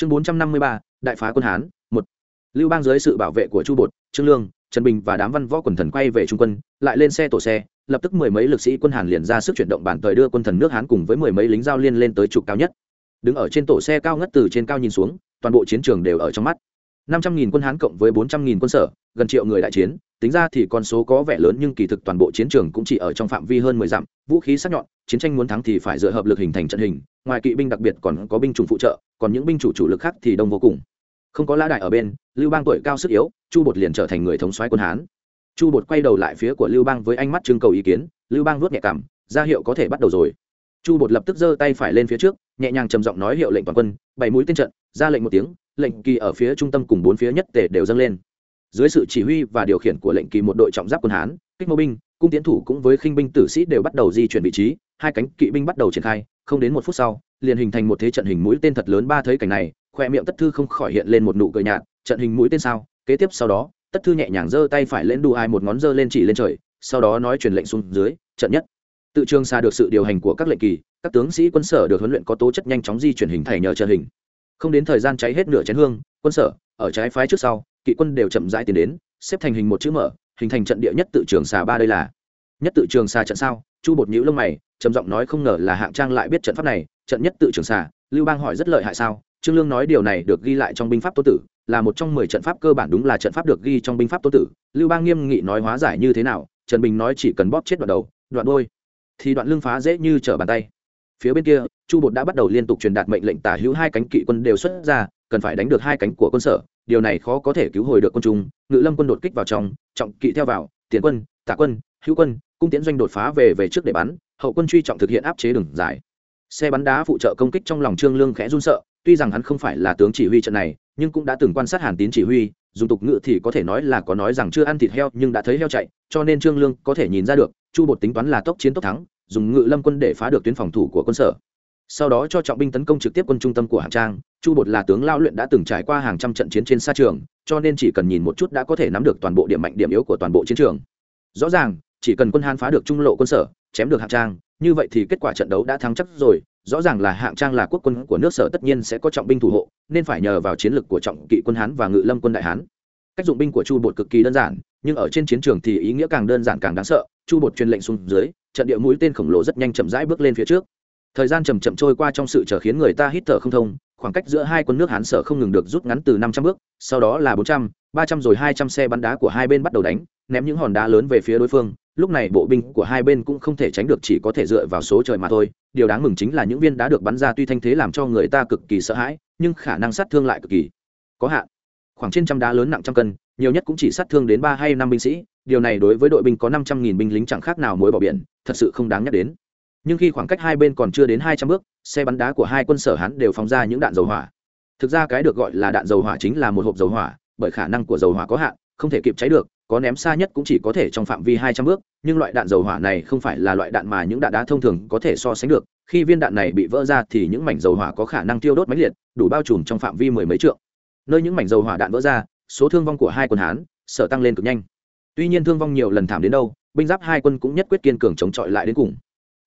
chương bốn trăm năm mươi ba, đại phá quân hán, một. Lưu bang dưới sự bảo vệ của chu bột, trương lương, trần bình và đám văn võ quần thần quay về trung quân, lại lên xe tổ xe, lập tức mười mấy lực sĩ quân hàn liền ra sức chuyển động bản thời đưa quân thần nước hán cùng với mười mấy lính giao liên lên tới trục cao nhất. Đứng ở trên tổ xe cao ngất từ trên cao nhìn xuống, toàn bộ chiến trường đều ở trong mắt năm trăm nghìn quân hán cộng với bốn trăm nghìn quân sở, gần triệu người đại chiến, tính ra thì con số có vẻ lớn nhưng kỳ thực toàn bộ chiến trường cũng chỉ ở trong phạm vi hơn mười dặm, vũ khí sắc nhọn, chiến tranh muốn thắng thì phải dựa hợp lực hình thành trận hình, ngoài kỵ binh đặc biệt còn có binh chủng phụ trợ, còn những binh chủ chủ lực khác thì đông vô cùng. Không có lã đại ở bên, lưu bang tuổi cao sức yếu, chu bột liền trở thành người thống soái quân hán. Chu bột quay đầu lại phía của lưu bang với ánh mắt trưng cầu ý kiến, lưu bang vuốt nhẹ cảm, ra hiệu có thể bắt đầu rồi. Chu bột lập tức giơ tay phải lên phía trước, nhẹ nhàng trầm giọng nói hiệu lệnh toàn quân, bảy mũi tên trận ra lệnh một tiếng lệnh kỳ ở phía trung tâm cùng bốn phía nhất tề đều dâng lên. Dưới sự chỉ huy và điều khiển của lệnh kỳ một đội trọng giáp quân hán, kích mô binh, cung tiến thủ cũng với khinh binh tử sĩ đều bắt đầu di chuyển vị trí, hai cánh kỵ binh bắt đầu triển khai, không đến một phút sau, liền hình thành một thế trận hình mũi tên thật lớn ba thấy cảnh này, khoe miệng tất thư không khỏi hiện lên một nụ cười nhạt, trận hình mũi tên sao? Kế tiếp sau đó, tất thư nhẹ nhàng giơ tay phải lên đu ai một ngón giơ lên chỉ lên trời, sau đó nói truyền lệnh xuống dưới, trận nhất. Tự trường xa được sự điều hành của các lệnh kỳ, các tướng sĩ quân sở được huấn luyện có tố chất nhanh chóng di chuyển hình thành nhờ trận hình không đến thời gian cháy hết nửa chén hương, quân sở, ở trái phái trước sau, kỵ quân đều chậm rãi tiến đến, xếp thành hình một chữ mở, hình thành trận địa nhất tự trường xà ba đây là. Nhất tự trường xà trận sao? Chu bột nhữ lông mày, trầm giọng nói không ngờ là hạng trang lại biết trận pháp này, trận nhất tự trường xà, lưu bang hỏi rất lợi hại sao? Trương lương nói điều này được ghi lại trong binh pháp tô tử, là một trong mười trận pháp cơ bản đúng là trận pháp được ghi trong binh pháp tô tử. Lưu bang nghiêm nghị nói hóa giải như thế nào, trần bình nói chỉ cần bóp chết đoạn đầu, đoạn đôi thì đoạn lưng phá dễ như trở bàn tay phía bên kia, chu bột đã bắt đầu liên tục truyền đạt mệnh lệnh tả hữu hai cánh kỵ quân đều xuất ra, cần phải đánh được hai cánh của quân sở. Điều này khó có thể cứu hồi được quân trung ngự lâm quân đột kích vào trong, trọng kỵ theo vào tiến quân, tả quân, hữu quân, cung tiến doanh đột phá về về trước để bắn, hậu quân truy trọng thực hiện áp chế đường dài. Xe bắn đá phụ trợ công kích trong lòng trương lương khẽ run sợ, tuy rằng hắn không phải là tướng chỉ huy trận này, nhưng cũng đã từng quan sát hàn tín chỉ huy, dùng tục ngữ thì có thể nói là có nói rằng chưa ăn thịt heo nhưng đã thấy heo chạy, cho nên trương lương có thể nhìn ra được, chu bột tính toán là tốc chiến tốc thắng dùng ngự lâm quân để phá được tuyến phòng thủ của quân sở. Sau đó cho trọng binh tấn công trực tiếp quân trung tâm của hạng trang, chu bột là tướng lao luyện đã từng trải qua hàng trăm trận chiến trên xa trường, cho nên chỉ cần nhìn một chút đã có thể nắm được toàn bộ điểm mạnh điểm yếu của toàn bộ chiến trường. Rõ ràng, chỉ cần quân hán phá được trung lộ quân sở, chém được hạng trang, như vậy thì kết quả trận đấu đã thắng chắc rồi. Rõ ràng là hạng trang là quốc quân của nước sở tất nhiên sẽ có trọng binh thủ hộ, nên phải nhờ vào chiến lược của trọng kỵ quân hán và ngự lâm quân đại hán. Cách dụng binh của chu bột cực kỳ đơn giản, nhưng ở trên chiến trường thì ý nghĩa càng đơn giản càng đáng sợ. Chu bột truyền lệnh xuống dưới trận địa mũi tên khổng lồ rất nhanh chậm rãi bước lên phía trước. Thời gian chầm chậm trôi qua trong sự trở khiến người ta hít thở không thông, khoảng cách giữa hai quân nước hán sở không ngừng được rút ngắn từ năm trăm bước, sau đó là bốn trăm, ba trăm rồi hai trăm xe bắn đá của hai bên bắt đầu đánh, ném những hòn đá lớn về phía đối phương. Lúc này bộ binh của hai bên cũng không thể tránh được, chỉ có thể dựa vào số trời mà thôi. Điều đáng mừng chính là những viên đá được bắn ra tuy thanh thế làm cho người ta cực kỳ sợ hãi, nhưng khả năng sát thương lại cực kỳ. Có hạn. Khoảng trên trăm đá lớn nặng trăm cân nhiều nhất cũng chỉ sát thương đến ba hay năm binh sĩ, điều này đối với đội binh có năm trăm nghìn binh lính chẳng khác nào mối bỏ biển, thật sự không đáng nhắc đến. Nhưng khi khoảng cách hai bên còn chưa đến hai trăm bước, xe bắn đá của hai quân sở hắn đều phóng ra những đạn dầu hỏa. Thực ra cái được gọi là đạn dầu hỏa chính là một hộp dầu hỏa, bởi khả năng của dầu hỏa có hạn, không thể kịp cháy được, có ném xa nhất cũng chỉ có thể trong phạm vi hai trăm bước, nhưng loại đạn dầu hỏa này không phải là loại đạn mà những đạn đá thông thường có thể so sánh được. Khi viên đạn này bị vỡ ra thì những mảnh dầu hỏa có khả năng tiêu đốt máy liệt, đủ bao trùm trong phạm vi mười mấy trượng. Nơi những mảnh dầu hỏa đạn vỡ ra số thương vong của hai quân hán, sở tăng lên cực nhanh. Tuy nhiên thương vong nhiều lần thảm đến đâu, binh giáp hai quân cũng nhất quyết kiên cường chống chọi lại đến cùng.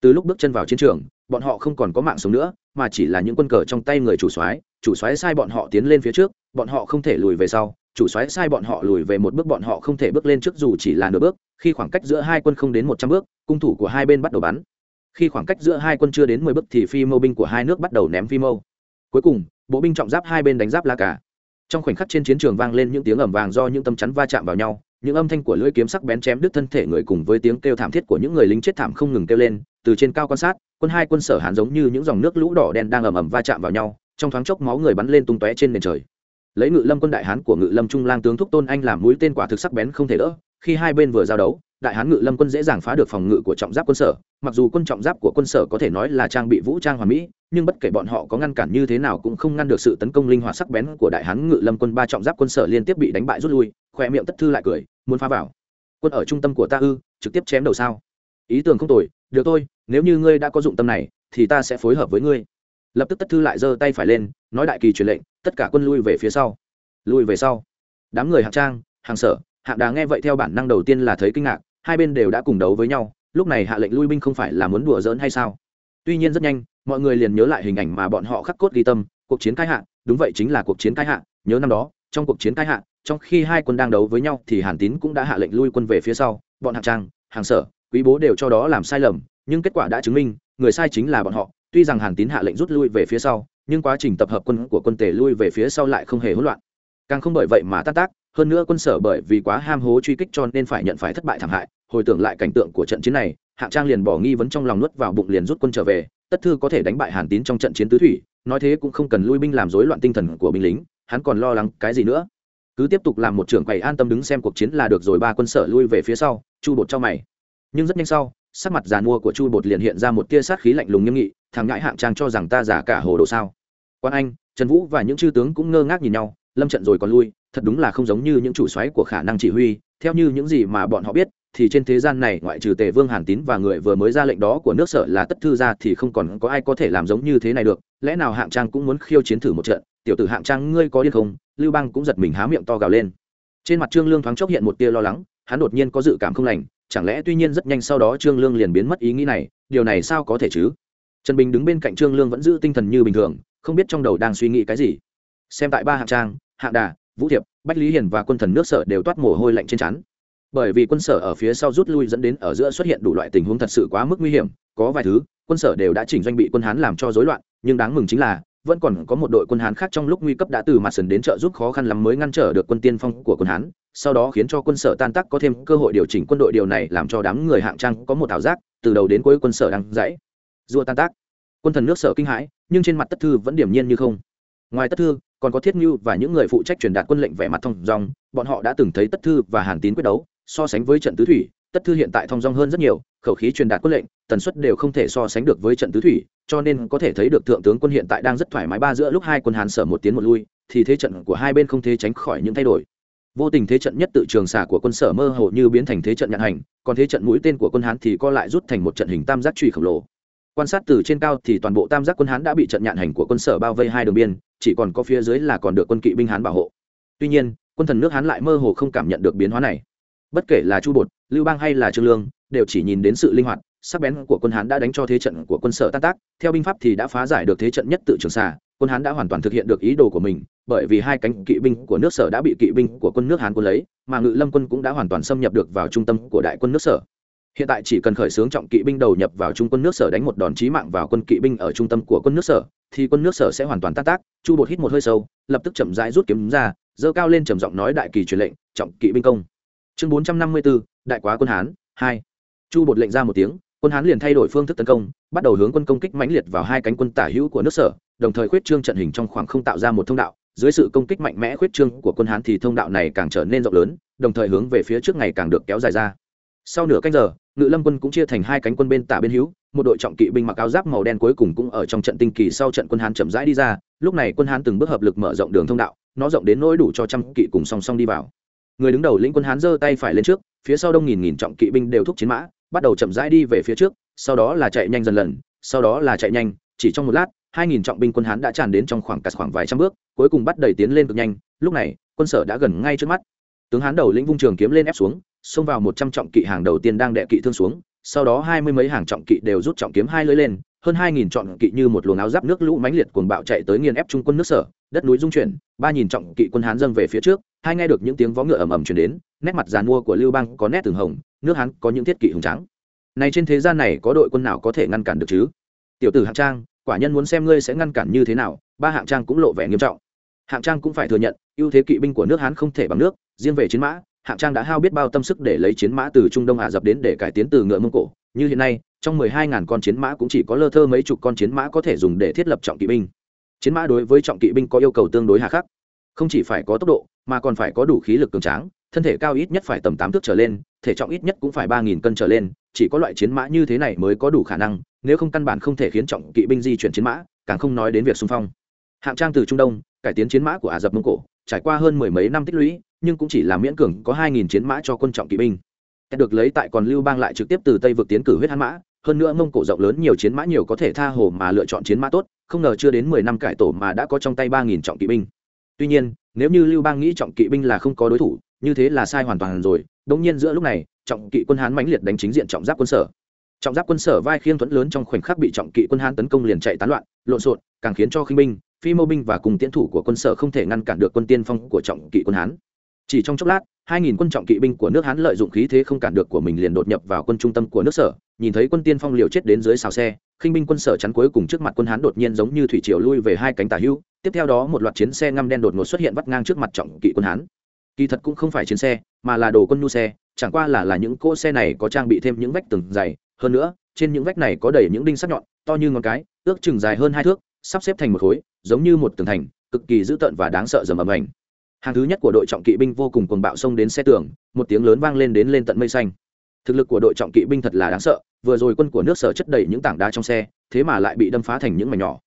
Từ lúc bước chân vào chiến trường, bọn họ không còn có mạng sống nữa, mà chỉ là những quân cờ trong tay người chủ soái chủ soái sai bọn họ tiến lên phía trước, bọn họ không thể lùi về sau, chủ soái sai bọn họ lùi về một bước, bọn họ không thể bước lên trước dù chỉ là nửa bước, khi khoảng cách giữa hai quân không đến một trăm bước, cung thủ của hai bên bắt đầu bắn. Khi khoảng cách giữa hai quân chưa đến mười bước thì phi mâu binh của hai nước bắt đầu ném phi mâu. Cuối cùng, bộ binh trọng giáp hai bên đánh giáp la cả trong khoảnh khắc trên chiến trường vang lên những tiếng ầm vàng do những tâm chắn va chạm vào nhau, những âm thanh của lưỡi kiếm sắc bén chém đứt thân thể người cùng với tiếng kêu thảm thiết của những người lính chết thảm không ngừng kêu lên, từ trên cao quan sát, quân hai quân sở hàn giống như những dòng nước lũ đỏ đen đang ầm ầm va chạm vào nhau, trong thoáng chốc máu người bắn lên tung tóe trên nền trời. Lấy ngự lâm quân đại hán của ngự lâm trung lang tướng thúc tôn anh làm mũi tên quả thực sắc bén không thể đỡ, khi hai bên vừa giao đấu đại hán ngự lâm quân dễ dàng phá được phòng ngự của trọng giáp quân sở, mặc dù quân trọng giáp của quân sở có thể nói là trang bị vũ trang hoàn mỹ, nhưng bất kể bọn họ có ngăn cản như thế nào cũng không ngăn được sự tấn công linh hoạt sắc bén của đại hán ngự lâm quân. Ba trọng giáp quân sở liên tiếp bị đánh bại rút lui, khoe miệng tất thư lại cười, muốn phá vào. Quân ở trung tâm của ta ư, trực tiếp chém đầu sao? Ý tưởng không tồi, được thôi, nếu như ngươi đã có dụng tâm này, thì ta sẽ phối hợp với ngươi. Lập tức tất thư lại giơ tay phải lên, nói đại kỳ truyền lệnh, tất cả quân lui về phía sau. Lui về sau. Đám người hạng trang hàng sở, hạng đà nghe vậy theo bản năng đầu tiên là thấy kinh ngạc hai bên đều đã cùng đấu với nhau, lúc này hạ lệnh lui binh không phải là muốn đùa giỡn hay sao? Tuy nhiên rất nhanh, mọi người liền nhớ lại hình ảnh mà bọn họ khắc cốt ghi tâm, cuộc chiến khai hạ, đúng vậy chính là cuộc chiến cai hạ, nhớ năm đó, trong cuộc chiến cai hạ, trong khi hai quân đang đấu với nhau thì hàn tín cũng đã hạ lệnh lui quân về phía sau, bọn hạng trang, hàng sở, quý bố đều cho đó làm sai lầm, nhưng kết quả đã chứng minh, người sai chính là bọn họ. Tuy rằng hàn tín hạ lệnh rút lui về phía sau, nhưng quá trình tập hợp quân của quân tề lui về phía sau lại không hề hỗn loạn. Càng không bởi vậy mà tan tác, hơn nữa quân sở bởi vì quá ham hố truy kích cho nên phải nhận phải thất bại thảm hại hồi tưởng lại cảnh tượng của trận chiến này, hạng trang liền bỏ nghi vấn trong lòng nuốt vào bụng liền rút quân trở về, tất thư có thể đánh bại hàn tín trong trận chiến tứ thủy, nói thế cũng không cần lui binh làm rối loạn tinh thần của binh lính, hắn còn lo lắng cái gì nữa? Cứ tiếp tục làm một trưởng quầy an tâm đứng xem cuộc chiến là được rồi ba quân sở lui về phía sau, chu bột cho mày. Nhưng rất nhanh sau, sắc mặt giàn mua của chu bột liền hiện ra một tia sát khí lạnh lùng nghiêm nghị, thằng ngãi hạng trang cho rằng ta giả cả hồ đồ sao? Quan anh, trần vũ và những chư tướng cũng ngơ ngác nhìn nhau, lâm trận rồi còn lui, thật đúng là không giống như những chủ xoáy của khả năng chỉ huy, theo như những gì mà bọn họ biết thì trên thế gian này ngoại trừ tề vương hàn tín và người vừa mới ra lệnh đó của nước sở là tất thư ra thì không còn có ai có thể làm giống như thế này được. Lẽ nào hạng trang cũng muốn khiêu chiến thử một trận? Tiểu tử hạng trang ngươi có điên không? Lưu bang cũng giật mình há miệng to gào lên. Trên mặt trương lương thoáng chốc hiện một tia lo lắng, hắn đột nhiên có dự cảm không lành, chẳng lẽ tuy nhiên rất nhanh sau đó trương lương liền biến mất ý nghĩ này, điều này sao có thể chứ? Trần bình đứng bên cạnh trương lương vẫn giữ tinh thần như bình thường, không biết trong đầu đang suy nghĩ cái gì. Xem tại ba hạng trang, hạng đà, vũ thiệp, bách lý hiền và quân thần nước sở đều toát mồ hôi lạnh trên chắn bởi vì quân sở ở phía sau rút lui dẫn đến ở giữa xuất hiện đủ loại tình huống thật sự quá mức nguy hiểm, có vài thứ, quân sở đều đã chỉnh doanh bị quân hán làm cho rối loạn, nhưng đáng mừng chính là, vẫn còn có một đội quân hán khác trong lúc nguy cấp đã từ mặt sườn đến trợ giúp khó khăn lắm mới ngăn trở được quân tiên phong của quân hán, sau đó khiến cho quân sở tan tác có thêm cơ hội điều chỉnh quân đội điều này làm cho đám người hạng trang có một ảo giác, từ đầu đến cuối quân sở đang dãy dua tan tác. Quân thần nước sở kinh hãi, nhưng trên mặt tất thư vẫn điềm nhiên như không. Ngoài tất thư, còn có thiết ngưu và những người phụ trách truyền đạt quân lệnh vẻ mặt thông dòng bọn họ đã từng thấy tất thư và hàn tín quyết đấu so sánh với trận tứ thủy, tất thư hiện tại thông dong hơn rất nhiều, khẩu khí truyền đạt quân lệnh, tần suất đều không thể so sánh được với trận tứ thủy, cho nên có thể thấy được thượng tướng quân hiện tại đang rất thoải mái ba giữa lúc hai quân hàn sở một tiến một lui, thì thế trận của hai bên không thể tránh khỏi những thay đổi. Vô tình thế trận nhất tự trường xả của quân sở mơ hồ như biến thành thế trận nhạn hành, còn thế trận mũi tên của quân hán thì co lại rút thành một trận hình tam giác truy khổng lồ. Quan sát từ trên cao thì toàn bộ tam giác quân hán đã bị trận nhạn hành của quân sở bao vây hai đường biên, chỉ còn có phía dưới là còn được quân kỵ binh hán bảo hộ. Tuy nhiên, quân thần nước hán lại mơ hồ không cảm nhận được biến hóa này bất kể là chu bột, lưu bang hay là trương lương, đều chỉ nhìn đến sự linh hoạt, sắc bén của quân hán đã đánh cho thế trận của quân sở tan tác. Theo binh pháp thì đã phá giải được thế trận nhất tự trường xà. Quân hán đã hoàn toàn thực hiện được ý đồ của mình, bởi vì hai cánh kỵ binh của nước sở đã bị kỵ binh của quân nước hán quân lấy, mà ngự lâm quân cũng đã hoàn toàn xâm nhập được vào trung tâm của đại quân nước sở. Hiện tại chỉ cần khởi xướng trọng kỵ binh đầu nhập vào trung quân nước sở đánh một đòn chí mạng vào quân kỵ binh ở trung tâm của quân nước sở, thì quân nước sở sẽ hoàn toàn tan tác. Chu bột hít một hơi sâu, lập tức chậm rãi rút kiếm ra, giơ cao lên trầm giọng nói đại kỳ truyền lệnh, trọng kỵ binh công chương bốn trăm năm mươi bốn, đại quá quân hán, hai. Chu bột lệnh ra một tiếng, quân hán liền thay đổi phương thức tấn công, bắt đầu hướng quân công kích mãnh liệt vào hai cánh quân tả hữu của nước sở, đồng thời khuyết trương trận hình trong khoảng không tạo ra một thông đạo. Dưới sự công kích mạnh mẽ khuyết trương của quân hán thì thông đạo này càng trở nên rộng lớn, đồng thời hướng về phía trước ngày càng được kéo dài ra. Sau nửa canh giờ, ngự lâm quân cũng chia thành hai cánh quân bên tả bên hữu, một đội trọng kỵ binh mặc áo giáp màu đen cuối cùng cũng ở trong trận tinh kỳ sau trận quân hán chậm rãi đi ra. Lúc này quân hán từng bước hợp lực mở rộng đường thông đạo, nó rộng đến nỗi đủ cho trăm kỵ cùng song song đi vào người đứng đầu lĩnh quân hán giơ tay phải lên trước, phía sau đông nghìn nghìn trọng kỵ binh đều thúc chiến mã, bắt đầu chậm rãi đi về phía trước, sau đó là chạy nhanh dần lần, sau đó là chạy nhanh, chỉ trong một lát, hai nghìn trọng binh quân hán đã tràn đến trong khoảng cắt khoảng vài trăm bước, cuối cùng bắt đẩy tiến lên cực nhanh, lúc này, quân sở đã gần ngay trước mắt. Tướng hán đầu lĩnh vung trường kiếm lên ép xuống, xông vào một trăm trọng kỵ hàng đầu tiên đang đệ kỵ thương xuống, sau đó hai mươi mấy hàng trọng kỵ đều rút trọng kiếm hai lưỡi lên hơn hai nghìn trọng kỵ như một luồng áo giáp nước lũ mãnh liệt cuồng bạo chạy tới nghiền ép trung quân nước sở, đất núi dung chuyển, ba nghìn trọng kỵ quân hán dâng về phía trước, hai nghe được những tiếng vó ngựa ầm ầm chuyển đến, nét mặt giàn mua của lưu bang có nét từng hồng, nước hán có những thiết kỵ hùng trắng này trên thế gian này có đội quân nào có thể ngăn cản được chứ? Tiểu tử hạng trang, quả nhân muốn xem ngươi sẽ ngăn cản như thế nào, ba hạng trang cũng lộ vẻ nghiêm trọng. Hạng trang cũng phải thừa nhận, ưu thế kỵ binh của nước hán không thể bằng nước, riêng về chiến mã, hạng trang đã hao biết bao tâm sức để lấy chiến mã từ trung đông ả rập đến để cải tiến từ ngựa mông cổ. Như hiện nay trong mười hai ngàn con chiến mã cũng chỉ có lơ thơ mấy chục con chiến mã có thể dùng để thiết lập trọng kỵ binh. Chiến mã đối với trọng kỵ binh có yêu cầu tương đối hà khắc. Không chỉ phải có tốc độ, mà còn phải có đủ khí lực cường tráng, thân thể cao ít nhất phải tầm tám thước trở lên, thể trọng ít nhất cũng phải ba nghìn cân trở lên, chỉ có loại chiến mã như thế này mới có đủ khả năng, nếu không căn bản không thể khiến trọng kỵ binh di chuyển chiến mã, càng không nói đến việc xung phong. Hạng trang từ trung đông, cải tiến chiến mã của ả rập mông cổ, trải qua hơn mười mấy năm tích lũy, nhưng cũng chỉ là miễn cường có hai nghìn chiến mã cho quân trọng kỵ binh. Được lấy tại còn lưu bang lại trực tiếp từ tây vực tiến cử huyết hán mã hơn nữa mông cổ rộng lớn nhiều chiến mã nhiều có thể tha hồ mà lựa chọn chiến mã tốt, không ngờ chưa đến mười năm cải tổ mà đã có trong tay ba nghìn trọng kỵ binh. Tuy nhiên, nếu như lưu bang nghĩ trọng kỵ binh là không có đối thủ, như thế là sai hoàn toàn rồi đống nhiên giữa lúc này, trọng kỵ quân hán mãnh liệt đánh chính diện trọng giáp quân sở. Trọng giáp quân sở vai khiên thuẫn lớn trong khoảnh khắc bị trọng kỵ quân hán tấn công liền chạy tán loạn, lộn xộn, càng khiến cho khinh binh, phi mâu binh và cùng tiến thủ của quân sở không thể ngăn cản được quân tiên phong của trọng kỵ quân hán chỉ trong chốc lát, hai nghìn quân trọng kỵ binh của nước hán lợi dụng khí thế không cản được của mình liền đột nhập vào quân trung tâm của nước sở, nhìn thấy quân tiên phong liều chết đến dưới xào xe, khinh binh quân sở chắn cuối cùng trước mặt quân hán đột nhiên giống như thủy triều lui về hai cánh tả hưu, tiếp theo đó một loạt chiến xe ngăm đen đột ngột xuất hiện vắt ngang trước mặt trọng kỵ quân hán. Kỳ thật cũng không phải chiến xe, mà là đồ quân nhu xe, chẳng qua là là những cỗ xe này có trang bị thêm những vách tường dày, hơn nữa, trên những vách này có đầy những đinh sắc nhọn, to như ngón cái, ước chừng dài hơn hai thước, sắp xếp thành một khối, giống như một tường thành, cực kỳ dữ tợn và đáng sợ dầm ầm ảnh hàng thứ nhất của đội trọng kỵ binh vô cùng cuồng bạo xông đến xe tường, một tiếng lớn vang lên đến lên tận mây xanh. Thực lực của đội trọng kỵ binh thật là đáng sợ, vừa rồi quân của nước sở chất đầy những tảng đá trong xe, thế mà lại bị đâm phá thành những mảnh nhỏ.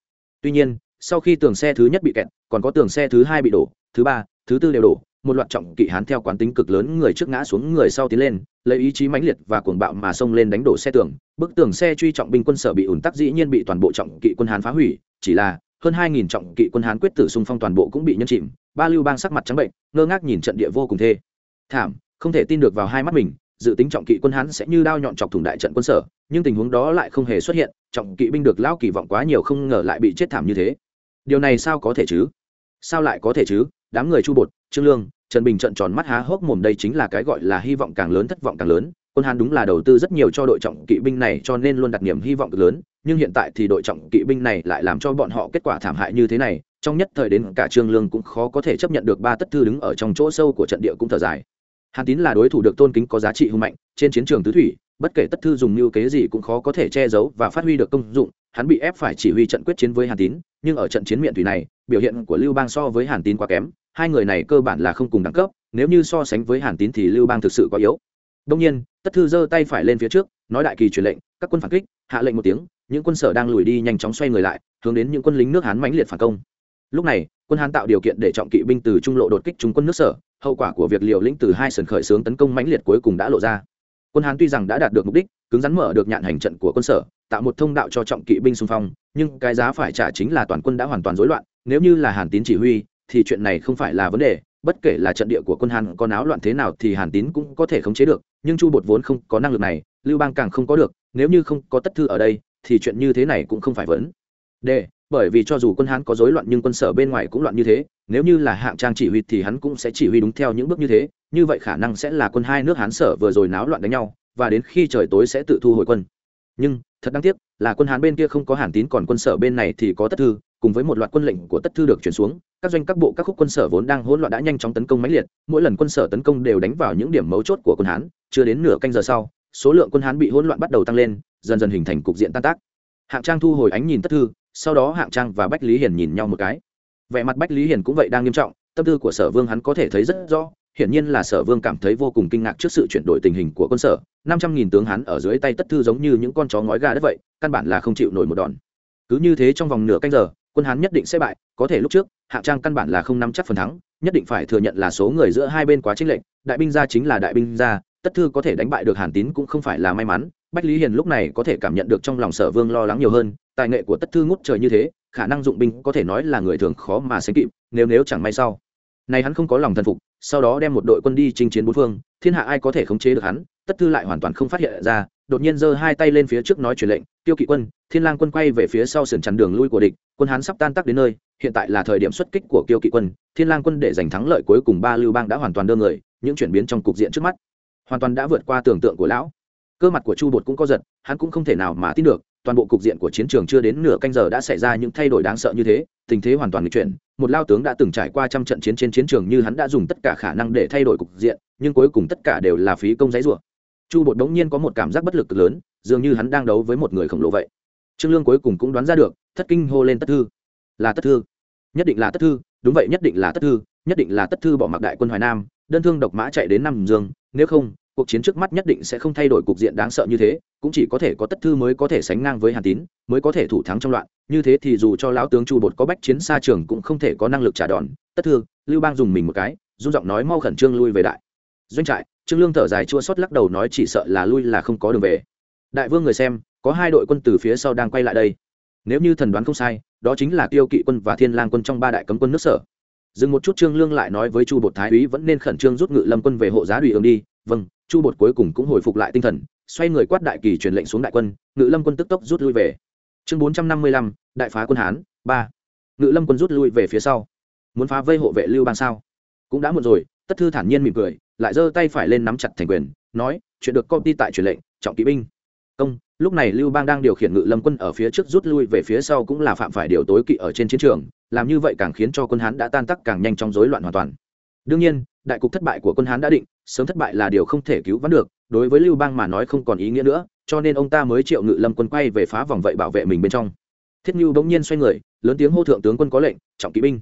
Tuy nhiên, sau khi tường xe thứ nhất bị kẹt, còn có tường xe thứ hai bị đổ, thứ ba, thứ tư đều đổ, một loạt trọng kỵ hán theo quán tính cực lớn người trước ngã xuống người sau tiến lên, lấy ý chí mãnh liệt và cuồng bạo mà xông lên đánh đổ xe tường. Bức tường xe truy trọng binh quân sở bị ủn tắc dĩ nhiên bị toàn bộ trọng kỵ quân hán phá hủy, chỉ là hơn hai nghìn trọng kỵ quân hán quyết tử xung phong toàn bộ cũng bị nhân chìm, ba lưu bang sắc mặt trắng bệnh, ngơ ngác nhìn trận địa vô cùng thê. Thảm, không thể tin được vào hai mắt mình, dự tính trọng kỵ quân hán sẽ như đao nhọn chọc thủng đại trận quân sở, nhưng tình huống đó lại không hề xuất hiện, trọng kỵ binh được lao kỳ vọng quá nhiều không ngờ lại bị chết thảm như thế. Điều này sao có thể chứ? Sao lại có thể chứ? Đám người chu bột, trương lương, trần bình trận tròn mắt há hốc mồm đây chính là cái gọi là hy vọng càng lớn, thất vọng càng lớn. Quân hán đúng là đầu tư rất nhiều cho đội trọng kỵ binh này cho nên luôn đặt niềm hy vọng cực lớn nhưng hiện tại thì đội trọng kỵ binh này lại làm cho bọn họ kết quả thảm hại như thế này, trong nhất thời đến cả trương lương cũng khó có thể chấp nhận được ba tất thư đứng ở trong chỗ sâu của trận địa cũng thở dài. Hàn tín là đối thủ được tôn kính có giá trị hùng mạnh, trên chiến trường tứ thủy, bất kể tất thư dùng mưu kế gì cũng khó có thể che giấu và phát huy được công dụng, hắn bị ép phải chỉ huy trận quyết chiến với hàn tín, nhưng ở trận chiến miệng thủy này, biểu hiện của lưu bang so với hàn tín quá kém, hai người này cơ bản là không cùng đẳng cấp, nếu như so sánh với hàn tín thì lưu bang thực sự quá yếu. Đông nhiên, tất thư giơ tay phải lên phía trước, nói đại kỳ truyền lệnh, các quân phản kích, hạ lệnh một tiếng những quân sở đang lùi đi nhanh chóng xoay người lại, hướng đến những quân lính nước hán mãnh liệt phản công. Lúc này, quân hán tạo điều kiện để trọng kỵ binh từ trung lộ đột kích chúng quân nước sở, hậu quả của việc liều lĩnh từ hai sườn khởi xướng tấn công mãnh liệt cuối cùng đã lộ ra. Quân hán tuy rằng đã đạt được mục đích, cứng rắn mở được nhạn hành trận của quân sở, tạo một thông đạo cho trọng kỵ binh xung phong, nhưng cái giá phải trả chính là toàn quân đã hoàn toàn rối loạn, nếu như là hàn tín chỉ huy, thì chuyện này không phải là vấn đề, bất kể là trận địa của quân hàn có náo loạn thế nào thì hàn tín cũng có thể khống chế được, nhưng chu bột vốn không có năng lực này, lưu bang càng không có được, nếu như không có tất thư ở đây thì chuyện như thế này cũng không phải vấn đề, bởi vì cho dù quân hán có rối loạn nhưng quân sở bên ngoài cũng loạn như thế, nếu như là hạng trang chỉ huy thì hắn cũng sẽ chỉ huy đúng theo những bước như thế, như vậy khả năng sẽ là quân hai nước hán sở vừa rồi náo loạn đánh nhau, và đến khi trời tối sẽ tự thu hồi quân. Nhưng, thật đáng tiếc, là quân hán bên kia không có hàn tín còn quân sở bên này thì có tất thư, cùng với một loạt quân lệnh của tất thư được chuyển xuống, các doanh các bộ các khúc quân sở vốn đang hỗn loạn đã nhanh chóng tấn công mãnh liệt, mỗi lần quân sở tấn công đều đánh vào những điểm mấu chốt của quân hán, chưa đến nửa canh giờ sau số lượng quân hán bị hỗn loạn bắt đầu tăng lên, dần dần hình thành cục diện tan tác. Hạng trang thu hồi ánh nhìn tất thư, sau đó hạng trang và bách lý hiền nhìn nhau một cái. Vẻ mặt bách lý hiền cũng vậy đang nghiêm trọng, tâm tư của sở vương hắn có thể thấy rất rõ, hiển nhiên là sở vương cảm thấy vô cùng kinh ngạc trước sự chuyển đổi tình hình của quân sở. Năm trăm nghìn tướng hắn ở dưới tay tất thư giống như những con chó ngói gà đất vậy, căn bản là không chịu nổi một đòn. Cứ như thế trong vòng nửa canh giờ, quân hán nhất định sẽ bại, có thể lúc trước, hạng trang căn bản là không nắm chắc phần thắng, nhất định phải thừa nhận là số người giữa hai bên quá chênh lệch, đại binh gia chính là đại binh gia tất thư có thể đánh bại được hàn tín cũng không phải là may mắn, bách lý hiền lúc này có thể cảm nhận được trong lòng sở vương lo lắng nhiều hơn, tài nghệ của tất thư ngút trời như thế, khả năng dụng binh có thể nói là người thường khó mà sánh kịp, nếu nếu chẳng may sau. Này hắn không có lòng thần phục, sau đó đem một đội quân đi chinh chiến bốn phương, thiên hạ ai có thể khống chế được hắn, tất thư lại hoàn toàn không phát hiện ra, đột nhiên giơ hai tay lên phía trước nói truyền lệnh, tiêu kỵ quân, thiên lang quân quay về phía sau sườn chắn đường lui của địch, quân hán sắp tan tác đến nơi, hiện tại là thời điểm xuất kích của tiêu kỵ quân, thiên lang quân để giành thắng lợi cuối cùng ba lưu bang đã hoàn toàn đưa người, những chuyển biến trong cục diện trước mắt hoàn toàn đã vượt qua tưởng tượng của lão. Cơ mặt của chu bột cũng có giật, hắn cũng không thể nào mà tin được, toàn bộ cục diện của chiến trường chưa đến nửa canh giờ đã xảy ra những thay đổi đáng sợ như thế, tình thế hoàn toàn nghịch chuyển. Một lao tướng đã từng trải qua trăm trận chiến trên chiến trường như hắn đã dùng tất cả khả năng để thay đổi cục diện, nhưng cuối cùng tất cả đều là phí công giấy rủa. Chu bột đống nhiên có một cảm giác bất lực cực lớn, dường như hắn đang đấu với một người khổng lồ vậy. Trương lương cuối cùng cũng đoán ra được, thất kinh hô lên tất thư. Là tất thư. Nhất định là tất thư, đúng vậy, nhất định là tất thư, nhất định là tất thư bỏ mặc đại quân hoài nam, đơn thương độc mã chạy đến nam dương, nếu không cuộc chiến trước mắt nhất định sẽ không thay đổi cục diện đáng sợ như thế, cũng chỉ có thể có tất thư mới có thể sánh ngang với hàn tín, mới có thể thủ thắng trong loạn. Như thế thì dù cho lão tướng chu bột có bách chiến xa trường cũng không thể có năng lực trả đòn. Tất thư, lưu bang dùng mình một cái, run giọng nói mau khẩn trương lui về đại. Doanh trại, trương lương thở dài chua xót lắc đầu nói chỉ sợ là lui là không có đường về. Đại vương người xem, có hai đội quân từ phía sau đang quay lại đây. Nếu như thần đoán không sai, đó chính là tiêu kỵ quân và thiên lang quân trong ba đại cấm quân nước sở. Dừng một chút trương lương lại nói với chu bột thái úy vẫn nên khẩn trương rút ngự lâm quân về hộ giá đùi ương đi. Vâng chu bột cuối cùng cũng hồi phục lại tinh thần, xoay người quát đại kỳ truyền lệnh xuống đại quân, ngự lâm quân tức tốc rút lui về. Chương bốn trăm năm mươi lăm, đại phá quân hán, ba. Ngự lâm quân rút lui về phía sau. Muốn phá vây hộ vệ lưu bang sao? Cũng đã muộn rồi, tất thư thản nhiên mỉm cười, lại giơ tay phải lên nắm chặt thành quyền, nói, chuyện được công ty tại truyền lệnh, trọng kỵ binh. Công, lúc này lưu bang đang điều khiển ngự lâm quân ở phía trước rút lui về phía sau cũng là phạm phải điều tối kỵ ở trên chiến trường, làm như vậy càng khiến cho quân hán đã tan tắc càng nhanh trong rối loạn hoàn toàn. Đương nhiên, đại cục thất bại của quân hán đã định sớm thất bại là điều không thể cứu vãn được, đối với lưu bang mà nói không còn ý nghĩa nữa, cho nên ông ta mới triệu ngự lâm quân quay về phá vòng vậy bảo vệ mình bên trong. Thiết như bỗng nhiên xoay người, lớn tiếng hô thượng tướng quân có lệnh, trọng kỵ binh.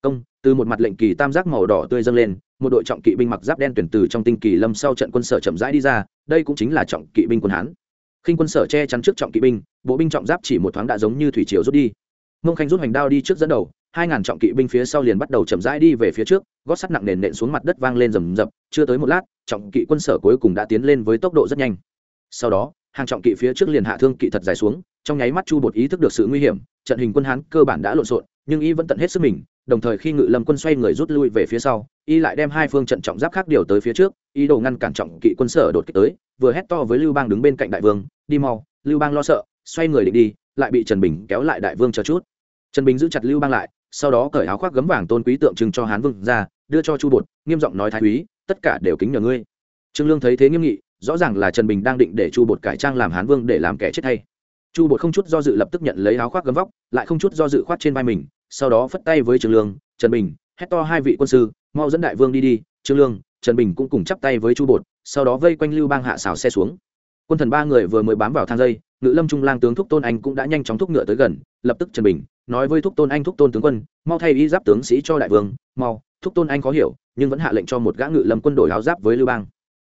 Công, từ một mặt lệnh kỳ tam giác màu đỏ tươi dâng lên, một đội trọng kỵ binh mặc giáp đen tuyển từ trong tinh kỳ lâm sau trận quân sở chậm rãi đi ra, đây cũng chính là trọng kỵ binh quân hán. Khinh quân sở che chắn trước trọng kỵ binh, bộ binh trọng giáp chỉ một thoáng đã giống như thủy triều rút đi. Mông khanh rút hoành đao đi trước dẫn đầu hai ngàn trọng kỵ binh phía sau liền bắt đầu chậm rãi đi về phía trước, gót sắt nặng nền nện xuống mặt đất vang lên rầm rập, chưa tới một lát, trọng kỵ quân sở cuối cùng đã tiến lên với tốc độ rất nhanh. Sau đó, hàng trọng kỵ phía trước liền hạ thương kỵ thật dài xuống, trong nháy mắt chu bột ý thức được sự nguy hiểm, trận hình quân hán cơ bản đã lộn xộn, nhưng y vẫn tận hết sức mình, đồng thời khi ngự lâm quân xoay người rút lui về phía sau, y lại đem hai phương trận trọng giáp khác điều tới phía trước, ý đồ ngăn cản trọng kỵ quân sở đột kích tới, vừa hét to với lưu bang đứng bên cạnh đại vương, đi mau, lưu bang lo sợ, xoay người định đi, lại bị trần bình kéo lại đại vương chờ chút. Trần bình giữ chặt lưu bang lại sau đó cởi áo khoác gấm vàng tôn quý tượng trưng cho hán vương ra, đưa cho chu bột, nghiêm giọng nói thái úy, tất cả đều kính nhờ ngươi. Trương lương thấy thế nghiêm nghị, rõ ràng là trần bình đang định để chu bột cải trang làm hán vương để làm kẻ chết thay. Chu bột không chút do dự lập tức nhận lấy áo khoác gấm vóc, lại không chút do dự khoác trên vai mình, sau đó phất tay với trương lương, trần bình, hét to hai vị quân sư, mau dẫn đại vương đi đi. Trương lương, trần bình cũng cùng chắp tay với chu bột, sau đó vây quanh lưu bang hạ xào xe xuống. Quân thần ba người vừa mới bám vào thang dây ngự lâm trung lang tướng thúc tôn anh cũng đã nhanh chóng thúc ngựa tới gần, lập tức trần bình nói với thúc tôn anh, thúc tôn tướng quân, mau thay y giáp tướng sĩ cho đại vương, mau, thúc tôn anh khó hiểu, nhưng vẫn hạ lệnh cho một gã ngự lâm quân đổi áo giáp với lưu bang.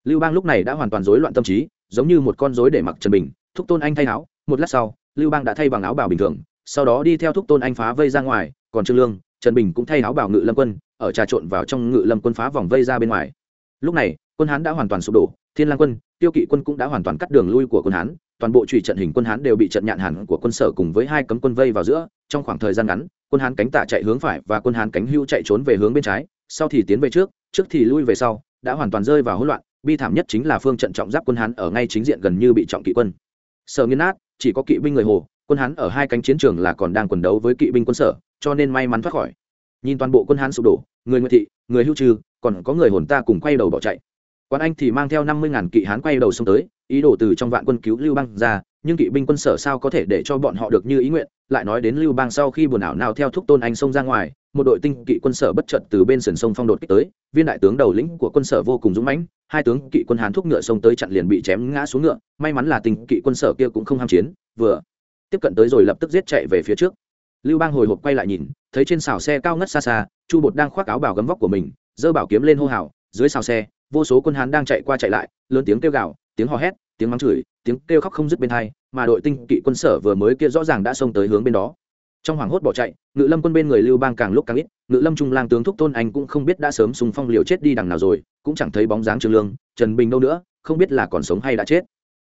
Lưu bang lúc này đã hoàn toàn rối loạn tâm trí, giống như một con rối để mặc trần bình, thúc tôn anh thay áo, một lát sau, lưu bang đã thay bằng áo bảo bình thường, sau đó đi theo thúc tôn anh phá vây ra ngoài, còn trương lương, trần bình cũng thay áo bảo ngự lâm quân, ở trà trộn vào trong ngự lâm quân phá vòng vây ra bên ngoài. Lúc này, quân hán đã hoàn toàn sụp đổ, thiên lang quân, tiêu kỵ quân cũng đã hoàn toàn cắt đường lui của quân hán toàn bộ trụy trận hình quân hán đều bị trận nhạn hẳn của quân sở cùng với hai cấm quân vây vào giữa, trong khoảng thời gian ngắn, quân hán cánh tả chạy hướng phải và quân hán cánh hưu chạy trốn về hướng bên trái, sau thì tiến về trước trước thì lui về sau, đã hoàn toàn rơi vào hỗn loạn, bi thảm nhất chính là phương trận trọng giáp quân hán ở ngay chính diện gần như bị trọng kỵ quân. Sở nghiên nát, chỉ có kỵ binh người hồ, quân hán ở hai cánh chiến trường là còn đang quần đấu với kỵ binh quân sở, cho nên may mắn thoát khỏi. Nhìn toàn bộ quân hán sụp đổ, người nguyệt thị, người hưu trừ, còn có người hồn ta cùng quay đầu bỏ chạy quán anh thì mang theo năm mươi ngàn kỵ hán quay đầu xông tới, ý đồ từ trong vạn quân cứu lưu bang ra, nhưng kỵ binh quân sở sao có thể để cho bọn họ được như ý nguyện, lại nói đến lưu bang sau khi buồn ảo nào theo thúc tôn anh xông ra ngoài, một đội tinh kỵ quân sở bất chợt từ bên sườn sông phong đột kích tới, viên đại tướng đầu lĩnh của quân sở vô cùng dũng mãnh, hai tướng kỵ quân hán thúc ngựa xông tới chặn liền bị chém ngã xuống ngựa, may mắn là tinh kỵ quân sở kia cũng không ham chiến, vừa tiếp cận tới rồi lập tức giết chạy về phía trước. Lưu bang hồi hộp quay lại nhìn, thấy trên xào xe cao ngất xa xa, chu bột đang khoác áo bảo gấm vóc của mình, giơ bảo kiếm lên hô hào, dưới xào xe vô số quân hán đang chạy qua chạy lại, lớn tiếng kêu gào, tiếng hò hét, tiếng mắng chửi, tiếng kêu khóc không dứt bên hai, mà đội tinh kỵ quân sở vừa mới kia rõ ràng đã xông tới hướng bên đó trong hoảng hốt bỏ chạy, ngự lâm quân bên người lưu bang càng lúc càng ít, ngự lâm trung lang tướng thúc tôn anh cũng không biết đã sớm sùng phong liều chết đi đằng nào rồi, cũng chẳng thấy bóng dáng trương lương, trần bình đâu nữa, không biết là còn sống hay đã chết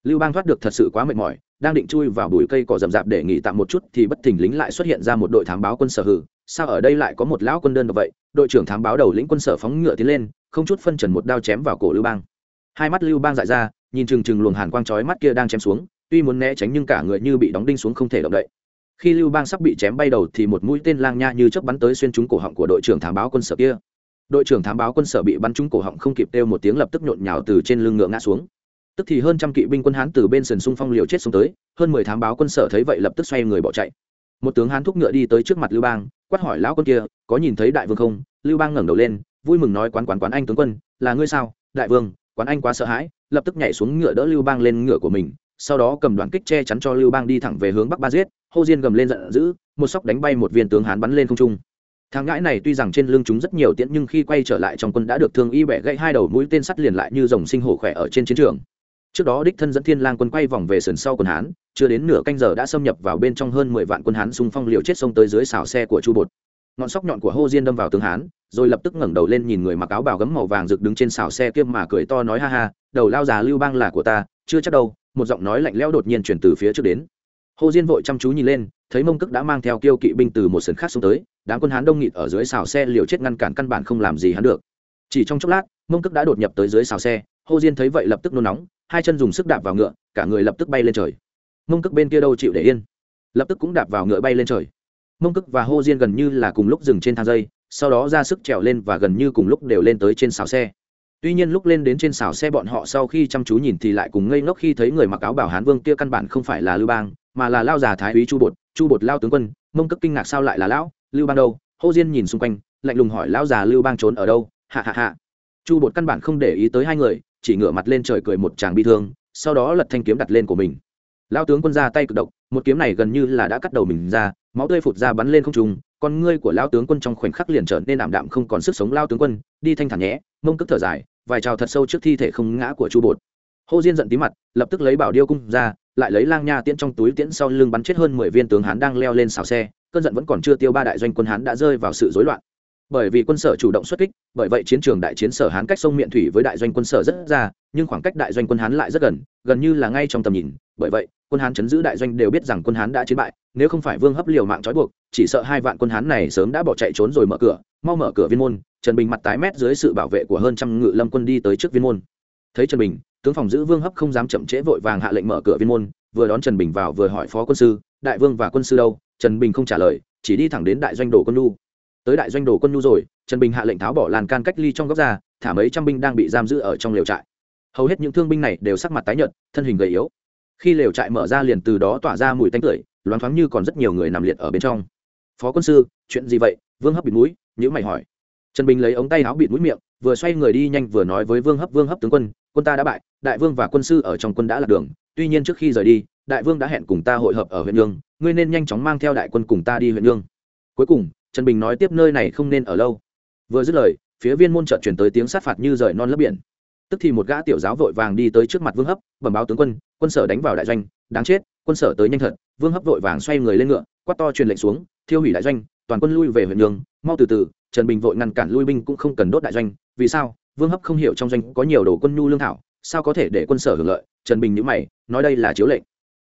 lưu bang thoát được thật sự quá mệt mỏi, đang định chui vào bụi cây cỏ rậm rạp để nghỉ tạm một chút thì bất thình lính lại xuất hiện ra một đội thám báo quân sở hữu sao ở đây lại có một lão quân đơn vậy? Đội trưởng thám báo đầu lĩnh quân sở phóng ngựa tiến lên, không chút phân trần một đao chém vào cổ lưu bang. Hai mắt lưu bang dại ra, nhìn chừng chừng luồng hàn quang chói mắt kia đang chém xuống, tuy muốn né tránh nhưng cả người như bị đóng đinh xuống không thể động đậy. Khi lưu bang sắp bị chém bay đầu thì một mũi tên lang nha như chớp bắn tới xuyên trúng cổ họng của đội trưởng thám báo quân sở kia. Đội trưởng thám báo quân sở bị bắn trúng cổ họng không kịp kêu một tiếng lập tức nhộn nhào từ trên lưng ngựa ngã xuống. Tức thì hơn trăm kỵ binh quân hán từ bên sườn xung phong liều chết xuống tới, hơn mười thám báo quân sở thấy vậy lập tức xoay người bỏ chạy một tướng hán thúc ngựa đi tới trước mặt lưu bang, quát hỏi lão quân kia, có nhìn thấy đại vương không? Lưu bang ngẩng đầu lên, vui mừng nói, quán quán quán anh tướng quân, là ngươi sao? Đại vương, quán anh quá sợ hãi. Lập tức nhảy xuống ngựa đỡ lưu bang lên ngựa của mình, sau đó cầm đoạn kích che chắn cho lưu bang đi thẳng về hướng bắc ba giết, hô diên gầm lên giận dữ, một sóc đánh bay một viên tướng hán bắn lên không trung. Thằng ngãi này tuy rằng trên lưng chúng rất nhiều tiễn nhưng khi quay trở lại trong quân đã được thương y bẻ gãy hai đầu mũi, tên sắt liền lại như dòng sinh hổ khỏe ở trên chiến trường trước đó đích thân dẫn thiên lang quân quay vòng về sườn sau quân hán, chưa đến nửa canh giờ đã xâm nhập vào bên trong hơn mười vạn quân hán xung phong liều chết xông tới dưới xào xe của chu bột. Ngọn sóc nhọn của hô diên đâm vào tướng hán, rồi lập tức ngẩng đầu lên nhìn người mặc áo bào gấm màu vàng rực đứng trên xào xe kia mà cười to nói ha ha, đầu lao già lưu bang là của ta, chưa chắc đâu. Một giọng nói lạnh lẽo đột nhiên chuyển từ phía trước đến. Hô diên vội chăm chú nhìn lên, thấy mông cức đã mang theo kiêu kỵ binh từ một sườn khác xuống tới, đám quân hán đông nghịt ở dưới xào xe liều chết ngăn cản căn bản không làm gì hắn được. Chỉ trong chốc lát, mông cức đã đột nhập tới dưới xào xe, hô diên thấy vậy lập tức nôn nóng hai chân dùng sức đạp vào ngựa, cả người lập tức bay lên trời. Mông cước bên kia đâu chịu để yên? Lập tức cũng đạp vào ngựa bay lên trời. Mông cước và hô diên gần như là cùng lúc dừng trên thang dây, sau đó ra sức trèo lên và gần như cùng lúc đều lên tới trên xào xe. Tuy nhiên lúc lên đến trên xào xe bọn họ sau khi chăm chú nhìn thì lại cùng ngây ngốc khi thấy người mặc áo bảo hán vương kia căn bản không phải là lưu bang, mà là lao già thái úy chu bột chu bột lao tướng quân. Mông cước kinh ngạc sao lại là lão? Lưu bang đâu? Hô diên nhìn xung quanh, lạnh lùng hỏi, lão già lưu bang trốn ở đâu? Hạ hạ hạ chu bột căn bản không để ý tới hai người chỉ ngửa mặt lên trời cười một chàng bi thương, sau đó lật thanh kiếm đặt lên của mình. Lao tướng quân ra tay cực độc, một kiếm này gần như là đã cắt đầu mình ra, máu tươi phụt ra bắn lên không trùng con ngươi của lao tướng quân trong khoảnh khắc liền trở nên ảm đạm không còn sức sống. Lao tướng quân, đi thanh thản nhé, mông cức thở dài, vài trào thật sâu trước thi thể không ngã của chu bột. Hô diên giận tí mặt, lập tức lấy bảo điêu cung ra, lại lấy lang nha tiễn trong túi tiễn sau lưng bắn chết hơn mười viên tướng hán đang leo lên xào xe, cơn giận vẫn còn chưa tiêu ba đại doanh quân hán đã rơi vào sự rối loạn bởi vì quân sở chủ động xuất kích, bởi vậy chiến trường đại chiến sở hán cách sông miệng thủy với đại doanh quân sở rất xa, nhưng khoảng cách đại doanh quân hán lại rất gần gần như là ngay trong tầm nhìn. Bởi vậy, quân hán chấn giữ đại doanh đều biết rằng quân hán đã chiến bại, nếu không phải vương hấp liều mạng trói buộc, chỉ sợ hai vạn quân hán này sớm đã bỏ chạy trốn rồi mở cửa, mau mở cửa viên môn. Trần bình mặt tái mét dưới sự bảo vệ của hơn trăm ngự lâm quân đi tới trước viên môn. Thấy trần bình, tướng phòng giữ vương hấp không dám chậm trễ vội vàng hạ lệnh mở cửa viên môn, vừa đón trần bình vào vừa hỏi phó quân sư, đại vương và quân sư đâu? Trần bình không trả lời, chỉ đi thẳng đến đại doanh đồ quân lu tới đại doanh đồ quân nhu rồi, trần bình hạ lệnh tháo bỏ làn can cách ly trong góc ra, thả mấy trăm binh đang bị giam giữ ở trong lều trại. Hầu hết những thương binh này đều sắc mặt tái nhợt, thân hình gầy yếu. Khi lều trại mở ra liền từ đó tỏa ra mùi tanh tưởi, loáng thoáng như còn rất nhiều người nằm liệt ở bên trong. Phó quân sư, chuyện gì vậy? Vương hấp bịt mũi nhữ mày hỏi. Trần bình lấy ống tay áo bịt mũi miệng, vừa xoay người đi nhanh vừa nói với vương hấp vương hấp tướng quân quân ta đã bại, đại vương và quân sư ở trong quân đã lạc đường, tuy nhiên trước khi rời đi, đại vương đã hẹn cùng ta hội hợp ở huyện lương ngươi nên nhanh chóng mang theo đại quân cùng ta đi huyện lương cuối cùng trần bình nói tiếp nơi này không nên ở lâu. Vừa dứt lời, phía viên môn trợt chuyển tới tiếng sát phạt như rời non lấp biển. Tức thì một gã tiểu giáo vội vàng đi tới trước mặt vương hấp, bẩm báo tướng quân quân sở đánh vào đại doanh, đáng chết, quân sở tới nhanh thật. Vương hấp vội vàng xoay người lên ngựa, quát to truyền lệnh xuống, thiêu hủy đại doanh, toàn quân lui về huyện nhường, mau từ từ. Trần bình vội ngăn cản lui binh cũng không cần đốt đại doanh, vì sao? Vương hấp không hiểu trong doanh có nhiều đồ quân nhu lương thảo, sao có thể để quân sở hưởng lợi? Trần bình nhữ mày, nói đây là chiếu lệnh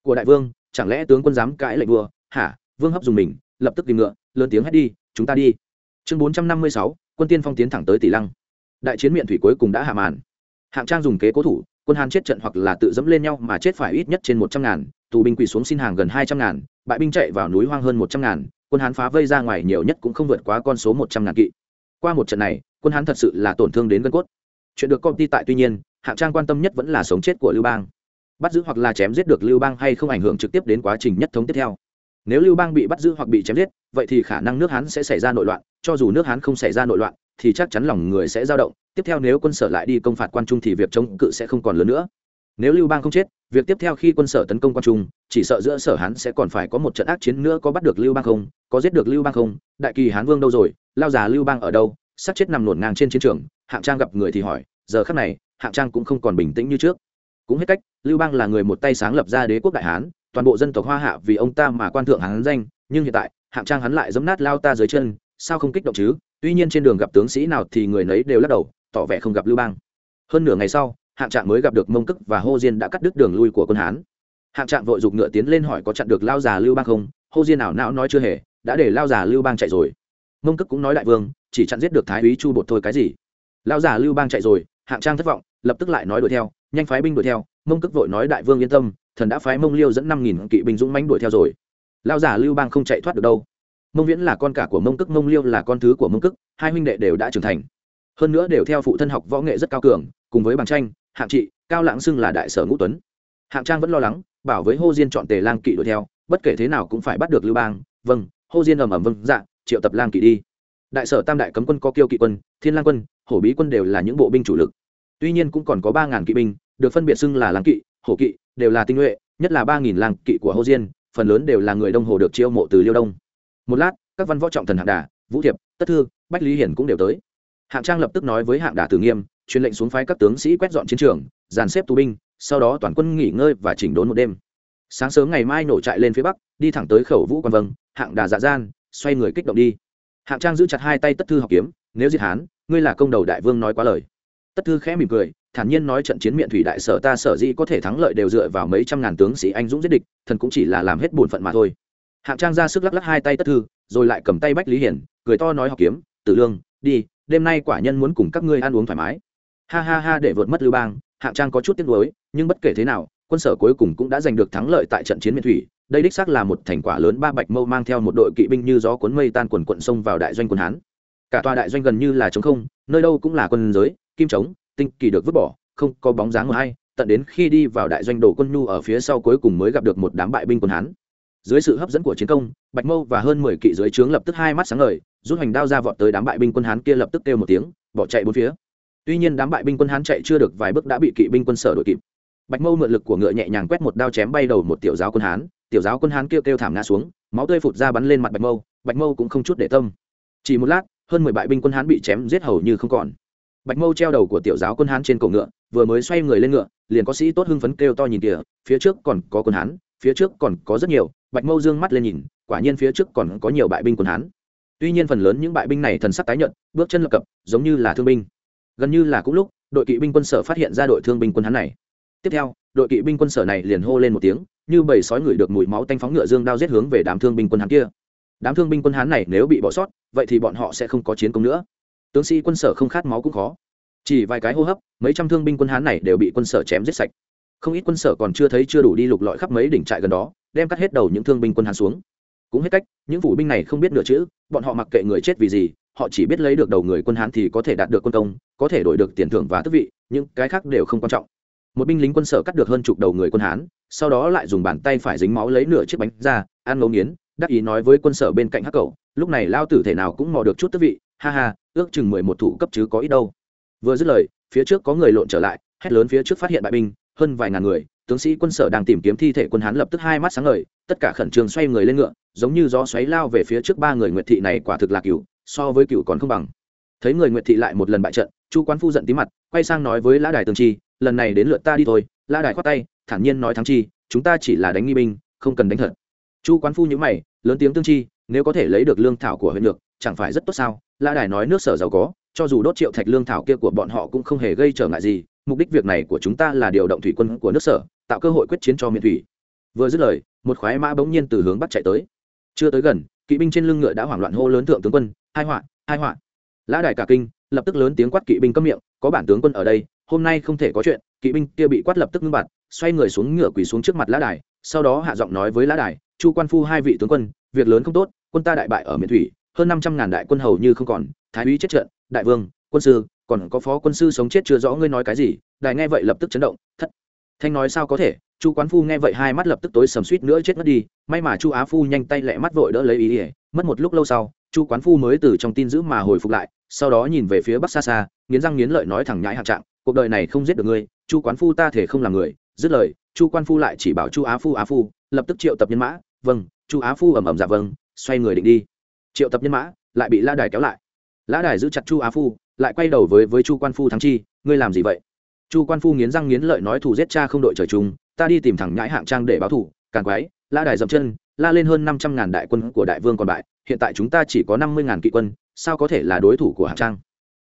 của đại vương, chẳng lẽ tướng quân dám cãi lệnh vua? Hả? Vương hấp dùng mình, lập tức tìm ngựa lớn tiếng hét đi, chúng ta đi. Chương bốn trăm năm mươi sáu, quân tiên phong tiến thẳng tới tỷ lăng. Đại chiến miệng thủy cuối cùng đã hạ màn. Hạng trang dùng kế cố thủ, quân hàn chết trận hoặc là tự dẫm lên nhau mà chết phải ít nhất trên một trăm ngàn, tù binh quỳ xuống xin hàng gần hai trăm ngàn, bại binh chạy vào núi hoang hơn một trăm ngàn, quân hán phá vây ra ngoài nhiều nhất cũng không vượt quá con số một trăm ngàn kỵ. Qua một trận này, quân hán thật sự là tổn thương đến gân cốt. Chuyện được công ty tại tuy nhiên, hạng trang quan tâm nhất vẫn là sống chết của lưu bang. Bắt giữ hoặc là chém giết được lưu bang hay không ảnh hưởng trực tiếp đến quá trình nhất thống tiếp theo nếu lưu bang bị bắt giữ hoặc bị chém giết, vậy thì khả năng nước hán sẽ xảy ra nội loạn, cho dù nước hán không xảy ra nội loạn, thì chắc chắn lòng người sẽ dao động. Tiếp theo nếu quân sở lại đi công phạt quan trung thì việc chống cự sẽ không còn lớn nữa. Nếu lưu bang không chết, việc tiếp theo khi quân sở tấn công quan trung, chỉ sợ giữa sở hán sẽ còn phải có một trận ác chiến nữa có bắt được lưu bang không, có giết được lưu bang không, đại kỳ hán vương đâu rồi, lao già lưu bang ở đâu sát chết nằm nổn ngang trên chiến trường, hạng trang gặp người thì hỏi, giờ khắc này, hạng trang cũng không còn bình tĩnh như trước. Cũng hết cách, lưu bang là người một tay sáng lập ra đế quốc đại hán toàn bộ dân tộc hoa hạ vì ông ta mà quan thượng hán danh, nhưng hiện tại, hạng trang hắn lại giấm nát lao ta dưới chân, sao không kích động chứ? Tuy nhiên trên đường gặp tướng sĩ nào thì người nấy đều lắc đầu, tỏ vẻ không gặp lưu bang. Hơn nửa ngày sau, hạng trạng mới gặp được mông cức và hô diên đã cắt đứt đường lui của quân hán. Hạng trạng vội giục ngựa tiến lên hỏi có chặn được lao già lưu bang không? Hô diên nào não nói chưa hề, đã để lao già lưu bang chạy rồi. Mông cức cũng nói đại vương, chỉ chặn giết được thái úy chu bột thôi cái gì? Lao già lưu bang chạy rồi, hạng trang thất vọng, lập tức lại nói đuổi theo, nhanh phái binh đuổi theo mông cước vội nói đại vương yên tâm, thần đã phái mông liêu dẫn năm nghìn kỵ binh dũng mánh đuổi theo rồi. Lao giả lưu bang không chạy thoát được đâu. Mông viễn là con cả của mông cước, mông liêu là con thứ của mông cước, hai huynh đệ đều đã trưởng thành. Hơn nữa đều theo phụ thân học võ nghệ rất cao cường, cùng với bằng tranh, hạng trị, cao lãng xưng là đại sở ngũ tuấn. Hạng trang vẫn lo lắng, bảo với hô diên chọn tề lang kỵ đuổi theo, bất kể thế nào cũng phải bắt được lưu bang. Vâng hô diên ầm ầm vâng dạ triệu tập lang kỵ đi. Đại sở tam đại cấm quân có kiêu kỵ quân, thiên lang quân, hổ bí quân đều là những bộ binh chủ lực. Tuy nhiên cũng còn có ba ngàn kỵ binh được phân biệt xưng là lang kỵ, hổ kỵ, đều là tinh nhuệ, nhất là ba nghìn lang kỵ của hô diên, phần lớn đều là người đông hồ được chiêu mộ từ liêu đông. Một lát, các văn võ trọng thần hạng đà, vũ thiệp, tất thư, bách lý hiển cũng đều tới. Hạng trang lập tức nói với hạng đà tử nghiêm, truyền lệnh xuống phái các tướng sĩ quét dọn chiến trường, dàn xếp tù binh, sau đó toàn quân nghỉ ngơi và chỉnh đốn một đêm. Sáng sớm ngày mai nổ trại lên phía bắc, đi thẳng tới khẩu vũ quan vâng hạng đà dạ gian, xoay người kích động đi. Hạng trang giữ chặt hai tay tất thư học kiếm, nếu diệt hán, ngươi là công đầu đại vương nói quá lời. Tất thư khẽ mỉm cười thản nhiên nói trận chiến miệng thủy đại sở ta sở dĩ có thể thắng lợi đều dựa vào mấy trăm ngàn tướng sĩ anh dũng giết địch, thần cũng chỉ là làm hết bổn phận mà thôi. Hạng trang ra sức lắc lắc hai tay tất thư, rồi lại cầm tay bách lý hiển, cười to nói học kiếm, tử lương, đi, đêm nay quả nhân muốn cùng các ngươi ăn uống thoải mái. Ha ha ha để vượt mất lưu bang, hạng trang có chút tiếc nuối, nhưng bất kể thế nào, quân sở cuối cùng cũng đã giành được thắng lợi tại trận chiến miền thủy. Đây đích xác là một thành quả lớn, ba bạch mâu mang theo một đội kỵ binh như gió cuốn mây tan quần quận sông vào đại doanh quân hán. Cả tòa đại doanh gần như là trống không, nơi đâu cũng là quân giới, kim trống tinh kỳ được vứt bỏ, không có bóng dáng một hay tận đến khi đi vào đại doanh đồ quân nhu ở phía sau cuối cùng mới gặp được một đám bại binh quân hán. Dưới sự hấp dẫn của chiến công, bạch mâu và hơn mười kỵ dưới trướng lập tức hai mắt sáng ngời, rút hoành đao ra vọt tới đám bại binh quân hán kia lập tức kêu một tiếng, bỏ chạy bốn phía. Tuy nhiên đám bại binh quân hán chạy chưa được vài bước đã bị kỵ binh quân sở đội kịp. Bạch mâu mượn lực của ngựa nhẹ nhàng quét một đao chém bay đầu một tiểu giáo quân hán, tiểu giáo quân hán kêu kêu thảm ngã xuống, máu tươi phụt ra bắn lên mặt bạch mâu bạch mâu cũng không chút để tâm. Chỉ một lát, hơn mười bại binh quân hán bị chém giết hầu như không còn bạch mâu treo đầu của tiểu giáo quân hán trên cổ ngựa, vừa mới xoay người lên ngựa, liền có sĩ tốt hưng phấn kêu to nhìn kìa, phía trước còn có quân hán, phía trước còn có rất nhiều, bạch mâu dương mắt lên nhìn, quả nhiên phía trước còn có nhiều bại binh quân hán. Tuy nhiên phần lớn những bại binh này thần sắc tái nhợt, bước chân lập cập, giống như là thương binh. Gần như là cũng lúc, đội kỵ binh quân sở phát hiện ra đội thương binh quân hán này. Tiếp theo, đội kỵ binh quân sở này liền hô lên một tiếng, như bầy sói ngửi được mùi máu tanh phóng ngựa dương đao giết hướng về đám thương binh quân hán kia. Đám thương binh quân hán này nếu bị bỏ sót, vậy thì bọn họ sẽ không có chiến công nữa tướng sĩ quân sở không khát máu cũng khó. Chỉ vài cái hô hấp, mấy trăm thương binh quân hán này đều bị quân sở chém giết sạch. Không ít quân sở còn chưa thấy chưa đủ đi lục lọi khắp mấy đỉnh trại gần đó, đem cắt hết đầu những thương binh quân hán xuống. Cũng hết cách, những phủ binh này không biết nửa chữ, bọn họ mặc kệ người chết vì gì, họ chỉ biết lấy được đầu người quân hán thì có thể đạt được quân công, có thể đổi được tiền thưởng và tước vị, những cái khác đều không quan trọng. Một binh lính quân sở cắt được hơn chục đầu người quân hán, sau đó lại dùng bàn tay phải dính máu lấy nửa chiếc bánh ra, ăn ngấu nghiến, đắc ý nói với quân sở bên cạnh hắc cầu lúc này lao tử thể nào cũng mò được chút tước vị, ha ha ước chừng mười một thủ cấp chứ có ít đâu. Vừa dứt lời, phía trước có người lộn trở lại, hét lớn phía trước phát hiện bại binh, hơn vài ngàn người, tướng sĩ quân sở đang tìm kiếm thi thể quân hán lập tức hai mắt sáng ngời, tất cả khẩn trương xoay người lên ngựa, giống như gió xoáy lao về phía trước ba người nguyệt thị này quả thực là cựu so với cựu còn không bằng. Thấy người nguyệt thị lại một lần bại trận, chu quán phu giận tí mặt, quay sang nói với lã đài tương chi, lần này đến lượt ta đi thôi. Lã đài khoát tay, thản nhiên nói thắng chi, chúng ta chỉ là đánh nghi binh, không cần đánh thật. Chu quán phu nhữ mày, lớn tiếng tương chi, nếu có thể lấy được lương thảo của huyện lược, chẳng phải rất tốt sao? Lã đài nói nước sở giàu có, cho dù đốt triệu thạch lương thảo kia của bọn họ cũng không hề gây trở ngại gì, mục đích việc này của chúng ta là điều động thủy quân của nước sở, tạo cơ hội quyết chiến cho miền thủy. Vừa dứt lời, một khoái mã bỗng nhiên từ hướng bắc chạy tới. Chưa tới gần, kỵ binh trên lưng ngựa đã hoảng loạn hô lớn thượng tướng quân, hai họa hai họa. Lã Đài cả kinh, lập tức lớn tiếng quát kỵ binh cấm miệng, có bản tướng quân ở đây, hôm nay không thể có chuyện. Kỵ binh kia bị quát lập tức ngưng bặt xoay người xuống ngựa quỳ xuống trước mặt lã đài, sau đó hạ giọng nói với lã đài, chu quan phu hai vị tướng quân, việc lớn không tốt, quân ta đại bại ở miền thủy hơn năm trăm ngàn đại quân hầu như không còn, thái úy chết trận, đại vương, quân sư, còn có phó quân sư sống chết chưa rõ ngươi nói cái gì đại nghe vậy lập tức chấn động, thất. Thanh nói sao có thể, chu quán phu nghe vậy hai mắt lập tức tối sầm suýt nữa chết mất đi, may mà chu á phu nhanh tay lẹ mắt vội đỡ lấy ý ỉa mất một lúc lâu sau, chu quán phu mới từ trong tin giữ mà hồi phục lại, sau đó nhìn về phía bắc xa xa, nghiến răng nghiến lợi nói thẳng nhãi hạng trạng, cuộc đời này không giết được ngươi, chu quán phu ta thể không làm người, dứt lời, chu quan phu lại chỉ bảo chu á phu á phu, lập tức triệu tập nhân mã vâng chu á phu ầm ầm dạ vâng xoay người định đi triệu tập nhân mã, lại bị la đài kéo lại. Lã đài giữ chặt chu á phu, lại quay đầu với với chu quan phu thắng chi, ngươi làm gì vậy? Chu quan phu nghiến răng nghiến lợi nói thủ giết cha không đội trời chung, ta đi tìm thẳng nhãi hạng trang để báo thủ càng quái, la đài dậm chân, la lên hơn năm trăm ngàn đại quân của đại vương còn bại, hiện tại chúng ta chỉ có năm mươi ngàn kỵ quân, sao có thể là đối thủ của hạng trang?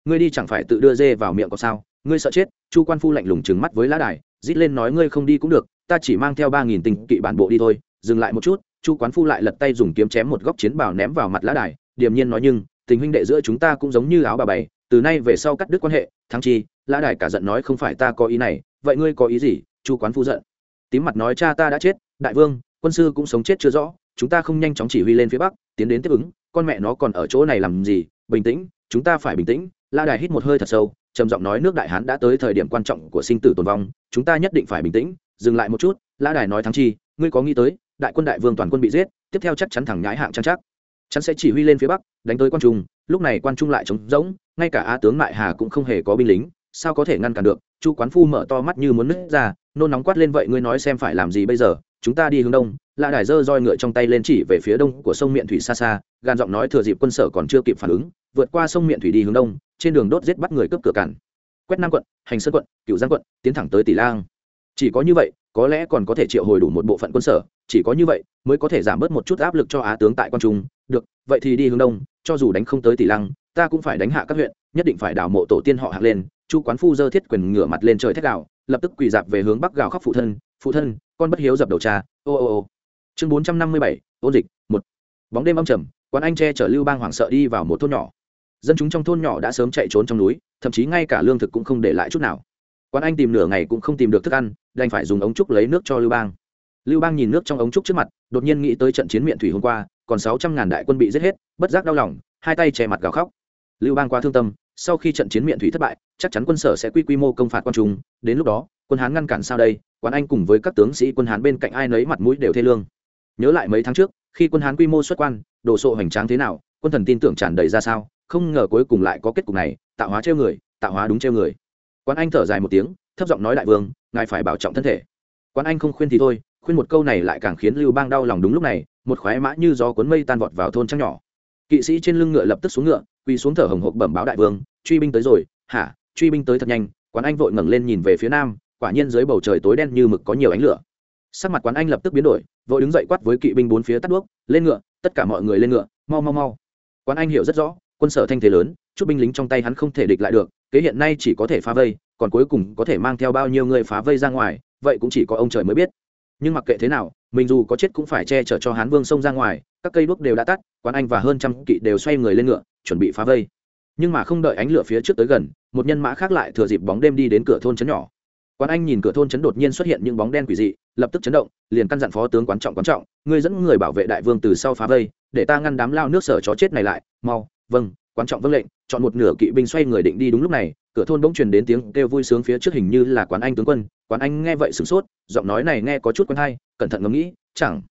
Ngươi đi chẳng phải tự đưa dê vào miệng có sao? Ngươi sợ chết, chu quan phu lạnh lùng trừng mắt với la đài, rít lên nói ngươi không đi cũng được, ta chỉ mang theo ba nghìn tinh kỵ bản bộ đi thôi, dừng lại một chút chu quán phu lại lật tay dùng kiếm chém một góc chiến bào ném vào mặt la đài, điềm nhiên nói nhưng, tình huynh đệ giữa chúng ta cũng giống như áo bà bày, từ nay về sau cắt đứt quan hệ, thắng chi, lã đài cả giận nói không phải ta có ý này, vậy ngươi có ý gì? Chu quán phu giận. Tím mặt nói, cha ta đã chết, đại vương, quân sư cũng sống chết chưa rõ, chúng ta không nhanh chóng chỉ huy lên phía bắc, tiến đến tiếp ứng, con mẹ nó còn ở chỗ này làm gì? Bình tĩnh, chúng ta phải bình tĩnh. La đài hít một hơi thật sâu, trầm giọng nói, nước đại hán đã tới thời điểm quan trọng của sinh tử tồn vong, chúng ta nhất định phải bình tĩnh, dừng lại một chút. La đài nói, thắng chi, ngươi có nghĩ tới đại quân đại vương toàn quân bị giết, tiếp theo chắc chắn thẳng nhái hạng trang chắc chắn sẽ chỉ huy lên phía bắc, đánh tới quan trung, lúc này quan trung lại trống rỗng, ngay cả á tướng mại hà cũng không hề có binh lính, sao có thể ngăn cản được? Chu quán phu mở to mắt như muốn nứt ra, nôn nóng quát lên vậy ngươi nói xem phải làm gì bây giờ? Chúng ta đi hướng đông lạ đài dơ roi ngựa trong tay lên chỉ về phía đông của sông miệng thủy xa xa, gan giọng nói thừa dịp quân sở còn chưa kịp phản ứng, vượt qua sông miệng thủy đi hướng đông, trên đường đốt giết bắt người cướp cửa cản. Quét nam quận, hành sơn quận cựu giang quận, tiến thẳng tới tỷ lang chỉ có như vậy, có lẽ còn có thể triệu hồi đủ một bộ phận quân sở, chỉ có như vậy mới có thể giảm bớt một chút áp lực cho á tướng tại quan trung. Được, vậy thì đi hướng đông, cho dù đánh không tới tỷ lăng, ta cũng phải đánh hạ các huyện, nhất định phải đảo mộ tổ tiên họ hạc lên. Chu quán phu dơ thiết quyền ngửa mặt lên trời thét gạo lập tức quỳ dạp về hướng bắc gạo khóc phụ thân phụ thân, con bất hiếu dập đầu cha, ô ô ô. Chương bốn trăm năm mươi bảy, ôn dịch, một. Bóng đêm âm trầm, quán anh tre chở lưu bang hoảng sợ đi vào một thôn nhỏ. Dân chúng trong thôn nhỏ đã sớm chạy trốn trong núi, thậm chí ngay cả lương thực cũng không để lại chút nào quán anh tìm nửa ngày cũng không tìm được thức ăn, đành phải dùng ống trúc lấy nước cho lưu bang. Lưu bang nhìn nước trong ống trúc trước mặt, đột nhiên nghĩ tới trận chiến miệng thủy hôm qua, còn sáu trăm ngàn đại quân bị giết hết, bất giác đau lòng, hai tay che mặt gào khóc. Lưu bang quá thương tâm, sau khi trận chiến miệng thủy thất bại, chắc chắn quân sở sẽ quy quy mô công phạt quan trung, đến lúc đó, quân hán ngăn cản sao đây, quán anh cùng với các tướng sĩ quân hán bên cạnh ai nấy mặt mũi đều thê lương. Nhớ lại mấy tháng trước, khi quân hán quy mô xuất quan, đồ sộ hoành tráng thế nào, quân thần tin tưởng tràn đầy ra sao, không ngờ cuối cùng lại có kết cục này, tạo hóa treo người, tạo hóa đúng treo người quán anh thở dài một tiếng, thấp giọng nói đại vương, ngài phải bảo trọng thân thể. Quán anh không khuyên thì thôi, khuyên một câu này lại càng khiến lưu bang đau lòng đúng lúc này, một khoái mã như gió cuốn mây tan vọt vào thôn trăng nhỏ. Kỵ sĩ trên lưng ngựa lập tức xuống ngựa, quỳ xuống thở hồng hộc bẩm báo đại vương, truy binh tới rồi, hả, truy binh tới thật nhanh, quán anh vội ngẩng lên nhìn về phía nam, quả nhiên dưới bầu trời tối đen như mực có nhiều ánh lửa. Sắc mặt quán anh lập tức biến đổi, vội đứng dậy quát với kỵ binh bốn phía tắt đuốc, lên ngựa, tất cả mọi người lên ngựa, mau mau mau. Quán anh hiểu rất rõ, quân sở thanh thế lớn, chút binh lính trong tay hắn không thể địch lại được kế hiện nay chỉ có thể phá vây, còn cuối cùng có thể mang theo bao nhiêu người phá vây ra ngoài, vậy cũng chỉ có ông trời mới biết. Nhưng mặc kệ thế nào, mình dù có chết cũng phải che chở cho hán vương xông ra ngoài, các cây đuốc đều đã tắt, quán anh và hơn trăm kỵ đều xoay người lên ngựa, chuẩn bị phá vây. Nhưng mà không đợi ánh lửa phía trước tới gần, một nhân mã khác lại thừa dịp bóng đêm đi đến cửa thôn trấn nhỏ. Quán anh nhìn cửa thôn trấn đột nhiên xuất hiện những bóng đen quỷ dị, lập tức chấn động, liền căn dặn phó tướng quán trọng quán trọng, ngươi dẫn người bảo vệ đại vương từ sau phá vây, để ta ngăn đám lao nước sở chó chết này lại, mau vâng quan trọng vâng lệnh, chọn một nửa kỵ binh xoay người định đi đúng lúc này, cửa thôn bỗng truyền đến tiếng kêu vui sướng phía trước hình như là quán anh tướng quân. Quán anh nghe vậy sửng sốt, giọng nói này nghe có chút quen hay, cẩn thận ngẫm nghĩ, chẳng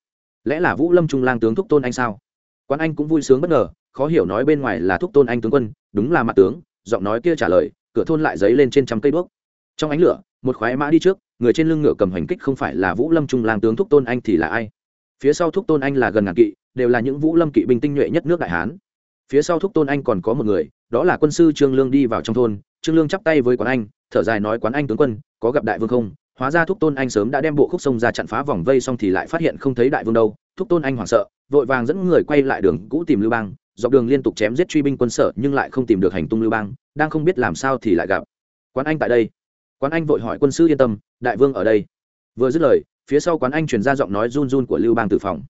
lẽ là vũ lâm trung lang tướng thúc tôn anh sao? Quán anh cũng vui sướng bất ngờ, khó hiểu nói bên ngoài là thúc tôn anh tướng quân, đúng là mặt tướng, giọng nói kia trả lời, cửa thôn lại dấy lên trên trăm cây đuốc. Trong ánh lửa, một khoái mã đi trước, người trên lưng ngựa cầm hành kích không phải là vũ lâm trung lang tướng thúc tôn anh thì là ai? Phía sau thúc tôn anh là gần ngàn kỵ, đều là những vũ lâm kỵ binh tinh nhuệ nhất nước đại hán phía sau thúc tôn anh còn có một người, đó là quân sư trương lương đi vào trong thôn, trương lương chắp tay với quán anh, thở dài nói quán anh tướng quân, có gặp đại vương không? Hóa ra thúc tôn anh sớm đã đem bộ khúc sông ra chặn phá vòng vây xong thì lại phát hiện không thấy đại vương đâu. Thúc tôn anh hoảng sợ, vội vàng dẫn người quay lại đường cũ tìm lưu bang, dọc đường liên tục chém giết truy binh quân sở nhưng lại không tìm được hành tung lưu bang, đang không biết làm sao thì lại gặp. Quán anh tại đây. Quán anh vội hỏi quân sư yên tâm, đại vương ở đây. Vừa dứt lời, phía sau quán anh truyền ra giọng nói run run của lưu bang từ phòng.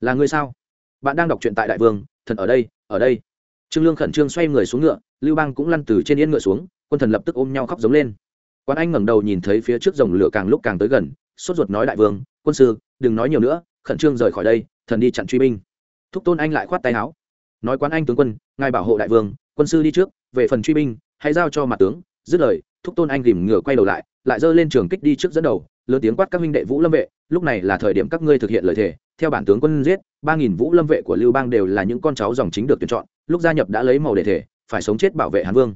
Là người sao? Bạn đang đọc truyện tại đại vương thần ở đây ở đây trương lương khẩn trương xoay người xuống ngựa, lưu bang cũng lăn từ trên yên ngựa xuống, quân thần lập tức ôm nhau khóc giống lên. Quan anh ngẩng đầu nhìn thấy phía trước dòng lửa càng lúc càng tới gần, sốt ruột nói đại vương, quân sư, đừng nói nhiều nữa, khẩn trương rời khỏi đây, thần đi chặn truy binh. Thúc tôn anh lại khoát tay áo. Nói quán anh tướng quân, ngài bảo hộ đại vương, quân sư đi trước, về phần truy binh, hãy giao cho mặt tướng. Dứt lời, thúc tôn anh ghìm ngựa quay đầu lại lại giơ lên trường kích đi trước dẫn đầu, lớn tiếng quát các huynh đệ vũ lâm vệ, lúc này là thời điểm các ngươi thực hiện lời thề, theo bản tướng quân giết, ba nghìn vũ lâm vệ của lưu bang đều là những con cháu dòng chính được tuyển chọn, lúc gia nhập đã lấy màu để thể phải sống chết bảo vệ hán vương.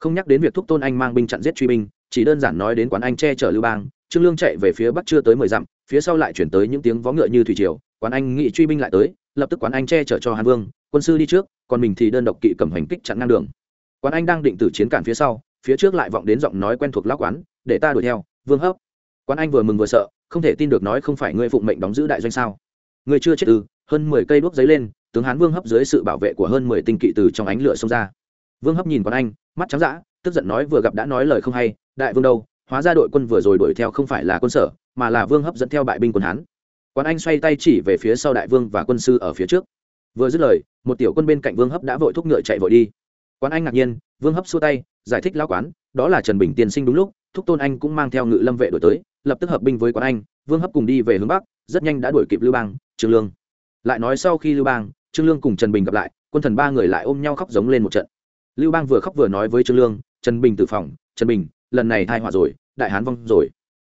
Không nhắc đến việc thúc tôn anh mang binh chặn giết truy binh, chỉ đơn giản nói đến quán anh che chở lưu bang, trương lương chạy về phía bắc chưa tới mười dặm, phía sau lại chuyển tới những tiếng vó ngựa như thủy triều, quán anh nghị truy binh lại tới, lập tức quán anh che chở cho hán vương, quân sư đi trước, còn mình thì đơn độc kỵ cầm hành kích chặn ngang đường. Quán anh đang định tử chiến cản phía sau phía trước lại vọng đến giọng nói quen thuộc lão quán, để ta đuổi theo, vương hấp. Quán anh vừa mừng vừa sợ, không thể tin được nói không phải ngươi phụng mệnh đóng giữ đại doanh sao? Ngươi chưa chết ư? Hơn mười cây đuốc giấy lên, tướng hán vương hấp dưới sự bảo vệ của hơn mười tinh kỵ từ trong ánh lửa xông ra. Vương hấp nhìn quán anh, mắt trắng dã, tức giận nói vừa gặp đã nói lời không hay, đại vương đâu? Hóa ra đội quân vừa rồi đuổi theo không phải là quân sở, mà là vương hấp dẫn theo bại binh quân hán. Quán anh xoay tay chỉ về phía sau đại vương và quân sư ở phía trước. Vừa dứt lời, một tiểu quân bên cạnh vương hấp đã vội thúc ngựa chạy vội đi. Quán anh ngạc nhiên, vương hấp xua tay giải thích lão quán, đó là trần bình tiên sinh đúng lúc, thúc tôn anh cũng mang theo ngự lâm vệ đổi tới, lập tức hợp binh với quán anh, vương hấp cùng đi về hướng bắc, rất nhanh đã đuổi kịp lưu bang, trương lương. Lại nói sau khi lưu bang, trương lương cùng trần bình gặp lại, quân thần ba người lại ôm nhau khóc giống lên một trận. Lưu bang vừa khóc vừa nói với trương lương, trần bình từ phòng, trần bình, lần này thai họa rồi, đại hán vong rồi.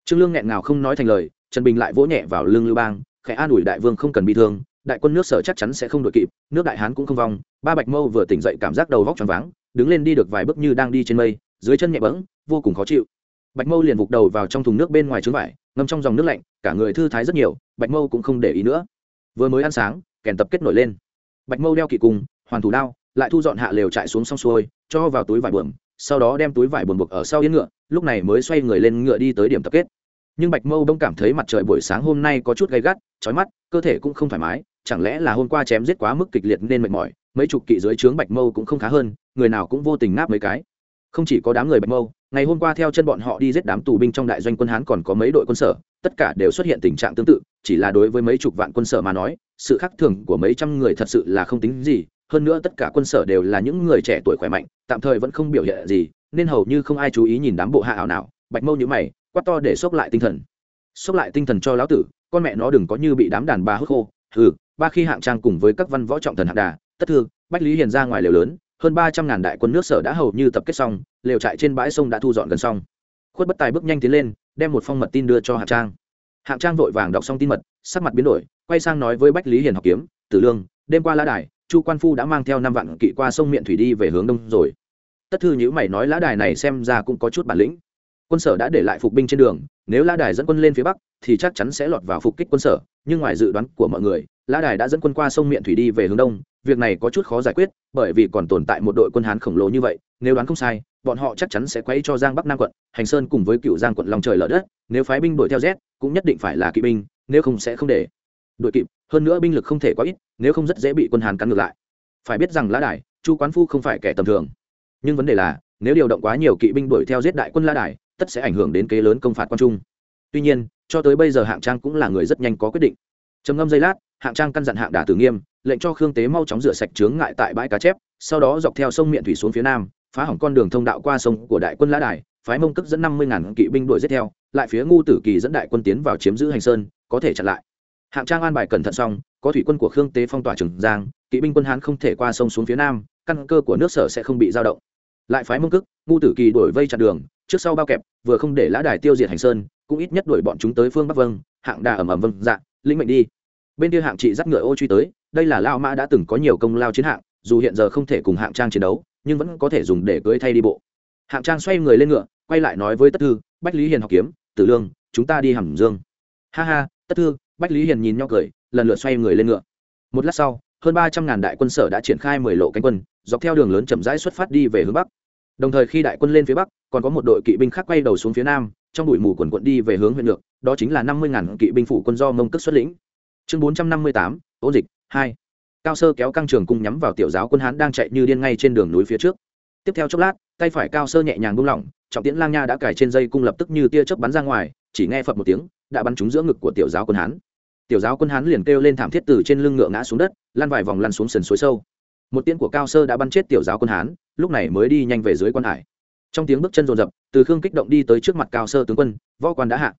Trương lương nghẹn ngào không nói thành lời, trần bình lại vỗ nhẹ vào lưng lưu bang, khẽ an ủi đại vương không cần bị thương, đại quân nước sở chắc chắn sẽ không đội kịp, nước đại hán cũng không vong, ba bạch mâu vừa tỉnh dậy cảm giác đầu vóc tròn váng đứng lên đi được vài bước như đang đi trên mây, dưới chân nhẹ bẫng, vô cùng khó chịu. Bạch mâu liền vụt đầu vào trong thùng nước bên ngoài trứng vải, ngâm trong dòng nước lạnh, cả người thư thái rất nhiều, bạch mâu cũng không để ý nữa. Vừa mới ăn sáng, kèn tập kết nổi lên. Bạch mâu đeo kỵ cùng, hoàn thủ đao, lại thu dọn hạ lều chạy xuống xong xuôi, cho vào túi vải buồm, sau đó đem túi vải buồm buộc ở sau yên ngựa, lúc này mới xoay người lên ngựa đi tới điểm tập kết. Nhưng bạch mâu đông cảm thấy mặt trời buổi sáng hôm nay có chút gay gắt trói mắt, cơ thể cũng không thoải mái chẳng lẽ là hôm qua chém giết quá mức kịch liệt nên mệt mỏi, mấy chục kỵ dưới trướng bạch mâu cũng không khá hơn, người nào cũng vô tình ngáp mấy cái. Không chỉ có đám người bạch mâu, ngày hôm qua theo chân bọn họ đi giết đám tù binh trong đại doanh quân hán còn có mấy đội quân sở, tất cả đều xuất hiện tình trạng tương tự, chỉ là đối với mấy chục vạn quân sở mà nói, sự khác thường của mấy trăm người thật sự là không tính gì, hơn nữa tất cả quân sở đều là những người trẻ tuổi khỏe mạnh, tạm thời vẫn không biểu hiện gì, nên hầu như không ai chú ý nhìn đám bộ hạ ảo nào. Bạch mâu nhữ mày, quát to để xốc lại tinh thần. Xốc lại tinh thần cho lão tử, con mẹ nó đừng có như bị đám đàn bà hút khô. Ừ ba khi hạng trang cùng với các văn võ trọng thần hạng đà, tất thư, bách lý hiền ra ngoài lều lớn, hơn ba trăm ngàn đại quân nước sở đã hầu như tập kết xong, lều trại trên bãi sông đã thu dọn gần xong. Khuất bất tài bước nhanh tiến lên, đem một phong mật tin đưa cho hạng trang. Hạng trang vội vàng đọc xong tin mật, sắc mặt biến đổi, quay sang nói với bách lý hiền học kiếm, tử lương, đêm qua lã đài, chu quan phu đã mang theo năm vạn kỵ qua sông miệng thủy đi về hướng đông rồi. Tất thư nhữ mày nói, lã đài này xem ra cũng có chút bản lĩnh. Quân sở đã để lại phục binh trên đường, nếu lã đài dẫn quân lên phía bắc, thì chắc chắn sẽ lọt vào phục kích quân sở, nhưng ngoài dự đoán của mọi người lã đài đã dẫn quân qua sông miệng thủy đi về hướng đông, việc này có chút khó giải quyết, bởi vì còn tồn tại một đội quân hán khổng lồ như vậy, nếu đoán không sai, bọn họ chắc chắn sẽ quay cho giang bắc nam quận, hành sơn cùng với cựu giang quận lòng trời lở đất, nếu phái binh đuổi theo z, cũng nhất định phải là kỵ binh, nếu không sẽ không để đuổi kịp, hơn nữa binh lực không thể quá ít, nếu không rất dễ bị quân hàn cắn ngược lại. Phải biết rằng lã đài, chu quán phu không phải kẻ tầm thường. Nhưng vấn đề là, nếu điều động quá nhiều kỵ binh đuổi theo giết đại quân lã đài, tất sẽ ảnh hưởng đến kế lớn công phạt quan trung. Tuy nhiên, cho tới bây giờ hạng trang cũng là người rất nhanh có quyết định. Trầm ngâm giây lát hạng trang căn dặn hạng đà tử nghiêm, lệnh cho khương tế mau chóng rửa sạch chướng ngại tại bãi cá chép, sau đó dọc theo sông miệng thủy xuống phía nam, phá hỏng con đường thông đạo qua sông của đại quân lã đài, phái mông cất dẫn năm mươi ngàn kỵ binh đuổi giết theo, lại phía ngu tử kỳ dẫn đại quân tiến vào chiếm giữ hành sơn, có thể chặn lại. Hạng trang an bài cẩn thận xong, có thủy quân của khương tế phong tỏa trường giang, kỵ binh quân hán không thể qua sông xuống phía nam, căn cơ của nước sở sẽ không bị giao động. Lại phái mông cức ngu tử kỳ đổi vây chặn đường, trước sau bao kẹp, vừa không để lã đài tiêu diệt hành sơn, cũng ít nhất đuổi bọn chúng tới phương bắc vâng hạng đà ẩm ẩm vâng dạ lĩnh mệnh đi bên kia hạng trị dắt ngựa ô truy tới, đây là lao mã đã từng có nhiều công lao chiến hạng, dù hiện giờ không thể cùng hạng trang chiến đấu, nhưng vẫn có thể dùng để cưỡi thay đi bộ. Hạng trang xoay người lên ngựa, quay lại nói với tất thư, bách lý hiền học kiếm, tử lương, chúng ta đi hầm dương. Ha ha, tất thư, bách lý hiền nhìn nhau cười, lần lượt xoay người lên ngựa. Một lát sau, hơn ba trăm ngàn đại quân sở đã triển khai mười lộ cánh quân, dọc theo đường lớn chậm rãi xuất phát đi về hướng bắc. Đồng thời khi đại quân lên phía bắc, còn có một đội kỵ binh khác quay đầu xuống phía nam, trong bụi mù quần quận đi về hướng huyện lược đó chính là năm mươi ngàn kỵ binh phủ quân do mông cước xuất lĩnh chương bốn trăm năm mươi tám, ôn dịch, hai. Cao sơ kéo căng trường cung nhắm vào tiểu giáo quân hán đang chạy như điên ngay trên đường núi phía trước. Tiếp theo chốc lát, tay phải cao sơ nhẹ nhàng buông lỏng, trọng tiễn lang nha đã cài trên dây cung lập tức như tia chớp bắn ra ngoài, chỉ nghe phật một tiếng, đã bắn trúng giữa ngực của tiểu giáo quân hán. Tiểu giáo quân hán liền kêu lên thảm thiết từ trên lưng ngựa ngã xuống đất, lăn vài vòng lăn xuống sườn suối sâu. Một tiễn của cao sơ đã bắn chết tiểu giáo quân hán, lúc này mới đi nhanh về dưới quan hải. Trong tiếng bước chân rồn rập, từ khương kích động đi tới trước mặt cao sơ tướng quân, võ quan đã hạ.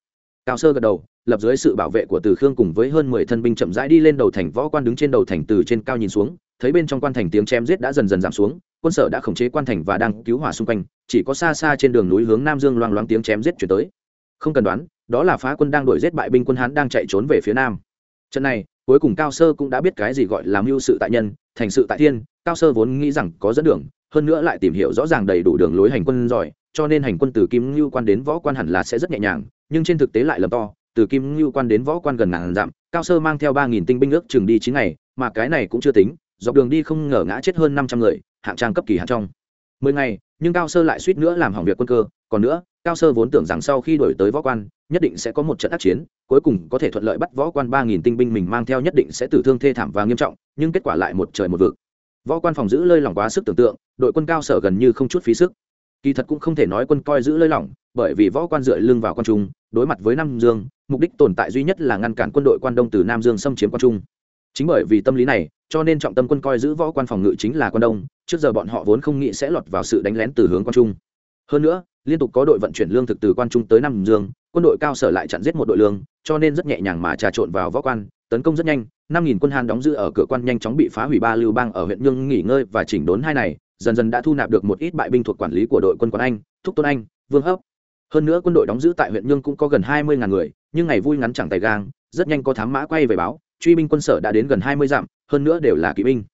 Cao sơ gật đầu lập dưới sự bảo vệ của từ khương cùng với hơn mười thân binh chậm rãi đi lên đầu thành võ quan đứng trên đầu thành từ trên cao nhìn xuống, thấy bên trong quan thành tiếng chém giết đã dần dần giảm xuống, quân sở đã khống chế quan thành và đang cứu hỏa xung quanh, chỉ có xa xa trên đường núi hướng nam dương loang loáng tiếng chém giết chuyển tới. Không cần đoán, đó là phá quân đang đuổi giết bại binh quân hán đang chạy trốn về phía nam. Trận này, cuối cùng cao sơ cũng đã biết cái gì gọi là mưu sự tại nhân, thành sự tại thiên, cao sơ vốn nghĩ rằng có dẫn đường, hơn nữa lại tìm hiểu rõ ràng đầy đủ đường lối hành quân giỏi, cho nên hành quân từ kim ngưu quan đến võ quan hẳn là sẽ rất nhẹ nhàng, nhưng trên thực tế lại lầm to từ kim ngưu quan đến võ quan gần ngàn dặm, cao sơ mang theo ba nghìn tinh binh ước chừng đi chín ngày, mà cái này cũng chưa tính, dọc đường đi không ngờ ngã chết hơn năm trăm người, hạng trang cấp kỳ hạng trong. Mười ngày, nhưng cao sơ lại suýt nữa làm hỏng việc quân cơ, còn nữa, cao sơ vốn tưởng rằng sau khi đổi tới võ quan, nhất định sẽ có một trận ác chiến, cuối cùng có thể thuận lợi bắt võ quan ba nghìn tinh binh mình mang theo nhất định sẽ tử thương thê thảm và nghiêm trọng, nhưng kết quả lại một trời một vực. Võ quan phòng giữ lơi lỏng quá sức tưởng tượng, đội quân cao sở gần như không chút phí sức. Kỳ thật cũng không thể nói quân coi giữ lơi lỏng, bởi vì võ quan dựa lưng vào quan trung đối mặt với nam dương, mục đích tồn tại duy nhất là ngăn cản quân đội quan đông từ nam dương xâm chiếm quan trung. Chính bởi vì tâm lý này, cho nên trọng tâm quân coi giữ võ quan phòng ngự chính là quan đông, trước giờ bọn họ vốn không nghĩ sẽ lọt vào sự đánh lén từ hướng quan trung. Hơn nữa, liên tục có đội vận chuyển lương thực từ quan trung tới nam dương, quân đội cao sở lại chặn giết một đội lương, cho nên rất nhẹ nhàng mà trà trộn vào võ quan, tấn công rất nhanh, năm nghìn quân hàn đóng giữ ở cửa quan nhanh chóng bị phá hủy ba lưu bang ở huyện nhương nghỉ ngơi và chỉnh đốn hai này, dần dần đã thu nạp được một ít bại binh thuộc quản lý của đội quân quán anh, thúc tôn anh, vương hấp hơn nữa quân đội đóng giữ tại huyện nhương cũng có gần hai mươi ngàn người, nhưng ngày vui ngắn chẳng tay gang, rất nhanh có thám mã quay về báo, truy binh quân sở đã đến gần hai mươi dặm, hơn nữa đều là kỵ binh.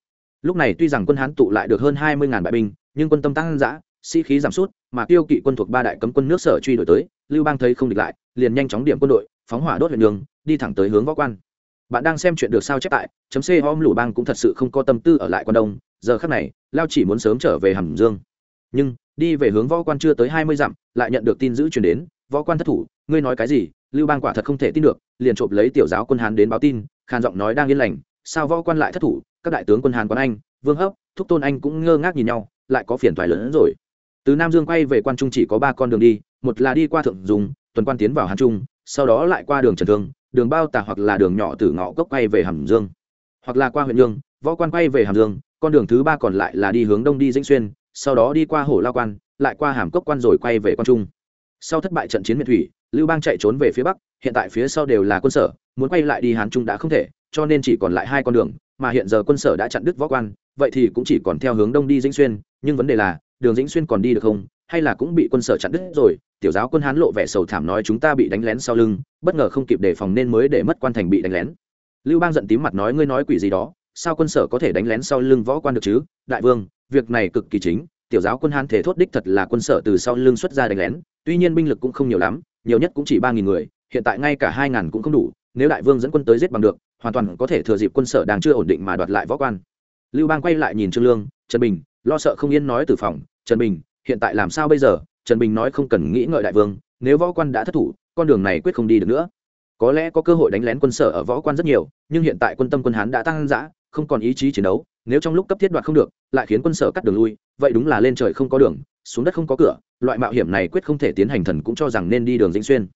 Lúc này tuy rằng quân hán tụ lại được hơn hai mươi ngàn bại binh, nhưng quân tâm tăng giã sĩ、si、khí giảm sút, mà tiêu kỵ quân thuộc ba đại cấm quân nước sở truy đổi tới, lưu bang thấy không địch lại, liền nhanh chóng điểm quân đội, phóng hỏa đốt huyện đường đi thẳng tới hướng võ quan. Bạn đang xem chuyện được sao chép tại, chấm c om lũ bang cũng thật sự không có tâm tư ở lại quan đông, giờ khắc này, lao chỉ muốn sớm trở về hàm dương nhưng, đi về hướng võ quan chưa tới hai mươi dặm, lại nhận được tin giữ chuyển đến, võ quan thất thủ, ngươi nói cái gì? Lưu bang quả thật không thể tin được, liền trộm lấy tiểu giáo quân hán đến báo tin, khàn giọng nói đang yên lành, sao võ quan lại thất thủ? Các đại tướng quân hàn quán anh, vương hấp, thúc tôn anh cũng ngơ ngác nhìn nhau, lại có phiền thoái lớn hơn rồi. Từ nam dương quay về quan trung chỉ có ba con đường đi, một là đi qua thượng dùng, tuần quan tiến vào hàn trung, sau đó lại qua đường trần thương, đường bao tà hoặc là đường nhỏ từ ngõ cốc quay về hàm dương. Hoặc là qua huyện dương võ quan quay về hàm dương, con đường thứ ba còn lại là đi hướng đông đi dĩnh xuyên sau đó đi qua hồ lao quan, lại qua hàm cốc quan rồi quay về quan trung. Sau thất bại trận chiến miệt thủy, lưu bang chạy trốn về phía bắc, hiện tại phía sau đều là quân sở, muốn quay lại đi hán trung đã không thể, cho nên chỉ còn lại hai con đường, mà hiện giờ quân sở đã chặn đứt võ quan, vậy thì cũng chỉ còn theo hướng đông đi dĩnh xuyên, nhưng vấn đề là, đường dĩnh xuyên còn đi được không, hay là cũng bị quân sở chặn đứt rồi, tiểu giáo quân hán lộ vẻ sầu thảm nói chúng ta bị đánh lén sau lưng, bất ngờ không kịp đề phòng nên mới để mất quan thành bị đánh lén. Lưu bang giận tím mặt nói, ngươi nói quỷ gì đó, sao quân sở có thể đánh lén sau lưng võ quan được chứ, đại vương việc này cực kỳ chính, tiểu giáo quân hán thể thốt đích thật là quân sở từ sau lưng xuất ra đánh lén, tuy nhiên binh lực cũng không nhiều lắm, nhiều nhất cũng chỉ ba nghìn người, hiện tại ngay cả hai ngàn cũng không đủ, nếu đại vương dẫn quân tới giết bằng được, hoàn toàn có thể thừa dịp quân sở đang chưa ổn định mà đoạt lại võ quan. Lưu bang quay lại nhìn trương lương, trần bình, lo sợ không yên nói từ phòng, trần bình, hiện tại làm sao bây giờ? Trần bình nói không cần nghĩ ngợi đại vương, nếu võ quan đã thất thủ, con đường này quyết không đi được nữa. Có lẽ có cơ hội đánh lén quân sở ở võ quan rất nhiều, nhưng hiện tại quân tâm quân hán đã tăng giã không còn ý chí chiến đấu nếu trong lúc cấp thiết đoạt không được, lại khiến quân sở cắt đường lui, vậy đúng là lên trời không có đường, xuống đất không có cửa, loại mạo hiểm này quyết không thể tiến hành thần cũng cho rằng nên đi đường dĩnh xuyên.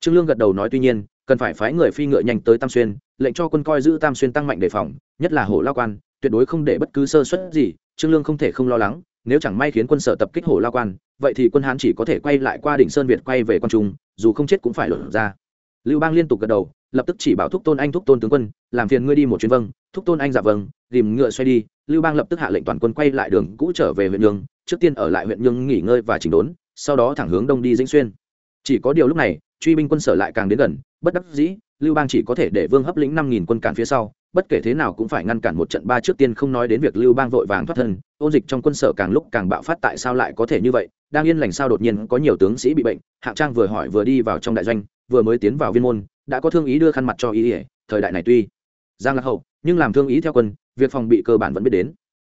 Trương lương gật đầu nói tuy nhiên, cần phải phái người phi ngựa nhanh tới tam xuyên, lệnh cho quân coi giữ tam xuyên tăng mạnh đề phòng, nhất là hổ lao quan, tuyệt đối không để bất cứ sơ suất gì, trương lương không thể không lo lắng, nếu chẳng may khiến quân sở tập kích hổ lao quan, vậy thì quân hán chỉ có thể quay lại qua đỉnh sơn việt quay về quan trung, dù không chết cũng phải lột ra. Lưu bang liên tục gật đầu, lập tức chỉ bảo thúc tôn anh thúc tôn tướng quân, làm phiền ngươi đi một chuyến vâng thúc tôn anh dạ vâng tìm ngựa xoay đi, lưu bang lập tức hạ lệnh toàn quân quay lại đường cũ trở về huyện nhương, trước tiên ở lại huyện nhương nghỉ ngơi và chỉnh đốn, sau đó thẳng hướng đông đi dĩnh xuyên. Chỉ có điều lúc này, truy binh quân sở lại càng đến gần, bất đắc dĩ, lưu bang chỉ có thể để vương hấp lĩnh năm nghìn quân cản phía sau, bất kể thế nào cũng phải ngăn cản một trận ba trước tiên không nói đến việc lưu bang vội vàng thoát thân, ôn dịch trong quân sở càng lúc càng bạo phát tại sao lại có thể như vậy, đang yên lành sao đột nhiên có nhiều tướng sĩ bị bệnh, hạng trang vừa hỏi vừa đi vào trong đại doanh, vừa mới tiến vào viên môn, đã có thương ý đưa khăn mặt cho ý ỉa thời đại này tuy giang lạc hậu nhưng làm thương ý theo quân, việc phòng bị cơ bản vẫn biết đến.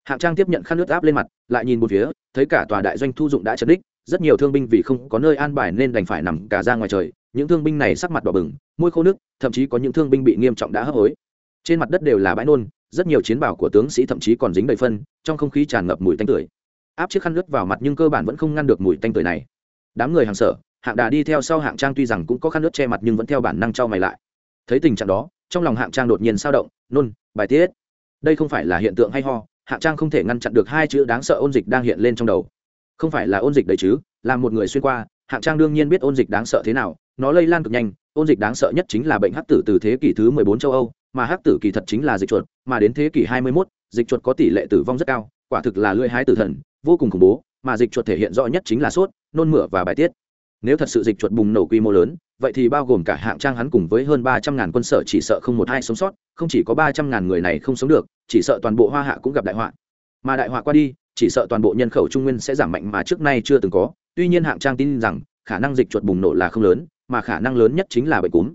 Hạng trang tiếp nhận khăn nước áp lên mặt, lại nhìn một phía, thấy cả tòa đại doanh thu dụng đã chật đích rất nhiều thương binh vì không có nơi an bài nên đành phải nằm cả ra ngoài trời, những thương binh này sắc mặt đỏ bừng, môi khô nước, thậm chí có những thương binh bị nghiêm trọng đã hấp hối. Trên mặt đất đều là bãi nôn, rất nhiều chiến bảo của tướng sĩ thậm chí còn dính đầy phân, trong không khí tràn ngập mùi tanh tưởi. Áp chiếc khăn lướt vào mặt nhưng cơ bản vẫn không ngăn được mùi tanh tưởi này. Đám người hàng sở, hạng đà đi theo sau hạng trang tuy rằng cũng có khăn lướt che mặt nhưng vẫn theo bản năng trao mày lại. Thấy tình trạng đó trong lòng hạng trang đột nhiên sao động nôn bài tiết. Đây không phải là hiện tượng hay ho hạng trang không thể ngăn chặn được hai chữ đáng sợ ôn dịch đang hiện lên trong đầu. Không phải là ôn dịch đấy chứ là một người xuyên qua hạng trang đương nhiên biết ôn dịch đáng sợ thế nào nó lây lan cực nhanh ôn dịch đáng sợ nhất chính là bệnh hắc tử từ thế kỷ thứ 14 châu âu mà hắc tử kỳ thật chính là dịch chuột mà đến thế kỷ 21, dịch chuột có tỷ lệ tử vong rất cao quả thực là lưỡi hái tử thần vô cùng khủng bố mà dịch chuột thể hiện rõ nhất chính là sốt nôn mửa và bài tiết nếu thật sự dịch chuột bùng nổ quy mô lớn vậy thì bao gồm cả hạng trang hắn cùng với hơn ba trăm ngàn quân sở chỉ sợ không một hai sống sót không chỉ có ba trăm ngàn người này không sống được chỉ sợ toàn bộ hoa hạ cũng gặp đại họa. Mà đại họa qua đi chỉ sợ toàn bộ nhân khẩu trung nguyên sẽ giảm mạnh mà trước nay chưa từng có. Tuy nhiên hạng trang tin rằng khả năng dịch chuột bùng nổ là không lớn mà khả năng lớn nhất chính là bệnh cúm.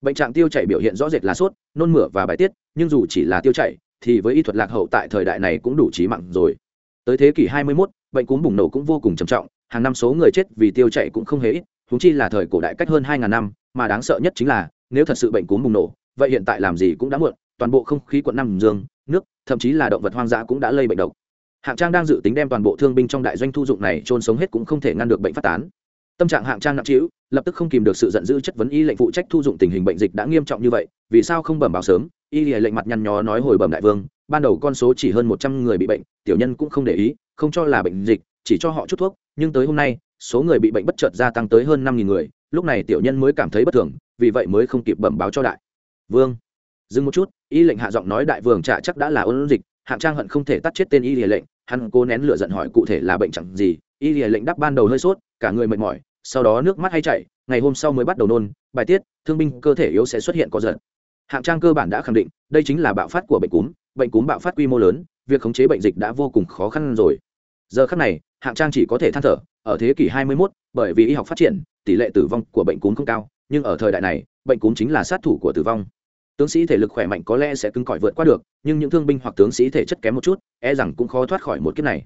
Bệnh trạng tiêu chảy biểu hiện rõ rệt là sốt nôn mửa và bài tiết nhưng dù chỉ là tiêu chảy thì với y thuật lạc hậu tại thời đại này cũng đủ trí mạng rồi. Tới thế kỷ 21, bệnh cúm bùng nổ cũng vô cùng trầm trọng hàng năm số người chết vì tiêu chảy cũng không hề ít húng chi là thời cổ đại cách hơn hai ngàn năm, mà đáng sợ nhất chính là, nếu thật sự bệnh cúm bùng nổ, vậy hiện tại làm gì cũng đã muộn, toàn bộ không khí quận năm dương, nước, thậm chí là động vật hoang dã cũng đã lây bệnh độc. Hạng trang đang dự tính đem toàn bộ thương binh trong đại doanh thu dụng này trôn sống hết cũng không thể ngăn được bệnh phát tán. Tâm trạng hạng trang nặng trĩu, lập tức không kìm được sự giận dữ chất vấn y lệnh phụ trách thu dụng tình hình bệnh dịch đã nghiêm trọng như vậy, vì sao không bẩm báo sớm? Y lệnh mặt nhăn nhó nói hồi bẩm đại vương, ban đầu con số chỉ hơn một trăm người bị bệnh, tiểu nhân cũng không để ý, không cho là bệnh dịch chỉ cho họ chút thuốc, nhưng tới hôm nay, số người bị bệnh bất chợt gia tăng tới hơn năm nghìn người, lúc này tiểu nhân mới cảm thấy bất thường, vì vậy mới không kịp bẩm báo cho đại vương. Dừng một chút, y lệnh hạ giọng nói đại vương trả chắc đã là ôn dịch, hạng trang hận không thể tắt chết tên y lìa lệnh, hắn cố nén lửa giận hỏi cụ thể là bệnh chẳng gì, y lìa lệnh đáp ban đầu hơi sốt, cả người mệt mỏi, sau đó nước mắt hay chảy, ngày hôm sau mới bắt đầu nôn, bài tiết, thương binh cơ thể yếu sẽ xuất hiện có giận. Hạng trang cơ bản đã khẳng định, đây chính là bạo phát của bệnh cúm bệnh cúm bạo phát quy mô lớn, việc khống chế bệnh dịch đã vô cùng khó khăn rồi giờ khắc này hạng trang chỉ có thể than thở ở thế kỷ 21, bởi vì y học phát triển tỷ lệ tử vong của bệnh cúm không cao nhưng ở thời đại này bệnh cúm chính là sát thủ của tử vong. Tướng sĩ thể lực khỏe mạnh có lẽ sẽ cứng cỏi vượt qua được nhưng những thương binh hoặc tướng sĩ thể chất kém một chút e rằng cũng khó thoát khỏi một kiếp này.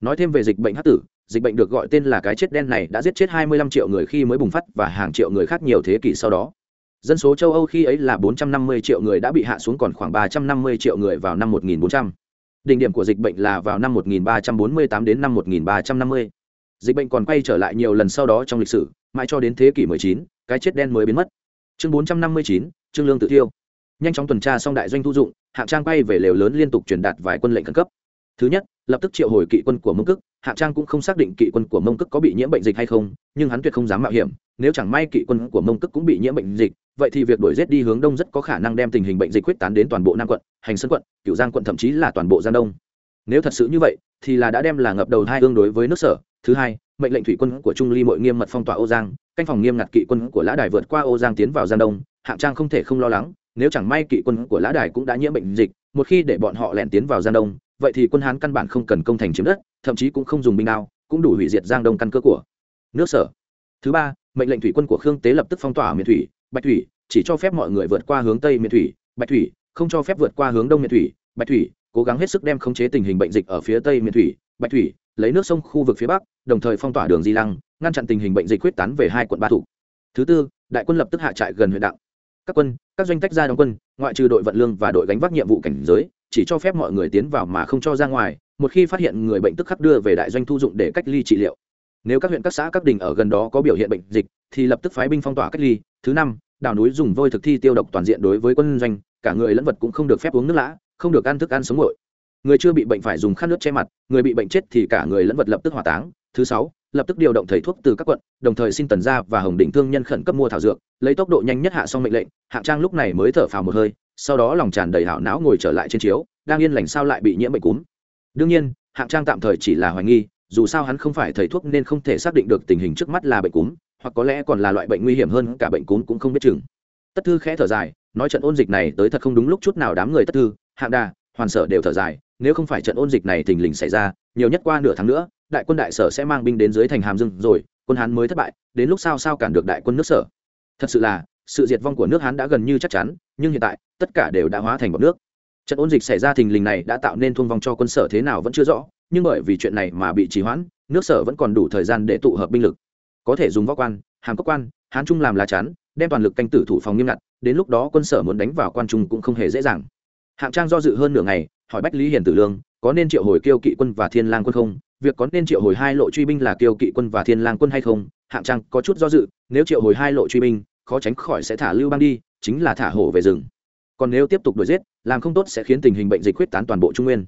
Nói thêm về dịch bệnh hắc tử dịch bệnh được gọi tên là cái chết đen này đã giết chết 25 triệu người khi mới bùng phát và hàng triệu người khác nhiều thế kỷ sau đó. Dân số châu âu khi ấy là 450 triệu người đã bị hạ xuống còn khoảng 350 triệu người vào năm 1400 đỉnh điểm của dịch bệnh là vào năm 1348 đến năm 1350 dịch bệnh còn quay trở lại nhiều lần sau đó trong lịch sử mãi cho đến thế kỷ 19, cái chết đen mới biến mất. Chương 459, trương lương tự thiêu. Nhanh chóng tuần tra xong đại doanh thu dụng hạng trang quay về lều lớn liên tục truyền đạt vài quân lệnh khẩn cấp. Thứ nhất lập tức triệu hồi kỵ quân của mông cức hạng trang cũng không xác định kỵ quân của mông cức có bị nhiễm bệnh dịch hay không nhưng hắn tuyệt không dám mạo hiểm. Nếu chẳng may kỵ quân của mông cức cũng bị nhiễm bệnh dịch vậy thì việc đổi rét đi hướng đông rất có khả năng đem tình hình bệnh dịch quyết tán đến toàn bộ nam quận, hành sơn quận cựu giang quận, thậm chí là toàn bộ giang đông. Nếu thật sự như vậy, thì là đã đem là ngập đầu hai tương đối với nước sở. Thứ hai, mệnh lệnh thủy quân của trung ly mội nghiêm mật phong tỏa ô giang, canh phòng nghiêm ngặt kỵ quân của lã đài vượt qua ô giang tiến vào giang đông. Hạng trang không thể không lo lắng, nếu chẳng may kỵ quân của lã đài cũng đã nhiễm bệnh dịch, một khi để bọn họ lẻn tiến vào giang đông, vậy thì quân hán căn bản không cần công thành chiếm đất, thậm chí cũng không dùng binh nào cũng đủ hủy diệt giang đông căn cơ của nước sở. Thứ ba, mệnh lệnh thủy quân của khương tế lập tức phong tỏa miền thủy bạch thủy, chỉ cho phép mọi người vượt qua hướng tây miền thủy. Bạch thủy, không cho phép vượt qua hướng đông miền thủy. Bạch thủy, cố gắng hết sức đem khống chế tình hình bệnh dịch ở phía tây miền thủy. Bạch thủy, lấy nước sông khu vực phía bắc, đồng thời phong tỏa đường di lăng, ngăn chặn tình hình bệnh dịch quyết tán về hai quận ba thủ. Thứ tư, đại quân lập tức hạ trại gần huyện đặng. Các quân, các doanh tách ra đóng quân, ngoại trừ đội vận lương và đội gánh vác nhiệm vụ cảnh giới, chỉ cho phép mọi người tiến vào mà không cho ra ngoài. Một khi phát hiện người bệnh tức khắc đưa về đại doanh thu dụng để cách ly trị liệu. Nếu các huyện, các xã, các đình ở gần đó có biểu hiện bệnh dịch, thì lập tức phái binh phong tỏa cách ly. Thứ năm đảo núi dùng vôi thực thi tiêu độc toàn diện đối với quân doanh, cả người lẫn vật cũng không được phép uống nước lã, không được ăn thức ăn sống nguội. Người chưa bị bệnh phải dùng khăn nước che mặt, người bị bệnh chết thì cả người lẫn vật lập tức hỏa táng. Thứ sáu, lập tức điều động thầy thuốc từ các quận, đồng thời xin tần gia và hồng đỉnh thương nhân khẩn cấp mua thảo dược, lấy tốc độ nhanh nhất hạ xong mệnh lệnh, hạng trang lúc này mới thở phào một hơi, sau đó lòng tràn đầy hảo não ngồi trở lại trên chiếu, đang yên lành sao lại bị nhiễm bệnh cúm. Đương nhiên, hạng trang tạm thời chỉ là hoài nghi, dù sao hắn không phải thầy thuốc nên không thể xác định được tình hình trước mắt là bệnh cúm hoặc có lẽ còn là loại bệnh nguy hiểm hơn, cả bệnh cúm cũng không biết chừng. Tất thư khẽ thở dài, nói trận ôn dịch này tới thật không đúng lúc chút nào đám người tất thư, hạng đà, hoàn sở đều thở dài, nếu không phải trận ôn dịch này thình lình xảy ra, nhiều nhất qua nửa tháng nữa, đại quân đại sở sẽ mang binh đến dưới thành hàm dương rồi, quân hán mới thất bại, đến lúc sao sao cản được đại quân nước sở. Thật sự là, sự diệt vong của nước hán đã gần như chắc chắn, nhưng hiện tại, tất cả đều đã hóa thành bọc nước. Trận ôn dịch xảy ra thình lình này đã tạo nên thương vong cho quân sở thế nào vẫn chưa rõ, nhưng bởi vì chuyện này mà bị trì hoãn, nước sở vẫn còn đủ thời gian để tụ hợp binh lực có thể dùng võ quan, hàm cốc quan, hán trung làm lá chắn, đem toàn lực canh tử thủ phòng nghiêm ngặt, đến lúc đó quân sở muốn đánh vào quan trung cũng không hề dễ dàng. Hạng trang do dự hơn nửa ngày, hỏi bách lý hiền tử lương, có nên triệu hồi kiêu kỵ quân và thiên lang quân không? Việc có nên triệu hồi hai lộ truy binh là kiêu kỵ quân và thiên lang quân hay không? Hạng trang có chút do dự, nếu triệu hồi hai lộ truy binh, khó tránh khỏi sẽ thả lưu bang đi, chính là thả hổ về rừng. Còn nếu tiếp tục đuổi giết, làm không tốt sẽ khiến tình hình bệnh dịch quyết tán toàn bộ trung nguyên.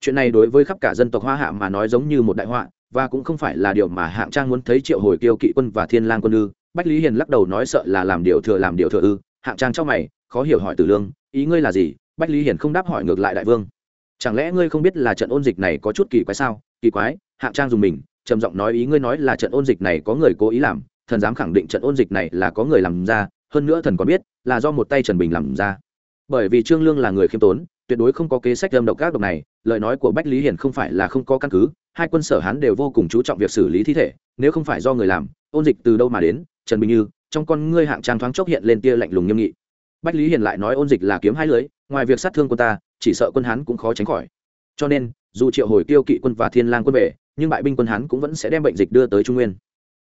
Chuyện này đối với khắp cả dân tộc hoa hạ mà nói giống như một đại họa và cũng không phải là điều mà hạng trang muốn thấy triệu hồi kiêu kỵ quân và thiên lang quân ư. Bách lý hiền lắc đầu nói sợ là làm điều thừa, làm điều thừa ư. Hạng trang cho mày, khó hiểu hỏi tử lương, ý ngươi là gì? Bách lý hiền không đáp hỏi ngược lại đại vương. Chẳng lẽ ngươi không biết là trận ôn dịch này có chút kỳ quái sao? Kỳ quái, hạng trang dùng mình, trầm giọng nói ý ngươi nói là trận ôn dịch này có người cố ý làm. Thần dám khẳng định trận ôn dịch này là có người làm ra. Hơn nữa thần còn biết là do một tay trần bình làm ra. Bởi vì trương lương là người khiêm tốn tuyệt đối không có kế sách âm độc các độc này, lời nói của bách lý hiển không phải là không có căn cứ, hai quân sở hán đều vô cùng chú trọng việc xử lý thi thể, nếu không phải do người làm, ôn dịch từ đâu mà đến, trần bình như, trong con ngươi hạng trang thoáng chốc hiện lên tia lạnh lùng nghiêm nghị. Bách lý hiển lại nói ôn dịch là kiếm hai lưới, ngoài việc sát thương quân ta, chỉ sợ quân hán cũng khó tránh khỏi. Cho nên, dù triệu hồi kiêu kỵ quân và thiên lang quân về, nhưng bại binh quân hán cũng vẫn sẽ đem bệnh dịch đưa tới trung nguyên.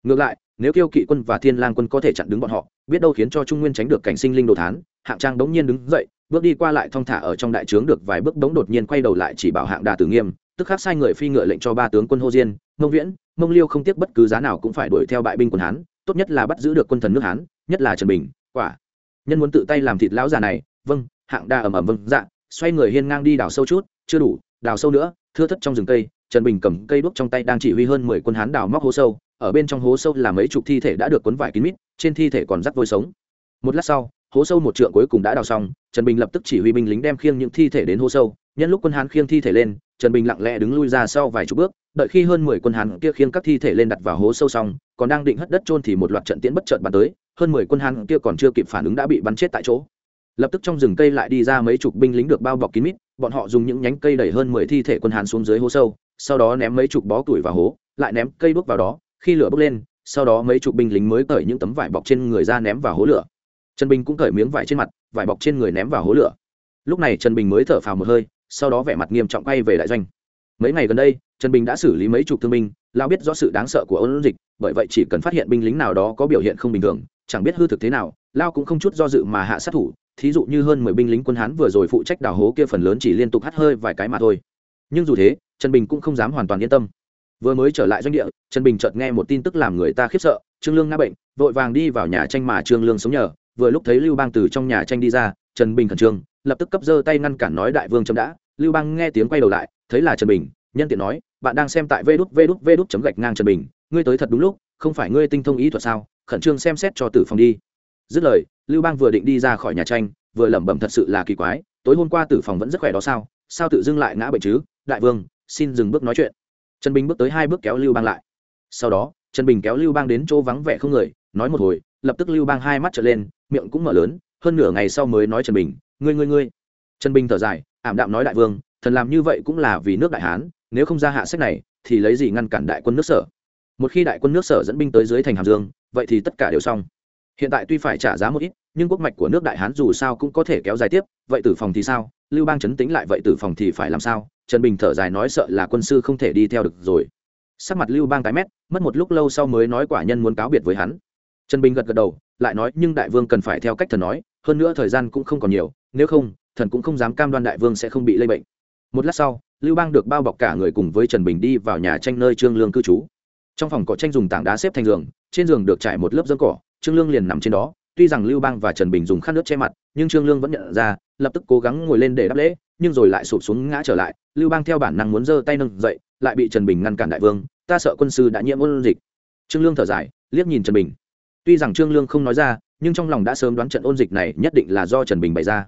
Ngược lại, nếu kiêu kỵ quân và thiên lang quân có thể chặn đứng bọn họ, biết đâu khiến cho trung nguyên tránh được cảnh sinh linh đồ thán, hạng trang đống nhiên đứng dậy bước đi qua lại thong thả ở trong đại trướng được vài bước đống đột nhiên quay đầu lại chỉ bảo hạng đà tử nghiêm, tức khắc sai người phi ngựa lệnh cho ba tướng quân hô diên, mông viễn, mông liêu không tiếc bất cứ giá nào cũng phải đuổi theo bại binh quân hán, tốt nhất là bắt giữ được quân thần nước hán, nhất là trần bình, quả. Nhân muốn tự tay làm thịt lão già này vâng hạng đa ầm ầm vâng dạ xoay người hiên ngang đi đào sâu chút, chưa đủ, đào sâu nữa, thưa thất trong rừng cây, trần bình cầm cây đuốc trong tay đang chỉ huy hơn mười quân hán đào móc hố sâu, ở bên trong hố sâu là mấy chục thi thể đã được cuốn vải kín mít, trên thi thể còn rắc vôi sống. Một lát sau hố sâu một trượng cuối cùng đã đào xong, trần bình lập tức chỉ huy binh lính đem khiêng những thi thể đến hố sâu. Nhân lúc quân hán khiêng thi thể lên, trần bình lặng lẽ đứng lui ra sau vài chục bước, đợi khi hơn mười quân hán kia khiêng các thi thể lên đặt vào hố sâu xong, còn đang định hất đất trôn thì một loạt trận tiễn bất chợt bắn tới, hơn mười quân hán kia còn chưa kịp phản ứng đã bị bắn chết tại chỗ. Lập tức trong rừng cây lại đi ra mấy chục binh lính được bao bọc kín mít, bọn họ dùng những nhánh cây đẩy hơn mười thi thể quân hán xuống dưới hố sâu, sau đó ném mấy chục bó củi vào hố, lại ném cây bước vào đó, khi lửa bốc lên, sau đó mấy chục binh lính mới cởi những tấm vải bọc trên người ra ném vào hố lửa trần bình cũng cởi miếng vải trên mặt, vải bọc trên người ném vào hố lửa. Lúc này trần bình mới thở phào một hơi, sau đó vẻ mặt nghiêm trọng quay về đại doanh. Mấy ngày gần đây, trần bình đã xử lý mấy chục thương binh lao biết rõ sự đáng sợ của ôn dịch, bởi vậy chỉ cần phát hiện binh lính nào đó có biểu hiện không bình thường, chẳng biết hư thực thế nào lao cũng không chút do dự mà hạ sát thủ, thí dụ như hơn mười binh lính quân hán vừa rồi phụ trách đào hố kia phần lớn chỉ liên tục hắt hơi vài cái mà thôi. Nhưng dù thế, trần bình cũng không dám hoàn toàn yên tâm. Vừa mới trở lại doanh địa, trần bình chợt nghe một tin tức làm người ta khiếp sợ, trương lương ngã bệnh, vội vàng đi vào nhà tranh mà trương lương sống nhờ vừa lúc thấy lưu bang từ trong nhà tranh đi ra, trần bình khẩn trương, lập tức cấp giơ tay ngăn cản nói đại vương chấm đã. Lưu bang nghe tiếng quay đầu lại, thấy là trần bình, nhân tiện nói, bạn đang xem tại vê đút vê đút vê đút chấm gạch ngang trần bình, ngươi tới thật đúng lúc, không phải ngươi tinh thông ý thuật sao? Khẩn trương xem xét cho tử phòng đi. Dứt lời, lưu bang vừa định đi ra khỏi nhà tranh, vừa lẩm bẩm thật sự là kỳ quái, tối hôm qua tử phòng vẫn rất khỏe đó sao? Sao tự dưng lại ngã bệnh chứ? Đại vương, xin dừng bước nói chuyện. Trần bình bước tới hai bước kéo lưu bang lại. Sau đó, trần bình kéo lưu bang đến chỗ vắng vẻ không người, nói một hồi lập tức lưu bang hai mắt trở lên, miệng cũng mở lớn, hơn nửa ngày sau mới nói trần bình, ngươi ngươi ngươi. Trần bình thở dài, ảm đạm nói đại vương, thần làm như vậy cũng là vì nước đại hán, nếu không ra hạ sách này, thì lấy gì ngăn cản đại quân nước sở? Một khi đại quân nước sở dẫn binh tới dưới thành hàm dương, vậy thì tất cả đều xong. Hiện tại tuy phải trả giá một ít, nhưng quốc mạch của nước đại hán dù sao cũng có thể kéo dài tiếp, vậy tử phòng thì sao? Lưu bang chấn tính lại vậy tử phòng thì phải làm sao? Trần bình thở dài nói sợ là quân sư không thể đi theo được rồi. Sắc mặt lưu bang tái mét, mất một lúc lâu sau mới nói quả nhân muốn cáo biệt với hắn trần bình gật gật đầu, lại nói, nhưng đại vương cần phải theo cách thần nói, hơn nữa thời gian cũng không còn nhiều, nếu không, thần cũng không dám cam đoan đại vương sẽ không bị lây bệnh. Một lát sau, lưu bang được bao bọc cả người cùng với trần bình đi vào nhà tranh nơi trương lương cư trú. Trong phòng có tranh dùng tảng đá xếp thành giường, trên giường được trải một lớp rơm cỏ, trương lương liền nằm trên đó, tuy rằng lưu bang và trần bình dùng khăn nước che mặt, nhưng trương lương vẫn nhận ra, lập tức cố gắng ngồi lên để đáp lễ, nhưng rồi lại sụp xuống ngã trở lại, lưu bang theo bản năng muốn giơ tay nâng dậy, lại bị trần bình ngăn cản đại vương, ta sợ quân sư đã nhiễm ôn dịch. Trương lương thở dài, liếc nhìn trần bình tuy rằng trương lương không nói ra, nhưng trong lòng đã sớm đoán trận ôn dịch này nhất định là do trần bình bày ra.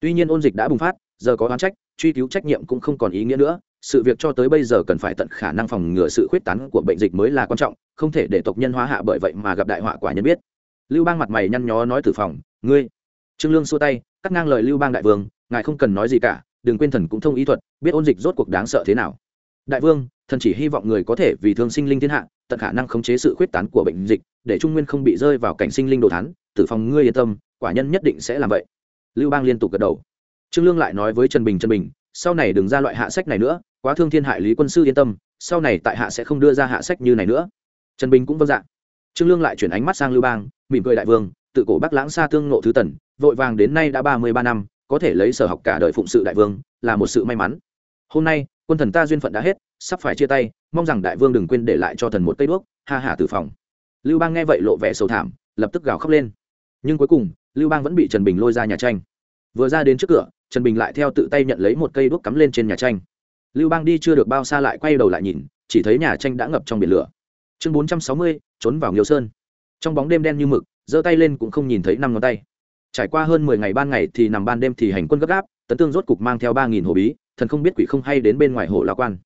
Tuy nhiên ôn dịch đã bùng phát, giờ có oán trách, truy cứu trách nhiệm cũng không còn ý nghĩa nữa. Sự việc cho tới bây giờ cần phải tận khả năng phòng ngừa sự khuyết tán của bệnh dịch mới là quan trọng, không thể để tộc nhân hóa hạ bởi vậy mà gặp đại họa quả nhân biết. Lưu bang mặt mày nhăn nhó nói tử phòng, ngươi. Trương lương xua tay, cắt ngang lời lưu bang đại vương, ngài không cần nói gì cả, đừng quên thần cũng thông ý thuật, biết ôn dịch rốt cuộc đáng sợ thế nào đại vương, thần chỉ hy vọng người có thể vì thương sinh linh thiên hạ, tận khả năng khống chế sự khuyết tán của bệnh dịch, để trung nguyên không bị rơi vào cảnh sinh linh đồ thán, tử phòng ngươi yên tâm, quả nhân nhất định sẽ làm vậy. Lưu bang liên tục gật đầu. Trương lương lại nói với trần bình trần bình, sau này đừng ra loại hạ sách này nữa, quá thương thiên hại lý quân sư yên tâm, sau này tại hạ sẽ không đưa ra hạ sách như này nữa. Trần bình cũng vâng dạ. Trương lương lại chuyển ánh mắt sang lưu bang, mỉm cười đại vương, tự cổ bắc lãng xa tương nộ thứ tần, vội vàng đến nay đã ba mươi ba năm, có thể lấy sở học cả đời phụng sự đại vương, là một sự may mắn. Hôm nay quân thần ta duyên phận đã hết, sắp phải chia tay, mong rằng đại vương đừng quên để lại cho thần một cây đuốc, ha hả từ phòng. Lưu bang nghe vậy lộ vẻ sầu thảm, lập tức gào khóc lên. Nhưng cuối cùng, lưu bang vẫn bị trần bình lôi ra nhà tranh. Vừa ra đến trước cửa, trần bình lại theo tự tay nhận lấy một cây đuốc cắm lên trên nhà tranh. Lưu bang đi chưa được bao xa lại quay đầu lại nhìn, chỉ thấy nhà tranh đã ngập trong biển lửa. Chương bốn trăm sáu mươi, trốn vào nghiêu sơn. Trong bóng đêm đen như mực, giơ tay lên cũng không nhìn thấy năm ngón tay. Trải qua hơn mười ngày ban ngày thì nằm ban đêm thì hành quân gấp gáp tấn tương rốt cục mang theo ba nghìn hồ bí, thần không biết quỷ không hay đến bên ngoài hồ lao quan.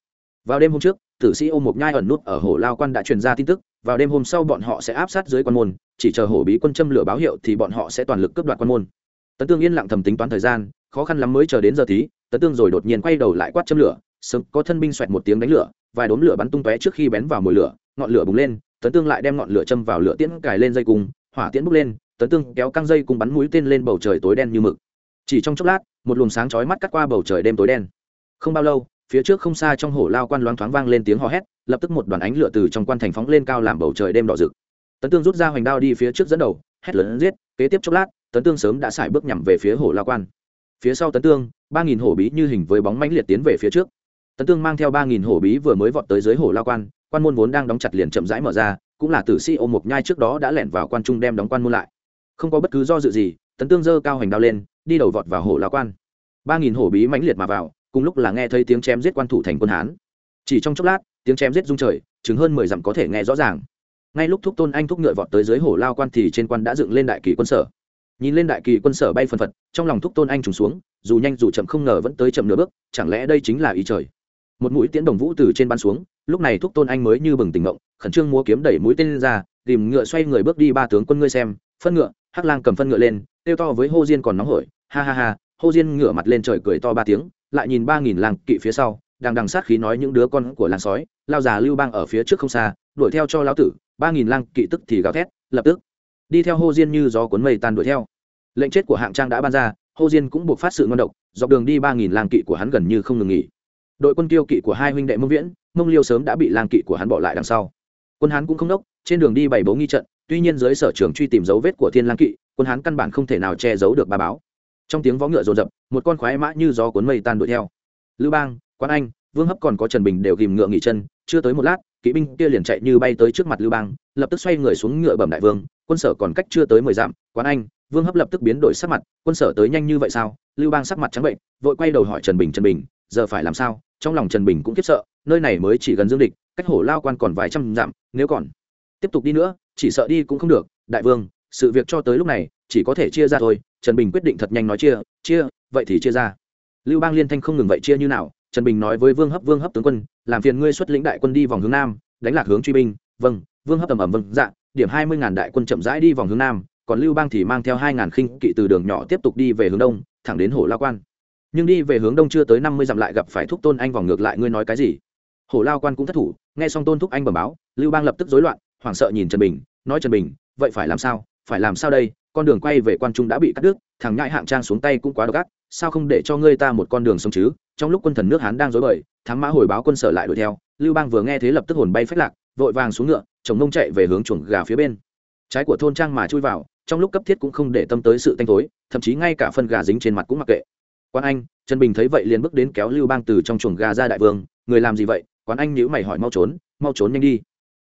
Vào đêm hôm trước, tử sĩ ôm một nhai ẩn nút ở hồ lao quan đã truyền ra tin tức, vào đêm hôm sau bọn họ sẽ áp sát dưới quan môn, chỉ chờ hổ bí quân châm lửa báo hiệu thì bọn họ sẽ toàn lực cướp đoạt quan môn. Tấn tương yên lặng thầm tính toán thời gian, khó khăn lắm mới chờ đến giờ tí, tấn tương rồi đột nhiên quay đầu lại quát châm lửa, sớm có thân binh xoẹt một tiếng đánh lửa, vài đốm lửa bắn tung tóe trước khi bén vào mồi lửa, ngọn lửa bùng lên, tấn tương lại đem ngọn lửa châm vào lửa tiễn cài lên dây cung, hỏa tiễn bốc lên, tấn tương kéo căng dây cung bắn mũi tên lên bầu trời tối đen như mực chỉ trong chốc lát, một luồng sáng chói mắt cắt qua bầu trời đêm tối đen. Không bao lâu, phía trước không xa trong hổ lao quan loáng thoáng vang lên tiếng hò hét, lập tức một đoàn ánh lửa từ trong quan thành phóng lên cao làm bầu trời đêm đỏ rực. Tấn tương rút ra hoành đao đi phía trước dẫn đầu, hét lớn giết, kế tiếp chốc lát, tấn tương sớm đã xài bước nhằm về phía hổ lao quan. Phía sau tấn tương, ba nghìn hổ bí như hình với bóng mãnh liệt tiến về phía trước. Tấn tương mang theo ba nghìn hổ bí vừa mới vọt tới dưới hổ lao quan quan môn vốn đang đóng chặt liền chậm rãi mở ra, cũng là tử sĩ ôm một nhai trước đó đã lẻn vào quan trung đem đóng quan môn lại. Không có bất cứ do dự gì, tấn tương giơ cao hành đao lên đi đầu vọt vào hổ lao quan. Ba nghìn hổ bí mãnh liệt mà vào, cùng lúc là nghe thấy tiếng chém giết quan thủ thành quân hán. Chỉ trong chốc lát, tiếng chém giết rung trời chứng hơn mười dặm có thể nghe rõ ràng. Ngay lúc thúc tôn anh thúc ngựa vọt tới dưới hổ lao quan thì trên quan đã dựng lên đại kỳ quân sở. Nhìn lên đại kỳ quân sở bay phân phật, trong lòng thúc tôn anh trùng xuống, dù nhanh dù chậm không ngờ vẫn tới chậm nửa bước, chẳng lẽ đây chính là ý trời? Một mũi tiễn đồng vũ từ trên ban xuống, lúc này thúc tôn anh mới như bừng tỉnh ngộng khẩn trương múa kiếm đẩy mũi tên lên ra, tìm ngựa xoay người bước đi ba tướng quân ngươi xem, phân ngựa hắc lang cầm phân ngựa lên, kêu to với hô diên còn nóng hổi. Ha ha ha, hô diên ngửa mặt lên trời cười to ba tiếng, lại nhìn ba nghìn làng kỵ phía sau, đang đằng sát khí nói những đứa con của làng sói, lao già lưu bang ở phía trước không xa, đuổi theo cho lão tử, ba nghìn lang kỵ tức thì gào thét, lập tức, đi theo hô diên như gió cuốn mây tan đuổi theo. Lệnh chết của hạng trang đã ban ra, hô diên cũng buộc phát sự ngon độc, dọc đường đi ba nghìn lang kỵ của hắn gần như không ngừng nghỉ. Đội quân tiêu kỵ của hai huynh đệ mông viễn, mông liêu sớm đã bị lang kỵ của hắn bỏ lại đằng sau. Quân hắn cũng không đốc, trên đường đi bảy bố nghi trận tuy nhiên dưới sở trường truy tìm dấu vết của thiên lang kỵ, quân hắn căn bản không thể nào che giấu được ba báo. Trong tiếng vó ngựa rồn rập, một con khoái mã như gió cuốn mây tan đuổi theo. Lưu bang quan anh, vương hấp còn có trần bình đều ghìm ngựa nghỉ chân, chưa tới một lát, kỵ binh kia liền chạy như bay tới trước mặt lưu bang, lập tức xoay người xuống ngựa bẩm đại vương, quân sở còn cách chưa tới mười dặm quán anh, vương hấp lập tức biến đổi sắc mặt, quân sở tới nhanh như vậy sao? Lưu bang sắc mặt trắng bệnh, vội quay đầu hỏi trần bình trần bình, giờ phải làm sao? Trong lòng trần bình cũng khiếp sợ, nơi này mới chỉ gần dương địch, cách hổ lao quan còn vài trăm dặm, nếu còn tiếp tục đi nữa chỉ sợ đi cũng không được, đại vương, sự việc cho tới lúc này, chỉ có thể chia ra thôi. Trần bình quyết định thật nhanh nói chia chia, vậy thì chia ra. Lưu bang liên thanh không ngừng vậy chia như nào, trần bình nói với vương hấp vương hấp tướng quân, làm phiền ngươi xuất lĩnh đại quân đi vòng hướng nam, đánh lạc hướng truy binh. Vâng. Vương hấp tầm ẩm vâng dạ điểm hai mươi ngàn đại quân chậm rãi đi vòng hướng nam, còn lưu bang thì mang theo hai ngàn khinh kỵ từ đường nhỏ tiếp tục đi về hướng đông, thẳng đến hồ lao quan. Nhưng đi về hướng đông chưa tới năm mươi dặm lại gặp phải thúc tôn anh vòng ngược lại, ngươi nói cái gì? Hồ lao quan cũng thất thủ, nghe xong tôn thúc anh bẩm báo, lưu bang lập tức rối loạn hoảng sợ nhìn trần bình, nói trần bình, vậy phải làm sao? Phải làm sao đây? Con đường quay về quan trung đã bị cắt đứt, thằng nhãi hạng trang xuống tay cũng quá độc ác, sao không để cho ngươi ta một con đường sống chứ? Trong lúc quân thần nước hán đang dối bời, thám mã hồi báo quân sở lại đuổi theo, lưu bang vừa nghe thế lập tức hồn bay phách lạc, vội vàng xuống ngựa, chồng nông chạy về hướng chuồng gà phía bên. Trái của thôn trang mà chui vào, trong lúc cấp thiết cũng không để tâm tới sự tanh tối thậm chí ngay cả phân gà dính trên mặt cũng mặc kệ. Quan anh, trần bình thấy vậy liền bước đến kéo lưu bang từ trong chuồng gà ra đại vương, người làm gì vậy? Quán anh nhữ mày hỏi mau trốn mau trốn nhanh đi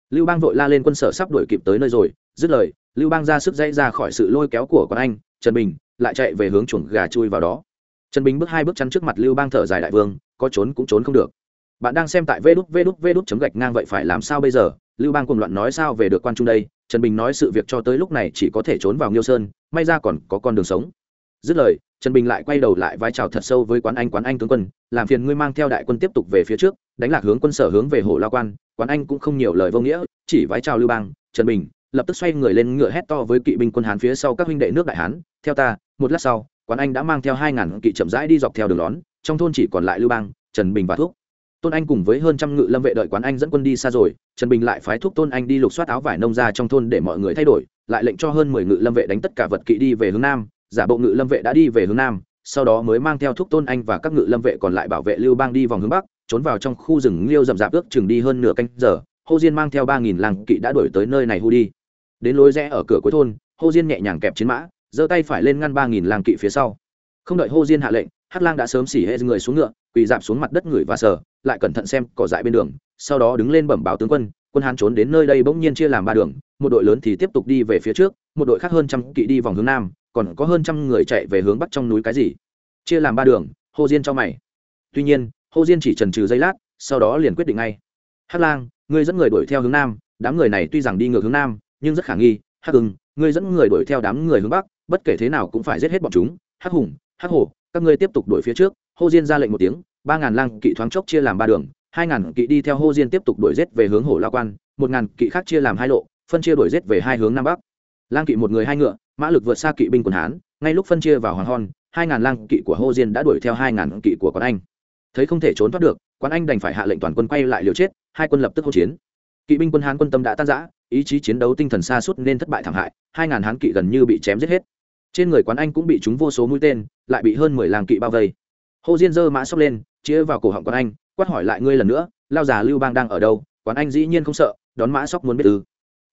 lưu bang vội la lên quân sở sắp đuổi kịp tới nơi rồi. Dứt lời, lưu bang ra sức dây ra khỏi sự lôi kéo của quán anh, trần bình, lại chạy về hướng chuồng gà chui vào đó. Trần bình bước hai bước chắn trước mặt lưu bang thở dài đại vương, có trốn cũng trốn không được. Bạn đang xem tại vê đút vê đút vê đút chấm gạch ngang vậy phải làm sao bây giờ? Lưu bang cùng loạn nói sao về được quan trung đây? Trần bình nói sự việc cho tới lúc này chỉ có thể trốn vào nghiêu sơn, may ra còn có con đường sống. Dứt lời trần bình lại quay đầu lại vai trào thật sâu với quán anh quán anh tướng quân, làm phiền ngươi mang theo đại quân tiếp tục về phía trước, đánh lạc hướng quân sở hướng về hồ lao quan, quán anh cũng không nhiều lời vô nghĩa, chỉ vai trào lưu bang. Trần bình lập tức xoay người lên ngựa hét to với kỵ binh quân hán phía sau các huynh đệ nước đại hán, theo ta, một lát sau, quán anh đã mang theo hai ngàn kỵ chậm rãi đi dọc theo đường lón trong thôn chỉ còn lại lưu bang, trần bình và thuốc tôn anh cùng với hơn trăm ngự lâm vệ đợi quán anh dẫn quân đi xa rồi, trần bình lại phái thuốc tôn anh đi lục soát áo vải nông ra trong thôn để mọi người thay đổi, lại lệnh cho hơn mười ngự lâm vệ đánh tất cả vật kỵ đi về hướng nam giả bộ ngự lâm vệ đã đi về hướng nam, sau đó mới mang theo thuốc tôn anh và các ngự lâm vệ còn lại bảo vệ lưu bang đi vòng hướng bắc, trốn vào trong khu rừng liêu rậm rạp ước chừng đi hơn nửa canh giờ, hô diên mang theo ba nghìn làng kỵ đã đuổi tới nơi này hu đi. Đến lối rẽ ở cửa cuối thôn, hô diên nhẹ nhàng kẹp chiến mã, giơ tay phải lên ngăn ba nghìn làng kỵ phía sau. Không đợi hô diên hạ lệnh, hắc lang đã sớm xỉ hệ người xuống ngựa, quỳ dạp xuống mặt đất người và sờ, lại cẩn thận xem cỏ dại bên đường, sau đó đứng lên bẩm báo tướng quân quân hán trốn đến nơi đây bỗng nhiên chia làm ba đường, một đội lớn thì tiếp tục đi về phía trước, một đội khác hơn trăm kỵ đi vòng hướng nam còn có hơn trăm người chạy về hướng bắc trong núi cái gì? Chia làm ba đường hô diên cho mày. Tuy nhiên hô diên chỉ trần trừ giây lát, sau đó liền quyết định ngay. Hắc lang, ngươi dẫn người đuổi theo hướng nam, đám người này tuy rằng đi ngược hướng nam, nhưng rất khả nghi. Hắc ưng ngươi dẫn người đuổi theo đám người hướng bắc, bất kể thế nào cũng phải giết hết bọn chúng. Hắc hùng, hắc hổ, các ngươi tiếp tục đuổi phía trước. Hô diên ra lệnh một tiếng, ba ngàn lang kỵ thoáng chốc chia làm ba đường, hai ngàn kỵ đi theo hô diên tiếp tục đuổi giết về hướng hổ la quan, một ngàn kỵ khác chia làm hai lộ, phân chia đuổi giết về hai hướng nam bắc. Lang kỵ một người hai ngựa mã lực vượt xa kỵ binh quần hán, ngay lúc phân chia vào hoàng hon hai ngàn lang kỵ của hô diên đã đuổi theo hai ngàn kỵ của quán anh. Thấy không thể trốn thoát được, quán anh đành phải hạ lệnh toàn quân quay lại liều chết, hai quân lập tức hỗn chiến. Kỵ binh quân hán quân tâm đã tan rã, ý chí chiến đấu tinh thần xa suốt nên thất bại thảm hại, hai ngàn hán kỵ gần như bị chém giết hết. Trên người quán anh cũng bị chúng vô số mũi tên, lại bị hơn mười làng kỵ bao vây. Hồ diên giơ mã sốc lên chia vào cổ họng quán anh, quát hỏi lại ngươi lần nữa, lao già lưu bang đang ở đâu? Quán anh dĩ nhiên không sợ, đón mã sóc muốn biết ư.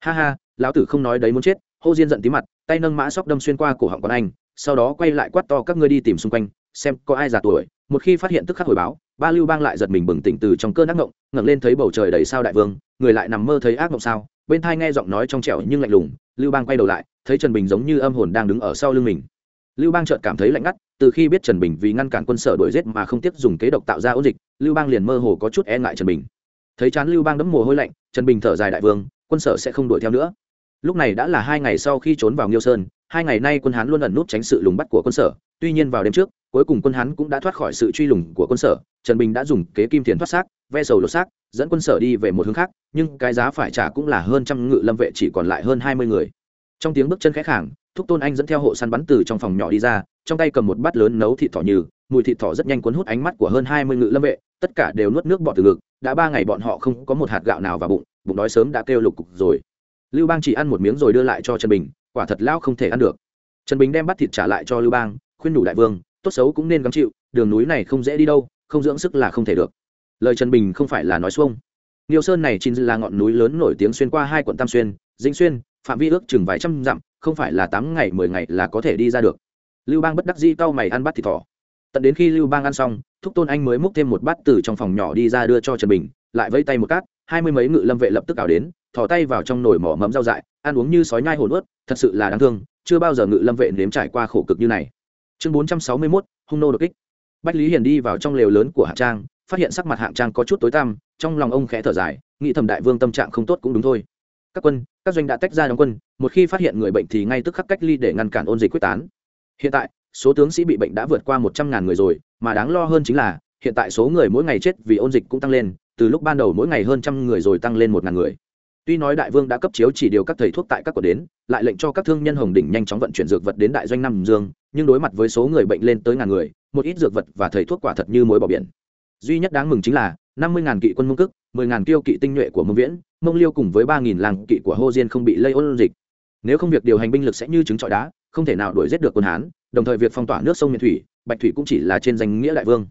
Ha ha, lão tử không nói đấy muốn chết hồ diên giận tí mặt tay nâng mã sóc đâm xuyên qua cổ họng quán anh, sau đó quay lại quát to các ngươi đi tìm xung quanh, xem có ai già tuổi. Một khi phát hiện tức khắc hồi báo, ba lưu bang lại giật mình bừng tỉnh từ trong cơn ác ngộng ngẩng lên thấy bầu trời đầy sao đại vương, người lại nằm mơ thấy ác ngộng sao? Bên thai nghe giọng nói trong trẻo nhưng lạnh lùng, lưu bang quay đầu lại, thấy trần bình giống như âm hồn đang đứng ở sau lưng mình. Lưu bang chợt cảm thấy lạnh ngắt, từ khi biết trần bình vì ngăn cản quân sở đuổi giết mà không tiếc dùng kế độc tạo ra ổ dịch, lưu bang liền mơ hồ có chút e ngại trần bình. Thấy chán lưu bang đấm mồ hôi lạnh, trần bình thở dài đại vương, quân sở sẽ không đuổi theo nữa lúc này đã là hai ngày sau khi trốn vào nghiêu sơn, hai ngày nay quân hán luôn ẩn nút tránh sự lùng bắt của quân sở. Tuy nhiên vào đêm trước, cuối cùng quân hán cũng đã thoát khỏi sự truy lùng của quân sở. Trần bình đã dùng kế kim tiền thoát xác, ve sầu lột xác, dẫn quân sở đi về một hướng khác, nhưng cái giá phải trả cũng là hơn trăm ngự lâm vệ chỉ còn lại hơn hai mươi người. Trong tiếng bước chân khẽ khàng, thúc tôn anh dẫn theo hộ săn bắn từ trong phòng nhỏ đi ra, trong tay cầm một bát lớn nấu thịt thỏ nhừ, mùi thịt thỏ rất nhanh cuốn hút ánh mắt của hơn hai mươi ngự lâm vệ, tất cả đều nuốt nước bọt từ ngực, đã ba ngày bọn họ không có một hạt gạo nào vào bụng bụng đói sớm đã kêu lục cục rồi lưu bang chỉ ăn một miếng rồi đưa lại cho trần bình quả thật lao không thể ăn được trần bình đem bát thịt trả lại cho lưu bang khuyên đủ đại vương tốt xấu cũng nên gắng chịu đường núi này không dễ đi đâu không dưỡng sức là không thể được lời trần bình không phải là nói xuông Niêu Sơn này chính là ngọn núi lớn nổi tiếng xuyên qua hai quận Tam Xuyên, Dĩnh Xuyên, phạm vi ước chừng vài trăm dặm, không phải là tám ngày mười ngày là có thể đi ra được. Lưu Bang bất đắc dĩ cau mày ăn bát thịt thỏ. Tận đến khi Lưu Bang ăn xong, Thúc Tôn Anh mới múc thêm một bát từ trong phòng nhỏ đi ra đưa cho Trần Bình, lại vẫy tay một cát, hai mươi mấy ngự lâm vệ lập tức ảo đến, thò tay vào trong nồi mỏ mẫm rau dại, ăn uống như sói nhai hồn ướt, thật sự là đáng thương, chưa bao giờ ngự lâm vệ nếm trải qua khổ cực như này. Chương bốn trăm sáu mươi mốt hung nô đột kích. Bách Lý Hiền đi vào trong lều lớn của Hạ Trang, phát hiện sắc mặt Hạng Trang có chút tối tăm, trong lòng ông khẽ thở dài, nghĩ thầm đại vương tâm trạng không tốt cũng đúng thôi các quân các doanh đã tách ra đóng quân một khi phát hiện người bệnh thì ngay tức khắc cách ly để ngăn cản ôn dịch quyết tán hiện tại số tướng sĩ bị bệnh đã vượt qua một trăm ngàn người rồi mà đáng lo hơn chính là hiện tại số người mỗi ngày chết vì ôn dịch cũng tăng lên từ lúc ban đầu mỗi ngày hơn trăm người rồi tăng lên một ngàn người. Tuy nói đại vương đã cấp chiếu chỉ điều các thầy thuốc tại các quận đến, lại lệnh cho các thương nhân hồng đỉnh nhanh chóng vận chuyển dược vật đến đại doanh nam dương, nhưng đối mặt với số người bệnh lên tới ngàn người, một ít dược vật và thầy thuốc quả thật như mối bỏ biển. Duy nhất đáng mừng chính là năm mươi ngàn kỵ quân mông cức mười ngàn kiêu kỵ tinh nhuệ của mông viễn, mông liêu cùng với ba nghìn làng kỵ của hô diên không bị lây ôn dịch. Nếu không việc điều hành binh lực sẽ như trứng trọi đá, không thể nào đuổi giết được quân hán, đồng thời việc phong tỏa nước sông miền thủy, bạch thủy cũng chỉ là trên danh nghĩa đại vương.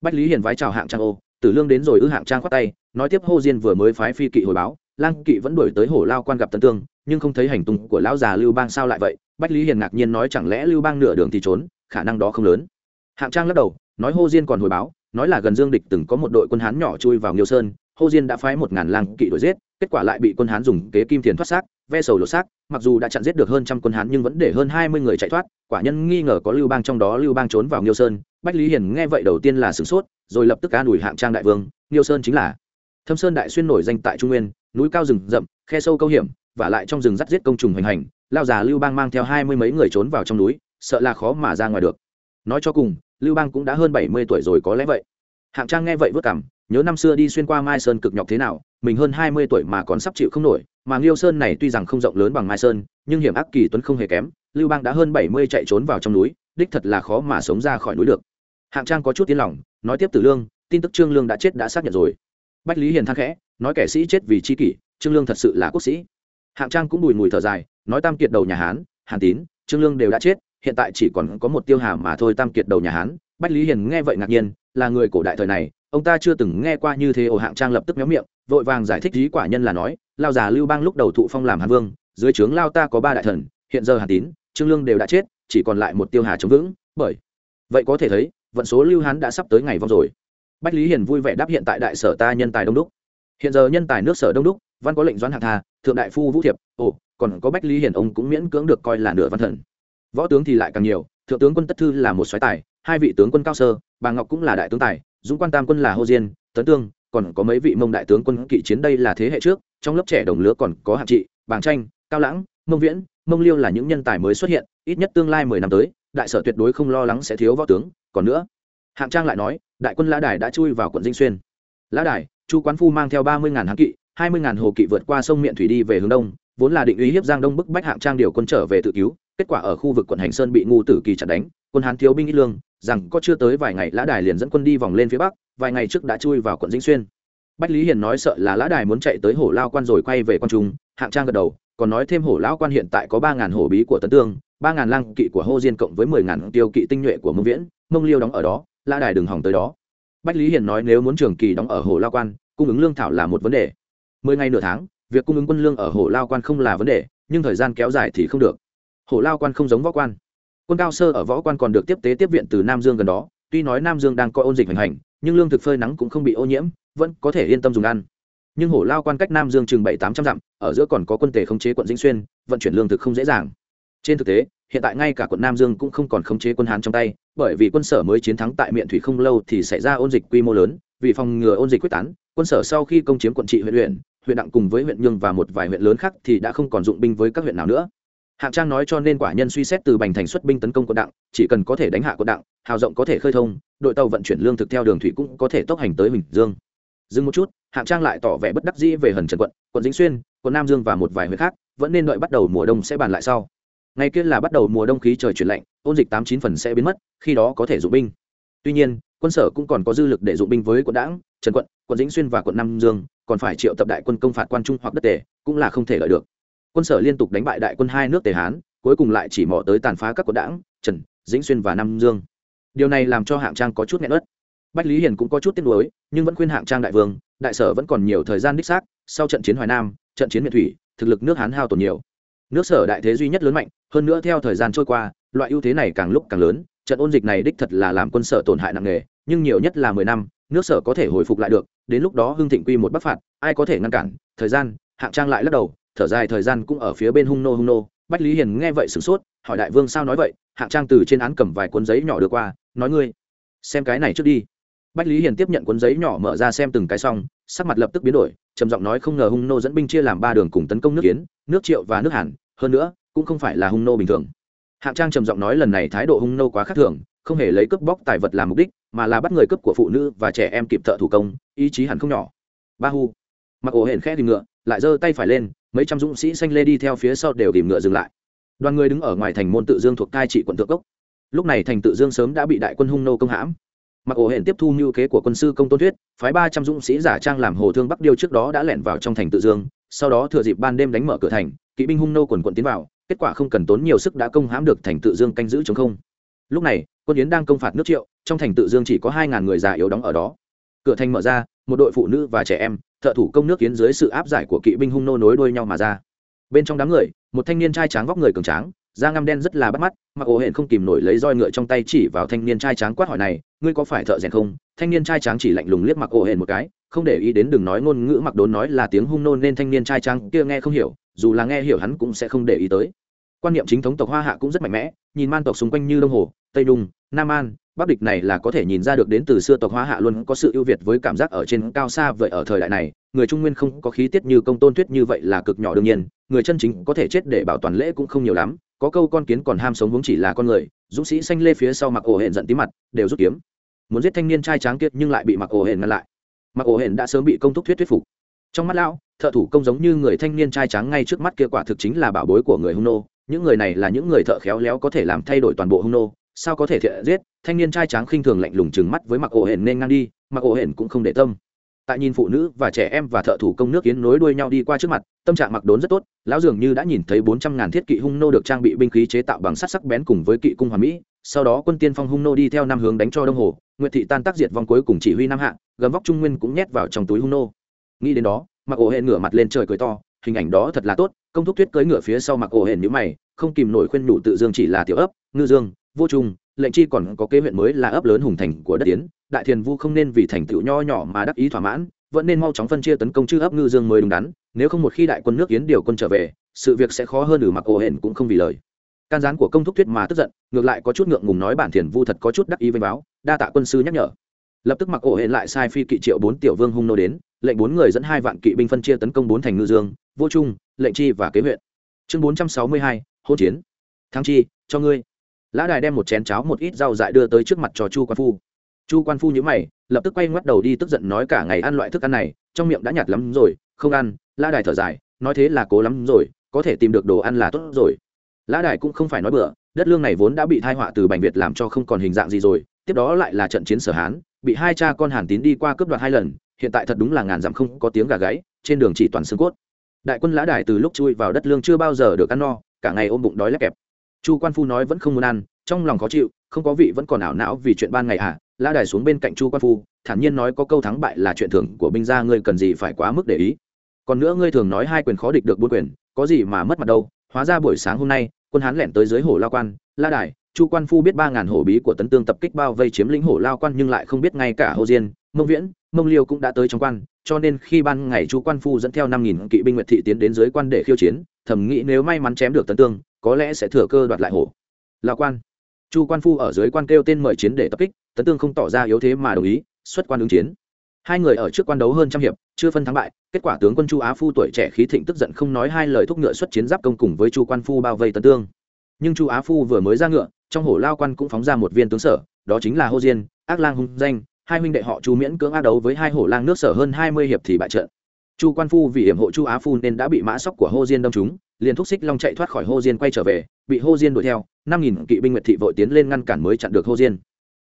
Bách lý hiền vái chào hạng trang ô tử lương đến rồi ư hạng trang khoát tay, nói tiếp hô diên vừa mới phái phi kỵ hồi báo, lang kỵ vẫn đuổi tới hổ lao quan gặp tân tương, nhưng không thấy hành tung của lão già lưu bang sao lại vậy, bách lý hiền ngạc nhiên nói chẳng lẽ lưu bang nửa đường thì trốn, khả năng đó không lớn. Hạng trang lắc đầu, nói hô diên còn hồi báo, nói là gần dương địch từng có một đội quân hán nhỏ chui vào nghiêu sơn, hô diên đã phái một ngàn lang kỵ đuổi giết, kết quả lại bị quân hán dùng kế kim thiền thoát xác, ve sầu lột xác, mặc dù đã chặn giết được hơn trăm quân hán nhưng vẫn để hơn hai mươi người chạy thoát, quả nhân nghi ngờ có lưu bang trong đó lưu bang trốn vào nghiêu sơn bách lý hiền nghe vậy đầu tiên là sửng sốt, rồi lập tức cá đùi hạng trang đại vương nghiêu sơn chính là. Thâm sơn đại xuyên nổi danh tại trung nguyên, núi cao rừng rậm, khe sâu câu hiểm, và lại trong rừng rắt giết công trùng hoành hành, lao già lưu bang mang theo hai mươi mấy người trốn vào trong núi, sợ là khó mà ra ngoài được. Nói cho cùng, lưu bang cũng đã hơn bảy mươi tuổi rồi có lẽ vậy. Hạng trang nghe vậy vất cảm, nhớ năm xưa đi xuyên qua mai sơn cực nhọc thế nào, mình hơn hai mươi tuổi mà còn sắp chịu không nổi, mà nghiêu sơn này tuy rằng không rộng lớn bằng mai sơn, nhưng hiểm ác kỳ tuấn không hề kém, lưu bang đã hơn bảy mươi chạy trốn vào trong núi, đích thật là khó mà sống ra khỏi núi được hạng trang có chút tiếng lòng, nói tiếp tử lương, tin tức trương lương đã chết đã xác nhận rồi. Bách lý hiền thang khẽ, nói kẻ sĩ chết vì c h i kỷ, trương lương thật sự là quốc sĩ. Hạng trang cũng bùi mùi thở dài, nói tam kiệt đầu nhà hán, hàn tín, trương lương đều đã chết, hiện tại chỉ còn có một tiêu hà mà thôi tam kiệt đầu nhà hán. Bách lý hiền nghe vậy ngạc nhiên, là người cổ đại thời này, ông ta chưa từng nghe qua như thế, ồ hạng trang lập tức méo miệng, vội vàng giải thích lý quả nhân là nói, lao già lưu bang lúc đầu thụ phong làm hàn vương, dưới trướng lao ta có ba đại thần, hiện giờ hàn tín, trương lương đều đã chết, chỉ còn lại một tiêu hà chống vững, bởi vậy có thể thấy vận số lưu hán đã sắp tới ngày vong rồi. Bách lý hiền vui vẻ đáp hiện tại đại sở ta nhân tài đông đúc. Hiện giờ nhân tài nước sở đông đúc, văn có lệnh doãn hạng tha, thượng đại phu vũ thiệp, ồ, còn có bách lý hiền ông cũng miễn cưỡng được coi là nửa văn thần. Võ tướng thì lại càng nhiều, thượng tướng quân tất thư là một soái tài, hai vị tướng quân cao sơ, bà ngọc cũng là đại tướng tài, dũng quan tam quân là hô diên, tấn tương, còn có mấy vị mông đại tướng quân kỵ chiến đây là thế hệ trước, trong lớp trẻ đồng lứa còn có hạng trị, bàng tranh, cao lãng, mông viễn, mông liêu là những nhân tài mới xuất hiện, ít nhất tương lai mười năm tới đại sở tuyệt đối không lo lắng sẽ thiếu võ tướng, còn nữa, hạng trang lại nói, đại quân lã đài đã chui vào quận dinh xuyên. Lã đài, chu quán phu mang theo ba mươi ngàn hán kỵ, hai mươi ngàn hồ kỵ vượt qua sông miệng thủy đi về hướng đông, vốn là định uy hiếp giang đông bức bách hạng trang điều quân trở về tự cứu, kết quả ở khu vực quận hành sơn bị ngu tử kỳ chặt đánh, quân hán thiếu binh ít lương, rằng có chưa tới vài ngày lã đài liền dẫn quân đi vòng lên phía bắc, vài ngày trước đã chui vào quận dinh xuyên. Bách lý hiền nói sợ là lã đài muốn chạy tới hổ lao quan rồi quay về quan trung, hạng trang gật đầu, còn nói thêm hổ lão quan hiện tại có ba ngàn hổ bí của tấn tương ba ngàn lang kỵ của hô diên cộng với mười ngàn tiêu kỵ tinh nhuệ của mông viễn, mông liêu đóng ở đó, La đài đừng hỏng tới đó. Bách lý hiền nói nếu muốn trường kỳ đóng ở hồ lao quan, cung ứng lương thảo là một vấn đề. Mười ngày nửa tháng, việc cung ứng quân lương ở hồ lao quan không là vấn đề, nhưng thời gian kéo dài thì không được. Hồ lao quan không giống võ quan. Quân cao sơ ở võ quan còn được tiếp tế tiếp viện từ nam dương gần đó, tuy nói nam dương đang có ôn dịch hành hành, nhưng lương thực phơi nắng cũng không bị ô nhiễm, vẫn có thể yên tâm dùng ăn. Nhưng hổ lao quan cách nam dương chừng bảy tám trăm dặm, ở giữa còn có quân tề khống chế quận dĩnh xuyên, vận chuyển lương thực không dễ dàng trên thực tế, hiện tại ngay cả quận nam dương cũng không còn khống chế quân hán trong tay, bởi vì quân sở mới chiến thắng tại miện thủy không lâu thì xảy ra ôn dịch quy mô lớn, vì phòng ngừa ôn dịch quyết tán, quân sở sau khi công chiếm quận trị huyện huyện huyện đặng cùng với huyện nhương và một vài huyện lớn khác thì đã không còn dụng binh với các huyện nào nữa. Hạng trang nói cho nên quả nhân suy xét từ bành thành xuất binh tấn công quận đặng, chỉ cần có thể đánh hạ quận đặng, hào rộng có thể khơi thông, đội tàu vận chuyển lương thực theo đường thủy cũng có thể tốc hành tới bình dương. Dừng một chút, hạng trang lại tỏ vẻ bất đắc dĩ về hần trần quận quận dĩnh xuyên, quận nam dương và một vài huyện khác, vẫn nên đợi bắt đầu mùa đông sẽ bàn lại sau ngày kia là bắt đầu mùa đông khí trời chuyển lạnh, ôn dịch tám chín phần sẽ biến mất, khi đó có thể dụng binh. Tuy nhiên, quân sở cũng còn có dư lực để dụng binh với quận đảng, trần quận quận dĩnh xuyên và quận nam dương, còn phải triệu tập đại quân công phạt quan trung hoặc đất tề, cũng là không thể lợi được. Quân sở liên tục đánh bại đại quân hai nước tề hán, cuối cùng lại chỉ mò tới tàn phá các quận đảng, trần, dĩnh xuyên và nam dương. Điều này làm cho hạng trang có chút nghẹn ớt. Bách lý hiền cũng có chút tiếc nuối, nhưng vẫn khuyên hạng trang đại vương, đại sở vẫn còn nhiều thời gian đích xác, sau trận chiến hoài nam, trận chiến miệt thủy, thực lực nước hán hao tổn nhiều nước sở đại thế duy nhất lớn mạnh, hơn nữa theo thời gian trôi qua, loại ưu thế này càng lúc càng lớn, trận ôn dịch này đích thật là làm quân sở tổn hại nặng nề, nhưng nhiều nhất là mười năm, nước sở có thể hồi phục lại được, đến lúc đó hưng thịnh quy một bắc phạt, ai có thể ngăn cản? Thời gian, hạng trang lại lắc đầu, thở dài thời gian cũng ở phía bên hung nô hung nô. Bách lý hiền nghe vậy sửng sốt, hỏi đại vương sao nói vậy? Hạng trang từ trên án cầm vài cuốn giấy nhỏ đưa qua, nói ngươi, xem cái này trước đi bách lý hiền tiếp nhận cuốn giấy nhỏ mở ra xem từng cái xong, sắc mặt lập tức biến đổi, trầm giọng nói không ngờ hung nô dẫn binh chia làm ba đường cùng tấn công nước kiến nước triệu và nước hàn, hơn nữa, cũng không phải là hung nô bình thường. Hạng trang trầm giọng nói lần này thái độ hung nô quá khác thường, không hề lấy cướp bóc tài vật làm mục đích, mà là bắt người cướp của phụ nữ và trẻ em kịp thợ thủ công, ý chí hẳn không nhỏ. Ba hu, mặc ổ hển khe tìm ngựa, lại giơ tay phải lên, mấy trăm dũng sĩ xanh lê đi theo phía sau đều tìm ngựa dừng lại. Đoàn người đứng ở ngoài thành môn tự dương thuộc cai trị quận thượng cốc. Lúc này thành tự dương sớm đã bị đại quân hung nô công hãm mặc ổ hển tiếp thu mưu kế của quân sư công tôn thuyết, phái ba trăm dũng sĩ giả trang làm hồ thương bắc điêu trước đó đã lẻn vào trong thành tự dương, sau đó thừa dịp ban đêm đánh mở cửa thành, kỵ binh hung nô quần quận tiến vào, kết quả không cần tốn nhiều sức đã công hãm được thành tự dương canh giữ chống không. Lúc này, quân yến đang công phạt nước triệu, trong thành tự dương chỉ có hai ngàn người già yếu đóng ở đó. Cửa thành mở ra, một đội phụ nữ và trẻ em, thợ thủ công nước yến dưới sự áp giải của kỵ binh hung nô nối đuôi nhau mà ra. Bên trong đám người, một thanh niên trai tráng vóc người cường tráng da ngăm đen rất là bắt mắt mặc ổ hển không kìm nổi lấy roi ngựa trong tay chỉ vào thanh niên trai tráng quát hỏi này, ngươi có phải thợ rèn không? Thanh niên trai tráng chỉ lạnh lùng liếc mặc ổ hển một cái, không để ý đến đừng nói ngôn ngữ mặc đốn nói là tiếng hung nôn nên thanh niên trai tráng kia nghe không hiểu, dù là nghe hiểu hắn cũng sẽ không để ý tới. Quan niệm chính thống tộc hoa hạ cũng rất mạnh mẽ, nhìn man tộc xung quanh như đông hồ, tây đung nam an, bắc địch này là có thể nhìn ra được đến từ xưa tộc hoa hạ luôn có sự ưu việt với cảm giác ở trên cao xa vậy ở thời đại này, người trung nguyên không có khí tiết như công tôn tuyết như vậy là cực nhỏ đương nhiên, người chân chính có thể chết để bảo toàn lễ cũng không nhiều lắm có câu con kiến còn ham sống vốn chỉ là con người, dũng sĩ xanh lê phía sau mặc ổ hển giận tí mặt, đều rút kiếm. Muốn giết thanh niên trai tráng kiệt nhưng lại bị mặc ổ hển ngăn lại. Mặc ổ hển đã sớm bị công thúc thuyết thuyết phục. Trong mắt lão, thợ thủ công giống như người thanh niên trai tráng ngay trước mắt kia quả thực chính là bảo bối của người hung nô. Những người này là những người thợ khéo léo có thể làm thay đổi toàn bộ hung nô. Sao có thể thiện giết? Thanh niên trai tráng khinh thường lạnh lùng chừng mắt với mặc ổ hển nên ngang đi, mặc ổ hển cũng không để tâm tại nhìn phụ nữ và trẻ em và thợ thủ công nước kiến nối đuôi nhau đi qua trước mặt, tâm trạng mặc đốn rất tốt, lão dường như đã nhìn thấy bốn trăm ngàn thiết kỵ hung nô được trang bị binh khí chế tạo bằng sắt sắc bén cùng với kỵ cung hòa mỹ, sau đó quân tiên phong hung nô đi theo năm hướng đánh cho đông hồ, nguyệt thị tan tác diệt vong cuối cùng chỉ huy nam hạ gấm vóc trung nguyên cũng nhét vào trong túi hung nô. Nghĩ đến đó, mặc ổ hển ngửa mặt lên trời cười to, hình ảnh đó thật là tốt, công thúc tuyết cưỡi ngựa phía sau mặc ổ hển nhữ mày, không kìm nổi khuyên nhủ tự dương chỉ là tiểu ấp, ngư dương, vô trung lệnh chi còn có kế huyện mới là ấp lớn hùng thành của đất tiến đại thiền vu không nên vì thành tựu nho nhỏ mà đắc ý thỏa mãn, vẫn nên mau chóng phân chia tấn công chư ấp ngư dương mới đúng đắn, nếu không một khi đại quân nước yến điều quân trở về, sự việc sẽ khó hơn ở mặc ổ hển cũng không vì lời. Can gián của công thúc thuyết mà tức giận, ngược lại có chút ngượng ngùng nói bản thiền vu thật có chút đắc ý với báo, đa tạ quân sư nhắc nhở. Lập tức mặc ổ hển lại sai phi kỵ triệu bốn tiểu vương hung nô đến, lệnh bốn người dẫn hai vạn kỵ binh phân chia tấn công bốn thành ngư dương, vô trung, lệnh chi và kế huyện. Chương bốn trăm sáu mươi hai, hỗn chiến. Thăng chi, cho ngươi lã đài đem một chén cháo một ít rau dại đưa tới trước mặt cho chu quan phu. Chu quan phu nhữ mày, lập tức quay ngoắt đầu đi tức giận nói cả ngày ăn loại thức ăn này, trong miệng đã nhạt lắm rồi, không ăn. Lã đài thở dài, nói thế là cố lắm rồi, có thể tìm được đồ ăn là tốt rồi. Lã đài cũng không phải nói bừa, đất lương này vốn đã bị thai họa từ bành việt làm cho không còn hình dạng gì rồi, tiếp đó lại là trận chiến sở hán, bị hai cha con hàn tín đi qua cướp đoạt hai lần, hiện tại thật đúng là ngàn dặm không có tiếng gà gáy, trên đường chỉ toàn xương cốt. Đại quân lã đài từ lúc chui vào đất lương chưa bao giờ được ăn no, cả ngày ôm bụng đói lép kẹp chu quan phu nói vẫn không muốn ăn, trong lòng khó chịu, không có vị vẫn còn ảo não vì chuyện ban ngày à La đài xuống bên cạnh chu quan phu, thản nhiên nói có câu thắng bại là chuyện thường của binh gia, ngươi cần gì phải quá mức để ý. Còn nữa ngươi thường nói hai quyền khó địch được bốn quyền, có gì mà mất mặt đâu. Hóa ra buổi sáng hôm nay, quân hán lẻn tới dưới hồ lao quan, la đài, chu quan phu biết ba ngàn hổ bí của tấn tương tập kích bao vây chiếm lĩnh hổ lao quan nhưng lại không biết ngay cả hồ diên, mông viễn, mông liêu cũng đã tới trong quan, cho nên khi ban ngày chu quan phu dẫn theo năm nghìn kỵ binh nguyệt thị tiến đến dưới quan để khiêu chiến, thầm nghĩ nếu may mắn chém được tấn tương có lẽ sẽ thừa cơ đoạt lại hổ. Lao quan. Chu quan phu ở dưới quan kêu tên mời chiến để tập kích, tấn tương không tỏ ra yếu thế mà đồng ý, xuất quan ứng chiến. Hai người ở trước quan đấu hơn trăm hiệp, chưa phân thắng bại, kết quả tướng quân chu á phu tuổi trẻ khí thịnh tức giận không nói hai lời thúc ngựa xuất chiến giáp công cùng với chu quan phu bao vây tấn tương. Nhưng chu á phu vừa mới ra ngựa, trong hổ lao quan cũng phóng ra một viên tướng sở, đó chính là hô diên, ác lang hung danh, hai huynh đệ họ chu miễn cưỡng ác đấu với hai hổ lang nước sở hơn hai mươi hiệp thì bại trận. Chu quan phu vì hiểm hộ chu á phu nên đã bị mã sóc của hô diên đâm trúng liền thúc xích long chạy thoát khỏi hô diên quay trở về, bị hô diên đuổi theo, năm nghìn kỵ binh nguyệt thị vội tiến lên ngăn cản mới chặn được hô diên.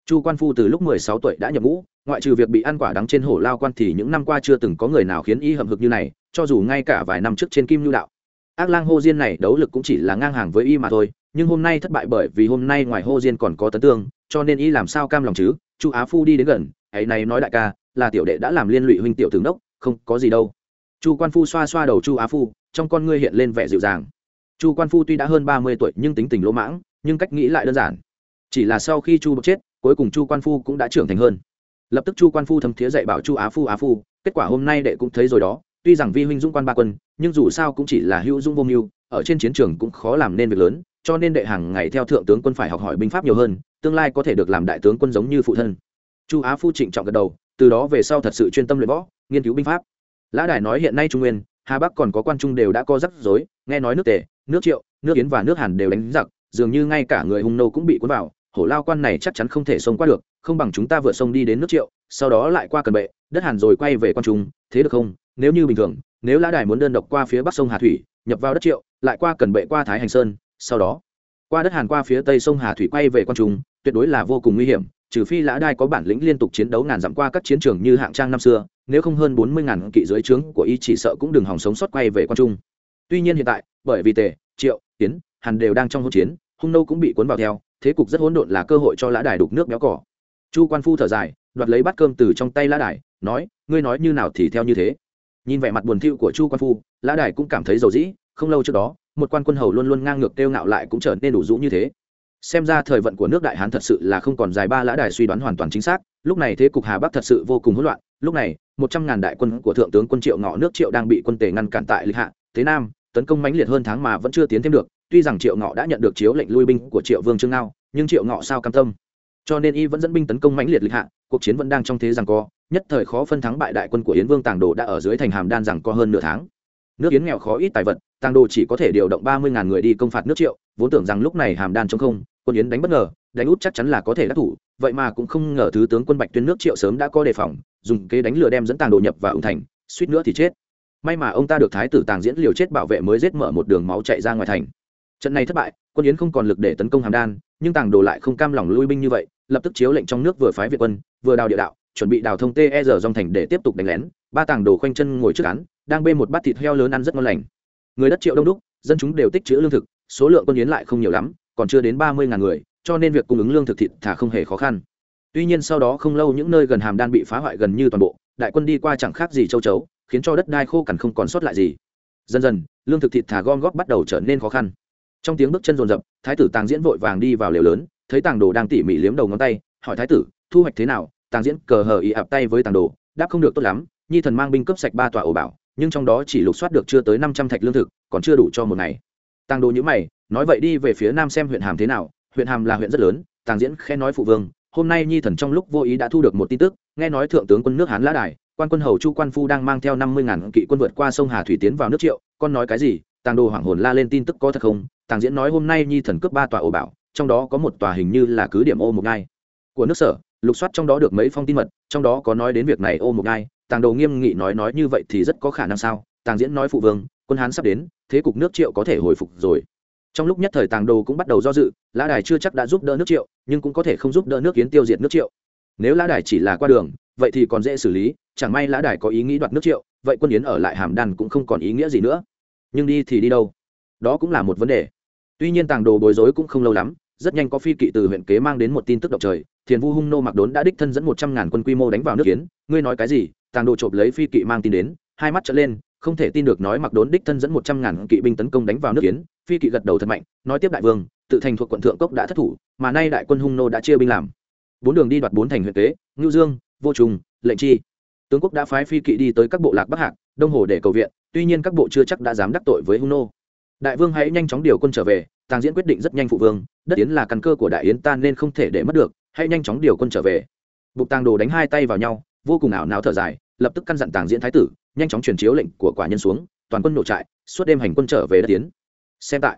Chu quan phu từ lúc mười sáu tuổi đã nhập ngũ, ngoại trừ việc bị ăn quả đắng trên hổ lao quan thì những năm qua chưa từng có người nào khiến y hậm hực như này, cho dù ngay cả vài năm trước trên kim nhu đạo. Ác lang hô diên này đấu lực cũng chỉ là ngang hàng với y mà thôi, nhưng hôm nay thất bại bởi vì hôm nay ngoài hô diên còn có tấn tương, cho nên y làm sao cam lòng chứ? Chu á phu đi đến gần, ấy này nói đại ca, là tiểu đệ đã làm liên lụy huynh tiểu tướng đốc không có gì đâu. Chu quan phu xoa xoa đầu chu á phu trong con ngươi hiện lên vẻ dịu dàng. Chu quan phu tuy đã hơn ba mươi tuổi nhưng tính tình lỗ mãng, nhưng cách nghĩ lại đơn giản. Chỉ là sau khi chu bộc chết, cuối cùng chu quan phu cũng đã trưởng thành hơn. Lập tức chu quan phu thấm thiế dạy bảo chu á phu á phu, kết quả hôm nay đệ cũng thấy rồi đó, tuy rằng vi huynh dũng quan ba quân, nhưng dù sao cũng chỉ là hữu dung vô mưu, ở trên chiến trường cũng khó làm nên việc lớn, cho nên đệ hàng ngày theo thượng tướng quân phải học hỏi binh pháp nhiều hơn, tương lai có thể được làm đại tướng quân giống như phụ thân. Chu á phu trịnh trọng gật đầu, từ đó về sau thật sự chuyên tâm luyện võ, nghiên cứu binh pháp. Lã đài nói hiện nay trung nguyên hà bắc còn có quan trung đều đã có rắc rối, nghe nói nước tề, nước triệu, nước yến và nước hàn đều đánh giặc, dường như ngay cả người hung nô cũng bị cuốn vào, hổ lao quan này chắc chắn không thể xông qua được, không bằng chúng ta vượt sông đi đến nước triệu, sau đó lại qua cần bệ, đất hàn rồi quay về quan trung, thế được không? Nếu như bình thường, nếu lã đài muốn đơn độc qua phía bắc sông hà thủy, nhập vào đất triệu, lại qua cần bệ qua thái hành sơn, sau đó, qua đất hàn qua phía tây sông hà thủy quay về quan trung, tuyệt đối là vô cùng nguy hiểm trừ phi lã đai có bản lĩnh liên tục chiến đấu ngàn dặm qua các chiến trường như hạng trang năm xưa, nếu không hơn bốn mươi ngàn kỵ dưới trướng của y chỉ sợ cũng đừng hòng sống sót quay về quan trung. Tuy nhiên hiện tại, bởi vì tề, triệu tiến hàn đều đang trong hỗn chiến, hung nô cũng bị cuốn vào theo, thế cục rất hỗn độn là cơ hội cho lã đài đục nước béo cỏ. Chu quan phu thở dài, đoạt lấy bát cơm từ trong tay lã đài, nói, ngươi nói như nào thì theo như thế. Nhìn vẻ mặt buồn thiu của chu quan phu, lã đài cũng cảm thấy dầu dĩ, không lâu trước đó, một quan quân hầu luôn luôn ngang ngược kêu ngạo lại cũng trở nên đủ dũ như thế xem ra thời vận của nước đại hán thật sự là không còn dài ba lã đài suy đoán hoàn toàn chính xác. Lúc này thế cục hà bắc thật sự vô cùng hỗn loạn. Lúc này, một trăm ngàn đại quân của thượng tướng quân triệu ngọ nước triệu đang bị quân tề ngăn cản tại lịch hạ. Thế nam, tấn công mãnh liệt hơn tháng mà vẫn chưa tiến thêm được. Tuy rằng triệu ngọ đã nhận được chiếu lệnh lui binh của triệu vương trương ngao, nhưng triệu ngọ sao cam tâm? Cho nên y vẫn dẫn binh tấn công mãnh liệt lịch hạ. Cuộc chiến vẫn đang trong thế rằng co. Nhất thời khó phân thắng bại đại quân của yến vương tàng đồ đã ở dưới thành hàm đan rằng co hơn nửa tháng. Nước yến nghèo khó ít tài vật, tàng đồ chỉ có thể điều động ba mươi ngàn người đi công phạt nước triệu. Vốn tưởng rằng lúc này hàm đan chống không quân yến đánh bất ngờ, đánh út chắc chắn là có thể đắc thủ, vậy mà cũng không ngờ thứ tướng quân bạch tuyên nước triệu sớm đã có đề phòng, dùng kế đánh lừa đem dẫn tàng đồ nhập và ung thành, suýt nữa thì chết. May mà ông ta được thái tử tàng diễn liều chết bảo vệ mới giết mở một đường máu chạy ra ngoài thành. Trận này thất bại, quân yến không còn lực để tấn công hàm đan, nhưng tàng đồ lại không cam lòng lui binh như vậy, lập tức chiếu lệnh trong nước vừa phái việt quân, vừa đào địa đạo, chuẩn bị đào thông ter dòng thành để tiếp tục đánh lén. Ba tàng đồ khoanh chân ngồi trước án, đang bê một bát thịt heo lớn ăn rất ngon lành. Người đất triệu đông đúc, dân chúng đều tích trữ lương thực, số lượng quân yến lại không nhiều lắm còn chưa đến ba mươi ngàn người, cho nên việc cung ứng lương thực thịt thả không hề khó khăn. Tuy nhiên sau đó không lâu những nơi gần hàm đan bị phá hoại gần như toàn bộ, đại quân đi qua chẳng khác gì châu chấu, khiến cho đất đai khô cằn không còn sót lại gì. Dần dần, lương thực thịt thả gom góp bắt đầu trở nên khó khăn. Trong tiếng bước chân rồn rập thái tử tàng diễn vội vàng đi vào lều lớn, thấy tàng đồ đang tỉ mỉ liếm đầu ngón tay, hỏi thái tử, thu hoạch thế nào? Tàng diễn cờ hờ ý ạp tay với tàng đồ, đáp không được tốt lắm, nhi thần mang binh cấp sạch ba tòa ổ bảo, nhưng trong đó chỉ lục soát được chưa tới năm trăm thạch lương thực, còn chưa đủ cho một ngày tàng đồ nhữ mày, nói vậy đi về phía nam xem huyện hàm thế nào, huyện hàm là huyện rất lớn, tàng diễn khen nói phụ vương, hôm nay nhi thần trong lúc vô ý đã thu được một tin tức, nghe nói thượng tướng quân nước hán lã đài, quan quân hầu chu quan phu đang mang theo năm mươi ngàn kỵ quân vượt qua sông hà thủy tiến vào nước triệu, con nói cái gì, tàng đồ hoảng hồn la lên tin tức có thật không, tàng diễn nói hôm nay nhi thần cướp ba tòa ổ bảo, trong đó có một tòa hình như là cứ điểm ô một ngai của nước sở, lục soát trong đó được mấy phong tin mật, trong đó có nói đến việc này ô một ngai, tàng đồ nghiêm nghị nói nói như vậy thì rất có khả năng sao, tàng diễn nói phụ vương quân hán sắp đến, thế cục nước triệu có thể hồi phục rồi. Trong lúc nhất thời tàng đồ cũng bắt đầu do dự, lã đài chưa chắc đã giúp đỡ nước triệu, nhưng cũng có thể không giúp đỡ nước kiến tiêu diệt nước triệu. Nếu lã đài chỉ là qua đường, vậy thì còn dễ xử lý, chẳng may lã đài có ý nghĩ đoạt nước triệu, vậy quân yến ở lại hàm đan cũng không còn ý nghĩa gì nữa. Nhưng đi thì đi đâu? Đó cũng là một vấn đề. Tuy nhiên tàng đồ bối rối cũng không lâu lắm, rất nhanh có phi kỵ từ huyện kế mang đến một tin tức động trời. Thiền vu hung nô mặc đốn đã đích thân dẫn một trăm ngàn quân quy mô đánh vào nước kiến. Ngươi nói cái gì? Tàng đồ trộm lấy phi kỵ mang tin đến, hai mắt trở lên không thể tin được nói mặc đốn đích thân dẫn một trăm ngàn kỵ binh tấn công đánh vào nước kiến phi kỵ gật đầu thật mạnh, nói tiếp đại vương, tự thành thuộc quận thượng cốc đã thất thủ, mà nay đại quân hung nô đã chia binh làm. Bốn đường đi đoạt bốn thành huyện kế ngưu dương, vô trùng, lệnh chi. Tướng quốc đã phái phi kỵ đi tới các bộ lạc bắc hạc, đông hồ để cầu viện, tuy nhiên các bộ chưa chắc đã dám đắc tội với hung nô. Đại vương hãy nhanh chóng điều quân trở về, tàng diễn quyết định rất nhanh phụ vương, đất yến là căn cơ của đại yến ta nên không thể để mất được, hãy nhanh chóng điều quân trở về. Bục tàng đồ đánh hai tay vào nhau, vô cùng ảo não thở dài lập tức căn dặn tàng diễn thái tử, nhanh chóng truyền chiếu lệnh của quả nhân xuống, toàn quân nổ trại, suốt đêm hành quân trở về đất tiến xem tại.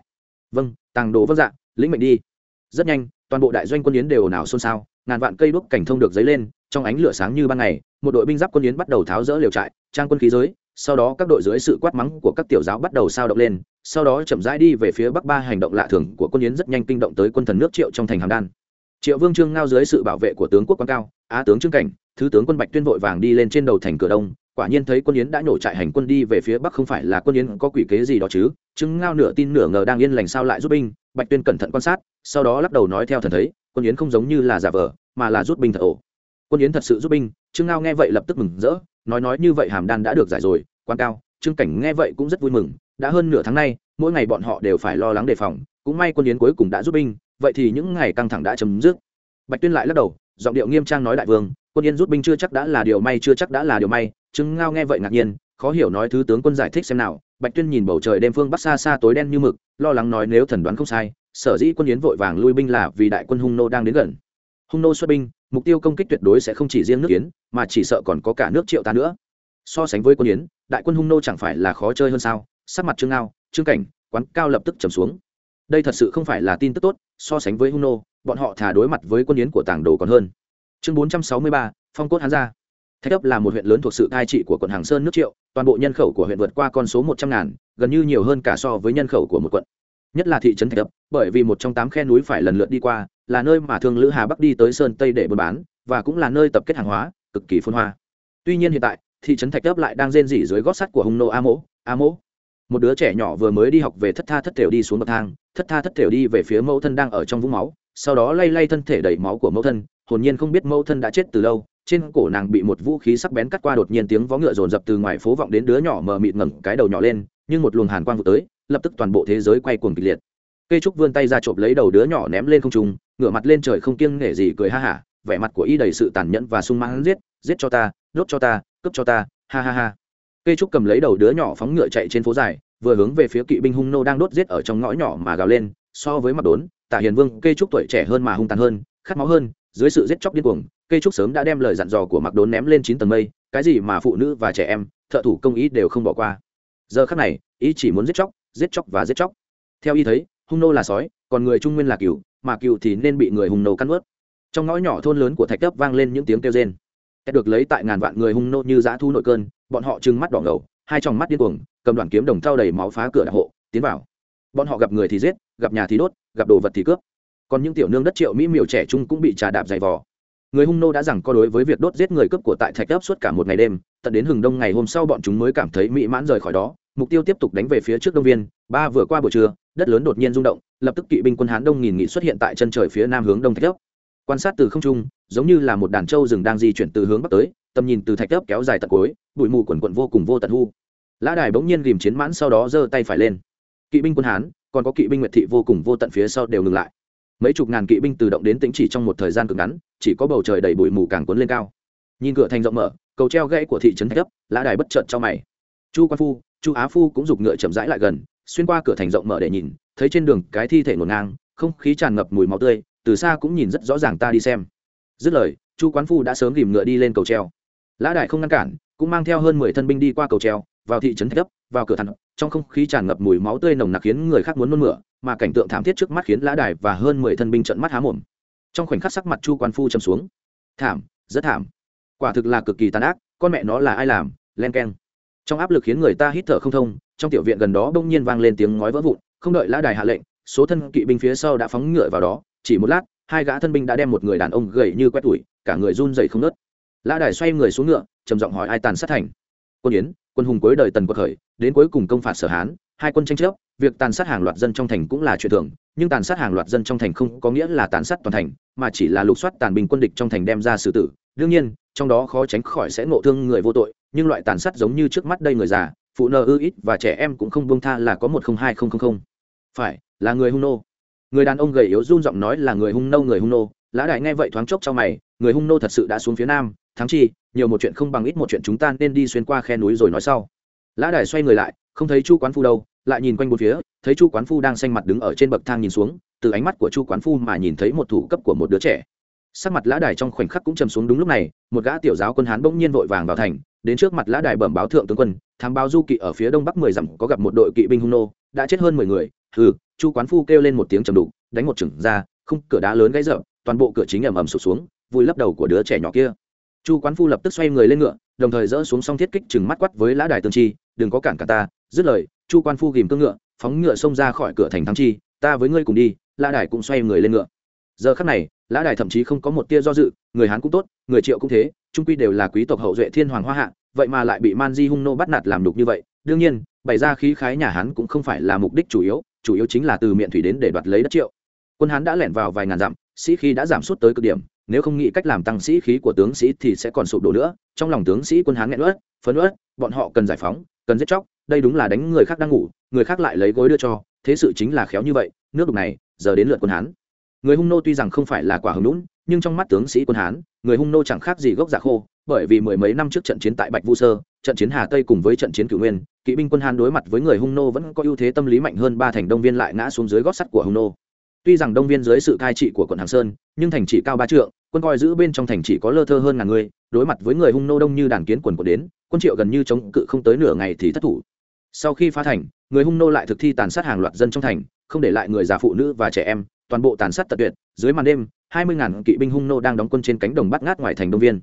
Vâng tàng đồ vâng dạ lĩnh mệnh đi. Rất nhanh, toàn bộ đại doanh quân yến đều ồn ào xôn xao, ngàn vạn cây đuốc cảnh thông được dấy lên, trong ánh lửa sáng như ban ngày, một đội binh giáp quân yến bắt đầu tháo rỡ liều trại, trang quân khí giới, sau đó các đội dưới sự quát mắng của các tiểu giáo bắt đầu sao động lên, sau đó chậm rãi đi về phía bắc ba hành động lạ thường của quân yến rất nhanh kinh động tới quân thần nước triệu trong thành hàm đan. Triệu vương trương ngao dưới sự bảo vệ của tướng quốc quan cao, á tướng trương cảnh thứ tướng quân bạch tuyên vội vàng đi lên trên đầu thành cửa đông, quả nhiên thấy quân yến đã nhổ trại hành quân đi về phía bắc không phải là quân yến có quỷ kế gì đó chứ, chứng ngao nửa tin nửa ngờ đang yên lành sao lại rút binh, bạch tuyên cẩn thận quan sát, sau đó lắc đầu nói theo thần thấy, quân yến không giống như là giả vờ, mà là rút binh thật ổ. Quân yến thật sự rút binh trương ngao nghe vậy lập tức mừng rỡ, nói nói như vậy hàm đan đã được giải rồi, quan cao trương cảnh nghe vậy cũng rất vui mừng, đã hơn nửa tháng nay, mỗi ngày bọn họ đều phải lo lắng đề phòng, cũng may quân yến cuối cùng đã rút binh, vậy thì những ngày căng thẳng đã chấm dứt. Bạch tuyên lại lắc đầu, giọng điệu nghiêm trang nói đại vương quân yên rút binh chưa chắc đã là điều may, chưa chắc đã là điều may. Chứng ngao nghe vậy ngạc nhiên, khó hiểu nói thứ tướng quân giải thích xem nào. Bạch tuyên nhìn bầu trời đêm phương bắc xa xa tối đen như mực, lo lắng nói nếu thần đoán không sai, sở dĩ quân yến vội vàng lui binh là vì đại quân hung nô đang đến gần. Hung nô xuất binh, mục tiêu công kích tuyệt đối sẽ không chỉ riêng nước yến, mà chỉ sợ còn có cả nước triệu ta nữa. So sánh với quân yến, đại quân hung nô chẳng phải là khó chơi hơn sao? Sắc mặt trương ngao, trương cảnh, quán cao lập tức trầm xuống. Đây thật sự không phải là tin tức tốt, so sánh với hung nô, bọn họ thà đối mặt với quân yến của tàng đồ còn hơn chương bốn trăm sáu mươi ba, phong cốt hán gia. Thạch ấp là một huyện lớn thuộc sự cai trị của quận hàng sơn nước triệu, toàn bộ nhân khẩu của huyện vượt qua con số một trăm ngàn, gần như nhiều hơn cả so với nhân khẩu của một quận. Nhất là thị trấn thạch ấp, bởi vì một trong tám khe núi phải lần lượt đi qua, là nơi mà thương lữ hà bắc đi tới sơn tây để buôn bán, và cũng là nơi tập kết hàng hóa, cực kỳ phồn hoa. Tuy nhiên hiện tại, thị trấn thạch ấp lại đang rên rỉ dưới gót sắt của hung nô a mỗ a mỗ. Một đứa trẻ nhỏ vừa mới đi học về thất tha thất thểu đi xuống bậc thang, thất tha thất thểu đi về phía mẫu thân đang ở trong vũng máu sau đó lay lay thân thể đầy máu của mẫu thân, hồn nhiên không biết mẫu thân đã chết từ lâu, trên cổ nàng bị một vũ khí sắc bén cắt qua đột nhiên tiếng vó ngựa rồn rập từ ngoài phố vọng đến đứa nhỏ mờ mịt ngẩng cái đầu nhỏ lên, nhưng một luồng hàn quang vụ tới, lập tức toàn bộ thế giới quay cuồng kịch liệt. Cây trúc vươn tay ra chộp lấy đầu đứa nhỏ ném lên không trung, ngửa mặt lên trời không kiêng nể gì cười ha hả, vẻ mặt của y đầy sự tàn nhẫn và sung mãn giết giết cho ta, đốt cho ta, cướp cho ta, ha ha ha. Cây trúc cầm lấy đầu đứa nhỏ phóng ngựa chạy trên phố dài, vừa hướng về phía kỵ binh hung nô đang đốt giết ở trong ngõ nhỏ mà gào lên so với mặt đốn, tả hiền vương cây trúc tuổi trẻ hơn mà hung tàn hơn, khát máu hơn, dưới sự giết chóc điên cuồng cây trúc sớm đã đem lời dặn dò của mặc đốn ném lên chín tầng mây, cái gì mà phụ nữ và trẻ em, thợ thủ công ý đều không bỏ qua. Giờ khắc này, ý chỉ muốn giết chóc giết chóc và giết chóc. Theo ý thấy, hung nô là sói, còn người trung nguyên là cừu, mà cừu thì nên bị người hung nô cắn ướt trong ngõ nhỏ thôn lớn của thạch cấp vang lên những tiếng kêu rên. Được lấy tại ngàn vạn người hung nô như dã thu nội cơn, bọn họ trừng mắt đỏ ngầu, hai tròng mắt điên cuồng, cầm đoạn kiếm đồng thau đầy máu phá cửa đại hộ, tiến vào. Bọn họ gặp người thì giết gặp nhà thì đốt, gặp đồ vật thì cướp. Còn những tiểu nương đất triệu mỹ miều trẻ trung cũng bị trà đạp dày vò. Người hung nô đã rằng có đối với việc đốt giết người cướp của tại thạch ấp suốt cả một ngày đêm, tận đến hừng đông ngày hôm sau bọn chúng mới cảm thấy mỹ mãn rời khỏi đó, mục tiêu tiếp tục đánh về phía trước đông viên. Ba vừa qua buổi trưa, đất lớn đột nhiên rung động, lập tức kỵ binh quân hán đông nghìn nghị xuất hiện tại chân trời phía nam hướng đông thạch ấp. Quan sát từ không trung, giống như là một đàn trâu rừng đang di chuyển từ hướng bắc tới, tầm nhìn từ thạch ấp kéo dài tận cuối, bụi mù quần quận vô cùng vô tận hu lã đài bỗng nhiên ghìm chiến mãn sau đó giơ tay phải lên. Kỵ binh quân hán còn có kỵ binh nguyệt thị vô cùng vô tận phía sau đều ngừng lại. Mấy chục ngàn kỵ binh tự động đến tĩnh chỉ trong một thời gian cực ngắn, chỉ có bầu trời đầy bụi mù càng cuốn lên cao. Nhìn cửa thành rộng mở, cầu treo gãy của thị trấn thạch ấp lã đài bất chợt cho mày. Chu quan phu, chu á phu cũng giục ngựa chậm rãi lại gần, xuyên qua cửa thành rộng mở để nhìn, thấy trên đường cái thi thể ngổn ngang, không khí tràn ngập mùi máu tươi, từ xa cũng nhìn rất rõ ràng ta đi xem. Dứt lời, chu quán phu đã sớm ghìm ngựa đi lên cầu treo. Lã đại không ngăn cản, cũng mang theo hơn mười thân binh đi qua cầu treo, vào thị trấn thạch vào cửa thành trong không khí tràn ngập mùi máu tươi nồng nặc khiến người khác muốn nôn mửa, mà cảnh tượng thảm thiết trước mắt khiến lã đài và hơn mười thân binh trận mắt há mồm. Trong khoảnh khắc sắc mặt chu quan phu chầm xuống. Thảm, rất thảm. Quả thực là cực kỳ tàn ác, con mẹ nó là ai làm, len keng. Trong áp lực khiến người ta hít thở không thông, trong tiểu viện gần đó bỗng nhiên vang lên tiếng ngói vỡ vụn, không đợi lã đài hạ lệnh, số thân kỵ binh phía sau đã phóng ngựa vào đó, chỉ một lát, hai gã thân binh đã đem một người đàn ông gầy như quét tủi cả người run dày không nớt lã đài xoay người xuống ngựa, trầm giọng hỏi ai tàn sát thành. Quân yến quân hùng cuối đời tần quật khởi, đến cuối cùng công phạt sở hán, hai quân tranh chấp, việc tàn sát hàng loạt dân trong thành cũng là chuyện thường, nhưng tàn sát hàng loạt dân trong thành không có nghĩa là tàn sát toàn thành, mà chỉ là lục soát tàn binh quân địch trong thành đem ra xử tử. Đương nhiên, trong đó khó tránh khỏi sẽ ngộ thương người vô tội, nhưng loại tàn sát giống như trước mắt đây người già, phụ nợ ư ít và trẻ em cũng không buông tha là có một không hai không không không. Phải, là người hung nô. Người đàn ông gầy yếu run giọng nói là người hung nâu người hung nô lã đại nghe vậy thoáng chốc cho mày, người hung nô thật sự đã xuống phía nam, thắng chi, nhiều một chuyện không bằng ít một chuyện chúng ta nên đi xuyên qua khe núi rồi nói sau. Lã đại xoay người lại, không thấy chu quán phu đâu, lại nhìn quanh bốn phía, thấy chu quán phu đang xanh mặt đứng ở trên bậc thang nhìn xuống, từ ánh mắt của chu quán phu mà nhìn thấy một thủ cấp của một đứa trẻ. Sắc mặt lã đài trong khoảnh khắc cũng chầm xuống đúng lúc này, một gã tiểu giáo quân hán bỗng nhiên vội vàng vào thành, đến trước mặt lã đài bẩm báo thượng tướng quân, thám báo du kỵ ở phía đông bắc mười dặm có gặp một đội kỵ binh hung nô, đã chết hơn mười người, hừ. Chu quán phu kêu lên một tiếng trầm đục đánh một chừng ra, khung cửa đá lớn gãy rợp, toàn bộ cửa chính ầm ầm sụp xuống, vùi lấp đầu của đứa trẻ nhỏ kia. Chu quán phu lập tức xoay người lên ngựa, đồng thời dỡ xuống xong thiết kích chừng mắt quắt với lã đài tương chi, đừng có cản cả ta. Dứt lời, chu quan phu ghìm cương ngựa, phóng ngựa xông ra khỏi cửa thành thắng chi, ta với ngươi cùng đi. Lã đài cũng xoay người lên ngựa. Giờ khắc này, lã đài thậm chí không có một tia do dự, người hán cũng tốt, người triệu cũng thế, trung quy đều là quý tộc hậu duệ thiên hoàng hoa hạ, vậy mà lại bị man di hung nô bắt nạt làm đục như vậy. Đương nhiên, bày ra khí khái nhà hán cũng không phải là mục đích chủ yếu chủ yếu chính là từ miệng thủy đến để đoạt lấy đất triệu quân hán đã lẻn vào vài ngàn dặm, sĩ khí đã giảm sút tới cực điểm, nếu không nghĩ cách làm tăng sĩ khí của tướng sĩ thì sẽ còn sụp đổ nữa. Trong lòng tướng sĩ quân hán nghẹn ớt phấn ớt bọn họ cần giải phóng, cần giết chóc, đây đúng là đánh người khác đang ngủ, người khác lại lấy gối đưa cho, thế sự chính là khéo như vậy, nước đục này, giờ đến lượt quân hán. Người hung nô tuy rằng không phải là quả hứng lũn nhưng trong mắt tướng sĩ quân hán, người hung nô chẳng khác gì gốc giả khô, bởi vì mười mấy năm trước trận chiến tại bạch vu sơ, trận chiến hà tây cùng với trận chiến cửu nguyên, kỵ binh quân hán đối mặt với người hung nô vẫn có ưu thế tâm lý mạnh hơn ba thành đông viên lại ngã xuống dưới gót sắt của hung nô tuy rằng đông viên dưới sự cai trị của quận hàng sơn, nhưng thành trị cao ba trượng, quân coi giữ bên trong thành trị có lơ thơ hơn ngàn người, đối mặt với người hung nô đông như đàn kiến quần của đến, quân triệu gần như chống cự không tới nửa ngày thì thất thủ. Sau khi phá thành, người hung nô lại thực thi tàn sát hàng loạt dân trong thành, không để lại người già phụ nữ và trẻ em, toàn bộ tàn sát tật tuyệt. Dưới màn đêm, hai mươi ngàn kỵ binh hung nô đang đóng quân trên cánh đồng bắt ngát ngoài thành đông viên.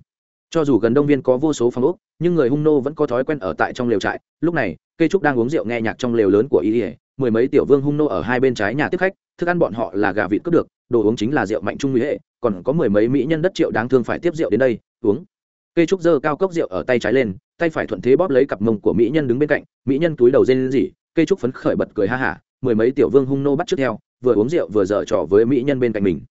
Cho dù gần đông viên có vô số phong ốc, nhưng người hung nô vẫn có thói quen ở tại trong lều trại. Lúc này, cây trúc đang uống rượu nghe nhạc trong lều lớn của y, mười mấy tiểu vương hung nô ở hai bên trái nhà tiếp khách thức ăn bọn họ là gà vịt cướp được, đồ uống chính là rượu mạnh trung nguy hệ, còn có mười mấy mỹ nhân đất triệu đáng thương phải tiếp rượu đến đây, uống. Cây trúc dơ cao cốc rượu ở tay trái lên, tay phải thuận thế bóp lấy cặp mông của mỹ nhân đứng bên cạnh, mỹ nhân túi đầu rên rỉ, cây trúc phấn khởi bật cười ha hả, mười mấy tiểu vương hung nô bắt trước theo, vừa uống rượu vừa dở trò với mỹ nhân bên cạnh mình.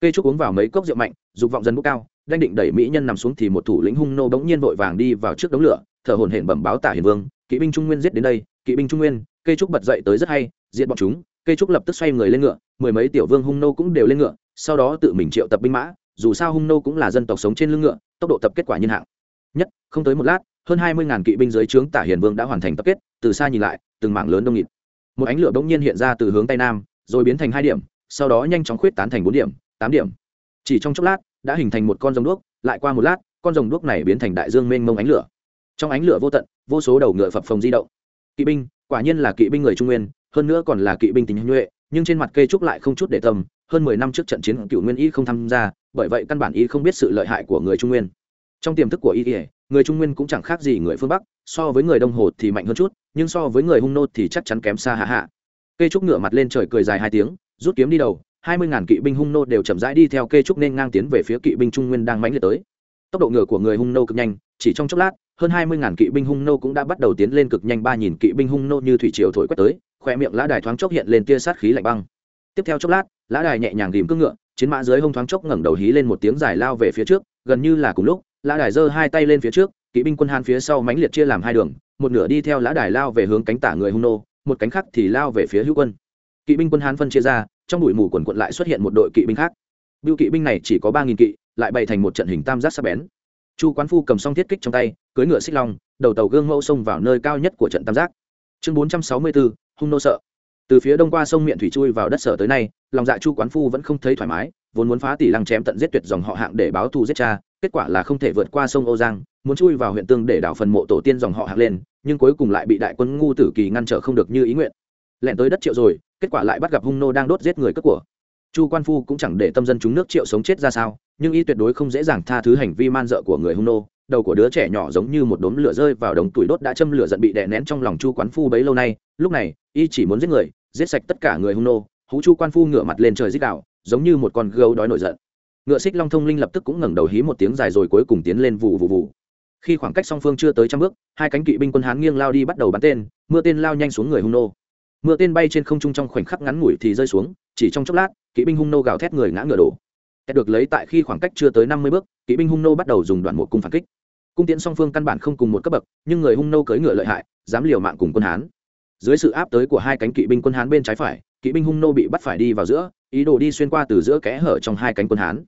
Cây trúc uống vào mấy cốc rượu mạnh, dục vọng dần bốc cao đang định đẩy mỹ nhân nằm xuống thì một thủ lĩnh hung nô bỗng nhiên vội vàng đi vào trước đống lửa, thở hổn hển bẩm báo tả hiền vương, kỵ binh trung nguyên giết đến đây, kỵ binh trung nguyên, cây trúc bật dậy tới rất hay diện bọn chúng cây trúc lập tức xoay người lên ngựa, mười mấy tiểu vương hung nô cũng đều lên ngựa, sau đó tự mình triệu tập binh mã, dù sao hung nô cũng là dân tộc sống trên lưng ngựa, tốc độ tập kết quả nhân hạng. Nhất, không tới một lát, hơn hai mươi ngàn kỵ binh dưới trướng tả hiền vương đã hoàn thành tập kết, từ xa nhìn lại, từng mảng lớn đông nghịt. Một ánh lửa bỗng nhiên hiện ra từ hướng tây nam, rồi biến thành hai điểm, sau đó nhanh chóng khuyết tán thành bốn điểm, tám điểm. Chỉ trong chốc lát, đã hình thành một con rồng đuốc, lại qua một lát, con rồng đuốc này biến thành đại dương mênh mông ánh lửa. Trong ánh lửa vô tận, vô số đầu ngựa phập phồng di động. Kỵ binh, quả nhiên là kỵ binh người trung nguyên hơn nữa còn là kỵ binh tình nhuệ, nhưng trên mặt cây trúc lại không chút để tâm, hơn mười năm trước trận chiến cựu nguyên y không tham gia, bởi vậy căn bản y không biết sự lợi hại của người trung nguyên. Trong tiềm thức của y người trung nguyên cũng chẳng khác gì người phương bắc, so với người đông hồ thì mạnh hơn chút, nhưng so với người hung nô thì chắc chắn kém xa hạ hạ. Cây trúc ngửa mặt lên trời cười dài hai tiếng, rút kiếm đi đầu, hai mươi ngàn kỵ binh hung nô đều chậm rãi đi theo cây trúc nên ngang tiến về phía kỵ binh trung nguyên đang mãnh liệt tới. Tốc độ ngựa của người hung nô cực nhanh, chỉ trong chốc lát, hơn hai mươi ngàn kỵ binh hung nô cũng đã bắt đầu tiến lên cực nhanh, ba nghìn kỵ binh hung nô như thủy triều thổi quét tới khoe miệng lã đài thoáng chốc hiện lên tia sát khí lạnh băng. Tiếp theo chốc lát, lã đài nhẹ nhàng ghìm cương ngựa, chiến mã dưới hông thoáng chốc ngẩng đầu hí lên một tiếng dài lao về phía trước, gần như là cùng lúc, lã đài giơ hai tay lên phía trước, kỵ binh quân hàn phía sau mãnh liệt chia làm hai đường, một nửa đi theo lã đài lao về hướng cánh tả người hung nô, một cánh khác thì lao về phía hữu quân. Kỵ binh quân hán phân chia ra, trong bụi mù quần quận lại xuất hiện một đội kỵ binh khác. Biêu kỵ binh này chỉ có ba nghìn kỵ, lại bày thành một trận hình tam giác sắc bén. Chu quán phu cầm song thiết kích trong tay, cưỡi ngựa xích long, đầu tàu gương mẫu xông vào nơi cao nhất của trận tam giác. Chương bốn trăm sáu mươi bốn hung nô sợ. Từ phía đông qua sông miệng thủy chui vào đất sở tới nay, lòng dạ chu quán phu vẫn không thấy thoải mái, vốn muốn phá tỷ lăng chém tận giết tuyệt dòng họ hạng để báo thù giết cha, kết quả là không thể vượt qua sông âu giang, muốn chui vào huyện tương để đảo phần mộ tổ tiên dòng họ hạng lên, nhưng cuối cùng lại bị đại quân ngu tử kỳ ngăn trở không được như ý nguyện. Lẻn tới đất triệu rồi, kết quả lại bắt gặp hung nô đang đốt giết người cất của. Chu quan phu cũng chẳng để tâm dân chúng nước triệu sống chết ra sao nhưng y tuyệt đối không dễ dàng tha thứ hành vi man dợ của người hung nô. Đầu của đứa trẻ nhỏ giống như một đốm lửa rơi vào đống tuổi đốt đã châm lửa giận bị đè nén trong lòng chu quán phu bấy lâu nay. Lúc này, y chỉ muốn giết người, giết sạch tất cả người hung nô. Hú chu quan phu ngửa mặt lên trời giết đạo giống như một con gấu đói nổi giận. Ngựa xích long thông linh lập tức cũng ngẩng đầu hí một tiếng dài rồi cuối cùng tiến lên vụ vụ vụ khi khoảng cách song phương chưa tới trăm bước, hai cánh kỵ binh quân hán nghiêng lao đi bắt đầu bắn tên, mưa tên lao nhanh xuống người hung nô. Mưa tên bay trên không trung trong khoảnh khắc ngắn ngủi thì rơi xuống, chỉ trong chốc lát, kỵ binh hung nô gào thét người ngã ngựa đổ. Kết được lấy tại khi khoảng cách chưa tới năm mươi bước, kỵ binh hung nô bắt đầu dùng đoạn một cung phản kích. Cung tiễn song phương căn bản không cùng một cấp bậc, nhưng người hung nô cưỡi ngựa lợi hại, dám liều mạng cùng quân hán. Dưới sự áp tới của hai cánh kỵ binh quân hán bên trái phải, kỵ binh hung nô bị bắt phải đi vào giữa, ý đồ đi xuyên qua từ giữa kẽ hở trong hai cánh quân hán.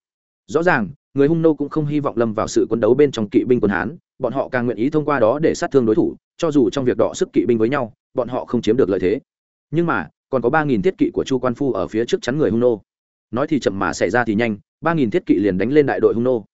Rõ ràng, người hung nô cũng không hy vọng lâm vào sự quân đấu bên trong kỵ binh quân hán, bọn họ càng nguyện ý thông qua đó để sát thương đối thủ, cho dù trong việc đọ sức kỵ binh với nhau, bọn họ không chiếm được lợi thế. Nhưng mà, còn có ba nghìn thiết kỵ của chu quan phu ở phía trước chắn người hung nô nói thì chậm mà xảy ra thì nhanh, ba nghìn thiết kỵ liền đánh lên đại đội hung nô.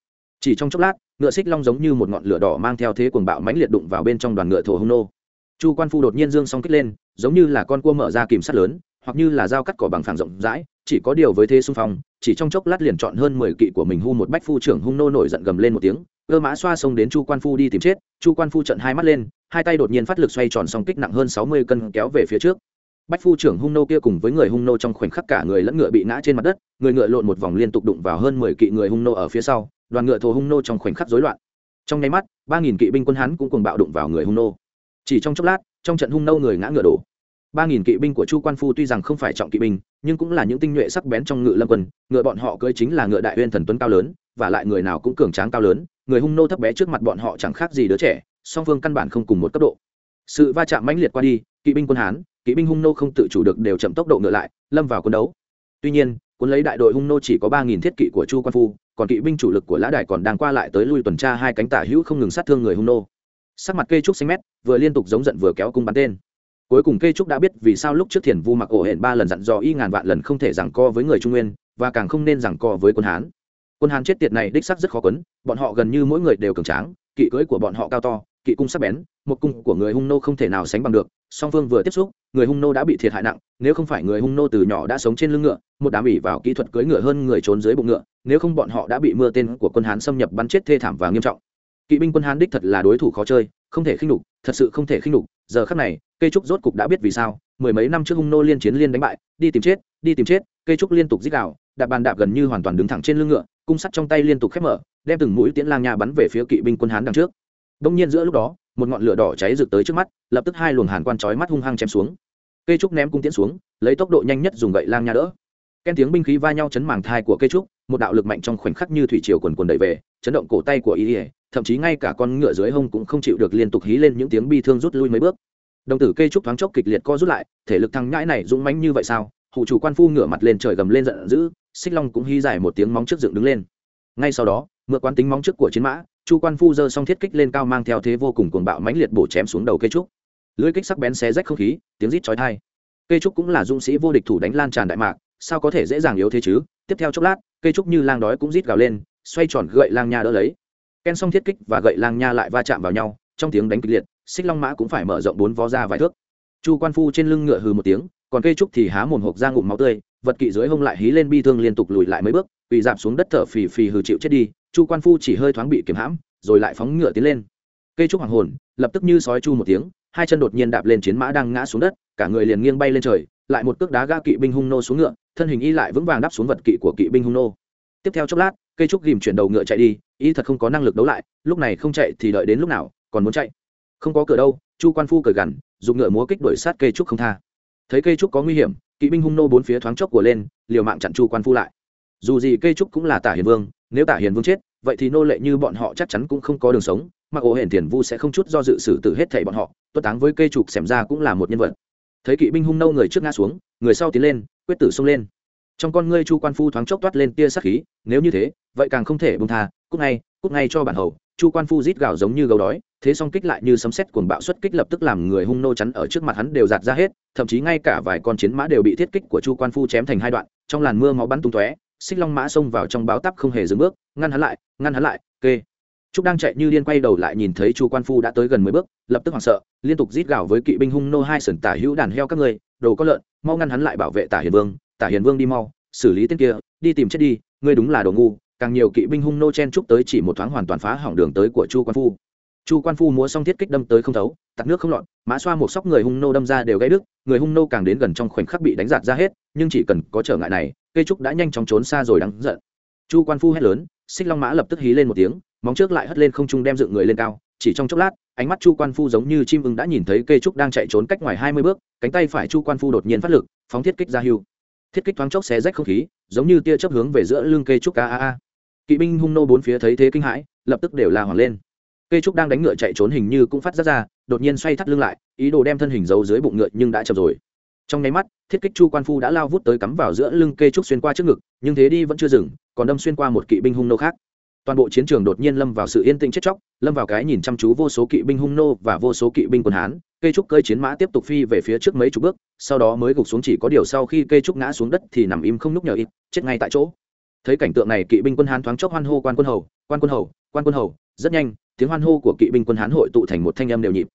Chỉ trong chốc lát, ngựa xích long giống như một ngọn lửa đỏ mang theo thế cuồng bạo mãnh liệt đụng vào bên trong đoàn ngựa thổ hung nô. Chu quan phu đột nhiên dương song kích lên, giống như là con cua mở ra kìm sắt lớn, hoặc như là dao cắt cỏ bằng phẳng rộng rãi, chỉ có điều với thế xung phong, chỉ trong chốc lát liền chọn hơn mười kỵ của mình hu một bách phu trưởng hung nô nổi giận gầm lên một tiếng, cơ mã xoa xông đến chu quan phu đi tìm chết, chu quan phu trận hai mắt lên, hai tay đột nhiên phát lực xoay tròn song kích nặng hơn sáu mươi cân kéo về phía trước bách phu trưởng hung nô kia cùng với người hung nô trong khoảnh khắc cả người lẫn ngựa bị ngã trên mặt đất, người ngựa lộn một vòng liên tục đụng vào hơn mười kỵ người hung nô ở phía sau, đoàn ngựa thổ hung nô trong khoảnh khắc rối loạn. Trong nháy mắt, ba nghìn kỵ binh quân hắn cũng cùng bạo đụng vào người hung nô. Chỉ trong chốc lát, trong trận hung nô người ngã ngựa đổ. Ba nghìn kỵ binh của chu quan phu tuy rằng không phải trọng kỵ binh, nhưng cũng là những tinh nhuệ sắc bén trong ngựa lâm quân, ngựa bọn họ cưỡi chính là ngựa đại uyên thần tuấn cao lớn, và lại người nào cũng cường tráng cao lớn, người hung nô thấp bé trước mặt bọn họ chẳng khác gì đứa trẻ, song phương căn bản không cùng một cấp độ. Sự va chạm mãnh liệt qua đi, kỵ binh quân hán kỵ binh hung nô không tự chủ được đều chậm tốc độ ngựa lại, lâm vào quân đấu. Tuy nhiên, quân lấy đại đội hung nô chỉ có ba nghìn thiết kỵ của chu quan phu, còn kỵ binh chủ lực của lã đài còn đang qua lại tới lui tuần tra hai cánh tả hữu không ngừng sát thương người hung nô. Sắc mặt cây trúc xanh mét, vừa liên tục giống giận vừa kéo cung bắn tên. Cuối cùng cây trúc đã biết vì sao lúc trước thiền vu mặc ổ hển ba lần dặn dò y ngàn vạn lần không thể rằng co với người trung nguyên, và càng không nên rằng co với quân hán. Quân hán chết tiệt này đích sắc rất khó quấn, bọn họ gần như mỗi người đều cường tráng, kỵ cưỡi của bọn họ cao to kỵ cung sắc bén, một cung của người hung nô không thể nào sánh bằng được, song phương vừa tiếp xúc, người hung nô đã bị thiệt hại nặng, nếu không phải người hung nô từ nhỏ đã sống trên lưng ngựa, một đám ỉ vào kỹ thuật cưỡi ngựa hơn người trốn dưới bụng ngựa, nếu không bọn họ đã bị mưa tên của quân hán xâm nhập bắn chết thê thảm và nghiêm trọng. Kỵ binh quân hán đích thật là đối thủ khó chơi, không thể khinh đục thật sự không thể khinh đục giờ khắc này, cây trúc rốt cục đã biết vì sao, mười mấy năm trước hung nô liên chiến liên đánh bại, đi tìm chết, đi tìm chết, cây trúc liên tục dích đạo đạp bàn đạp gần như hoàn toàn đứng thẳng trên lưng ngựa, cung sắt trong tay liên tục khép mở, đem từng mũi tiễn lang nha bắn về phía kỵ binh quân hán đằng trước đông nhiên giữa lúc đó, một ngọn lửa đỏ cháy rực tới trước mắt, lập tức hai luồng hàn quan chói mắt hung hăng chém xuống. Cây trúc ném cung tiễn xuống, lấy tốc độ nhanh nhất dùng gậy lang nha đỡ. Ken tiếng binh khí va nhau chấn màng thai của cây trúc, một đạo lực mạnh trong khoảnh khắc như thủy triều quần quần đẩy về, chấn động cổ tay của y ỉa thậm chí ngay cả con ngựa dưới hông cũng không chịu được liên tục hí lên những tiếng bi thương rút lui mấy bước. Đồng tử cây trúc thoáng chốc kịch liệt co rút lại, thể lực thăng nhãi này dũng mãnh như vậy sao? Hụ chủ quan phu ngửa mặt lên trời gầm lên giận dữ, xích long cũng hí dài một tiếng móng trước dựng đứng lên. Ngay sau đó, mượn quán tính móng trước của chiến mã chu quan phu giơ xong thiết kích lên cao mang theo thế vô cùng cuồng bạo mãnh liệt bổ chém xuống đầu cây trúc. Lưỡi kích sắc bén xé rách không khí, tiếng rít chói tai. Cây trúc cũng là dũng sĩ vô địch thủ đánh lan tràn đại mạc, sao có thể dễ dàng yếu thế chứ? Tiếp theo chốc lát cây trúc như lang đói cũng rít gào lên, xoay tròn gậy lang nha đỡ lấy. Ken xong thiết kích và gậy lang nha lại va chạm vào nhau, trong tiếng đánh kịch liệt, xích long mã cũng phải mở rộng bốn vó ra vài thước. Chu quan phu trên lưng ngựa hừ một tiếng, còn cây trúc thì há mồm hộp ra ngụm máu tươi, vật kỵ dưới hông lại hí lên bi thương liên tục lùi lại mấy bước bị giảm xuống đất thở phì phì hừ chịu chết đi chu quan phu chỉ hơi thoáng bị kiếm hãm, rồi lại phóng ngựa tiến lên. Cây trúc hoàng hồn, lập tức như sói chu một tiếng, hai chân đột nhiên đạp lên chiến mã đang ngã xuống đất, cả người liền nghiêng bay lên trời, lại một cước đá ga kỵ binh hung nô xuống ngựa, thân hình y lại vững vàng đắp xuống vật kỵ của kỵ binh hung nô. Tiếp theo chốc lát, cây trúc ghìm chuyển đầu ngựa chạy đi, y thật không có năng lực đấu lại, lúc này không chạy thì đợi đến lúc nào, còn muốn chạy. Không có cửa đâu, chu quan phu cởi gằn, dùng ngựa múa kích đuổi sát cây trúc không tha. Thấy cây trúc có nguy hiểm, kỵ binh hung nô bốn phía thoáng chốc của lên, liều mạng chặn chu quan phu lại. Dù gì cây trúc cũng là tả hiền vương, nếu tả hiền vương chết vậy thì nô lệ như bọn họ chắc chắn cũng không có đường sống mặc ổ hển tiền vu sẽ không chút do dự xử tử hết thảy bọn họ, tuất táng với cây trục xem ra cũng là một nhân vật. Thấy kỵ binh hung nâu người trước ngã xuống, người sau tiến lên, quyết tử xông lên. Trong con ngươi chu quan phu thoáng chốc toát lên tia sắc khí, nếu như thế, vậy càng không thể bông tha cúc ngay cúc ngay cho bản hầu. Chu quan phu rít gào giống như gấu đói, thế song kích lại như sấm sét cuồng bạo xuất kích lập tức làm người hung nô chắn ở trước mặt hắn đều giạt ra hết, thậm chí ngay cả vài con chiến mã đều bị thiết kích của chu quan phu chém thành hai đoạn, trong làn mưa máu bắn tung tóe xích long mã xông vào trong báo tắp không hề dừng bước, ngăn hắn lại, ngăn hắn lại, kê. Trúc đang chạy như điên quay đầu lại nhìn thấy chu quan phu đã tới gần mười bước, lập tức hoảng sợ, liên tục rít gào với kỵ binh hung nô hai sườn tả hữu đàn heo các người đồ có lợn, mau ngăn hắn lại bảo vệ tả hiền vương, tả hiền vương đi mau, xử lý tên kia, đi tìm chết đi, ngươi đúng là đồ ngu, càng nhiều kỵ binh hung nô chen trúc tới chỉ một thoáng hoàn toàn phá hỏng đường tới của chu quan phu. Chu quan phu múa xong thiết kích đâm tới không thấu, tạt nước không lọt, mã xoa một sóc người hung nô đâm ra đều gãy đứt, người hung nô càng đến gần trong khoảnh khắc bị đánh giạt ra hết, nhưng chỉ cần có trở ngại này cây trúc đã nhanh chóng trốn xa rồi đáng giận. Chu quan phu hét lớn, xích long mã lập tức hí lên một tiếng, móng trước lại hất lên không trung đem dựng người lên cao. Chỉ trong chốc lát, ánh mắt chu quan phu giống như chim ưng đã nhìn thấy cây trúc đang chạy trốn cách ngoài hai mươi bước, cánh tay phải chu quan phu đột nhiên phát lực, phóng thiết kích ra hưu. Thiết kích thoáng chốc xé rách không khí, giống như tia chớp hướng về giữa lưng cây trúc a a a. Kỵ binh hung nô bốn phía thấy thế kinh hãi, lập tức đều la hoảng lên. Cây trúc đang đánh ngựa chạy trốn hình như cũng phát ra ra, đột nhiên xoay thắt lưng lại, ý đồ đem thân hình giấu dưới bụng ngựa nhưng đã chậm rồi trong nháy mắt, thiết kích chu quan phu đã lao vút tới cắm vào giữa lưng kê trúc xuyên qua trước ngực, nhưng thế đi vẫn chưa dừng, còn đâm xuyên qua một kỵ binh hung nô khác. Toàn bộ chiến trường đột nhiên lâm vào sự yên tĩnh chết chóc, lâm vào cái nhìn chăm chú vô số kỵ binh hung nô và vô số kỵ binh quân hán cây trúc cơi chiến mã tiếp tục phi về phía trước mấy chục bước, sau đó mới gục xuống chỉ có điều sau khi cây trúc ngã xuống đất thì nằm im không nhúc nhở ít, chết ngay tại chỗ. Thấy cảnh tượng này, kỵ binh quân hán thoáng chốc hoan hô quan quân hầu, quan quân hầu, quan quân hầu! Rất nhanh, tiếng hoan hô của kỵ binh quân hán hội tụ thành một thanh âm đều nhịp.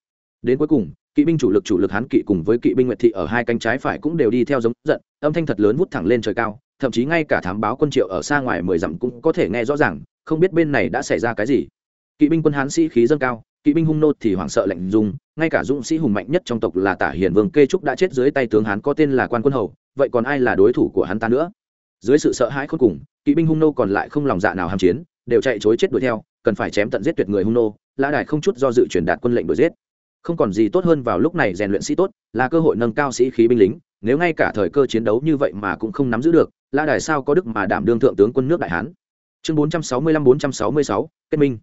Đến cuối cùng kỵ binh chủ lực chủ lực hán kỵ cùng với kỵ binh nguyệt thị ở hai cánh trái phải cũng đều đi theo giống giận, âm thanh thật lớn vút thẳng lên trời cao, thậm chí ngay cả thám báo quân triệu ở xa ngoài mười dặm cũng có thể nghe rõ ràng, không biết bên này đã xảy ra cái gì. Kỵ binh quân hán sĩ khí dâng cao, kỵ binh hung nô thì hoảng sợ lạnh dùng ngay cả dũng sĩ hùng mạnh nhất trong tộc là tả hiền vương kê trúc đã chết dưới tay tướng hán có tên là quan quân hầu, vậy còn ai là đối thủ của hắn ta nữa? Dưới sự sợ hãi khôn cùng, kỵ binh hung nô còn lại không lòng dạ nào hàm chiến, đều chạy chối chết đuổi theo, cần phải chém tận giết tuyệt người hung nô, lã đài không chút do dự truyền đạt quân lệnh đuổi giết không còn gì tốt hơn vào lúc này rèn luyện sĩ tốt, là cơ hội nâng cao sĩ khí binh lính, nếu ngay cả thời cơ chiến đấu như vậy mà cũng không nắm giữ được là đài sao có đức mà đảm đương thượng tướng quân nước đại hán. Chương bốn trăm sáu mươi lăm bốn trăm sáu mươi sáu, kết minh.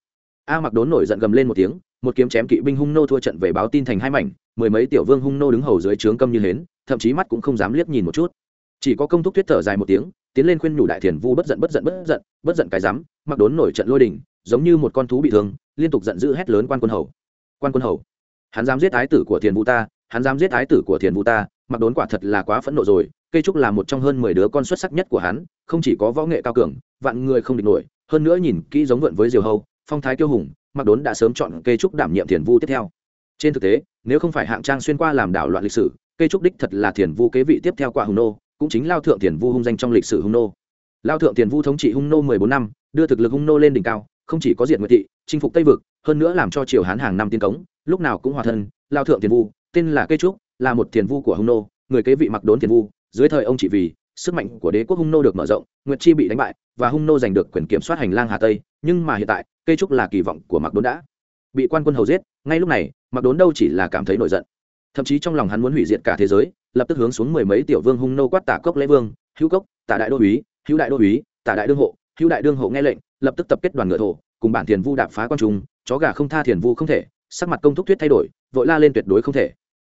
A mặc đốn nổi giận gầm lên một tiếng, một kiếm chém kỵ binh hung nô thua trận về báo tin thành hai mảnh, mười mấy tiểu vương hung nô đứng hầu dưới trướng câm như hến, thậm chí mắt cũng không dám liếc nhìn một chút. Chỉ có công thúc thuyết thở dài một tiếng, tiến lên khuyên nhủ đại thiền vu bất giận bất giận bất giận bất giận cái rắm, mặc đốn nổi trận lôi đình, giống như một con thú bị thương, liên tục giận dữ hét lớn quan quân hầu. Quan quân hầu hắn dám giết ái tử của thiền vũ ta, hắn dám giết ái tử của thiền vũ ta, mặc đốn quả thật là quá phẫn nộ rồi, cây trúc là một trong hơn mười đứa con xuất sắc nhất của hắn, không chỉ có võ nghệ cao cường, vạn người không địch nổi, hơn nữa nhìn kỹ giống vượn với diều hâu, phong thái kiêu hùng, mặc đốn đã sớm chọn cây trúc đảm nhiệm thiền vu tiếp theo. Trên thực tế, nếu không phải hạng trang xuyên qua làm đảo loạn lịch sử, cây trúc đích thật là thiền vu kế vị tiếp theo qua hùng nô, cũng chính lao thượng thiền vu hung danh trong lịch sử hung nô. Lao thượng thiền vu thống trị hung nô mười bốn năm, đưa thực lực hung nô lên đỉnh cao không chỉ có diện nguyệt thị, chinh phục tây vực, hơn nữa làm cho triều hán hàng năm tiên cống, lúc nào cũng hòa thân, lao thượng tiền vu, tên là cây trúc, là một tiền vu của hung nô, người kế vị mặc đốn tiền vu, dưới thời ông chỉ vì, sức mạnh của đế quốc hung nô được mở rộng, nguyệt chi bị đánh bại, và hung nô giành được quyền kiểm soát hành lang hà tây, nhưng mà hiện tại cây trúc là kỳ vọng của mặc đốn đã bị quan quân hầu giết, ngay lúc này, mặc đốn đâu chỉ là cảm thấy nổi giận. Thậm chí trong lòng hắn muốn hủy diệt cả thế giới, lập tức hướng xuống mười mấy tiểu vương hung nô quát tả cốc lễ vương, hữu cốc, tả đại đô úy, hữu đại đô úy, tả đại đương hộ hữu đại đương hộ nghe lệnh, lập tức tập kết đoàn ngựa thổ, cùng bản thiền vu đạp phá quan trung, chó gà không tha thiền vu không thể, sắc mặt công thúc tuyết thay đổi, vội la lên tuyệt đối không thể.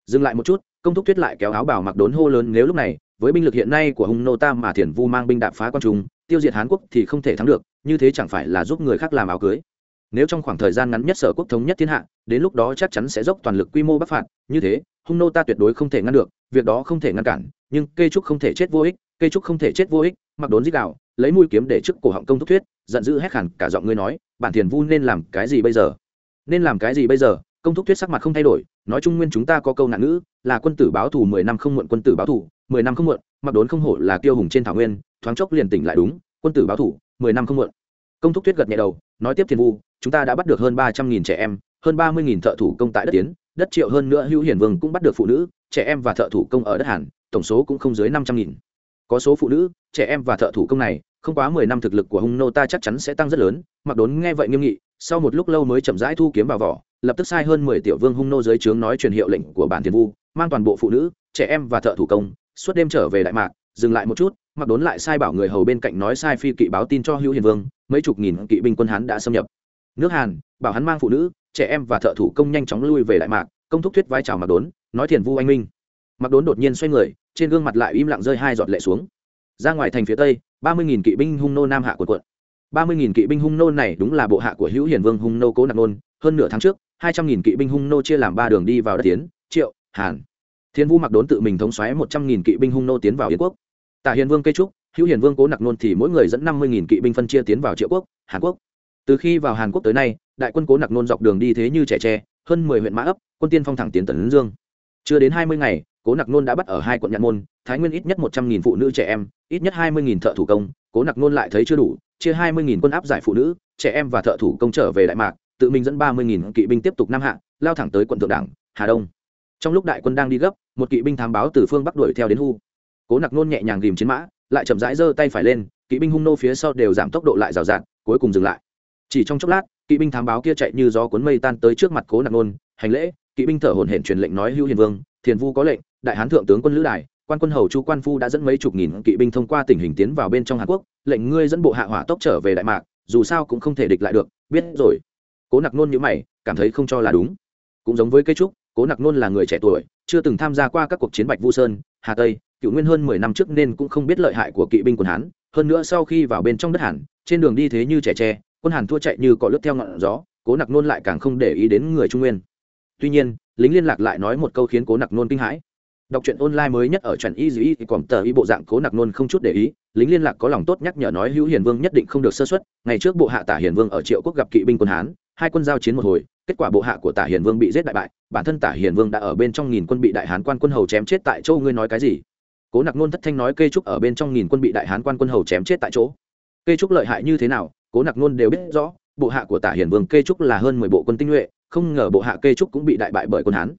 Dừng lại một chút, công thúc tuyết lại kéo áo bảo mặc đốn hô lớn, nếu lúc này, với binh lực hiện nay của hung nô ta mà thiền vu mang binh đạp phá quan trung, tiêu diệt hán quốc thì không thể thắng được, như thế chẳng phải là giúp người khác làm áo cưới. Nếu trong khoảng thời gian ngắn nhất sở quốc thống nhất thiên hạ, đến lúc đó chắc chắn sẽ dốc toàn lực quy mô bắc phạt, như thế, hung nô ta tuyệt đối không thể ngăn được, việc đó không thể ngăn cản, nhưng cây trúc không thể chết vô ích cây trúc không thể chết vô ích, mặc đốn dít đạo lấy mũi kiếm để trước cổ họng công thúc thuyết, giận dữ hét hẳn cả giọng ngươi nói, bản thiền vu nên làm cái gì bây giờ? Nên làm cái gì bây giờ? Công thúc thuyết sắc mặt không thay đổi, nói trung nguyên chúng ta có câu nạn ngữ, là quân tử báo thù mười năm không muộn quân tử báo thù, mười năm không muộn, mặc đốn không hổ là kiêu hùng trên thảo nguyên, thoáng chốc liền tỉnh lại đúng, quân tử báo thù, mười năm không muộn. Công thúc thuyết gật nhẹ đầu, nói tiếp thiền vu, chúng ta đã bắt được hơn ba trăm nghìn trẻ em, hơn ba mươi nghìn thợ thủ công tại đất tiến đất triệu hơn nữa hữu hiển vương cũng bắt được phụ nữ, trẻ em và thợ thủ công ở đất hàn, tổng số cũng không dưới năm trăm nghìn có số phụ nữ, trẻ em và thợ thủ công này, không quá mười năm thực lực của hung nô ta chắc chắn sẽ tăng rất lớn, mặc đốn nghe vậy nghiêm nghị, sau một lúc lâu mới chậm rãi thu kiếm vào vỏ, lập tức sai hơn mười tiểu vương hung nô dưới trướng nói truyền hiệu lệnh của bản tiền vu, mang toàn bộ phụ nữ, trẻ em và thợ thủ công, suốt đêm trở về đại mạc, dừng lại một chút, mặc đốn lại sai bảo người hầu bên cạnh nói sai phi kỵ báo tin cho hữu hiền vương, mấy chục nghìn kỵ binh quân hán đã xâm nhập. Nước hàn, bảo hắn mang phụ nữ, trẻ em và thợ thủ công nhanh chóng lui về đại mạc, công thúc thuyết vai trào mặc đốn, nói thiền vu anh minh mặc đốn đột nhiên xoay người, trên gương mặt lại im lặng rơi hai giọt lệ xuống. Ra ngoài thành phía tây, ba mươi nghìn kỵ binh hung nô nam hạ của quận ba mươi nghìn kỵ binh hung nô này đúng là bộ hạ của hữu hiền vương hung nô cố nạp nôn. Hơn nửa tháng trước, hai trăm nghìn kỵ binh hung nô chia làm ba đường đi vào đất tiến triệu, hàn. Thiên vu mặc đốn tự mình thống xoáy một trăm nghìn kỵ binh hung nô tiến vào yến quốc. Tả hiền vương cây trúc, hữu hiền vương cố nặc nôn thì mỗi người dẫn năm mươi nghìn kỵ binh phân chia tiến vào triệu quốc, hàn quốc. Từ khi vào hàn quốc tới nay, đại quân cố nặc nôn dọc đường đi thế như trẻ tre, hơn mười huyện mã ấp, quân tiên phong thẳng tiến tần dương. Chưa đến hai mươi ngày cố nặc nôn đã bắt ở hai quận nhạn môn, thái nguyên ít nhất một trăm nghìn phụ nữ trẻ em, ít nhất hai mươi nghìn thợ thủ công, cố nặc nôn lại thấy chưa đủ, chia hai mươi nghìn quân áp giải phụ nữ, trẻ em và thợ thủ công trở về đại mạc, tự mình dẫn ba mươi nghìn kỵ binh tiếp tục nam hạ, lao thẳng tới quận thượng đảng, hà đông. Trong lúc đại quân đang đi gấp, một kỵ binh thám báo từ phương bắc đuổi theo đến hu. Cố nặc nôn nhẹ nhàng ghìm chiến mã, lại chậm rãi giơ tay phải lên, kỵ binh hung nô phía sau đều giảm tốc độ lại rào rạt, cuối cùng dừng lại. Chỉ trong chốc lát, kỵ binh thám báo kia chạy như gió cuốn mây tan tới trước mặt cố nặc nôn, hành lễ, kỵ binh thở hổn hển truyền lệnh nói hữu hiền vương, thiền vu có lệnh đại hán thượng tướng quân lữ đài, quan quân hầu chu quan phu đã dẫn mấy chục nghìn kỵ binh thông qua tình hình tiến vào bên trong hàn quốc, lệnh ngươi dẫn bộ hạ hỏa tốc trở về đại mạc, dù sao cũng không thể địch lại được, biết rồi. Cố nặc nôn như mày, cảm thấy không cho là đúng. Cũng giống với cây trúc, cố nặc nôn là người trẻ tuổi, chưa từng tham gia qua các cuộc chiến bạch vu sơn, hà tây, cựu nguyên hơn mười năm trước nên cũng không biết lợi hại của kỵ binh quân hán, hơn nữa sau khi vào bên trong đất hàn, trên đường đi thế như trẻ tre, quân hàn thua chạy như cỏ lướt theo ngọn gió, cố nặc nôn lại càng không để ý đến người trung nguyên. Tuy nhiên, lính liên lạc lại nói một câu khiến cố nặc nôn kinh hãi đọc truyện online mới nhất ở truyện y dĩ thì còn tờ y bộ dạng cố nặc nôn không chút để ý, lính liên lạc có lòng tốt nhắc nhở nói hữu hiền vương nhất định không được sơ xuất ngày trước bộ hạ tả hiền vương ở triệu quốc gặp kỵ binh quân hán, hai quân giao chiến một hồi, kết quả bộ hạ của tả hiền vương bị giết đại bại, bản thân tả hiền vương đã ở bên trong nghìn quân bị đại hán quan quân hầu chém chết tại chỗ, ngươi nói cái gì? Cố nặc nôn thất thanh nói cây trúc ở bên trong nghìn quân bị đại hán quan quân hầu chém chết tại chỗ. Cây trúc lợi hại như thế nào? Cố nặc nôn đều biết rõ, bộ hạ của tả hiền vương cây trúc là hơn mười bộ quân tinh nhuệ, không ngờ bộ hạ cây trúc cũng bị đại bại bởi quân hán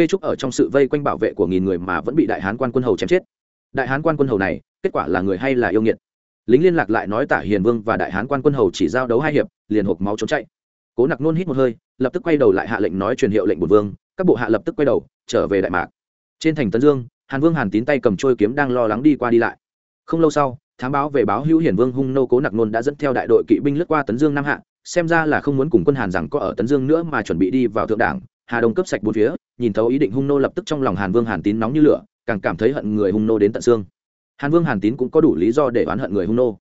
cây trúc ở trong sự vây quanh bảo vệ của nghìn người mà vẫn bị đại hán quan quân hầu chém chết. Đại hán quan quân hầu này, kết quả là người hay là yêu nghiệt? Lính liên lạc lại nói tả hiền vương và đại hán quan quân hầu chỉ giao đấu hai hiệp, liền hộp máu trốn chạy. Cố nặc nôn hít một hơi, lập tức quay đầu lại hạ lệnh nói truyền hiệu lệnh bùn vương, các bộ hạ lập tức quay đầu, trở về đại mạc. Trên thành tấn dương, hàn vương hàn tín tay cầm trôi kiếm đang lo lắng đi qua đi lại. Không lâu sau, thám báo về báo hữu hiển vương hung nô cố nặc nôn đã dẫn theo đại đội kỵ binh lướt qua tấn dương nam hạ, xem ra là không muốn cùng quân hàn rằng có ở tấn dương nữa mà chuẩn bị đi vào thượng đảng hà đông cấp sạch bốn phía, nhìn thấu ý định hung nô lập tức trong lòng hàn vương hàn tín nóng như lửa, càng cảm thấy hận người hung nô đến tận xương. Hàn vương hàn tín cũng có đủ lý do để oán hận người hung nô.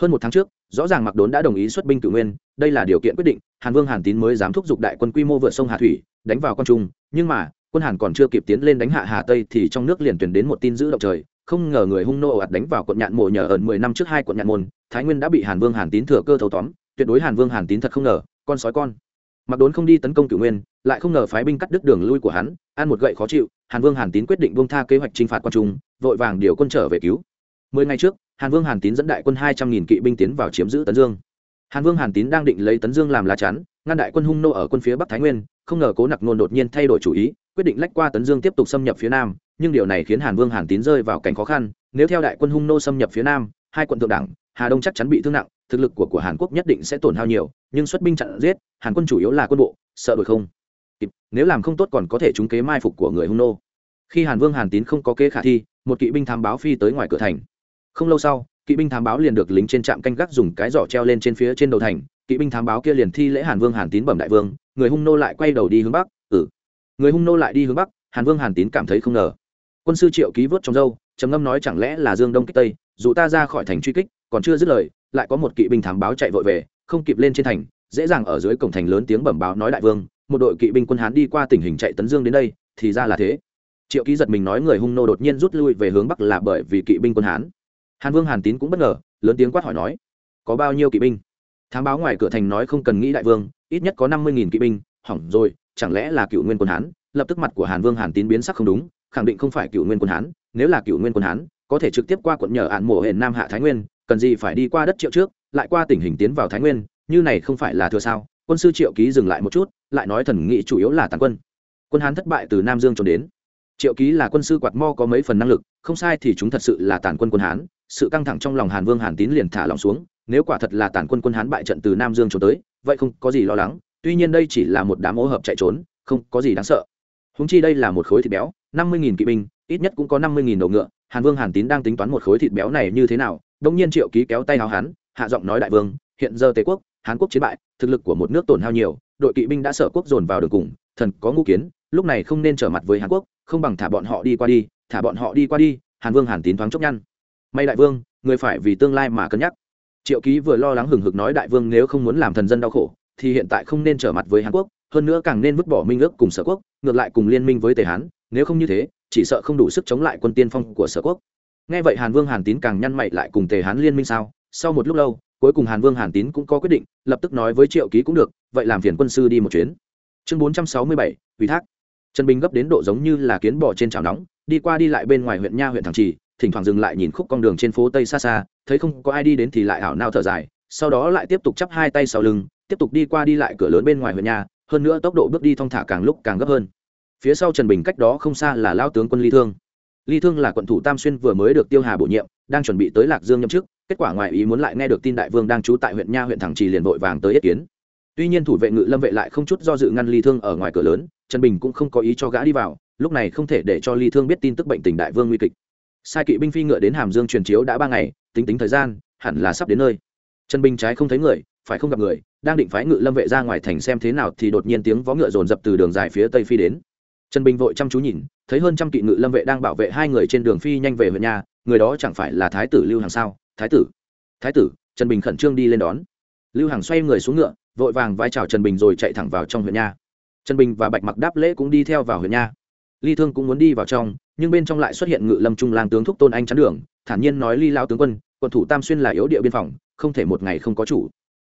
Hơn một tháng trước, rõ ràng mặc đốn đã đồng ý xuất binh cử nguyên, đây là điều kiện quyết định, hàn vương hàn tín mới dám thúc giục đại quân quy mô vượt sông hà thủy, đánh vào con trung, nhưng mà, quân hàn còn chưa kịp tiến lên đánh hạ hà tây thì trong nước liền truyền đến một tin dữ động trời, không ngờ người hung nô ạt đánh vào quận nhạn mộ nhờ ẩn mười năm trước hai quận nhạn môn, thái nguyên đã bị hàn vương hàn tín thừa cơ thâu tóm, tuyệt đối hàn vương hàn tín thật không ngờ, con sói con mặc đốn không đi tấn công cửu nguyên, lại không ngờ phái binh cắt đứt đường lui của hắn, ăn một gậy khó chịu, hàn vương hàn tín quyết định buông tha kế hoạch chinh phạt quan trung, vội vàng điều quân trở về cứu. Mười ngày trước, hàn vương hàn tín dẫn đại quân hai trăm nghìn kỵ binh tiến vào chiếm giữ tấn dương. Hàn vương hàn tín đang định lấy tấn dương làm lá chắn, ngăn đại quân hung nô ở quân phía bắc thái nguyên, không ngờ cố nặc nôn đột nhiên thay đổi chủ ý, quyết định lách qua tấn dương tiếp tục xâm nhập phía nam, nhưng điều này khiến hàn vương hàn tín rơi vào cảnh khó khăn, nếu theo đại quân hung nô xâm nhập phía nam, hai quận thượng đẳng, hà đông chắc chắn bị thương nặng thực lực của của hàn quốc nhất định sẽ tổn hao nhiều, nhưng xuất binh chặn giết, hàn quân chủ yếu là quân bộ, sợ đổi không. Nếu làm không tốt còn có thể trúng kế mai phục của người hung nô. Khi hàn vương hàn tín không có kế khả thi, một kỵ binh thám báo phi tới ngoài cửa thành. Không lâu sau, kỵ binh thám báo liền được lính trên trạm canh gác dùng cái giỏ treo lên trên phía trên đầu thành. Kỵ binh thám báo kia liền thi lễ hàn vương hàn tín bẩm đại vương, người hung nô lại quay đầu đi hướng bắc ừ. Người hung nô lại đi hướng bắc, hàn vương hàn tín cảm thấy không ngờ. Quân sư triệu ký vớt trong dâu trầm ngâm nói chẳng lẽ là dương đông kích tây, dù ta ra khỏi thành truy kích, còn chưa dứt lời lại có một kỵ binh thám báo chạy vội về, không kịp lên trên thành, dễ dàng ở dưới cổng thành lớn tiếng bẩm báo nói đại vương, một đội kỵ binh quân hán đi qua tình hình chạy tấn dương đến đây, thì ra là thế. Triệu ký giật mình nói người hung nô đột nhiên rút lui về hướng bắc là bởi vì kỵ binh quân hán. Hàn vương hàn tín cũng bất ngờ, lớn tiếng quát hỏi nói, có bao nhiêu kỵ binh? Thám báo ngoài cửa thành nói không cần nghĩ đại vương, ít nhất có năm mươi nghìn kỵ binh, hỏng rồi, chẳng lẽ là cựu nguyên quân hán? Lập tức mặt của hàn vương hàn tín biến sắc không đúng, khẳng định không phải cựu nguyên quân hán, nếu là cựu nguyên quân hán, có thể trực tiếp qua quận nhờ ạn mộ hệ nam hạ thái nguyên cần gì phải đi qua đất triệu trước, lại qua tình hình tiến vào thái nguyên, như này không phải là thừa sao? Quân sư triệu ký dừng lại một chút, lại nói thần nghị chủ yếu là tàn quân. Quân hán thất bại từ nam dương trốn đến. Triệu ký là quân sư quạt mo có mấy phần năng lực, không sai thì chúng thật sự là tàn quân quân hán, sự căng thẳng trong lòng hàn vương hàn tín liền thả lòng xuống, nếu quả thật là tàn quân quân hán bại trận từ nam dương trốn tới, vậy không có gì lo lắng, tuy nhiên đây chỉ là một đám ô hợp chạy trốn, không có gì đáng sợ. Húng chi đây là một khối thịt béo, năm mươi nghìn kỵ binh, ít nhất cũng có năm mươi nghìn đầu ngựa, hàn vương hàn tín đang tính toán một khối thịt béo này như thế nào đông nhiên triệu ký kéo tay hào hán hạ giọng nói đại vương, hiện giờ tề quốc, hán quốc chiến bại, thực lực của một nước tổn hao nhiều, đội kỵ binh đã sợ quốc dồn vào đường cùng, thần có ngũ kiến, lúc này không nên trở mặt với hàn quốc, không bằng thả bọn họ đi qua đi, thả bọn họ đi qua đi, hàn vương hàn tín thoáng chốc nhăn. May đại vương, người phải vì tương lai mà cân nhắc. Triệu ký vừa lo lắng hừng hực nói đại vương nếu không muốn làm thần dân đau khổ, thì hiện tại không nên trở mặt với hàn quốc, hơn nữa càng nên vứt bỏ minh ước cùng sở quốc, ngược lại cùng liên minh với tề hán, nếu không như thế, chỉ sợ không đủ sức chống lại quân tiên phong của sở quốc nghe vậy hàn vương hàn tín càng nhăn mày lại cùng tề hán liên minh sao? Sau một lúc lâu, cuối cùng hàn vương hàn tín cũng có quyết định, lập tức nói với triệu ký cũng được, vậy làm phiền quân sư đi một chuyến. Chương bốn trăm sáu mươi bảy, ủy thác. Trần bình gấp đến độ giống như là kiến bò trên chảo nóng, đi qua đi lại bên ngoài huyện nha huyện thẳng trì, thỉnh thoảng dừng lại nhìn khúc con đường trên phố tây xa xa, thấy không có ai đi đến thì lại ảo nao thở dài, sau đó lại tiếp tục chắp hai tay sau lưng, tiếp tục đi qua đi lại cửa lớn bên ngoài huyện nhà hơn nữa tốc độ bước đi thong thả càng lúc càng gấp hơn. Phía sau trần bình cách đó không xa là lao tướng quân ly thương ly thương là quận thủ tam xuyên vừa mới được tiêu hà bổ nhiệm, đang chuẩn bị tới lạc dương nhậm chức, kết quả ngoài ý muốn lại nghe được tin đại vương đang trú tại huyện nha huyện thẳng trì liền vội vàng tới yết kiến. Tuy nhiên thủ vệ ngự lâm vệ lại không chút do dự ngăn ly thương ở ngoài cửa lớn, trần bình cũng không có ý cho gã đi vào, lúc này không thể để cho ly thương biết tin tức bệnh tình đại vương nguy kịch. Sai kỵ binh phi ngựa đến hàm dương truyền chiếu đã ba ngày, tính tính thời gian, hẳn là sắp đến nơi. Trần bình trái không thấy người, phải không gặp người, đang định phái ngự lâm vệ ra ngoài thành xem thế nào thì đột nhiên tiếng vó ngựa dồn dập từ đường dài phía tây phi đến. Trần bình vội chăm chú nhìn thấy hơn trăm kỵ ngự lâm vệ đang bảo vệ hai người trên đường phi nhanh về huyện nhà, người đó chẳng phải là thái tử lưu hàng sao? Thái tử thái tử, trần bình khẩn trương đi lên đón. Lưu hàng xoay người xuống ngựa, vội vàng vai chào trần bình rồi chạy thẳng vào trong huyện nhà. Trần bình và bạch mặc đáp lễ cũng đi theo vào huyện nhà. Ly thương cũng muốn đi vào trong, nhưng bên trong lại xuất hiện ngự lâm trung lang tướng thúc tôn anh chắn đường, thản nhiên nói ly lao tướng quân, quận thủ tam xuyên là yếu địa biên phòng, không thể một ngày không có chủ.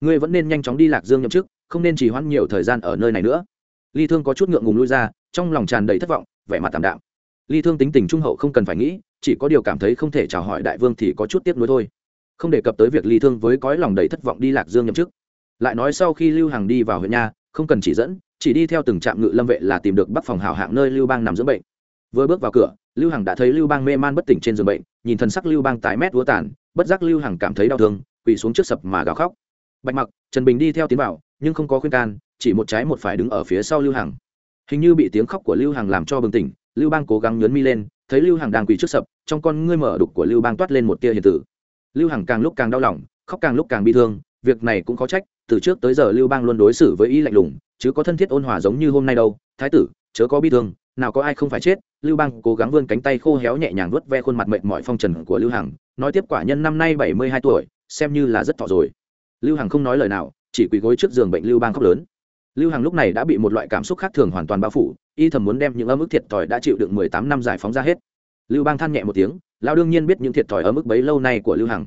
Ngươi vẫn nên nhanh chóng đi lạc dương nhậm chức, không nên chỉ hoãn nhiều thời gian ở nơi này nữa. Ly thương có chút ngượng ngùng lui ra, trong lòng tràn đầy thất vọng vẻ mặt tạm đạm. Ly thương tính tình trung hậu không cần phải nghĩ, chỉ có điều cảm thấy không thể chào hỏi đại vương thì có chút tiếc nuối thôi. Không đề cập tới việc ly thương với cõi lòng đầy thất vọng đi lạc dương nhậm chức. Lại nói sau khi lưu hàng đi vào huyện nhà không cần chỉ dẫn, chỉ đi theo từng trạm ngự lâm vệ là tìm được bắc phòng hảo hạng nơi lưu bang nằm dưỡng bệnh. Vừa bước vào cửa, lưu hằng đã thấy lưu bang mê man bất tỉnh trên giường bệnh, nhìn thần sắc lưu bang tái mét vúa tàn, bất giác lưu hằng cảm thấy đau thương, quỳ xuống trước sập mà gào khóc. Bạch mặc, trần bình đi theo tiến vào, nhưng không có khuyên can, chỉ một trái một phải đứng ở phía sau lưu hằng hình như bị tiếng khóc của lưu hằng làm cho bừng tỉnh, lưu bang cố gắng nhớn mi lên, thấy lưu hằng đang quỳ trước sập, trong con ngươi mở đục của lưu bang toát lên một tia hiền tử. Lưu hằng càng lúc càng đau lòng, khóc càng lúc càng bi thương, việc này cũng khó trách, từ trước tới giờ lưu bang luôn đối xử với y lạnh lùng, chứ có thân thiết ôn hòa giống như hôm nay đâu. Thái tử, chớ có bi thương, nào có ai không phải chết. Lưu bang cố gắng vươn cánh tay khô héo nhẹ nhàng vuốt ve khuôn mặt mệnh mọi phong trần của lưu hằng, nói tiếp quả nhân năm nay bảy mươi hai tuổi, xem như là rất thọ rồi. Lưu hằng không nói lời nào, chỉ quỳ gối trước giường bệnh lưu bang khóc lớn lưu hằng lúc này đã bị một loại cảm xúc khác thường hoàn toàn bao phủ, y thầm muốn đem những âm ức thiệt thòi đã chịu đựng mười tám năm giải phóng ra hết. Lưu bang than nhẹ một tiếng, lão đương nhiên biết những thiệt thòi ở mức bấy lâu nay của lưu hằng.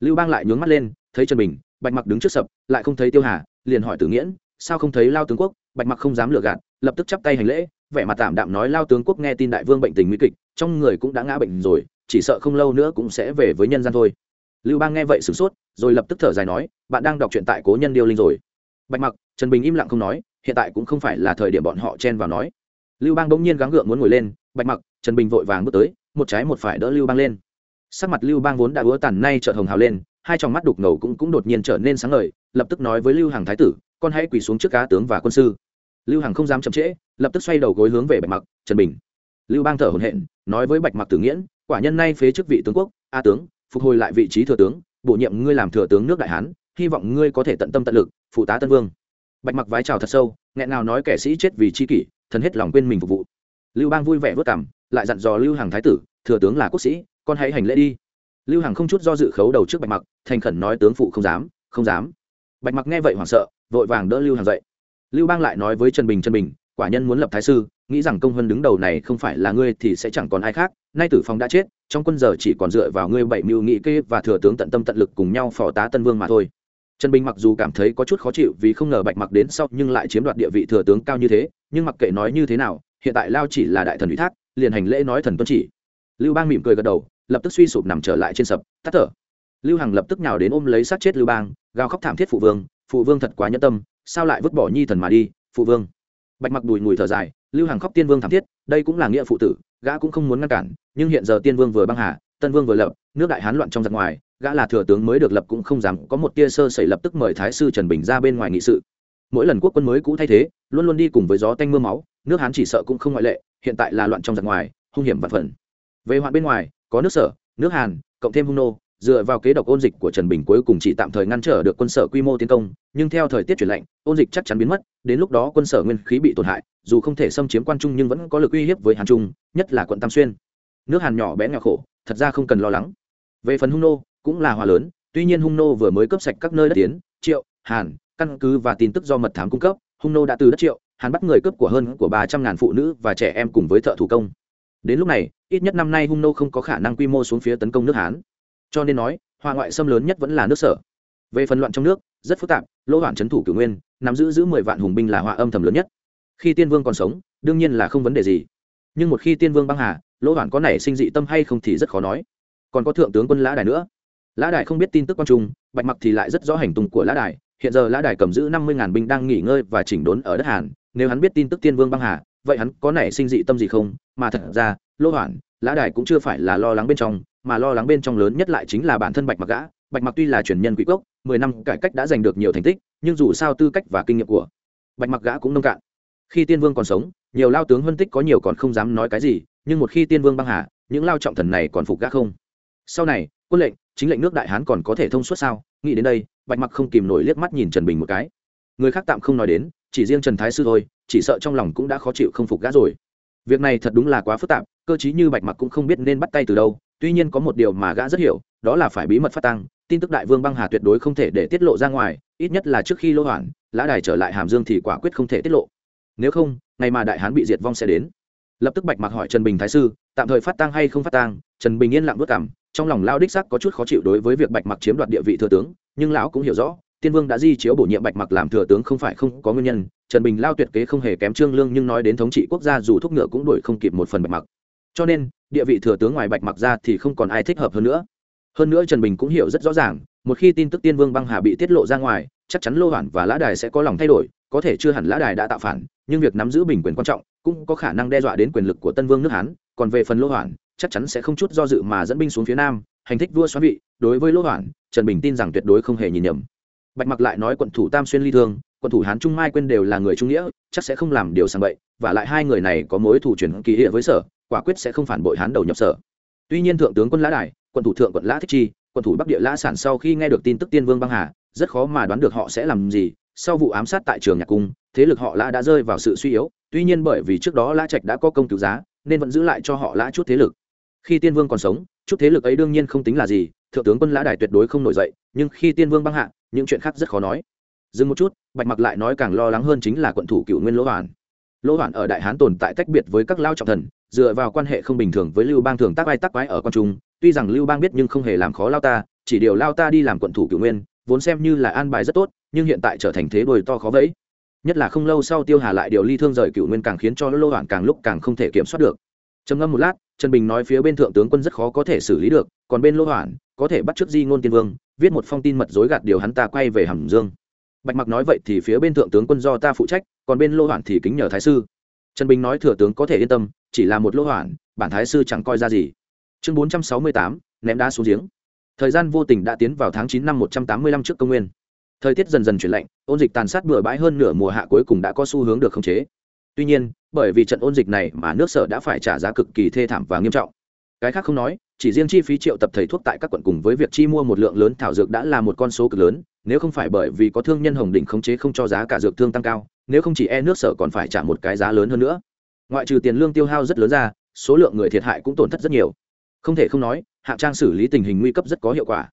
Lưu bang lại nhướng mắt lên, thấy trần bình, bạch mặc đứng trước sập, lại không thấy tiêu hà, liền hỏi tử nghiễn, sao không thấy lao tướng quốc? Bạch mặc không dám lừa gạt, lập tức chắp tay hành lễ, vẻ mặt tạm đạm nói, lao tướng quốc nghe tin đại vương bệnh tình nguy kịch, trong người cũng đã ngã bệnh rồi, chỉ sợ không lâu nữa cũng sẽ về với nhân gian thôi. Lưu bang nghe vậy sửng sốt, rồi lập tức thở dài nói, bạn đang đọc truyện tại cố nhân điêu linh rồi. Bạch mặc trần bình im lặng không nói, hiện tại cũng không phải là thời điểm bọn họ chen vào nói. Lưu bang bỗng nhiên gắng gượng muốn ngồi lên, bạch mặc, trần bình vội vàng bước tới, một trái một phải đỡ lưu bang lên. Sắc mặt lưu bang vốn đã úa tàn nay chợt hồng hào lên, hai trong mắt đục ngầu cũng cũng đột nhiên trở nên sáng ngời, lập tức nói với lưu hằng thái tử, con hãy quỳ xuống trước cá tướng và quân sư. Lưu hằng không dám chậm trễ, lập tức xoay đầu gối hướng về bạch mặc, trần bình. Lưu bang thở hổn hển, nói với bạch mặc tử nghiễn, quả nhân nay phế chức vị tướng quốc, a tướng, phục hồi lại vị trí thừa tướng, bổ nhiệm ngươi làm thừa tướng nước đại hán, hy vọng ngươi có thể tận tâm tận lực, phụ tá tân vương bạch mặc vái chào thật sâu, nghẹn nào nói kẻ sĩ chết vì chi kỷ, thần hết lòng quên mình phục vụ. Lưu bang vui vẻ vất cảm, lại dặn dò lưu hằng thái tử, thừa tướng là quốc sĩ, con hãy hành lễ đi. Lưu hằng không chút do dự khấu đầu trước bạch mặc, thành khẩn nói, tướng phụ không dám không dám. Bạch mặc nghe vậy hoảng sợ, vội vàng đỡ lưu hằng dậy. Lưu bang lại nói với trần bình trần bình, quả nhân muốn lập thái sư, nghĩ rằng công hơn đứng đầu này không phải là ngươi thì sẽ chẳng còn ai khác, nay tử phong đã chết, trong quân giờ chỉ còn dựa vào ngươi bảy mưu nghị kê và thừa tướng tận tâm tận lực cùng nhau phò tá tân vương mà thôi trần bình mặc dù cảm thấy có chút khó chịu vì không ngờ bạch mặc đến sau nhưng lại chiếm đoạt địa vị thừa tướng cao như thế, nhưng mặc kệ nói như thế nào, hiện tại lao chỉ là đại thần ủy thác, liền hành lễ nói thần tuân chỉ. Lưu bang mỉm cười gật đầu, lập tức suy sụp nằm trở lại trên sập, tắt thở. Lưu hằng lập tức nhào đến ôm lấy sát chết lưu bang, gào khóc thảm thiết phụ vương phụ vương thật quá nhẫn tâm, sao lại vứt bỏ nhi thần mà đi, phụ vương. Bạch mặc đùi ngùi thở dài, lưu hằng khóc tiên vương thảm thiết, đây cũng là nghĩa phụ tử, gã cũng không muốn ngăn cản, nhưng hiện giờ tiên vương vừa băng hà, tân vương vừa lập, nước đại hán loạn trong giặc ngoài gã là thừa tướng mới được lập cũng không dám có một tia sơ xảy lập tức mời thái sư trần bình ra bên ngoài nghị sự. Mỗi lần quốc quân mới cũ thay thế, luôn luôn đi cùng với gió tanh mưa máu, nước hán chỉ sợ cũng không ngoại lệ, hiện tại là loạn trong giặc ngoài, hung hiểm vạn phần. Về hoạn bên ngoài, có nước sở, nước hàn, cộng thêm hung nô, dựa vào kế độc ôn dịch của trần bình cuối cùng chỉ tạm thời ngăn trở được quân sở quy mô tiến công, nhưng theo thời tiết chuyển lạnh, ôn dịch chắc chắn biến mất, đến lúc đó quân sở nguyên khí bị tổn hại, dù không thể xâm chiếm quan trung nhưng vẫn có lực uy hiếp với hàn trung, nhất là quận tam xuyên. Nước hàn nhỏ bé nghèo khổ, thật ra không cần lo lắng. Về phần hung nô cũng là hòa lớn, tuy nhiên hung nô vừa mới cấp sạch các nơi đất tiến, triệu, hàn, căn cứ và tin tức do mật thám cung cấp, hung nô đã từ đất triệu, hàn bắt người cướp của hơn của ba trăm ngàn phụ nữ và trẻ em cùng với thợ thủ công. Đến lúc này, ít nhất năm nay hung nô không có khả năng quy mô xuống phía tấn công nước hán. Cho nên nói hoa ngoại xâm lớn nhất vẫn là nước sở. Về phần loạn trong nước, rất phức tạp, lỗ hoạn trấn thủ cử nguyên, nắm giữ giữ mười vạn hùng binh là họa âm thầm lớn nhất. Khi tiên vương còn sống, đương nhiên là không vấn đề gì. Nhưng một khi tiên vương băng hà, lỗ hoạn có nảy sinh dị tâm hay không thì rất khó nói. Còn có thượng tướng quân lã đài nữa lã đài không biết tin tức quan trung, bạch mặc thì lại rất rõ hành tung của lã đài. Hiện giờ lã đài cầm giữ năm mươi ngàn binh đang nghỉ ngơi và chỉnh đốn ở đất hàn. Nếu hắn biết tin tức tiên vương băng hà, vậy hắn có nảy sinh dị tâm gì không? Mà thật ra lỗ hoạn lã đài cũng chưa phải là lo lắng bên trong, mà lo lắng bên trong lớn nhất lại chính là bản thân bạch mặc gã. Bạch mặc tuy là truyền nhân quỹ cốc, mười năm cải cách đã giành được nhiều thành tích, nhưng dù sao tư cách và kinh nghiệm của bạch mặc gã cũng nông cạn. Khi tiên vương còn sống, nhiều lao tướng phân tích có nhiều còn không dám nói cái gì, nhưng một khi tiên vương băng hà, những lao trọng thần này còn phục gã không? Sau này, quân lệnh chính lệnh nước đại hán còn có thể thông suốt sao? Nghĩ đến đây, bạch mặc không kìm nổi liếc mắt nhìn trần bình một cái. Người khác tạm không nói đến, chỉ riêng trần thái sư thôi, chỉ sợ trong lòng cũng đã khó chịu không phục gã rồi. Việc này thật đúng là quá phức tạp, cơ chí như bạch mặc cũng không biết nên bắt tay từ đâu, tuy nhiên có một điều mà gã rất hiểu, đó là phải bí mật phát tăng, tin tức đại vương băng hà tuyệt đối không thể để tiết lộ ra ngoài, ít nhất là trước khi lô hoản lã đài trở lại hàm dương thì quả quyết không thể tiết lộ. Nếu không, ngày mà đại hán bị diệt vong sẽ đến. Lập tức bạch mặc hỏi trần bình thái sư, tạm thời phát tăng hay không phát tăng? Trần bình yên lặng vất cảm trong lòng lao đích sắc có chút khó chịu đối với việc bạch mặc chiếm đoạt địa vị thừa tướng, nhưng lão cũng hiểu rõ, tiên vương đã di chiếu bổ nhiệm bạch mặc làm thừa tướng không phải không có nguyên nhân, trần bình lao tuyệt kế không hề kém trương lương nhưng nói đến thống trị quốc gia dù thúc ngựa cũng đuổi không kịp một phần bạch mặc. Cho nên, địa vị thừa tướng ngoài bạch mặc ra thì không còn ai thích hợp hơn nữa. Hơn nữa trần bình cũng hiểu rất rõ ràng, một khi tin tức tiên vương băng hà bị tiết lộ ra ngoài, chắc chắn lô hoản và lã đài sẽ có lòng thay đổi, có thể chưa hẳn lã đài đã tạo phản, nhưng việc nắm giữ bình quyền quan trọng, cũng có khả năng đe dọa đến quyền lực của tân vương nước hán, còn về phần lô hoản chắc chắn sẽ không chút do dự mà dẫn binh xuống phía nam hành thích vua xoắn vị đối với lỗ hoản trần bình tin rằng tuyệt đối không hề nhìn nhầm. Bạch mặc lại nói quận thủ tam xuyên ly thương quận thủ hán trung mai quên đều là người trung nghĩa chắc sẽ không làm điều sang bậy, và lại hai người này có mối thủ truyền kỳ hệ với sở quả quyết sẽ không phản bội hán đầu nhập sở. Tuy nhiên thượng tướng quân lã đài quận thủ thượng quận lã thích chi quận thủ bắc địa lã sản sau khi nghe được tin tức tiên vương băng hà rất khó mà đoán được họ sẽ làm gì sau vụ ám sát tại trường nhạc cung thế lực họ lã đã rơi vào sự suy yếu tuy nhiên bởi vì trước đó lã trạch đã có công cứu giá nên vẫn giữ lại cho họ lã chút thế lực khi tiên vương còn sống, chút thế lực ấy đương nhiên không tính là gì, thượng tướng quân lã đài tuyệt đối không nổi dậy, nhưng khi tiên vương băng hạ, những chuyện khác rất khó nói. Dừng một chút, bạch mặc lại nói càng lo lắng hơn chính là quận thủ cựu nguyên lỗ hoàn. Lỗ hoàn ở đại hán tồn tại tách biệt với các lao trọng thần, dựa vào quan hệ không bình thường với lưu bang thường tác ai tác quái ở quan trung, tuy rằng lưu bang biết nhưng không hề làm khó lao ta, chỉ điều lao ta đi làm quận thủ cửu nguyên, vốn xem như là an bài rất tốt, nhưng hiện tại trở thành thế đồi to khó vẫy. Nhất là không lâu sau tiêu hà lại điều ly thương rời cửu nguyên càng khiến cho lô hoàn càng lúc càng không thể kiểm soát được trầm ngâm một lát, trần bình nói phía bên thượng tướng quân rất khó có thể xử lý được, còn bên lô hoản có thể bắt t r ư ớ c di ngôn tiên vương, viết một phong tin mật dối gạt điều hắn ta quay về hàm dương. Bạch mặc nói vậy thì phía bên thượng tướng quân do ta phụ trách, còn bên lô hoản thì kính nhờ thái sư. Trần bình nói thừa tướng có thể yên tâm, chỉ là một lô hoản bản thái sư chẳng coi ra gì. Chương bốn trăm sáu mươi tám, ném đá xuống giếng. Thời gian vô tình đã tiến vào tháng chín năm một trăm tám mươi lăm trước công nguyên. Thời tiết dần dần chuyển lạnh, ôn dịch tàn sát bừa bãi hơn nửa mùa hạ cuối cùng đã có xu hướng được khống chế tuy nhiên, bởi vì trận ôn dịch này mà nước sở đã phải trả giá cực kỳ thê thảm và nghiêm trọng. Cái khác không nói, chỉ riêng chi phí triệu tập thầy thuốc tại các quận cùng với việc chi mua một lượng lớn thảo dược đã là một con số cực lớn, nếu không phải bởi vì có thương nhân hồng đỉnh khống chế không cho giá cả dược thương tăng cao, nếu không chỉ e nước sở còn phải trả một cái giá lớn hơn nữa. Ngoại trừ tiền lương tiêu hao rất lớn ra, số lượng người thiệt hại cũng tổn thất rất nhiều. Không thể không nói hạng trang xử lý tình hình nguy cấp rất có hiệu quả.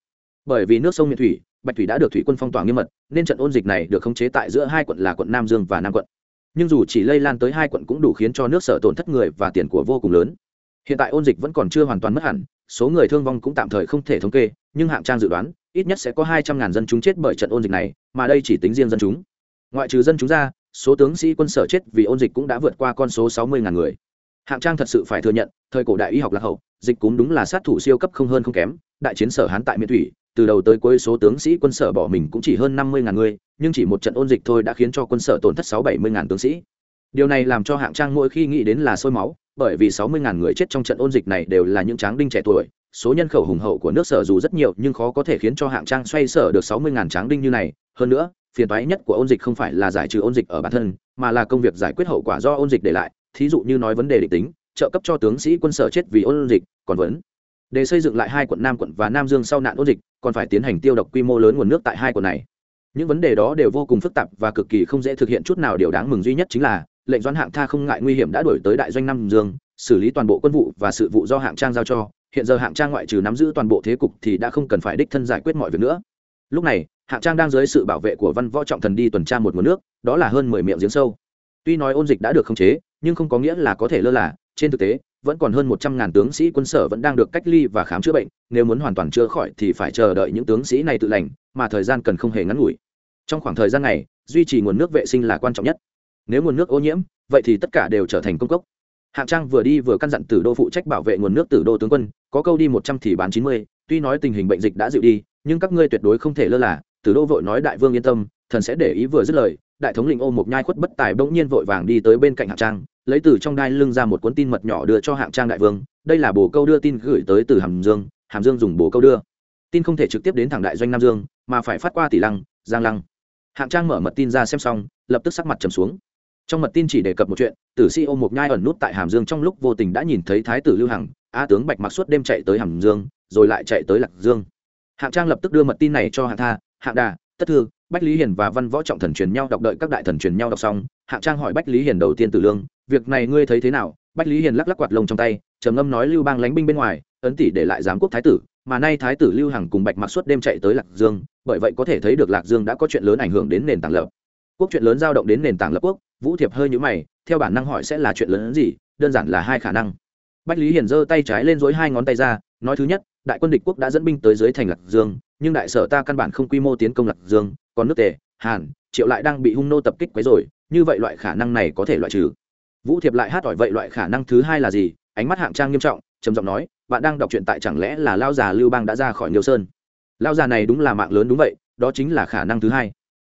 Bởi vì nước sông miệt thủy, bạch thủy đã được thủy quân phong tỏa nghiêm mật, nên trận ôn dịch này được khống chế tại giữa hai quận là quận nam dương và nam quận nhưng dù chỉ lây lan tới hai quận cũng đủ khiến cho nước sở tổn thất người và tiền của vô cùng lớn. Hiện tại ôn dịch vẫn còn chưa hoàn toàn mất hẳn, số người thương vong cũng tạm thời không thể thống kê, nhưng hạng trang dự đoán, ít nhất sẽ có hai trăm ngàn dân chúng chết bởi trận ôn dịch này, mà đây chỉ tính riêng dân chúng. Ngoại trừ dân chúng ra, số tướng sĩ quân sở chết vì ôn dịch cũng đã vượt qua con số sáu mươi ngàn người. Hạng trang thật sự phải thừa nhận, thời cổ đại y học lạc hậu, dịch cúm đúng là sát thủ siêu cấp không hơn không kém, đại chiến sở hán tại miền thủy từ đầu tới cuối số tướng sĩ quân sở bỏ mình cũng chỉ hơn năm mươi ngàn người, nhưng chỉ một trận ôn dịch thôi đã khiến cho quân sở tổn thất sáu bảy mươi ngàn tướng sĩ. Điều này làm cho hạng trang mỗi khi nghĩ đến là sôi máu, bởi vì sáu mươi ngàn người chết trong trận ôn dịch này đều là những tráng đinh trẻ tuổi, số nhân khẩu hùng hậu của nước sở dù rất nhiều nhưng khó có thể khiến cho hạng trang xoay sở được sáu mươi ngàn tráng đinh như này. Hơn nữa, phiền toái nhất của ôn dịch không phải là giải trừ ôn dịch ở bản thân, mà là công việc giải quyết hậu quả do ôn dịch để lại. Thí dụ như nói vấn đề định tính, trợ cấp cho tướng sĩ quân sở chết vì ôn dịch, còn vẫn để xây dựng lại hai quận nam quận và nam dương sau nạn ôn dịch, còn phải tiến hành tiêu độc quy mô lớn nguồn nước tại hai quận này. Những vấn đề đó đều vô cùng phức tạp và cực kỳ không dễ thực hiện chút nào. Điều đáng mừng duy nhất chính là, lệnh doãn hạng tha không ngại nguy hiểm đã đổi tới đại doanh nam dương, xử lý toàn bộ quân vụ và sự vụ do hạng trang giao cho. Hiện giờ hạng trang ngoại trừ nắm giữ toàn bộ thế cục thì đã không cần phải đích thân giải quyết mọi việc nữa. Lúc này, hạng trang đang dưới sự bảo vệ của văn võ trọng thần đi tuần tra một nguồn nước, đó là hơn mười miệng giếng sâu. Tuy nói ôn dịch đã được khống chế, nhưng không có nghĩa là có thể lơ là trên thực tế, vẫn còn hơn một trăm ngàn tướng sĩ quân sở vẫn đang được cách ly và khám chữa bệnh, nếu muốn hoàn toàn chữa khỏi thì phải chờ đợi những tướng sĩ này tự lành, mà thời gian cần không hề ngắn ngủi. Trong khoảng thời gian này, duy trì nguồn nước vệ sinh là quan trọng nhất. Nếu nguồn nước ô nhiễm, vậy thì tất cả đều trở thành công cốc. Hạng trang vừa đi vừa căn dặn tử đô phụ trách bảo vệ nguồn nước tử đô tướng quân, có câu đi một trăm thì bán chín mươi, tuy nói tình hình bệnh dịch đã dịu đi, nhưng các ngươi tuyệt đối không thể lơ là, tử đô vội nói đại vương yên tâm, thần sẽ để ý vừa dứt lời, đại thống lĩnh ô một nhai khuất bất tài bỗng nhiên vội vàng đi tới bên cạnh hạng trang lấy từ trong đai lưng ra một cuốn tin mật nhỏ đưa cho hạng trang đại vương, đây là bồ câu đưa tin gửi tới từ hàm dương hàm dương dùng bồ câu đưa. Tin không thể trực tiếp đến thẳng đại doanh nam dương, mà phải phát qua tỷ lăng, giang lăng. Hạng trang mở mật tin ra xem xong, lập tức sắc mặt trầm xuống. Trong mật tin chỉ đề cập một chuyện, tử sĩ ôm một nhai ẩn nút tại hàm dương trong lúc vô tình đã nhìn thấy thái tử lưu hằng, a tướng bạch mặc suốt đêm chạy tới hàm dương, rồi lại chạy tới lạc dương. Hạng trang lập tức đưa mật tin này cho hạng tha, hạng đà tất thư, bách lý hiền và văn võ trọng thần truyền nhau đọc đợi các đại thần truyền nhau đọc xong hạng trang hỏi bách lý hiền đầu tiên từ lương, việc này ngươi thấy thế nào? Bách lý hiền lắc lắc quạt lông trong tay, trầm ngâm nói, lưu bang lánh binh bên ngoài, ấn tỷ để lại giám quốc thái tử, mà nay thái tử lưu hằng cùng bạch mặc suốt đêm chạy tới lạc dương, bởi vậy có thể thấy được lạc dương đã có chuyện lớn ảnh hưởng đến nền tảng lập. Quốc chuyện lớn giao động đến nền tảng lập quốc. Vũ thiệp hơi nhũ mày, theo bản năng hỏi sẽ là chuyện lớn gì, đơn giản là hai khả năng. Bách lý hiền giơ tay trái lên dối hai ngón tay ra, nói, thứ nhất, đại quân địch quốc đã dẫn binh tới dưới thành lạc dương nhưng đại sở ta căn bản không quy mô tiến công lạc dương, còn nước tề, hàn, triệu lại đang bị hung nô tập kích quấy rồi như vậy loại khả năng này có thể loại trừ. Vũ thiệp lại hát hỏi vậy loại khả năng thứ hai là gì? Ánh mắt hạng trang nghiêm trọng, trầm giọng nói, bạn đang đọc truyện tại chẳng lẽ là lao già lưu bang đã ra khỏi nhiều sơn? Lao già này đúng là mạng lớn đúng vậy, đó chính là khả năng thứ hai.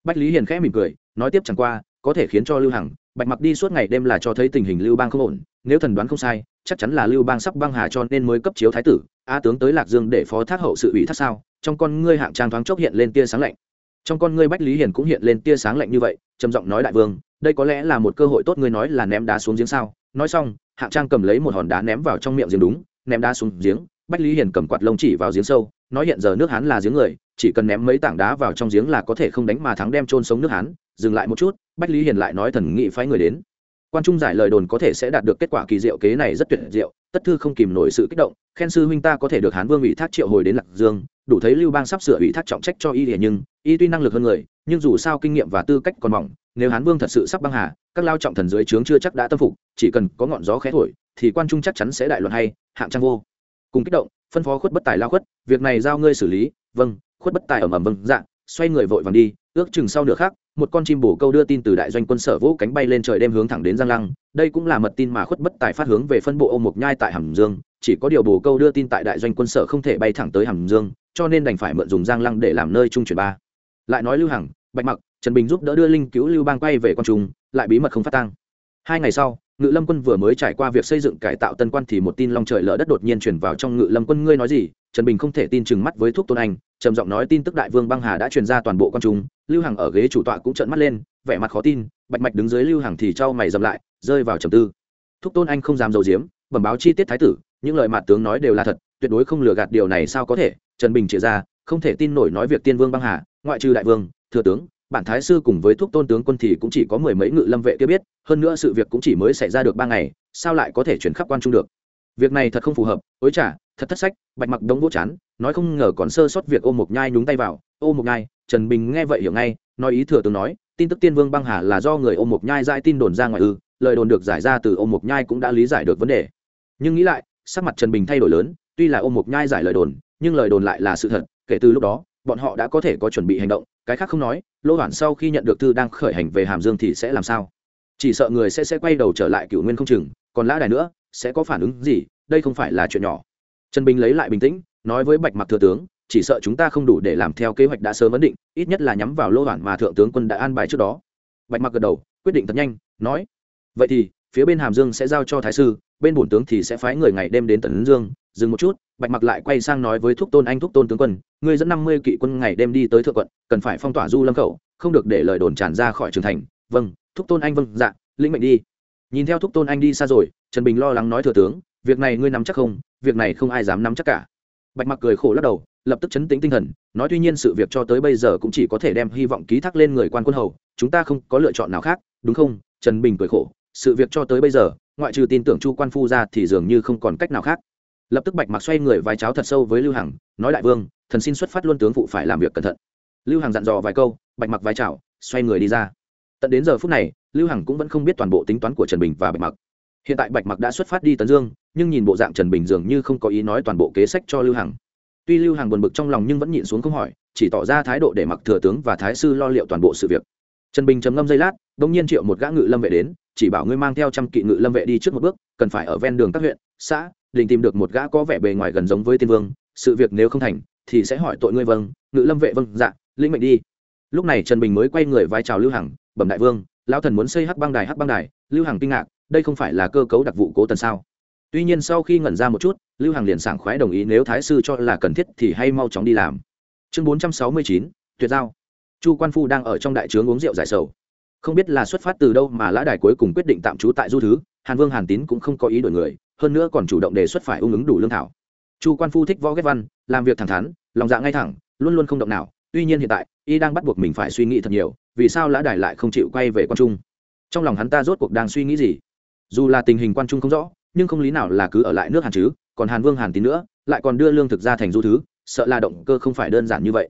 Bách lý hiền khẽ mỉm cười, nói tiếp chẳng qua, có thể khiến cho lưu hằng, bạch mặc đi suốt ngày đêm là cho thấy tình hình lưu bang không ổn, nếu thần đoán không sai, chắc chắn là lưu bang sắp băng hà cho nên mới cấp chiếu thái tử a tướng tới lạc dương để phó thác hậu sự ủy thác sao? Trong con ngươi hạng trang thoáng chốc hiện lên tia sáng lạnh. Trong con ngươi bách lý hiền cũng hiện lên tia sáng lạnh như vậy, trầm giọng nói đại vương, đây có lẽ là một cơ hội tốt ngươi nói là ném đá xuống giếng sao? Nói xong, hạng trang cầm lấy một hòn đá ném vào trong miệng giếng đúng, ném đá xuống giếng, bách lý hiền cầm quạt lông chỉ vào giếng sâu, nói hiện giờ nước hán là giếng người, chỉ cần ném mấy tảng đá vào trong giếng là có thể không đánh mà thắng đem trôn sống nước hán. Dừng lại một chút, bách lý hiền lại nói thần nghị phái người đến. Quan trung giải lời đồn có thể sẽ đạt được kết quả kỳ diệu, kế này rất tuyệt diệu, tất thư không kìm nổi sự kích động, khen sư huynh ta có thể được hán vương ủy thác triệu hồi đến lạc dương đủ thấy lưu bang sắp sửa ủy thác trọng trách cho y địa nhưng, y tuy năng lực hơn người, nhưng dù sao kinh nghiệm và tư cách còn mỏng, nếu hán vương thật sự sắp băng hà, các lao trọng thần dưới trướng chưa chắc đã tâm phục, chỉ cần có ngọn gió khé thổi, thì quan trung chắc chắn sẽ đại luận hay, hạng trang vô. Cùng kích động, phân phó khuất bất tài lao khuất, việc này giao ngươi xử lý vâng khuất bất tài ầm ầm vâng dạ xoay người vội vàng đi, ước chừng sau nửa khác một con chim bổ câu đưa tin từ đại doanh quân sở vũ cánh bay lên trời đem hướng thẳng đến giang lăng, đây cũng là mật tin mà khuất bất tài phát hướng về phân bộ ô mục nhai tại hàm dương, chỉ có điều bổ câu đưa tin tại đại doanh quân sở không thể bay thẳng tới hàm dương cho nên đành phải mượn dùng giang lăng để làm nơi trung chuyển ba. Lại nói lưu hằng, bạch mặc, trần bình giúp đỡ đưa linh cứu lưu bang quay về con trung, lại bí mật không phát tăng hai ngày sau, ngự lâm quân vừa mới trải qua việc xây dựng cải tạo tân quan thì một tin long trời lở đất đột nhiên chuyển vào trong ngự lâm quân. Ngươi nói gì? Trần bình không thể tin chừng mắt với thuốc tôn anh, trầm giọng nói tin tức đại vương băng hà đã truyền ra toàn bộ con chúng lưu hằng ở ghế chủ tọa cũng trợn mắt lên, vẻ mặt khó tin, bạch mạch đứng dưới lưu hằng thì trao mày dầm lại, rơi vào trầm tư. Thúc tôn anh không dám dầu diếm bẩm báo chi tiết thái tử, những lời mặt tướng nói đều là thật, tuyệt đối không lừa gạt điều này sao có thể? Trần bình chỉ ra, không thể tin nổi nói việc tiên vương băng hà, ngoại trừ đại vương, thừa tướng, bản thái sư cùng với thuốc tôn tướng quân thì cũng chỉ có mười mấy ngự lâm vệ kia biết, hơn nữa sự việc cũng chỉ mới xảy ra được ba ngày, sao lại có thể chuyển khắp quan trung được? Việc này thật không phù hợp, ối chả thật thất sách, bạch mặc đống vỗ chán, nói không ngờ còn sơ sót việc ô mộc nhai nhúng tay vào. Ô mộc nhai, trần bình nghe vậy hiểu ngay, nói ý thừa tướng nói, tin tức tiên vương băng hà là do người ô mộc nhai dãi tin đồn ra ngoài ư, lời đồn được giải ra từ ô mộc nhai cũng đã lý giải được vấn đề. Nhưng nghĩ lại, sắc mặt trần bình thay đổi lớn, tuy là ô mộc nhai giải lời đồn nhưng lời đồn lại là sự thật, kể từ lúc đó, bọn họ đã có thể có chuẩn bị hành động, cái khác không nói lỗ hoản sau khi nhận được thư đang khởi hành về hàm dương thì sẽ làm sao? Chỉ sợ người sẽ sẽ quay đầu trở lại cựu nguyên không chừng, còn lã đài nữa, sẽ có phản ứng gì, đây không phải là chuyện nhỏ. Trần bình lấy lại bình tĩnh, nói với bạch mặc thừa tướng, chỉ sợ chúng ta không đủ để làm theo kế hoạch đã sớm ấn định, ít nhất là nhắm vào lô hoản mà thượng tướng quân đã an bài trước đó. Bạch mặc gật đầu, quyết định thật nhanh, nói, vậy thì, phía bên hàm dương sẽ giao cho thái sư, bên bổn tướng thì sẽ phái người ngày đêm đến tần dương, dừng một chút bạch mặc lại quay sang nói với thúc tôn anh, thúc tôn tướng quân, ngươi dẫn năm mươi kỵ quân ngày đêm đi tới thượng quận, cần phải phong tỏa du lâm khẩu, không được để lời đồn tràn ra khỏi trường thành. Vâng thúc tôn anh vâng dạ lĩnh mệnh đi. Nhìn theo thúc tôn anh đi xa rồi, trần bình lo lắng nói thừa tướng, việc này ngươi nắm chắc không? Việc này không ai dám nắm chắc cả. Bạch mặc cười khổ lắc đầu, lập tức chấn tĩnh tinh thần, nói tuy nhiên sự việc cho tới bây giờ cũng chỉ có thể đem hy vọng ký thác lên người quan quân hầu, chúng ta không có lựa chọn nào khác, đúng không? Trần bình cười khổ, sự việc cho tới bây giờ, ngoại trừ tin tưởng chu quan phu ra thì dường như không còn cách nào khác lập tức bạch mặc xoay người vai cháo thật sâu với lưu hằng, nói đại vương, thần xin xuất phát luôn tướng phụ phải làm việc cẩn thận. Lưu hằng dặn dò vài câu, bạch mặc vai chào, xoay người đi ra. Tận đến giờ phút này, lưu hằng cũng vẫn không biết toàn bộ tính toán của trần bình và bạch mặc. Hiện tại bạch mặc đã xuất phát đi tấn dương, nhưng nhìn bộ dạng trần bình dường như không có ý nói toàn bộ kế sách cho lưu hằng. Tuy lưu hằng buồn bực trong lòng nhưng vẫn nhịn xuống không hỏi, chỉ tỏ ra thái độ để mặc thừa tướng và thái sư lo liệu toàn bộ sự việc. Trần bình trầm ngâm giây lát đ ỗ n g nhiên triệu một gã ngự lâm vệ đến, chỉ bảo ngươi mang theo trăm kỵ ngự lâm vệ đi trước một bước, cần phải ở ven đường các huyện, xã định tìm được một gã có vẻ bề ngoài gần giống với tiên vương, sự việc nếu không thành, thì sẽ hỏi tội ngươi vâng ngự lâm vệ vâng dạ lĩnh mệnh đi. Lúc này trần bình mới quay người vai trào lưu hằng, bẩm đại vương, lão thần muốn xây hắc băng đài, hắc băng đài. Lưu hằng kinh ngạc, đây không phải là cơ cấu đặc vụ cố tần sao? Tuy nhiên sau khi ngẩn ra một chút, lưu hằng liền sảng khoái đồng ý nếu thái sư cho là cần thiết thì hay mau chóng đi làm. Chương bốn trăm sáu mươi chín, tuyệt giao. Chu quan phu đang ở trong đại trướng uống rượu giải sầu. Không biết là xuất phát từ đâu mà lã đài cuối cùng quyết định tạm trú tại du thứ, hàn vương hàn tín cũng không có ý đổi người hơn nữa còn chủ động đề xuất phải ung ứng đủ lương thảo. Chu quan phu thích võ ghét văn, làm việc thẳng thắn, lòng dạ ngay thẳng, luôn luôn không động nào tuy nhiên hiện tại, y đang bắt buộc mình phải suy nghĩ thật nhiều, vì sao lã đài lại không chịu quay về quan trung? Trong lòng hắn ta rốt cuộc đang suy nghĩ gì? Dù là tình hình quan trung không rõ, nhưng không lý nào là cứ ở lại nước hàn chứ, còn hàn vương hàn tín nữa, lại còn đưa lương thực ra thành du thứ, sợ là động cơ không phải đơn giản như vậy.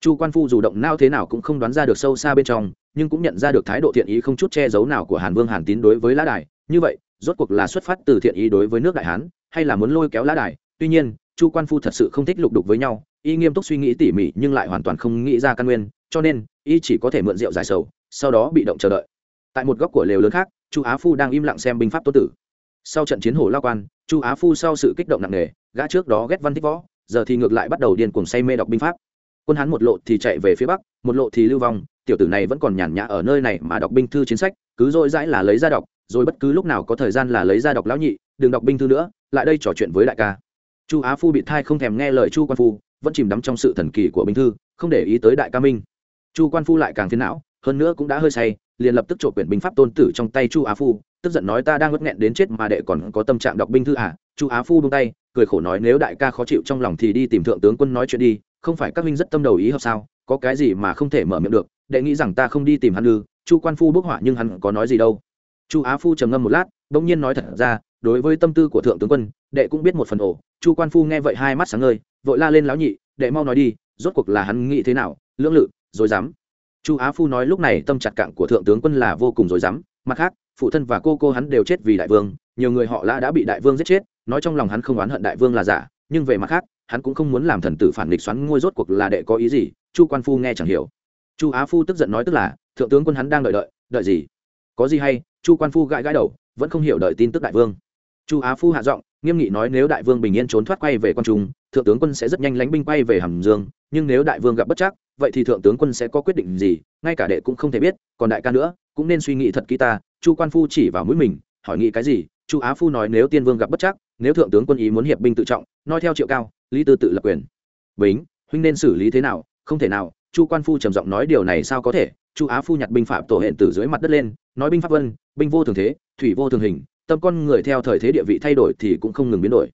Chu quan phu dù động nao thế nào cũng không đoán ra được sâu xa bên trong, nhưng cũng nhận ra được thái độ thiện ý không chút che giấu nào của hàn vương hàn tín đối với lã đài. Như vậy rốt cuộc là xuất phát từ thiện ý đối với nước đại hán, hay là muốn lôi kéo lá đài? Tuy nhiên, chu quan phu thật sự không thích lục đục với nhau, y nghiêm túc suy nghĩ tỉ mỉ nhưng lại hoàn toàn không nghĩ ra căn nguyên, cho nên, y chỉ có thể mượn rượu giải sầu, sau đó bị động chờ đợi. Tại một góc của lều lớn khác, chu á phu đang im lặng xem binh pháp tô tử. Sau trận chiến hổ lao quan, chu á phu sau sự kích động nặng nề, gã trước đó ghét văn thích võ, giờ thì ngược lại bắt đầu điên cuồng say mê đọc binh pháp. Quân hắn một lộ thì chạy về phía bắc, một lộ thì lưu vong, tiểu tử này vẫn còn nhàn nhã ở nơi này mà đọc binh thư chiến sách, cứ dội dãi là lấy ra đọc rồi bất cứ lúc nào có thời gian là lấy ra đọc lão nhị, đừng đọc binh thư nữa, lại đây trò chuyện với đại ca. Chu á phu bị thai không thèm nghe lời chu quan phu, vẫn chìm đắm trong sự thần kỳ của binh thư, không để ý tới đại ca minh. Chu quan phu lại càng phiền não, hơn nữa cũng đã hơi say, liền lập tức trộm quyển binh pháp tôn tử trong tay chu á phu, tức giận nói ta đang ngất nghẹn đến chết mà đệ còn có tâm trạng đọc binh thư à? Chu á phu buông tay, cười khổ nói nếu đại ca khó chịu trong lòng thì đi tìm thượng tướng quân nói chuyện đi, không phải các minh rất tâm đầu ý hợp sao, có cái gì mà không thể mở miệng được, đệ nghĩ rằng ta không đi tìm hắn ư? Chu quan phu bức họa nhưng hắn có nói gì đâu chu á phu trầm ngâm một lát, bỗng nhiên nói thật ra, đối với tâm tư của thượng tướng quân, đệ cũng biết một phần ổ. Chu quan phu nghe vậy hai mắt sáng ngời, vội la lên lão nhị, đệ mau nói đi, rốt cuộc là hắn nghĩ thế nào, lưỡng lự rồi dám. Chu á phu nói lúc này tâm chặt cạn của thượng tướng quân là vô cùng rồi dám, mặt khác, phụ thân và cô cô hắn đều chết vì đại vương, nhiều người họ lã đã bị đại vương giết chết, nói trong lòng hắn không oán hận đại vương là giả, nhưng về mặt khác, hắn cũng không muốn làm thần tử phản nghịch xoắn ngôi rốt cuộc là đệ có ý gì, chu quan phu nghe chẳng hiểu. Chu á phu tức giận nói tức là, thượng tướng quân hắn đang đợi đợi đợi gì? Có gì hay, chu quan phu gãi gãi đầu, vẫn không hiểu đợi tin tức đại vương. Chu á phu hạ giọng, nghiêm nghị nói nếu đại vương bình yên trốn thoát quay về quan trung, thượng tướng quân sẽ rất nhanh lánh binh quay về hàm dương, nhưng nếu đại vương gặp bất chắc, vậy thì thượng tướng quân sẽ có quyết định gì, ngay cả đệ cũng không thể biết, còn đại ca nữa, cũng nên suy nghĩ thật kỹ ta, chu quan phu chỉ vào mũi mình, hỏi nghĩ cái gì, chu á phu nói nếu tiên vương gặp bất chắc, nếu thượng tướng quân ý muốn hiệp binh tự trọng, nói theo triệu cao, lý tư tự lập quyền. Bính, huynh nên xử lý thế nào, không thể nào, chu quan phu trầm giọng nói điều này sao có thể chu á phu nhặt binh phạm tổ hẹn từ dưới mặt đất lên, nói binh pháp vân, binh vô thường thế, thủy vô thường hình, tâm con người theo thời thế địa vị thay đổi thì cũng không ngừng biến đổi.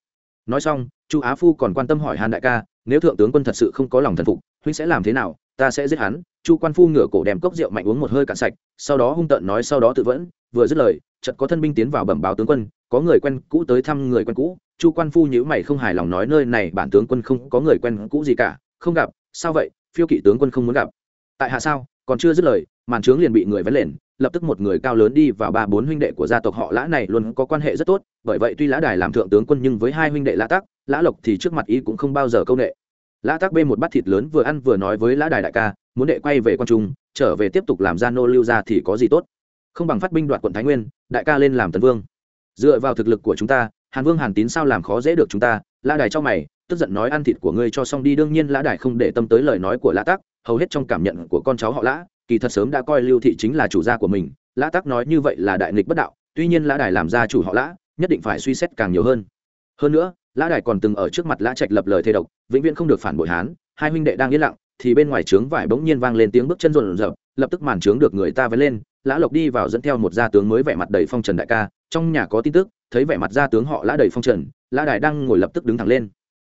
Nói xong, chu á phu còn quan tâm hỏi hàn đại ca, nếu thượng tướng quân thật sự không có lòng thần phục, huynh sẽ làm thế nào? Ta sẽ giết hắn. Chu quan phu ngửa cổ đem cốc rượu mạnh uống một hơi cạn sạch, sau đó hung tợn nói sau đó tự vẫn, vừa dứt lời, chợt có thân binh tiến vào bẩm báo tướng quân, có người quen cũ tới thăm người quen cũ. Chu quan phu nhữ mày không hài lòng nói nơi này bản tướng quân không có người quen cũ gì cả, không gặp, sao vậy? Phiêu kỵ tướng quân không muốn gặp. Tại hạ sao? Còn chưa dứt lời, màn trướng liền bị người vén lên, lập tức một người cao lớn đi vào ba bốn huynh đệ của gia tộc họ lã này luôn có quan hệ rất tốt, bởi vậy tuy lã đài làm thượng tướng quân nhưng với hai huynh đệ lã tắc, lã lộc thì trước mặt y cũng không bao giờ câu nệ. Lã tắc bê một bát thịt lớn vừa ăn vừa nói với lã đài đại ca, muốn đệ quay về quan trung, trở về tiếp tục làm gia nô lưu ra thì có gì tốt? Không bằng phát binh đoạt quận thái nguyên, đại ca lên làm tấn vương. Dựa vào thực lực của chúng ta, hàn vương hàn tín sao làm khó dễ được chúng ta? Lã đài cho mày, tức giận nói, ăn thịt của ngươi cho xong đi, đương nhiên lã đài không để tâm tới lời nói của lã tắc hầu hết trong cảm nhận của con cháu họ lã, kỳ thật sớm đã coi lưu thị chính là chủ gia của mình, lã tắc nói như vậy là đại nghịch bất đạo, tuy nhiên lã đài làm gia chủ họ lã, nhất định phải suy xét càng nhiều hơn. Hơn nữa, lã đài còn từng ở trước mặt lã trạch lập lời thề độc, vĩnh viễn không được phản bội hán, hai huynh đệ đang yên lặng, thì bên ngoài trướng vải bỗng nhiên vang lên tiếng bước chân rộn rợp lập tức màn trướng được người ta vén lên, lã lộc đi vào dẫn theo một gia tướng mới vẻ mặt đầy phong trần đại ca, trong nhà có tin tức, thấy vẻ mặt gia tướng họ lã đầy phong trần, lã đài đang ngồi lập tức đứng thẳng lên.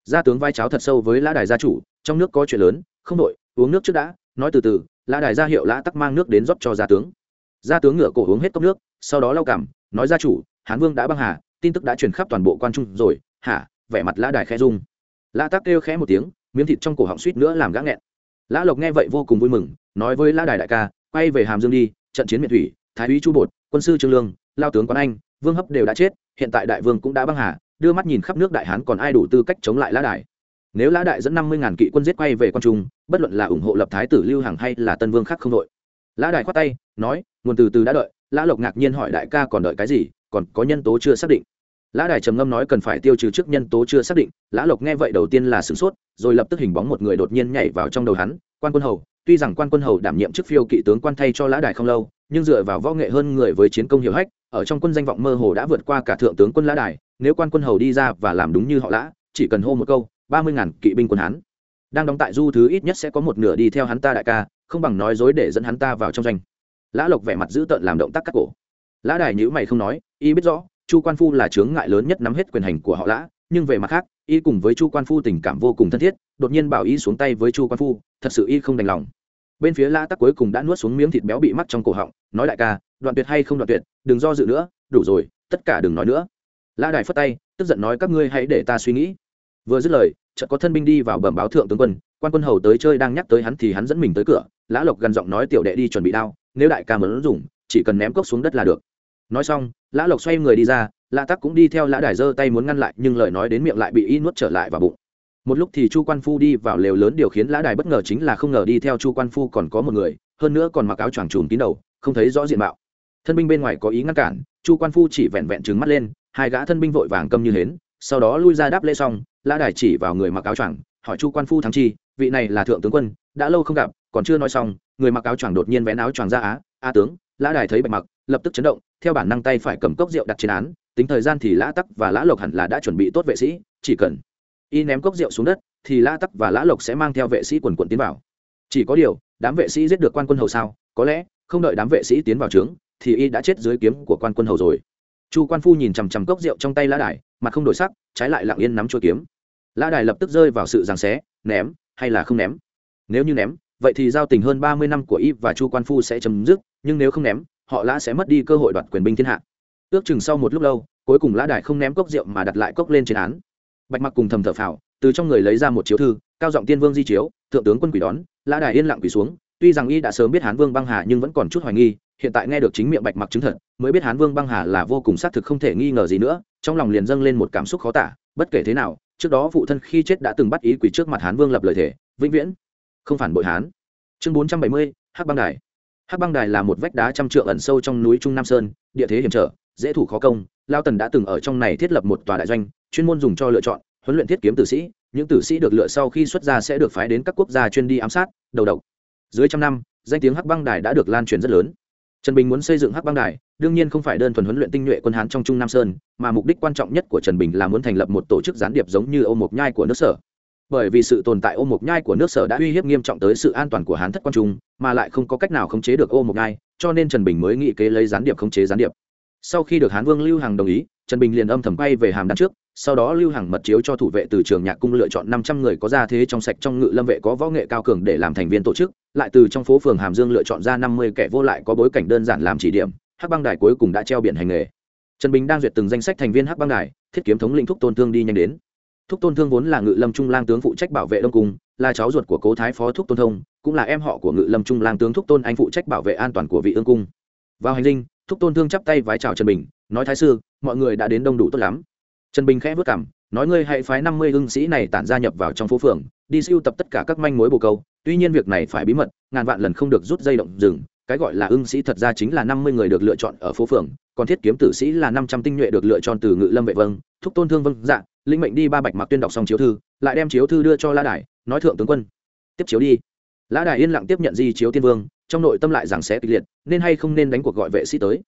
Gia tướng vai cháo thật sâu với lã đài gia chủ, trong nước có chuyện lớn, không đội uống nước trước đã, nói từ từ, lã đài ra hiệu lã tắc mang nước đến rót cho gia tướng. Gia tướng ngựa cổ uống hết cốc nước, sau đó lau cảm, nói gia chủ, hán vương đã băng hà, tin tức đã truyền khắp toàn bộ quan trung rồi, hả, vẻ mặt lã đài khẽ rung. Lã tắc kêu khẽ một tiếng, miếng thịt trong cổ họng suýt nữa làm gã nghẹn. Lã lộc nghe vậy vô cùng vui mừng, nói với lã đài đại ca, quay về hàm dương đi, trận chiến miệt thủy, thái úy chu bột, quân sư trương lương, lao tướng quán anh, vương hấp đều đã chết, hiện tại đại vương cũng đã băng hà, đưa mắt nhìn khắp nước đại hán còn ai đủ tư cách chống lại lã đài nếu lã đại dẫn năm mươi ngàn kỵ quân giết quay về quan trung, bất luận là ủng hộ lập thái tử lưu hằng hay là tân vương khác không đội. Lã đại khoát tay, nói, nguồn từ từ đã đợi. Lã lộc ngạc nhiên hỏi, đại ca còn đợi cái gì? Còn có nhân tố chưa xác định. Lã đài trầm ngâm nói, cần phải tiêu trừ trước nhân tố chưa xác định. Lã lộc nghe vậy đầu tiên là sửng sốt, rồi lập tức hình bóng một người đột nhiên nhảy vào trong đầu hắn, quan quân hầu. Tuy rằng quan quân hầu đảm nhiệm chức phiêu kỵ tướng quan thay cho lã đài không lâu, nhưng dựa vào võ nghệ hơn người với chiến công hiệu hách, ở trong quân danh vọng mơ hồ đã vượt qua cả thượng tướng quân lã đài nếu quan quân hầu đi ra và làm đúng như họ lã, chỉ cần hô một câu ba mươi ngàn kỵ binh quân hắn đang đóng tại du thứ ít nhất sẽ có một nửa đi theo hắn ta đại ca, không bằng nói dối để dẫn hắn ta vào trong doanh. Lã lộc vẻ mặt dữ tợn làm động tác cắt cổ. Lã đài nhữ mày không nói, y biết rõ, chu quan phu là chướng ngại lớn nhất nắm hết quyền hành của họ lã, nhưng về mặt khác, y cùng với chu quan phu tình cảm vô cùng thân thiết, đột nhiên bảo y xuống tay với chu quan phu, thật sự y không đành lòng. Bên phía lã tắc cuối cùng đã nuốt xuống miếng thịt béo bị mắc trong cổ họng, nói đại ca, đoạn tuyệt hay không đoạn tuyệt, đừng do dự nữa, đủ rồi, tất cả đừng nói nữa. Lã đài phất tay, tức giận nói các ngươi hãy để ta suy nghĩ. Vừa dứt lời chợt có thân binh đi vào bẩm báo thượng tướng quân, quan quân hầu tới chơi đang nhắc tới hắn thì hắn dẫn mình tới cửa, lã lộc gần giọng nói tiểu đệ đi chuẩn bị đao, nếu đại ca muốn dùng, chỉ cần ném cốc xuống đất là được. Nói xong, lã lộc xoay người đi ra, lã tắc cũng đi theo lã đài giơ tay muốn ngăn lại, nhưng lời nói đến miệng lại bị y nuốt trở lại vào bụng. Một lúc thì chu quan phu đi vào lều lớn điều khiến lã đài bất ngờ chính là không ngờ đi theo chu quan phu còn có một người, hơn nữa còn mặc áo choàng trùm kín đầu, không thấy rõ diện mạo. Thân binh bên ngoài có ý ngăn cản, chu quan phu chỉ vẹn vẹn trừng mắt lên, hai gã thân binh vội vàng câm như hến, sau đó lui ra đáp lễ xong lã đài chỉ vào người mặc áo choàng, hỏi chu quan phu thắng chi, vị này là thượng tướng quân, đã lâu không gặp, còn chưa nói xong, người mặc áo choàng đột nhiên vén áo choàng ra á a tướng, lã đài thấy bạch mặc, lập tức chấn động, theo bản năng tay phải cầm cốc rượu đặt trên án, tính thời gian thì lã tắc và lã lộc hẳn là đã chuẩn bị tốt vệ sĩ, chỉ cần y ném cốc rượu xuống đất, thì lã tắc và lã lộc sẽ mang theo vệ sĩ quần quận tiến vào. Chỉ có điều, đám vệ sĩ giết được quan quân hầu sao, có lẽ, không đợi đám vệ sĩ tiến vào trướng, thì y đã chết dưới kiếm của quan quân hầu rồi. Chu quan phu nhìn chằm chằm cốc rượu trong tay lã đài, mặt không đổi sắc, trái lại lặng yên nắm chuôi kiếm lã đài lập tức rơi vào sự giằng xé, ném hay là không ném? Nếu như ném, vậy thì giao tình hơn ba mươi năm của y và chu quan phu sẽ chấm dứt, nhưng nếu không ném, họ lã sẽ mất đi cơ hội đoạt quyền binh thiên hạ. Ước chừng sau một lúc lâu, cuối cùng lã đài không ném cốc rượu mà đặt lại cốc lên trên án. Bạch mặc cùng thầm thở phào từ trong người lấy ra một chiếu thư, cao giọng tiên vương di chiếu, thượng tướng quân quỷ đón. Lã đài yên lặng quỷ xuống, tuy rằng y đã sớm biết hán vương băng hà nhưng vẫn còn chút hoài nghi, hiện tại nghe được chính miệng bạch mặc chứng thật, mới biết hán vương băng hà là vô cùng xác thực không thể nghi ngờ gì nữa, trong lòng liền dâng lên một cảm xúc khó tả, bất kể thế nào trước đó phụ thân khi chết đã từng bắt ý quỷ trước mặt hán vương lập lời thể vĩnh viễn không phản bội hán. Chương bốn trăm bảy mươi, hắc băng đài. Hắc băng đài là một vách đá trăm trượng ẩn sâu trong núi trung nam sơn, địa thế hiểm trở, dễ thủ khó công, lao tần đã từng ở trong này thiết lập một tòa đại doanh, chuyên môn dùng cho lựa chọn, huấn luyện thiết kiếm tử sĩ, những tử sĩ được lựa sau khi xuất ra sẽ được phái đến các quốc gia chuyên đi ám sát, đầu độc. Dưới trăm năm, danh tiếng hắc băng đài đã được lan truyền rất lớn trần bình muốn xây dựng hắc băng đài, đương nhiên không phải đơn thuần huấn luyện tinh nhuệ quân hán trong trung nam sơn, mà mục đích quan trọng nhất của trần bình là muốn thành lập một tổ chức gián điệp giống như ô mộc nhai của nước sở. Bởi vì sự tồn tại ô mộc nhai của nước sở đã uy hiếp nghiêm trọng tới sự an toàn của hán thất quan trung, mà lại không có cách nào khống chế được ô mộc nhai, cho nên trần bình mới nghĩ kế lấy gián điệp khống chế gián điệp. Sau khi được hán vương lưu hằng đồng ý, trần bình liền âm thầm quay về hàm đan trước sau đó lưu hằng mật chiếu cho thủ vệ từ trường nhạc cung lựa chọn năm trăm người có gia thế trong sạch trong ngự lâm vệ có võ nghệ cao cường để làm thành viên tổ chức, lại từ trong phố phường hàm dương lựa chọn ra năm mươi kẻ vô lại có bối cảnh đơn giản làm chỉ điểm, hắc băng đài cuối cùng đã treo biển hành nghề. Trần bình đang duyệt từng danh sách thành viên hắc băng đài, thiết kiếm thống lĩnh thúc tôn thương đi nhanh đến. Thúc tôn thương vốn là ngự lâm trung lang tướng phụ trách bảo vệ đông cung, là cháu ruột của cố thái phó thúc tôn thông, cũng là em họ của ngự lâm trung lang tướng thúc tôn anh phụ trách bảo vệ an toàn của vị ương cung. Vào hành linh thúc tôn thương chắp tay vái chào trần bình, nói, thái sư, mọi người đã đến đông đủ tốt lắm trần bình khẽ vất cảm nói ngươi hãy phái năm mươi hưng sĩ này tản gia nhập vào trong phố phường, đi siêu tập tất cả các manh mối bồ câu, tuy nhiên việc này phải bí mật, ngàn vạn lần không được rút dây động rừng, cái gọi là ưng sĩ thật ra chính là năm mươi người được lựa chọn ở phố phường, còn thiết kiếm tử sĩ là năm trăm tinh nhuệ được lựa chọn từ ngự lâm vệ vâng thúc tôn thương vâng dạ linh mệnh đi ba bạch mặc tuyên đọc xong chiếu thư, lại đem chiếu thư đưa cho lã đài, nói thượng tướng quân. Tiếp chiếu đi. Lã đài yên lặng tiếp nhận di chiếu tiên vương, trong nội tâm lại rằng sẽ kịch liệt, nên hay không nên đánh cuộc gọi vệ sĩ tới.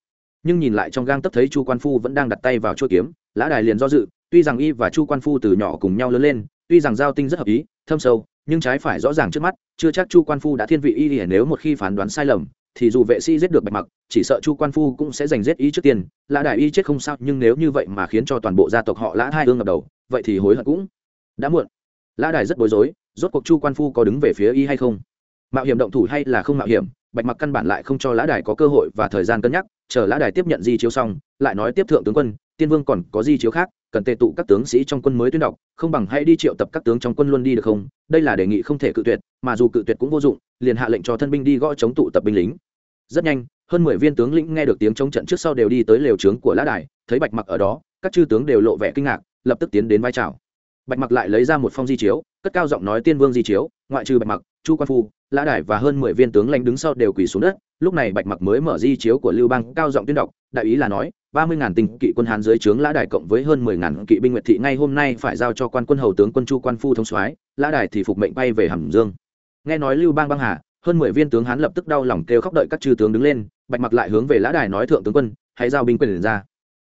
Nhưng nhìn lại trong gang tấp thấy chu quan phu vẫn đang đặt tay vào chuôi kiếm lã đài liền do dự, tuy rằng y và chu quan phu từ nhỏ cùng nhau lớn lên, tuy rằng giao tinh rất hợp ý, thâm sâu, nhưng trái phải rõ ràng trước mắt, chưa chắc chu quan phu đã thiên vị y thì nếu một khi phán đoán sai lầm, thì dù vệ sĩ giết được bạch mặc, chỉ sợ chu quan phu cũng sẽ giành giết y trước tiên. Lã đại y chết không sao, nhưng nếu như vậy mà khiến cho toàn bộ gia tộc họ lã hai ương ngập đầu, vậy thì hối hận cũng đã muộn. Lã đài rất bối rối, rốt cuộc chu quan phu có đứng về phía y hay không? Mạo hiểm động thủ hay là không mạo hiểm, bạch mặc căn bản lại không cho lã đài có cơ hội và thời gian cân nhắc, chờ lã đài tiếp nhận di chiếu xong, lại nói tiếp thượng tướng quân tiên vương còn có di chiếu khác, cần tề tụ các tướng sĩ trong quân mới tuyên đọc, không bằng hãy đi triệu tập các tướng trong quân luôn đi được không? Đây là đề nghị không thể cự tuyệt, mà dù cự tuyệt cũng vô dụng, liền hạ lệnh cho thân binh đi gõ chống tụ tập binh lính. Rất nhanh, hơn mười viên tướng lĩnh nghe được tiếng chống trận trước sau đều đi tới lều trướng của lã đài, thấy bạch mặc ở đó, các chư tướng đều lộ vẻ kinh ngạc, lập tức tiến đến vai trào bạch mặc lại lấy ra một phong di chiếu, cất cao giọng nói tiên vương di chiếu, ngoại trừ bạch mặc, chu quan phu, lã đài và hơn mười viên tướng lãnh đứng sau đều quỳ xuống đất. Lúc này bạch mặc mới mở di chiếu của lưu bang, cao giọng tuyên đọc, đại ý là nói, ba mươi ngàn tinh kỵ quân hán dưới trướng lã đài cộng với hơn mười ngàn kỵ binh nguyệt thị ngay hôm nay phải giao cho quan quân hầu tướng quân chu quan phu thống soái, lã đài thì phục mệnh bay về hàm dương. Nghe nói lưu bang băng hà, hơn mười viên tướng hán lập tức đau lòng kêu khóc đợi các chư tướng đứng lên, bạch mặc lại hướng về lã đài nói thượng tướng quân, hãy giao binh quyền ra.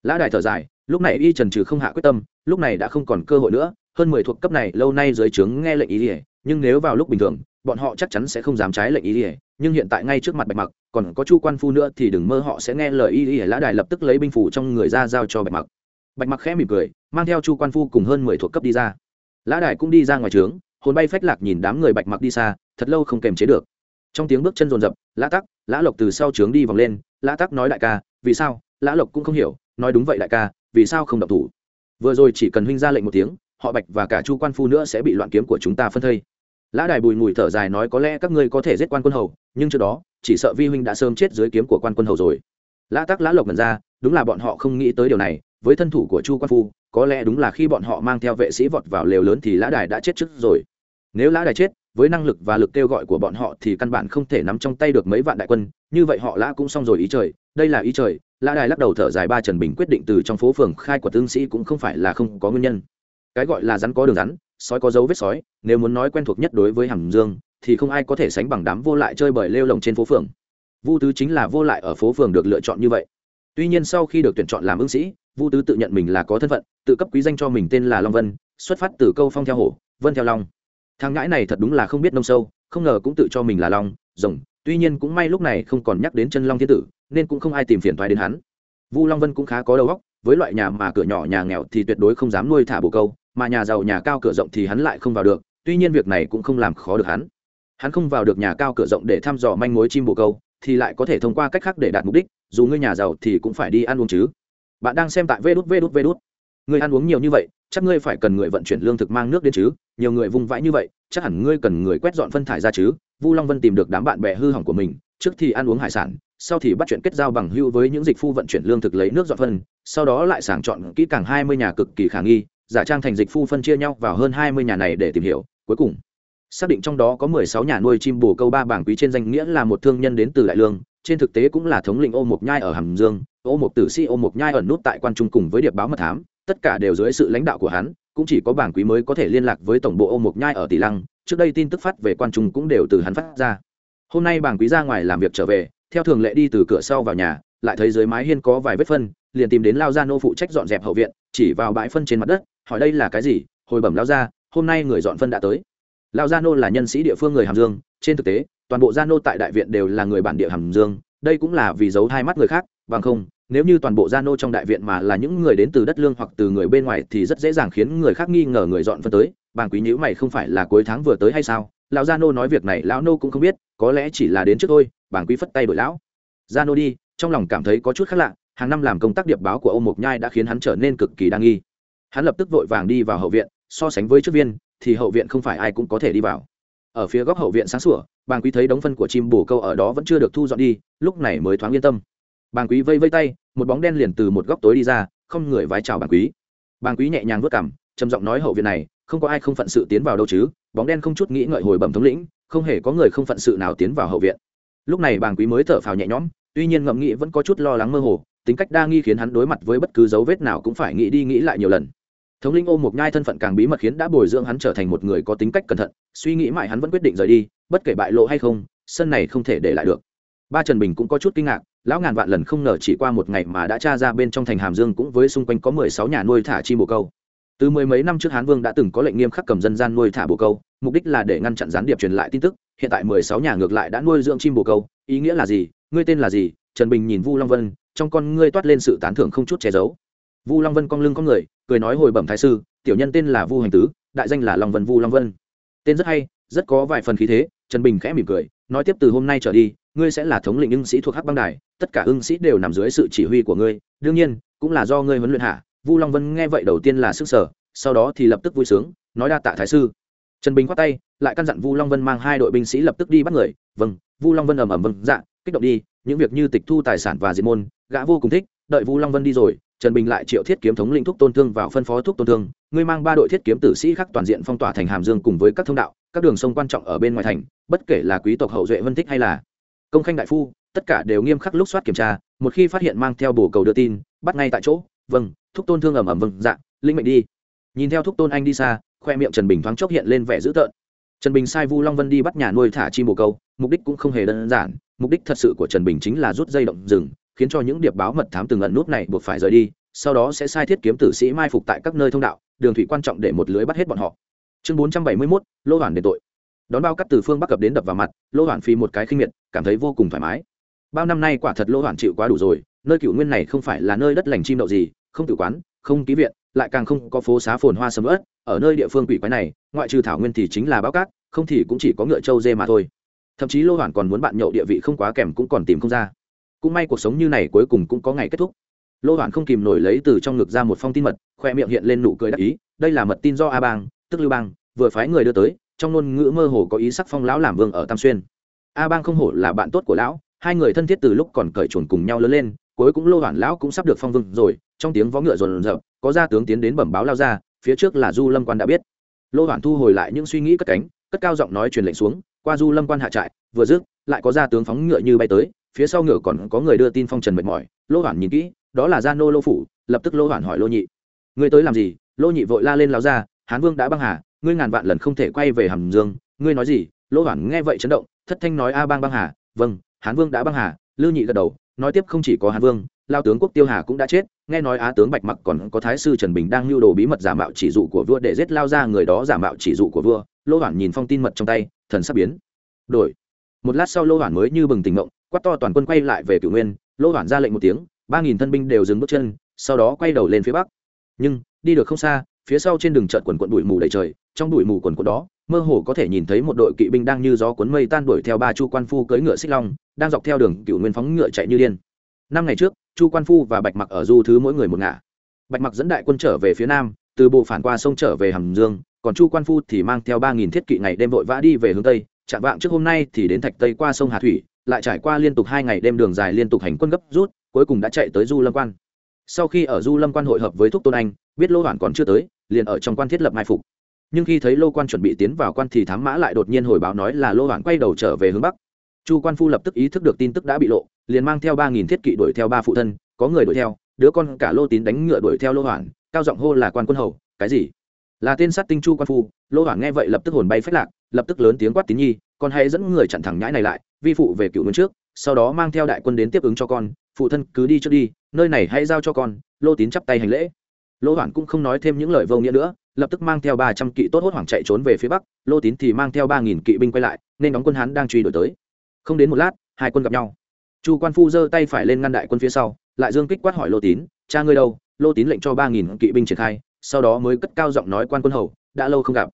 Lã đài thở dài, lúc này y trần trừ không hạ quyết tâm, lúc này đã không còn cơ hội nữa hơn mười thuộc cấp này lâu nay dưới trướng nghe lệnh ý ỉa, nhưng nếu vào lúc bình thường, bọn họ chắc chắn sẽ không dám trái lệnh ý ỉa, nhưng hiện tại ngay trước mặt bạch mặc, còn có chu quan phu nữa thì đừng mơ họ sẽ nghe lời ý ỉa lã đài lập tức lấy binh phủ trong người ra giao cho bạch mặc. Bạch mặc khẽ mỉm cười, mang theo chu quan phu cùng hơn mười thuộc cấp đi ra. Lã đài cũng đi ra ngoài trướng, hồn bay phách lạc nhìn đám người bạch mặc đi xa, thật lâu không kềm chế được. Trong tiếng bước chân rồn rập lã tắc, lã lộc từ sau trướng đi vòng lên, lã tắc nói đại ca, vì sao? Lã lộc cũng không hiểu, nói đúng vậy đại ca, vì sao không đọc thủ? Vừa rồi chỉ cần huynh ra lệnh một tiếng họ bạch và cả chu quan phu nữa sẽ bị loạn kiếm của chúng ta phân thây. Lã đài bùi mùi thở dài nói có lẽ các ngươi có thể giết quan quân hầu, nhưng trước đó, chỉ sợ vi huynh đã sớm chết dưới kiếm của quan quân hầu rồi. Lã tắc lã lộc mần ra, đúng là bọn họ không nghĩ tới điều này, với thân thủ của chu quan phu, có lẽ đúng là khi bọn họ mang theo vệ sĩ vọt vào lều lớn thì lã đài đã chết trước rồi. Nếu lã đài chết, với năng lực và lực kêu gọi của bọn họ thì căn bản không thể nắm trong tay được mấy vạn đại quân, như vậy họ lã cũng xong rồi ý trời. Đây là ý trời, lã đài lắc đầu thở dài ba trần bình quyết định từ trong phố phường khai của tương sĩ cũng không phải là không có nguyên nhân cái gọi là rắn có đường rắn, sói có dấu vết sói, nếu muốn nói quen thuộc nhất đối với hàm dương, thì không ai có thể sánh bằng đám vô lại chơi bời lêu lồng trên phố phường. Vu tứ chính là vô lại ở phố phường được lựa chọn như vậy. Tuy nhiên sau khi được tuyển chọn làm ứng sĩ, vu tứ tự nhận mình là có thân phận, tự cấp quý danh cho mình tên là long vân, xuất phát từ câu phong theo hổ, vân theo long. Thằng ngãi này thật đúng là không biết nông sâu, không ngờ cũng tự cho mình là long, rồng, tuy nhiên cũng may lúc này không còn nhắc đến chân long thiên tử, nên cũng không ai tìm phiền thoái đến hắn. Vu long vân cũng khá có đầu óc với loại nhà mà cửa nhỏ nhà nghèo thì tuyệt đối không dám nuôi thả bồ câu, mà nhà giàu nhà cao cửa rộng thì hắn lại không vào được, tuy nhiên việc này cũng không làm khó được hắn. Hắn không vào được nhà cao cửa rộng để thăm dò manh mối chim bồ câu, thì lại có thể thông qua cách khác để đạt mục đích, dù ngươi nhà giàu thì cũng phải đi ăn uống chứ. Bạn đang xem tại vê đút vê đút vê đút. Người ăn uống nhiều như vậy, chắc ngươi phải cần người vận chuyển lương thực mang nước đến chứ, nhiều người vung vãi như vậy, chắc hẳn ngươi cần người quét dọn phân thải ra chứ. Vu long vân tìm được đám bạn bè hư hỏng của mình, trước thì ăn uống hải sản sau thì bắt chuyện kết giao bằng hưu với những dịch phu vận chuyển lương thực lấy nước dọn phân, sau đó lại sàng chọn kỹ càng hai mươi nhà cực kỳ khả nghi, giả trang thành dịch phu phân chia nhau vào hơn hai mươi nhà này để tìm hiểu. Cuối cùng, xác định trong đó có mười sáu nhà nuôi chim bồ câu ba bảng quý trên danh nghĩa là một thương nhân đến từ đại lương, trên thực tế cũng là thống lĩnh ô mộc nhai ở hàm dương, ô mộc tử sĩ ô mộc nhai ẩn nút tại quan trung cùng với điệp báo mật thám, tất cả đều dưới sự lãnh đạo của hắn, cũng chỉ có bảng quý mới có thể liên lạc với tổng bộ ô mộc nhai ở tỷ lăng, trước đây tin tức phát về quan trung cũng đều từ hắn phát ra. Hôm nay bảng quý ra ngoài làm việc trở về theo thường lệ đi từ cửa sau vào nhà, lại thấy dưới mái hiên có vài vết phân, liền tìm đến lao gia nô phụ trách dọn dẹp hậu viện, chỉ vào bãi phân trên mặt đất, hỏi đây là cái gì, hồi bẩm lao gia, hôm nay người dọn phân đã tới. Lao gia nô là nhân sĩ địa phương người hàm dương, trên thực tế, toàn bộ gia nô tại đại viện đều là người bản địa hàm dương, đây cũng là vì giấu hai mắt người khác, bằng không, nếu như toàn bộ gia nô trong đại viện mà là những người đến từ đất lương hoặc từ người bên ngoài thì rất dễ dàng khiến người khác nghi ngờ người dọn phân tới, bàng quý nhữ mày không phải là cuối tháng vừa tới hay sao? Lão gia nô nói việc này, lão nô cũng không biết, có lẽ chỉ là đến trước thôi bàng quý phất tay đổi lão. Ra nô đi, trong lòng cảm thấy có chút khác lạ, hàng năm làm công tác điệp báo của ông mộc nhai đã khiến hắn trở nên cực kỳ đa nghi. Hắn lập tức vội vàng đi vào hậu viện, so sánh với trước viên, thì hậu viện không phải ai cũng có thể đi vào. Ở phía góc hậu viện sáng sủa, bàng quý thấy đống phân của chim bồ câu ở đó vẫn chưa được thu dọn đi, lúc này mới thoáng yên tâm. Bàng quý vây vây tay, một bóng đen liền từ một góc tối đi ra, không người vái chào bàng quý. Bàng quý nhẹ nhàng vớt cảm trầm giọng nói hậu viện này, không có ai không phận sự tiến vào đâu chứ, bóng đen không chút nghĩ ngợi hồi bẩm thống lĩnh, không hề có người không phận sự nào tiến vào hậu viện lúc này bàng quý mới thở phào nhẹ nhõm, tuy nhiên ngẫm nghĩ vẫn có chút lo lắng mơ hồ, tính cách đa nghi khiến hắn đối mặt với bất cứ dấu vết nào cũng phải nghĩ đi nghĩ lại nhiều lần. Thống linh ôm một nhai thân phận càng bí mật khiến đã bồi dưỡng hắn trở thành một người có tính cách cẩn thận, suy nghĩ mãi hắn vẫn quyết định rời đi, bất kể bại lộ hay không, sân này không thể để lại được. Ba trần bình cũng có chút kinh ngạc, lão ngàn vạn lần không ngờ chỉ qua một ngày mà đã tra ra bên trong thành hàm dương cũng với xung quanh có mười sáu nhà nuôi thả chim bồ câu từ mười mấy năm trước hán vương đã từng có lệnh nghiêm khắc cầm dân gian nuôi thả bồ câu, mục đích là để ngăn chặn gián điệp truyền lại tin tức. Hiện tại mười sáu nhà ngược lại đã nuôi dưỡng chim bồ câu. Ý nghĩa là gì? Ngươi tên là gì? Trần bình nhìn vu long vân, trong con ngươi toát lên sự tán thưởng không chút che giấu. Vu long vân cong lưng con người, cười nói hồi bẩm thái sư, tiểu nhân tên là vu hành tứ, đại danh là long vân vu long vân. Tên rất hay, rất có vài phần khí thế, trần bình khẽ mỉm cười, nói tiếp từ hôm nay trở đi, ngươi sẽ là thống lĩnh ưng sĩ thuộc hắc băng đài, tất cả ưng sĩ đều nằm dưới sự chỉ huy của ngươi, đương nhiên, cũng là do ngươi huấn luyện hạ vu long vân nghe vậy đầu tiên là sức sở sau đó thì lập tức vui sướng, nói đa tạ thái sư. Trần bình khoát tay, lại căn dặn vu long vân mang hai đội binh sĩ lập tức đi bắt người. Vâng vu long vân ầm ầm vâng dạ kích động đi, những việc như tịch thu tài sản và diệt môn, gã vô cùng thích, đợi vu long vân đi rồi, trần bình lại triệu thiết kiếm thống lĩnh thúc tôn thương vào phân phó thúc tôn thương. Ngươi mang ba đội thiết kiếm tử sĩ khác toàn diện phong tỏa thành hàm dương cùng với các thông đạo, các đường sông quan trọng ở bên ngoài thành, bất kể là quý tộc hậu duệ vân thích hay là công khanh đại phu, tất cả đều nghiêm khắc lúc soát kiểm tra, một khi phát hiện mang theo bổ cầu đưa tin, bắt ngay tại chỗ vâng thúc tôn thương ầm ầm vâng dạ linh mệnh đi. Nhìn theo thúc tôn anh đi xa, khoe miệng trần bình thoáng chốc hiện lên vẻ dữ tợn. Trần bình sai vu long vân đi bắt nhà nuôi thả chim bồ câu, mục đích cũng không hề đơn giản, mục đích thật sự của trần bình chính là rút dây động rừng, khiến cho những điệp báo mật thám từng ẩn nút này buộc phải rời đi, sau đó sẽ sai thiết kiếm tử sĩ mai phục tại các nơi thông đạo, đường thủy quan trọng để một lưới bắt hết bọn họ. Chương bốn trăm bảy mươi mốt, lô hoàn đền tội. Đón bao cắt từ phương bắc cập đến đập vào mặt, lô hoàn phi một cái khinh miệt, cảm thấy vô cùng thoải mái. Bao năm nay quả thật lô hoàn chịu quá đủ rồi nơi cựu nguyên này không phải là nơi đất lành chim đậu gì, không tử quán, không ký viện, lại càng không có phố xá phồn hoa sầm ớt ở nơi địa phương quỷ quái này, ngoại trừ thảo nguyên thì chính là báo cát, không thì cũng chỉ có ngựa trâu dê mà thôi. Thậm chí lô hoàn còn muốn bạn nhậu địa vị không quá kèm cũng còn tìm không ra. Cũng may cuộc sống như này cuối cùng cũng có ngày kết thúc. Lô hoàn không kìm nổi lấy từ trong ngực ra một phong tin mật, khoe miệng hiện lên nụ cười đắc ý, đây là mật tin do a bang, tức lưu bang, vừa phái người đưa tới, trong ngôn ngữ mơ hồ có ý sắc phong lão làm vương ở tam xuyên. A bang không hổ là bạn tốt của lão, hai người thân thiết từ lúc còn cởi chuồn cùng nhau lớn lên cuối cũng lô hoàn lão cũng sắp được phong vương rồi, trong tiếng vó ngựa rồn rập, có gia tướng tiến đến bẩm báo lao ra, phía trước là du lâm quan đã biết. Lô hoàn thu hồi lại những suy nghĩ cất cánh, cất cao giọng nói truyền lệnh xuống, qua du lâm quan hạ trại, vừa dứt, lại có gia tướng phóng ngựa như bay tới, phía sau ngựa còn có người đưa tin phong trần mệt mỏi. Lô hoàn nhìn kỹ, đó là gia nô lô phủ, lập tức lô hoàn hỏi lô nhị. Ngươi tới làm gì? Lô nhị vội la lên lao ra, hán vương đã băng hà, ngươi ngàn vạn lần không thể quay về hàm dương, ngươi nói gì? Lô hoản nghe vậy chấn động, thất thanh nói, a bang băng hà vâng hán vương đã băng hà. Lưu nhị gật đầu nói tiếp không chỉ có Hàn vương, lao tướng quốc tiêu hà cũng đã chết, nghe nói á tướng bạch mặc còn có thái sư trần bình đang lưu đồ bí mật giả mạo chỉ dụ của vua để giết lao ra người đó giả mạo chỉ dụ của vua. Lô hoản nhìn phong tin mật trong tay, thần sắp biến. Đổi. Một lát sau lô hoản mới như bừng tỉnh ngộng quát to toàn quân quay lại về cửu nguyên. Lô hoản ra lệnh một tiếng, ba nghìn thân binh đều dừng bước chân, sau đó quay đầu lên phía bắc. Nhưng, đi được không xa, phía sau trên đường trận quần quận bụi mù đầy trời, trong bụi mù quần quận đó mơ hồ có thể nhìn thấy một đội kỵ binh đang như gió cuốn mây tan đuổi theo ba chu quan phu cưỡi ngựa xích long, đang dọc theo đường cựu nguyên phóng ngựa chạy như điên. Năm ngày trước, chu quan phu và bạch mặc ở du thứ mỗi người một ngả. Bạch mặc dẫn đại quân trở về phía nam, từ bộ phản qua sông trở về hàm dương, còn chu quan phu thì mang theo ba nghìn thiết kỵ ngày đêm vội vã đi về hướng tây. Chạm vạng trước hôm nay thì đến thạch tây qua sông hà thủy, lại trải qua liên tục hai ngày đêm đường dài liên tục hành quân gấp rút, cuối cùng đã chạy tới du lâm quan. Sau khi ở du lâm quan hội hợp với thúc tôn anh, biết lỗ hoàn còn chưa tới, liền ở trong quan thiết lập mai phục nhưng khi thấy lô quan chuẩn bị tiến vào quan thì thám mã lại đột nhiên hồi báo nói là lô hoàng quay đầu trở về hướng bắc. Chu quan phu lập tức ý thức được tin tức đã bị lộ, liền mang theo ba nghìn thiết kỵ đuổi theo ba phụ thân, có người đuổi theo, đứa con cả lô tín đánh ngựa đuổi theo lô Hoàn cao giọng hô là quan quân hầu, cái gì? Là tên sát tinh chu quan phu. Lô Hoàn nghe vậy lập tức hồn bay phách lạc, lập tức lớn tiếng quát tín nhi, con hãy dẫn người chặn thẳng nhãi này lại, vi phụ về cựu nguyên trước, sau đó mang theo đại quân đến tiếp ứng cho con, phụ thân cứ đi trước đi, nơi này hãy giao cho con. Lô tín chắp tay hành lễ. Lô Hoàn cũng không nói thêm những lời vô nghĩa nữa lập tức mang theo ba trăm kỵ tốt hốt hoảng chạy trốn về phía bắc, lô tín thì mang theo ba nghìn kỵ binh quay lại, nên đóng quân hán đang truy đuổi tới. Không đến một lát, hai quân gặp nhau. Chu quan phu giơ tay phải lên ngăn đại quân phía sau, lại dương kích quát hỏi lô tín, cha ngươi đâu? Lô tín lệnh cho ba nghìn kỵ binh triển khai, sau đó mới cất cao giọng nói, quan quân hầu, đã lâu không gặp.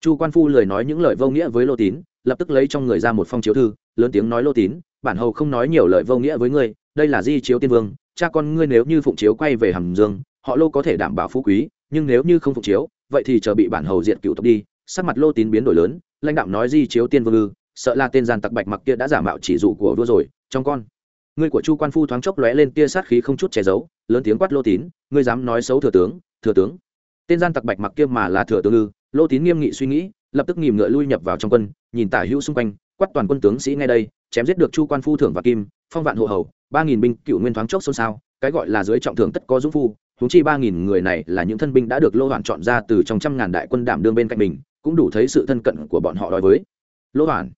Chu quan phu lời nói những lời vô nghĩa với lô tín, lập tức lấy trong người ra một phong chiếu thư, lớn tiếng nói, lô tín, bản hầu không nói nhiều lời vô nghĩa với ngươi, đây là di chiếu tiên vương, cha con ngươi nếu như phụng chiếu quay về hàm dương, họ lô có thể đảm bảo phú quý, nhưng nếu như không phụng chiếu vậy thì chờ bị bản hầu diệt cựu tộc đi, sắc mặt lô tín biến đổi lớn, lãnh đạo nói di chiếu tiên vương ư, sợ là tên gian tặc bạch mặc kia đã giả mạo chỉ dụ của vua rồi, trong con. Ngươi của chu quan phu thoáng chốc lóe lên tia sát khí không chút che giấu, lớn tiếng quát lô tín, ngươi dám nói xấu thừa tướng thừa tướng. Tên gian tặc bạch mặc kia mà là thừa tướng ư, lô tín nghiêm nghị suy nghĩ, lập tức nghìm ngựa lui nhập vào trong quân, nhìn tả hữu xung quanh, quát toàn quân tướng sĩ ngay đây, chém giết được chu quan phu thưởng và kim, phong vạn hộ hầu, ba nghìn binh cựu nguyên thoáng chốc xôn xao, cái gọi là dưới trọng thưởng tất có dũng phu huống chi ba nghìn người này là những thân binh đã được lô hoàn chọn ra từ trong trăm ngàn đại quân đảm đương bên cạnh mình, cũng đủ thấy sự thân cận của bọn họ đối với lô hoàn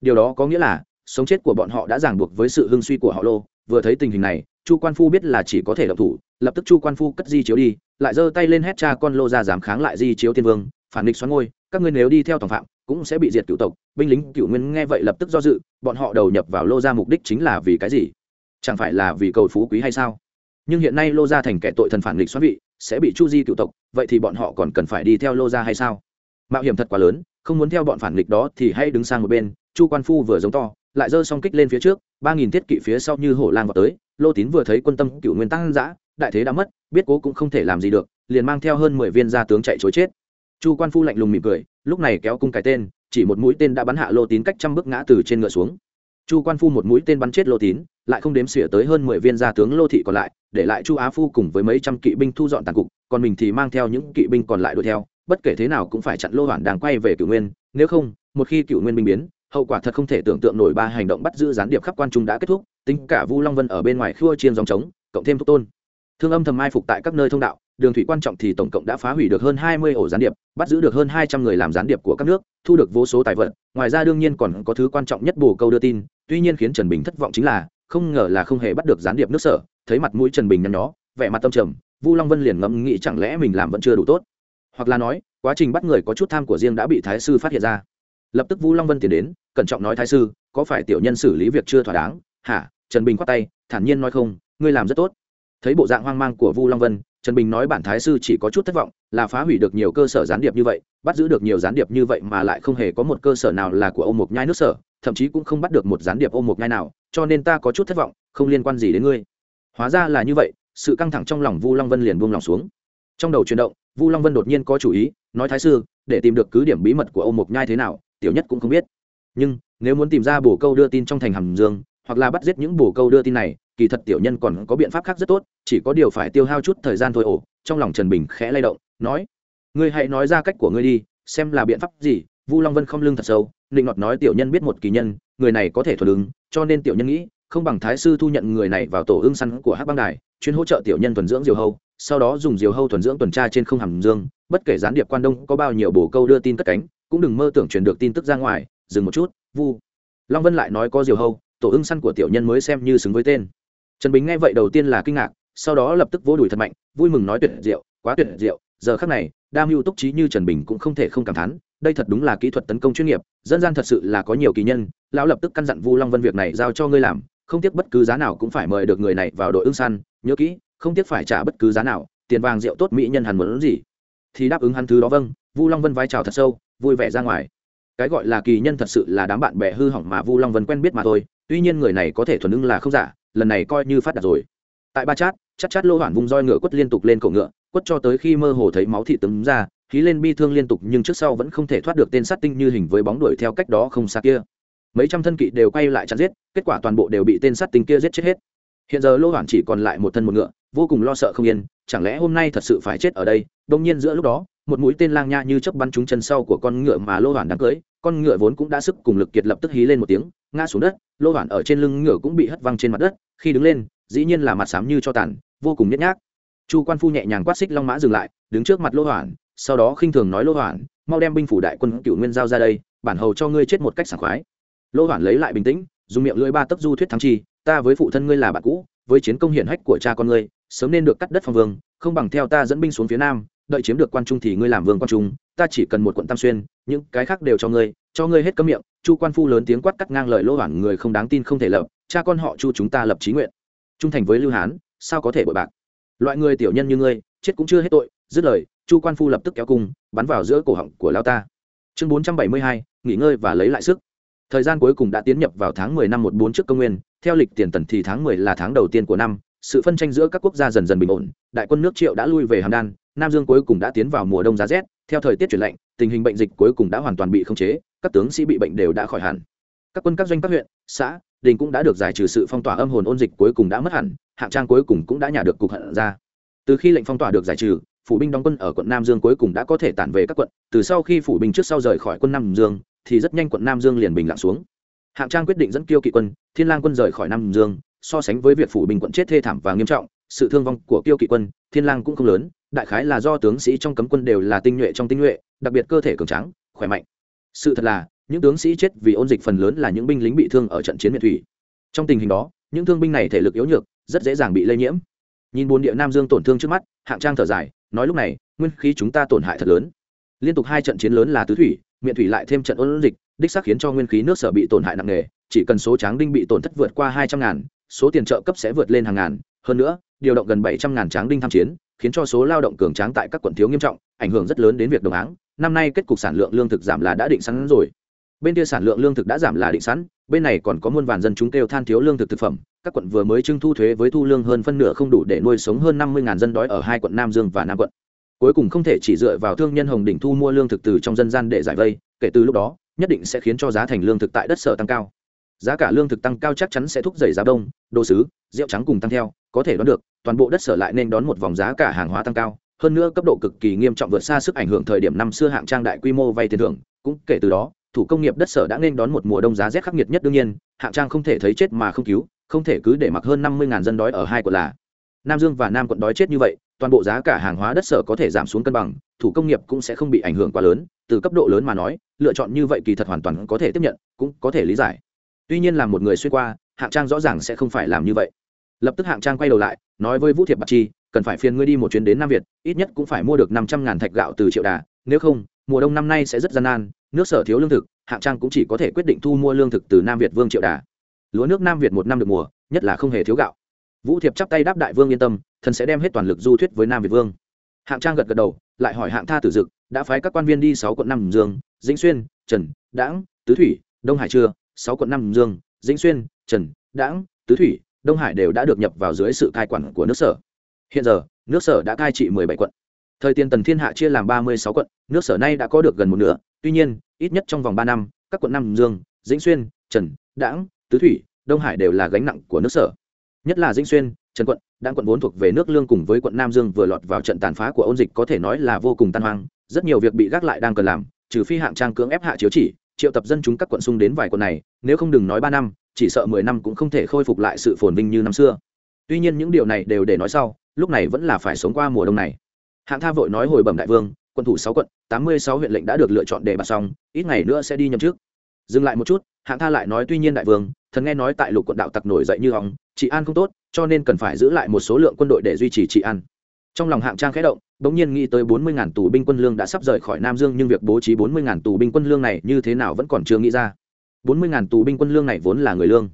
điều đó có nghĩa là, sống chết của bọn họ đã ràng buộc với sự hưng suy của họ lô. Vừa thấy tình hình này, chu quan phu biết là chỉ có thể động thủ, lập tức chu quan phu cất di chiếu đi, lại giơ tay lên hét cha con lô ra dám kháng lại di chiếu tiên vương, phản địch xoắn ngôi, các ngươi nếu đi theo tòng phạm, cũng sẽ bị diệt cựu tộc. Binh lính cựu nguyên nghe vậy lập tức do dự, bọn họ đầu nhập vào lô ra mục đích chính là vì cái gì? Chẳng phải là vì cầu phú quý hay sao? Nhưng hiện nay lô gia thành kẻ tội thần phản nghịch xoắn vị, sẽ bị chu di cựu tộc, vậy thì bọn họ còn cần phải đi theo lô gia hay sao? Mạo hiểm thật quá lớn, không muốn theo bọn phản nghịch đó thì hãy đứng sang một bên, chu quan phu vừa giống to, lại giơ song kích lên phía trước, ba nghìn thiết kỵ phía sau như hổ lang vào tới, lô tín vừa thấy quân tâm cựu nguyên tăng giã đại thế đã mất, biết cố cũng không thể làm gì được, liền mang theo hơn mười viên gia tướng chạy chối chết. Chu quan phu lạnh lùng mỉm cười, lúc này kéo cung cái tên, chỉ một mũi tên đã bắn hạ lô tín cách trăm bước ngã từ trên ngựa xuống chu quan phu một mũi tên bắn chết lô tín, lại không đếm xỉa tới hơn mười viên gia tướng lô thị còn lại, để lại chu á phu cùng với mấy trăm kỵ binh thu dọn tàn cục, còn mình thì mang theo những kỵ binh còn lại đuổi theo, bất kể thế nào cũng phải chặn lô hoàn đang quay về cửu nguyên, nếu không, một khi cửu nguyên binh biến, hậu quả thật không thể tưởng tượng nổi ba hành động bắt giữ gián điệp khắp quan trung đã kết thúc, tính cả vu long vân ở bên ngoài khua chiên dòng trống cộng thêm thúc tôn. Thương âm thầm mai phục tại các nơi thông đạo, đường thủy quan trọng thì tổng cộng đã phá hủy được hơn hai mươi ổ gián điệp, bắt giữ được hơn hai trăm người làm gián điệp của các nước, thu được vô số tài vật, ngoài ra đương nhiên còn có thứ quan trọng nhất bồ câu đưa tin tuy nhiên khiến trần bình thất vọng chính là, không ngờ là không hề bắt được gián điệp nước sở, thấy mặt mũi trần bình nhăn nhó, vẻ mặt tâm trầm, vu long vân liền ngẫm nghĩ chẳng lẽ mình làm vẫn chưa đủ tốt. Hoặc là nói, quá trình bắt người có chút tham của riêng đã bị thái sư phát hiện ra. Lập tức vu long vân tiến đến, cẩn trọng nói thái sư, có phải tiểu nhân xử lý việc chưa thỏa đáng? Hả? Trần bình khoát tay, thản nhiên nói không, ngươi làm rất tốt. Thấy bộ dạng hoang mang của vu long vân trần bình nói bản thái sư chỉ có chút thất vọng, là phá hủy được nhiều cơ sở gián điệp như vậy, bắt giữ được nhiều gián điệp như vậy mà lại không hề có một cơ sở nào là của ông mục nhai nước sở, thậm chí cũng không bắt được một gián điệp ôm mộc nhai nào, cho nên ta có chút thất vọng, không liên quan gì đến ngươi. Hóa ra là như vậy, sự căng thẳng trong lòng vu long vân liền buông lòng xuống. Trong đầu chuyển động, vu long vân đột nhiên có chủ ý, nói thái sư, để tìm được cứ điểm bí mật của ông mộc nhai thế nào, tiểu nhất cũng không biết. Nhưng, nếu muốn tìm ra bổ câu đưa tin trong thành hàm dương hoặc là bắt giết những bồ câu đưa tin này, kỳ thật tiểu nhân còn có biện pháp khác rất tốt, chỉ có điều phải tiêu hao chút thời gian thôi ổ. Trong lòng trần bình khẽ lay động, nói, ngươi hãy nói ra cách của ngươi đi, xem là biện pháp gì. Vu long vân không lưng thật sâu định ngọt nói, tiểu nhân biết một kỳ nhân, người này có thể thuật ứng, cho nên tiểu nhân nghĩ, không bằng thái sư thu nhận người này vào tổ ưng săn của hắc băng đài, chuyên hỗ trợ tiểu nhân thuần dưỡng diều hâu, sau đó dùng diều hâu thuần dưỡng tuần tra trên không hàm dương, bất kể gián điệp quan đông có bao nhiêu bổ câu đưa tin cất cánh, cũng đừng mơ tưởng truyền được tin tức ra ngoài. Dừng một chút, vu long vân lại nói có diều hâu tổ ưng săn của tiểu nhân mới xem như xứng với tên. Trần bính nghe vậy đầu tiên là kinh ngạc, sau đó lập tức vỗ đùi thật mạnh, vui mừng nói tuyệt diệu, quá tuyệt diệu, giờ khắc này, đam mưu túc trí như trần bình cũng không thể không cảm thán, đây thật đúng là kỹ thuật tấn công chuyên nghiệp, dân gian thật sự là có nhiều kỳ nhân, lão lập tức căn dặn vu long vân việc này giao cho ngươi làm, không tiếc bất cứ giá nào cũng phải mời được người này vào đội ưng săn, nhớ kỹ, không tiếc phải trả bất cứ giá nào, tiền vàng, rượu tốt, mỹ nhân hẳn muốn gì. Thì đáp ứng hắn thứ đó vâng vu long vân vai trào thật sâu, vui vẻ ra ngoài. Cái gọi là kỳ nhân thật sự là đám bạn bè hư hỏng mà vu long vân quen biết mà thôi tuy nhiên người này có thể thuần ưng là không giả, lần này coi như phát đạt rồi. Tại ba chát chắc chát lô hoản vung roi ngựa quất liên tục lên cổ ngựa, quất cho tới khi mơ hồ thấy máu thị tấm ra, khí lên bi thương liên tục nhưng trước sau vẫn không thể thoát được tên sát tinh như hình với bóng đuổi theo cách đó không xa kia. Mấy trăm thân kỵ đều quay lại chặn giết, kết quả toàn bộ đều bị tên sát tinh kia giết chết hết. Hiện giờ lô hoản chỉ còn lại một thân một ngựa, vô cùng lo sợ không yên, chẳng lẽ hôm nay thật sự phải chết ở đây? Đông nhiên giữa lúc đó một mũi tên lang nha như chớp bắn trúng chân sau của con ngựa mà lô hoàn đang cưỡi, con ngựa vốn cũng đã sức cùng lực kiệt lập tức hí lên một tiếng, ngã xuống đất, lô hoàn ở trên lưng ngựa cũng bị hất văng trên mặt đất, khi đứng lên, dĩ nhiên là mặt xám như cho tàn, vô cùng nhếch nhác. Chu quan phu nhẹ nhàng quát xích long mã dừng lại, đứng trước mặt lô hoàn, sau đó khinh thường nói lô hoàn, mau đem binh phủ đại quân cựu nguyên giao ra đây, bản hầu cho ngươi chết một cách sảng khoái. Lô hoàn lấy lại bình tĩnh, dùng miệng lưỡi ba tấc du thuyết thắng chi, ta với phụ thân ngươi là bạn cũ, với chiến công hiển hách của cha con ngươi, sớm nên được cắt đất phong vương, không bằng theo ta dẫn binh xuống phía nam đợi chiếm được quan trung thì ngươi làm vương quan trung, ta chỉ cần một quận tam xuyên, những cái khác đều cho ngươi cho ngươi hết cấm miệng. Chu quan phu lớn tiếng quát cắt ngang lời lỗ hoảng người không đáng tin không thể lập, cha con họ chu chúng ta lập trí nguyện. Trung thành với lưu hán, sao có thể bội bạc? Loại người tiểu nhân như ngươi, chết cũng chưa hết tội. Dứt lời, chu quan phu lập tức kéo cung, bắn vào giữa cổ họng của lao ta. Chương bốn trăm bảy mươi hai, nghỉ ngơi và lấy lại sức. Thời gian cuối cùng đã tiến nhập vào tháng mười năm một bốn trước công nguyên, theo lịch tiền tần thì tháng mười là tháng đầu tiên của năm, sự phân tranh giữa các quốc gia dần dần bình ổn, đại quân nước triệu đã lui về hàm đan nam dương cuối cùng đã tiến vào mùa đông giá rét, theo thời tiết chuyển lạnh, tình hình bệnh dịch cuối cùng đã hoàn toàn bị khống chế, các tướng sĩ bị bệnh đều đã khỏi hẳn. Các quân các doanh các huyện, xã, đình cũng đã được giải trừ sự phong tỏa âm hồn ôn dịch cuối cùng đã mất hẳn, hạng trang cuối cùng cũng đã nhả được cục hận ra. Từ khi lệnh phong tỏa được giải trừ, phủ binh đóng quân ở quận nam dương cuối cùng đã có thể tản về các quận, từ sau khi phủ binh trước sau rời khỏi quân nam dương, thì rất nhanh quận nam dương liền bình lặng xuống. Hạng trang quyết định dẫn kiêu kỵ quân, thiên lang quân rời khỏi nam dương, so sánh với việc phủ binh quận chết thê thảm và nghiêm trọng, sự thương vong của kiêu kỵ quân, thiên lang cũng không lớn đại khái là do tướng sĩ trong cấm quân đều là tinh nhuệ trong tinh nhuệ, đặc biệt cơ thể cường tráng, khỏe mạnh. Sự thật là, những tướng sĩ chết vì ôn dịch phần lớn là những binh lính bị thương ở trận chiến miền thủy. Trong tình hình đó, những thương binh này thể lực yếu nhược, rất dễ dàng bị lây nhiễm. Nhìn bốn địa nam dương tổn thương trước mắt, hạng trang thở dài, nói lúc này, nguyên khí chúng ta tổn hại thật lớn. Liên tục hai trận chiến lớn là tứ thủy miệng thủy lại thêm trận ôn dịch, đích xác khiến cho nguyên khí nước sở bị tổn hại nặng nề, chỉ cần số tráng đinh bị tổn thất vượt qua hai trăm ngàn, số tiền trợ cấp sẽ vượt lên hàng ngàn. Hơn nữa điều động gần bảy trăm ngàn tráng đinh tham chiến, khiến cho số lao động cường tráng tại các quận thiếu nghiêm trọng, ảnh hưởng rất lớn đến việc đồng áng. Năm nay kết cục sản lượng lương thực giảm là đã định sẵn rồi. Bên kia sản lượng lương thực đã giảm là định sẵn, bên này còn có muôn vàn dân chúng kêu than thiếu lương thực thực phẩm. Các quận vừa mới trưng thu thuế với thu lương hơn phân nửa không đủ để nuôi sống hơn năm mươi dân đói ở hai quận nam dương và nam quận. Cuối cùng không thể chỉ dựa vào thương nhân hồng đỉnh thu mua lương thực từ trong dân gian để giải vây, kể từ lúc đó, nhất định sẽ khiến cho giá thành lương thực tại đất sở tăng cao giá cả lương thực tăng cao chắc chắn sẽ thúc đẩy giá đông, đồ sứ, rượu trắng cùng tăng theo, có thể đoán được, toàn bộ đất sở lại nên đón một vòng giá cả hàng hóa tăng cao, hơn nữa cấp độ cực kỳ nghiêm trọng vượt xa sức ảnh hưởng thời điểm năm xưa hạng trang đại quy mô vay tiền thưởng, cũng kể từ đó, thủ công nghiệp đất sở đã nên đón một mùa đông giá rét khắc nghiệt nhất đương nhiên, hạng trang không thể thấy chết mà không cứu, không thể cứ để mặc hơn năm mươi dân đói ở hai quận là nam dương và nam quận đói chết như vậy, toàn bộ giá cả hàng hóa đất sở có thể giảm xuống cân bằng, thủ công nghiệp cũng sẽ không bị ảnh hưởng quá lớn, từ cấp độ lớn mà nói, lựa chọn như vậy kỳ thật hoàn toàn có thể tiếp nhận, cũng có thể lý giải tuy nhiên là một người xuyên qua, hạng trang rõ ràng sẽ không phải làm như vậy. Lập tức hạng trang quay đầu lại, nói với vũ thiệp bạc chi, cần phải phiền ngươi đi một chuyến đến nam việt, ít nhất cũng phải mua được năm trăm ngàn thạch gạo từ triệu đà, nếu không, mùa đông năm nay sẽ rất gian nan, nước sở thiếu lương thực, hạng trang cũng chỉ có thể quyết định thu mua lương thực từ nam việt vương triệu đà. Lúa nước nam việt một năm được mùa, nhất là không hề thiếu gạo. Vũ thiệp chắp tay đáp đại vương yên tâm, thần sẽ đem hết toàn lực du thuyết với nam việt vương. Hạng trang gật gật đầu, lại hỏi hạng tha tử dực, đã phái các quan viên đi sáu quận năm dương, dĩnh xuyên, trần đãng tứ thủy, đông hải chưa? Sáu quận năm dương, dĩnh xuyên, trần, đãng, tứ thủy, đông hải đều đã được nhập vào dưới sự cai quản của nước sở. Hiện giờ, nước sở đã cai trị mười bảy quận. Thời tiền tần thiên hạ chia làm ba mươi sáu quận, nước sở nay đã có được gần một nửa. Tuy nhiên, ít nhất trong vòng ba năm, các quận Nam dương, dĩnh xuyên, trần, đãng, tứ thủy, đông hải đều là gánh nặng của nước sở. Nhất là dĩnh xuyên, trần quận, Đãng quận vốn thuộc về nước lương cùng với quận nam dương vừa lọt vào trận tàn phá của ôn dịch có thể nói là vô cùng tan hoang. Rất nhiều việc bị gác lại đang cần làm, trừ phi hạng trang cưỡng ép hạ chiếu chỉ triệu tập dân chúng các quận xung đến vài quận này, nếu không đừng nói ba năm, chỉ sợ mười năm cũng không thể khôi phục lại sự phồn vinh như năm xưa. Tuy nhiên những điều này đều để nói sau, lúc này vẫn là phải sống qua mùa đông này. Hạng tha vội nói hồi bẩm đại vương quân thủ sáu quận, tám mươi sáu huyện lệnh đã được lựa chọn để bạt xong, ít ngày nữa sẽ đi nhậm chức. Dừng lại một chút, hạng tha lại nói tuy nhiên đại vương, thần nghe nói tại lục quận đạo tặc nổi dậy như hóng, trị an không tốt, cho nên cần phải giữ lại một số lượng quân đội để duy trì trị an trong lòng hạng trang khẽ động, bỗng nhiên nghĩ tới bốn mươi ngàn tù binh quân lương đã sắp rời khỏi nam dương, nhưng việc bố trí bốn mươi ngàn tù binh quân lương này như thế nào vẫn còn chưa nghĩ ra. bốn mươi ngàn tù binh quân lương này vốn là người lương.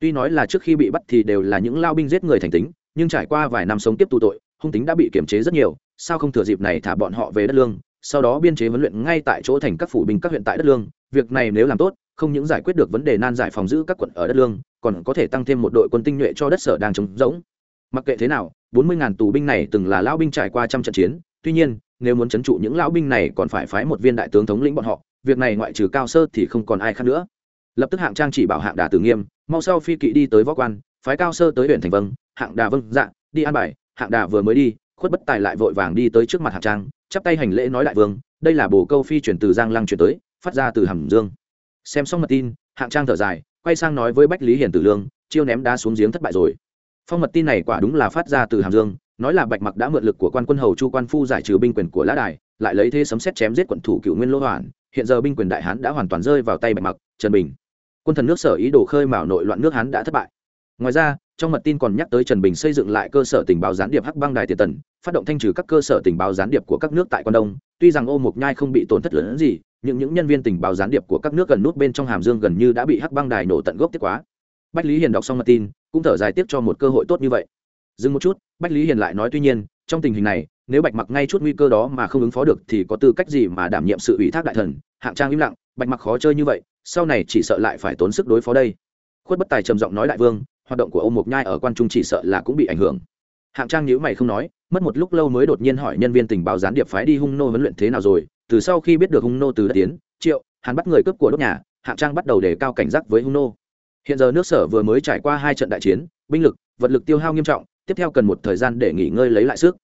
Tuy nói là trước khi bị bắt thì đều là những lao binh giết người thành tính, nhưng trải qua vài năm sống tiếp tù tội, hung tính đã bị kiềm chế rất nhiều, sao không thừa dịp này thả bọn họ về đất lương, sau đó biên chế huấn luyện ngay tại chỗ thành các phủ binh các huyện tại đất lương, việc này nếu làm tốt, không những giải quyết được vấn đề nan giải phòng giữ các quận ở đất lương, còn có thể tăng thêm một đội quân tinh nhuệ cho đất sở đang trống rỗng mặc kệ thế nào, bốn mươi ngàn tù binh này từng là lão binh trải qua trăm trận chiến, tuy nhiên, nếu muốn chấn trụ những lão binh này còn phải phái một viên đại tướng thống lĩnh bọn họ, việc này ngoại trừ cao sơ thì không còn ai khác nữa. Lập tức hạng trang chỉ bảo hạng đà tử nghiêm, mau sau phi kỵ đi tới võ quan, phái cao sơ tới huyện thành vâng hạng đà vâng dạ đi an bài, hạng đà vừa mới đi, khuất bất tài lại vội vàng đi tới trước mặt hạng trang, chắp tay hành lễ nói đại vương, đây là bồ câu phi chuyển từ giang lăng chuyển tới, phát ra từ hàm dương. Xem xong mật tin, hạng trang thở dài, quay sang nói với bách lý hiền tử lương, chiêu ném đá xuống giếng thất bại rồi phong mật tin này quả đúng là phát ra từ hàm dương, nói là bạch mặc đã mượn lực của quan quân hầu chu quan phu giải trừ binh quyền của lã đài, lại lấy thế sấm xét chém giết quận thủ cựu nguyên lô hoàn. Hiện giờ binh quyền đại hán đã hoàn toàn rơi vào tay bạch mặc, trần bình. Quân thần nước sở ý đồ khơi mào nội loạn nước hán đã thất bại. Ngoài ra, trong mật tin còn nhắc tới trần bình xây dựng lại cơ sở tình báo gián điệp hắc băng đài tiền tần, phát động thanh trừ các cơ sở tình báo gián điệp của các nước tại quan đông. Tuy rằng ô mộc nhai không bị tổn thất lớn gì, nhưng những nhân viên tình báo gián điệp của các nước gần nút bên trong hàm dương gần như đã bị hắc băng đài nổ tận gốc tiết quá. Bách lý hiền đọc xong mật tin cũng thở dài tiếp cho một cơ hội tốt như vậy. Dừng một chút, bách lý hiền lại nói tuy nhiên, trong tình hình này, nếu bạch mặc ngay chút nguy cơ đó mà không ứng phó được thì có tư cách gì mà đảm nhiệm sự ủy thác đại thần, hạng trang im lặng, bạch mặc khó chơi như vậy, sau này chỉ sợ lại phải tốn sức đối phó đây. Khuất bất tài trầm giọng nói đại vương, hoạt động của ông mộc nhai ở quan trung chỉ sợ là cũng bị ảnh hưởng. Hạng trang nhữ mày không nói, mất một lúc lâu mới đột nhiên hỏi nhân viên tình báo gián điệp phái đi hung nô huấn luyện thế nào rồi, từ sau khi biết được hung nô từ đất tiến, triệu, hắn bắt người cướp của đốt nhà, hạng trang bắt đầu đề cao cảnh giác với hung nô hiện giờ nước sở vừa mới trải qua hai trận đại chiến, binh lực, vật lực tiêu hao nghiêm trọng, tiếp theo cần một thời gian để nghỉ ngơi lấy lại sức.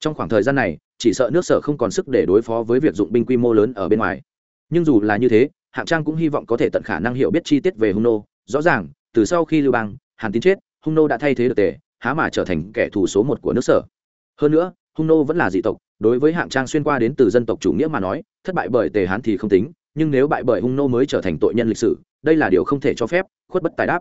Trong khoảng thời gian này, chỉ sợ nước sở không còn sức để đối phó với việc dụng binh quy mô lớn ở bên ngoài. Nhưng dù là như thế, hạng trang cũng hy vọng có thể tận khả năng hiểu biết chi tiết về hung nô. Rõ ràng, từ sau khi lưu bang, hàn tín chết, hung nô đã thay thế được tề, há mà trở thành kẻ thù số một của nước sở. Hơn nữa, hung nô vẫn là dị tộc, đối với hạng trang xuyên qua đến từ dân tộc chủ nghĩa mà nói, thất bại bởi tề hán thì không tính nhưng nếu bại bởi hung nô mới trở thành tội nhân lịch sử, đây là điều không thể cho phép, khuất bất tài đáp.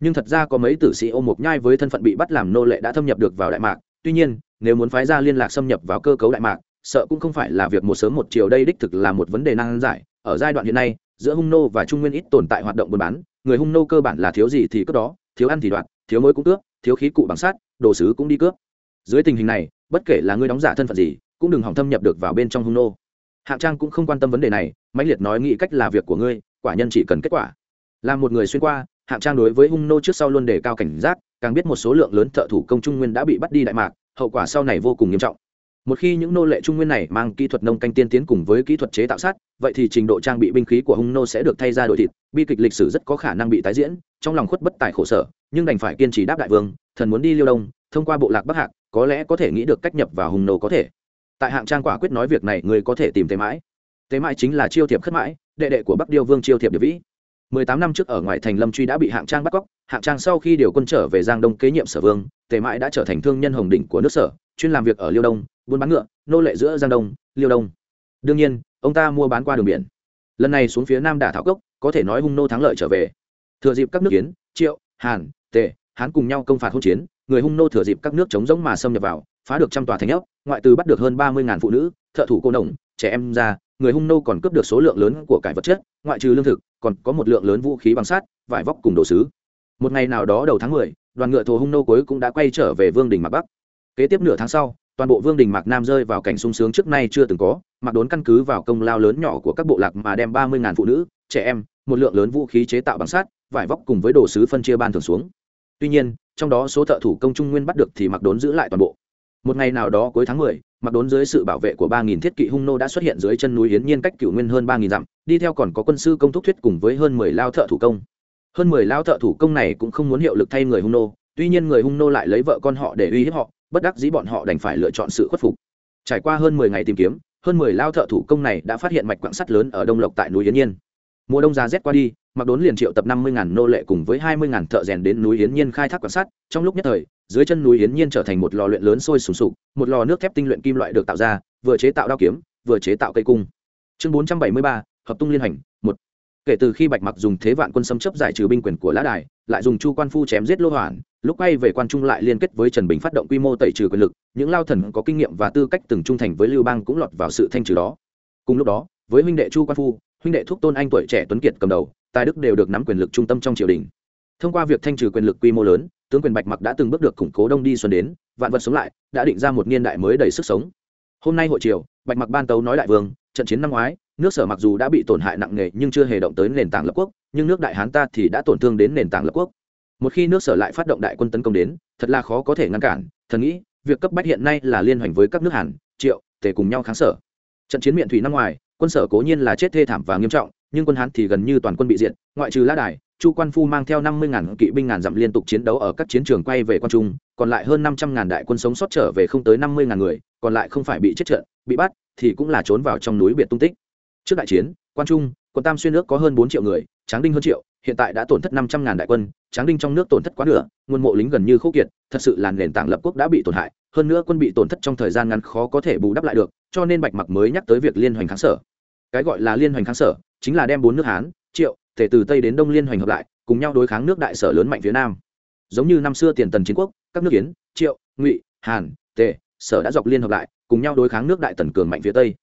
Nhưng thật ra có mấy tử sĩ ôm một nhai với thân phận bị bắt làm nô lệ đã thâm nhập được vào đại mạc, tuy nhiên, nếu muốn phái ra liên lạc xâm nhập vào cơ cấu đại mạc, sợ cũng không phải là việc một sớm một chiều đây đích thực là một vấn đề nan giải. Ở giai đoạn hiện nay, giữa hung nô và trung nguyên ít tồn tại hoạt động buôn bán, người hung nô cơ bản là thiếu gì thì cướp đó, thiếu ăn thì đoạt, thiếu mối cũng cướp, thiếu khí cụ bằng sát đồ sứ cũng đi cướp. Dưới tình hình này, bất kể là người đóng giả thân phận gì, cũng đừng hỏng thâm nhập được vào bên trong hung nô hạng trang cũng không quan tâm vấn đề này, mãnh liệt nói nghĩ cách là việc của ngươi, quả nhân chỉ cần kết quả. Là một người xuyên qua, hạng trang đối với hung nô trước sau luôn đề cao cảnh giác, càng biết một số lượng lớn thợ thủ công trung nguyên đã bị bắt đi đại mạc, hậu quả sau này vô cùng nghiêm trọng. Một khi những nô lệ trung nguyên này mang kỹ thuật nông canh tiên tiến cùng với kỹ thuật chế tạo sát vậy thì trình độ trang bị binh khí của hung nô sẽ được thay ra đổi thịt, bi kịch lịch sử rất có khả năng bị tái diễn, trong lòng khuất bất tài khổ sở, nhưng đành phải kiên trì đáp đại vương, thần muốn đi liêu đông, thông qua bộ lạc bắc hạc, có lẽ có thể nghĩ được cách nhập vào hung nô có thể tại hạng trang quả quyết nói việc này, người có thể tìm tế mãi. Tế mãi chính là chiêu thiệp khất mãi, đệ đệ của bắc điêu vương chiêu thiệp địa vĩ. Mười tám năm trước ở ngoài thành lâm truy đã bị hạng trang bắt cóc, hạng trang sau khi điều quân trở về giang đông kế nhiệm sở vương tề mãi đã trở thành thương nhân hồng đỉnh của nước sở, chuyên làm việc ở liêu đông, buôn bán ngựa, nô lệ giữa giang đông, liêu đông. Đương nhiên, ông ta mua bán qua đường biển. Lần này xuống phía nam đả thảo cốc, có thể nói hung nô thắng lợi trở về. Thừa dịp các nước kiến triệu, hàn, tề, hán cùng nhau công phạt hỗn chiến, người hung nô thừa dịp các nước chống giống mà xâm nhập vào phá được trăm tòa thành ốc ngoại từ bắt được hơn ba mươi ngàn phụ nữ thợ thủ cô đồng trẻ em ra người hung nô còn cướp được số lượng lớn của cải vật chất ngoại trừ lương thực còn có một lượng lớn vũ khí bằng sắt, vải vóc cùng đồ sứ. Một ngày nào đó đầu tháng mười đoàn ngựa thổ hung nô cuối cũng đã quay trở về vương đình mạc bắc. Kế tiếp nửa tháng sau toàn bộ vương đình mạc nam rơi vào cảnh sung sướng trước nay chưa từng có mặc đốn căn cứ vào công lao lớn nhỏ của các bộ lạc mà đem ba mươi ngàn phụ nữ trẻ em một lượng lớn vũ khí chế tạo bằng sắt, vải vóc cùng với đồ sứ phân chia ban thường xuống. Tuy nhiên trong đó số thợ thủ công trung nguyên bắt được thì mặc đốn giữ lại toàn bộ một ngày nào đó cuối tháng mười, mặc đốn dưới sự bảo vệ của ba nghìn thiết kỵ hung nô đã xuất hiện dưới chân núi hiến nhiên cách cửu nguyên hơn ba nghìn dặm, đi theo còn có quân sư công thúc thuyết cùng với hơn mười lao thợ thủ công hơn mười lao thợ thủ công này cũng không muốn hiệu lực thay người hung nô, tuy nhiên người hung nô lại lấy vợ con họ để uy hiếp họ, bất đắc dĩ bọn họ đành phải lựa chọn sự khuất phục trải qua hơn mười ngày tìm kiếm, hơn mười lao thợ thủ công này đã phát hiện mạch quặng sắt lớn ở đông lộc tại núi yến nhiên mùa đông giá rét qua đi, mặc đốn liền triệu tập năm mươi ngàn nô lệ cùng với hai mươi ngàn thợ rèn đến núi yến nhiên khai thác quặng sắt. trong lúc nhất thời dưới chân núi hiển nhiên trở thành một lò luyện lớn sôi sùng sục, một lò nước thép tinh luyện kim loại được tạo ra, vừa chế tạo đao kiếm, vừa chế tạo cây cung. Chương bốn trăm bảy mươi ba, hợp tung liên hành, một. Kể từ khi bạch mặc dùng thế vạn quân xâm chấp giải trừ binh quyền của lã đài, lại dùng chu quan phu chém giết lô hoàn lúc quay về quan trung lại liên kết với trần bình phát động quy mô tẩy trừ quyền lực, những lao thần có kinh nghiệm và tư cách từng trung thành với lưu bang cũng lọt vào sự thanh trừ đó. Cùng lúc đó, với huynh đệ chu quan phu, huynh đệ thúc tôn anh tuổi trẻ tuấn kiệt cầm đầu, tài đức đều được nắm quyền lực trung tâm trong triều đình. Thông qua việc thanh trừ quyền lực quy mô lớn tướng quyền bạch mặc đã từng bước được củng cố đông đi xuân đến, vạn vật sống lại, đã định ra một niên đại mới đầy sức sống. Hôm nay hội triều, bạch mặc ban tấu nói đại vương, trận chiến năm ngoái, nước sở mặc dù đã bị tổn hại nặng nề nhưng chưa hề động tới nền tảng lập quốc, nhưng nước đại hán ta thì đã tổn thương đến nền tảng lập quốc. Một khi nước sở lại phát động đại quân tấn công đến, thật là khó có thể ngăn cản, thần nghĩ, việc cấp bách hiện nay là liên hoành với các nước hàn, triệu, tề cùng nhau kháng sở. Trận chiến miệng thủy năm ngoài quân sở cố nhiên là chết thê thảm và nghiêm trọng nhưng quân hán thì gần như toàn quân bị diệt, ngoại trừ lã đài, chu quan phu mang theo năm mươi ngàn kỵ binh ngàn dặm liên tục chiến đấu ở các chiến trường quay về quan trung, còn lại hơn năm trăm ngàn đại quân sống sót trở về không tới năm mươi ngàn người, còn lại không phải bị chết trận, bị bắt, thì cũng là trốn vào trong núi biệt tung tích. Trước đại chiến, quan trung quân tam xuyên nước có hơn bốn triệu người, tráng đinh hơn triệu, hiện tại đã tổn thất năm trăm ngàn đại quân, tráng đinh trong nước tổn thất quá nửa, nguồn mộ lính gần như khốc kiệt, thật sự là nền tảng lập quốc đã bị tổn hại, hơn nữa quân bị tổn thất trong thời gian ngắn khó có thể bù đắp lại được, cho nên bạch mặc mới nhắc tới việc liên hoành kháng sở. Cái gọi là liên hoành kháng sở chính là đem bốn nước hán triệu thể từ tây đến đông liên hoành hợp lại cùng nhau đối kháng nước đại sở lớn mạnh phía nam. Giống như năm xưa tiền tần chiến quốc các nước kiến triệu ngụy hàn tề sở đã dọc liên hợp lại cùng nhau đối kháng nước đại tần cường mạnh phía tây.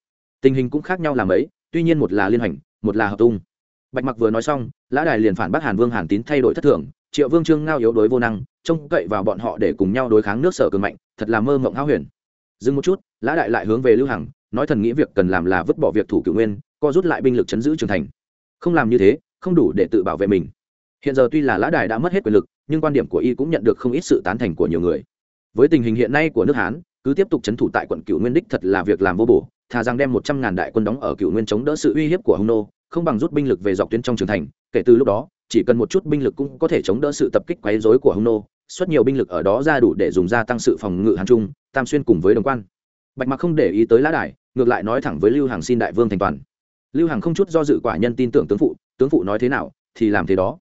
Tình hình cũng khác nhau làm ấy tuy nhiên một là liên hoành, một là hợp tung. Bạch mặc vừa nói xong lã đài liền phản bác hàn vương hàn tín thay đổi thất thường triệu vương trương ngao yếu đối vô năng trông cậy vào bọn họ để cùng nhau đối kháng nước sở cường mạnh thật là mơ mộng háo huyền. Dừng một chút lã đại lại hướng về lưu hằng nói thần nghĩ việc cần làm là vứt bỏ việc thủ cựu nguyên co rút lại binh lực chấn giữ trường thành. Không làm như thế, không đủ để tự bảo vệ mình. Hiện giờ tuy là lã đài đã mất hết quyền lực, nhưng quan điểm của y cũng nhận được không ít sự tán thành của nhiều người. Với tình hình hiện nay của nước hán, cứ tiếp tục c h ấ n thủ tại quận cựu nguyên đích thật là việc làm vô bổ, thà rằng đem một trăm ngàn đại quân đóng ở cựu nguyên chống đỡ sự uy hiếp của hung nô, không bằng rút binh lực về dọc tuyến trong trường thành, kể từ lúc đó, chỉ cần một chút binh lực cũng có thể chống đỡ sự tập kích quấy dối của hung nô, xuất nhiều binh lực ở đó ra đủ để dùng gia tăng sự phòng ngự hàng trung, tam xuyên cùng với đồng quan. Bạch mặc không để ý tới lã đài, ngược lại nói thẳng với lưu hằng xin đại vương thành toàn lưu hằng không chút do dự quả nhân tin tưởng tướng phụ tướng phụ nói thế nào thì làm thế đó.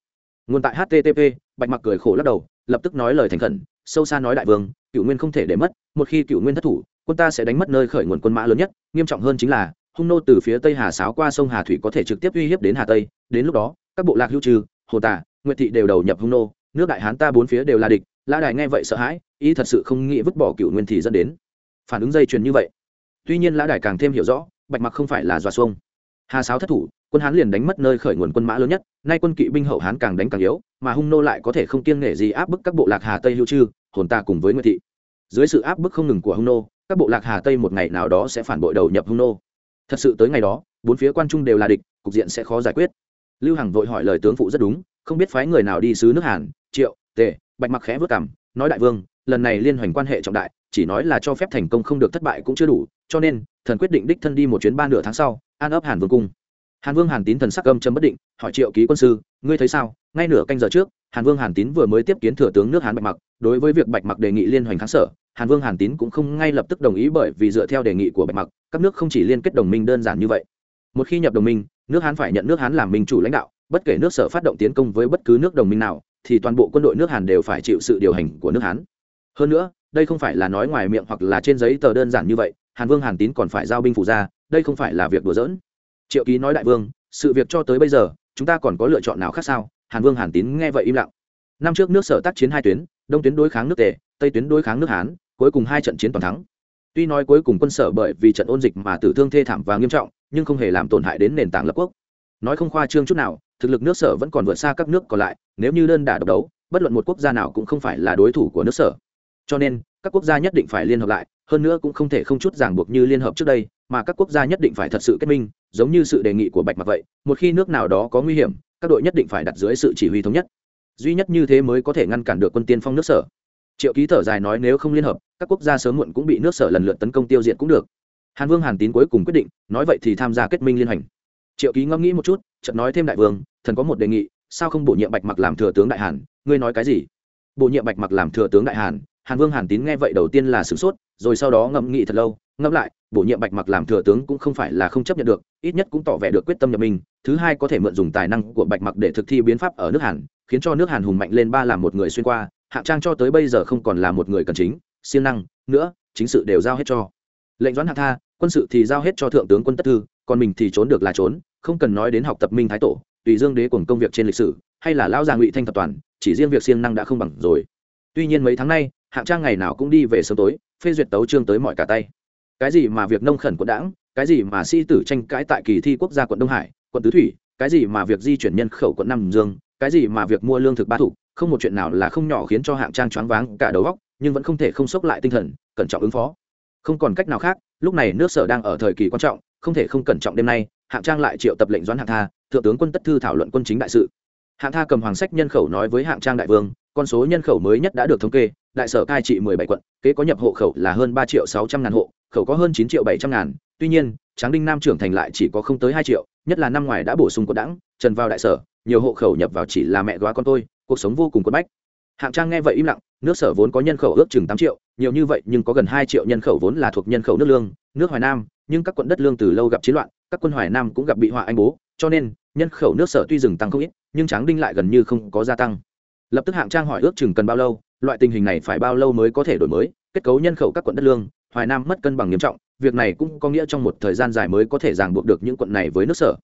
Nguồn tại http bạch mặc cười khổ lắc đầu, lập tức nói lời thành khẩn, sâu xa nói đại vương, cựu nguyên không thể để mất, một khi cựu nguyên thất thủ, quân ta sẽ đánh mất nơi khởi nguồn quân mã lớn nhất, nghiêm trọng hơn chính là, hung nô từ phía tây hà sáo qua sông hà thủy có thể trực tiếp uy hiếp đến hà tây, đến lúc đó, các bộ lạc hữu trừ, hồ tả nguyệt thị đều đầu nhập hung nô, nước đại hán ta bốn phía đều là địch, lã đài nghe vậy sợ hãi, ý thật sự không nghĩ vứt bỏ cựu nguyên thì dẫn đến. Phản ứng dây chuyền như vậy. Tuy nhiên lã đài càng thêm hiểu rõ, bạch mặc không phải là dọa xuông hà sáo thất thủ, quân hán liền đánh mất nơi khởi nguồn quân mã lớn nhất, nay quân kỵ binh hậu hán càng đánh càng yếu, mà hung nô lại có thể không kiêng nể gì áp bức các bộ lạc hà tây hưu chư hồn ta cùng với nguyệt thị. Dưới sự áp bức không ngừng của hung nô, các bộ lạc hà tây một ngày nào đó sẽ phản bội đầu nhập hung nô. Thật sự tới ngày đó, bốn phía quan trung đều là địch, cục diện sẽ khó giải quyết. Lưu hằng vội hỏi lời tướng phụ rất đúng, không biết phái người nào đi sứ nước hàn, triệu, tề, bạch mặc khẽ vất cảm nói đại vương, lần này liên hoành quan hệ trọng đại, chỉ nói là cho phép thành công không được thất bại cũng chưa đủ cho nên, thần quyết định đích thân đi một chuyến ba nửa tháng sau, an ấp hàn vương cung. Hàn vương hàn tín thần sắc âm châm bất định, hỏi triệu ký quân sư, ngươi thấy sao? Ngay nửa canh giờ trước, hàn vương hàn tín vừa mới tiếp kiến thừa tướng nước hàn bạch mặc, đối với việc bạch mặc đề nghị liên hoành kháng sở, hàn vương hàn tín cũng không ngay lập tức đồng ý bởi vì dựa theo đề nghị của bạch mặc, các nước không chỉ liên kết đồng minh đơn giản như vậy. Một khi nhập đồng minh, nước hán phải nhận nước hán làm minh chủ lãnh đạo, bất kể nước sở phát động tiến công với bất cứ nước đồng minh nào, thì toàn bộ quân đội nước hàn đều phải chịu sự điều hành của nước hán. Hơn nữa, đây không phải là nói ngoài miệng hoặc là trên giấy tờ đơn giản như vậy hàn vương hàn tín còn phải giao binh phủ ra, đây không phải là việc đùa giỡn. Triệu ký nói đại vương, sự việc cho tới bây giờ, chúng ta còn có lựa chọn nào khác sao? Hàn vương hàn tín nghe vậy im lặng. Năm trước nước sở tác chiến hai tuyến, đông tuyến đối kháng nước tề, tây tuyến đối kháng nước hán, cuối cùng hai trận chiến toàn thắng. Tuy nói cuối cùng quân sở bởi vì trận ôn dịch mà tử thương thê thảm và nghiêm trọng, nhưng không hề làm tổn hại đến nền tảng lập quốc. Nói không khoa trương chút nào, thực lực nước sở vẫn còn vượt xa các nước còn lại, nếu như đơn đả độc đấu, bất luận một quốc gia nào cũng không phải là đối thủ của nước sở. Cho nên, các quốc gia nhất định phải liên hợp lại hơn nữa cũng không thể không chút ràng buộc như liên hợp trước đây, mà các quốc gia nhất định phải thật sự kết minh, giống như sự đề nghị của bạch mặc vậy, một khi nước nào đó có nguy hiểm, các đội nhất định phải đặt dưới sự chỉ huy thống nhất. Duy nhất như thế mới có thể ngăn cản được quân tiên phong nước sở. Triệu ký thở dài nói nếu không liên hợp, các quốc gia sớm muộn cũng bị nước sở lần lượt tấn công tiêu diệt cũng được. Hàn vương hàn tín cuối cùng quyết định, nói vậy thì tham gia kết minh liên hành triệu ký ngẫm nghĩ một chút, chợt nói thêm đại vương, thần có một đề nghị, sao không bổ nhiệm bạch mặc làm thừa tướng đại hàn? Ngươi nói cái gì? Bổ nhiệm bạch mặc làm thừa tướng đại hàn hàn vương hàn tín nghe vậy đầu tiên là sửng sốt, rồi sau đó ngẫm nghĩ thật lâu, ngẫm lại, bổ nhiệm bạch mặc làm thừa tướng cũng không phải là không chấp nhận được, ít nhất cũng tỏ vẻ được quyết tâm nhập mình thứ hai có thể mượn dùng tài năng của bạch mặc để thực thi biến pháp ở nước hàn, khiến cho nước hàn hùng mạnh lên ba làm một người xuyên qua, hạng trang cho tới bây giờ không còn là một người cần chính, siêng năng, nữa, chính sự đều giao hết cho. Lệnh doãn hạ tha, quân sự thì giao hết cho thượng tướng quân tất thư, còn mình thì trốn được là trốn, không cần nói đến học tập minh thái tổ, tùy dương đế cùng công việc trên lịch sử, hay là lão già ngụy thanh tập toàn, chỉ riêng việc siêng năng đã không bằng rồi. Tuy nhiên mấy tháng nay hạng trang ngày nào cũng đi về sớm tối, phê duyệt tấu trương tới mọi cả tay. Cái gì mà việc nông khẩn quận đảng, cái gì mà sĩ tử tranh cãi tại kỳ thi quốc gia quận đông hải, quận tứ thủy, cái gì mà việc di chuyển nhân khẩu quận nam dương, cái gì mà việc mua lương thực ba thủ, không một chuyện nào là không nhỏ khiến cho hạng trang choáng váng cả đầu óc, nhưng vẫn không thể không sốc lại tinh thần, cẩn trọng ứng phó. Không còn cách nào khác, lúc này nước sở đang ở thời kỳ quan trọng, không thể không cẩn trọng đêm nay, hạng trang lại triệu tập lệnh doãn hạng tha, thượng tướng quân tất thư thảo luận quân chính đại sự hạng tha cầm hoàng sách nhân khẩu nói với hạng trang đại vương, con số nhân khẩu mới nhất đã được thống kê, đại sở cai trị mười bảy quận, kế có nhập hộ khẩu là hơn ba triệu sáu trăm ngàn hộ, khẩu có hơn chín triệu bảy trăm ngàn. Tuy nhiên, tráng đinh nam trưởng thành lại chỉ có không tới hai triệu, nhất là năm ngoài đã bổ sung quận đảng, trần vào đại sở, nhiều hộ khẩu nhập vào chỉ là mẹ góa con tôi, cuộc sống vô cùng quất bách. Hạng trang nghe vậy im lặng, nước sở vốn có nhân khẩu ước chừng tám triệu, nhiều như vậy nhưng có gần hai triệu nhân khẩu vốn là thuộc nhân khẩu nước lương, nước hoài nam, nhưng các quận đất lương từ lâu gặp chiến loạn, các quân hoài nam cũng gặp bị họa anh bố, cho nên nhân khẩu nước sở tuy dừng tăng không ít, nhưng tráng đinh lại gần như không có gia tăng. Lập tức hạng trang hỏi ước chừng cần bao lâu, loại tình hình này phải bao lâu mới có thể đổi mới, kết cấu nhân khẩu các quận đất lương, hoài nam mất cân bằng nghiêm trọng, việc này cũng có nghĩa trong một thời gian dài mới có thể ràng buộc được những quận này với nước sở.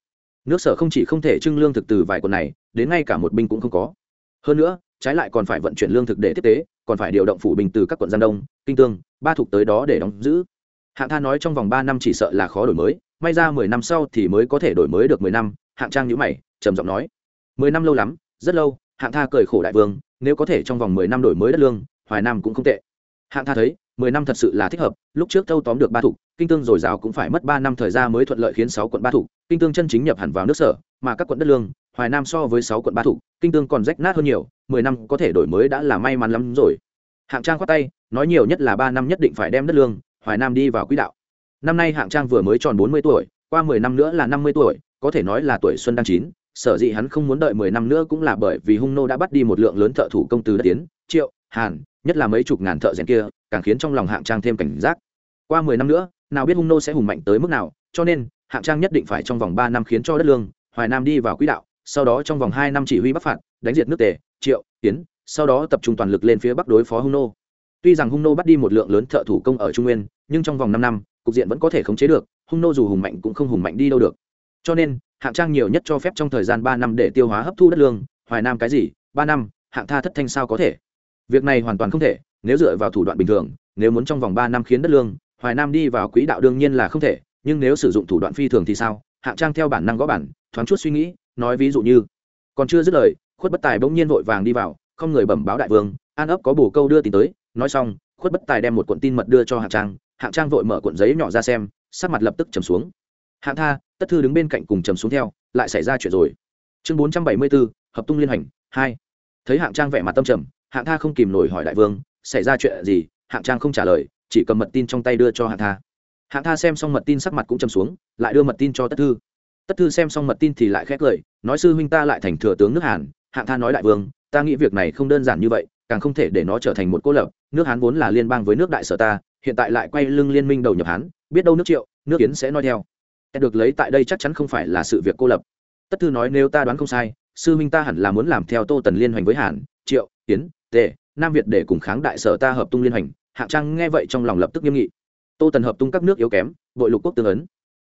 Nước sở không chỉ không thể trưng lương thực từ vài quận này, đến ngay cả một binh cũng không có. Hơn nữa, trái lại còn phải vận chuyển lương thực để tiếp tế, còn phải điều động phủ binh từ các quận giang đông, kinh tương, ba thuộc tới đó để đóng giữ. Hạng tha nói trong vòng ba năm chỉ sợ là khó đổi mới, may ra mười năm sau thì mới có thể đổi mới được mười năm hạng trang nhữ mày, trầm giọng nói, mười năm lâu lắm, rất lâu, hạng tha cười khổ đại vương, nếu có thể trong vòng mười năm đổi mới đất lương, hoài nam cũng không tệ. Hạng tha thấy, mười năm thật sự là thích hợp, lúc trước thâu tóm được ba thủ kinh tương dồi dào cũng phải mất ba năm thời gian mới thuận lợi khiến sáu quận ba thủ kinh tương chân chính nhập hẳn vào nước sở, mà các quận đất lương, hoài nam so với sáu quận ba thủ kinh tương còn rách nát hơn nhiều, mười năm có thể đổi mới đã là may mắn lắm rồi. Hạng trang khoát tay, nói nhiều nhất là ba năm nhất định phải đem đất lương, hoài nam đi vào quỹ đạo. Năm nay hạng trang vừa mới tròn bốn mươi tuổi, qua mười năm nữa là năm mươi tuổi có thể nói là tuổi xuân đang chín, sở dĩ hắn không muốn đợi mười năm nữa cũng là bởi vì hung nô đã bắt đi một lượng lớn thợ thủ công từ đất tiến triệu, hàn, nhất là mấy chục ngàn thợ rèn kia, càng khiến trong lòng hạng trang thêm cảnh giác. Qua mười năm nữa, nào biết hung nô sẽ hùng mạnh tới mức nào, cho nên, hạng trang nhất định phải trong vòng ba năm khiến cho đất lương, hoài nam đi vào quỹ đạo, sau đó trong vòng hai năm chỉ huy bắc phạt, đánh diệt nước tề, triệu tiến sau đó tập trung toàn lực lên phía bắc đối phó hung nô. Tuy rằng hung nô bắt đi một lượng lớn thợ thủ công ở trung nguyên, nhưng trong vòng năm năm, cục diện vẫn có thể khống chế được, hung nô dù hùng mạnh cũng không hùng mạnh đi đâu được cho nên, hạng trang nhiều nhất cho phép trong thời gian ba năm để tiêu hóa hấp thu đất lương, hoài nam cái gì, ba năm, hạng tha thất thanh sao có thể? Việc này hoàn toàn không thể, nếu dựa vào thủ đoạn bình thường, nếu muốn trong vòng ba năm khiến đất lương, hoài nam đi vào quỹ đạo đương nhiên là không thể, nhưng nếu sử dụng thủ đoạn phi thường thì sao? Hạng trang theo bản năng gõ bản, thoáng chút suy nghĩ, nói ví dụ như, còn chưa dứt lời, khuất bất tài bỗng nhiên vội vàng đi vào, không người bẩm báo đại vương, an ấp có bổ câu đưa tin tới, nói xong, khuất bất tài đem một cuộn tin mật đưa cho hạng trang hạng trang vội mở cuộn giấy nhỏ ra xem, sắc mặt lập tức trầm xuống hạng tha, tất thư đứng bên cạnh cùng trầm xuống theo, lại xảy ra chuyện rồi. Chương bốn trăm bảy mươi bốn hợp tung liên hành, hai. Thấy hạng trang vẻ mặt tâm trầm, hạng tha không kìm nổi hỏi đại vương, xảy ra chuyện gì? Hạng trang không trả lời, chỉ cầm mật tin trong tay đưa cho hạng tha. Hạng tha xem xong mật tin sắc mặt cũng trầm xuống, lại đưa mật tin cho tất thư. Tất thư xem xong mật tin thì lại khét lời, nói sư huynh ta lại thành thừa tướng nước hàn. Hạng tha nói đại vương, ta nghĩ việc này không đơn giản như vậy, càng không thể để nó trở thành một cô lập. Nước hán vốn là liên bang với nước đại sở ta, hiện tại lại quay lưng liên minh đầu nhập hán, biết đâu nước triệu, nước kiến sẽ nói theo được lấy tại đây chắc chắn không phải là sự việc cô lập. Tất thư nói nếu ta đoán không sai sư huynh ta hẳn là muốn làm theo tô tần liên hoành với hàn triệu tiến, tề nam việt để cùng kháng đại sở ta hợp tung liên hoành. Hạng trang nghe vậy trong lòng lập tức nghiêm nghị. Tô tần hợp tung các nước yếu kém bội lục quốc tương ấn.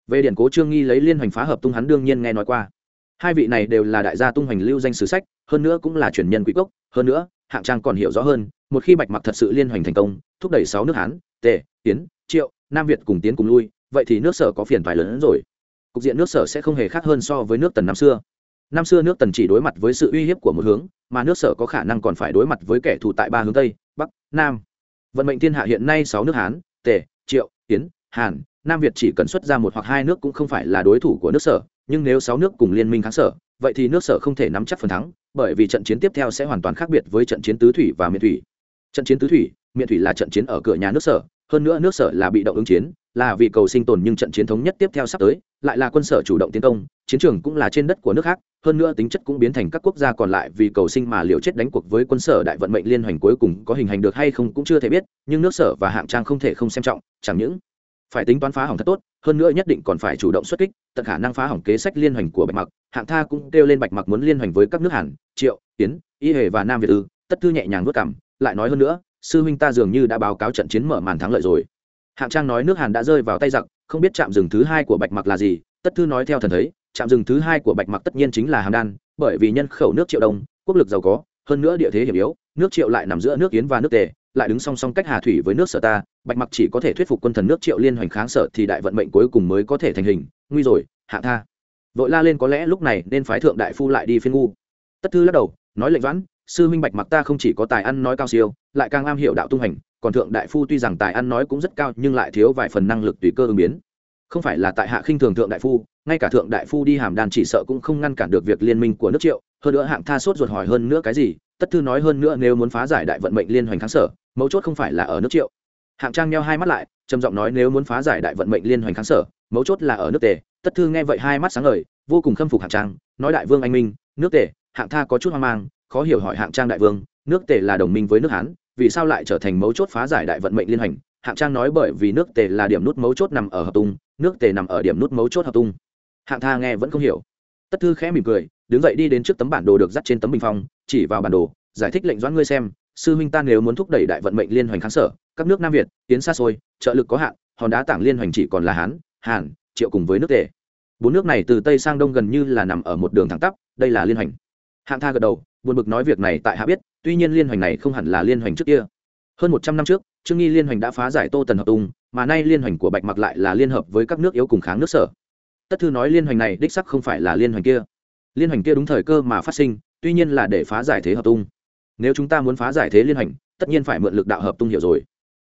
Về điển cố trương nghi lấy liên hoành phá hợp tung hắn đương nhiên nghe nói qua. Hai vị này đều là đại gia tung hoành lưu danh sử sách hơn nữa cũng là truyền nhân quý cốc. Hơn nữa hạng trang còn hiểu rõ hơn một khi bạch mặc thật sự liên hoành thành công thúc đẩy sáu nước hán tề tiến triệu nam việt cùng tiến cùng lui vậy thì nước sở có phiền toái lớn hơn rồi. Cục diện nước sở sẽ không hề khác hơn so với nước tần năm xưa. Năm xưa nước tần chỉ đối mặt với sự uy hiếp của một hướng, mà nước sở có khả năng còn phải đối mặt với kẻ thù tại ba hướng tây, bắc, nam. Vận mệnh thiên hạ hiện nay sáu nước hán, tề, triệu tiến hàn, nam việt chỉ cần xuất ra một hoặc hai nước cũng không phải là đối thủ của nước sở, nhưng nếu sáu nước cùng liên minh kháng sở, vậy thì nước sở không thể nắm chắc phần thắng, bởi vì trận chiến tiếp theo sẽ hoàn toàn khác biệt với trận chiến tứ thủy và miền thủy. Trận chiến tứ thủy miền thủy là trận chiến ở cửa nhà nước sở hơn nữa nước sở là bị động ứng chiến, là vì cầu sinh tồn nhưng trận chiến thống nhất tiếp theo sắp tới, lại là quân sở chủ động tiến công, chiến trường cũng là trên đất của nước khác, hơn nữa tính chất cũng biến thành các quốc gia còn lại vì cầu sinh mà liều chết đánh cuộc với quân sở đại vận mệnh liên hoành cuối cùng có hình hành được hay không cũng chưa thể biết, nhưng nước sở và hạng trang không thể không xem trọng, chẳng những phải tính toán phá hỏng thật tốt, hơn nữa nhất định còn phải chủ động xuất kích, tận khả năng phá hỏng kế sách liên hoành của bạch mặc. Hạng tha cũng kêu lên bạch mặc muốn liên hoành với các nước hàn, triệu tiến y hề và nam việt ư, tất thư nhẹ nhàng vất cảm lại nói hơn nữa sư huynh ta dường như đã báo cáo trận chiến mở màn thắng lợi rồi. Hạng trang nói nước hàn đã rơi vào tay giặc, không biết trạm rừng thứ hai của bạch mặc là gì, tất thư nói theo thần thấy, trạm rừng thứ hai của bạch mặc tất nhiên chính là hàm đan, bởi vì nhân khẩu nước triệu đông, quốc lực giàu có, hơn nữa địa thế hiểm yếu, nước triệu lại nằm giữa nước yến và nước tề, lại đứng song song cách hà thủy với nước sở ta, bạch mặc chỉ có thể thuyết phục quân thần nước triệu liên hoành kháng sở thì đại vận mệnh cuối cùng mới có thể thành hình, nguy rồi hạ tha. Vội la lên có lẽ lúc này nên phái thượng đại phu lại đi phiên ngu. Tất thư lắc đầu, nói lệnh vãn, sư minh bạch mặc ta không chỉ có tài ăn nói cao siêu lại càng am hiểu đạo tung hành, còn thượng đại phu tuy rằng tài ăn nói cũng rất cao, nhưng lại thiếu vài phần năng lực tùy cơ ứng biến. Không phải là tại hạ khinh thường thượng đại phu, ngay cả thượng đại phu đi hàm đàn chỉ sợ cũng không ngăn cản được việc liên minh của nước triệu, hơn nữa hạng tha sốt ruột hỏi hơn nữa cái gì, tất thư nói hơn nữa nếu muốn phá giải đại vận mệnh liên hoành kháng sở, mấu chốt không phải là ở nước triệu. Hạng trang nheo hai mắt lại, trầm giọng nói nếu muốn phá giải đại vận mệnh liên hoành kháng sở, mấu chốt là ở nước tề. Tất thư nghe vậy hai mắt sáng ngời, vô cùng khâm phục hạng trang, nói đại vương anh minh, nước tề, hạng tha có chút hoang mang, khó hiểu hỏi hạng trang đại vương, nước tề là đồng minh với nước hán vì sao lại trở thành mấu chốt phá giải đại vận mệnh liên hành hạng trang nói bởi vì nước tề là điểm nút mấu chốt nằm ở hợp tung, nước tề nằm ở điểm nút mấu chốt hợp tung. Hạng tha nghe vẫn không hiểu. Tất thư khẽ mỉm cười, đứng dậy đi đến trước tấm bản đồ được dắt trên tấm bình phong, chỉ vào bản đồ, giải thích lệnh doãn ngươi xem, sư huynh ta nếu muốn thúc đẩy đại vận mệnh liên hoành kháng sở, các nước nam việt tiến xa xôi, trợ lực có hạn, hòn đá tảng liên hoành chỉ còn là hán, hàn, triệu cùng với nước tề. Bốn nước này từ tây sang đông gần như là nằm ở một đường thẳng tắp, đây là liên hoành. Hạng tha gật đầu buồn bực nói việc này tại hạ biết, tuy nhiên liên hoành này không hẳn là liên hoành trước kia. Hơn một trăm năm trước, trương nghi liên hoành đã phá giải tô tần hợp tung mà nay liên hoành của bạch mặc lại là liên hợp với các nước yếu cùng kháng nước sở. Tất thư nói liên hoành này đích sắc không phải là liên hoành kia. Liên hoành kia đúng thời cơ mà phát sinh, tuy nhiên là để phá giải thế hợp tung nếu chúng ta muốn phá giải thế liên hoành, tất nhiên phải mượn lực đạo hợp tung hiểu rồi.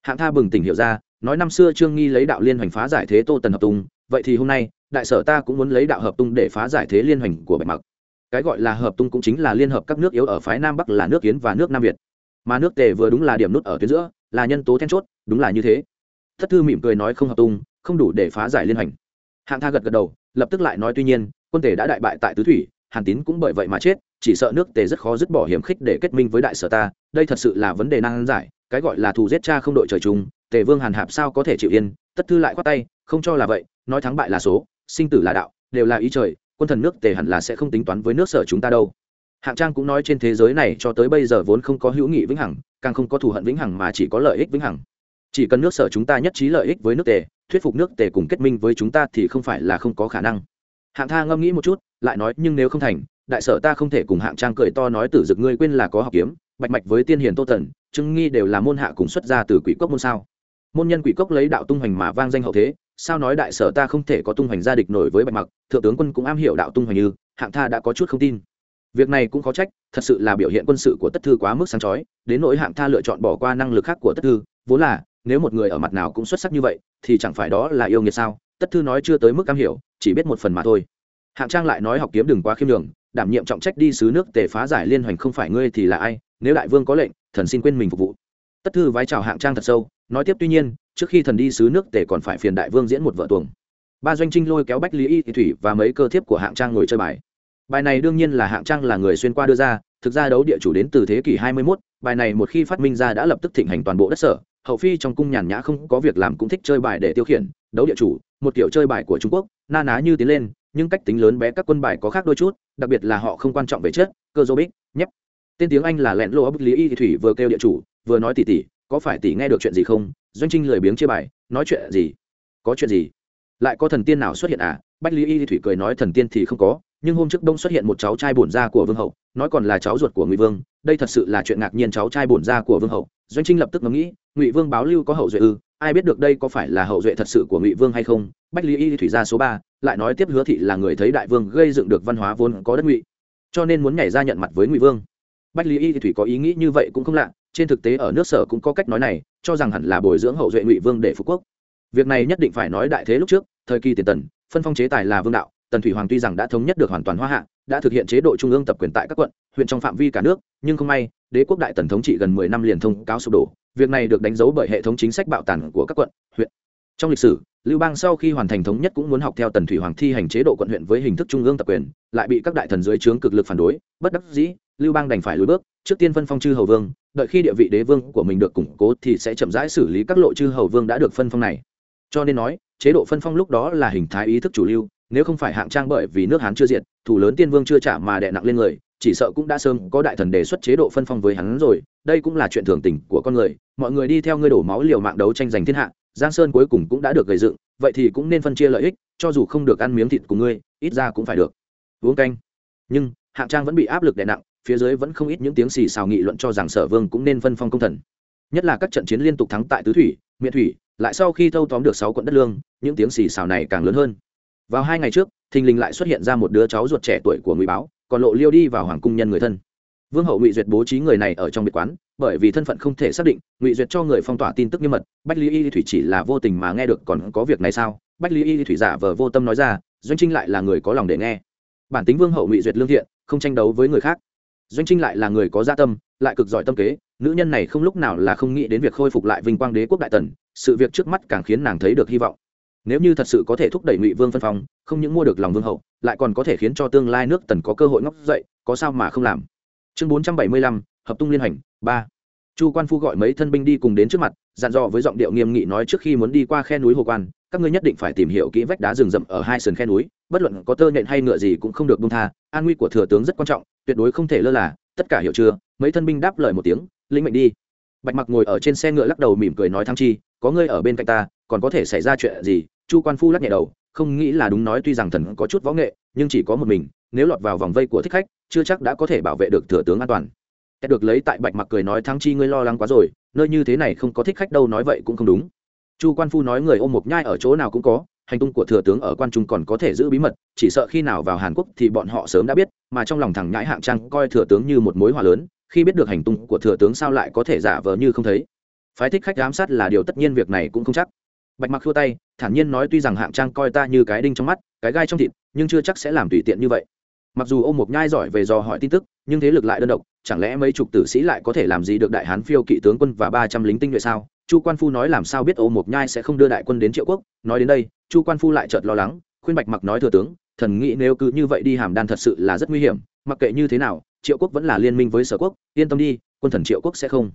Hạng tha bừng tỉnh hiểu ra, nói năm xưa trương nghi lấy đạo liên hoành phá giải thế tô tần hợp tung vậy thì hôm nay, đại sở ta cũng muốn lấy đạo hợp tung để phá giải thế liên hoành của bạch mặc cái gọi là hợp tung cũng chính là liên hợp các nước yếu ở phái nam bắc là nước kiến và nước nam việt. Mà nước tề vừa đúng là điểm nút ở tuyến giữa, là nhân tố then chốt, đúng là như thế. Thất thư mỉm cười nói không hợp tung, không đủ để phá giải liên hành hạng tha gật gật đầu, lập tức lại nói tuy nhiên, quân tề đã đại bại tại tứ thủy, hàn tín cũng bởi vậy mà chết, chỉ sợ nước tề rất khó dứt bỏ hiểm khích để kết minh với đại sở ta, đây thật sự là vấn đề nan giải, cái gọi là thù giết cha không đội trời chung, tề vương hàn hạp sao có thể chịu yên? Tất thư lại khoát tay, không cho là vậy, nói thắng bại là số, sinh tử là đạo, đều là ý trời quân thần nước tề hẳn là sẽ không tính toán với nước sở chúng ta đâu. Hạng trang cũng nói trên thế giới này cho tới bây giờ vốn không có hữu nghị vĩnh hằng, càng không có thù hận vĩnh hằng mà chỉ có lợi ích vĩnh hằng. Chỉ cần nước sở chúng ta nhất trí lợi ích với nước tề, thuyết phục nước tề cùng kết minh với chúng ta thì không phải là không có khả năng. Hạng tha ngâm nghĩ một chút, lại nói, nhưng nếu không thành, đại sở ta không thể cùng hạng trang cười to nói tử dực ngươi quên là có học kiếm, bạch mạch với tiên hiền tô tần trưng nghi đều là môn hạ cùng xuất ra từ quỷ cốc môn sao? Môn nhân quỷ cốc lấy đạo tung hoành mà vang danh hậu thế sao nói đại sở ta không thể có tung hoành gia địch nổi với bạch mặc, thượng tướng quân cũng am hiểu đạo tung hoành như, hạng tha đã có chút không tin. Việc này cũng khó trách, thật sự là biểu hiện quân sự của tất thư quá mức sáng chói, đến nỗi hạng tha lựa chọn bỏ qua năng lực khác của tất thư, vốn là, nếu một người ở mặt nào cũng xuất sắc như vậy, thì chẳng phải đó là yêu nghiệt sao? Tất thư nói chưa tới mức am hiểu, chỉ biết một phần mà thôi. Hạng trang lại nói học kiếm đừng quá khiêm đường đảm nhiệm trọng trách đi xứ nước tề phá giải liên hoành không phải ngươi thì là ai, nếu đại vương có lệnh, thần xin quên mình phục vụ. Tất thư vái chào hạng trang thật sâu, nói tiếp tuy nhiên trước khi thần đi xứ nước tề còn phải phiền đại vương diễn một vợ tuồng. Ba doanh trinh lôi kéo bách lý y thủy và mấy cơ thiếp của hạng trang ngồi chơi bài. Bài này đương nhiên là hạng trang là người xuyên qua đưa ra thực ra đấu địa chủ đến từ thế kỷ 21, bài này một khi phát minh ra đã lập tức thịnh hành toàn bộ đất sở hậu phi trong cung nhàn nhã không có việc làm cũng thích chơi bài để tiêu khiển đấu địa chủ một kiểu chơi bài của trung quốc na ná như tiến lên nhưng cách tính lớn bé các quân bài có khác đôi chút đặc biệt là họ không quan trọng về chết cơ dô bích nhép. Tên tiếng anh là lẹn lô bức lý y thủy vừa kêu địa chủ vừa nói tỉ tỉ có phải tỷ nghe được chuyện gì không? Doanh trinh lười biếng chia bài, nói chuyện gì? Có chuyện gì? Lại có thần tiên nào xuất hiện à? Bách lý y thủy cười nói thần tiên thì không có, nhưng hôm trước đông xuất hiện một cháu trai bổn gia của vương hậu, nói còn là cháu ruột của ngụy vương. Đây thật sự là chuyện ngạc nhiên cháu trai bổn gia của vương hậu. Doanh trinh lập tức ngẫm nghĩ, ngụy vương báo lưu có hậu duệ ư? Ai biết được đây có phải là hậu duệ thật sự của ngụy vương hay không? Bách lý y thủy gia số ba, lại nói tiếp hứa thị là người thấy đại vương gây dựng được văn hóa vốn có đất ngụy, cho nên muốn nhảy ra nhận mặt với ngụy vương. Bách lý y thủy có ý nghĩ như vậy cũng không lạ trên thực tế ở nước sở cũng có cách nói này, cho rằng hẳn là bồi dưỡng hậu duệ ngụy vương để phục quốc. Việc này nhất định phải nói đại thế lúc trước, thời kỳ tiền tần, phân phong chế tài là vương đạo, tần thủy hoàng tuy rằng đã thống nhất được hoàn toàn hoa hạ, đã thực hiện chế độ trung ương tập quyền tại các quận, huyện trong phạm vi cả nước, nhưng không may, đế quốc đại tần thống trị gần mười năm liền thông cáo sụp đổ. Việc này được đánh dấu bởi hệ thống chính sách bạo tàn của các quận, huyện. Trong lịch sử, lưu bang sau khi hoàn thành thống nhất cũng muốn học theo tần thủy hoàng thi hành chế độ quận huyện với hình thức trung ương tập quyền, lại bị các đại thần dưới trướng cực lực phản đối, bất đắc dĩ lưu bang đành phải lùi bước, trước tiên phân phong chư hầu vương, đợi khi địa vị đế vương của mình được củng cố thì sẽ chậm rãi xử lý các lộ chư hầu vương đã được phân phong này. Cho nên nói, chế độ phân phong lúc đó là hình thái ý thức chủ lưu, nếu không phải hạng trang bởi vì nước hán chưa diệt, thủ lớn tiên vương chưa trả mà đè nặng lên người, chỉ sợ cũng đã sớm có đại thần đề xuất chế độ phân phong với hắn rồi, đây cũng là chuyện thường tình của con người, mọi người đi theo ngươi đổ máu liều mạng đấu tranh giành thiên hạ, giang sơn cuối cùng cũng đã được gây dựng, vậy thì cũng nên phân chia lợi ích, cho dù không được ăn miếng thịt của ngươi, ít ra cũng phải được. Uống canh. Nhưng, hạng trang vẫn bị áp lực đè nặng phía dưới vẫn không ít những tiếng xì xào nghị luận cho rằng sở vương cũng nên phân phong công thần. Nhất là các trận chiến liên tục thắng tại tứ thủy miện thủy, lại sau khi thâu tóm được sáu quận đất lương, những tiếng xì xào này càng lớn hơn. Vào hai ngày trước, thình lình lại xuất hiện ra một đứa cháu ruột trẻ tuổi của ngụy báo, còn lộ liêu đi vào hoàng cung nhân người thân. Vương hậu ngụy duyệt bố trí người này ở trong biệt quán, bởi vì thân phận không thể xác định, ngụy duyệt cho người phong tỏa tin tức nghiêm mật, bách lý y thủy chỉ là vô tình mà nghe được còn có việc này sao? Bách lý y thủy giả vờ vô tâm nói ra, doanh trinh lại là người có lòng để nghe. Bản tính vương hậu ngụy duyệt lương thiện, không tranh đấu với người khác doanh trinh lại là người có gia tâm, lại cực giỏi tâm kế, nữ nhân này không lúc nào là không nghĩ đến việc khôi phục lại vinh quang đế quốc đại tần, sự việc trước mắt càng khiến nàng thấy được hy vọng. Nếu như thật sự có thể thúc đẩy ngụy vương phân phong, không những mua được lòng vương hậu, lại còn có thể khiến cho tương lai nước tần có cơ hội ngóc dậy, có sao mà không làm. Chương bốn trăm bảy mươi lăm, hợp tung liên hành, ba. Chu quan phu gọi mấy thân binh đi cùng đến trước mặt, dặn dò với giọng điệu nghiêm nghị nói trước khi muốn đi qua khe núi hồ quan các ngươi nhất định phải tìm hiểu kỹ vách đá rừng rậm ở hai sườn khe núi, bất luận có tơ nhện hay ngựa gì cũng không được bung tha, an nguy của thừa tướng rất quan trọng, tuyệt đối không thể lơ là, tất cả hiểu chưa? Mấy thân binh đáp lời một tiếng, lĩnh mệnh đi. Bạch mặc ngồi ở trên xe ngựa lắc đầu mỉm cười nói thăng chi, có ngươi ở bên cạnh ta, còn có thể xảy ra chuyện gì? Chu quan phu lắc nhẹ đầu, không nghĩ là đúng nói tuy rằng thần có chút võ nghệ, nhưng chỉ có một mình, nếu lọt vào vòng vây của thích khách, chưa chắc đã có thể bảo vệ được thừa tướng an toàn. Kết được lấy tại bạch mặc cười nói thăng chi ngươi lo lắng quá rồi, nơi như thế này không có thích khách đâu nói vậy cũng không đúng chu quan phu nói người ôm một nhai ở chỗ nào cũng có, hành tung của thừa tướng ở quan trung còn có thể giữ bí mật, chỉ sợ khi nào vào hàn quốc thì bọn họ sớm đã biết, mà trong lòng thằng nhãi hạng trang coi thừa tướng như một mối hòa lớn, khi biết được hành tung của thừa tướng sao lại có thể giả vờ như không thấy. Phái thích khách giám sát là điều tất nhiên, việc này cũng không chắc. Bạch mặc khua tay, thản nhiên nói tuy rằng hạng trang coi ta như cái đinh trong mắt, cái gai trong thịt, nhưng chưa chắc sẽ làm tùy tiện như vậy. Mặc dù ô một nhai giỏi về dò hỏi tin tức, nhưng thế lực lại đơn độc, chẳng lẽ mấy chục tử sĩ lại có thể làm gì được đại hán phiêu kỵ tướng quân và ba trăm lính tinh nhuệ sao? Chu quan phu nói làm sao biết ô mộc nhai sẽ không đưa đại quân đến triệu quốc? Nói đến đây, chu quan phu lại chợt lo lắng, khuyên bạch mặc nói thừa tướng, thần nghĩ nếu cứ như vậy đi hàm đan thật sự là rất nguy hiểm, mặc kệ như thế nào, triệu quốc vẫn là liên minh với sở quốc, yên tâm đi, quân thần triệu quốc sẽ không.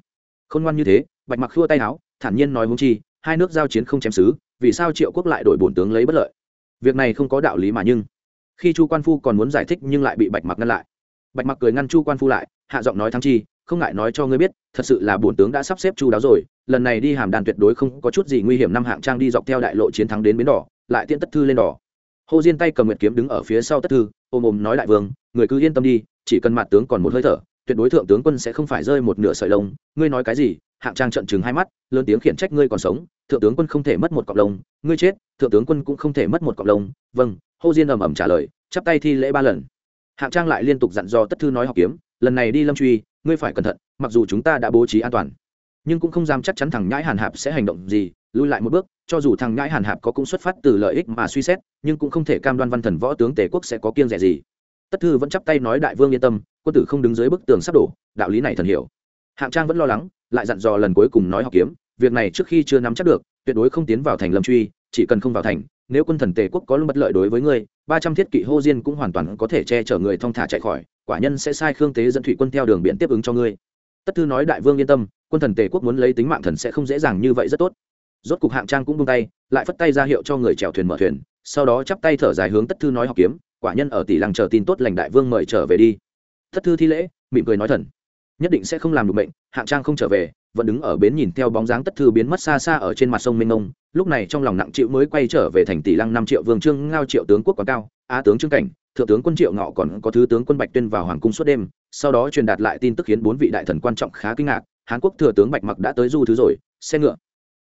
Khôn ngoan như thế, bạch mặc khua tay áo, thản nhiên nói hung chi, hai nước giao chiến không chém xứ, vì sao triệu quốc lại đổi bổn tướng lấy bất lợi? Việc này không có đạo lý mà nhưng, khi chu quan phu còn muốn giải thích nhưng lại bị bạch mặc ngăn lại. Bạch mặc cười ngăn chu quan phu lại, hạ giọng nói thắng chi không ngại nói cho ngươi biết, thật sự là bổn tướng đã sắp xếp chu đáo rồi, lần này đi hàm đàn tuyệt đối không có chút gì nguy hiểm năm hạng trang đi dọc theo đại lộ chiến thắng đến bến đỏ, lại tiễn tất thư lên đỏ. Hồ diên tay cầm nguyệt kiếm đứng ở phía sau tất thư, ôm ôm nói đại vương, người cứ yên tâm đi, chỉ cần mặt tướng còn một hơi thở, tuyệt đối thượng tướng quân sẽ không phải rơi một nửa sợi lông. Ngươi nói cái gì? Hạng trang trận chừng hai mắt, lớn tiếng khiển trách ngươi còn sống, thượng tướng quân không thể mất một cọng lông, ngươi chết, thượng tướng quân cũng không thể mất một cọng lông. Vâng hô diên ầm ầm trả lời, chắp tay thi lễ ba lần. Hạng trang lại liên tục dặn dò tất thư nói học kiếm, lần này đi lâm truy ngươi phải cẩn thận, mặc dù chúng ta đã bố trí an toàn, nhưng cũng không dám chắc chắn thằng nhãi hàn hạp sẽ hành động gì lui lại một bước, cho dù thằng nhãi hàn hạp có cũng xuất phát từ lợi ích mà suy xét, nhưng cũng không thể cam đoan văn thần võ tướng tề quốc sẽ có kiêng rẻ gì. Tất thư vẫn chắp tay nói đại vương yên tâm, quân tử không đứng dưới bức tường sắp đổ, đạo lý này thần hiểu. Hạng trang vẫn lo lắng, lại dặn dò lần cuối cùng nói học kiếm, việc này trước khi chưa nắm chắc được, tuyệt đối không tiến vào thành lâm truy, chỉ cần không vào thành nếu quân thần tề quốc có bất lợi đối với ngươi, ba trăm thiết kỵ hô diên cũng hoàn toàn có thể che chở người thong thả chạy khỏi, quả nhân sẽ sai khương tế dẫn thủy quân theo đường biển tiếp ứng cho ngươi. Tất thư nói đại vương yên tâm, quân thần tề quốc muốn lấy tính mạng thần sẽ không dễ dàng như vậy rất tốt. Rốt cục hạng trang cũng buông tay, lại phất tay ra hiệu cho người chèo thuyền mở thuyền, sau đó chắp tay thở dài hướng tất thư nói học kiếm, quả nhân ở tỷ lăng chờ tin tốt lành đại vương mời trở về đi. Tất thư thi lễ, mỉm cười nói thần, nhất định sẽ không làm được bệnh hạng trang không trở về vẫn đứng ở bến nhìn theo bóng dáng tất thư biến mất xa xa ở trên mặt sông mênh mông lúc này trong lòng nặng chịu mới quay trở về thành tỷ lăng năm triệu vương trương, ngao triệu tướng quốc quá cao, á tướng trương cảnh, thượng tướng quân triệu ngọ còn có thứ tướng quân bạch tuyên vào hoàng cung suốt đêm. Sau đó truyền đạt lại tin tức khiến bốn vị đại thần quan trọng khá kinh ngạc. Hán quốc thừa tướng bạch mặc đã tới du thứ rồi, xe ngựa.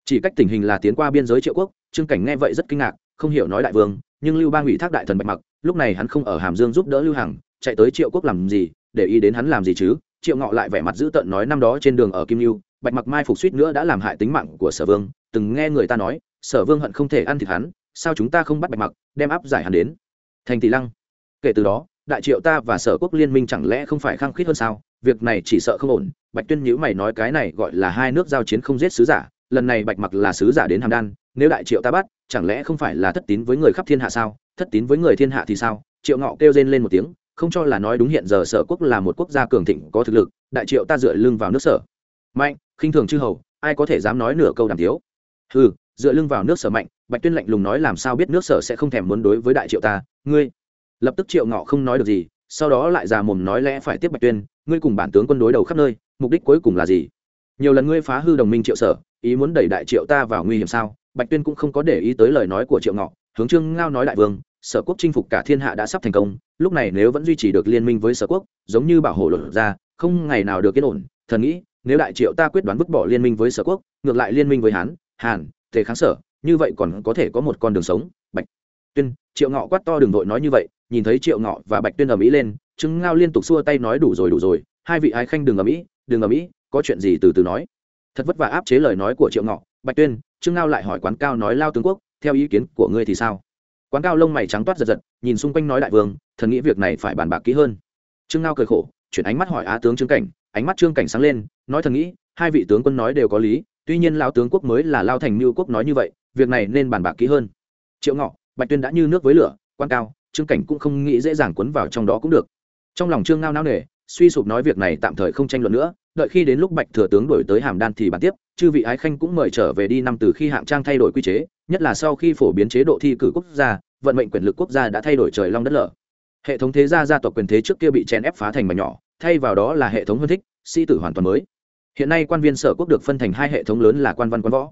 Chỉ cách tình hình là tiến qua biên giới triệu quốc, trương cảnh nghe vậy rất kinh ngạc, không hiểu nói đại vương, nhưng lưu bang ủy thác đại thần bạch mặc, lúc này hắn không ở hàm dương giúp đỡ lưu hằng, chạy tới triệu quốc làm gì, để ý đến hắn làm gì chứ? Triệu ngọ lại vẻ mặt dữ tợn nói năm đó trên đường ở kim lưu bạch mặc mai phục suýt nữa đã làm hại tính mạng của sở vương, từng nghe người ta nói, sở vương hận không thể ăn thịt hắn, sao chúng ta không bắt bạch mặc, đem áp giải hắn đến? Thành tỷ lăng, kể từ đó, đại triệu ta và sở quốc liên minh chẳng lẽ không phải khăng khít hơn sao? Việc này chỉ sợ không ổn, bạch tuyên nhữ mày nói cái này gọi là hai nước giao chiến không giết sứ giả, lần này bạch mặc là sứ giả đến hàm đan, nếu đại triệu ta bắt, chẳng lẽ không phải là thất tín với người khắp thiên hạ sao? Thất tín với người thiên hạ thì sao? Triệu ngọ kêu rên lên một tiếng, không cho là nói đúng hiện giờ sở quốc là một quốc gia cường thịnh có thực lực, đại triệu ta dựa lưng vào nước sở mạnh, khinh thường chư hầu, ai có thể dám nói nửa câu đàm thiếu ừ dựa lưng vào nước sở mạnh, bạch tuyên lạnh lùng nói làm sao biết nước sở sẽ không thèm muốn đối với đại triệu ta, ngươi. Lập tức triệu ngọ không nói được gì, sau đó lại già mồm nói lẽ phải tiếp bạch tuyên, ngươi cùng bản tướng quân đối đầu khắp nơi, mục đích cuối cùng là gì? Nhiều lần ngươi phá hư đồng minh triệu sở, ý muốn đẩy đại triệu ta vào nguy hiểm sao? Bạch tuyên cũng không có để ý tới lời nói của triệu ngọ, hướng trương ngao nói đại vương, sở quốc chinh phục cả thiên hạ đã sắp thành công, lúc này nếu vẫn duy trì được liên minh với sở quốc, giống như bảo hộ luật ra, không ngày nào được yên ổn, thần nghĩ nếu đại triệu ta quyết đoán vứt bỏ liên minh với sở quốc, ngược lại liên minh với hán, hàn, tề kháng sở, như vậy còn có thể có một con đường sống. Bạch tuyên, triệu ngọ quát to đường đội nói như vậy, nhìn thấy triệu ngọ và bạch tuyên ở mỹ lên chứng ngao liên tục xua tay nói đủ rồi đủ rồi, hai vị ái khanh đừng ở mỹ đừng ở mỹ có chuyện gì từ từ nói. Thật vất vả áp chế lời nói của triệu ngọ, bạch tuyên, trương ngao lại hỏi quán cao nói lao tướng quốc, theo ý kiến của ngươi thì sao? Quán cao lông mày trắng toát giật giật, nhìn xung quanh nói đại vương, thần nghĩ việc này phải bàn bạc kỹ hơn. Trương ngao cười khổ, chuyển ánh mắt hỏi á tướng trương cảnh ánh mắt trương cảnh sáng lên, nói thần nghĩ, hai vị tướng quân nói đều có lý, tuy nhiên lao tướng quốc mới là lao thành mưu quốc nói như vậy, việc này nên bàn bạc kỹ hơn. Triệu ngọ, bạch tuyên đã như nước với lửa, quan cao, trương cảnh cũng không nghĩ dễ dàng quấn vào trong đó cũng được. Trong lòng trương ngao nao nề, suy sụp nói việc này tạm thời không tranh luận nữa, đợi khi đến lúc bạch thừa tướng đổi tới hàm đan thì bàn tiếp, chư vị ái khanh cũng mời trở về đi năm từ khi hạng trang thay đổi quy chế, nhất là sau khi phổ biến chế độ thi cử quốc gia, vận mệnh quyền lực quốc gia đã thay đổi trời long đất lở. Hệ thống thế gia gia tộc quyền thế trước kia bị chèn ép phá thành mà nhỏ thay vào đó là hệ thống hơn thích sĩ tử hoàn toàn mới. Hiện nay quan viên sở quốc được phân thành hai hệ thống lớn là quan văn, quan võ.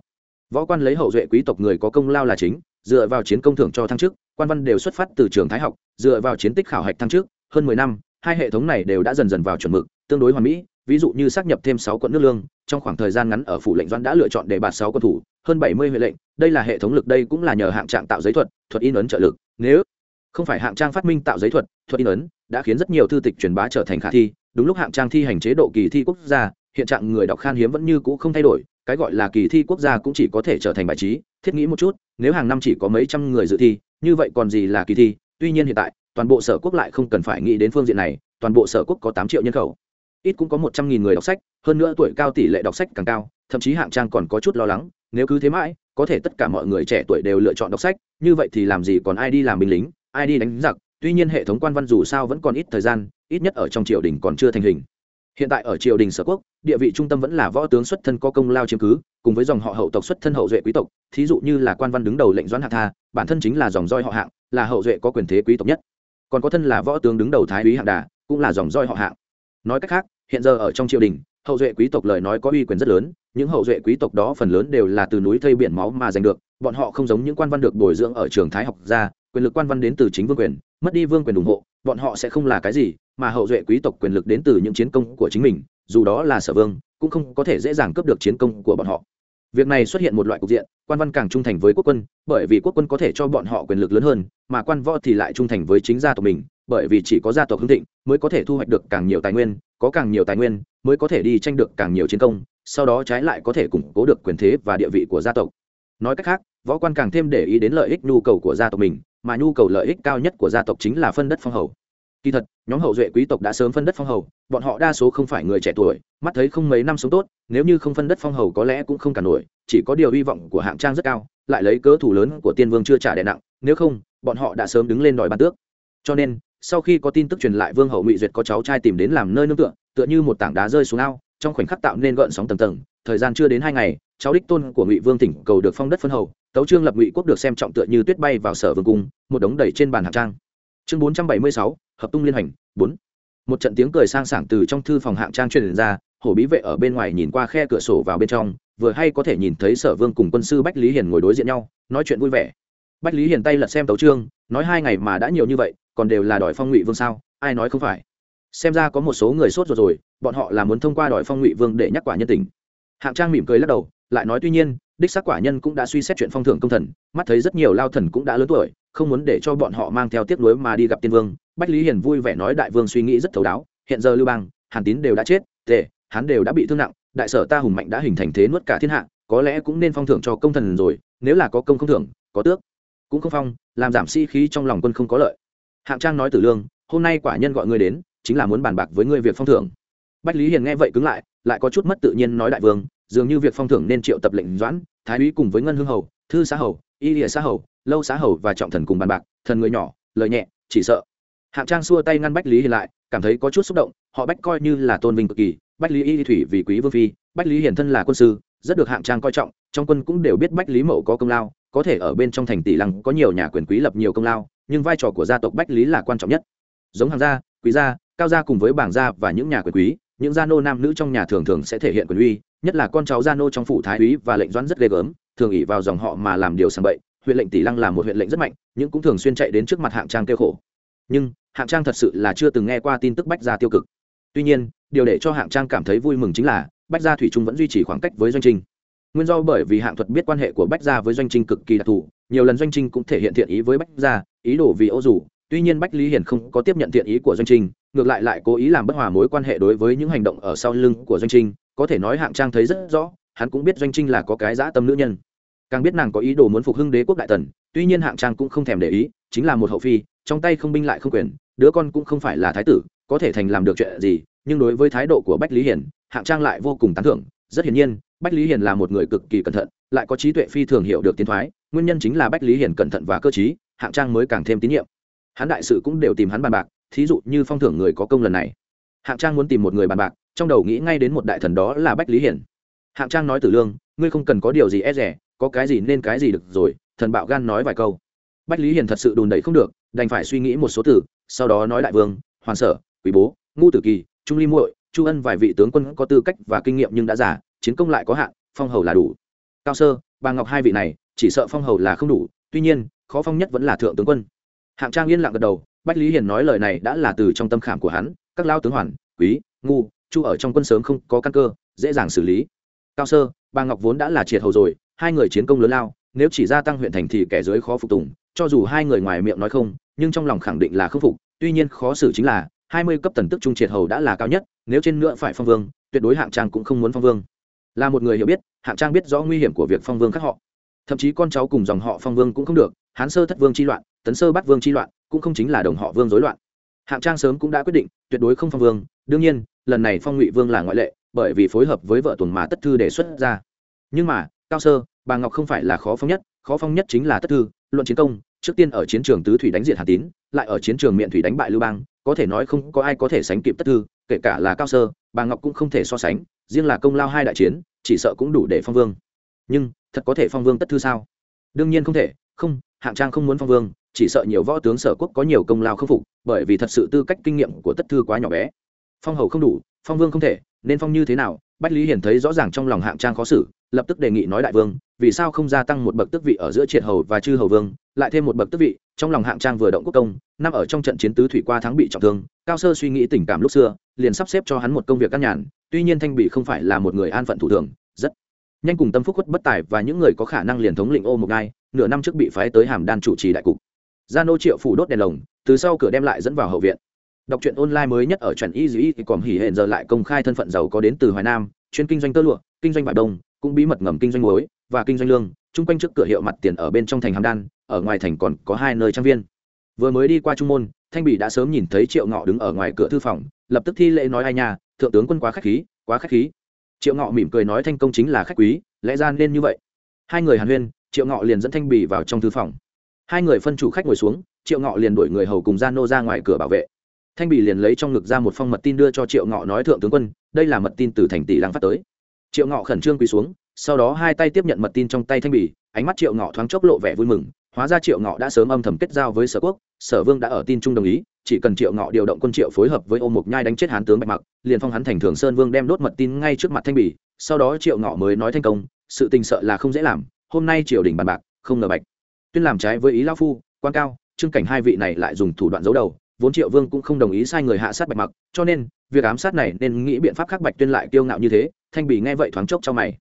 Võ quan lấy hậu duệ quý tộc người có công lao là chính, dựa vào chiến công thưởng cho thăng chức, quan văn đều xuất phát từ trường thái học, dựa vào chiến tích khảo hạch thăng chức, hơn mười năm, hai hệ thống này đều đã dần dần vào chuẩn mực, tương đối hoàn mỹ, ví dụ như xác nhập thêm sáu quận nước lương, trong khoảng thời gian ngắn ở phủ lệnh doãn đã lựa chọn để bạt sáu quân thủ, hơn bảy mươi huệ lệnh, đây là hệ thống lực đây cũng là nhờ hạng trạng tạo giấy thuật thuật in ấn trợ lực, nếu không phải hạng trang phát minh tạo giấy thuật thuật in ấn, đã khiến rất nhiều thư tịch truyền bá trở thành khả thi. Đúng lúc hạng trang thi hành chế độ kỳ thi quốc gia, hiện trạng người đọc khan hiếm vẫn như cũ không thay đổi, cái gọi là kỳ thi quốc gia cũng chỉ có thể trở thành bài trí. Thiết nghĩ một chút, nếu hàng năm chỉ có mấy trăm người dự thi, như vậy còn gì là kỳ thi? Tuy nhiên hiện tại, toàn bộ sở quốc lại không cần phải nghĩ đến phương diện này, toàn bộ sở quốc có tám triệu nhân khẩu. Ít cũng có một trăm nghìn người đọc sách, hơn nữa tuổi cao tỷ lệ đọc sách càng cao, thậm chí hạng trang còn có chút lo lắng, nếu cứ thế mãi, có thể tất cả mọi người trẻ tuổi đều lựa chọn đọc sách, như vậy thì làm gì còn ai đi làm binh lính, ai đi đánh giặc tuy nhiên hệ thống quan văn dù sao vẫn còn ít thời gian, ít nhất ở trong triều đình còn chưa thành hình. Hiện tại ở triều đình sở quốc, địa vị trung tâm vẫn là võ tướng xuất thân có công lao chiếm cứ, cùng với dòng họ hậu tộc xuất thân hậu duệ quý tộc, thí dụ như là quan văn đứng đầu lệnh doãn hạ tha, bản thân chính là dòng roi họ hạng, là hậu duệ có quyền thế quý tộc nhất. Còn có thân là võ tướng đứng đầu thái úy hạng đà, cũng là dòng roi họ hạng. Nói cách khác, hiện giờ ở trong triều đình, hậu duệ quý tộc lời nói có uy quyền rất lớn, những hậu duệ quý tộc đó phần lớn đều là từ núi thây biển máu mà giành được, bọn họ không giống những quan văn được bồi dưỡng ở trường thái học ra, quyền lực quan văn đến từ chính vương quyền mất đi vương quyền ủng hộ, bọn họ sẽ không là cái gì, mà hậu duệ quý tộc quyền lực đến từ những chiến công của chính mình, dù đó là sở vương, cũng không có thể dễ dàng cướp được chiến công của bọn họ. Việc này xuất hiện một loại cục diện, quan văn càng trung thành với quốc quân, bởi vì quốc quân có thể cho bọn họ quyền lực lớn hơn, mà quan võ thì lại trung thành với chính gia tộc mình, bởi vì chỉ có gia tộc hưng thịnh mới có thể thu hoạch được càng nhiều tài nguyên, có càng nhiều tài nguyên mới có thể đi tranh được càng nhiều chiến công, sau đó trái lại có thể củng cố được quyền thế và địa vị của gia tộc. Nói cách khác, võ quan càng thêm để ý đến lợi ích nhu cầu của gia tộc mình mà nhu cầu lợi ích cao nhất của gia tộc chính là phân đất phong hầu. Kỳ thật, nhóm hậu duệ quý tộc đã sớm phân đất phong hầu, bọn họ đa số không phải người trẻ tuổi, mắt thấy không mấy năm sống tốt, nếu như không phân đất phong hầu có lẽ cũng không cả nổi, chỉ có điều hy vọng của hạng trang rất cao, lại lấy cớ thủ lớn của tiên vương chưa trả đè nặng, nếu không, bọn họ đã sớm đứng lên đòi bàn tước. Cho nên, sau khi có tin tức truyền lại vương hậu ngụy duyệt có cháu trai tìm đến làm nơi nương tựa tựa như một tảng đá rơi xuống ao, trong khoảnh khắc tạo nên gợn sóng tầng tầng, thời gian chưa đến hai ngày, cháu đích tôn của ngụy vương tỉnh cầu được phong đất phân hầu tấu trương lập ngụy quốc được xem trọng tựa như tuyết bay vào sở vương cung, một đống đầy trên bàn hạng trang. Chương bốn trăm bảy mươi sáu, hợp tung liên hành, bốn. Một trận tiếng cười sang sảng từ trong thư phòng hạng trang truyền ra, hổ bí vệ ở bên ngoài nhìn qua khe cửa sổ vào bên trong, vừa hay có thể nhìn thấy sở vương cùng quân sư bách lý hiền ngồi đối diện nhau, nói chuyện vui vẻ. Bách lý hiền tay lật xem tấu trương, nói hai ngày mà đã nhiều như vậy, còn đều là đòi phong ngụy vương sao, ai nói không phải? Xem ra có một số người sốt rồi rồi, bọn họ là muốn thông qua đòi phong ngụy vương để nhắc quả nhân tình. Hạng trang mỉm cười lắc đầu, lại nói tuy nhiên đích xác quả nhân cũng đã suy xét chuyện phong thưởng công thần, mắt thấy rất nhiều lao thần cũng đã lớn tuổi, không muốn để cho bọn họ mang theo tiếc nuối mà đi gặp tiên vương. Bách lý hiền vui vẻ nói đại vương suy nghĩ rất thấu đáo, hiện giờ lưu bang, hàn tín đều đã chết, tề, hắn đều đã bị thương nặng, đại sở ta hùng mạnh đã hình thành thế nuốt cả thiên hạ, có lẽ cũng nên phong thưởng cho công thần rồi, nếu là có công không thưởng, có tước, cũng không phong, làm giảm sĩ khí trong lòng quân không có lợi. Hạng trang nói tử lương, hôm nay quả nhân gọi ngươi đến, chính là muốn bàn bạc với ngươi việc phong thưởng. Bách lý hiền nghe vậy cứng lại lại có chút mất tự nhiên nói đại vương dường như việc phong thưởng nên triệu tập lệnh doãn, thái úy cùng với ngân hương hầu, thư xã hầu, y lìa xã hầu, lâu xã hầu và trọng thần cùng bàn bạc, thần người nhỏ, lời nhẹ, chỉ sợ. Hạng trang xua tay ngăn bách lý hiền lại, cảm thấy có chút xúc động, họ bách coi như là tôn vinh cực kỳ, bách lý y thủy vì quý vương phi, bách lý hiền thân là quân sư, rất được hạng trang coi trọng, trong quân cũng đều biết bách lý mậu có công lao, có thể ở bên trong thành tỷ lăng có nhiều nhà quyền quý lập nhiều công lao, nhưng vai trò của gia tộc bách lý là quan trọng nhất. Giống hàng gia, quý gia, cao gia cùng với bảng gia và những nhà quyền quý, những gia nô nam nữ trong nhà thường thường sẽ thể hiện quyền uy nhất là con cháu gia nô trong phủ thái úy và lệnh doãn rất ghê gớm, thường ỉ vào dòng họ mà làm điều sang bậy, huyện lệnh tỷ lăng là một huyện lệnh rất mạnh, nhưng cũng thường xuyên chạy đến trước mặt hạng trang kêu khổ. Nhưng, hạng trang thật sự là chưa từng nghe qua tin tức bách gia tiêu cực. Tuy nhiên, điều để cho hạng trang cảm thấy vui mừng chính là, bách gia thủy trung vẫn duy trì khoảng cách với doanh trinh. Nguyên do bởi vì hạng thuật biết quan hệ của bách gia với doanh trinh cực kỳ đặc thù, nhiều lần doanh trinh cũng thể hiện thiện ý với bách gia, ý đồ vì ô dù. Tuy nhiên bách lý hiền không có tiếp nhận thiện ý của doanh trinh, ngược lại lại cố ý làm bất hòa mối quan hệ đối với những hành động ở sau lưng của doanh trinh có thể nói hạng trang thấy rất rõ, hắn cũng biết doanh trinh là có cái dã tâm nữ nhân. Càng biết nàng có ý đồ muốn phục hưng đế quốc đại tần, tuy nhiên hạng trang cũng không thèm để ý, chính là một hậu phi, trong tay không binh lại không quyền, đứa con cũng không phải là thái tử, có thể thành làm được chuyện gì, nhưng đối với thái độ của bách lý hiền, hạng trang lại vô cùng tán thưởng. Rất hiển nhiên, bách lý hiền là một người cực kỳ cẩn thận, lại có trí tuệ phi thường hiểu được tiến thoái, nguyên nhân chính là bách lý hiền cẩn thận và cơ t hạng trang mới càng thêm tín nhiệm. Hắn đại sự cũng đều tìm hắn bàn bạc, thí dụ như phong thưởng người có công lần này hạng trang muốn tìm một người bàn bạc, trong đầu nghĩ ngay đến một đại thần đó là bách lý hiển. Hạng trang nói tử lương, ngươi không cần có điều gì e rẻ có cái gì nên cái gì được rồi, thần bạo gan nói vài câu. Bách lý hiền thật sự đùn đẩy không được, đành phải suy nghĩ một số từ, sau đó nói đại vương, hoàn sở quý bố, ngu tử kỳ, trung ly muội, chu ân vài vị tướng quân có tư cách và kinh nghiệm nhưng đã giả chiến công lại có hạn, phong hầu là đủ. Cao sơ, bà ngọc hai vị này, chỉ sợ phong hầu là không đủ, tuy nhiên, khó phong nhất vẫn là thượng tướng quân. Hạng trang yên lặng gật đầu, bách lý hiền nói lời này đã là từ trong tâm khảm của hắn các lao tướng hoàn, quý, ngu, chu ở trong quân sớm không có căn cơ, dễ dàng xử lý. Cao sơ, bà ngọc vốn đã là triệt hầu rồi, hai người chiến công lớn lao, nếu chỉ gia tăng huyện thành thì kẻ dưới khó phục tùng, cho dù hai người ngoài miệng nói không, nhưng trong lòng khẳng định là khâm phục, tuy nhiên khó xử chính là hai mươi cấp tần tức trung triệt hầu đã là cao nhất, nếu trên nữa phải phong vương, tuyệt đối hạng trang cũng không muốn phong vương. Là một người hiểu biết, hạng trang biết rõ nguy hiểm của việc phong vương khác họ. Thậm chí con cháu cùng dòng họ phong vương cũng không được, hán sơ thất vương chi loạn, tấn sơ bắt vương chi loạn, cũng không chính là đồng họ vương dối loạn hạng trang sớm cũng đã quyết định, tuyệt đối không phong vương. Đương nhiên, lần này phong ngụy vương là ngoại lệ, bởi vì phối hợp với vợ tuần mà tất thư đề xuất ra. Nhưng mà, cao sơ, bà ngọc không phải là khó phong nhất, khó phong nhất chính là tất thư, luận chiến công, trước tiên ở chiến trường tứ thủy đánh diệt hà tín, lại ở chiến trường miệng thủy đánh bại lưu bang, có thể nói không có ai có thể sánh kịp tất thư, kể cả là cao sơ, bà ngọc cũng không thể so sánh, riêng là công lao hai đại chiến, chỉ sợ cũng đủ để phong vương. Nhưng, thật có thể phong vương tất thư sao? Đương nhiên không thể, không hạng trang không muốn phong vương, chỉ sợ nhiều võ tướng sở quốc có nhiều công lao không phục, bởi vì thật sự tư cách kinh nghiệm của tất thư quá nhỏ bé. Phong hầu không đủ, phong vương không thể, nên phong như thế nào? Bách lý hiển thấy rõ ràng trong lòng hạng trang khó xử, lập tức đề nghị nói đại vương, vì sao không gia tăng một bậc tước vị ở giữa triệt hầu và chư hầu vương, lại thêm một bậc tước vị, trong lòng hạng trang vừa động quốc công nằm ở trong trận chiến tứ thủy qua thắng bị trọng thương, cao sơ suy nghĩ tình cảm lúc xưa, liền sắp xếp cho hắn một công việc căn nhàn, tuy nhiên thanh bị không phải là một người an phận thủ thường, rất nhanh cùng tâm phúc khuất bất tài và những người có khả năng liền thống lĩnh ô một ngai nửa năm trước bị phái tới hàm đan chủ trì đại cục. Gia nô triệu phủ đốt đèn lồng từ sau cửa đem lại dẫn vào hậu viện. Đọc truyện online mới nhất ở truyện y dĩ thì còn hỉ hẹn giờ lại công khai thân phận giàu có đến từ hoài nam chuyên kinh doanh tơ lụa kinh doanh vải đông cũng bí mật ngầm kinh doanh muối và kinh doanh lương chung quanh trước cửa hiệu mặt tiền ở bên trong thành hàm đan ở ngoài thành còn có hai nơi trang viên. Vừa mới đi qua trung môn thanh bỉ đã sớm nhìn thấy triệu ngọ đứng ở ngoài cửa thư phòng lập tức thi lễ nói ai nhà, thượng tướng quân quá khách khí quá khách khí. Triệu ngọ mỉm cười nói thanh công chính là khách quý lẽ ra nên như vậy. Hai người hàn huyên triệu ngọ liền dẫn thanh Bì vào trong thư phòng. Hai người phân chủ khách ngồi xuống triệu ngọ liền đuổi người hầu cùng gia nô ra ngoài cửa bảo vệ. Thanh Bì liền lấy trong ngực ra một phong mật tin đưa cho triệu ngọ nói thượng tướng quân đây là mật tin từ thành tỷ lăng phát tới. Triệu ngọ khẩn trương quỳ xuống sau đó hai tay tiếp nhận mật tin trong tay thanh Bì, ánh mắt triệu ngọ thoáng chốc lộ vẻ vui mừng hóa ra triệu ngọ đã sớm âm thầm kết giao với sở quốc sở vương đã ở tin trung đồng ý chỉ cần triệu ngọ điều động quân triệu phối hợp với ô mục nhai đánh chết hán tướng bạch mặc liền phong hắn thành thường sơn vương đem đốt mật tin ngay trước mặt thanh Bì, sau đó triệu ngọ mới nói thành công sự tình sợ là không dễ làm hôm nay triều đình bàn bạc, không ngờ bạch. Tuyên làm trái với ý lao phu, quan cao, trương cảnh hai vị này lại dùng thủ đoạn giấu đầu, vốn triệu vương cũng không đồng ý sai người hạ sát bạch mặc, cho nên, việc ám sát này nên nghĩ biện pháp khác bạch tuyên lại kiêu ngạo như thế, thanh bỉ nghe vậy thoáng chốc cho mày.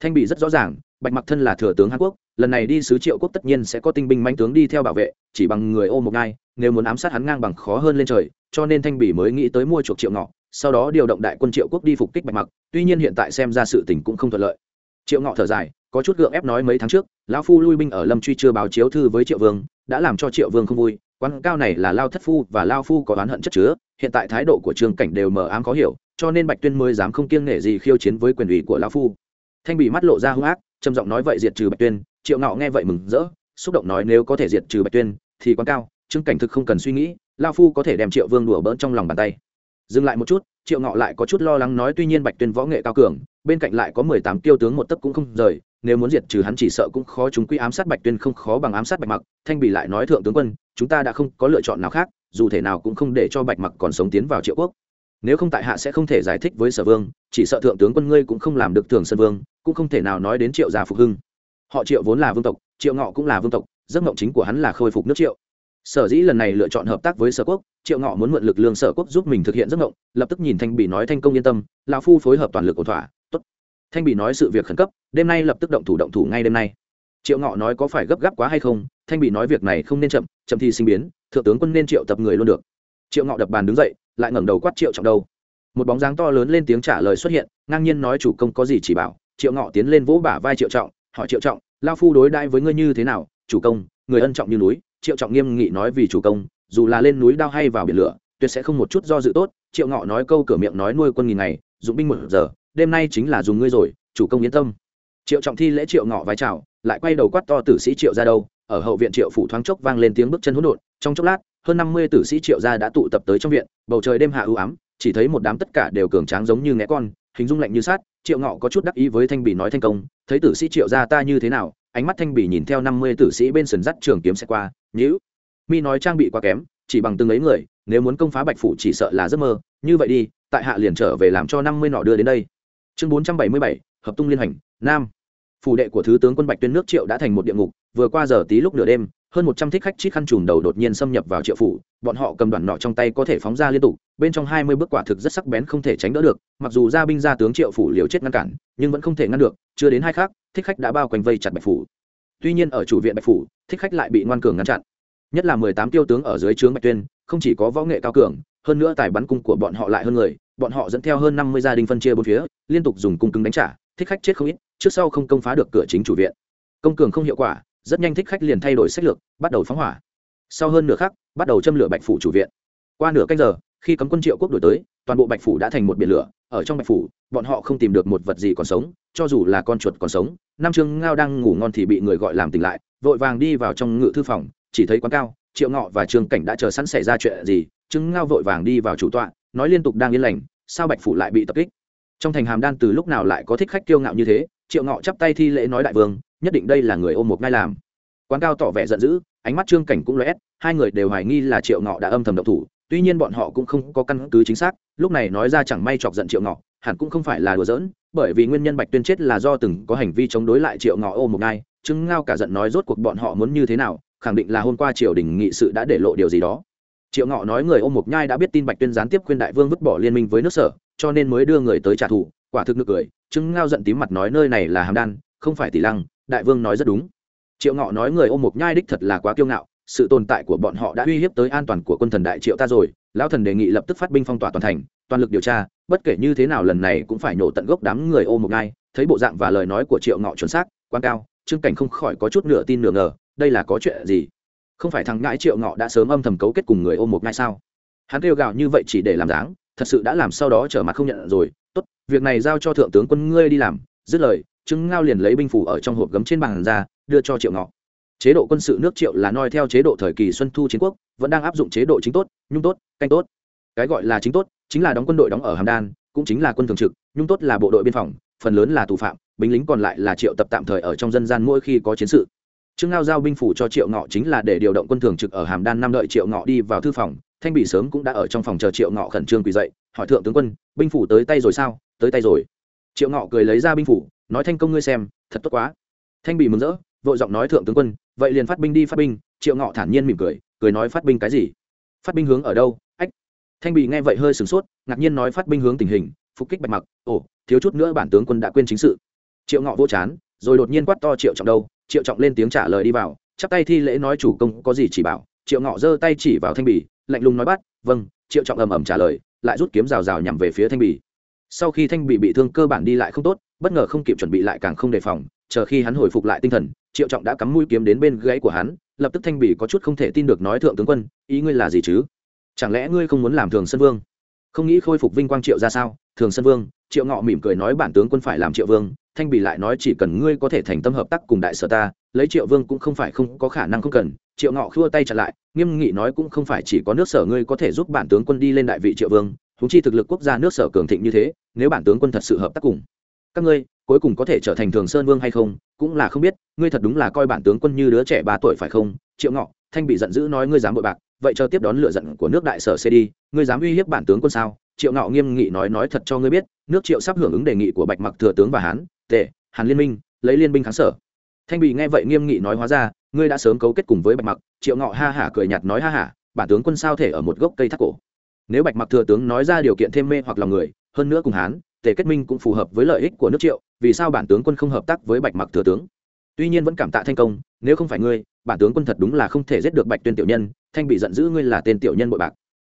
Thanh bỉ rất rõ ràng, bạch mặc thân là thừa tướng hàn quốc, lần này đi sứ triệu quốc tất nhiên sẽ có tinh binh manh tướng đi theo bảo vệ, chỉ bằng người ô một ngai, nếu muốn ám sát hắn ngang bằng khó hơn lên trời, cho nên thanh bỉ mới nghĩ tới mua chuộc triệu ngọ, sau đó điều động đại quân triệu quốc đi phục kích bạch mặc, tuy nhiên hiện tại xem ra sự tình cũng không thuận lợi triệu ngọ thở dài, có chút gượng ép nói mấy tháng trước, lão phu lui binh ở lâm truy chưa báo chiếu thư với triệu vương, đã làm cho triệu vương không vui Quan cao này là lao thất phu và lao phu có oán hận chất chứa, hiện tại thái độ của trương cảnh đều mờ ám khó hiểu, cho nên bạch tuyên mới dám không kiêng nể gì khiêu chiến với quyền ủy của lao phu. Thanh bị mắt lộ ra hung ác, trầm giọng nói vậy diệt trừ bạch tuyên, triệu ngọ nghe vậy mừng rỡ, xúc động nói nếu có thể diệt trừ bạch tuyên, thì Quan cao, trương cảnh thực không cần suy nghĩ lao phu có thể đem triệu vương đùa bỡn trong lòng bàn tay dừng lại một chút, triệu ngọ lại có chút lo lắng nói tuy nhiên bạch tuyên võ nghệ cao cường, bên cạnh lại có mười tám tiêu tướng một tấc cũng không rời, nếu muốn diệt trừ hắn chỉ sợ cũng khó chúng quy ám sát bạch tuyên không khó bằng ám sát bạch mặc. Thanh bỉ lại nói thượng tướng quân, chúng ta đã không có lựa chọn nào khác, dù thể nào cũng không để cho bạch mặc còn sống tiến vào triệu quốc. Nếu không tại hạ sẽ không thể giải thích với sở vương, chỉ sợ thượng tướng quân ngươi cũng không làm được thường sơn vương, cũng không thể nào nói đến triệu gia phục hưng. Họ triệu vốn là vương tộc, triệu ngọ cũng là vương tộc, giấc mộng chính của hắn là khôi phục nước triệu sở dĩ lần này lựa chọn hợp tác với sở quốc, triệu ngọ muốn mượn lực lượng sở quốc giúp mình thực hiện giấc ngộng lập tức nhìn thanh bỉ nói thanh công yên tâm, lão phu phối hợp toàn lực ổn thỏa, tốt. Thanh bỉ nói sự việc khẩn cấp, đêm nay lập tức động thủ động thủ ngay đêm nay. Triệu ngọ nói có phải gấp gáp quá hay không, thanh bỉ nói việc này không nên chậm chậm thì sinh biến, thượng tướng quân nên triệu tập người luôn được. Triệu ngọ đập bàn đứng dậy, lại ngẩng đầu quát triệu trọng đâu. Một bóng dáng to lớn lên tiếng trả lời xuất hiện, ngang nhiên nói chủ công có gì chỉ bảo, triệu ngọ tiến lên vỗ bả vai triệu trọng, hỏi triệu trọng lao phu đối đãi với ngươi như thế nào? Chủ công, người ân trọng như núi triệu trọng nghiêm nghị nói vì chủ công, dù là lên núi đao hay vào biển lửa, tuyệt sẽ không một chút do dự tốt. Triệu ngọ nói câu cửa miệng nói nuôi quân nghìn ngày, dụng binh một giờ, đêm nay chính là dùng ngươi rồi, chủ công yên tâm. Triệu trọng thi lễ triệu ngọ vai chào, lại quay đầu quát to tử sĩ triệu ra đâu. Ở hậu viện triệu phủ thoáng chốc vang lên tiếng bước chân hỗn độn. Trong chốc lát, hơn năm mươi tử sĩ triệu gia đã tụ tập tới trong viện, bầu trời đêm hạ ưu ám, chỉ thấy một đám tất cả đều cường tráng giống như ngẽ con, hình dung lạnh như sát triệu ngọ có chút đắc ý với thanh bỉ nói thành công, thấy tử sĩ triệu gia ta như thế nào? Ánh mắt thanh bỉ nhìn theo năm mươi tử sĩ bên sườn dắt trường kiếm xe qua nhữ mi nói trang bị quá kém, chỉ bằng từng ấy người, nếu muốn công phá bạch phủ chỉ sợ là giấc mơ. Như vậy đi, tại hạ liền trở về làm cho năm mươi nọ đưa đến đây. Chương bốn trăm bảy mươi bảy, hợp tung liên hành, nam. Phủ đệ của thứ tướng quân bạch tuyên nước triệu đã thành một địa ngục, vừa qua giờ tí lúc nửa đêm, hơn một trăm thích khách chít khăn trùm đầu đột nhiên xâm nhập vào triệu phủ. Bọn họ cầm đoàn nọ trong tay có thể phóng ra liên tục, bên trong hai mươi bước quả thực rất sắc bén không thể tránh đỡ được. Mặc dù gia binh ra tướng triệu phủ liều chết ngăn cản, nhưng vẫn không thể ngăn được, chưa đến hai khác thích khách đã bao quanh vây chặt bạch phủ tuy nhiên ở chủ viện bạch phủ, thích khách lại bị ngoan cường ngăn chặn. Nhất là mười tám tiêu tướng ở dưới trướng bạch tuyên, không chỉ có võ nghệ cao cường, hơn nữa tài bắn cung của bọn họ lại hơn người, bọn họ dẫn theo hơn năm mươi gia đình phân chia bốn phía, liên tục dùng cung cứng đánh trả, thích khách chết không ít, trước sau không công phá được cửa chính chủ viện. Công cường không hiệu quả, rất nhanh thích khách liền thay đổi sách lược, bắt đầu phóng hỏa. Sau hơn nửa khắc, bắt đầu châm lửa bạch phủ chủ viện qua nửa canh giờ, khi cấm quân triệu quốc đổi tới, toàn bộ bạch phủ đã thành một biển lửa. Ở trong bạch phủ, bọn họ không tìm được một vật gì còn sống, cho dù là con chuột còn sống, nam trương ngao đang ngủ ngon thì bị người gọi làm tỉnh lại, vội vàng đi vào trong ngự thư phòng, chỉ thấy quán cao, triệu ngọ và trương cảnh đã chờ sẵn xảy ra chuyện gì, trương ngao vội vàng đi vào chủ tọa, nói liên tục đang yên lành, sao bạch phủ lại bị tập kích? Trong thành hàm đan từ lúc nào lại có thích khách kiêu ngạo như thế? Triệu ngọ chắp tay thi lễ nói đại vương, nhất định đây là người ôm một ngai làm. Quán cao tỏ vẻ giận dữ, ánh mắt trương cảnh cũng lóe, hai người đều hoài nghi là triệu ngọ đã âm thầm độc thủ tuy nhiên bọn họ cũng không có căn cứ chính xác, lúc này nói ra chẳng may chọc giận triệu ngọ, hẳn cũng không phải là đùa giỡn, bởi vì nguyên nhân bạch tuyên chết là do từng có hành vi chống đối lại triệu ngọ ôm một ngai chứng ngao cả giận nói rốt cuộc bọn họ muốn như thế nào, khẳng định là hôm qua triều đình nghị sự đã để lộ điều gì đó. Triệu ngọ nói người ôm một nhai đã biết tin bạch tuyên gián tiếp khuyên đại vương vứt bỏ liên minh với nước sở, cho nên mới đưa người tới trả thù, quả thực nực cười chứng ngao giận tím mặt nói nơi này là hàm đan, không phải tỷ lăng, đại vương nói rất đúng. Triệu ngọ nói người ôm một nhai đích thật là quá kiêu ngạo sự tồn tại của bọn họ đã uy hiếp tới an toàn của quân thần đại triệu ta rồi. Lão thần đề nghị lập tức phát binh phong tỏa toàn thành, toàn lực điều tra, bất kể như thế nào lần này cũng phải nổ tận gốc đám người ôm một ngai. thấy bộ dạng và lời nói của triệu ngọ chuẩn xác, quan cao, trương cảnh không khỏi có chút nửa tin nửa ngờ, đây là có chuyện gì? Không phải thằng ngãi triệu ngọ đã sớm âm thầm cấu kết cùng người ôm một ngai sao? Hắn kêu gào như vậy chỉ để làm dáng, thật sự đã làm sau đó trở mặt không nhận rồi. Tốt, việc này giao cho thượng tướng quân ngươi đi làm. Dứt lời, trương ngao liền lấy binh phủ ở trong hộp gấm trên bàn ra, đưa cho triệu ngọ chế độ quân sự nước triệu là noi theo chế độ thời kỳ xuân thu chiến quốc, vẫn đang áp dụng chế độ chính tốt, nhung tốt, canh tốt. Cái gọi là chính tốt, chính là đóng quân đội đóng ở hàm đan, cũng chính là quân thường trực, nhung tốt là bộ đội biên phòng, phần lớn là tù phạm, binh lính còn lại là triệu tập tạm thời ở trong dân gian mỗi khi có chiến sự. Trương ngao giao binh phủ cho triệu ngọ chính là để điều động quân thường trực ở hàm đan năm đợi triệu ngọ đi vào thư phòng, thanh bị sớm cũng đã ở trong phòng chờ triệu ngọ khẩn trương quỳ dậy, hỏi thượng tướng quân, binh phủ tới tay rồi sao? Tới tay rồi. Triệu ngọ cười lấy ra binh phủ, nói, thanh công ngươi xem, thật tốt quá. Thanh bị mừng rỡ, vội giọng nói, thượng tướng quân vậy liền phát binh đi phát binh, triệu ngọ thản nhiên mỉm cười cười nói phát binh cái gì? Phát binh hướng ở đâu? Ách. Thanh bị nghe vậy hơi sửng sốt, ngạc nhiên nói phát binh hướng tình hình, phục kích bạch mặc. Ồ, thiếu chút nữa bản tướng quân đã quên chính sự. Triệu ngọ vô chán, rồi đột nhiên quát to triệu trọng đâu? Triệu trọng lên tiếng trả lời đi vào, chắp tay thi lễ nói chủ công có gì chỉ bảo. Triệu ngọ giơ tay chỉ vào thanh bì, lạnh lùng nói bắt vâng. Triệu trọng ầm ầm trả lời, lại rút kiếm rào rào nhằm về phía thanh bì. Sau khi thanh bì bị thương cơ bản đi lại không tốt, bất ngờ không kịp chuẩn bị lại càng không đề phòng chờ khi hắn hồi phục lại tinh thần, triệu trọng đã cắm mũi kiếm đến bên gãy của hắn, lập tức thanh bì có chút không thể tin được nói thượng tướng quân, ý ngươi là gì chứ? Chẳng lẽ ngươi không muốn làm thường sân vương? Không nghĩ khôi phục vinh quang triệu ra sao? Thường sân vương, triệu ngọ mỉm cười nói bản tướng quân phải làm triệu vương, thanh bì lại nói chỉ cần ngươi có thể thành tâm hợp tác cùng đại sở ta, lấy triệu vương cũng không phải không có khả năng không cần. Triệu ngọ khua tay chặt lại, nghiêm nghị nói cũng không phải chỉ có nước sở ngươi có thể giúp bản tướng quân đi lên đại vị triệu vương thúng chi thực lực quốc gia nước sở cường thịnh như thế, nếu bản tướng quân thật sự hợp tác cùng các ngươi cuối cùng có thể trở thành thường sơn vương hay không, cũng là không biết, ngươi thật đúng là coi bản tướng quân như đứa trẻ ba tuổi phải không? Triệu ngọ, thanh bị giận dữ nói ngươi dám bội bạc, vậy cho tiếp đón lựa giận của nước đại sở xe đi, ngươi dám uy hiếp bản tướng quân sao? Triệu ngọ nghiêm nghị nói nói thật cho ngươi biết, nước triệu sắp hưởng ứng đề nghị của bạch mặc thừa tướng và hán tệ hàn liên minh, lấy liên binh kháng sở. Thanh bị nghe vậy nghiêm nghị nói hóa ra, ngươi đã sớm cấu kết cùng với bạch mặc, triệu ngọ ha hả cười nhạt nói ha hả, bản tướng quân sao thể ở một gốc cây thác cổ? Nếu bạch mặc thừa tướng nói ra điều kiện thêm mê hoặc lòng người, hơn nữa cùng hán, tề kết minh cũng phù hợp với lợi ích của nước triệu vì sao bản tướng quân không hợp tác với bạch mặc thừa tướng? Tuy nhiên vẫn cảm tạ thanh công, nếu không phải ngươi, bản tướng quân thật đúng là không thể giết được bạch tuyên tiểu nhân, thanh bị giận dữ ngươi là tên tiểu nhân bội bạc.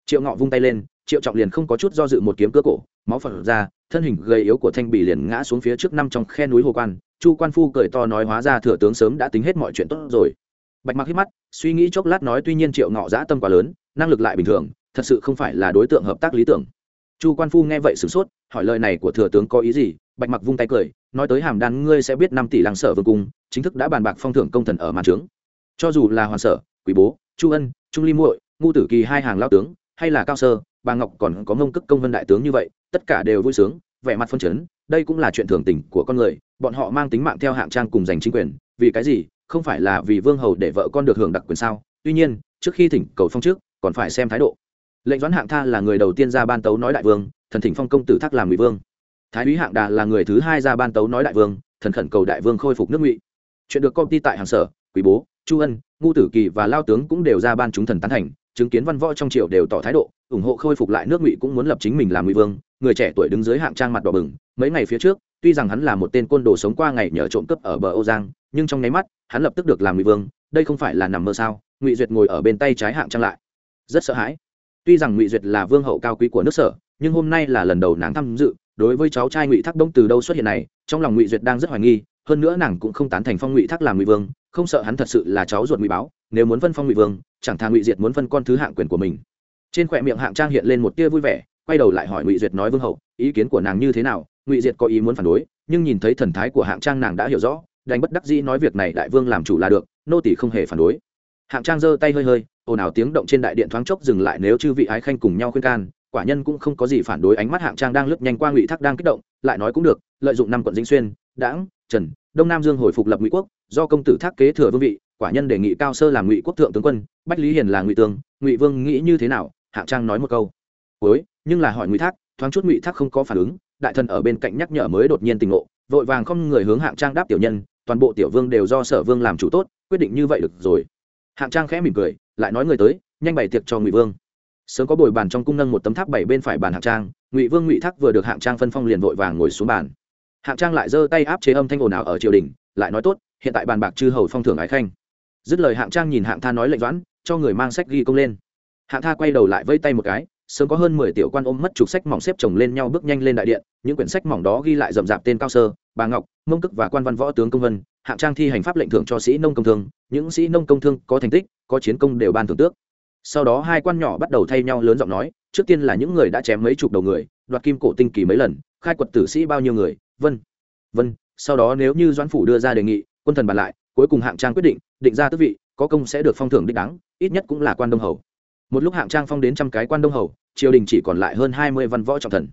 Triệu ngọ vung tay lên, triệu trọng liền không có chút do dự một kiếm cưa cổ, máu phật ra, thân hình gầy yếu của thanh bị liền ngã xuống phía trước năm trong khe núi hồ quan. Chu quan phu cười to nói hóa ra thừa tướng sớm đã tính hết mọi chuyện tốt rồi. Bạch mặc hít mắt, suy nghĩ chốc lát nói tuy nhiên triệu ngọ giã tâm quá lớn, năng lực lại bình thường, thật sự không phải là đối tượng hợp tác lý tưởng. Chu quan phu nghe vậy sửng sốt, hỏi lời này của thừa tướng có ý gì bạch mặc vung tay cười, nói tới hàm đan, ngươi sẽ biết năm tỷ làng sở vương cung, chính thức đã bàn bạc phong thưởng công thần ở màn trướng. Cho dù là hoàn sở quý bố, chu ân, trung ly muội, ngu tử kỳ hai hàng lao tướng, hay là cao sơ, bà ngọc còn có mông cức công vân đại tướng như vậy, tất cả đều vui sướng, vẻ mặt phân chấn, đây cũng là chuyện thường tình của con người, bọn họ mang tính mạng theo hạng trang cùng giành chính quyền, vì cái gì, không phải là vì vương hầu để vợ con được hưởng đặc quyền sao? Tuy nhiên, trước khi thỉnh cầu phong trước, còn phải xem thái độ. Lệnh doãn hạng tha là người đầu tiên ra ban tấu nói đại vương, thần thỉnh phong công tử thác làm ngụy vương thái úy hạng đà là người thứ hai ra ban tấu nói đại vương, thần khẩn cầu đại vương khôi phục nước ngụy. Chuyện được công ty tại hàng sở, quý bố, chu ân ngu tử kỳ và lao tướng cũng đều ra ban chúng thần tán thành, chứng kiến văn võ trong triều đều tỏ thái độ, ủng hộ khôi phục lại nước ngụy cũng muốn lập chính mình làm ngụy vương. Người trẻ tuổi đứng dưới hạng trang mặt đỏ bừng, mấy ngày phía trước, tuy rằng hắn là một tên côn đồ sống qua ngày nhờ trộm cướp ở bờ âu giang, nhưng trong nháy mắt, hắn lập tức được làm ngụy vương. Đây không phải là nằm mơ sao? Ngụy duyệt ngồi ở bên tay trái hạng trang lại. Rất sợ hãi. Tuy rằng ngụy duyệt là vương hậu cao quý của nước sở, nhưng hôm nay là lần đầu nàng tham dự đối với cháu trai ngụy thác đông từ đâu xuất hiện này, trong lòng ngụy duyệt đang rất hoài nghi, hơn nữa nàng cũng không tán thành phong ngụy thác làm ngụy vương, không sợ hắn thật sự là cháu ruột ngụy báo, nếu muốn phân phong ngụy vương, chẳng thà ngụy diệt muốn phân con thứ hạng quyền của mình. Trên khỏe miệng hạng trang hiện lên một tia vui vẻ, quay đầu lại hỏi ngụy duyệt nói vương hậu, ý kiến của nàng như thế nào, ngụy diệt có ý muốn phản đối, nhưng nhìn thấy thần thái của hạng trang nàng đã hiểu rõ, đành bất đắc dĩ nói việc này đại vương làm chủ là được, nô tỷ không hề phản đối. Hạng trang giơ tay hơi hơi, ồn ào tiếng động trên đại điện thoáng chốc dừng lại nếu chư vị ái khanh cùng nhau khuyên can quả nhân cũng không có gì phản đối ánh mắt hạng trang đang lướt nhanh qua ngụy thác đang kích động, lại nói cũng được, lợi dụng năm quận dĩnh xuyên đãng trần, đông nam dương hồi phục lập ngụy quốc, do công tử thác kế thừa vương vị, quả nhân đề nghị cao sơ làm ngụy quốc thượng tướng quân, bách lý hiền là ngụy tướng, ngụy vương nghĩ như thế nào? Hạng trang nói một câu. Ối nhưng là hỏi ngụy thác, thoáng chút ngụy thác không có phản ứng, đại thần ở bên cạnh nhắc nhở mới đột nhiên tình ngộ, vội vàng không người hướng hạng trang đáp tiểu nhân, toàn bộ tiểu vương đều do sở vương làm chủ tốt, quyết định như vậy được rồi. Hạng trang khẽ mỉm cười, lại nói người tới, nhanh bày tiệc cho ngụy vương sớm có bồi bàn trong cung nâng một tấm tháp bảy bên phải bàn hạng trang, ngụy vương ngụy thác vừa được hạng trang phân phong liền vội vàng ngồi xuống bàn. Hạng trang lại giơ tay áp chế âm thanh ồn ào ở triều đình, lại nói tốt, hiện tại bàn bạc chư hầu phong thưởng ái khanh. Dứt lời hạng trang nhìn hạng tha nói lệnh doãn, cho người mang sách ghi công lên. Hạng tha quay đầu lại vây tay một cái, sớm có hơn mười tiểu quan ôm mất trục sách mỏng xếp chồng lên nhau bước nhanh lên đại điện, những quyển sách mỏng đó ghi lại rậm rạp tên cao sơ, bà ngọc, mông cức và quan văn võ tướng công vân, hạng trang thi hành pháp lệnh thưởng cho sĩ nông công thương, những sĩ nông công thương có thành tích, có chiến công đều ban thưởng tước sau đó hai quan nhỏ bắt đầu thay nhau lớn giọng nói, trước tiên là những người đã chém mấy chục đầu người, đoạt kim cổ tinh kỳ mấy lần, khai quật tử sĩ bao nhiêu người, vân vân. Sau đó nếu như doãn phủ đưa ra đề nghị, quân thần bàn lại, cuối cùng hạng trang quyết định định ra tước vị, có công sẽ được phong thưởng đích đáng, ít nhất cũng là quan đông hầu. Một lúc hạng trang phong đến trăm cái quan đông hầu, triều đình chỉ còn lại hơn hai mươi văn võ trọng thần.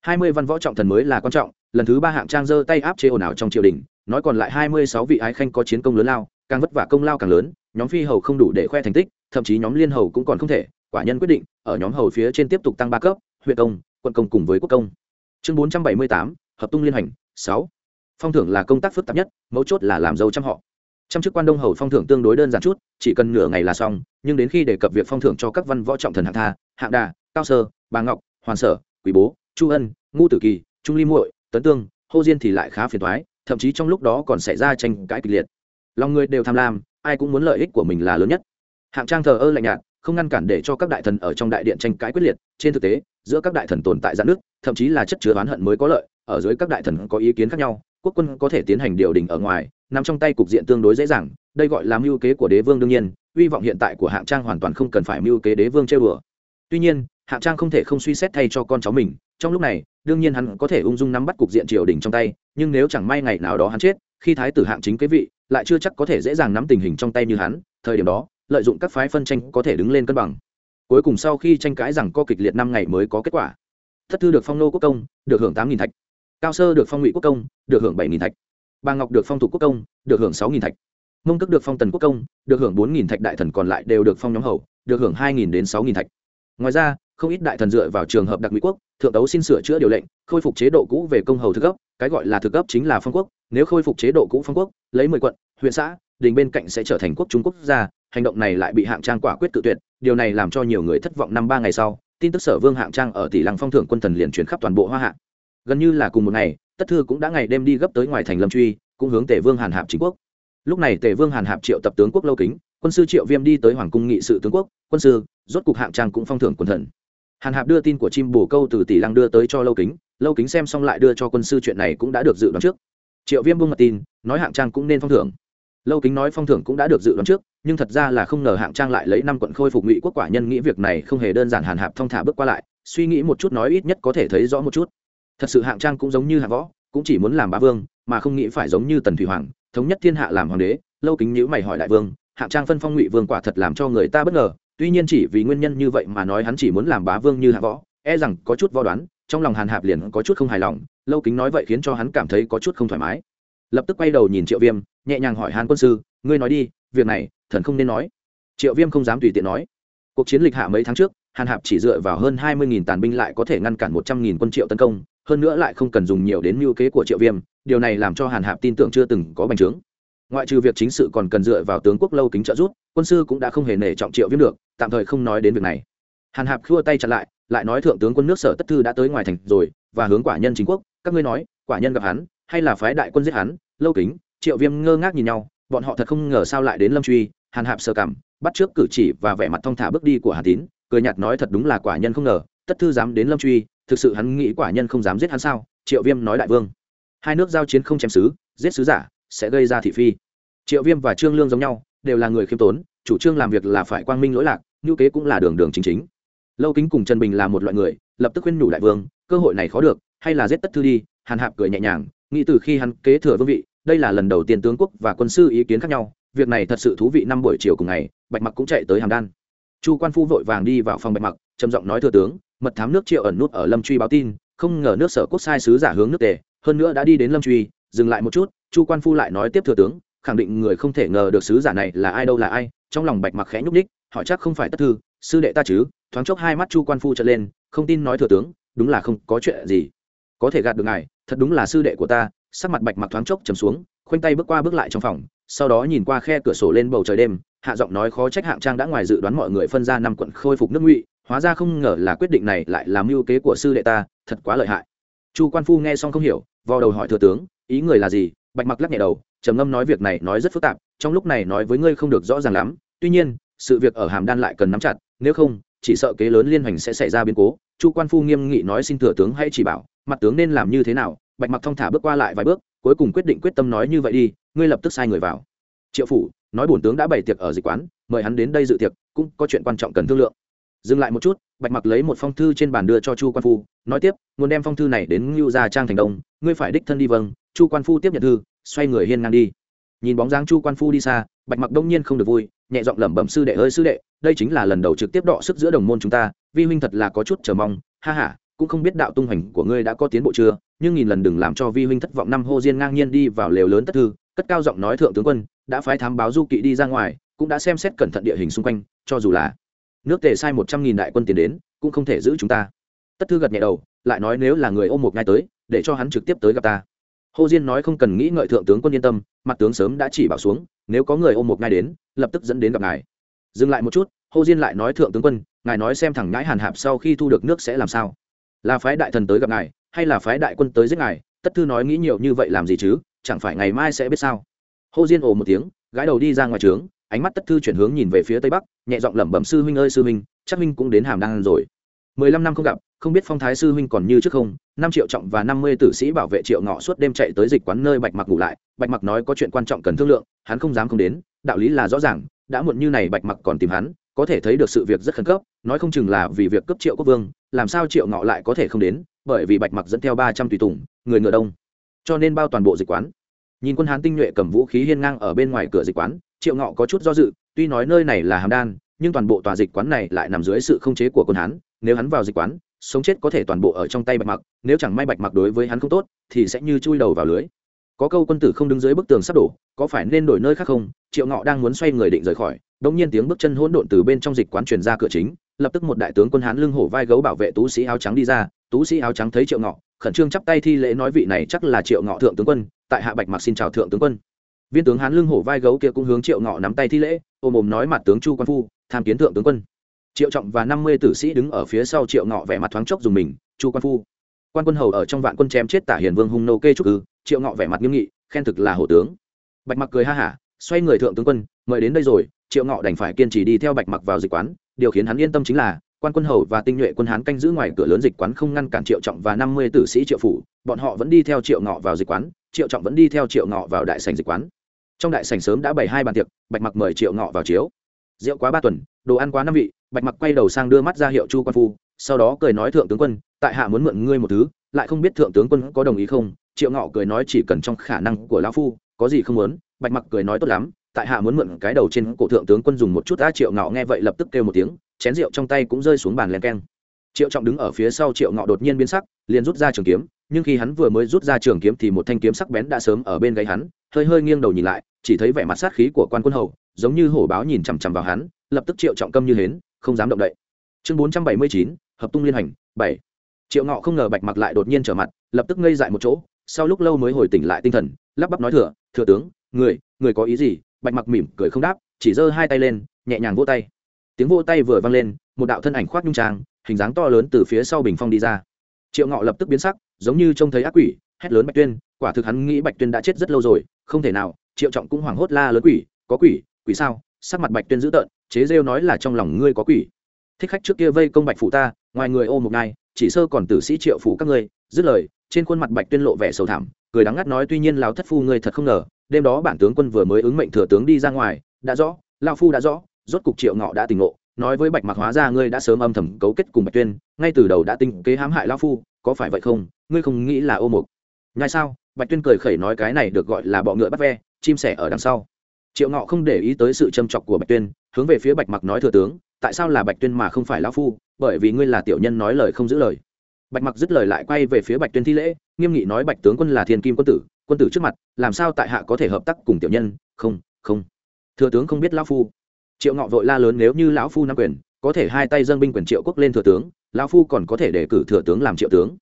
Hai mươi văn võ trọng thần mới là quan trọng, lần thứ ba hạng trang giơ tay áp chế ồn ào trong triều đình, nói còn lại hai mươi sáu vị ái khanh có chiến công lớn lao, càng vất vả công lao càng lớn, nhóm phi hầu không đủ để khoe thành tích thậm chí nhóm liên hầu cũng còn không thể, quả nhân quyết định, ở nhóm hầu phía trên tiếp tục tăng ba cấp, huyện công, quận công cùng với quốc công. Chương bốn trăm bảy mươi tám, hợp tung liên hành sáu. Phong thưởng là công tác phức tạp nhất, mấu chốt là làm dâu trăm họ. Trăm chức quan đông hầu phong thưởng tương đối đơn giản chút, chỉ cần nửa ngày là xong, nhưng đến khi đề cập việc phong thưởng cho các văn võ trọng thần hạng tha, hạng đà, cao sơ, bà ngọc, hoàn sở quý bố, chu ân, ngu tử kỳ, trung ly muội, tấn tương, hô diên thì lại khá phiền thoái thậm chí trong lúc đó còn xảy ra tranh cãi kịch liệt. Lòng người đều tham lam, ai cũng muốn lợi ích của mình là lớn nhất hạng trang thờ ơ lạnh nhạt, không ngăn cản để cho các đại thần ở trong đại điện tranh cãi quyết liệt. Trên thực tế, giữa các đại thần tồn tại giãn nước thậm chí là chất chứa oán hận mới có lợi, ở dưới các đại thần có ý kiến khác nhau, quốc quân có thể tiến hành điều đình ở ngoài, nằm trong tay cục diện tương đối dễ dàng, đây gọi là mưu kế của đế vương đương nhiên, hy vọng hiện tại của hạng trang hoàn toàn không cần phải mưu kế đế vương chơi bừa tuy nhiên, hạng trang không thể không suy xét thay cho con cháu mình, trong lúc này, đương nhiên hắn có thể ung dung nắm bắt cục diện triều đình trong tay, nhưng nếu chẳng may ngày nào đó hắn chết, khi thái tử hạng chính kế vị, lại chưa chắc có thể dễ dàng nắm tình hình trong tay như hắn, thời điểm đó lợi dụng các phái phân tranh có thể đứng lên cân bằng. Cuối cùng sau khi tranh cãi rằng co kịch liệt năm ngày mới có kết quả. Thất thư được phong nô quốc công, được hưởng tám thạch. Cao sơ được phong ngụy quốc công, được hưởng bảy thạch. Bà ngọc được phong thủ quốc công, được hưởng sáu thạch. Mông cước được phong tần quốc công, được hưởng bốn thạch. Đại thần còn lại đều được phong nhóm hầu, được hưởng hai đến sáu thạch. Ngoài ra, không ít đại thần dựa vào trường hợp đặc mỹ quốc, thượng tấu xin sửa chữa điều lệnh, khôi phục chế độ cũ về công hầu thực cấp cái gọi là thực cấp chính là phong quốc. Nếu khôi phục chế độ cũ phong quốc, lấy mười quận, huyện xã, đình bên cạnh sẽ trở thành quốc trung quốc gia hành động này lại bị hạng trang quả quyết tự tuyệt, điều này làm cho nhiều người thất vọng năm ba ngày sau, tin tức sở vương hạng trang ở tỷ lăng phong thưởng quân thần liền chuyển khắp toàn bộ hoa hạ. Gần như là cùng một ngày, tất thư cũng đã ngày đêm đi gấp tới ngoài thành lâm truy, cũng hướng tề vương hàn hạp chính quốc. Lúc này tề vương hàn hạp triệu tập tướng quốc lâu kính, quân sư triệu viêm đi tới hoàng cung nghị sự tướng quốc, quân sư, rốt cục hạng trang cũng phong thưởng quân thần. Hàn hạp đưa tin của chim bồ câu từ tỷ lăng đưa tới cho lâu kính lâu kính xem xong lại đưa cho quân sư chuyện này cũng đã được dự đoán trước. Triệu viêm buông mặt tin, nói hạng trang cũng nên phong thưởng lâu kính nói phong thưởng cũng đã được dự đoán trước, nhưng thật ra là không ngờ hạng trang lại lấy năm quận khôi phục ngụy quốc quả nhân nghĩ việc này không hề đơn giản hàn hạp thong thả bước qua lại, suy nghĩ một chút nói ít nhất có thể thấy rõ một chút. Thật sự hạng trang cũng giống như hạng võ, cũng chỉ muốn làm bá vương, mà không nghĩ phải giống như tần thủy hoàng, thống nhất thiên hạ làm hoàng đế, lâu kính nhữ mày hỏi đại vương, hạng trang phân phong ngụy vương quả thật làm cho người ta bất ngờ, tuy nhiên chỉ vì nguyên nhân như vậy mà nói hắn chỉ muốn làm bá vương như hạ võ e rằng có chút vo đoán, trong lòng hàn hạp liền có chút không hài lòng, lâu kính nói vậy khiến cho hắn cảm thấy có chút không thoải mái. Lập tức quay đầu nhìn triệu viêm nhẹ nhàng hỏi hàn quân sư, ngươi nói đi, việc này, thần không nên nói. Triệu viêm không dám tùy tiện nói. Cuộc chiến lịch hạ mấy tháng trước, hàn hạp chỉ dựa vào hơn hai mươi tàn binh lại có thể ngăn cản một trăm nghìn quân triệu tấn công, hơn nữa lại không cần dùng nhiều đến mưu kế của triệu viêm, điều này làm cho hàn hạp tin tưởng chưa từng có bành trướng. Ngoại trừ việc chính sự còn cần dựa vào tướng quốc lâu kính trợ giúp, quân sư cũng đã không hề nể trọng triệu viêm được, tạm thời không nói đến việc này. Hàn hạp khua tay chặn lại lại nói thượng tướng quân nước sở tất thư đã tới ngoài thành rồi, và hướng quả nhân chính quốc, các ngươi nói, quả nhân gặp hắn, hay là phái đại quân giết hắn, lâu kính triệu viêm ngơ ngác nhìn nhau, bọn họ thật không ngờ sao lại đến lâm truy, hàn hạp sơ cảm, bắt trước cử chỉ và vẻ mặt thong thả bước đi của hà tín, cười nhạt nói thật đúng là quả nhân không ngờ, tất thư dám đến lâm truy, thực sự hắn nghĩ quả nhân không dám giết hắn sao? Triệu viêm nói đại vương. Hai nước giao chiến không chém sứ, giết sứ giả, sẽ gây ra thị phi. Triệu viêm và trương lương giống nhau, đều là người khiêm tốn, chủ trương làm việc là phải quang minh lỗi lạc, ngữ kế cũng là đường đường chính chính. Lâu kính cùng trần bình là một loại người, lập tức khuyên nhủ đại vương, cơ hội này khó được, hay là giết tất thư đi, hàn hạp cười nhẹ nhàng, nghĩ từ khi hắn kế thừa vương vị đây là lần đầu tiên tướng quốc và quân sư ý kiến khác nhau, việc này thật sự thú vị năm buổi chiều cùng ngày, bạch mặc cũng chạy tới hàm đan. Chu quan phu vội vàng đi vào phòng bạch mặc, trầm giọng nói thừa tướng, mật thám nước triệu ẩn nút ở lâm truy báo tin, không ngờ nước sở quốc sai sứ giả hướng nước tề, hơn nữa đã đi đến lâm truy, dừng lại một chút, chu quan phu lại nói tiếp thừa tướng, khẳng định người không thể ngờ được sứ giả này là ai đâu là ai, trong lòng bạch mặc khẽ nhúc ních họ chắc không phải tất thư, sư đệ ta chứ, thoáng chốc hai mắt chu quan phu trở lên, không tin nói thừa tướng, đúng là không có chuyện gì. Có thể gạt được ngài, thật đúng là sư đệ của ta sắc mặt bạch mặc thoáng chốc trầm xuống, khoanh tay bước qua bước lại trong phòng, sau đó nhìn qua khe cửa sổ lên bầu trời đêm, hạ giọng nói khó trách hạng trang đã ngoài dự đoán mọi người phân ra năm quận khôi phục nước ngụy, hóa ra không ngờ là quyết định này lại làm mưu kế của sư đệ ta, thật quá lợi hại. Chu quan phu nghe xong không hiểu vào đầu hỏi thừa tướng, ý người là gì? Bạch mặc lắc nhẹ đầu, trầm ngâm nói việc này nói rất phức tạp, trong lúc này nói với ngươi không được rõ ràng lắm, tuy nhiên, sự việc ở hàm đan lại cần nắm chặt, nếu không, chỉ sợ kế lớn liên hoành sẽ xảy ra biến cố. Chu quan phu nghiêm nghị nói xin thừa tướng hãy chỉ bảo, mặt tướng nên làm như thế nào bạch mặc thong thả bước qua lại vài bước, cuối cùng quyết định quyết tâm nói như vậy đi, ngươi lập tức sai người vào. Triệu phủ, nói bổn tướng đã bày tiệc ở dịch quán, mời hắn đến đây dự tiệc, cũng có chuyện quan trọng cần thương lượng. Dừng lại một chút, bạch mặc lấy một phong thư trên bàn đưa cho chu quan phu, nói tiếp, muốn đem phong thư này đến ngưu gia trang thành đông, ngươi phải đích thân đi vâng. Chu quan phu tiếp nhận thư, xoay người hiên ngang đi. Nhìn bóng dáng chu quan phu đi xa, bạch mặc đông nhiên không được vui, nhẹ giọng lẩm bẩm, sư đệ ơi, sư đệ, đây chính là lần đầu trực tiếp đọ sức giữa đồng môn chúng ta, vi huynh thật là có chút chờ mong, ha ha cũng không biết đạo tung hành của ngươi đã có tiến bộ chưa, nhưng nghìn lần đừng làm cho vi huynh thất vọng. Năm hô diên ngang nhiên đi vào lều lớn tất thư, cất cao giọng nói thượng tướng quân, đã phái thám báo du kỵ đi ra ngoài, cũng đã xem xét cẩn thận địa hình xung quanh, cho dù là nước tề sai một trăm nghìn đại quân tiến đến, cũng không thể giữ chúng ta. Tất thư gật nhẹ đầu, lại nói nếu là người ôm một ngay tới, để cho hắn trực tiếp tới gặp ta. Hồ diên nói không cần nghĩ ngợi thượng tướng quân yên tâm, mặt tướng sớm đã chỉ bảo xuống, nếu có người ôm một ngay đến, lập tức dẫn đến gặp ngài. Dừng lại một chút hồ diên lại nói thượng tướng quân, ngài nói xem thẳng nhãi hàn hạp sau khi thu được nước sẽ làm sao là phái đại thần tới gặp ngài, hay là phái đại quân tới giết ngài, tất thư nói nghĩ nhiều như vậy làm gì chứ, chẳng phải ngày mai sẽ biết sao? Hô diên ồ một tiếng gái đầu đi ra ngoài trướng, ánh mắt tất thư chuyển hướng nhìn về phía tây bắc, nhẹ giọng lẩm bẩm, sư huynh ơi, sư huynh, chắc huynh cũng đến hàm đan rồi. Mười lăm năm không gặp, không biết phong thái sư huynh còn như trước không, năm triệu trọng và năm mươi tử sĩ bảo vệ triệu ngọ suốt đêm chạy tới dịch quán nơi bạch mặc ngủ lại, bạch mặc nói có chuyện quan trọng cần thương lượng, hắn không dám không đến, đạo lý là rõ ràng, đã muộn như này bạch mặc còn tìm hắn có thể thấy được sự việc rất khẩn cấp, nói không chừng là vì việc cấp triệu quốc vương, làm sao triệu ngọ lại có thể không đến, bởi vì bạch mặc dẫn theo ba trăm tùy tùng, người ngựa đông. Cho nên bao toàn bộ dịch quán. Nhìn quân hán tinh nhuệ cầm vũ khí hiên ngang ở bên ngoài cửa dịch quán, triệu ngọ có chút do dự, tuy nói nơi này là hàm đan, nhưng toàn bộ tòa dịch quán này lại nằm dưới sự không chế của quân hán, nếu hắn vào dịch quán, sống chết có thể toàn bộ ở trong tay bạch mặc, nếu chẳng may bạch mặc đối với hắn không tốt, thì sẽ như chui đầu vào lưới. Có câu quân tử không đứng dưới bức tường sắp đổ, có phải nên đổi nơi khác không? Triệu ngọ đang muốn xoay người định rời khỏi đống nhiên tiếng bước chân hỗn độn từ bên trong dịch quán truyền ra cửa chính, lập tức một đại tướng quân hán lưng hổ vai gấu bảo vệ tú sĩ áo trắng đi ra, tú sĩ áo trắng thấy triệu ngọ, khẩn trương chắp tay thi lễ nói vị này chắc là triệu ngọ thượng tướng quân, tại hạ bạch mặc xin chào thượng tướng quân. Viên tướng hán lưng hổ vai gấu kia cũng hướng triệu ngọ nắm tay thi lễ ôm mồm nói mặt tướng chu quan phu, tham kiến thượng tướng quân. Triệu trọng và năm mươi tử sĩ đứng ở phía sau triệu ngọ vẻ mặt thoáng chốc dùng mình, chu quan phu. Quan quân hầu ở trong vạn quân chém chết tả hiền vương hung nô kê trúc ư, triệu ngọ vẻ mặt nghiêm nghị, khen thực là hổ tướng. Bạch mặc cười ha hả xoay người thượng tướng quân, mời đến đây rồi, triệu ngọ đành phải kiên trì đi theo bạch mặc vào dịch quán. Điều khiến hắn yên tâm chính là, quan quân hầu và tinh nhuệ quân hán canh giữ ngoài cửa lớn dịch quán không ngăn cản triệu trọng và năm mươi tử sĩ triệu phủ. Bọn họ vẫn đi theo triệu ngọ vào dịch quán, triệu trọng vẫn đi theo triệu ngọ vào đại sành dịch quán. Trong đại sành sớm đã bày hai bàn tiệc, bạch mặc mời triệu ngọ vào chiếu. Rượu quá ba tuần, đồ ăn quá năm vị, bạch mặc quay đầu sang đưa mắt ra hiệu chu quan phu, sau đó cười nói thượng tướng quân, tại hạ muốn mượn ngươi một thứ, lại không biết thượng tướng quân có đồng ý không? Triệu ngọ cười nói chỉ cần trong khả năng của lão phu có gì không muốn, bạch mặc cười nói tốt lắm, tại hạ muốn mượn cái đầu trên cổ thượng tướng quân dùng một chút đã triệu ngọ nghe vậy lập tức kêu một tiếng, chén rượu trong tay cũng rơi xuống bàn len keng. Triệu trọng đứng ở phía sau triệu ngọ đột nhiên biến sắc, liền rút ra trường kiếm, nhưng khi hắn vừa mới rút ra trường kiếm thì một thanh kiếm sắc bén đã sớm ở bên gáy hắn, hơi hơi nghiêng đầu nhìn lại, chỉ thấy vẻ mặt sát khí của quan quân hầu, giống như hổ báo nhìn chằm chằm vào hắn, lập tức triệu trọng câm như hến, không dám động đậy. Chương bốn trăm bảy mươi chín, hợp tung liên hành, bảy. Triệu ngọ không ngờ bạch mặc lại đột nhiên trở mặt, lập tức ngây dại một chỗ, sau lúc lâu mới hồi tỉnh lại tinh thần, lắp bắp nói thừa thừa tướng, người người có ý gì? Bạch mặc mỉm cười không đáp, chỉ giơ hai tay lên, nhẹ nhàng vỗ tay. Tiếng vỗ tay vừa vang lên, một đạo thân ảnh khoác nhung trang, hình dáng to lớn từ phía sau bình phong đi ra. Triệu ngọ lập tức biến sắc, giống như trông thấy ác quỷ, hét lớn bạch tuyên, quả thực hắn nghĩ bạch tuyên đã chết rất lâu rồi, không thể nào, triệu trọng cũng hoảng hốt la lớn quỷ, có quỷ quỷ sao? Sắc mặt bạch tuyên dữ tợn, chế rêu nói là trong lòng ngươi có quỷ. Thích khách trước kia vây công bạch phụ ta, ngoài người ô một ngai chỉ sơ còn tử sĩ triệu phủ các ngươi. Dứt lời, trên khuôn mặt bạch tuyên lộ vẻ sầu thảm cười đắng ngắt nói, tuy nhiên lão thất phu ngươi thật không ngờ, đêm đó bản tướng quân vừa mới ứng mệnh thừa tướng đi ra ngoài, đã rõ, lão phu đã rõ, rốt cục triệu ngọ đã tỉnh ngộ, nói với bạch mặc hóa ra ngươi đã sớm âm thầm cấu kết cùng bạch tuyên, ngay từ đầu đã tinh kế hãm hại lão phu, có phải vậy không? Ngươi không nghĩ là ô mục. Nhai sao? Bạch tuyên cười khẩy nói, cái này được gọi là bọ ngựa bắt ve, chim sẻ ở đằng sau. Triệu ngọ không để ý tới sự châm chọc của bạch tuyên, hướng về phía bạch mặc nói, thừa tướng, tại sao là bạch tuyên mà không phải lão phu? Bởi vì ngươi là tiểu nhân nói lời không giữ lời. Bạch mặc dứt lời lại quay về phía bạch tuyên thi lễ nghiêm nghị nói bạch tướng quân là thiên kim quân tử quân tử trước mặt, làm sao tại hạ có thể hợp tác cùng tiểu nhân? Không không. Thừa tướng không biết lão phu. Triệu ngọ vội la lớn nếu như lão phu nắm quyền, có thể hai tay dâng binh quyền triệu quốc lên thừa tướng, lão phu còn có thể đề cử thừa tướng làm triệu tướng.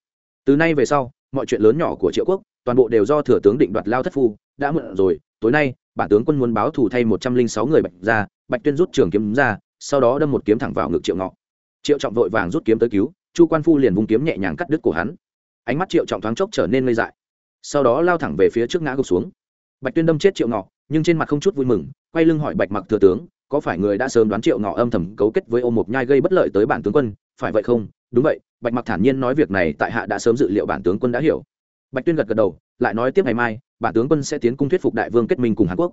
Từ nay về sau, mọi chuyện lớn nhỏ của triệu quốc, toàn bộ đều do thừa tướng định đoạt lao thất phu, đã mượn rồi, tối nay, bản tướng quân muốn báo thù thay một trăm linh sáu người bạch ra bạch tuyên rút trường kiếm ra, sau đó đâm một kiếm thẳng vào ngực triệu ngọ. Triệu trọng vội vàng rút kiếm tới cứu, chu quan phu liền vung kiếm nhẹ nhàng cắt đứt cổ hắn ánh mắt triệu trọng thoáng chốc trở nên ngây dại. Sau đó lao thẳng về phía trước ngã gục xuống. Bạch tuyên đâm chết triệu ngọ, nhưng trên mặt không chút vui mừng, quay lưng hỏi bạch mặc thừa tướng, có phải người đã sớm đoán triệu ngọ âm thầm cấu kết với ô mộc nhai gây bất lợi tới bản tướng quân, phải vậy không? Đúng vậy, bạch mặc thản nhiên nói việc này tại hạ đã sớm dự liệu bản tướng quân đã hiểu. Bạch tuyên gật gật đầu, lại nói tiếp ngày mai, bản tướng quân sẽ tiến cung thuyết phục đại vương kết minh cùng hàn quốc.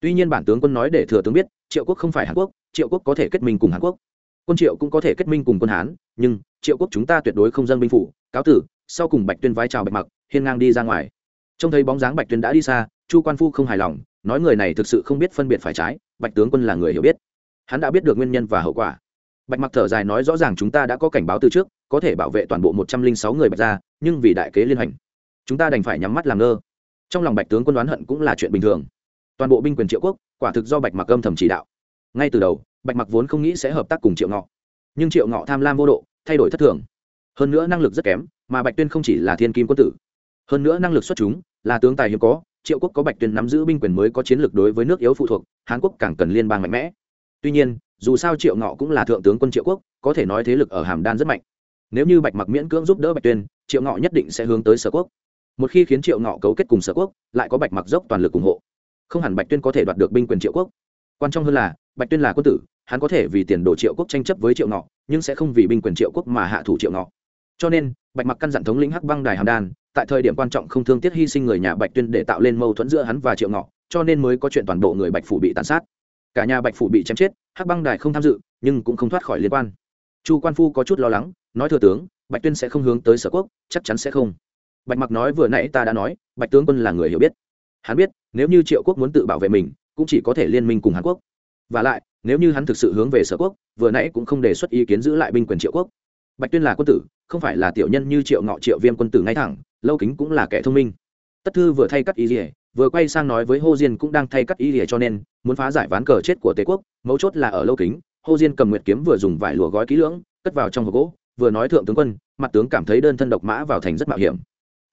Tuy nhiên bản tướng quân nói để thừa tướng biết, triệu quốc không phải hàn quốc, triệu quốc có thể kết minh cùng hàn quốc. Quân triệu cũng có thể kết minh cùng quân hán, nhưng triệu quốc chúng ta tuyệt đối không dân binh phủ, cáo tử sau cùng bạch tuyên vai chào bạch mặc, hiên ngang đi ra ngoài. Trông thấy bóng dáng bạch tuyên đã đi xa, chu quan phu không hài lòng, nói người này thực sự không biết phân biệt phải trái, bạch tướng quân là người hiểu biết. Hắn đã biết được nguyên nhân và hậu quả. Bạch mặc thở dài nói rõ ràng chúng ta đã có cảnh báo từ trước, có thể bảo vệ toàn bộ một trăm linh sáu người bạch ra nhưng vì đại kế liên hành, chúng ta đành phải nhắm mắt làm ngơ. Trong lòng bạch tướng quân đoán hận cũng là chuyện bình thường. Toàn bộ binh quyền triệu quốc, quả thực do bạch mặc âm thầm chỉ đạo. Ngay từ đầu, bạch mặc vốn không nghĩ sẽ hợp tác cùng triệu ngọ. Nhưng triệu ngọ tham lam vô độ, thay đổi thất thường hơn nữa năng lực rất kém, mà bạch tuyên không chỉ là thiên kim quân tử. Hơn nữa năng lực xuất chúng, là tướng tài hiếm có, triệu quốc có bạch tuyên nắm giữ binh quyền mới có chiến lược đối với nước yếu phụ thuộc hàn quốc càng cần liên bang mạnh mẽ. Tuy nhiên, dù sao triệu ngọ cũng là thượng tướng quân triệu quốc, có thể nói thế lực ở hàm đan rất mạnh. Nếu như bạch mặc miễn cưỡng giúp đỡ bạch tuyên, triệu ngọ nhất định sẽ hướng tới sở quốc. Một khi khiến triệu ngọ cấu kết cùng sở quốc, lại có bạch mặc dốc toàn lực ủng hộ. Không hẳn bạch tuyên có thể đoạt được binh quyền triệu quốc. Quan trọng hơn là, bạch tuyên là quân tử, hắn có thể vì tiền đồ triệu quốc tranh chấp với triệu ngọ, nhưng sẽ không vì binh quyền triệu quốc mà hạ thủ triệu ngọ cho nên, bạch mặc căn dặn thống lĩnh hắc băng đài hàm đan, tại thời điểm quan trọng không thương tiếc hy sinh người nhà bạch tuyên để tạo lên mâu thuẫn giữa hắn và triệu ngọ, cho nên mới có chuyện toàn bộ người bạch phủ bị tàn sát. Cả nhà bạch phủ bị chém chết, hắc băng đài không tham dự, nhưng cũng không thoát khỏi liên quan. Chu quan phu có chút lo lắng, nói thừa tướng, bạch tuyên sẽ không hướng tới sở quốc, chắc chắn sẽ không. Bạch mặc nói vừa nãy ta đã nói, bạch tướng quân là người hiểu biết. Hắn biết, nếu như triệu quốc muốn tự bảo vệ mình, cũng chỉ có thể liên minh cùng hàn quốc. Và lại, nếu như hắn thực sự hướng về sở quốc, vừa nãy cũng không đề xuất ý kiến giữ lại binh quyền triệu quốc. Bạch tuyên là quân tử không phải là tiểu nhân như triệu ngọ triệu viêm quân tử ngay thẳng, lâu kính cũng là kẻ thông minh. Tất thư vừa thay cắt ý rỉa vừa quay sang nói với hô diên cũng đang thay cắt ý rỉa cho nên, muốn phá giải ván cờ chết của tề quốc, mấu chốt là ở lâu kính, hô diên cầm nguyệt kiếm vừa dùng vải lụa gói kỹ lưỡng, cất vào trong hộp gỗ, vừa nói thượng tướng quân, mặt tướng cảm thấy đơn thân độc mã vào thành rất mạo hiểm.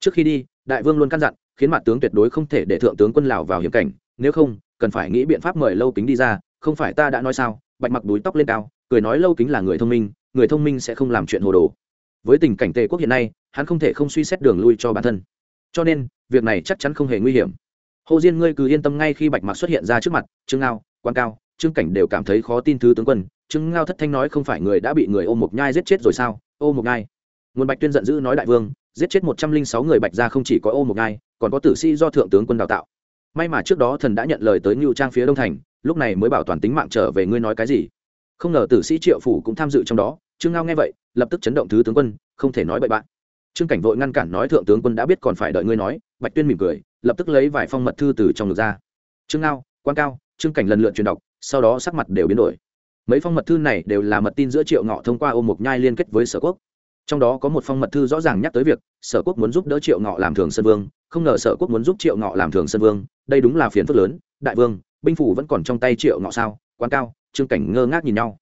Trước khi đi, đại vương luôn căn dặn, khiến mặt tướng tuyệt đối không thể để thượng tướng quân lào vào hiểm cảnh, nếu không, cần phải nghĩ biện pháp mời lâu kính đi ra, không phải ta đã nói sao, bạch mặc đuối tóc lên cao, cười nói lâu kính là người thông minh, người thông minh sẽ không làm chuyện hồ đồ với tình cảnh tề quốc hiện nay, hắn không thể không suy xét đường lui cho bản thân. Cho nên, việc này chắc chắn không hề nguy hiểm. Hồ diên, ngươi cứ yên tâm ngay khi bạch mạc xuất hiện ra trước mặt, trương ngao, quan cao, trương cảnh đều cảm thấy khó tin thứ tướng quân. Trương ngao thất thanh nói không phải người đã bị người ôm một nhai giết chết rồi sao? Ô một nhai. Nguồn bạch tuyên giận dữ nói đại vương, giết chết một trăm linh sáu người bạch ra không chỉ có ô một nhai, còn có tử sĩ do thượng tướng quân đào tạo. May mà trước đó thần đã nhận lời tới ngưu trang phía đông thành, lúc này mới bảo toàn tính mạng trở về, ngươi nói cái gì? Không ngờ tử sĩ triệu phủ cũng tham dự trong đó, trương ngao nghe vậy lập tức chấn động thứ tướng quân, không thể nói bậy bạn. Trương cảnh vội ngăn cản nói, thượng tướng quân đã biết còn phải đợi ngươi nói. Bạch tuyên mỉm cười, lập tức lấy vài phong mật thư từ trong ngực ra. Trương ngao, quan cao. Trương cảnh lần lượt truyền đọc, sau đó sắc mặt đều biến đổi. Mấy phong mật thư này đều là mật tin giữa triệu ngọ thông qua ô mục nhai liên kết với sở quốc. Trong đó có một phong mật thư rõ ràng nhắc tới việc sở quốc muốn giúp đỡ triệu ngọ làm thường sơn vương, không ngờ sở quốc muốn giúp triệu ngọ làm thường sơn vương, đây đúng là phiền phức lớn. Đại vương, binh phủ vẫn còn trong tay triệu ngọ sao? Quan cao, trương cảnh ngơ ngác nhìn nhau.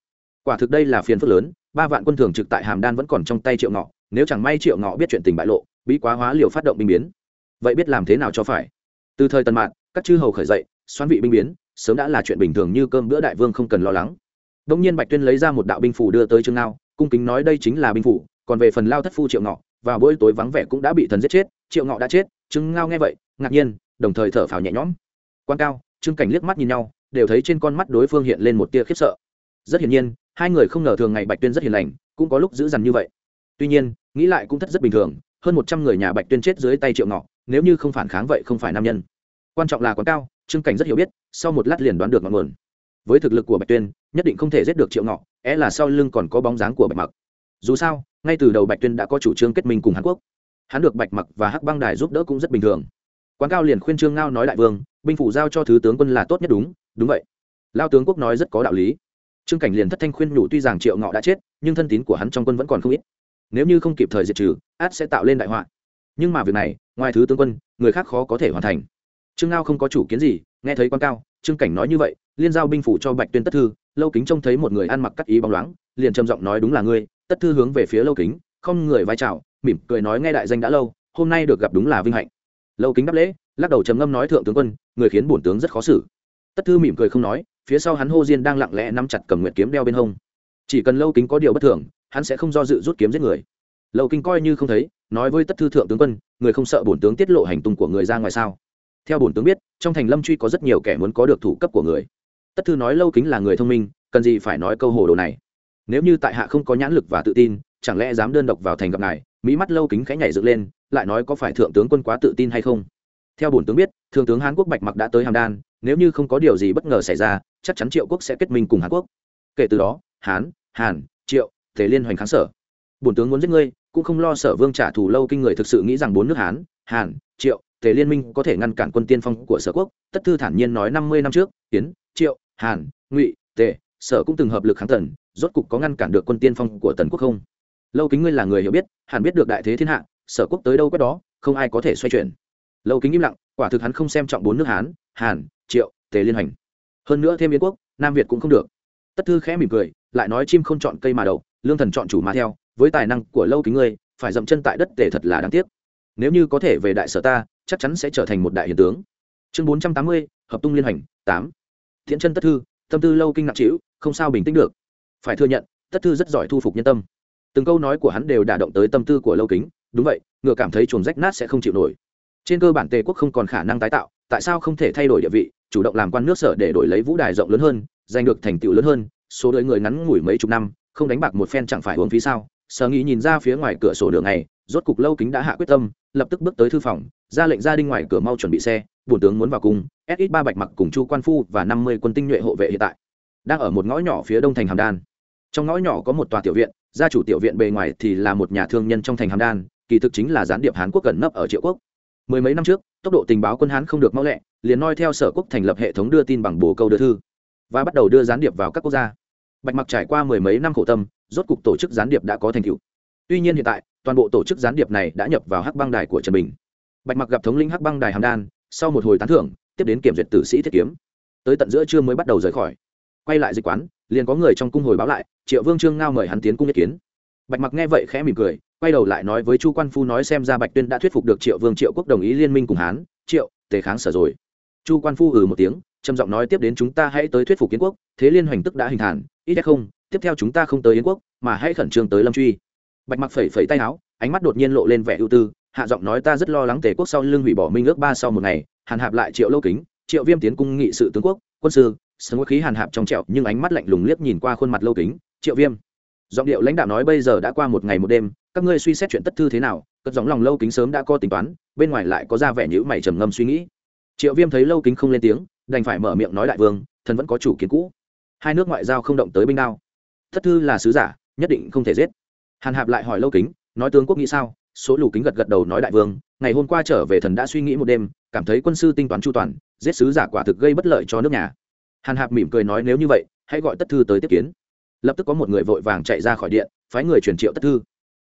Quả thực đây là phiền phức lớn ba vạn quân thường trực tại hàm đan vẫn còn trong tay triệu ngọ, nếu chẳng may triệu ngọ biết chuyện tình bại lộ, bí quá hóa liều phát động binh biến. Vậy biết làm thế nào cho phải? Từ thời tần mạn, các chư hầu khởi dậy, xoán vị binh biến, sớm đã là chuyện bình thường như cơm bữa đại vương không cần lo lắng. Đông nhiên bạch tuyên lấy ra một đạo binh phủ đưa tới trương ngao, cung kính nói đây chính là binh phủ, còn về phần lao thất phu triệu ngọ, vào buổi tối vắng vẻ cũng đã bị thần giết chết, triệu ngọ đã chết, trương ngao nghe vậy, ngạc nhiên, đồng thời thở phào nhẹ nhõm. Quan cao, trương cảnh liếc mắt nhìn nhau, đều thấy trên con mắt đối phương hiện lên một tia khiếp sợ. Rất hiển nhiên hai người không ngờ thường ngày bạch tuyên rất hiền lành, cũng có lúc giữ dằn như vậy. Tuy nhiên, nghĩ lại cũng thất rất bình thường, hơn một trăm người nhà bạch tuyên chết dưới tay triệu ngọ, nếu như không phản kháng vậy không phải nam nhân. Quan trọng là quán cao, trương cảnh rất hiểu biết, sau một lát liền đoán được ngọn nguồn. Với thực lực của bạch tuyên, nhất định không thể giết được triệu ngọ, é là sau lưng còn có bóng dáng của bạch mặc. Dù sao, ngay từ đầu bạch tuyên đã có chủ trương kết minh cùng hàn quốc. Hắn được bạch mặc và hắc băng đài giúp đỡ cũng rất bình thường. Quán cao liền khuyên trương ngao nói đại vương, binh phủ giao cho thứ tướng quân là tốt nhất đúng đúng vậy. Lao tướng quốc nói rất có đạo lý trương cảnh liền thất thanh khuyên nhủ tuy rằng triệu ngọ đã chết, nhưng thân tín của hắn trong quân vẫn còn không ít. Nếu như không kịp thời diệt trừ, át sẽ tạo lên đại họa. Nhưng mà việc này, ngoài thứ tướng quân, người khác khó có thể hoàn thành. Trương ngao không có chủ kiến gì, nghe thấy quan cao, trương cảnh nói như vậy, liên giao binh phủ cho bạch tuyên tất thư, lâu kính trông thấy một người ăn mặc cắt ý bóng loáng, liền trầm giọng nói đúng là ngươi, tất thư hướng về phía lâu kính, không người vai chào, mỉm cười nói nghe đại danh đã lâu, hôm nay được gặp đúng là vinh hạnh. Lâu kính đáp lễ, lắc đầu trầm ngâm nói thượng tướng quân, người khiến bổn tướng rất khó xử. Tất thư mỉm cười không nói phía sau hắn hô diên đang lặng lẽ nắm chặt cầm nguyệt kiếm đeo bên hông. Chỉ cần lâu kính có điều bất thường, hắn sẽ không do dự rút kiếm giết người. Lâu kính coi như không thấy, nói với tất thư thượng tướng quân, người không sợ bổn tướng tiết lộ hành tung của người ra ngoài sao? Theo bổn tướng biết, trong thành lâm truy có rất nhiều kẻ muốn có được thủ cấp của người. Tất thư nói lâu kính là người thông minh, cần gì phải nói câu hồ đồ này? Nếu như tại hạ không có nhãn lực và tự tin, chẳng lẽ dám đơn độc vào thành gặp ngài? Mỹ mắt lâu kính khẽ nhảy dựng lên, lại nói có phải thượng tướng quân quá tự tin hay không? Theo bổn tướng biết, thượng tướng hán quốc bạch mặc đã tới hàm đan nếu như không có điều gì bất ngờ xảy ra, chắc chắn triệu quốc sẽ kết minh cùng hàn quốc. Kể từ đó, hán, hàn, triệu thế liên hoành kháng sở. Bổn tướng muốn giết ngươi, cũng không lo sở vương trả thù lâu kinh người thực sự nghĩ rằng bốn nước hán, hàn, triệu, tề liên minh có thể ngăn cản quân tiên phong của sở quốc. Tất thư thản nhiên nói năm mươi năm trước tiến triệu, hàn, ngụy, tề, sở cũng từng hợp lực kháng tần rốt cục có ngăn cản được quân tiên phong của tần quốc không? Lâu kính ngươi là người hiểu biết hẳn biết được đại thế thiên hạ, sở quốc tới đâu quét đó, không ai có thể xoay chuyển. Lâu kính im lặng, quả thực hắn không xem trọng bốn nước hán, hàn triệu, tề liên hành. Hơn nữa thêm yến quốc, nam việt cũng không được. Tất thư khẽ mỉm cười, lại nói chim không chọn cây mà đậu, lương thần chọn chủ mà theo, với tài năng của lâu kính ngươi, phải dậm chân tại đất tề thật là đáng tiếc. Nếu như có thể về đại sở ta, chắc chắn sẽ trở thành một đại hiền tướng. Chương bốn trăm tám mươi, hợp tung liên hành, tám. Thiện chân tất thư, tâm tư lâu kinh nặng trĩu, không sao bình tĩnh được. Phải thừa nhận, tất thư rất giỏi thu phục nhân tâm. Từng câu nói của hắn đều đả động tới tâm tư của lâu kính, đúng vậy, ngựa cảm thấy chuồng rách nát sẽ không chịu nổi. Trên cơ bản tề quốc không còn khả năng tái tạo, tại sao không thể thay đổi địa vị chủ động làm quan nước sở để đổi lấy vũ đài rộng lớn hơn, giành được thành tựu lớn hơn, số đời người ngắn ngủi mấy chục năm, không đánh bạc một phen chẳng phải uống phí sao? Sở nghĩ nhìn ra phía ngoài cửa sổ đường này rốt cục lâu kính đã hạ quyết tâm, lập tức bước tới thư phòng, ra lệnh gia đình ngoài cửa mau chuẩn bị xe, bổn tướng muốn vào cung ít ba bạch mặc cùng chu quan phu và năm mươi quân tinh nhuệ hộ vệ hiện tại, đang ở một ngõ nhỏ phía đông thành hàm đan. Trong ngõ nhỏ có một tòa tiểu viện, gia chủ tiểu viện bề ngoài thì là một nhà thương nhân trong thành hàm đan, kỳ thực chính là gián điệp hán quốc cẩn nấp ở triệu quốc mười mấy năm trước, tốc độ tình báo quân hán không được mau lẹ, liền noi theo sở quốc thành lập hệ thống đưa tin bằng bồ câu đưa thư, và bắt đầu đưa gián điệp vào các quốc gia. Bạch mặc trải qua mười mấy năm khổ tâm, rốt cục tổ chức gián điệp đã có thành tựu. Tuy nhiên hiện tại, toàn bộ tổ chức gián điệp này đã nhập vào hắc băng đài của trần bình. Bạch mặc gặp thống lĩnh hắc băng đài hàm đan, sau một hồi tán thưởng, tiếp đến kiểm duyệt tử sĩ thiết kiếm. Tới tận giữa trưa mới bắt đầu rời khỏi. Quay lại dịch quán, liền có người trong cung hồi báo lại, triệu vương trương ngao mời hắn tiến cung nhất kiến bạch mặc nghe vậy khẽ mỉm cười, quay đầu lại nói với chu quan phu nói xem ra bạch tuyên đã thuyết phục được triệu vương triệu quốc đồng ý liên minh cùng hán, triệu, tề kháng sở rồi. Chu quan phu ừ một tiếng, trầm giọng nói tiếp đến chúng ta hãy tới thuyết phục kiến quốc, thế liên hoành tức đã hình thành ít không, tiếp theo chúng ta không tới yến quốc, mà hãy khẩn trương tới lâm truy. Bạch mặc phẩy phẩy tay áo, ánh mắt đột nhiên lộ lên vẻ ưu tư, hạ giọng nói ta rất lo lắng tề quốc sau lưng hủy bỏ minh ước ba sau một ngày, hàn hạp lại triệu lâu kính, triệu viêm tiến cung nghị sự tướng quốc, quân sư sân khí hàn hạp trong trẹo nhưng ánh mắt lạnh lùng liếc nhìn qua khuôn mặt lâu kính, triệu viêm giọng điệu lãnh đạo nói bây giờ đã qua một ngày một đêm, các ngươi suy xét chuyện tất thư thế nào, cất giọng lòng lâu kính sớm đã có tính toán, bên ngoài lại có ra vẻ nhữ mày trầm ngâm suy nghĩ. Triệu viêm thấy lâu kính không lên tiếng, đành phải mở miệng nói đại vương, thần vẫn có chủ kiến cũ. Hai nước ngoại giao không động tới binh đao. Thất thư là sứ giả, nhất định không thể giết. Hàn hạp lại hỏi lâu kính, nói tướng quốc nghĩ sao? Số lù kính gật gật đầu nói đại vương, ngày hôm qua trở về thần đã suy nghĩ một đêm, cảm thấy quân sư tinh toán chu toàn, giết sứ giả quả thực gây bất lợi cho nước nhà. Hàn hạp mỉm cười nói nếu như vậy, hãy gọi tất thư tới tiếp kiến lập tức có một người vội vàng chạy ra khỏi điện, phái người truyền triệu tất thư.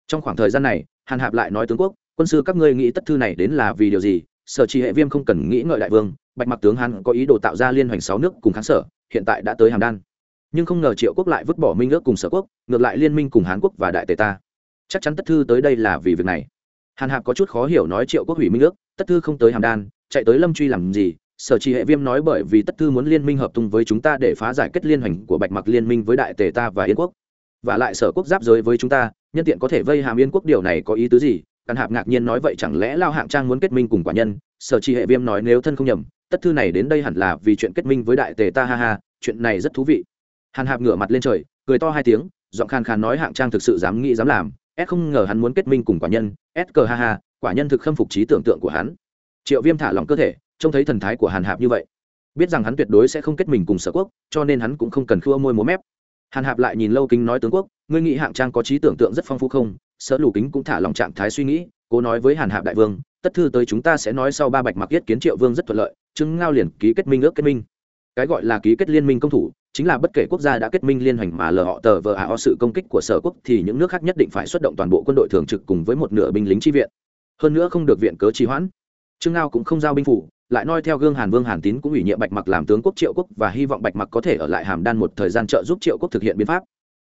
Trong khoảng thời gian này, hàn hạp lại nói tướng quốc, quân sư, các ngươi nghĩ tất thư này đến là vì điều gì? Sở trì hệ viêm không cần nghĩ ngợi đại vương, bạch mặc tướng hắn có ý đồ tạo ra liên hoành sáu nước cùng kháng sở, hiện tại đã tới hàm đan. Nhưng không ngờ triệu quốc lại vứt bỏ minh ước cùng sở quốc, ngược lại liên minh cùng hán quốc và đại tề ta. Chắc chắn tất thư tới đây là vì việc này. Hàn hạp có chút khó hiểu nói triệu quốc hủy minh ước, tất thư không tới hàm đan, chạy tới lâm truy làm gì? Sở trì hệ viêm nói bởi vì tất thư muốn liên minh hợp tung với chúng ta để phá giải kết liên hoành của bạch mặc liên minh với đại tề ta và yên quốc. Và lại sở quốc giáp giới với chúng ta, nhân tiện có thể vây hàm yên quốc điều này có ý tứ gì? Căn hạp ngạc nhiên nói vậy chẳng lẽ lao hạng trang muốn kết minh cùng quả nhân? Sở trì hệ viêm nói nếu thân không nhầm, tất thư này đến đây hẳn là vì chuyện kết minh với đại tề ta, ha ha, chuyện này rất thú vị. Hàn hạp ngửa mặt lên trời, cười to hai tiếng, giọng khàn khàn nói hạng trang thực sự dám nghĩ dám làm s không ngờ hắn muốn kết minh cùng quả nhân s cờ ha ha, quả nhân thực khâm phục trí tưởng tượng của hắn. Triệu viêm thả lỏng cơ thể trông thấy thần thái của hàn hạp như vậy, biết rằng hắn tuyệt đối sẽ không kết mình cùng sở quốc, cho nên hắn cũng không cần khua môi múa mép. Hàn hạp lại nhìn lâu kính nói tướng quốc, ngươi nghĩ hạng trang có trí tưởng tượng rất phong phú không? Sở lù kính cũng thả lòng trạng thái suy nghĩ, cố nói với hàn hạp đại vương, tất thư tới chúng ta sẽ nói sau ba bạch mặc yết kiến triệu vương rất thuận lợi, chứng ngao liền ký kết minh ước kết minh. Cái gọi là ký kết liên minh công thủ, chính là bất kể quốc gia đã kết minh liên hoành mà lờ họ tờ vờ ả o sự công kích của sở quốc thì những nước khác nhất định phải xuất động toàn bộ quân đội thường trực cùng với một nửa binh lính tri viện. Hơn nữa không được viện cớ trì hoãn. Trương ngao cũng không giao binh phủ lại noi theo gương hàn vương hàn tín cũng ủy nhiệm bạch mặc làm tướng quốc triệu quốc và hy vọng bạch mặc có thể ở lại hàm đan một thời gian trợ giúp triệu quốc thực hiện biện pháp.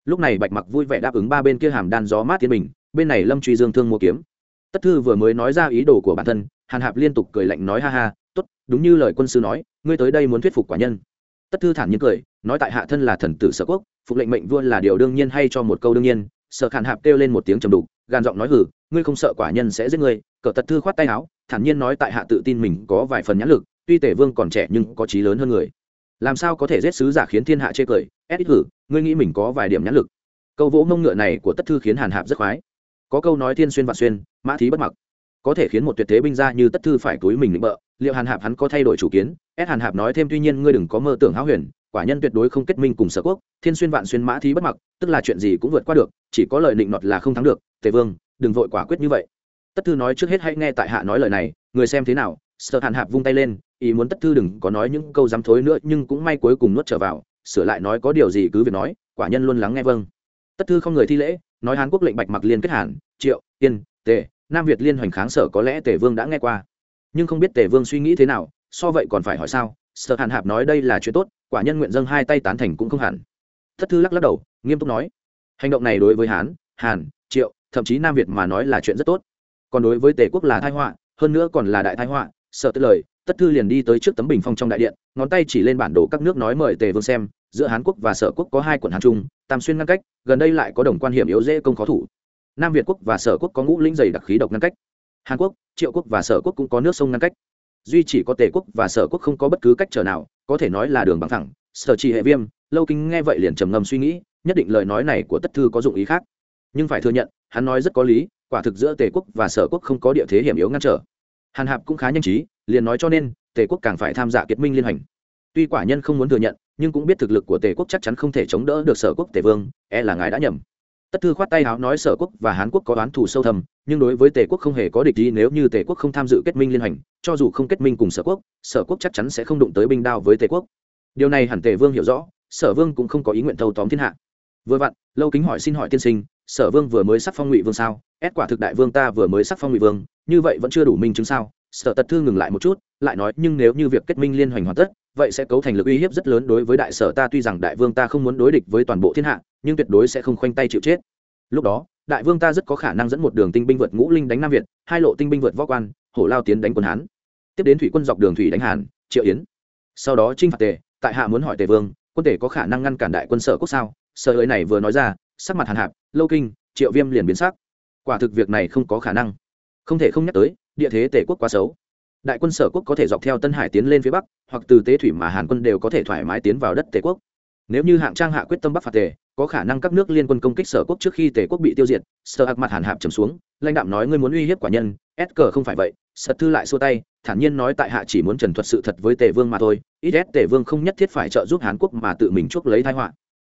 Lúc này bạch mặc vui vẻ đáp ứng ba bên kia hàm đan gió mát tiến bình, bên này lâm truy dương thương mua kiếm. Tất thư vừa mới nói ra ý đồ của bản thân, hàn hạp liên tục cười lạnh nói ha ha, tốt, đúng như lời quân sư nói, ngươi tới đây muốn thuyết phục quả nhân. Tất thư thản nhiên cười, nói tại hạ thân là thần tử sở quốc, phục lệnh mệnh vua là điều đương nhiên hay cho một câu đương nhiên, sở khản hạp kêu lên một tiếng trầm đục, gàn giọng nói hử ngươi không sợ quả nhân sẽ giết ngươi, cờ tật thư khoát tay áo, thản nhiên nói tại hạ tự tin mình có vài phần nhãn lực, tuy tể vương còn trẻ nhưng có trí lớn hơn người. Làm sao có thể giết sứ giả khiến thiên hạ chê cười? Ép ít hử ngươi nghĩ mình có vài điểm nhãn lực? Câu vỗ mông ngựa này của tất thư khiến hàn hạp rất khoái. Có câu nói thiên xuyên và xuyên, mã thí bất mặc. Có thể khiến một tuyệt thế binh ra như tất thư phải túi mình định bợ, liệu hàn hạp hắn có thay đổi chủ kiến? Ép hàn hạp nói thêm tuy nhiên ngươi đừng có mơ tưởng háo huyền, quả nhân tuyệt đối không kết minh cùng sở quốc, thiên xuyên vạn xuyên mã thí bất mặc, tức là chuyện gì cũng vượt qua được, chỉ có lời định nọt là không thắng được tề vương đừng vội quả quyết như vậy. Tất thư nói trước hết hãy nghe tại hạ nói lời này, người xem thế nào? Sợ hàn hạp vung tay lên, ý muốn tất thư đừng có nói những câu dám thối nữa, nhưng cũng may cuối cùng nuốt trở vào, sửa lại nói có điều gì cứ việc nói, quả nhân luôn lắng nghe vâng. Tất thư không người thi lễ, nói hán quốc lệnh bạch mặc liên kết hàn, triệu tiên tề, nam việt liên hoành kháng sở có lẽ tề vương đã nghe qua. Nhưng không biết tề vương suy nghĩ thế nào, so vậy còn phải hỏi sao? Sợ hàn hạp nói đây là chuyện tốt, quả nhân nguyện dâng hai tay tán thành cũng không hẳn. Thất thư lắc lắc đầu, nghiêm túc nói, hành động này đối với hán, hàn, triệu thậm chí nam việt mà nói là chuyện rất tốt. Còn đối với tề quốc là thái họa, hơn nữa còn là đại thái họa, sợ tức lời, tất thư liền đi tới trước tấm bình phong trong đại điện, ngón tay chỉ lên bản đồ các nước nói mời tề vương xem, giữa hán quốc và sở quốc có hai quận hán trung, tam xuyên ngăn cách, gần đây lại có đồng quan hiểm yếu dễ công khó thủ. Nam việt quốc và sở quốc có ngũ lĩnh dày đặc khí độc ngăn cách. Hàn quốc, triệu quốc và sở quốc cũng có nước sông ngăn cách. Duy chỉ có tề quốc và sở quốc không có bất cứ cách trở nào, có thể nói là đường bằng thẳng sở trì hệ viêm, lâu kinh nghe vậy liền trầm ngâm suy nghĩ, nhất định lời nói này của tất thư có dụng ý khác nhưng phải thừa nhận, hắn nói rất có lý, quả thực giữa tề quốc và sở quốc không có địa thế hiểm yếu ngăn trở. Hàn hạp cũng khá nhanh trí, liền nói cho nên, tề quốc càng phải tham gia kết minh liên hành tuy quả nhân không muốn thừa nhận, nhưng cũng biết thực lực của tề quốc chắc chắn không thể chống đỡ được sở quốc tề vương e là ngài đã nhầm. Tất thư khoát tay áo nói sở quốc và hán quốc có đoán thù sâu thầm, nhưng đối với tề quốc không hề có địch ý nếu như tề quốc không tham dự kết minh liên hành cho dù không kết minh cùng sở quốc sở quốc chắc chắn sẽ không đụng tới binh đao với tề quốc. Điều này hẳn tề vương hiểu rõ, sở vương cũng không có ý nguyện thâu tóm thiên hạ. Vừa vặn, lâu kính hỏi xin hỏi tiên sinh sở vương vừa mới sắc phong ngụy vương sao? Ép quả thực đại vương ta vừa mới sắc phong ngụy vương, như vậy vẫn chưa đủ minh chứng sao? Sở tật thư ngừng lại một chút, lại nói, nhưng nếu như việc kết minh liên hoành hoàn tất, vậy sẽ cấu thành lực uy hiếp rất lớn đối với đại sở ta. Tuy rằng đại vương ta không muốn đối địch với toàn bộ thiên hạ, nhưng tuyệt đối sẽ không khoanh tay chịu chết. Lúc đó, đại vương ta rất có khả năng dẫn một đường tinh binh vượt ngũ linh đánh nam việt, hai lộ tinh binh vượt võ quan, hổ lao tiến đánh quân hán. Tiếp đến thủy quân dọc đường thủy đánh hàn, triệu yến. Sau đó trinh phạt tề, tại hạ muốn hỏi tề vương, quân tề có khả năng ngăn cản đại quân sở quốc sao? Sở ấy này vừa nói ra sắc mặt hàn hạp, lâu kinh, triệu viêm liền biến sắc. Quả thực việc này không có khả năng. Không thể không nhắc tới, địa thế tề quốc quá xấu. Đại quân sở quốc có thể dọc theo tân hải tiến lên phía bắc, hoặc từ tế thủy mà hàn quân đều có thể thoải mái tiến vào đất tề quốc. Nếu như hạng trang hạ quyết tâm bắc phạt tề, có khả năng các nước liên quân công kích sở quốc trước khi tề quốc bị tiêu diệt sở hạc mặt hàn hạp trầm xuống, lãnh đạm nói ngươi muốn uy hiếp quả nhân, s cờ không phải vậy sật thư lại xua tay, thản nhiên nói tại hạ chỉ muốn trần thuật sự thật với tề vương mà thôi, ít s tề vương không nhất thiết phải trợ giúp hàn quốc mà tự mình chuốc lấy thái họa.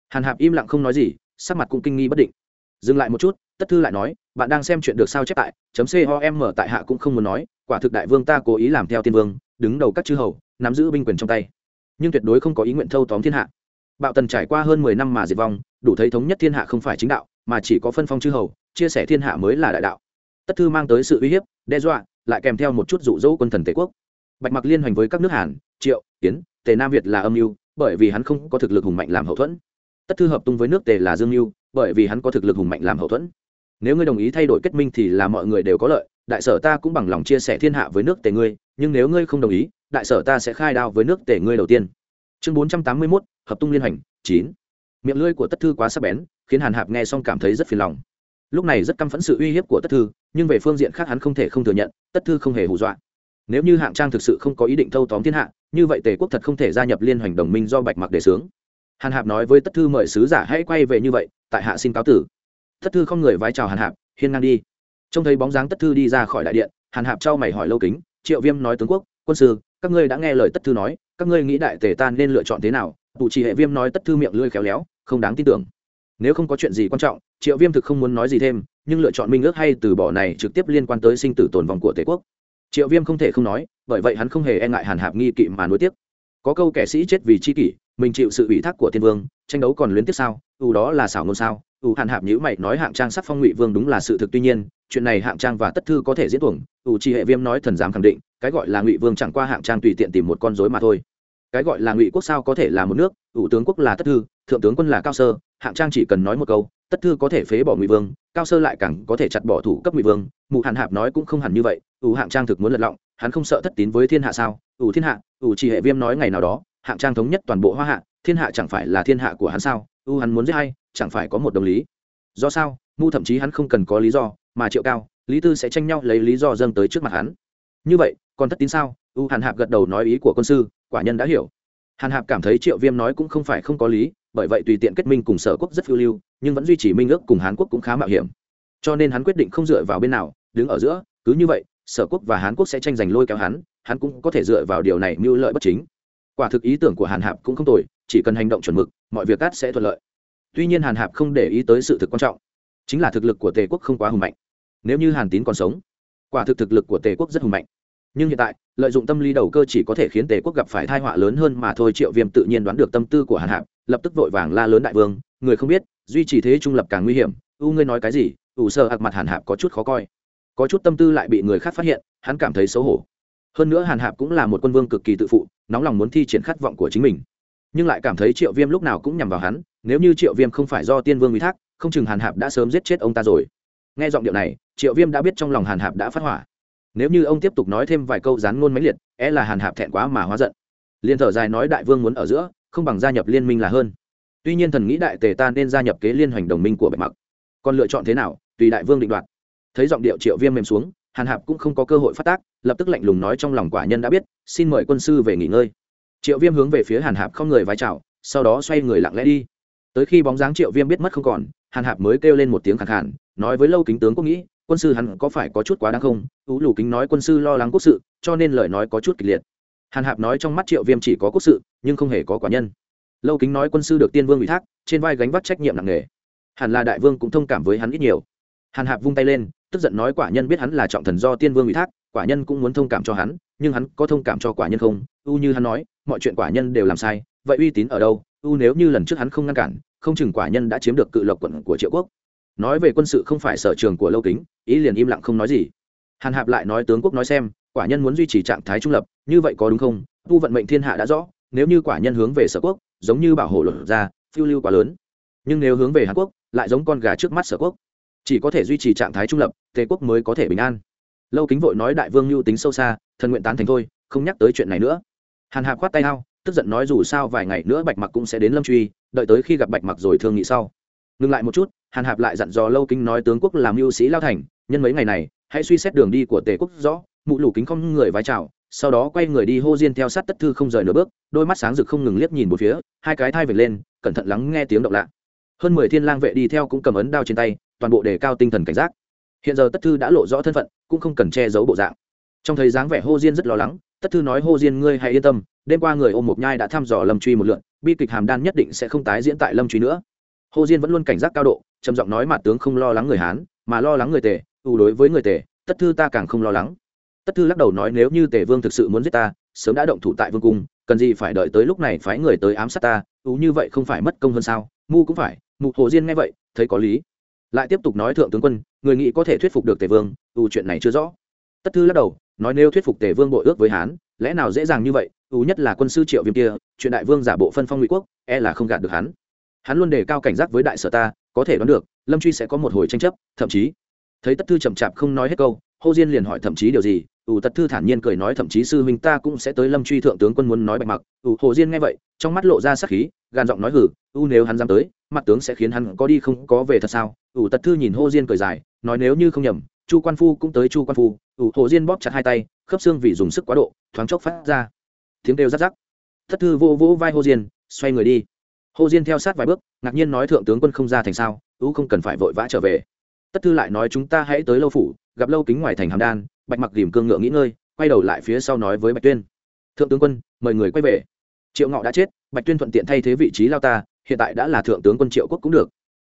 Hàn hạp im lặng không nói gì sắc mặt cũng kinh nghi bất định. Dừng lại một chút, tất thư lại nói, bạn đang xem chuyện được sao chép tại chấm com tại hạ cũng không muốn nói, quả thực đại vương ta cố ý làm theo tiên vương, đứng đầu các chư hầu, nắm giữ binh quyền trong tay. Nhưng tuyệt đối không có ý nguyện thâu tóm thiên hạ. Bạo tần trải qua hơn mười năm mà diệt vong, đủ thấy thống nhất thiên hạ không phải chính đạo, mà chỉ có phân phong chư hầu, chia sẻ thiên hạ mới là đại đạo. Tất thư mang tới sự uy hiếp, đe dọa, lại kèm theo một chút rụ rỗ quân thần tể quốc. Bạch mặc liên hoành với các nước hàn, triệu tiến tề nam việt là âm mưu, bởi vì hắn không có thực lực hùng mạnh làm hậu thuẫn tất thư hợp tung với nước tề là dương mưu bởi vì hắn có thực lực hùng mạnh làm hậu thuẫn. Nếu ngươi đồng ý thay đổi kết minh thì là mọi người đều có lợi, đại sở ta cũng bằng lòng chia sẻ thiên hạ với nước tề ngươi, nhưng nếu ngươi không đồng ý, đại sở ta sẽ khai đao với nước tề ngươi đầu tiên. Chương bốn trăm tám mươi mốt, hợp tung liên hành chín. Miệng lưỡi của tất thư quá sắc bén, khiến hàn hạp nghe xong cảm thấy rất phiền lòng. Lúc này rất căm phẫn sự uy hiếp của tất thư, nhưng về phương diện khác hắn không thể không thừa nhận, tất thư không hề hù dọa. Nếu như hạng trang thực sự không có ý định thâu tóm thiên hạ, như vậy tề quốc thật không thể gia nhập liên hoành đồng minh do bạch mặc đề xướng hàn hạp nói với tất thư mời sứ giả hãy quay về như vậy, tại hạ xin cáo tử. Tất thư không người vái chào hàn hạp, hiên ngang đi. Trông thấy bóng dáng tất thư đi ra khỏi đại điện, hàn hạp trao mày hỏi lâu kính, triệu viêm nói tướng quốc, quân sư, các ngươi đã nghe lời tất thư nói, các ngươi nghĩ đại tề ta nên lựa chọn thế nào? Tụ trì hệ viêm nói tất thư miệng lưỡi khéo léo, không đáng tin tưởng. Nếu không có chuyện gì quan trọng, triệu viêm thực không muốn nói gì thêm, nhưng lựa chọn minh ước hay từ bỏ này trực tiếp liên quan tới sinh tử tồn vong của tề quốc. Triệu viêm không thể không nói, bởi vậy hắn không hề e ngại hàn hạp nghi kỵ mà nuối tiếc. Có câu kẻ sĩ chết vì c h i kỷ mình chịu sự ủy thác của tiên vương, tranh đấu còn luyến tiếp sao? Ưu đó là xảo ngôn sao? Ưu hàn hạp nhữ mày nói hạng trang sắc phong ngụy vương đúng là sự thực tuy nhiên, chuyện này hạng trang và tất thư có thể diễn tuồng. Ưu chi hệ viêm nói thần dám khẳng định, cái gọi là ngụy vương chẳng qua hạng trang tùy tiện tìm một con dối mà thôi. Cái gọi là ngụy quốc sao có thể là một nước? Ủ tướng quốc là tất thư, thượng tướng quân là cao sơ, hạng trang chỉ cần nói một câu, tất thư có thể phế bỏ ngụy vương, cao sơ lại càng có thể chặt bỏ thủ cấp ngụy vương. Mụ hàn hạp nói cũng không hẳn như vậy ủ hạng trang thực muốn lật lọng, hắn không sợ thất tín với thiên hạ sao? Ủ thiên hạ ủ chỉ hệ viêm nói ngày nào đó hạng trang thống nhất toàn bộ hoa hạ, thiên hạ chẳng phải là thiên hạ của hắn sao? U hắn muốn giết hay, chẳng phải có một đồng lý? Do sao? Mu thậm chí hắn không cần có lý do, mà triệu cao, lý tư sẽ tranh nhau lấy lý do dâng tới trước mặt hắn. Như vậy, còn thất tín sao? U hàn hạp gật đầu nói ý của quân sư, quả nhân đã hiểu. Hàn hạp cảm thấy triệu viêm nói cũng không phải không có lý, bởi vậy tùy tiện kết minh cùng sở quốc rất phiêu lưu, nhưng vẫn duy trì minh ước cùng hán quốc cũng khá mạo hiểm. Cho nên hắn quyết định không dựa vào bên nào, đứng ở giữa, cứ như vậy, sở quốc và hán quốc sẽ tranh giành lôi kéo hắn hắn cũng có thể dựa vào điều này mưu lợi bất chính quả thực ý tưởng của hàn hạp cũng không tồi, chỉ cần hành động chuẩn mực, mọi việc cát sẽ thuận lợi. Tuy nhiên hàn hạp không để ý tới sự thực quan trọng. Chính là thực lực của tề quốc không quá hùng mạnh. Nếu như hàn tín còn sống, quả thực thực lực của tề quốc rất hùng mạnh. Nhưng hiện tại, lợi dụng tâm lý đầu cơ chỉ có thể khiến tề quốc gặp phải thai họa lớn hơn mà thôi, triệu viêm tự nhiên đoán được tâm tư của hàn hạp, lập tức vội vàng la lớn đại vương, người không biết, duy trì thế trung lập càng nguy hiểm, u ngươi nói cái gì ủ sơ ạc mặt hàn hạp có chút khó coi. Có chút tâm tư lại bị người khác phát hiện, hắn cảm thấy xấu hổ hơn nữa hàn hạp cũng là một quân vương cực kỳ tự phụ, nóng lòng muốn thi triển khát vọng của chính mình. Nhưng lại cảm thấy triệu viêm lúc nào cũng nhằm vào hắn, nếu như triệu viêm không phải do tiên vương ủy thác, không chừng hàn hạp đã sớm giết chết ông ta rồi. Nghe giọng điệu này, triệu viêm đã biết trong lòng hàn hạp đã phát hỏa. Nếu như ông tiếp tục nói thêm vài câu rán ngôn máy liệt é e là hàn hạp thẹn quá mà hóa giận. Liền thở dài nói đại vương muốn ở giữa, không bằng gia nhập liên minh là hơn. Tuy nhiên thần nghĩ đại tề ta nên gia nhập kế liên hoành đồng minh của bạch mặc. Còn lựa chọn thế nào, tùy đại vương định đoạt. Thấy giọng điệu triệu viêm mềm xuống, hàn hạp cũng không có cơ hội phát tác lập tức lạnh lùng nói trong lòng quả nhân đã biết, xin mời quân sư về nghỉ ngơi. Triệu viêm hướng về phía hàn hạp không người vai trào sau đó xoay người lặng lẽ đi. Tới khi bóng dáng triệu viêm biết mất không còn, hàn hạp mới kêu lên một tiếng khẳng khản nói với lâu kính tướng quốc nghĩ, quân sư hắn có phải có chút quá đáng không? Tú lù kính nói quân sư lo lắng quốc sự, cho nên lời nói có chút kịch liệt. Hàn hạp nói trong mắt triệu viêm chỉ có quốc sự, nhưng không hề có quả nhân. Lâu kính nói quân sư được tiên vương ủy thác, trên vai gánh vác trách nhiệm nặng nề. Hẳn là đại vương cũng thông cảm với hắn ít nhiều. Hàn hạp vung tay lên, tức giận nói quả nhân biết hắn là trọng thần do tiên vương ủy thác quả nhân cũng muốn thông cảm cho hắn, nhưng hắn có thông cảm cho quả nhân không? U như hắn nói, mọi chuyện quả nhân đều làm sai, vậy uy tín ở đâu? U nếu như lần trước hắn không ngăn cản, không chừng quả nhân đã chiếm được cự lộc quận của triệu quốc. Nói về quân sự không phải sở trường của lâu kính, ý liền im lặng không nói gì. Hàn hạp lại nói tướng quốc nói xem, quả nhân muốn duy trì trạng thái trung lập, như vậy có đúng không? Tu vận mệnh thiên hạ đã rõ, nếu như quả nhân hướng về sở quốc, giống như bảo hộ luật ra, phiêu lưu quá lớn. Nhưng nếu hướng về hàn quốc, lại giống con gà trước mắt sở quốc. Chỉ có thể duy trì trạng thái trung lập tề quốc mới có thể bình an lâu kính vội nói đại vương mưu tính sâu xa, thần nguyện tán thành thôi, không nhắc tới chuyện này nữa. Hàn hạp khoát tay ao tức giận nói dù sao vài ngày nữa bạch mặc cũng sẽ đến lâm truy, đợi tới khi gặp bạch mặc rồi thương nghị sau. Ngừng lại một chút, hàn hạp lại dặn dò lâu kính nói tướng quốc làm mưu sĩ lao thành, nhân mấy ngày này, hãy suy xét đường đi của tề quốc rõ, mụ lù kính không người vái chào, sau đó quay người đi hô diên theo sát tất thư không rời nửa bước, đôi mắt sáng rực không ngừng liếc nhìn một phía, hai cái thai vệt lên, cẩn thận lắng nghe tiếng động lạ. Hơn mười thiên lang vệ đi theo cũng cầm ấn đao trên tay, toàn bộ đề cao tinh thần cảnh giác hiện giờ tất thư đã lộ rõ thân phận, cũng không cần che giấu bộ dạng. Trong thời dáng vẻ hô diên rất lo lắng, tất thư nói, hô diên, ngươi hãy yên tâm, đêm qua người ôm một nhai đã thăm dò lâm truy một lượn bi kịch hàm đan nhất định sẽ không tái diễn tại lâm truy nữa. Hô diên vẫn luôn cảnh giác cao độ, trầm giọng nói mặt tướng không lo lắng người hán, mà lo lắng người tề ưu đối với người tề, tất thư ta càng không lo lắng. Tất thư lắc đầu nói, nếu như tề vương thực sự muốn giết ta, sớm đã động thủ tại vương cung, cần gì phải đợi tới lúc này phái người tới ám sát ta ú như vậy không phải mất công hơn sao? Mu cũng phải. Mụ hồ diên nghe vậy, thấy có lý lại tiếp tục nói thượng tướng quân, người nghĩ có thể thuyết phục được tề vương ưu chuyện này chưa rõ. Tất thư lắc đầu, nói nếu thuyết phục tề vương bội ước với hán, lẽ nào dễ dàng như vậy ưu nhất là quân sư triệu viêm kia, chuyện đại vương giả bộ phân phong ngụy quốc e là không gạt được hắn. Hắn luôn đề cao cảnh giác với đại sở ta, có thể đoán được, lâm truy sẽ có một hồi tranh chấp, thậm chí, thấy tất thư chậm chạp không nói hết câu hô diên liền hỏi thậm chí điều gì? Ủ tật thư thản nhiên cười nói thậm chí sư huynh ta cũng sẽ tới lâm truy thượng tướng quân muốn nói bạch mặc. Ủ hồ diên nghe vậy, trong mắt lộ ra sắc khí, gàn giọng nói hử u nếu hắn dám tới, mặt tướng sẽ khiến hắn có đi không có về thật sao? Ủ tật thư nhìn hô diên cười dài, nói nếu như không nhầm, chu quan phu cũng tới chu quan phu. Ủ hồ diên bóp chặt hai tay, khớp xương vì dùng sức quá độ, thoáng chốc phát ra. Tiếng đều rắc rắc. Thất thư vô vỗ vai hô diên, xoay người đi. Hô diên theo sát vài bước, ngạc nhiên nói thượng tướng quân không ra thành sao U không cần phải vội vã trở về tất thư lại nói chúng ta hãy tới lâu phủ, gặp lâu kính ngoài thành hàm đan, bạch mặc điểm cương ngựa nghỉ ngơi, quay đầu lại phía sau nói với bạch tuyên. Thượng tướng quân, mời người quay về. Triệu ngọ đã chết, bạch tuyên thuận tiện thay thế vị trí lao ta, hiện tại đã là thượng tướng quân triệu quốc cũng được.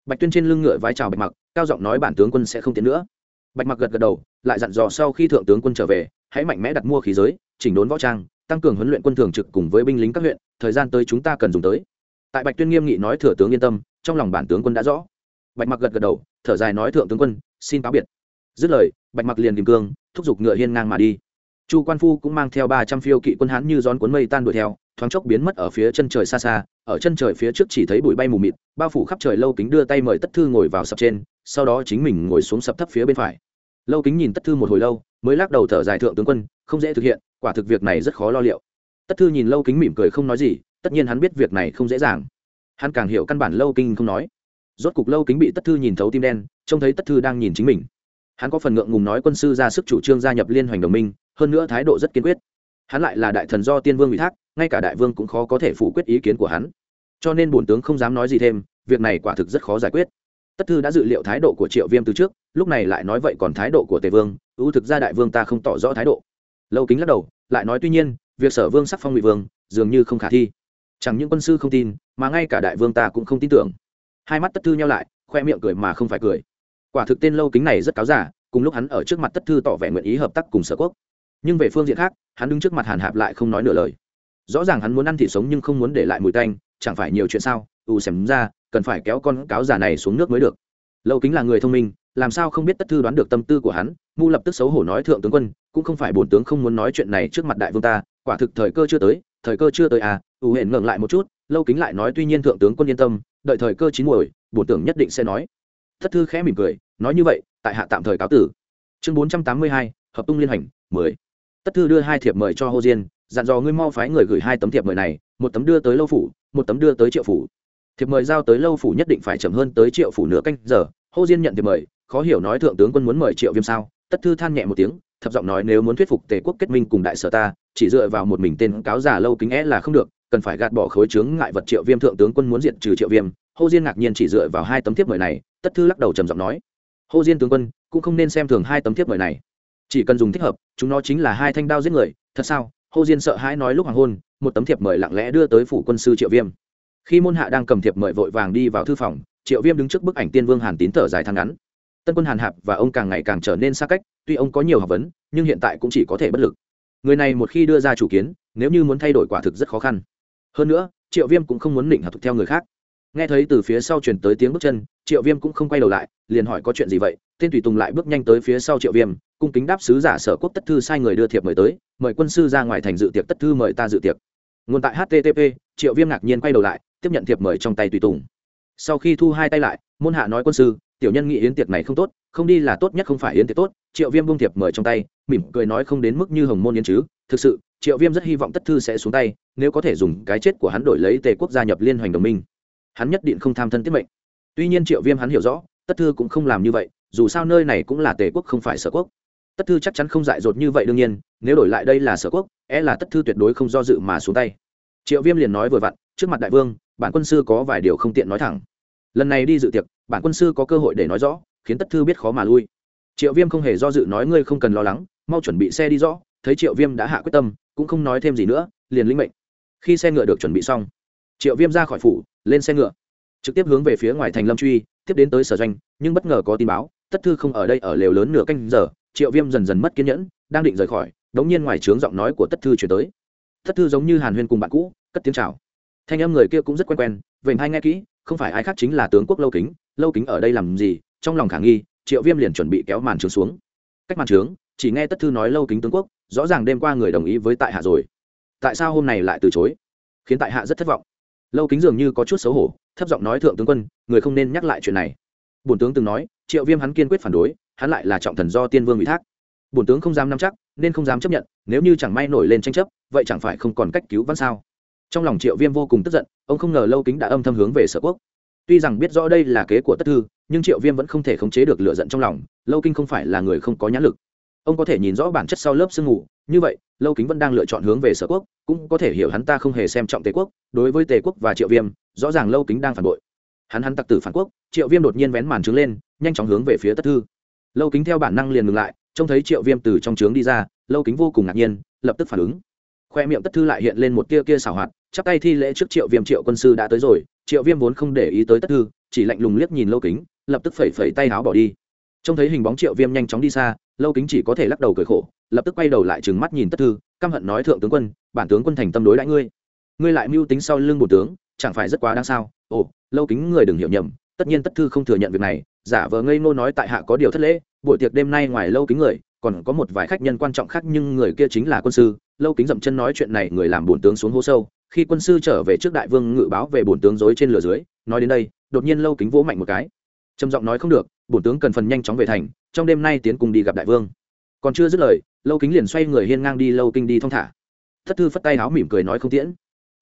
Bạch tuyên trên lưng ngựa vái chào bạch mặc, cao giọng nói bản tướng quân sẽ không tiến nữa. Bạch mặc gật gật đầu, lại dặn dò sau khi thượng tướng quân trở về, hãy mạnh mẽ đặt mua khí giới, chỉnh đốn võ trang, tăng cường huấn luyện quân thường trực cùng với binh lính các huyện, thời gian tới chúng ta cần dùng tới. Tại bạch tuyên nghiêm nghị nói thừa tướng yên tâm, trong lòng bản tướng quân đã rõ bạch mặc gật gật đầu, thở dài nói, thượng tướng quân, xin cáo biệt. Dứt lời, bạch mặc liền kìm cương, thúc giục ngựa hiên ngang mà đi. Chu quan phu cũng mang theo ba trăm phiêu kỵ quân hán như gión cuốn mây tan đuổi theo, thoáng chốc biến mất ở phía chân trời xa xa, ở chân trời phía trước chỉ thấy bụi bay mù mịt, bao phủ khắp trời lâu kính đưa tay mời tất thư ngồi vào sập trên, sau đó chính mình ngồi xuống sập thấp phía bên phải. Lâu kính nhìn tất thư một hồi lâu, mới lắc đầu thở dài, thượng tướng quân, không dễ thực hiện, quả thực việc này rất khó lo liệu. Tất thư nhìn lâu kính mỉm cười không nói gì, tất nhiên hắn biết việc này không dễ dàng. Hắn càng hiểu căn bản lâu kinh không nói rốt cục lâu kính bị tất thư nhìn thấu tim đen, trông thấy tất thư đang nhìn chính mình. Hắn có phần ngượng ngùng nói quân sư ra sức chủ trương gia nhập liên hoành đồng minh, hơn nữa thái độ rất kiên quyết. Hắn lại là đại thần do tiên vương ủy thác, ngay cả đại vương cũng khó có thể phủ quyết ý kiến của hắn. Cho nên bổn tướng không dám nói gì thêm, việc này quả thực rất khó giải quyết. Tất thư đã dự liệu thái độ của triệu viêm từ trước, lúc này lại nói vậy còn thái độ của tề vương, ưu thực ra đại vương ta không tỏ rõ thái độ. Lâu kính lắc đầu, lại nói tuy nhiên, việc sở vương sắc phong ngụy vương, dường như không khả thi. Chẳng những quân sư không tin, mà ngay cả đại vương ta cũng không tin tưởng hai mắt tất thư nhau lại, khoe miệng cười mà không phải cười. Quả thực tên lâu kính này rất cáo giả cùng lúc hắn ở trước mặt tất thư tỏ vẻ nguyện ý hợp tác cùng sở quốc. Nhưng về phương diện khác, hắn đứng trước mặt hàn hạp lại không nói nửa lời. Rõ ràng hắn muốn ăn thịt sống nhưng không muốn để lại mùi tanh, chẳng phải nhiều chuyện sao? Ù xẻm ra, cần phải kéo con cáo giả này xuống nước mới được. Lâu kính là người thông minh, làm sao không biết tất thư đoán được tâm tư của hắn? Ngu lập tức xấu hổ nói thượng tướng quân, cũng không phải bổn tướng không muốn nói chuyện này trước mặt đại vương ta, quả thực thời cơ chưa tới, thời cơ chưa tới à? Ù hển ngẩng lại một chút, lâu kính lại nói tuy nhiên thượng tướng quân yên tâm đợi thời cơ chín muồi, bổn tưởng nhất định sẽ nói. Thất thư khẽ mỉm cười, nói như vậy, tại hạ tạm thời cáo tử. Chương bốn trăm tám mươi hai, hợp tung liên hành, mười. Tất thư đưa hai thiệp mời cho hồ diên, dặn dò ngươi mau phái người gửi hai tấm thiệp mời này, một tấm đưa tới lâu phủ, một tấm đưa tới triệu phủ. Thiệp mời giao tới lâu phủ nhất định phải chậm hơn tới triệu phủ nửa canh giờ. Hồ diên nhận thiệp mời, khó hiểu nói thượng tướng quân muốn mời triệu viêm sao? Tất thư than nhẹ một tiếng thập giọng nói nếu muốn thuyết phục tề quốc kết minh cùng đại sở ta, chỉ dựa vào một mình tên cáo giả lâu kính é là không được cần phải gạt bỏ khối chướng ngại vật triệu viêm thượng tướng quân muốn diện trừ triệu viêm, hô diên ngạc nhiên chỉ dựa vào hai tấm thiếp mời này, tất thư lắc đầu trầm giọng nói. Hô diên tướng quân, cũng không nên xem thường hai tấm thiếp mời này. Chỉ cần dùng thích hợp, chúng nó chính là hai thanh đao giết người, thật sao? Hô diên sợ hãi nói lúc hoàng hôn, một tấm thiệp mời lặng lẽ đưa tới phủ quân sư triệu viêm. Khi môn hạ đang cầm thiệp mời vội vàng đi vào thư phòng, triệu viêm đứng trước bức ảnh tiên vương hàn tín thở dài thang ngắn. Tân quân hàn hạp và ông càng ngày càng trở nên xa cách, tuy ông có nhiều học vấn, nhưng hiện tại cũng chỉ có thể bất lực. Người này một khi đưa ra chủ kiến, nếu như muốn thay đổi quả thực rất khó khăn hơn nữa, triệu viêm cũng không muốn định hợp theo người khác. Nghe thấy từ phía sau chuyển tới tiếng bước chân, triệu viêm cũng không quay đầu lại, liền hỏi có chuyện gì vậy? Tên tùy tùng lại bước nhanh tới phía sau triệu viêm, cung kính đáp sứ giả sở quốc tất thư sai người đưa thiệp mời tới, mời quân sư ra ngoài thành dự tiệc tất thư mời ta dự tiệc. Nguồn tại http triệu viêm ngạc nhiên quay đầu lại, tiếp nhận thiệp mời trong tay tùy tùng. Sau khi thu hai tay lại, môn hạ nói quân sư, tiểu nhân nghĩ yến tiệc này không tốt, không đi là tốt nhất không phải yến tiệc tốt, triệu viêm bông thiệp mời trong tay, mỉm cười nói không đến mức như hồng môn yến chứ, thực sự triệu viêm rất hy vọng tất thư sẽ xuống tay, nếu có thể dùng cái chết của hắn đổi lấy tề quốc gia nhập liên hoành đồng minh. Hắn nhất định không tham thân tiết mệnh. Tuy nhiên triệu viêm hắn hiểu rõ, tất thư cũng không làm như vậy, dù sao nơi này cũng là tề quốc không phải sở quốc. Tất thư chắc chắn không dại dột như vậy đương nhiên, nếu đổi lại đây là sở quốc é là tất thư tuyệt đối không do dự mà xuống tay. Triệu viêm liền nói vừa vặn, trước mặt đại vương, bản quân sư có vài điều không tiện nói thẳng. Lần này đi dự tiệc, bản quân sư có cơ hội để nói rõ, khiến tất thư biết khó mà lui. Triệu viêm không hề do dự nói ngươi không cần lo lắng, mau chuẩn bị xe đi rõ, thấy triệu viêm đã hạ quyết tâm cũng không nói thêm gì nữa, liền linh mệnh. Khi xe ngựa được chuẩn bị xong, triệu viêm ra khỏi phủ, lên xe ngựa, trực tiếp hướng về phía ngoài thành lâm truy, tiếp đến tới sở doanh, nhưng bất ngờ có tin báo, tất thư không ở đây ở lều lớn nửa canh giờ, triệu viêm dần dần mất kiên nhẫn, đang định rời khỏi, đống nhiên ngoài trướng giọng nói của tất thư chuyển tới. Tất thư giống như hàn huyên cùng bạn cũ, cất tiếng chào. Thanh âm người kia cũng rất quen quen vậy hai nghe kỹ, không phải ai khác chính là tướng quốc lâu kính lâu kính ở đây làm gì? Trong lòng khả nghi, triệu viêm liền chuẩn bị kéo màn trướng xuống. Cách màn trướng, chỉ nghe tất thư nói lâu kính tướng quốc rõ ràng đêm qua người đồng ý với tại hạ rồi. Tại sao hôm nay lại từ chối? Khiến tại hạ rất thất vọng. Lâu kính dường như có chút xấu hổ, thấp giọng nói thượng tướng quân, người không nên nhắc lại chuyện này. Bổn tướng từng nói, triệu viêm hắn kiên quyết phản đối, hắn lại là trọng thần do tiên vương ủy thác. Bổn tướng không dám nắm chắc, nên không dám chấp nhận, nếu như chẳng may nổi lên tranh chấp, vậy chẳng phải không còn cách cứu văn sao? Trong lòng triệu viêm vô cùng tức giận, ông không ngờ lâu kính đã âm thầm hướng về sở quốc. Tuy rằng biết rõ đây là kế của tất thư, nhưng triệu viêm vẫn không thể khống chế được lựa giận trong lòng, lâu kinh không phải là người không có nhãn lực ông có thể nhìn rõ bản chất sau lớp sương mù. Như vậy, lâu kính vẫn đang lựa chọn hướng về sở quốc, cũng có thể hiểu hắn ta không hề xem trọng tề quốc. Đối với tề quốc và triệu viêm, rõ ràng lâu kính đang phản bội. Hắn hắn tặc tử phản quốc, triệu viêm đột nhiên vén màn trướng lên, nhanh chóng hướng về phía tất thư. Lâu kính theo bản năng liền ngừng lại, trông thấy triệu viêm từ trong trướng đi ra, lâu kính vô cùng ngạc nhiên, lập tức phản ứng. Khoe miệng tất thư lại hiện lên một tia kia xảo hoạt, chắp tay thi lễ trước triệu viêm triệu quân sư đã tới rồi. Triệu viêm vốn không để ý tới tất thư, chỉ lạnh lùng liếc nhìn lâu kính, lập tức phẩy phẩy tay áo bỏ đi. Trông thấy hình bóng triệu viêm nhanh chóng đi xa lâu kính chỉ có thể lắc đầu cười khổ, lập tức quay đầu lại trừng mắt nhìn tất thư, căm hận nói, thượng tướng quân, bản tướng quân thành tâm đối đãi ngươi. Ngươi lại mưu tính sau lưng bổ tướng, chẳng phải rất quá đáng sao? Ồ, lâu kính người đừng hiểu nhầm, tất nhiên tất thư không thừa nhận việc này, giả vờ ngây ngô nói tại hạ có điều thất lễ, buổi tiệc đêm nay ngoài lâu kính người, còn có một vài khách nhân quan trọng khác nhưng người kia chính là quân sư. Lâu kính dậm chân nói chuyện này, người làm bổn tướng xuống hố sâu. Khi quân sư trở về trước đại vương ngự báo về bổn tướng dối trên lửa dưới, nói đến đây, đột nhiên lâu kính vỗ mạnh một cái. Trầm giọng nói, không được bổn tướng cần phần nhanh chóng về thành, trong đêm nay tiến cùng đi gặp đại vương. Còn chưa dứt lời, lâu kính liền xoay người hiên ngang đi lâu kinh đi thong thả. Thất thư phất tay áo mỉm cười nói không tiễn.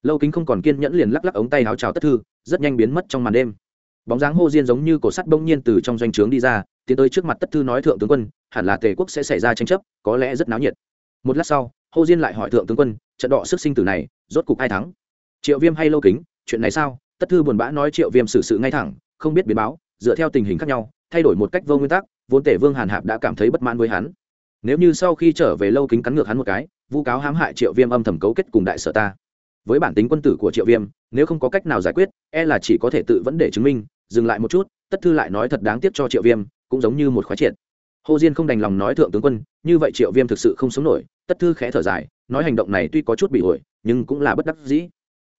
Lâu kính không còn kiên nhẫn liền lắc lắc ống tay áo chào tất thư, rất nhanh biến mất trong màn đêm. Bóng dáng hô diên giống như cổ sắt bỗng nhiên từ trong doanh trướng đi ra, tiến tới trước mặt tất thư nói thượng tướng quân, hẳn là tề quốc sẽ xảy ra tranh chấp, có lẽ rất náo nhiệt. Một lát sau, hô diên lại hỏi thượng tướng quân, trận đọ sức sinh tử này, rốt cục ai thắng? Triệu viêm hay lâu kính, chuyện này sao? Tất thư buồn bã nói triệu viêm xử sự ngay thẳng, không biết biến báo, dựa theo tình hình khác nhau thay đổi một cách vô nguyên tắc, vốn tể vương hàn hạp đã cảm thấy bất mãn với hắn. Nếu như sau khi trở về lâu kính cắn ngược hắn một cái, vu cáo hãm hại triệu viêm âm thầm cấu kết cùng đại sở ta. Với bản tính quân tử của triệu viêm, nếu không có cách nào giải quyết e là chỉ có thể tự vấn để chứng minh, dừng lại một chút, tất thư lại nói thật đáng tiếc cho triệu viêm, cũng giống như một khoái triệt. Hồ diên không đành lòng nói thượng tướng quân, như vậy triệu viêm thực sự không sống nổi, tất thư khẽ thở dài, nói hành động này tuy có chút bị ổi, nhưng cũng là bất đắc dĩ.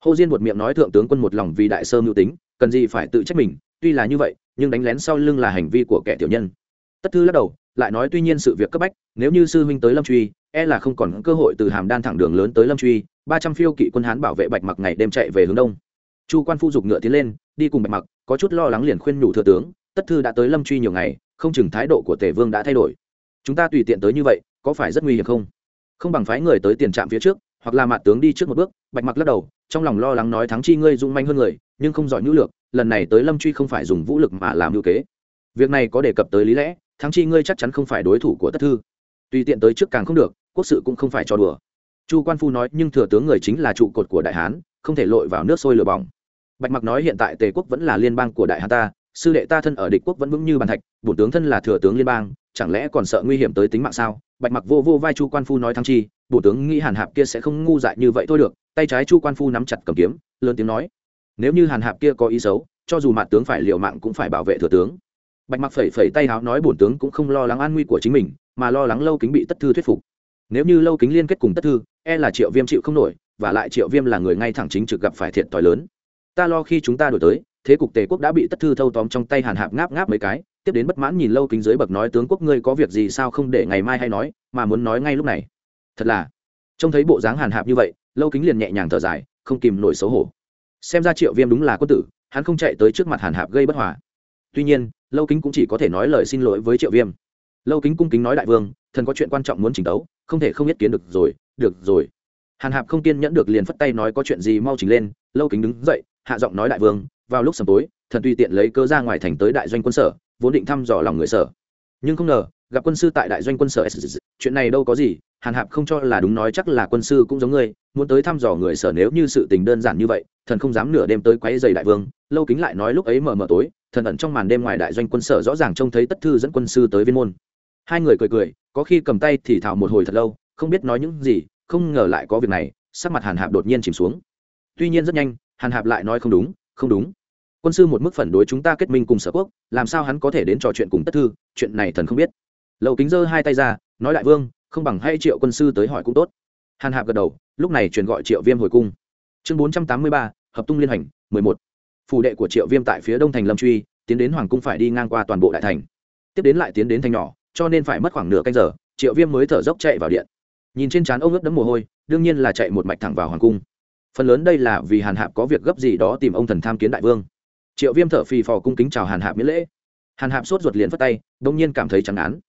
Hồ diên một miệng nói thượng tướng quân một lòng vì đại sơ mưu tính, cần gì phải tự trách mình tuy là như vậy, nhưng đánh lén sau lưng là hành vi của kẻ tiểu nhân. Tất thư lắc đầu, lại nói tuy nhiên sự việc cấp bách, nếu như sư huynh tới lâm truy e là không còn cơ hội từ hàm đan thẳng đường lớn tới lâm truy, ba trăm phiêu kỵ quân hán bảo vệ bạch mặc ngày đêm chạy về hướng đông. Chu quan phu dục ngựa tiến lên, đi cùng bạch mặc, có chút lo lắng liền khuyên nhủ thừa tướng, tất thư đã tới lâm truy nhiều ngày, không chừng thái độ của tề vương đã thay đổi. Chúng ta tùy tiện tới như vậy, có phải rất nguy hiểm không? Không bằng phái người tới tiền trạm phía trước, hoặc là mạt tướng đi trước một bước, bạch mặc lắc đầu, trong lòng lo lắng nói thắng chi ngươi dung manh hơn người, nhưng không giỏi nhũ lược lần này tới lâm truy không phải dùng vũ lực mà làm ưu kế. Việc này có đề cập tới lý lẽ, thắng chi ngươi chắc chắn không phải đối thủ của tất thư. Tùy tiện tới trước càng không được, quốc sự cũng không phải cho đùa. Chu quan phu nói, nhưng thừa tướng người chính là trụ cột của đại hán, không thể lội vào nước sôi lửa bỏng. Bạch mặc nói, hiện tại tề quốc vẫn là liên bang của đại hán ta, sư đệ ta thân ở địch quốc vẫn vững như bàn thạch, bổn tướng thân là thừa tướng liên bang, chẳng lẽ còn sợ nguy hiểm tới tính mạng sao? Bạch mặc vô vô vai chu quan phu nói thăng chi bổ tướng nghĩ hàn hạp kia sẽ không ngu dại như vậy thôi được. Tay trái chu quan phu nắm chặt cầm kiếm, lớn tiếng nói nếu như hàn hạp kia có ý xấu, cho dù mặt tướng phải liều mạng cũng phải bảo vệ thừa tướng. Bạch mặc phẩy phẩy tay háo nói bổn tướng cũng không lo lắng an nguy của chính mình, mà lo lắng lâu kính bị tất thư thuyết phục. Nếu như lâu kính liên kết cùng tất thư e là triệu viêm chịu không nổi, và lại triệu viêm là người ngay thẳng chính trực gặp phải thiệt thòi lớn. Ta lo khi chúng ta đổi tới, thế cục tề quốc đã bị tất thư thâu tóm trong tay hàn hạp ngáp ngáp mấy cái, tiếp đến bất mãn nhìn lâu kính dưới bậc nói, tướng quốc ngươi có việc gì sao không để ngày mai hay nói, mà muốn nói ngay lúc này? Thật là, trông thấy bộ dáng hàn hạp như vậy, lâu kính liền nhẹ nhàng thở dài, không kìm nổi xấu hổ xem ra triệu viêm đúng là quân tử, hắn không chạy tới trước mặt hàn hạp gây bất hòa. Tuy nhiên, lâu kính cũng chỉ có thể nói lời xin lỗi với triệu viêm. Lâu kính cung kính nói đại vương, thần có chuyện quan trọng muốn chỉnh tấu, không thể không nhất kiến được rồi được rồi. Hàn hạp không kiên nhẫn được liền phất tay nói có chuyện gì mau chỉnh lên, lâu kính đứng dậy, hạ giọng nói đại vương, vào lúc sầm tối, thần tùy tiện lấy cơ ra ngoài thành tới đại doanh quân sở, vốn định thăm dò lòng người sở. Nhưng không ngờ gặp quân sư tại đại doanh quân sở chuyện này đâu có gì, hàn hạp không cho là đúng nói chắc là quân sư cũng giống ngươi, muốn tới thăm dò người sở nếu như sự tình đơn giản như vậy, thần không dám nửa đêm tới quấy dày đại vương, lâu kính lại nói lúc ấy mờ mờ tối, thần ẩn trong màn đêm ngoài đại doanh quân sở rõ ràng trông thấy tất thư dẫn quân sư tới viên môn. Hai người cười cười, có khi cầm tay thì thảo một hồi thật lâu, không biết nói những gì, không ngờ lại có việc này, sắc mặt hàn hạp đột nhiên chìm xuống. Tuy nhiên rất nhanh, hàn hạp lại nói không đúng không đúng. Quân sư một mức phản đối chúng ta kết minh cùng sở quốc, làm sao hắn có thể đến trò chuyện cùng tất thư, chuyện này thần không biết lầu kính giơ hai tay ra, nói đại vương, không bằng hay triệu quân sư tới hỏi cũng tốt. Hàn hạp gật đầu, lúc này truyền gọi triệu viêm hồi cung. Chương bốn trăm tám mươi ba, hợp tung liên hành, mười một. Phủ đệ của triệu viêm tại phía đông thành lâm truy, tiến đến hoàng cung phải đi ngang qua toàn bộ đại thành. Tiếp đến lại tiến đến thành nhỏ, cho nên phải mất khoảng nửa canh giờ, triệu viêm mới thở dốc chạy vào điện. Nhìn trên trán ông ướt đẫm mồ hôi, đương nhiên là chạy một mạch thẳng vào hoàng cung. Phần lớn đây là vì hàn hạp có việc gấp gì đó tìm ông thần tham kiến đại vương. Triệu viêm thở phì phò cung kính chào hàn hạp miễn lễ. Hàn hạp sốt ruột liền phất tay, đông nhiên cảm thấy chẳng án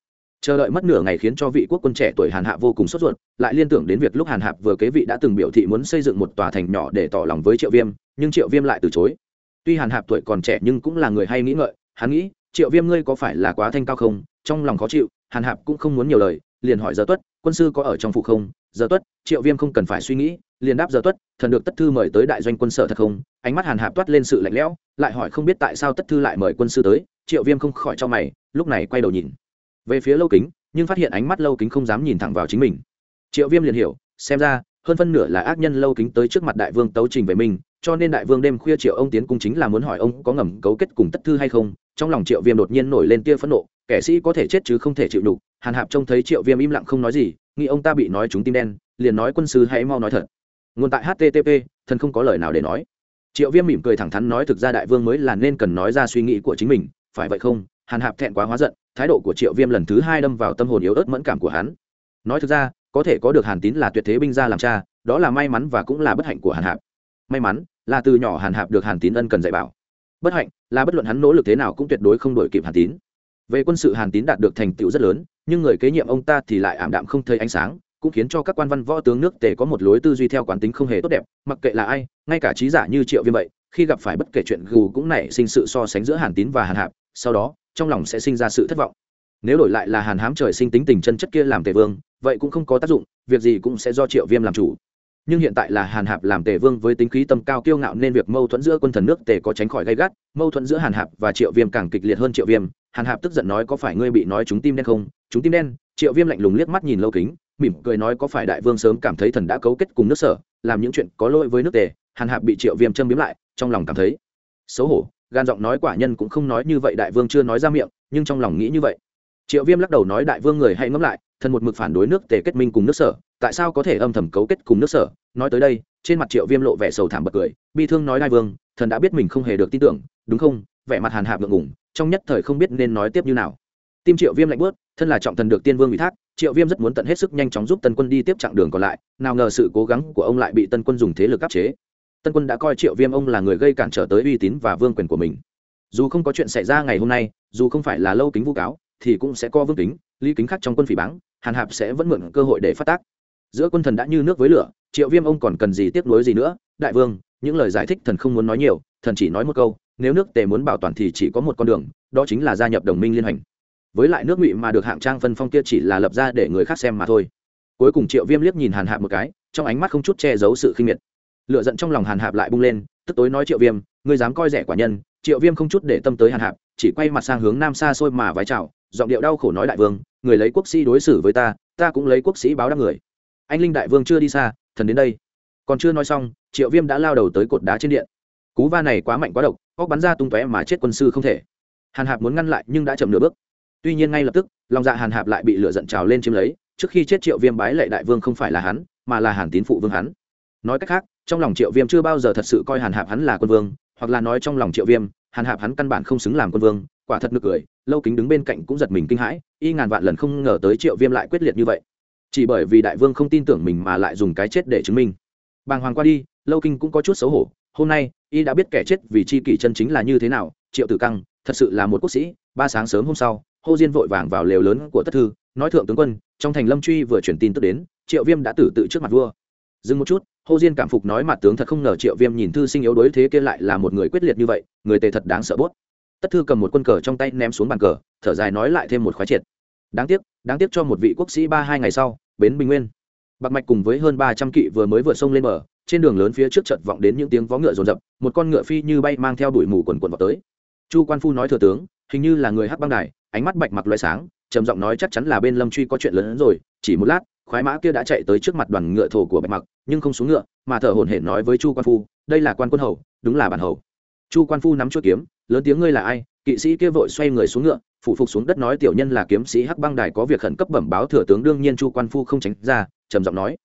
chờ đợi mất nửa ngày khiến cho vị quốc quân trẻ tuổi hàn Hạ vô cùng sốt ruột, lại liên tưởng đến việc lúc hàn hạp vừa kế vị đã từng biểu thị muốn xây dựng một tòa thành nhỏ để tỏ lòng với triệu viêm, nhưng triệu viêm lại từ chối. Tuy hàn hạp tuổi còn trẻ nhưng cũng là người hay nghĩ ngợi, hắn nghĩ, triệu viêm ngươi có phải là quá thanh cao không? Trong lòng khó chịu, hàn hạp cũng không muốn nhiều lời, liền hỏi giờ tuất, quân sư có ở trong phụ không? Giờ tuất, triệu viêm không cần phải suy nghĩ. Liền đáp giờ tuất, thần được tất thư mời tới đại doanh quân sở thật không? Ánh mắt hàn hạp toát lên sự lạnh lẽo, lại hỏi không biết tại sao tất thư lại mời quân sư tới. Triệu viêm không khỏi cho mày, lúc này quay đầu nhìn về phía lâu kính, nhưng phát hiện ánh mắt lâu kính không dám nhìn thẳng vào chính mình. Triệu viêm liền hiểu, xem ra, hơn phân nửa là ác nhân lâu kính tới trước mặt đại vương tấu trình về mình, cho nên đại vương đêm khuya triệu ông tiến cung chính là muốn hỏi ông có ngầm cấu kết cùng tất thư hay không, trong lòng triệu viêm đột nhiên nổi lên tia phẫn nộ, kẻ sĩ có thể chết chứ không thể chịu đục hàn hạp trông thấy triệu viêm im lặng không nói gì, nghĩ ông ta bị nói chúng tim đen, liền nói quân sư hãy mau nói thật. Nguồn tại http thần không có lời nào để nói. Triệu viêm mỉm cười thẳng thắn nói thực ra đại vương mới là nên cần nói ra suy nghĩ của chính mình, phải vậy không? Hàn hạp thẹn quá hóa giận, thái độ của triệu viêm lần thứ hai đâm vào tâm hồn yếu ớt mẫn cảm của hắn. Nói thực ra, có thể có được hàn tín là tuyệt thế binh gia làm cha, đó là may mắn và cũng là bất hạnh của hàn hạp. May mắn là từ nhỏ hàn hạp được hàn tín ân cần dạy bảo. Bất hạnh là bất luận hắn nỗ lực thế nào cũng tuyệt đối không đổi kịp hàn tín. Về quân sự hàn tín đạt được thành tựu rất lớn, nhưng người kế nhiệm ông ta thì lại ảm đạm không thấy ánh sáng, cũng khiến cho các quan văn võ tướng nước tề có một lối tư duy theo quán tính không hề tốt đẹp, mặc kệ là ai, ngay cả trí giả như triệu viêm vậy, khi gặp phải bất kể chuyện gù cũng nảy sinh sự so sánh giữa hàn tín và hàn hạp, sau đó trong lòng sẽ sinh ra sự thất vọng. Nếu đổi lại là hàn hám trời sinh tính tình chân chất kia làm tề vương, vậy cũng không có tác dụng, việc gì cũng sẽ do triệu viêm làm chủ. Nhưng hiện tại là hàn hạp làm tề vương với tính khí tâm cao kiêu ngạo nên việc mâu thuẫn giữa quân thần nước tề có tránh khỏi gây gắt, mâu thuẫn giữa hàn hạp và triệu viêm càng kịch liệt hơn triệu viêm. Hàn hạp tức giận nói có phải ngươi bị nói chúng tim đen không? Chúng tim đen? Triệu viêm lạnh lùng liếc mắt nhìn lâu kính, mỉm cười nói có phải đại vương sớm cảm thấy thần đã cấu kết cùng nước sở, làm những chuyện có lỗi với nước tề. Hàn hạp bị triệu viêm châm biếm lại, trong lòng cảm thấy xấu hổ gan giọng nói quả nhân cũng không nói như vậy đại vương chưa nói ra miệng, nhưng trong lòng nghĩ như vậy. Triệu viêm lắc đầu nói đại vương người hãy ngẫm lại, thần một mực phản đối nước tề kết minh cùng nước sở, tại sao có thể âm thầm cấu kết cùng nước sở? Nói tới đây, trên mặt triệu viêm lộ vẻ sầu thảm bật cười, bi thương nói đại vương, thần đã biết mình không hề được tin tưởng, đúng không? Vẻ mặt hàn hạp ngượng ngủng trong nhất thời không biết nên nói tiếp như nào. Tim triệu viêm lạnh bớt thân là trọng thần được tiên vương ủy thác, triệu viêm rất muốn tận hết sức nhanh chóng giúp tân quân đi tiếp chặng đường còn lại, nào ngờ sự cố gắng của ông lại bị tân quân dùng thế lực áp chế tân quân đã coi triệu viêm ông là người gây cản trở tới uy tín và vương quyền của mình. Dù không có chuyện xảy ra ngày hôm nay, dù không phải là lâu kính vu cáo, thì cũng sẽ co vương kính, lý kính khác trong quân phỉ báng, hàn hạp sẽ vẫn mượn cơ hội để phát tác. Giữa quân thần đã như nước với lửa, triệu viêm ông còn cần gì tiếp nối gì nữa? Đại vương, những lời giải thích thần không muốn nói nhiều, thần chỉ nói một câu, nếu nước tề muốn bảo toàn thì chỉ có một con đường, đó chính là gia nhập đồng minh liên hành với lại nước ngụy mà được hạng trang phân phong kia chỉ là lập ra để người khác xem mà thôi. Cuối cùng triệu viêm liếc nhìn hàn hạp một cái, trong ánh mắt không chút che giấu sự khinh miệt lựa giận trong lòng hàn hạp lại bung lên, tức tối nói triệu viêm, ngươi dám coi rẻ quả nhân. Triệu viêm không chút để tâm tới hàn hạp, chỉ quay mặt sang hướng nam xa xôi mà vái chào, giọng điệu đau khổ nói đại vương, người lấy quốc sĩ đối xử với ta ta cũng lấy quốc sĩ báo đáp người. Anh linh đại vương chưa đi xa, thần đến đây. Còn chưa nói xong, triệu viêm đã lao đầu tới cột đá trên điện. Cú va này quá mạnh quá độc, óc bắn ra tung tóe mà chết quân sư không thể. Hàn hạp muốn ngăn lại nhưng đã chậm nửa bước. Tuy nhiên ngay lập tức, lòng dạ hàn hạp lại bị lửa giận trào lên chiếm lấy, trước khi chết triệu viêm bái lệ đại vương không phải là hắn, mà là hàn tín phụ vương hắn nói cách khác, trong lòng triệu viêm chưa bao giờ thật sự coi hàn hạp hắn là quân vương, hoặc là nói trong lòng triệu viêm, hàn hạp hắn căn bản không xứng làm quân vương, quả thật nực cười, lâu kính đứng bên cạnh cũng giật mình kinh hãi, y ngàn vạn lần không ngờ tới triệu viêm lại quyết liệt như vậy. Chỉ bởi vì đại vương không tin tưởng mình mà lại dùng cái chết để chứng minh. Bàng hoàng qua đi, lâu kinh cũng có chút xấu hổ, hôm nay, y đã biết kẻ chết vì chi kỷ chân chính là như thế nào, triệu tử căng, thật sự là một quốc sĩ, ba sáng sớm hôm sau, hô diên vội vàng vào lều lớn của tất thư, nói thượng tướng quân, trong thành lâm truy vừa truyền tin tức đến, triệu viêm đã tử tự trước mặt vua. Dừng một chút hô diên cảm phục nói mặt tướng thật không ngờ triệu viêm nhìn thư sinh yếu đối thế kia lại là một người quyết liệt như vậy, người tề thật đáng sợ bốt. Tất thư cầm một quân cờ trong tay ném xuống bàn cờ, thở dài nói lại thêm một khoái triệt. Đáng tiếc đáng tiếc cho một vị quốc sĩ ba hai ngày sau, bến bình nguyên. Bạc mạch cùng với hơn ba trăm kỵ vừa mới vượt sông lên bờ, trên đường lớn phía trước chợt vọng đến những tiếng vó ngựa rồn rập một con ngựa phi như bay mang theo đuổi mù quần quần vào tới. Chu quan phu nói thừa tướng, hình như là người hắc băng đài, ánh mắt bạch mặc loại sáng, trầm giọng nói chắc chắn là bên lâm truy có chuyện lớn hơn rồi, chỉ một lát khoái mã kia đã chạy tới trước mặt đoàn ngựa thổ của bạch mặc, nhưng không xuống ngựa, mà thở hổn hển nói với chu quan phu, đây là quan quân hầu, đúng là bản hầu. Chu quan phu nắm chuỗi kiếm, lớn tiếng ngươi là ai? Kỵ sĩ kia vội xoay người xuống ngựa, phủ phục xuống đất nói, tiểu nhân là kiếm sĩ hắc băng đài có việc khẩn cấp bẩm báo thừa tướng, đương nhiên chu quan phu không tránh ra, trầm giọng nói.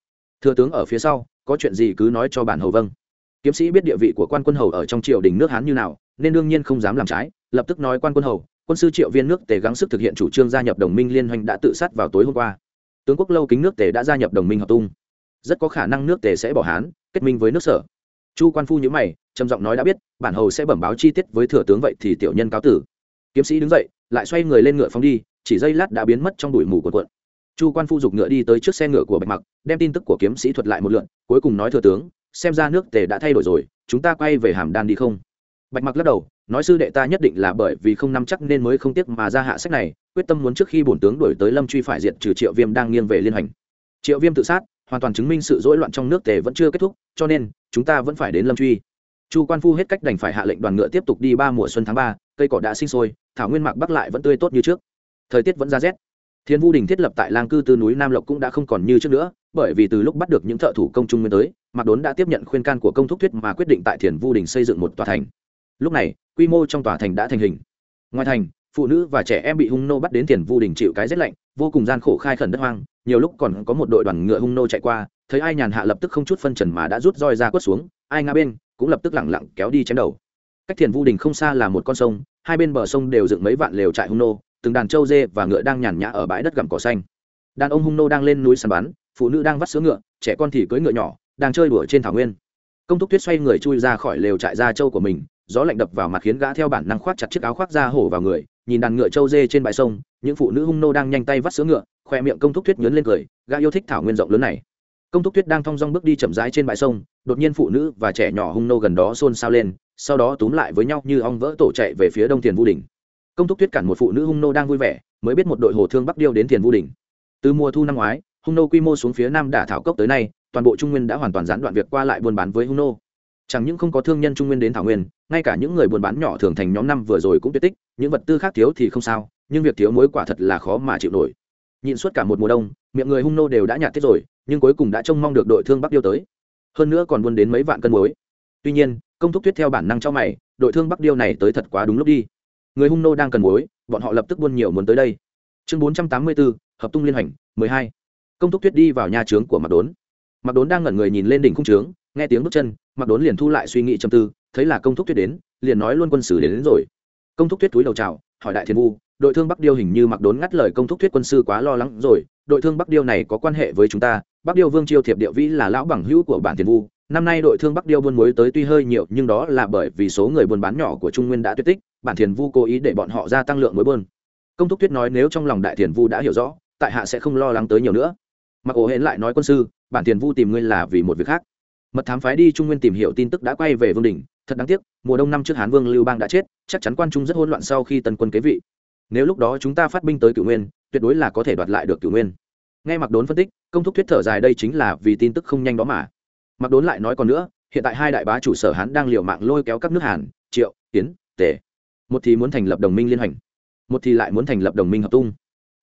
Thừa tướng ở phía sau, có chuyện gì cứ nói cho bản hầu vâng. Kiếm sĩ biết địa vị của quan quân hầu ở trong triều đình nước hán như nào, nên đương nhiên không dám làm trái, lập tức nói, quan quân hầu, quân sư triệu viên nước tề gắng sức thực hiện chủ trương gia nhập đồng minh liên hoành đã tự sát vào tối hôm qua tướng quốc lâu kính nước tề đã gia nhập đồng minh hợp tung. Rất có khả năng nước tề sẽ bỏ hán, kết minh với nước sở. Chu quan phu nhữ mày, trầm giọng nói đã biết, bản hầu sẽ bẩm báo chi tiết với thừa tướng vậy thì tiểu nhân cáo tử. Kiếm sĩ đứng dậy, lại xoay người lên ngựa phóng đi, chỉ giây lát đã biến mất trong bụi mù của quận chu quan phu giục ngựa đi tới trước xe ngựa của bạch mặc, đem tin tức của kiếm sĩ thuật lại một lượn cuối cùng nói thừa tướng, xem ra nước tề đã thay đổi rồi, chúng ta quay về hàm đan đi không? Bạch mặc lắc đầu, nói sư đệ ta nhất định là bởi vì không nắm chắc nên mới không tiếc mà ra hạ sách này, quyết tâm muốn trước khi bổn tướng đổi tới lâm truy phải diệt trừ triệu viêm đang nghiêng về liên hành. Triệu viêm tự sát, hoàn toàn chứng minh sự rối loạn trong nước tề vẫn chưa kết thúc, cho nên, chúng ta vẫn phải đến lâm truy. Chu quan phu hết cách đành phải hạ lệnh đoàn ngựa tiếp tục đi ba mùa xuân tháng ba, cây cỏ đã sinh sôi, thảo nguyên mạc bắc lại vẫn tươi tốt như trước. Thời tiết vẫn ra rét. Thiên vu đình thiết lập tại lang cư từ núi nam lộc cũng đã không còn như trước nữa, bởi vì từ lúc bắt được những thợ thủ công trung nguyên tới, mạc đốn đã tiếp nhận khuyên can của công thúc thuyết mà quyết định tại thiền vu đình xây dựng một tòa thành lúc này, quy mô trong tòa thành đã thành hình. Ngoài thành, phụ nữ và trẻ em bị hung nô bắt đến tiền vu đình chịu cái rét lạnh, vô cùng gian khổ khai khẩn đất hoang, nhiều lúc còn có một đội đoàn ngựa hung nô chạy qua, thấy ai nhàn hạ lập tức không chút phân trần mà đã rút roi ra quất xuống, ai ngã bên cũng lập tức lẳng lặng kéo đi chém đầu. Cách thiền vu đình không xa là một con sông, hai bên bờ sông đều dựng mấy vạn lều trại hung nô, từng đàn trâu dê và ngựa đang nhàn nhã ở bãi đất gặm cỏ xanh. Đàn ông hung nô đang lên núi săn bắn, phụ nữ đang vắt sữa ngựa, trẻ con thì cưỡi ngựa nhỏ, đang chơi đùa trên thảo nguyên. Công thúc tuyết xoay người chui ra khỏi lều trại ra trâu của mình gió lạnh đập vào mặt khiến gã theo bản năng khoác chặt chiếc áo khoác da hổ vào người, nhìn đàn ngựa trâu dê trên bãi sông, những phụ nữ hung nô đang nhanh tay vắt sữa ngựa, khoe miệng công thúc tuyết nhớn lên cười, gã yêu thích thảo nguyên rộng lớn này. Công thúc tuyết đang thong dong bước đi chậm rãi trên bãi sông, đột nhiên phụ nữ và trẻ nhỏ hung nô gần đó xôn xao lên, sau đó túm lại với nhau như ong vỡ tổ chạy về phía đông tiền vu đình. Công thúc tuyết cản một phụ nữ hung nô đang vui vẻ, mới biết một đội hồ thương bắc điêu đến tiền vu đình. Từ mùa thu năm ngoái, hung nô quy mô xuống phía nam đả thảo cốc tới nay, toàn bộ trung nguyên đã hoàn toàn gián đoạn việc qua lại buôn bán với hung nô chẳng những không có thương nhân trung nguyên đến thảo nguyên, ngay cả những người buôn bán nhỏ thường thành nhóm năm vừa rồi cũng tuyệt tích, những vật tư khác thiếu thì không sao, nhưng việc thiếu mối quả thật là khó mà chịu nổi. Nhịn suốt cả một mùa đông, miệng người hung nô đều đã nhạt tiết rồi, nhưng cuối cùng đã trông mong được đội thương bắc điêu tới. Hơn nữa còn buôn đến mấy vạn cân muối. Tuy nhiên, công thúc tuyết theo bản năng cho mày, đội thương bắc điêu này tới thật quá đúng lúc đi. Người hung nô đang cần muối, bọn họ lập tức buôn nhiều muốn tới đây. Chương bốn trăm tám mươi bốn hợp tung liên hành mười hai. Công thúc tuyết đi vào nhà trướng của mặc đốn. Mặc đốn đang ngẩn người nhìn lên đỉnh khung trướng, nghe tiếng bước chân mặc đốn liền thu lại suy nghĩ châm tư thấy là công thúc tuyết đến liền nói luôn quân sử đến, đến rồi. Công thúc tuyết túi đầu chào hỏi đại thiên vu đội thương bắc điêu hình như mặc đốn ngắt lời công thúc tuyết quân sư quá lo lắng rồi đội thương bắc điêu này có quan hệ với chúng ta bắc điêu vương chiêu thiệp địa vĩ là lão bằng hữu của bản thiên vu năm nay đội thương bắc điêu buôn muối tới tuy hơi nhiều nhưng đó là bởi vì số người buôn bán nhỏ của trung nguyên đã tuyệt tích bản thiền vu cố ý để bọn họ gia tăng lượng muối bơn công thúc tuyết nói nếu trong lòng đại thiền vu đã hiểu rõ tại hạ sẽ không lo lắng tới nhiều nữa. Mặc ổ hến lại nói quân sư bản thiền vu tìm ngươi là vì một việc khác mật thám phái đi trung nguyên tìm hiểu tin tức đã quay về vương đình thật đáng tiếc mùa đông năm trước hán vương lưu bang đã chết chắc chắn quan trung rất hỗn loạn sau khi tần quân kế vị nếu lúc đó chúng ta phát binh tới cửu nguyên tuyệt đối là có thể đoạt lại được cửu nguyên nghe mặc đốn phân tích công thúc thuyết thở dài đây chính là vì tin tức không nhanh đó mà mặc đốn lại nói còn nữa hiện tại hai đại bá chủ sở hán đang liều mạng lôi kéo các nước hàn triệu tiến tề một thì muốn thành lập đồng minh liên hành một thì lại muốn thành lập đồng minh hợp tung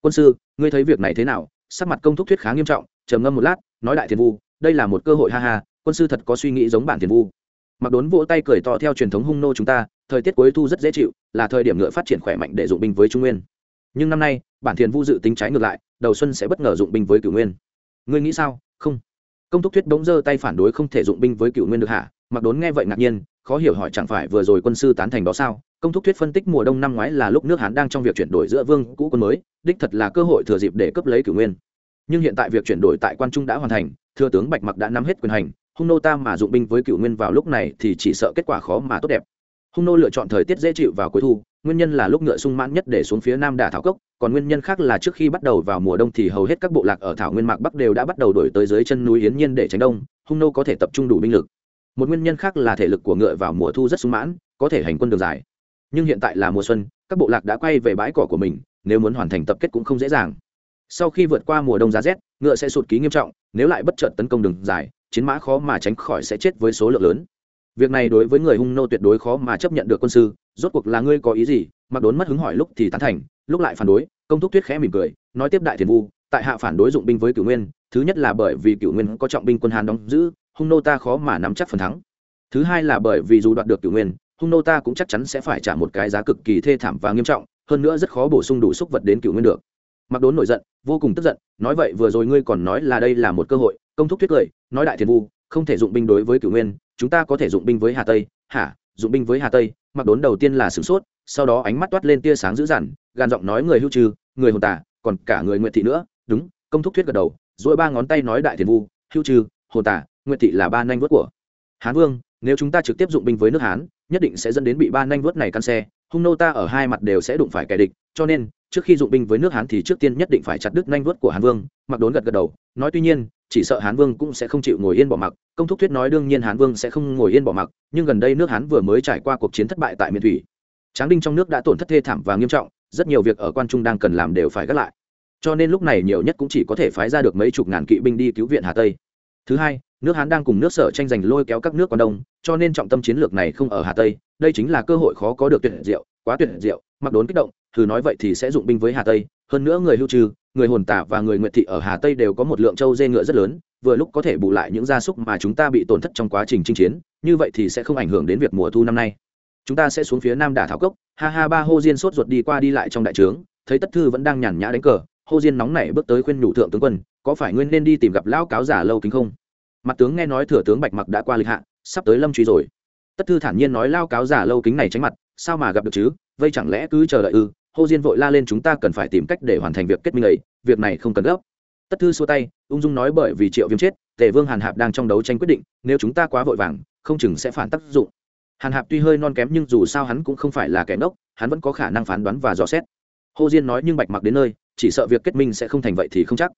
quân sư ngươi thấy việc này thế nào sắc mặt công thúc thuyết khá nghiêm trọng trầm ngâm một lát nói đại thiền vu đây là một cơ hội ha ha quân sư thật có suy nghĩ giống bản thiền vu. Mặc đốn vỗ tay cười to theo truyền thống hung nô chúng ta, thời tiết cuối thu rất dễ chịu, là thời điểm ngựa phát triển khỏe mạnh để dụng binh với trung nguyên. Nhưng năm nay, bản thiền vu dự tính trái ngược lại, đầu xuân sẽ bất ngờ dụng binh với cửu nguyên. Ngươi nghĩ sao? Không. Công thúc thuyết bỗng giơ tay phản đối không thể dụng binh với cựu nguyên được hả? Mặc đốn nghe vậy ngạc nhiên, khó hiểu hỏi chẳng phải vừa rồi quân sư tán thành đó sao? Công thúc thuyết phân tích mùa đông năm ngoái là lúc nước hán đang trong việc chuyển đổi giữa vương cũ quân mới, đích thật là cơ hội thừa dịp để cấp lấy cửu nguyên. Nhưng hiện tại việc chuyển đổi tại quan trung đã hoàn thành, thừa tướng bạch mặc đã nắm hết quyền hành hung nô ta mà dụng binh với cựu nguyên vào lúc này thì chỉ sợ kết quả khó mà tốt đẹp. Hung nô lựa chọn thời tiết dễ chịu vào cuối thu, nguyên nhân là lúc ngựa sung mãn nhất để xuống phía nam đả thảo cốc, còn nguyên nhân khác là trước khi bắt đầu vào mùa đông thì hầu hết các bộ lạc ở thảo nguyên mạc bắc đều đã bắt đầu đổi tới dưới chân núi hiến nhiên để tránh đông, hung nô có thể tập trung đủ binh lực. Một nguyên nhân khác là thể lực của ngựa vào mùa thu rất sung mãn, có thể hành quân đường dài. Nhưng hiện tại là mùa xuân, các bộ lạc đã quay về bãi cỏ của mình, nếu muốn hoàn thành tập kết cũng không dễ dàng. Sau khi vượt qua mùa đông giá rét, ngựa sẽ sụt ký nghiêm trọng, nếu lại bất chợt tấn công đường dài chiến mã khó mà tránh khỏi sẽ chết với số lượng lớn. Việc này đối với người hung nô tuyệt đối khó mà chấp nhận được quân sư, rốt cuộc là ngươi có ý gì? Mặc đốn mất hứng hỏi lúc thì tán thành, lúc lại phản đối, công thúc tuyết khẽ mỉm cười, nói tiếp đại thiền vu, tại hạ phản đối dụng binh với cửu nguyên, thứ nhất là bởi vì cửu nguyên có trọng binh quân hàn đóng giữ, hung nô ta khó mà nắm chắc phần thắng. Thứ hai là bởi vì dù đoạt được cửu nguyên, hung nô ta cũng chắc chắn sẽ phải trả một cái giá cực kỳ thê thảm và nghiêm trọng, hơn nữa rất khó bổ sung đủ xúc vật đến cửu nguyên được mặc đốn nổi giận, vô cùng tức giận, nói vậy vừa rồi ngươi còn nói là đây là một cơ hội, công thúc thuyết cười, nói đại thiền vu, không thể dụng binh đối với cửu nguyên, chúng ta có thể dụng binh với hà tây. Hả? Dụng binh với hà tây, mặc đốn đầu tiên là sửng sốt, sau đó ánh mắt toát lên tia sáng dữ dằn, gàn giọng nói người hưu trừ, người hồn tả còn cả người nguyện thị nữa. Đúng, công thúc thuyết gật đầu dỗi ba ngón tay nói đại thiền vu, hưu trừ, hồn tả nguyện thị là ba nanh vớt của hán vương, nếu chúng ta trực tiếp dụng binh với nước hán, nhất định sẽ dẫn đến bị ba nanh vớt này căn xe hung nô ta ở hai mặt đều sẽ đụng phải kẻ địch, cho nên, trước khi dụng binh với nước hán thì trước tiên nhất định phải chặt đứt nanh vớt của hán vương, mặc đốn gật gật đầu, nói tuy nhiên, chỉ sợ hán vương cũng sẽ không chịu ngồi yên bỏ mặc, công thúc thuyết nói đương nhiên hán vương sẽ không ngồi yên bỏ mặc, nhưng gần đây nước hán vừa mới trải qua cuộc chiến thất bại tại miền thủy. Tráng đinh trong nước đã tổn thất thê thảm và nghiêm trọng, rất nhiều việc ở quan trung đang cần làm đều phải gác lại. Cho nên lúc này nhiều nhất cũng chỉ có thể phái ra được mấy chục ngàn kỵ binh đi cứu viện hà tây. Thứ hai nước hán đang cùng nước sở tranh giành lôi kéo các nước quan đông, cho nên trọng tâm chiến lược này không ở hà tây. Đây chính là cơ hội khó có được tuyệt diệu, quá tuyệt diệu, mặc đốn kích động, thử nói vậy thì sẽ dụng binh với hà tây. Hơn nữa người hưu trừ, người hồn tả và người nguyệt thị ở hà tây đều có một lượng trâu dê ngựa rất lớn, vừa lúc có thể bù lại những gia súc mà chúng ta bị tổn thất trong quá trình chinh chiến, như vậy thì sẽ không ảnh hưởng đến việc mùa thu năm nay. Chúng ta sẽ xuống phía nam đả thảo cốc. Ha ha ba, hô diên sốt ruột đi qua đi lại trong đại trướng, thấy tất thư vẫn đang nhàn nhã đánh cờ. Hô diên nóng nảy bước tới khuyên nhủ thượng tướng quân, có phải nguyên nên đi tìm gặp lão cáo giả lâu kính không? Mặt tướng nghe nói thừa tướng bạch mặc đã qua lịch hạ, sắp tới lâm truy rồi. Tất thư thản nhiên nói lao cáo giả lâu kính này tránh mặt, sao mà gặp được chứ? Vây chẳng lẽ cứ chờ đợi ư? Hô diên vội la lên chúng ta cần phải tìm cách để hoàn thành việc kết minh ấy, việc này không cần gấp. Tất thư xua tay, ung dung nói bởi vì triệu viêm chết, tề vương hàn hạp đang trong đấu tranh quyết định, nếu chúng ta quá vội vàng, không chừng sẽ phản tác dụng. Hàn hạp tuy hơi non kém nhưng dù sao hắn cũng không phải là kẻ ngốc, hắn vẫn có khả năng phán đoán và dò xét. Hô diên nói nhưng bạch mặc đến nơi, chỉ sợ việc kết minh sẽ không thành vậy thì không chắc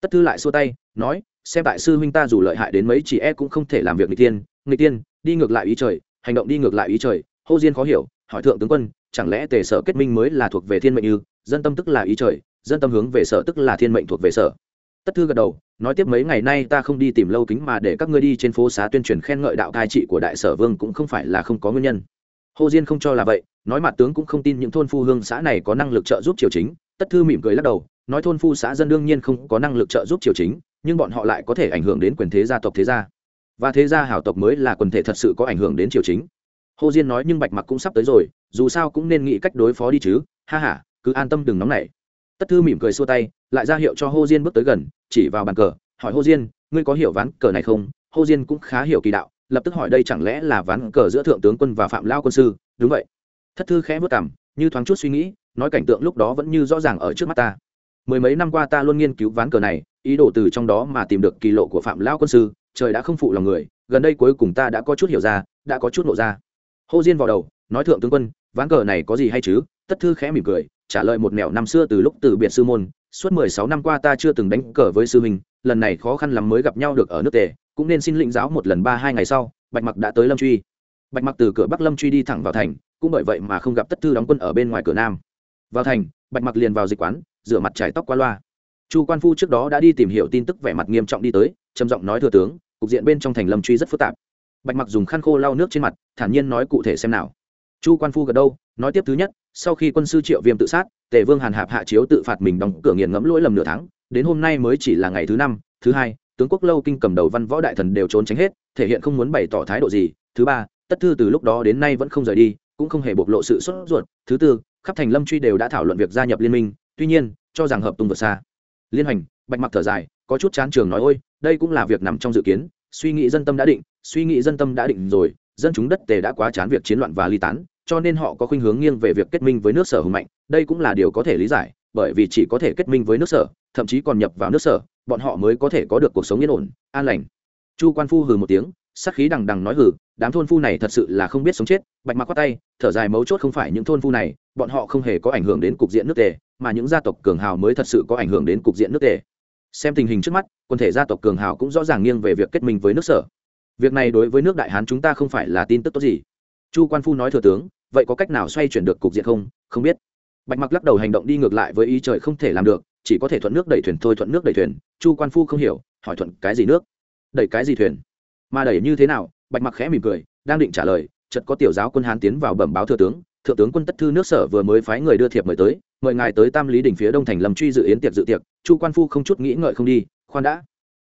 tất thư lại xua tay, nói, xem tại sư huynh ta dù lợi hại đến mấy chỉ e cũng không thể làm việc người tiên người tiên đi ngược lại ý trời, hành động đi ngược lại ý trời. Hô diên khó hiểu, hỏi thượng tướng quân, chẳng lẽ tề sở kết minh mới là thuộc về thiên mệnh ư? Dân tâm tức là ý trời, dân tâm hướng về sở tức là thiên mệnh thuộc về sở. Tất thư gật đầu, nói, tiếp mấy ngày nay ta không đi tìm lâu kính mà để các ngươi đi trên phố xá tuyên truyền khen ngợi đạo cai trị của đại sở vương cũng không phải là không có nguyên nhân. Hồ diên không cho là vậy, nói mặt tướng cũng không tin những thôn phu hương xã này có năng lực trợ giúp triều chính. Tất thư mỉm cười lắc đầu nói thôn phu xã dân đương nhiên không có năng lực trợ giúp triều chính, nhưng bọn họ lại có thể ảnh hưởng đến quyền thế gia tộc thế gia. Và thế gia hảo tộc mới là quần thể thật sự có ảnh hưởng đến triều chính. Hồ diên nói nhưng bạch mặc cũng sắp tới rồi, dù sao cũng nên nghĩ cách đối phó đi chứ. Ha h a cứ an tâm đừng nóng nảy. Tất thư mỉm cười xua tay, lại ra hiệu cho hô diên bước tới gần, chỉ vào bàn cờ, hỏi hô diên, ngươi có hiểu ván cờ này không? Hô diên cũng khá hiểu kỳ đạo, lập tức hỏi đây chẳng lẽ là ván cờ giữa thượng tướng quân và phạm lao quân sư? Đúng vậy. Thất thư khẽ vất cảm như thoáng chút suy nghĩ, nói cảnh tượng lúc đó vẫn như rõ ràng ở trước mắt ta mười mấy năm qua ta luôn nghiên cứu ván cờ này, ý đồ từ trong đó mà tìm được kỳ lộ của phạm lão quân sư, trời đã không phụ lòng người, gần đây cuối cùng ta đã có chút hiểu ra, đã có chút nộ ra. Hô diên vào đầu, nói thượng tướng quân, ván cờ này có gì hay chứ? Tất thư khẽ mỉm cười, trả lời một mẹo năm xưa từ lúc từ biệt sư môn, suốt mười sáu năm qua ta chưa từng đánh cờ với sư huynh, lần này khó khăn lắm mới gặp nhau được ở nước tề, cũng nên xin lĩnh giáo một lần ba hai ngày sau, bạch mặc đã tới lâm truy. Bạch mặc từ cửa bắc lâm truy đi thẳng vào thành, cũng bởi vậy mà không gặp tất thư đóng quân ở bên ngoài cửa nam. Vào thành, bạch mặc liền vào dịch quán rửa mặt trải tóc qua loa. Chu quan phu trước đó đã đi tìm hiểu tin tức vẻ mặt nghiêm trọng đi tới, trầm giọng nói thừa tướng, cục diện bên trong thành lâm truy rất phức tạp. Bạch mặc dùng khăn khô lau nước trên mặt, thản nhiên nói cụ thể xem nào. Chu quan phu gật đâu nói tiếp thứ nhất, sau khi quân sư triệu viêm tự sát, tề vương hàn hạp hạ chiếu tự phạt mình đóng cửa nghiền ngẫm lỗi lầm nửa tháng, đến hôm nay mới chỉ là ngày thứ năm, thứ hai, tướng quốc lâu kinh cầm đầu văn võ đại thần đều trốn tránh hết, thể hiện không muốn bày tỏ thái độ gì. Thứ ba, tất thư từ lúc đó đến nay vẫn không rời đi, cũng không hề bộc lộ sự sốt ruột. Thứ tư, khắp thành lâm truy đều đã thảo luận việc gia nhập liên minh tuy nhiên, cho rằng hợp tung vượt xa. Liên hành bạch mặc thở dài, có chút chán trường nói, ôi, đây cũng là việc nằm trong dự kiến. Suy nghĩ dân tâm đã định, suy nghĩ dân tâm đã định rồi. Dân chúng đất tề đã quá chán việc chiến loạn và ly tán, cho nên họ có khuynh hướng nghiêng về việc kết minh với nước sở hùng mạnh. Đây cũng là điều có thể lý giải, bởi vì chỉ có thể kết minh với nước sở, thậm chí còn nhập vào nước sở, bọn họ mới có thể có được cuộc sống yên ổn, an lành. Chu quan phu hừ một tiếng, sắc khí đằng đằng nói, hừ, đám thôn phu này thật sự là không biết sống chết. Bạch mặc quát tay, thở dài mấu chốt không phải những thôn phu này, bọn họ không hề có ảnh hưởng đến cục diện nước tề mà những gia tộc cường hào mới thật sự có ảnh hưởng đến cục diện nước tề. Xem tình hình trước mắt, quân thể gia tộc cường hào cũng rõ ràng nghiêng về việc kết minh với nước sở. Việc này đối với nước đại hán chúng ta không phải là tin tức tốt gì. Chu quan phu nói thừa tướng, vậy có cách nào xoay chuyển được cục diện không? Không biết. Bạch mặc lắc đầu hành động đi ngược lại với ý trời không thể làm được, chỉ có thể thuận nước đẩy thuyền thôi thuận nước đẩy thuyền, chu quan phu không hiểu, hỏi thuận cái gì nước? Đẩy cái gì thuyền? Mà đẩy như thế nào? Bạch mặc khẽ mỉm cười, đang định trả lời, chợt có tiểu giáo quân hán tiến vào bẩm báo thừa tướng thượng tướng quân tất thư nước sở vừa mới phái người đưa thiệp mời tới, mời ngài tới tam lý đỉnh phía đông thành lâm truy dự yến tiệc dự tiệc, chu quan phu không chút nghĩ ngợi không đi, khoan đã.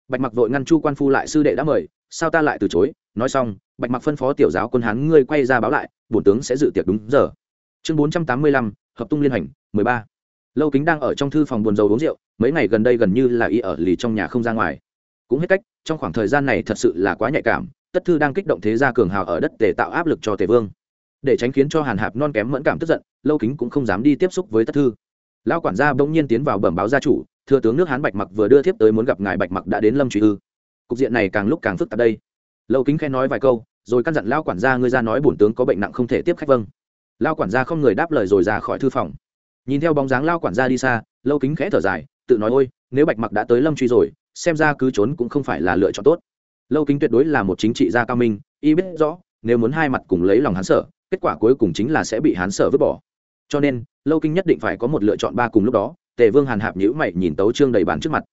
Bạch mặc vội ngăn chu quan phu lại sư đệ đã mời, sao ta lại từ chối? Nói xong, bạch mặc phân phó tiểu giáo quân hán ngươi quay ra báo lại, bổn tướng sẽ dự tiệc đúng giờ. Chương bốn trăm tám mươi lăm, hợp tung liên hành, mười ba. Lâu kính đang ở trong thư phòng buồn dầu uống rượu, mấy ngày gần đây gần như là y ở lì trong nhà không ra ngoài. Cũng hết cách, trong khoảng thời gian này thật sự là quá nhạy cảm, tất thư đang kích động thế gia cường hào ở đất để tạo áp lực cho tề vương để tránh khiến cho hàn hạp non kém mẫn cảm tức giận, lâu kính cũng không dám đi tiếp xúc với tất thư. Lão quản gia bỗng nhiên tiến vào bẩm báo gia chủ, thừa tướng nước hán bạch mặc vừa đưa thiếp tới muốn gặp ngài bạch mặc đã đến lâm truy ư. Cục diện này càng lúc càng phức tạp đây. Lâu kính khen nói vài câu, rồi căn dặn lao quản gia ngươi ra nói bổn tướng có bệnh nặng không thể tiếp khách vâng. Lao quản gia không người đáp lời rồi ra khỏi thư phòng. Nhìn theo bóng dáng lao quản gia đi xa, lâu kính khẽ thở dài, tự nói, ôi, nếu bạch mặc đã tới lâm truy rồi, xem ra cứ trốn cũng không phải là lựa chọn tốt. Lâu kính tuyệt đối là một chính trị gia cao minh, y biết rõ, nếu muốn hai mặt cùng lấy lòng hắn sở kết quả cuối cùng chính là sẽ bị hán sở vứt bỏ. Cho nên, lâu kinh nhất định phải có một lựa chọn ba cùng lúc đó, tề vương hàn hạp nhữ mày nhìn tấu trương đầy bàn trước mặt.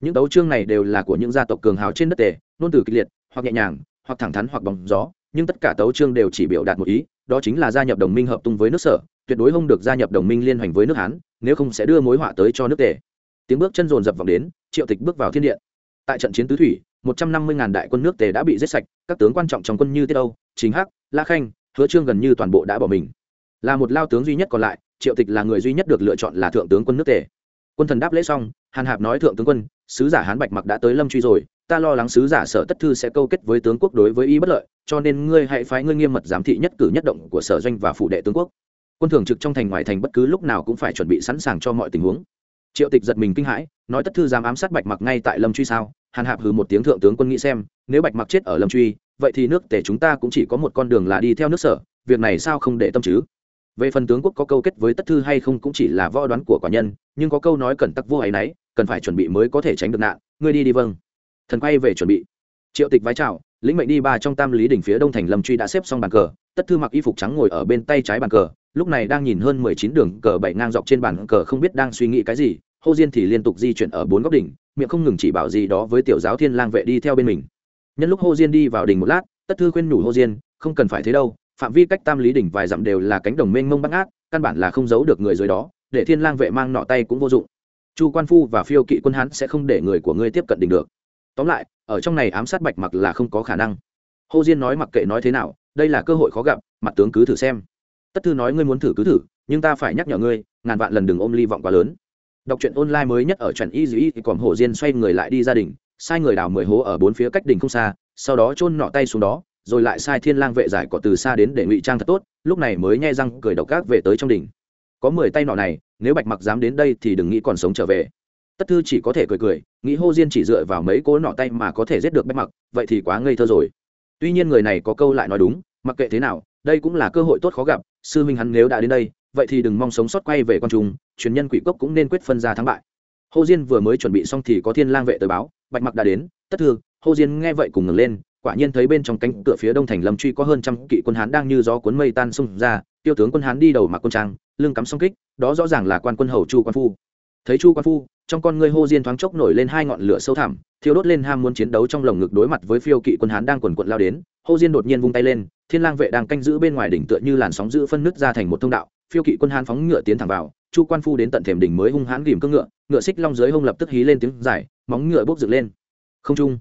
Những tấu trương này đều là của những gia tộc cường hào trên đất tề nôn từ kịch liệt, hoặc nhẹ nhàng, hoặc thẳng thắn, hoặc bóng gió, nhưng tất cả tấu trương đều chỉ biểu đạt một ý, đó chính là gia nhập đồng minh hợp tung với nước sở, tuyệt đối không được gia nhập đồng minh liên hoành với nước hán, nếu không sẽ đưa mối họa tới cho nước tề. Tiếng bước chân rồn rập vọng đến, triệu tịch bước vào thiên điện. Tại trận chiến tứ thủy, một trăm năm mươi ngàn đại quân nước tề đã bị giết sạch, các tướng quan trọng trong quân như tiết âu chính hắc, la khanh hứa trương gần như toàn bộ đã bỏ mình. Là một lao tướng duy nhất còn lại, triệu tịch là người duy nhất được lựa chọn là thượng tướng quân nước tề. Quân thần đáp lễ xong, hàn hạp nói thượng tướng quân, sứ giả hán bạch mặc đã tới lâm truy rồi, ta lo lắng sứ giả sở tất thư sẽ câu kết với tướng quốc đối với y bất lợi, cho nên ngươi hãy phái ngươi nghiêm mật giám thị nhất cử nhất động của sở doanh và phụ đệ tướng quốc. Quân thường trực trong thành ngoài thành bất cứ lúc nào cũng phải chuẩn bị sẵn sàng cho mọi tình huống. Triệu tịch giật mình kinh hãi, nói tất thư dám ám sát bạch mặc ngay tại lâm truy sao? Hàn hạp hừ một tiếng thượng tướng quân nghĩ xem, nếu bạch mặc chết ở lâm truy vậy thì nước tề chúng ta cũng chỉ có một con đường là đi theo nước sở, việc này sao không để tâm chứ? Về phần tướng quốc có câu kết với tất thư hay không cũng chỉ là võ đoán của quả nhân, nhưng có câu nói cần tắc vô ấ y n ấ y cần phải chuẩn bị mới có thể tránh được nạn. Ngươi đi đi vâng. Thần quay về chuẩn bị. Triệu tịch vái chào, lĩnh mệnh đi ba trong tam lý đỉnh phía đông thành lâm truy đã xếp xong bàn cờ, tất thư mặc y phục trắng ngồi ở bên tay trái bàn cờ, lúc này đang nhìn hơn mười chín đường cờ bảy ngang dọc trên bàn cờ không biết đang suy nghĩ cái gì, hô diên thì liên tục di chuyển ở bốn góc đỉnh, miệng không ngừng chỉ bảo gì đó với tiểu giáo thiên lang vệ đi theo bên mình nhân lúc hô diên đi vào đỉnh một lát, tất thư khuyên nhủ hô diên, không cần phải thế đâu, phạm vi cách tam lý đỉnh vài dặm đều là cánh đồng mênh mông bắt ngát, căn bản là không giấu được người dưới đó, để thiên lang vệ mang nọ tay cũng vô dụng. Chu quan phu và phiêu kỵ quân hán sẽ không để người của ngươi tiếp cận đỉnh được. Tóm lại, ở trong này ám sát bạch mặc là không có khả năng. Hô diên nói mặc kệ nói thế nào, đây là cơ hội khó gặp, mặt tướng cứ thử xem. Tất thư nói ngươi muốn thử cứ thử, nhưng ta phải nhắc nhở ngươi, ngàn vạn lần đừng ôm ly vọng quá lớn. Đọc truyện online mới nhất ở truyện y dĩ thì còn hồ diên xoay người lại đi gia đình sai người đào mười hố ở bốn phía cách đỉnh không xa, sau đó chôn nọ tay xuống đó, rồi lại sai thiên lang vệ giải cỏ từ xa đến để ngụy trang thật tốt, lúc này mới nhai răng cười độc các về tới trong đỉnh. Có mười tay nọ này, nếu bạch mặc dám đến đây thì đừng nghĩ còn sống trở về. Tất thư chỉ có thể cười cười, nghĩ hô diên chỉ dựa vào mấy cố nọ tay mà có thể giết được bạch mặc, vậy thì quá ngây thơ rồi. Tuy nhiên người này có câu lại nói đúng, mặc kệ thế nào, đây cũng là cơ hội tốt khó gặp, sư minh hắn nếu đã đến đây, vậy thì đừng mong sống sót quay về con trùng truyền nhân quỷ cốc cũng nên quyết phân ra thắng bại. Hồ diên vừa mới chuẩn bị xong thì có thiên lang vệ tới báo bạch mặc đã đến, tất thư hồ diên nghe vậy cùng ngừng lên, quả nhiên thấy bên trong cánh cửa phía đông thành lâm truy có hơn trăm kỵ quân hán đang như gió cuốn mây tan xung ra, tiêu tướng quân hán đi đầu mặc quân trang, lưng cắm song kích, đó rõ ràng là quan quân hầu chu quan phu. Thấy chu quan phu, trong con ngươi hô diên thoáng chốc nổi lên hai ngọn lửa sâu thẳm, thiêu đốt lên ham muốn chiến đấu trong lồng ngực đối mặt với phiêu kỵ quân hán đang quần quận lao đến, hô diên đột nhiên vung tay lên, thiên lang vệ đang canh giữ bên ngoài đỉnh tựa như làn sóng giữ phân nứt ra thành một thông đạo, phiêu kỵ quân hán phóng ngựa tiến thẳng vào chu quan phu đến tận thềm đỉnh mới hung hãn ghìm cương ngựa ngựa xích long dưới hông lập tức hí lên tiếng dài móng ngựa bốc dựng lên. Không trung,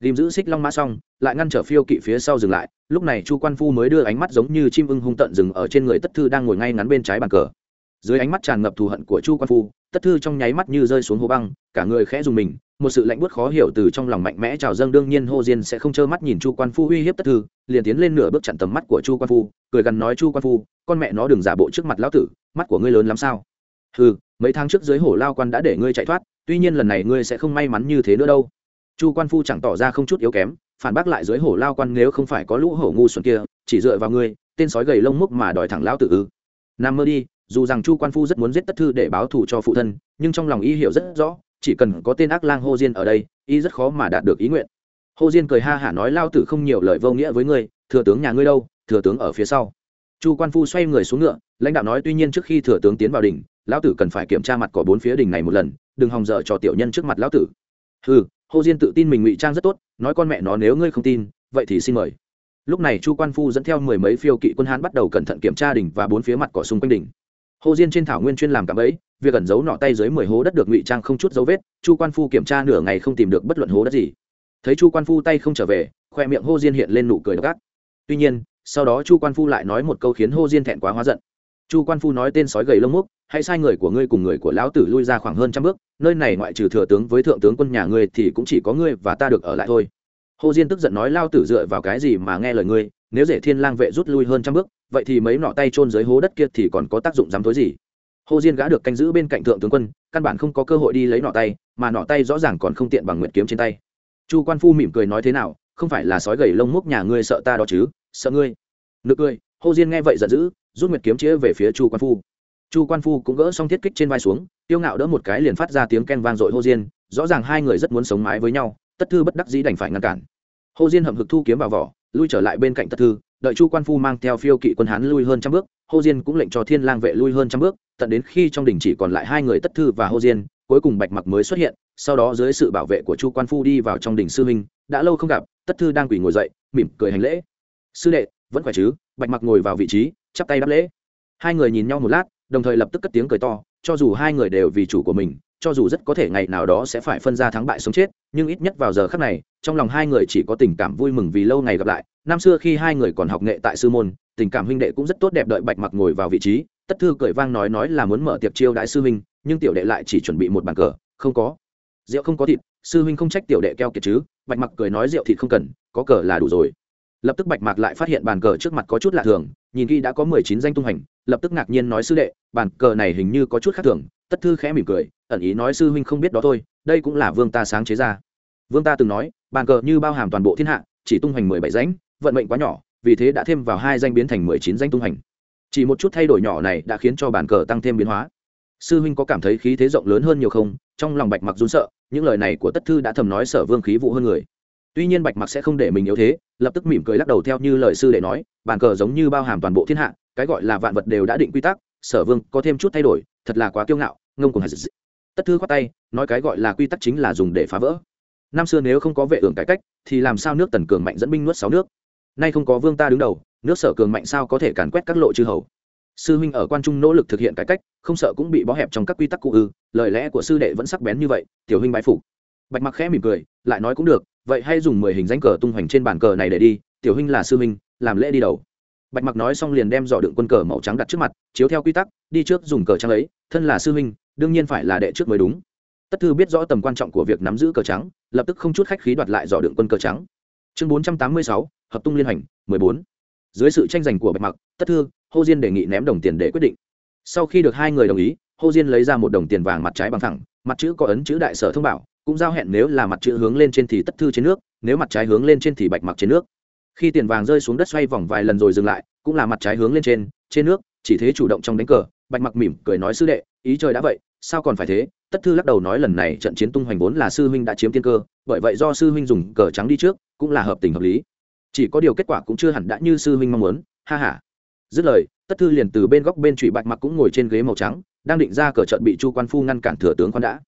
ghìm giữ xích long mã xong, lại ngăn trở phiêu kỵ phía sau dừng lại, lúc này chu quan phu mới đưa ánh mắt giống như chim ưng hung tận dừng ở trên người tất thư đang ngồi ngay ngắn bên trái bàn cờ. Dưới ánh mắt tràn ngập thù hận của chu quan phu, tất thư trong nháy mắt như rơi xuống hố băng, cả người khẽ dùng mình, một sự lạnh buốt khó hiểu từ trong lòng mạnh mẽ trào dâng đương nhiên hô diên sẽ không trơ mắt nhìn chu quan phu uy hiếp tất thư, liền tiến lên nửa bước chặn tầm mắt của chu quan phu, cười gần nói chu quan phu, con mẹ nó đừng giả bộ trước mặt lão tử, mắt của ngươi lớn lắm sao? Ừ mấy tháng trước dưới hổ lao quan đã để ngươi chạy thoát, tuy nhiên lần này ngươi sẽ không may mắn như thế nữa đâu. Chu quan phu chẳng tỏ ra không chút yếu kém, phản bác lại dưới hổ lao quan nếu không phải có lũ hổ ngu xuẩn kia, chỉ dựa vào ngươi, tên sói gầy lông mốc mà đòi thẳng lão tử ư. Nam mơ đi, dù rằng chu quan phu rất muốn giết tất thư để báo thù cho phụ thân, nhưng trong lòng y hiểu rất rõ, chỉ cần có tên ác lang hô diên ở đây, y rất khó mà đạt được ý nguyện. Hô diên cười ha hả nói lao tử không nhiều lời vô nghĩa với ngươi, thừa tướng nhà ngươi đâu, thừa tướng ở phía sau. Chu quan phu xoay người xuống ngựa, lãnh đạo nói tuy nhiên trước khi thừa tướng tiến vào đỉnh lão tử cần phải kiểm tra mặt cỏ bốn phía đỉnh này một lần, đừng hòng dở cho tiểu nhân trước mặt lão tử. Ừ hô diên tự tin mình ngụy trang rất tốt, nói con mẹ nó nếu ngươi không tin, vậy thì xin mời. Lúc này chu quan phu dẫn theo mười mấy phiêu kỵ quân hán bắt đầu cẩn thận kiểm tra đỉnh và bốn phía mặt cỏ xung quanh đỉnh hồ diên trên thảo nguyên chuyên làm cạm ấy việc ẩn giấu nọ tay dưới mười hố đất được ngụy trang không chút dấu vết, chu quan phu kiểm tra nửa ngày không tìm được bất luận hố đất gì. Thấy chu quan phu tay không trở về, khoe miệng hô diên hiện lên nụ cười gắt. tuy nhiên, sau đó chu quan phu lại nói một câu khiến hô diên thẹn quá hóa giận chu quan phu nói tên sói gầy lông múc, hãy sai người của ngươi cùng người của lão tử lui ra khoảng hơn trăm bước, nơi này ngoại trừ thừa tướng với thượng tướng quân nhà ngươi thì cũng chỉ có ngươi và ta được ở lại thôi. Hồ diên tức giận nói lao tử dựa vào cái gì mà nghe lời ngươi, nếu rể thiên lang vệ rút lui hơn trăm bước, vậy thì mấy nọ tay chôn dưới hố đất kia thì còn có tác dụng dám tối gì? Hồ diên gã được canh giữ bên cạnh thượng tướng quân, căn bản không có cơ hội đi lấy nọ tay, mà nọ tay rõ ràng còn không tiện bằng nguyệt kiếm trên tay. Chu quan phu mỉm cười nói thế nào, không phải là sói gầy lông múc nhà ngươi sợ ta đó chứ, sợ ngươi. Nực cười, hồ diên nghe vậy giận dữ rút nguyệt kiếm chĩa về phía chu quan phu. Chu quan phu cũng gỡ xong thiết kích trên vai xuống, tiêu ngạo đỡ một cái liền phát ra tiếng ken vang dội hô diên, rõ ràng hai người rất muốn sống mái với nhau, tất thư bất đắc dĩ đành phải ngăn cản. Hô diên hậm hực thu kiếm vào vỏ, lui trở lại bên cạnh tất thư, đợi chu quan phu mang theo phiêu kỵ quân hán lui hơn trăm bước, hô diên cũng lệnh cho thiên lang vệ lui hơn trăm bước, tận đến khi trong đình chỉ còn lại hai người tất thư và hô diên, cuối cùng bạch mặc mới xuất hiện, sau đó dưới sự bảo vệ của chu quan phu đi vào trong đình sư minh đã lâu không gặp, tất thư đang quỳ ngồi dậy, mỉm cười hành lễ. Sư đệ, vẫn khỏe chứ? Bạch mặc ngồi vào vị trí chắp tay đáp lễ. Hai người nhìn nhau một lát, đồng thời lập tức cất tiếng cười to, cho dù hai người đều vì chủ của mình, cho dù rất có thể ngày nào đó sẽ phải phân ra thắng bại sống chết, nhưng ít nhất vào giờ khắc này, trong lòng hai người chỉ có tình cảm vui mừng vì lâu ngày gặp lại. Năm xưa khi hai người còn học nghệ tại sư môn, tình cảm huynh đệ cũng rất tốt đẹp đợi bạch mặc ngồi vào vị trí, tất thư cười vang nói nói là muốn mở tiệc chiêu đại sư huynh, nhưng tiểu đệ lại chỉ chuẩn bị một bàn cờ, không có. Rượu không có thịt, sư huynh không trách tiểu đệ keo kiệt chứ, bạch mặc cười nói rượu thịt không cần, có cờ là đủ rồi. Lập tức bạch Mặc lại phát hiện bàn cờ trước mặt có chút lạ thường nhìn ghi đã có mười chín danh tung hành lập tức ngạc nhiên nói sư đệ, bàn cờ này hình như có chút khác thường, tất thư khẽ mỉm cười, ẩn ý nói sư huynh không biết đó thôi, đây cũng là vương ta sáng chế ra. Vương ta từng nói, bàn cờ như bao hàm toàn bộ thiên hạ, chỉ tung hành mười bảy danh, vận mệnh quá nhỏ, vì thế đã thêm vào hai danh biến thành mười chín danh tung hành chỉ một chút thay đổi nhỏ này đã khiến cho bàn cờ tăng thêm biến hóa. Sư huynh có cảm thấy khí thế rộng lớn hơn nhiều không? Trong lòng bạch mặc run sợ, những lời này của tất thư đã thầm nói sở vương khí vụ hơn người tuy nhiên bạch mặc sẽ không để mình yếu thế, lập tức mỉm cười lắc đầu theo như lời sư đệ nói, bàn cờ giống như bao hàm toàn bộ thiên hạ, cái gọi là vạn vật đều đã định quy tắc, sở vương có thêm chút thay đổi, thật là quá kiêu ngạo, ngông cùng hạt tất thư khoát tay, nói cái gọi là quy tắc chính là dùng để phá vỡ. Năm xưa nếu không có vệ ưởng cải cách, thì làm sao nước tần cường mạnh dẫn binh nuốt sáu nước? Nay không có vương ta đứng đầu, nước sở cường mạnh sao có thể càn quét các lộ chư hầu? Sư huynh ở quan trung nỗ lực thực hiện cải cách, không sợ cũng bị bó hẹp trong các quy tắc cụ ư, lời lẽ của sư đệ vẫn sắc bén như vậy, tiểu huynh bái phục. Bạch mặc khẽ mỉm cười, lại nói cũng được vậy hay dùng mười hình danh cờ tung hoành trên bàn cờ này để đi, tiểu huynh là sư huynh, làm lễ đi đầu. Bạch mặc nói xong liền đem giỏ đựng quân cờ màu trắng đặt trước mặt, chiếu theo quy tắc, đi trước dùng cờ trắng ấy, thân là sư huynh, đương nhiên phải là đệ trước mới đúng. Tất thư biết rõ tầm quan trọng của việc nắm giữ cờ trắng, lập tức không chút khách khí đoạt lại giỏ đựng quân cờ trắng. Chương bốn trăm tám mươi sáu, hợp tung liên hành, mười bốn. Dưới sự tranh giành của bạch mặc, tất thư, hô diên đề nghị ném đồng tiền để quyết định. Sau khi được hai người đồng ý, hô diên lấy ra một đồng tiền vàng mặt trái bằng thẳng mặt chữ có ấn chữ đại sở thông bảo cũng giao hẹn nếu là mặt chữ hướng lên trên thì tất thư trên nước, nếu mặt trái hướng lên trên thì bạch mặc trên nước. Khi tiền vàng rơi xuống đất xoay vòng vài lần rồi dừng lại, cũng là mặt trái hướng lên trên trên nước, chỉ thế chủ động trong đánh cờ, bạch mặc mỉm cười nói sư đệ, ý trời đã vậy, sao còn phải thế? Tất thư lắc đầu nói lần này trận chiến tung hoành vốn là sư huynh đã chiếm tiên cơ, bởi vậy do sư huynh dùng cờ trắng đi trước, cũng là hợp tình hợp lý. Chỉ có điều kết quả cũng chưa hẳn đã như sư huynh mong muốn, ha ha. Dứt lời, tất thư liền từ bên góc bên trụy bạch mặc cũng ngồi trên ghế màu trắng, đang định ra cờ trận bị chu quan phu ngăn cản thừa tướng quan đã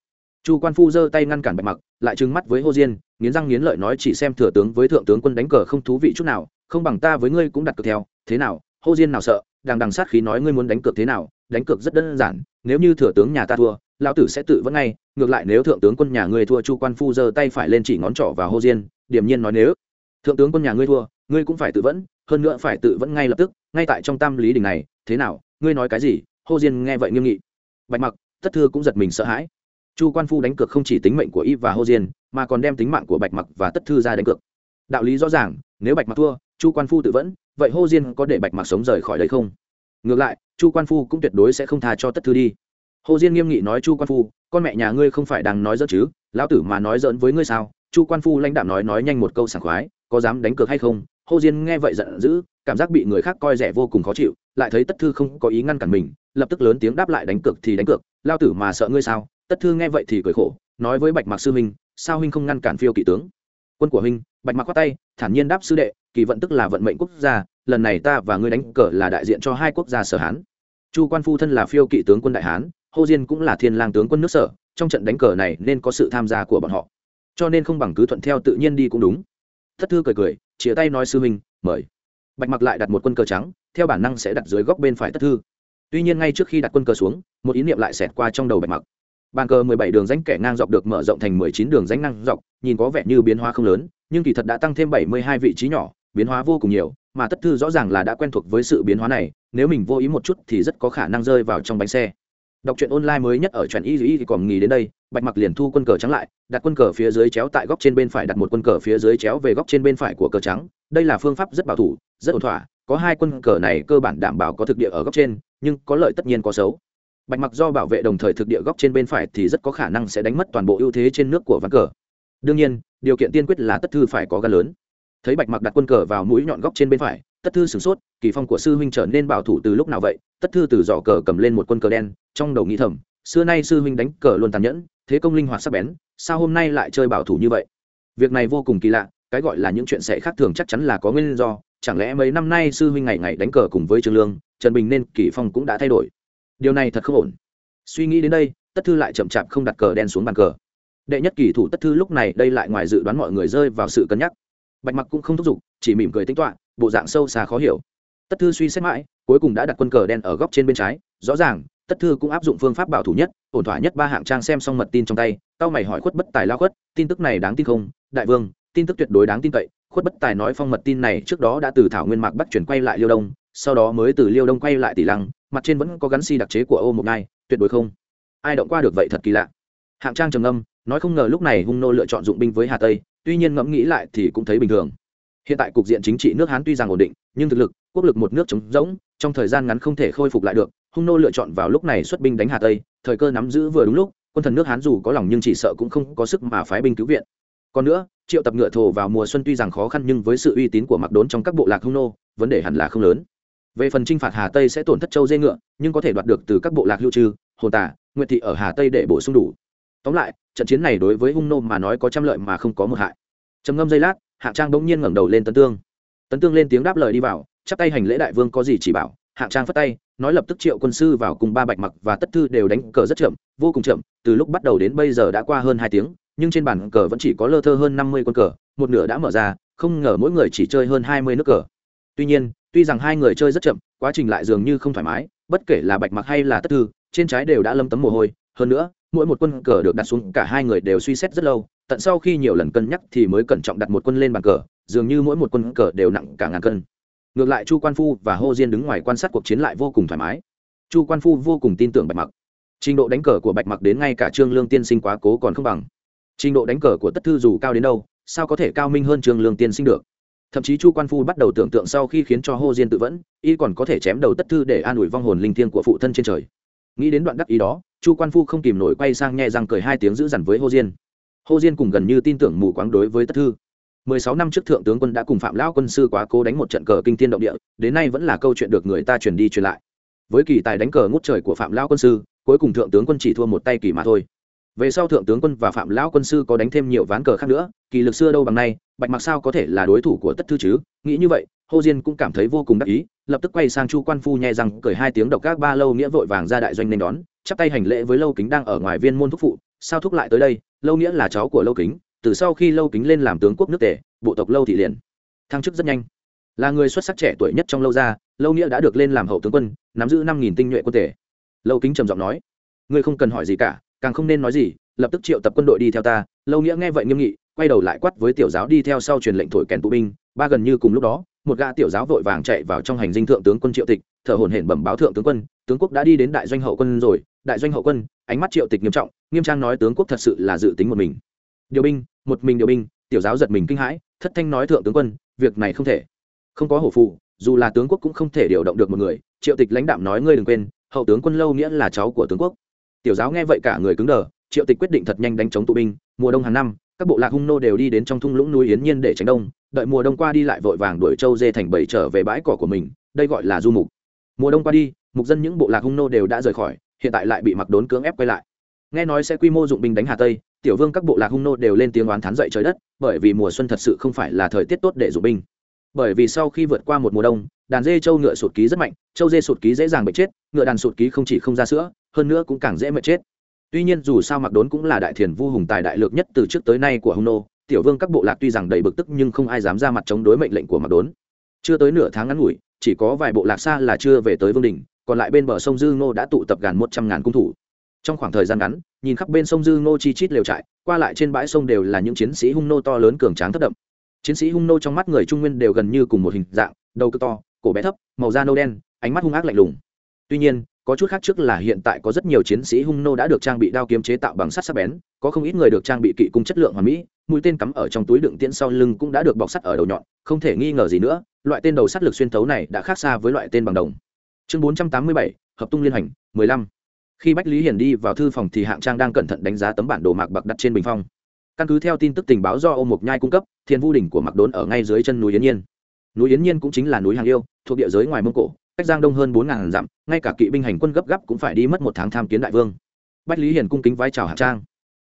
chu quan phu giơ tay ngăn cản bạch mặc, lại trừng mắt với hô diên, nghiến răng nghiến lợi nói chỉ xem thừa tướng với thượng tướng quân đánh cờ không thú vị chút nào, không bằng ta với ngươi cũng đặt cược theo, thế nào, hô diên nào sợ, đằng đằng sát khí nói ngươi muốn đánh cược thế nào, đánh cược rất đơn giản, nếu như thừa tướng nhà ta thua, lão tử sẽ tự vẫn ngay, ngược lại nếu thượng tướng quân nhà ngươi thua chu quan phu giơ tay phải lên chỉ ngón trỏ vào hô diên, điềm nhiên nói nếu thượng tướng quân nhà ngươi thua, ngươi cũng phải tự vẫn, hơn nữa phải tự vẫn ngay lập tức, ngay tại trong tam lý đình này, thế nào, ngươi nói cái gì, hô diên nghe vậy nghiêm nghị. Bạch mặc tất thưa cũng giật mình sợ hãi chu quan phu đánh cược không chỉ tính mệnh của y và hô diên, mà còn đem tính mạng của bạch mặc và tất thư ra đánh cược. Đạo lý rõ ràng, nếu bạch mặc thua, chu quan phu tự vẫn, vậy hô diên có để bạch mặc sống rời khỏi đấy không? Ngược lại, chu quan phu cũng tuyệt đối sẽ không tha cho tất thư đi. Hồ diên nghiêm nghị nói chu quan phu, con mẹ nhà ngươi không phải đang nói dỡn chứ? Lão tử mà nói dỡn với ngươi sao? Chu quan phu lãnh đạm nói nói nhanh một câu sảng khoái, có dám đánh cược hay không? Hồ diên nghe vậy giận dữ, cảm giác bị người khác coi rẻ vô cùng khó chịu, lại thấy tất thư không có ý ngăn cản mình, lập tức lớn tiếng đáp lại đánh cược thì đánh cược lao tử mà sợ ngươi sao? Tất thư nghe vậy thì cười khổ, nói với bạch mạc sư huynh sao huynh không ngăn cản phiêu kỵ tướng? Quân của huynh, bạch mạc khoát tay, thản nhiên đáp sư đệ, kỳ vận tức là vận mệnh quốc gia, lần này ta và ngươi đánh cờ là đại diện cho hai quốc gia sở hán. Chu quan phu thân là phiêu kỵ tướng quân đại hán, hô diên cũng là thiên lang tướng quân nước sở, trong trận đánh cờ này nên có sự tham gia của bọn họ. Cho nên không bằng cứ thuận theo tự nhiên đi cũng đúng. Thất thư cười cười chia tay nói, sư huynh, mời. Bạch mặc lại đặt một quân cờ trắng, theo bản năng sẽ đặt dưới góc bên phải tất thư. Tuy nhiên ngay trước khi đặt quân cờ xuống, một ý niệm lại xẹt qua trong đầu bạch mặc bàn cờ mười bảy đường rãnh kẻ ngang dọc được mở rộng thành mười chín đường rãnh ngang dọc, nhìn có vẻ như biến hóa không lớn, nhưng kỳ thật đã tăng thêm bảy mươi hai vị trí nhỏ, biến hóa vô cùng nhiều, mà tất thư rõ ràng là đã quen thuộc với sự biến hóa này, nếu mình vô ý một chút thì rất có khả năng rơi vào trong bánh xe. Đọc truyện online mới nhất ở truyện y y thì còn nghỉ đến đây, bạch mặc liền thu quân cờ trắng lại, đặt quân cờ phía dưới chéo tại góc trên bên phải, đặt một quân cờ phía dưới chéo về góc trên bên phải của cờ trắng. Đây là phương pháp rất bảo thủ, rất ổn thỏa, có hai quân cờ này cơ bản đảm bảo có thực địa ở góc trên, nhưng có lợi tất nhiên có xấu bạch mặc do bảo vệ đồng thời thực địa góc trên bên phải thì rất có khả năng sẽ đánh mất toàn bộ ưu thế trên nước của ván cờ. Đương nhiên, điều kiện tiên quyết là tất thư phải có gan lớn. Thấy bạch mặc đặt quân cờ vào mũi nhọn góc trên bên phải, tất thư sửng sốt, kỳ phong của sư huynh trở nên bảo thủ từ lúc nào vậy? Tất thư từ giỏ cờ cầm lên một quân cờ đen, trong đầu nghĩ thầm, xưa nay sư huynh đánh cờ luôn tàn nhẫn, thế công linh hoạt sắc bén, sao hôm nay lại chơi bảo thủ như vậy? Việc này vô cùng kỳ lạ, cái gọi là những chuyện sẽ khác thường chắc chắn là có nguyên do, chẳng lẽ mấy năm nay sư huynh ngày ngày đánh cờ cùng với trương lương, trần bình nên kỳ phong cũng đã thay đổi? Điều này thật không ổn. Suy nghĩ đến đây, tất thư lại chậm chạp không đặt cờ đen xuống bàn cờ. Đệ nhất kỳ thủ tất thư lúc này đây lại ngoài dự đoán mọi người rơi vào sự cân nhắc. Bạch mặc cũng không thúc giục, chỉ mỉm cười tính toạ bộ dạng sâu xa khó hiểu. Tất thư suy xét mãi, cuối cùng đã đặt quân cờ đen ở góc trên bên trái. Rõ ràng, tất thư cũng áp dụng phương pháp bảo thủ nhất, ổn thỏa nhất ba hạng trang xem xong mật tin trong tay. Tao mày hỏi khuất bất tài lao khuất, tin tức này đáng tin không? Đại vương, tin tức tuyệt đối đáng tin cậy. Khuất bất tài nói phong mật tin này trước đó đã từ thảo nguyên mạc bắc chuyển quay lại liêu đông, sau đó mới từ liêu đông quay lại tỷ lăng mặt trên vẫn có gắn si đặc chế của ô một ngai tuyệt đối không. Ai động qua được vậy thật kỳ lạ. Hạng trang trầm âm nói không ngờ lúc này hung nô lựa chọn dụng binh với hà tây, tuy nhiên ngẫm nghĩ lại thì cũng thấy bình thường. Hiện tại cục diện chính trị nước hán tuy rằng ổn định, nhưng thực lực, quốc lực một nước chống rỗng, trong thời gian ngắn không thể khôi phục lại được, hung nô lựa chọn vào lúc này xuất binh đánh hà tây, thời cơ nắm giữ vừa đúng lúc, quân thần nước hán dù có lòng nhưng chỉ sợ cũng không có sức mà phái binh cứu viện. Còn nữa, triệu tập ngựa thổ vào mùa xuân tuy rằng khó khăn nhưng với sự uy tín của mặc đốn trong các bộ lạc hung nô, vấn đề hẳn là không lớn về phần t r i n h phạt hà tây sẽ tổn thất châu dê ngựa, nhưng có thể đoạt được từ các bộ lạc lưu trư Hồn tả nguyệt thị ở hà tây để bổ sung đủ. Tóm lại, trận chiến này đối với hung nô mà nói có trăm lợi mà không có một hại. Trầm ngâm giây lát, hạng trang bỗng nhiên ngẩng đầu lên tấn tương. Tấn tương lên tiếng đáp lời đi vào, chắp tay hành lễ đại vương có gì chỉ bảo. Hạng trang phất tay, nói lập tức triệu quân sư vào cùng ba bạch mặc và tất thư đều đánh cờ rất chậm, vô cùng chậm, từ lúc bắt đầu đến bây giờ đã qua hơn hai tiếng, nhưng trên bàn cờ vẫn chỉ có lơ thơ hơn năm mươi con cờ, một nửa đã mở ra, không ngờ mỗi người chỉ chơi hơn hai mươi nước cờ. Tuy nhiên tuy rằng hai người chơi rất chậm, quá trình lại dường như không thoải mái, bất kể là bạch mặc hay là tất thư, trên trái đều đã lâm tấm mồ hôi. Hơn nữa, mỗi một quân cờ được đặt xuống, cả hai người đều suy xét rất lâu, tận sau khi nhiều lần cân nhắc thì mới cẩn trọng đặt một quân lên bàn cờ, dường như mỗi một quân cờ đều nặng cả ngàn cân. Ngược lại chu quan phu và hô diên đứng ngoài quan sát cuộc chiến lại vô cùng thoải mái. Chu quan phu vô cùng tin tưởng bạch mặc. Trình độ đánh cờ của bạch mặc đến ngay cả trương lương tiên sinh quá cố còn không bằng. Trình độ đánh cờ của tất thư dù cao đến đâu, sao có thể cao minh hơn trương lương tiên sinh được? Thậm chí chu quan phu bắt đầu tưởng tượng sau khi khiến cho hô diên tự vẫn, y còn có thể chém đầu tất thư để an ủi vong hồn linh thiêng của phụ thân trên trời. Nghĩ đến đoạn đắc ý đó, chu quan phu không kìm nổi quay sang nghe rằng cười hai tiếng giữ dằn với hô diên. Hô diên cùng gần như tin tưởng mù quáng đối với tất thư. 16 năm trước thượng tướng quân đã cùng phạm lão quân sư quá cố đánh một trận cờ kinh thiên động địa, đến nay vẫn là câu chuyện được người ta truyền đi truyền lại. Với kỳ tài đánh cờ ngút trời của phạm lão quân sư, cuối cùng thượng tướng quân chỉ thua một tay kỳ mà thôi. Về sau thượng tướng quân và phạm lão quân sư có đánh thêm nhiều ván cờ khác nữa, kỳ lực xưa đâu bằng nay bạch mặc sao có thể là đối thủ của tất thư chứ? Nghĩ như vậy hồ diên cũng cảm thấy vô cùng đắc ý lập tức quay sang chu quan phu nhẹ rằng cười hai tiếng độc các ba lâu nghĩa vội vàng ra đại doanh nên đón chắp tay hành lễ với lâu kính đang ở ngoài viên môn thúc phụ sao thúc lại tới đây? Lâu nghĩa là cháu của lâu kính từ sau khi lâu kính lên làm tướng quốc nước tề, bộ tộc lâu thị liền. Thăng chức rất nhanh. Là người xuất sắc trẻ tuổi nhất trong lâu gia lâu nghĩa đã được lên làm hậu tướng quân nắm giữ năm nghìn tinh nhuệ quân tể lâu kính trầm giọng nói ngươi không cần hỏi gì cả càng không nên nói gì lập tức triệu tập quân đội đi theo ta. Lâu nghĩa nghe vậy nghiêm nghị quay đầu lại quát với tiểu giáo đi theo sau truyền lệnh thổi kèn tụ binh, ba gần như cùng lúc đó, một gã tiểu giáo vội vàng chạy vào trong hành dinh thượng tướng quân triệu tịch, thở hổn hển bẩm báo thượng tướng quân, tướng quốc đã đi đến đại doanh hậu quân rồi, đại doanh hậu quân, ánh mắt triệu tịch nghiêm trọng, nghiêm trang nói tướng quốc thật sự là dự tính một mình. Điều binh, một mình điều binh, tiểu giáo giật mình kinh hãi, thất thanh nói thượng tướng quân, việc này không thể, không có hổ phụ dù là tướng quốc cũng không thể điều động được một người, triệu tịch lãnh đạm nói ngươi đừng quên, hậu tướng quân lâu nghĩa là cháu của tướng quốc. Tiểu giáo nghe vậy cả người cứng đờ, triệu tịch quyết định thật nhanh đánh chống tụ binh, mùa đông hàng năm các bộ lạc hung nô đều đi đến trong thung lũng núi yến nhiên để tránh đông, đợi mùa đông qua đi lại vội vàng đuổi châu dê thành bầy trở về bãi cỏ của mình, đây gọi là du mục. Mùa đông qua đi, mục dân những bộ lạc hung nô đều đã rời khỏi, hiện tại lại bị mặc đốn cưỡng ép quay lại. Nghe nói sẽ quy mô dụng binh đánh hà tây, tiểu vương các bộ lạc hung nô đều lên tiếng oán thán dậy trời đất, bởi vì mùa xuân thật sự không phải là thời tiết tốt để dụng binh. Bởi vì sau khi vượt qua một mùa đông, đàn dê châu ngựa sụt ký rất mạnh, châu dê sụt ký dễ dàng bệnh chết, ngựa đàn sụt ký không chỉ không ra sữa, hơn nữa cũng càng dễ mệt chết tuy nhiên dù sao mặc đốn cũng là đại thiền vu hùng tài đại lược nhất từ trước tới nay của hung nô, tiểu vương các bộ lạc tuy rằng đầy bực tức nhưng không ai dám ra mặt chống đối mệnh lệnh của mặc đốn. Chưa tới nửa tháng ngắn ngủi, chỉ có vài bộ lạc xa là chưa về tới vương đình còn lại bên bờ sông dư ngô đã tụ tập gần một trăm ngàn cung thủ. Trong khoảng thời gian ngắn, nhìn khắp bên sông dư ngô chi chít lều trại, qua lại trên bãi sông đều là những chiến sĩ hung nô to lớn cường tráng thất đậm. Chiến sĩ hung nô trong mắt người trung nguyên đều gần như cùng một hình dạng, đầu cực to, cổ bé thấp, màu da nâu đen, ánh mắt hung ác lạnh lùng. Tuy nhiên có chút khác trước là hiện tại có rất nhiều chiến sĩ hung nô đã được trang bị đao kiếm chế tạo bằng sắt sắc bén, có không ít người được trang bị kỵ cung chất lượng hoàn mỹ, mũi tên cắm ở trong túi đựng tiễn sau lưng cũng đã được bọc sắt ở đầu nhọn, không thể nghi ngờ gì nữa, loại tên đầu sắt lực xuyên thấu này đã khác xa với loại tên bằng đồng. Chương bốn trăm tám mươi bảy, hợp tung liên hành, mười lăm. Khi bách lý hiển đi vào thư phòng thì hạng trang đang cẩn thận đánh giá tấm bản đồ mạc bạc đặt trên bình phong. Căn cứ theo tin tức tình báo do ô mộc nhai cung cấp, thiên vu đỉnh của mặc đốn ở ngay dưới chân núi yến nhiên. Núi yến nhiên cũng chính là núi hàng yêu, thuộc địa giới ngoài mông cổ cách giang đông hơn bốn ngàn dặm, ngay cả kỵ binh hành quân gấp gáp cũng phải đi mất một tháng tham kiến đại vương. Bách lý hiền cung kính vai chào hạng trang.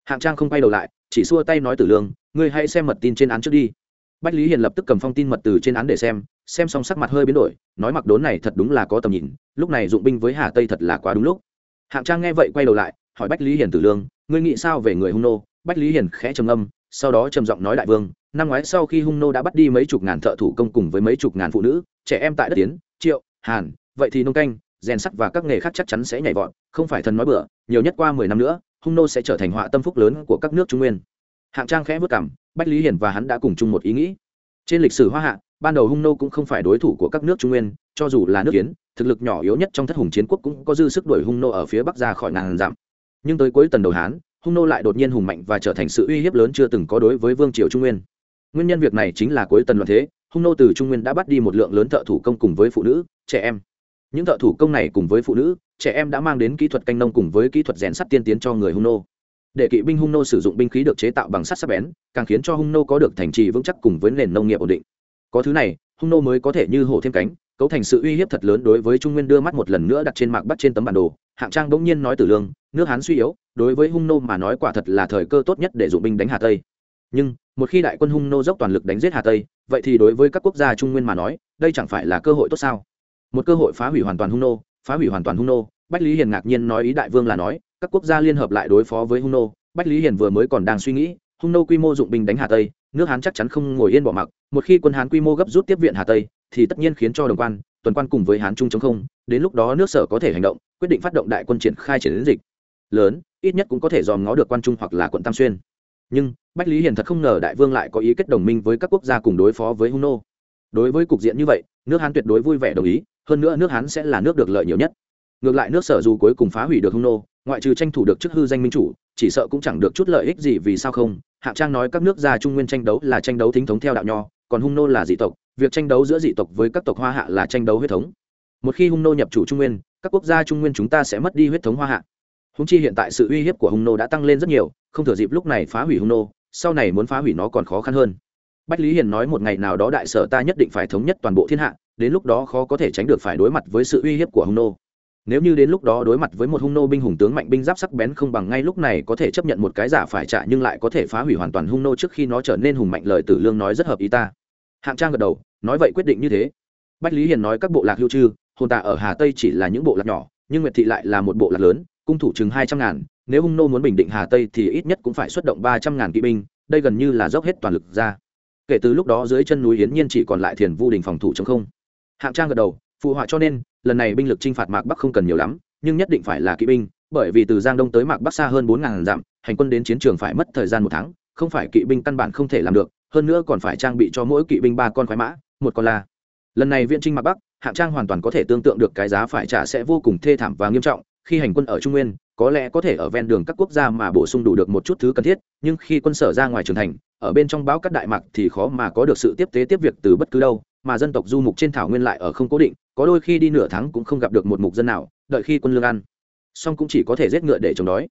Hạng trang không quay đầu lại, chỉ xua tay nói tử lương, ngươi hãy xem mật tin trên án trước đi. Bách lý hiền lập tức cầm phong tin mật từ trên án để xem xem xong sắc mặt hơi biến đổi, nói mặc đốn này thật đúng là có tầm nhìn, lúc này dụng binh với hà tây thật là quá đúng lúc. Hạng trang nghe vậy quay đầu lại, hỏi bách lý hiền tử lương, ngươi nghĩ sao về người hung nô? Bách lý hiền khẽ trầm âm sau đó trầm giọng nói đại vương, năm ngoái sau khi hung nô đã bắt đi mấy chục ngàn thợ thủ công cùng với mấy chục ngàn phụ nữ, trẻ em tại đất tiến triệu hàn, vậy thì nông canh, rèn sắt và các nghề khác chắc chắn sẽ nhảy vọt, không phải thần nói bừa, nhiều nhất qua mười năm nữa, hung nô sẽ trở thành họa tâm phúc lớn của các nước trung nguyên. Hạng trang khẽ vất cảm, bách lý hiển và hắn đã cùng chung một ý nghĩ. Trên lịch sử hoa hạ, ban đầu hung nô cũng không phải đối thủ của các nước trung nguyên, cho dù là nước kiến thực lực nhỏ yếu nhất trong thất hùng chiến quốc cũng có dư sức đuổi hung nô ở phía bắc ra khỏi ngàn dặm. Nhưng tới cuối tần đầu hán, hung nô lại đột nhiên hùng mạnh và trở thành sự uy hiếp lớn chưa từng có đối với vương triều trung nguyên. Nguyên nhân việc này chính là cuối tần loạn thế hung nô từ trung nguyên đã bắt đi một lượng lớn thợ thủ công cùng với phụ nữ, trẻ em. Những thợ thủ công này cùng với phụ nữ, trẻ em đã mang đến kỹ thuật canh nông cùng với kỹ thuật rèn sắt tiên tiến cho người hung nô. Để kỵ binh hung nô sử dụng binh khí được chế tạo bằng sắt sắc bén, càng khiến cho hung nô có được thành trì vững chắc cùng với nền nông nghiệp ổn định. Có thứ này, hung nô mới có thể như hổ thêm cánh, cấu thành sự uy hiếp thật lớn đối với trung nguyên đưa mắt một lần nữa đặt trên mạc bắt trên tấm bản đồ. Hạng trang bỗng nhiên nói tử lương, nước hán suy yếu, đối với hung nô mà nói quả thật là thời cơ tốt nhất để dụng binh đánh hà tây nhưng, một khi đại quân hung nô dốc toàn lực đánh giết hà tây, vậy thì đối với các quốc gia trung nguyên mà nói, đây chẳng phải là cơ hội tốt sao? Một cơ hội phá hủy hoàn toàn hung nô, phá hủy hoàn toàn hung nô, bách lý hiền ngạc nhiên nói ý đại vương là nói, các quốc gia liên hợp lại đối phó với hung nô. Bách lý hiền vừa mới còn đang suy nghĩ, hung nô quy mô dụng binh đánh hà tây, nước hán chắc chắn không ngồi yên bỏ mặc. Một khi quân hán quy mô gấp rút tiếp viện hà tây, thì tất nhiên khiến cho đồng quan, tuần quan cùng với hán trung chống không. Đến lúc đó nước sở có thể hành động, quyết định phát động đại quân triển khai triển đến dịch. Lớn, ít nhất cũng có thể dòm ngó được quan trung hoặc là quận tam xuyên nhưng, bách lý hiền thật không ngờ đại vương lại có ý kết đồng minh với các quốc gia cùng đối phó với hung nô đối với cục diện như vậy, nước hán tuyệt đối vui vẻ đồng ý, hơn nữa nước hán sẽ là nước được lợi nhiều nhất. Ngược lại nước sở dù cuối cùng phá hủy được hung nô ngoại trừ tranh thủ được chức hư danh minh chủ, chỉ sợ cũng chẳng được chút lợi ích gì vì sao không? Hạng trang nói các nước gia trung nguyên tranh đấu là tranh đấu thính thống theo đạo nho, còn hung nô là dị tộc, việc tranh đấu giữa dị tộc với các tộc hoa hạ là tranh đấu huyết thống. Một khi hung nô nhập chủ trung nguyên, các quốc gia trung nguyên chúng ta sẽ mất đi huyết thống hoa hạ húng chi hiện tại sự uy hiếp của hung nô đã tăng lên rất nhiều, không thừa dịp lúc này phá hủy hung nô, sau này muốn phá hủy nó còn khó khăn hơn. Bách lý hiền nói một ngày nào đó đại sở ta nhất định phải thống nhất toàn bộ thiên hạ, đến lúc đó khó có thể tránh được phải đối mặt với sự uy hiếp của hung nô. Nếu như đến lúc đó đối mặt với một hung nô binh hùng tướng mạnh binh giáp sắc bén không bằng ngay lúc này có thể chấp nhận một cái giả phải trả nhưng lại có thể phá hủy hoàn toàn hung nô trước khi nó trở nên hùng mạnh lời tử lương nói rất hợp ý ta. Hạng trang gật đầu, nói vậy quyết định như thế. Bách lý hiền nói các bộ lạc lưu trư, hồn tạ ở hà tây chỉ là những bộ lạc nhỏ, nhưng nguyệt thị lại là một bộ lạc lớn cung thủ chừng hai trăm ngàn, nếu hung nô muốn bình định hà tây thì ít nhất cũng phải xuất động ba trăm ngàn kỵ binh, đây gần như là dốc hết toàn lực ra. Kể từ lúc đó dưới chân núi hiến nhiên chỉ còn lại thiền vu đình phòng thủ chống không. Hạng trang gật đầu, phụ họa cho nên, lần này binh lực t r i n h phạt mạc bắc không cần nhiều lắm, nhưng nhất định phải là kỵ binh, bởi vì từ giang đông tới mạc bắc xa hơn bốn ngàn dặm, hành quân đến chiến trường phải mất thời gian một tháng, không phải kỵ binh căn bản không thể làm được, hơn nữa còn phải trang bị cho mỗi kỵ binh ba con khoái mã, một con la. Lần này viện trinh mạc bắc, hạng trang hoàn toàn có thể tương tượng được cái giá phải trả sẽ vô cùng thê thảm và nghiêm trọng khi hành quân ở trung nguyên, có lẽ có thể ở ven đường các quốc gia mà bổ sung đủ được một chút thứ cần thiết, nhưng khi quân sở ra ngoài trường thành, ở bên trong báo các đại mạc thì khó mà có được sự tiếp tế tiếp việc từ bất cứ đâu, mà dân tộc du mục trên thảo nguyên lại ở không cố định, có đôi khi đi nửa tháng cũng không gặp được một mục dân nào, đợi khi quân lương ăn. Song cũng chỉ có thể giết ngựa để chống đói.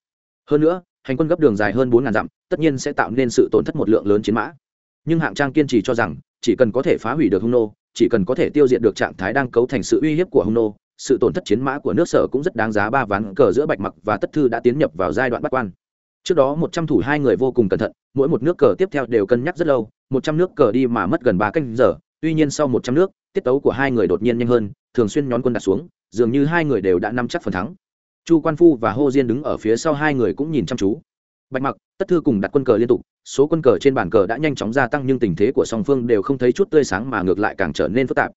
Hơn nữa, hành quân gấp đường dài hơn bốn ngàn dặm, tất nhiên sẽ tạo nên sự tổn thất một lượng lớn chiến mã. Nhưng hạng trang kiên trì cho rằng, chỉ cần có thể phá hủy được hung nô, chỉ cần có thể tiêu diệt được trạng thái đang cấu thành sự uy hiếp của hung nô sự tổn thất chiến mã của nước sở cũng rất đáng giá ba ván cờ giữa bạch mặc và tất thư đã tiến nhập vào giai đoạn bắt quan. Trước đó một trăm thủ hai người vô cùng cẩn thận, mỗi một nước cờ tiếp theo đều cân nhắc rất lâu, một trăm nước cờ đi mà mất gần ba canh giờ, tuy nhiên sau một trăm nước, tiết tấu của hai người đột nhiên nhanh hơn, thường xuyên nhón quân đặt xuống, dường như hai người đều đã nắm chắc phần thắng. Chu quan phu và hô diên đứng ở phía sau hai người cũng nhìn chăm chú. Bạch mặc, tất thư cùng đặt quân cờ liên tục, số quân cờ trên bàn cờ đã nhanh chóng gia tăng nhưng tình thế của song phương đều không thấy chút tươi sáng mà ngược lại càng trở nên phức tạp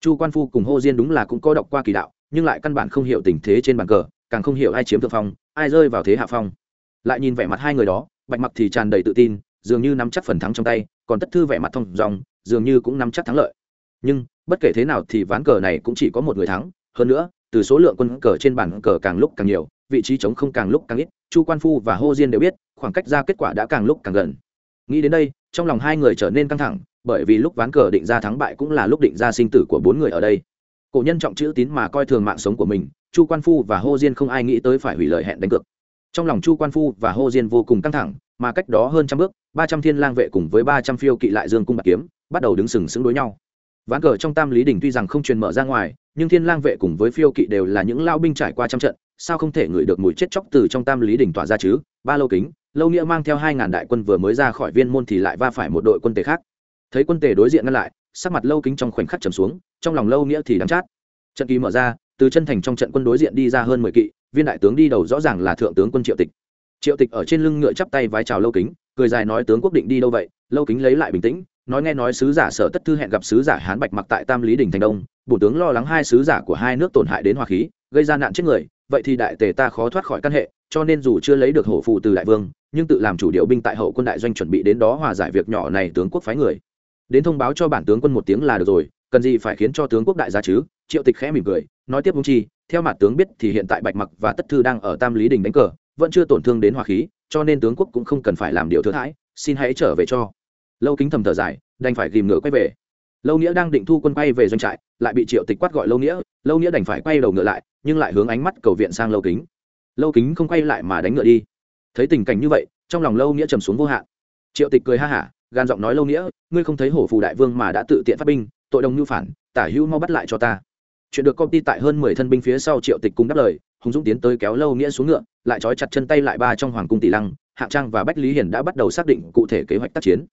chu quan phu cùng hô diên đúng là cũng có đọc qua kỳ đạo, nhưng lại căn bản không hiểu tình thế trên bàn cờ, càng không hiểu ai chiếm thượng phong, ai rơi vào thế hạ phong. Lại nhìn vẻ mặt hai người đó, bạch mặc thì tràn đầy tự tin, dường như nắm chắc phần thắng trong tay, còn tất thư vẻ mặt thông dòng dường như cũng nắm chắc thắng lợi. Nhưng, bất kể thế nào thì ván cờ này cũng chỉ có một người thắng, hơn nữa, từ số lượng quân cờ trên bàn cờ càng lúc càng nhiều, vị trí trống không càng lúc càng ít, chu quan phu và hô diên đều biết, khoảng cách ra kết quả đã càng lúc càng gần. Nghĩ đến đây, trong lòng hai người trở nên căng thẳng bởi vì lúc ván cờ định ra thắng bại cũng là lúc định ra sinh tử của bốn người ở đây. Cổ nhân trọng chữ tín mà coi thường mạng sống của mình, chu quan phu và hô diên không ai nghĩ tới phải hủy lời hẹn đánh cược. Trong lòng chu quan phu và hô diên vô cùng căng thẳng, mà cách đó hơn trăm bước, ba trăm thiên lang vệ cùng với ba trăm phiêu kỵ lại dương cung bạc kiếm, bắt đầu đứng sừng sững đối nhau. Ván cờ trong tam lý đình tuy rằng không truyền mở ra ngoài, nhưng thiên lang vệ cùng với phiêu kỵ đều là những lao binh trải qua trăm trận, sao không thể ngửi được mùi chết chóc từ trong tam lý đình tỏa ra chứ? Ba lâu kính, lâu nghĩa mang theo hai ngàn đại quân vừa mới ra khỏi viên môn thì lại va phải một đội quân tề khác thấy quân tề đối diện ngăn lại, sắc mặt lâu kính trong khoảnh khắc trầm xuống, trong lòng lâu nghĩa thì đắng chát. Trận kỳ mở ra, từ chân thành trong trận quân đối diện đi ra hơn mười kỵ, viên đại tướng đi đầu rõ ràng là thượng tướng quân triệu tịch. Triệu tịch ở trên lưng ngựa chắp tay vái chào lâu kính, cười dài nói, tướng quốc định đi đâu vậy? Lâu kính lấy lại bình tĩnh, nói, nghe nói sứ giả sở tất thư hẹn gặp sứ giả hán bạch mặc tại tam lý đình thành đông, bổ tướng lo lắng hai sứ giả của hai nước tổn hại đến hòa khí, gây ra nạn chết người, vậy thì đại tề ta khó thoát khỏi căn hệ, cho nên dù chưa lấy được hổ phụ từ đại vương, nhưng tự làm chủ điệu binh tại hậu quân đại doanh chuẩn bị đến đó hòa giải việc nhỏ này tướng quốc phái người đến thông báo cho bản tướng quân một tiếng là được rồi, cần gì phải khiến cho tướng quốc đại gia chứ? Triệu tịch khẽ mỉm cười, nói tiếp hung chi, theo mặt tướng biết thì hiện tại bạch mặc và tất thư đang ở tam lý đình đánh cờ, vẫn chưa tổn thương đến hòa khí, cho nên tướng quốc cũng không cần phải làm điều thừa thãi, xin hãy trở về cho. Lâu kính thầm thở dài, đành phải ghìm ngựa quay về. Lâu nghĩa đang định thu quân quay về doanh trại, lại bị triệu tịch quát gọi lâu nghĩa lâu nghĩa đành phải quay đầu ngựa lại, nhưng lại hướng ánh mắt cầu viện sang lâu kính. Lâu kính không quay lại mà đánh ngựa đi. Thấy tình cảnh như vậy, trong lòng lâu nghĩa trầm xuống vô hạn. Triệu tịch cười ha hả gan giọng nói lâu nghĩa, ngươi không thấy hổ phù đại vương mà đã tự tiện phát binh, tội đồng như phản, tả hữu mau bắt lại cho ta. Chuyện được công ty tại hơn mười thân binh phía sau triệu tịch cung đáp lời, hùng dũng tiến tới kéo lâu nghĩa xuống ngựa, lại trói chặt chân tay lại ba trong hoàng cung tỷ lăng, hạng trang và bách lý hiển đã bắt đầu xác định cụ thể kế hoạch tác chiến.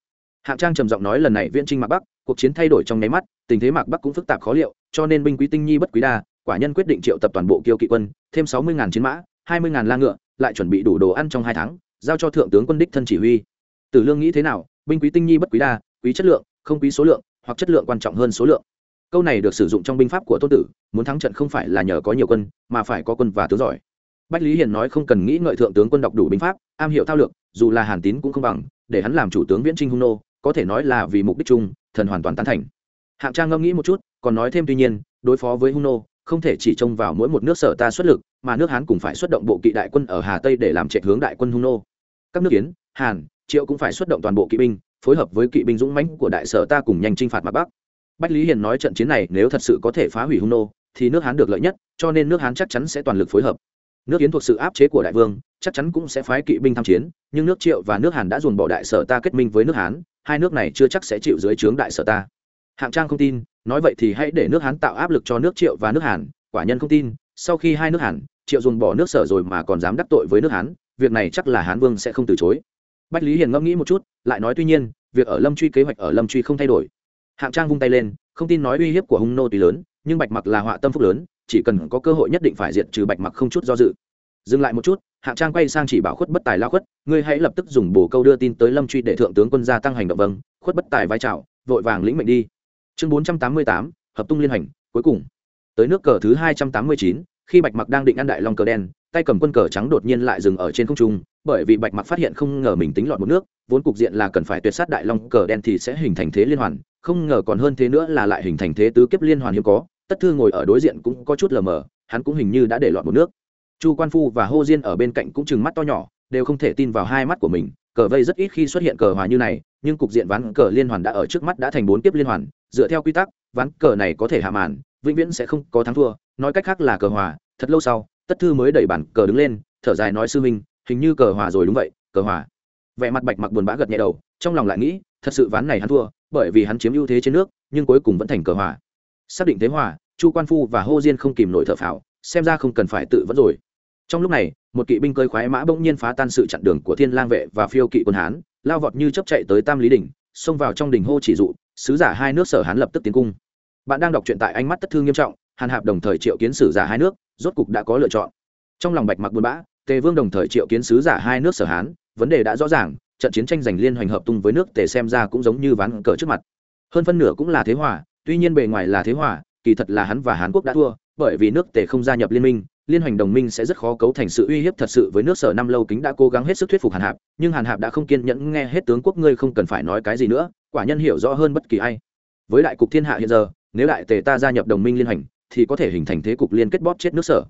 Hạng trang trầm giọng nói lần này viễn trinh mạc bắc, cuộc chiến thay đổi trong nháy mắt, tình thế mạc bắc cũng phức tạp khó liệu, cho nên binh quý tinh nhi bất quý đa, quả nhân quyết định triệu tập toàn bộ kiêu kỵ quân, thêm sáu mươi chiến mã, hai mươi la ngựa, lại chuẩn bị đủ đồ ăn trong hai tháng, giao cho thượng tướng quân đích thân chỉ huy. Tử lương nghĩ thế nào binh quý tinh nhi bất quý đa, quý chất lượng, không quý số lượng, hoặc chất lượng quan trọng hơn số lượng. Câu này được sử dụng trong binh pháp của tôn tử, muốn thắng trận không phải là nhờ có nhiều quân, mà phải có quân và tướng giỏi. Bách lý hiền nói không cần nghĩ ngợi thượng tướng quân đọc đủ binh pháp, am hiểu thao lược, dù là hàn tín cũng không bằng, để hắn làm chủ tướng viễn trinh hung nô, có thể nói là vì mục đích chung, thần hoàn toàn tán thành. Hạng trang ngẫm nghĩ một chút, còn nói thêm tuy nhiên, đối phó với hung nô, không thể chỉ trông vào mỗi một nước sở ta xuất lực, mà nước hán cũng phải xuất động bộ kỵ đại quân ở hà tây để làm trệ hướng đại quân hung nô. Các nước kiến hàn triệu cũng phải xuất động toàn bộ kỵ binh, phối hợp với kỵ binh dũng mãnh của đại sở ta cùng nhanh chinh phạt mặt bắc. Bách lý hiền nói trận chiến này nếu thật sự có thể phá hủy hung nô, thì nước hán được lợi nhất, cho nên nước hán chắc chắn sẽ toàn lực phối hợp. Nước yến thuộc sự áp chế của đại vương, chắc chắn cũng sẽ phái kỵ binh tham chiến, nhưng nước triệu và nước hàn đã dồn bỏ đại sở ta kết minh với nước hán, hai nước này chưa chắc sẽ chịu dưới trướng đại sở ta. Hạng trang không tin, nói vậy thì hãy để nước hán tạo áp lực cho nước triệu và nước hàn, quả nhân không tin, sau khi hai nước hàn, triệu dồn bỏ nước sở rồi mà còn dám đắc tội với nước hán, việc này chắc là hán vương sẽ không từ chối bách lý hiền ngẫm nghĩ một chút, lại nói tuy nhiên, việc ở lâm truy kế hoạch ở lâm truy không thay đổi. Hạng trang vung tay lên, không tin nói uy hiếp của hung nô tùy lớn, nhưng bạch mặc là họa tâm phúc lớn, chỉ cần có cơ hội nhất định phải diệt trừ bạch mặc không chút do dự. Dừng lại một chút, hạng trang quay sang chỉ bảo khuất bất tài lao khuất, ngươi hãy lập tức dùng bồ câu đưa tin tới lâm truy để thượng tướng quân gia tăng hành động vâng. Khuất bất tài vai trào vội vàng lĩnh mệnh đi. Chương bốn trăm tám mươi tám, hợp tung liên hành, cuối cùng. Tới nước cờ thứ hai trăm tám mươi chín, khi bạch mặc đang định ăn đại long cờ đen, tay cầm quân cờ trắng đột nhiên lại dừng ở trên không trung bởi vì bạch mặc phát hiện không ngờ mình tính lọt một nước, vốn cục diện là cần phải tuyệt sát đại long cờ đen thì sẽ hình thành thế liên hoàn, không ngờ còn hơn thế nữa là lại hình thành thế tứ kiếp liên hoàn hiếm có, tất thư ngồi ở đối diện cũng có chút lờ mờ, hắn cũng hình như đã để lọt một nước. Chu quan phu và hô diên ở bên cạnh cũng chừng mắt to nhỏ, đều không thể tin vào hai mắt của mình, cờ vây rất ít khi xuất hiện cờ hòa như này, nhưng cục diện ván cờ liên hoàn đã ở trước mắt đã thành bốn kiếp liên hoàn, dựa theo quy tắc, ván cờ này có thể hạ màn, vĩnh viễn sẽ không có thắng thua, nói cách khác là cờ hòa, thật lâu sau, tất thư mới đẩy bản cờ đứng lên, thở dài nói sư minh hình như cờ hòa rồi đúng vậy, cờ hòa. Vẻ mặt bạch mặc buồn bã gật nhẹ đầu, trong lòng lại nghĩ, thật sự ván này hắn thua, bởi vì hắn chiếm ưu thế trên nước, nhưng cuối cùng vẫn thành cờ hòa. Xác định thế hòa, chu quan phu và hô diên không kìm nổi thở phào, xem ra không cần phải tự vẫn rồi. Trong lúc này, một kỵ binh cơi khoái mã bỗng nhiên phá tan sự chặn đường của thiên lang vệ và phiêu kỵ quân hán, lao vọt như chấp chạy tới tam lý đỉnh, xông vào trong đỉnh hô chỉ dụ, sứ giả hai nước sở hán lập tức tiến cung. Bạn đang đọc truyện tại ánh mắt tất thương nghiêm trọng, hàn hạp đồng thời triệu kiến sử giả hai nước, rốt cục đã có lựa chọn. Trong lòng bạch mặc buồn bã tề vương đồng thời triệu kiến sứ giả hai nước sở hán, vấn đề đã rõ ràng, trận chiến tranh giành liên hoành hợp tung với nước tề xem ra cũng giống như ván cờ trước mặt. Hơn phân nửa cũng là thế hòa, tuy nhiên bề ngoài là thế hòa, kỳ thật là hắn và hán quốc đã thua, bởi vì nước tề không gia nhập liên minh, liên hoành đồng minh sẽ rất khó cấu thành sự uy hiếp thật sự với nước sở năm lâu kính đã cố gắng hết sức thuyết phục hàn hạp, nhưng hàn hạp đã không kiên nhẫn nghe hết tướng quốc ngươi không cần phải nói cái gì nữa, quả nhân hiểu rõ hơn bất kỳ ai. Với đại cục thiên hạ hiện giờ, nếu đại tề ta gia nhập đồng minh liên hành thì có thể hình thành thế cục liên kết bóp chết nước sở.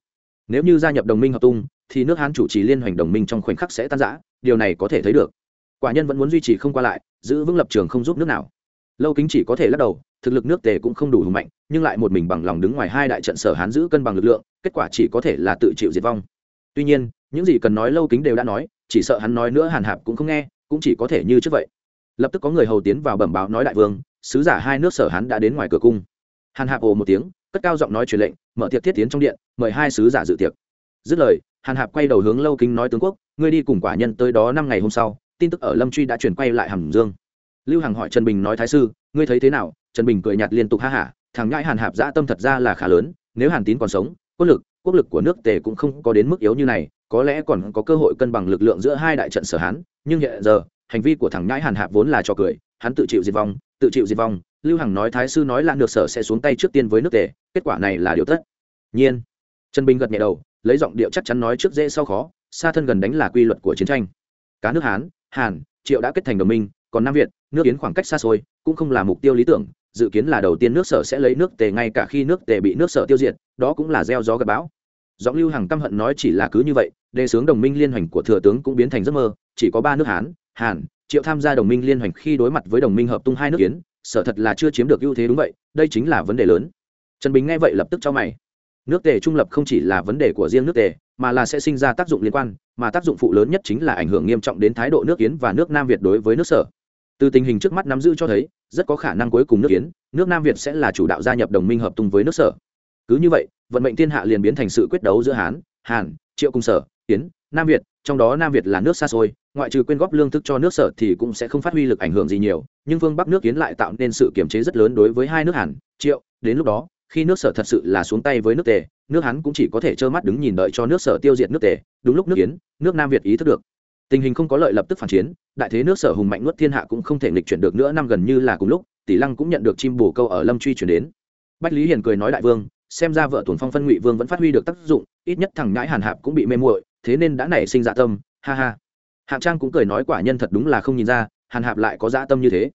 Nếu như gia nhập đồng minh hợp tung thì nước hán chủ trì liên hoành đồng minh trong khoảnh khắc sẽ tan rã, điều này có thể thấy được. Quả nhân vẫn muốn duy trì không qua lại, giữ vững lập trường không giúp nước nào. Lâu kính chỉ có thể lắc đầu, thực lực nước tề cũng không đủ hùng mạnh, nhưng lại một mình bằng lòng đứng ngoài hai đại trận sở hán giữ cân bằng lực lượng, kết quả chỉ có thể là tự chịu diệt vong. Tuy nhiên, những gì cần nói lâu kính đều đã nói, chỉ sợ hắn nói nữa hàn hạp cũng không nghe, cũng chỉ có thể như trước vậy. Lập tức có người hầu tiến vào bẩm báo nói đại vương, sứ giả hai nước sở hán đã đến ngoài cửa cung. Hàn hạp ồ một tiếng, cất cao giọng nói truyền lệnh, mở tiệc thiết tiến trong điện, mời hai sứ giả dự tiệc. Dứt lời hàn hạp quay đầu hướng lâu kính nói tướng quốc, ngươi đi cùng quả nhân tới đó năm ngày hôm sau, tin tức ở lâm truy đã chuyển quay lại hàm dương. Lưu hằng hỏi trần bình nói thái sư, ngươi thấy thế nào? Trần bình cười nhạt liên tục, ha hả thằng nhãi hàn hạp dã tâm thật ra là khá lớn, nếu hàn tín còn sống, quốc lực quốc lực của nước tề cũng không có đến mức yếu như này, có lẽ còn có cơ hội cân bằng lực lượng giữa hai đại trận sở hán, nhưng hiện giờ, hành vi của thằng nhãi hàn hạp vốn là trò cười, hắn tự chịu diệt vong, tự chịu diệt vong. Lưu hằng nói, thái sư nói là được sở sẽ xuống tay trước tiên với nước tề, kết quả này là điều tất nhiên. Trần bình gật nhẹ đầu lấy giọng điệu chắc chắn nói trước dễ sau khó, xa thân gần đánh là quy luật của chiến tranh. Cá nước hán, hàn, triệu đã kết thành đồng minh, còn nam việt, nước yến khoảng cách xa xôi, cũng không là mục tiêu lý tưởng, dự kiến là đầu tiên nước sở sẽ lấy nước tề ngay cả khi nước tề bị nước sở tiêu diệt, đó cũng là gieo gió gặp bão. Giọng lưu hằng căm hận nói chỉ là cứ như vậy, đề xướng đồng minh liên hoành của thừa tướng cũng biến thành giấc mơ, chỉ có ba nước hán, hàn, triệu tham gia đồng minh liên hoành khi đối mặt với đồng minh hợp tung hai nước yến, sở thật là chưa chiếm được ưu thế đúng vậy, đây chính là vấn đề lớn. Trần bình nghe vậy lập tức cho mày nước tề trung lập không chỉ là vấn đề của riêng nước tề, mà là sẽ sinh ra tác dụng liên quan, mà tác dụng phụ lớn nhất chính là ảnh hưởng nghiêm trọng đến thái độ nước yến và nước nam việt đối với nước sở. Từ tình hình trước mắt nắm giữ cho thấy, rất có khả năng cuối cùng nước yến, nước nam việt sẽ là chủ đạo gia nhập đồng minh hợp tung với nước sở. Cứ như vậy, vận mệnh thiên hạ liền biến thành sự quyết đấu giữa hán, hàn, triệu cung sở, yến, nam việt, trong đó nam việt là nước xa xôi, ngoại trừ quyên góp lương thực cho nước sở thì cũng sẽ không phát huy lực ảnh hưởng gì nhiều, nhưng phương bắc nước yến lại tạo nên sự kiểm chế rất lớn đối với hai nước hàn, triệu, đến lúc đó khi nước sở thật sự là xuống tay với nước tề, nước hắn cũng chỉ có thể trơ mắt đứng nhìn đợi cho nước sở tiêu diệt nước tề, đúng lúc nước yến, nước nam việt ý thức được. Tình hình không có lợi lập tức phản chiến, đại thế nước sở hùng mạnh nuốt thiên hạ cũng không thể nghịch chuyển được nữa, năm gần như là cùng lúc, tỷ lăng cũng nhận được chim bù câu ở lâm truy chuyển đến. Bách lý hiền cười nói đại vương, xem ra vợ tuần phong phân ngụy vương vẫn phát huy được tác dụng, ít nhất thằng nhãi hàn hạp cũng bị mê muội, thế nên đã nảy sinh dạ tâm, ha ha. Hạng trang cũng cười nói quả nhân thật đúng là không nhìn ra, hàn hạp lại có dạ tâm như thế.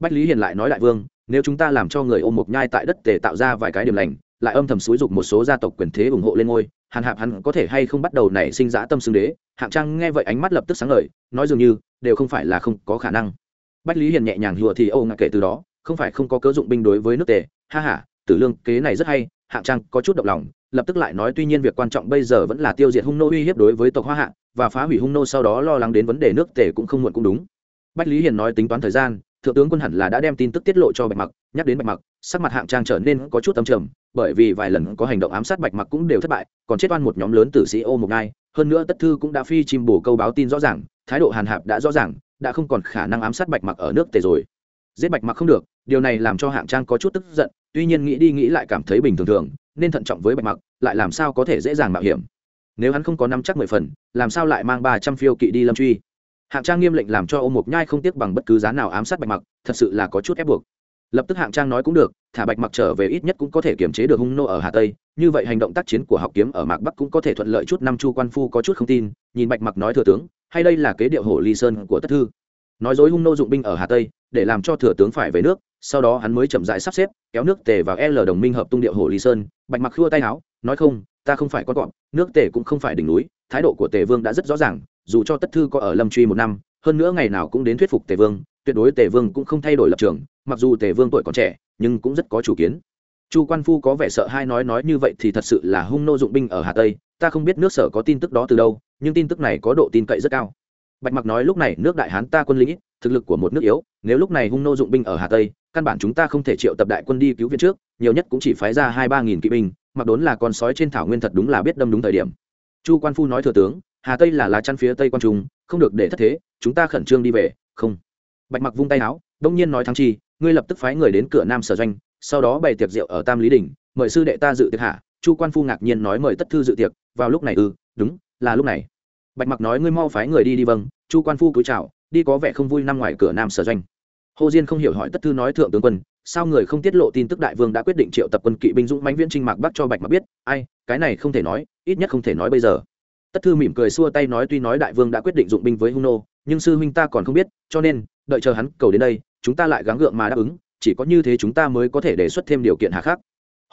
Bách lý hiền lại nói đại vương nếu chúng ta làm cho người ôm một nhai tại đất tề tạo ra vài cái điểm lành, lại âm thầm xúi dục một số gia tộc quyền thế ủng hộ lên ngôi, hàn hạp hắn có thể hay không bắt đầu nảy sinh giã tâm xưng đế? Hạng trang nghe vậy ánh mắt lập tức sáng lời nói dường như đều không phải là không có khả năng. Bách lý hiền nhẹ nhàng hùa thì âu ngạc kể từ đó, không phải không có cớ dụng binh đối với nước tề. Ha ha, tử lương, kế này rất hay, hạng trang có chút động lòng, lập tức lại nói tuy nhiên việc quan trọng bây giờ vẫn là tiêu diệt hung nô uy hiếp đối với tộc hoa hạ, và phá hủy hung nô sau đó lo lắng đến vấn đề nước tề cũng không muộn cũng đúng. Bách lý hiền nói tính toán thời gian thượng tướng quân hẳn là đã đem tin tức tiết lộ cho bạch mặc, nhắc đến bạch mặc, sắc mặt hạng trang trở nên có chút âm trầm, bởi vì vài lần có hành động ám sát bạch mặc cũng đều thất bại, còn chết oan một nhóm lớn tử sĩ ô một ngai. Hơn nữa tất thư cũng đã phi chim bổ câu báo tin rõ ràng, thái độ hàn hạp đã rõ ràng, đã không còn khả năng ám sát bạch mặc ở nước tề rồi. Giết bạch mặc không được, điều này làm cho hạng trang có chút tức giận, tuy nhiên nghĩ đi nghĩ lại cảm thấy bình thường thường, nên thận trọng với bạch mặc, lại làm sao có thể dễ dàng mạo hiểm. Nếu hắn không có năm chắc mười phần, làm sao lại mang ba trăm phiêu kỵ đi lâm truy? Hạng trang nghiêm lệnh làm cho ô mộc nhai không tiếc bằng bất cứ giá nào ám sát bạch mặc, thật sự là có chút ép buộc. Lập tức hạng trang nói cũng được, thả bạch mặc trở về ít nhất cũng có thể kiềm chế được hung nô ở hà tây, như vậy hành động tác chiến của học kiếm ở mạc bắc cũng có thể thuận lợi chút năm chu quan phu có chút không tin, nhìn bạch mặc nói thừa tướng, hay đây là kế điệu hổ ly sơn của tất thư. Nói dối hung nô dụng binh ở hà tây, để làm cho thừa tướng phải về nước, sau đó hắn mới chậm rãi sắp xếp, kéo nước tề vào l đồng minh hợp tung điệu hổ ly sơn. Bạch mặc khua tay áo nói không, ta không phải con cọp, nước tề cũng không phải đỉnh núi, thái độ của tề vương đã rất rõ ràng dù cho tất thư có ở lâm truy một năm, hơn nữa ngày nào cũng đến thuyết phục tề vương, tuyệt đối tề vương cũng không thay đổi lập trường, mặc dù tề vương tuổi còn trẻ, nhưng cũng rất có chủ kiến. Chu quan phu có vẻ sợ hai nói nói như vậy thì thật sự là hung nô dụng binh ở hà tây, ta không biết nước sở có tin tức đó từ đâu, nhưng tin tức này có độ tin cậy rất cao. Bạch mặc nói lúc này nước đại hán ta quân lính, thực lực của một nước yếu, nếu lúc này hung nô dụng binh ở hà tây, căn bản chúng ta không thể triệu tập đại quân đi cứu viện trước, nhiều nhất cũng chỉ phái ra hai ba nghìn kỵ binh, mặc đốn là con sói trên thảo nguyên thật đúng là biết đâm đúng thời điểm. Chu quan phu nói thừa tướng hà tây là lá chắn phía tây quan trung, không được để thất thế, chúng ta khẩn trương đi về, không. Bạch mặc vung tay áo, đông nhiên nói thắng chi, ngươi lập tức phái người đến cửa nam sở doanh, sau đó bày tiệc rượu ở tam lý đình, mời sư đệ ta dự tiệc hạ. Chu quan phu ngạc nhiên nói mời tất thư dự tiệc, vào lúc này ư đúng, là lúc này. Bạch mặc nói ngươi mau phái người đi đi vâng. Chu quan phu cúi chào, đi có vẻ không vui năm ngoài cửa nam sở doanh. Hồ diên không hiểu hỏi tất thư nói thượng tướng quân, sao người không tiết lộ tin tức đại vương đã quyết định triệu tập quân kỵ binh dũng mãnh viễn trinh mạc bắc cho bạch mặc biết? Ai, cái này không thể nói, ít nhất không thể nói bây giờ tất thư mỉm cười xua tay nói tuy nói đại vương đã quyết định dụng binh với hung nô, nhưng sư huynh ta còn không biết, cho nên, đợi chờ hắn cầu đến đây, chúng ta lại gắng gượng mà đáp ứng, chỉ có như thế chúng ta mới có thể đề xuất thêm điều kiện hạ khắc.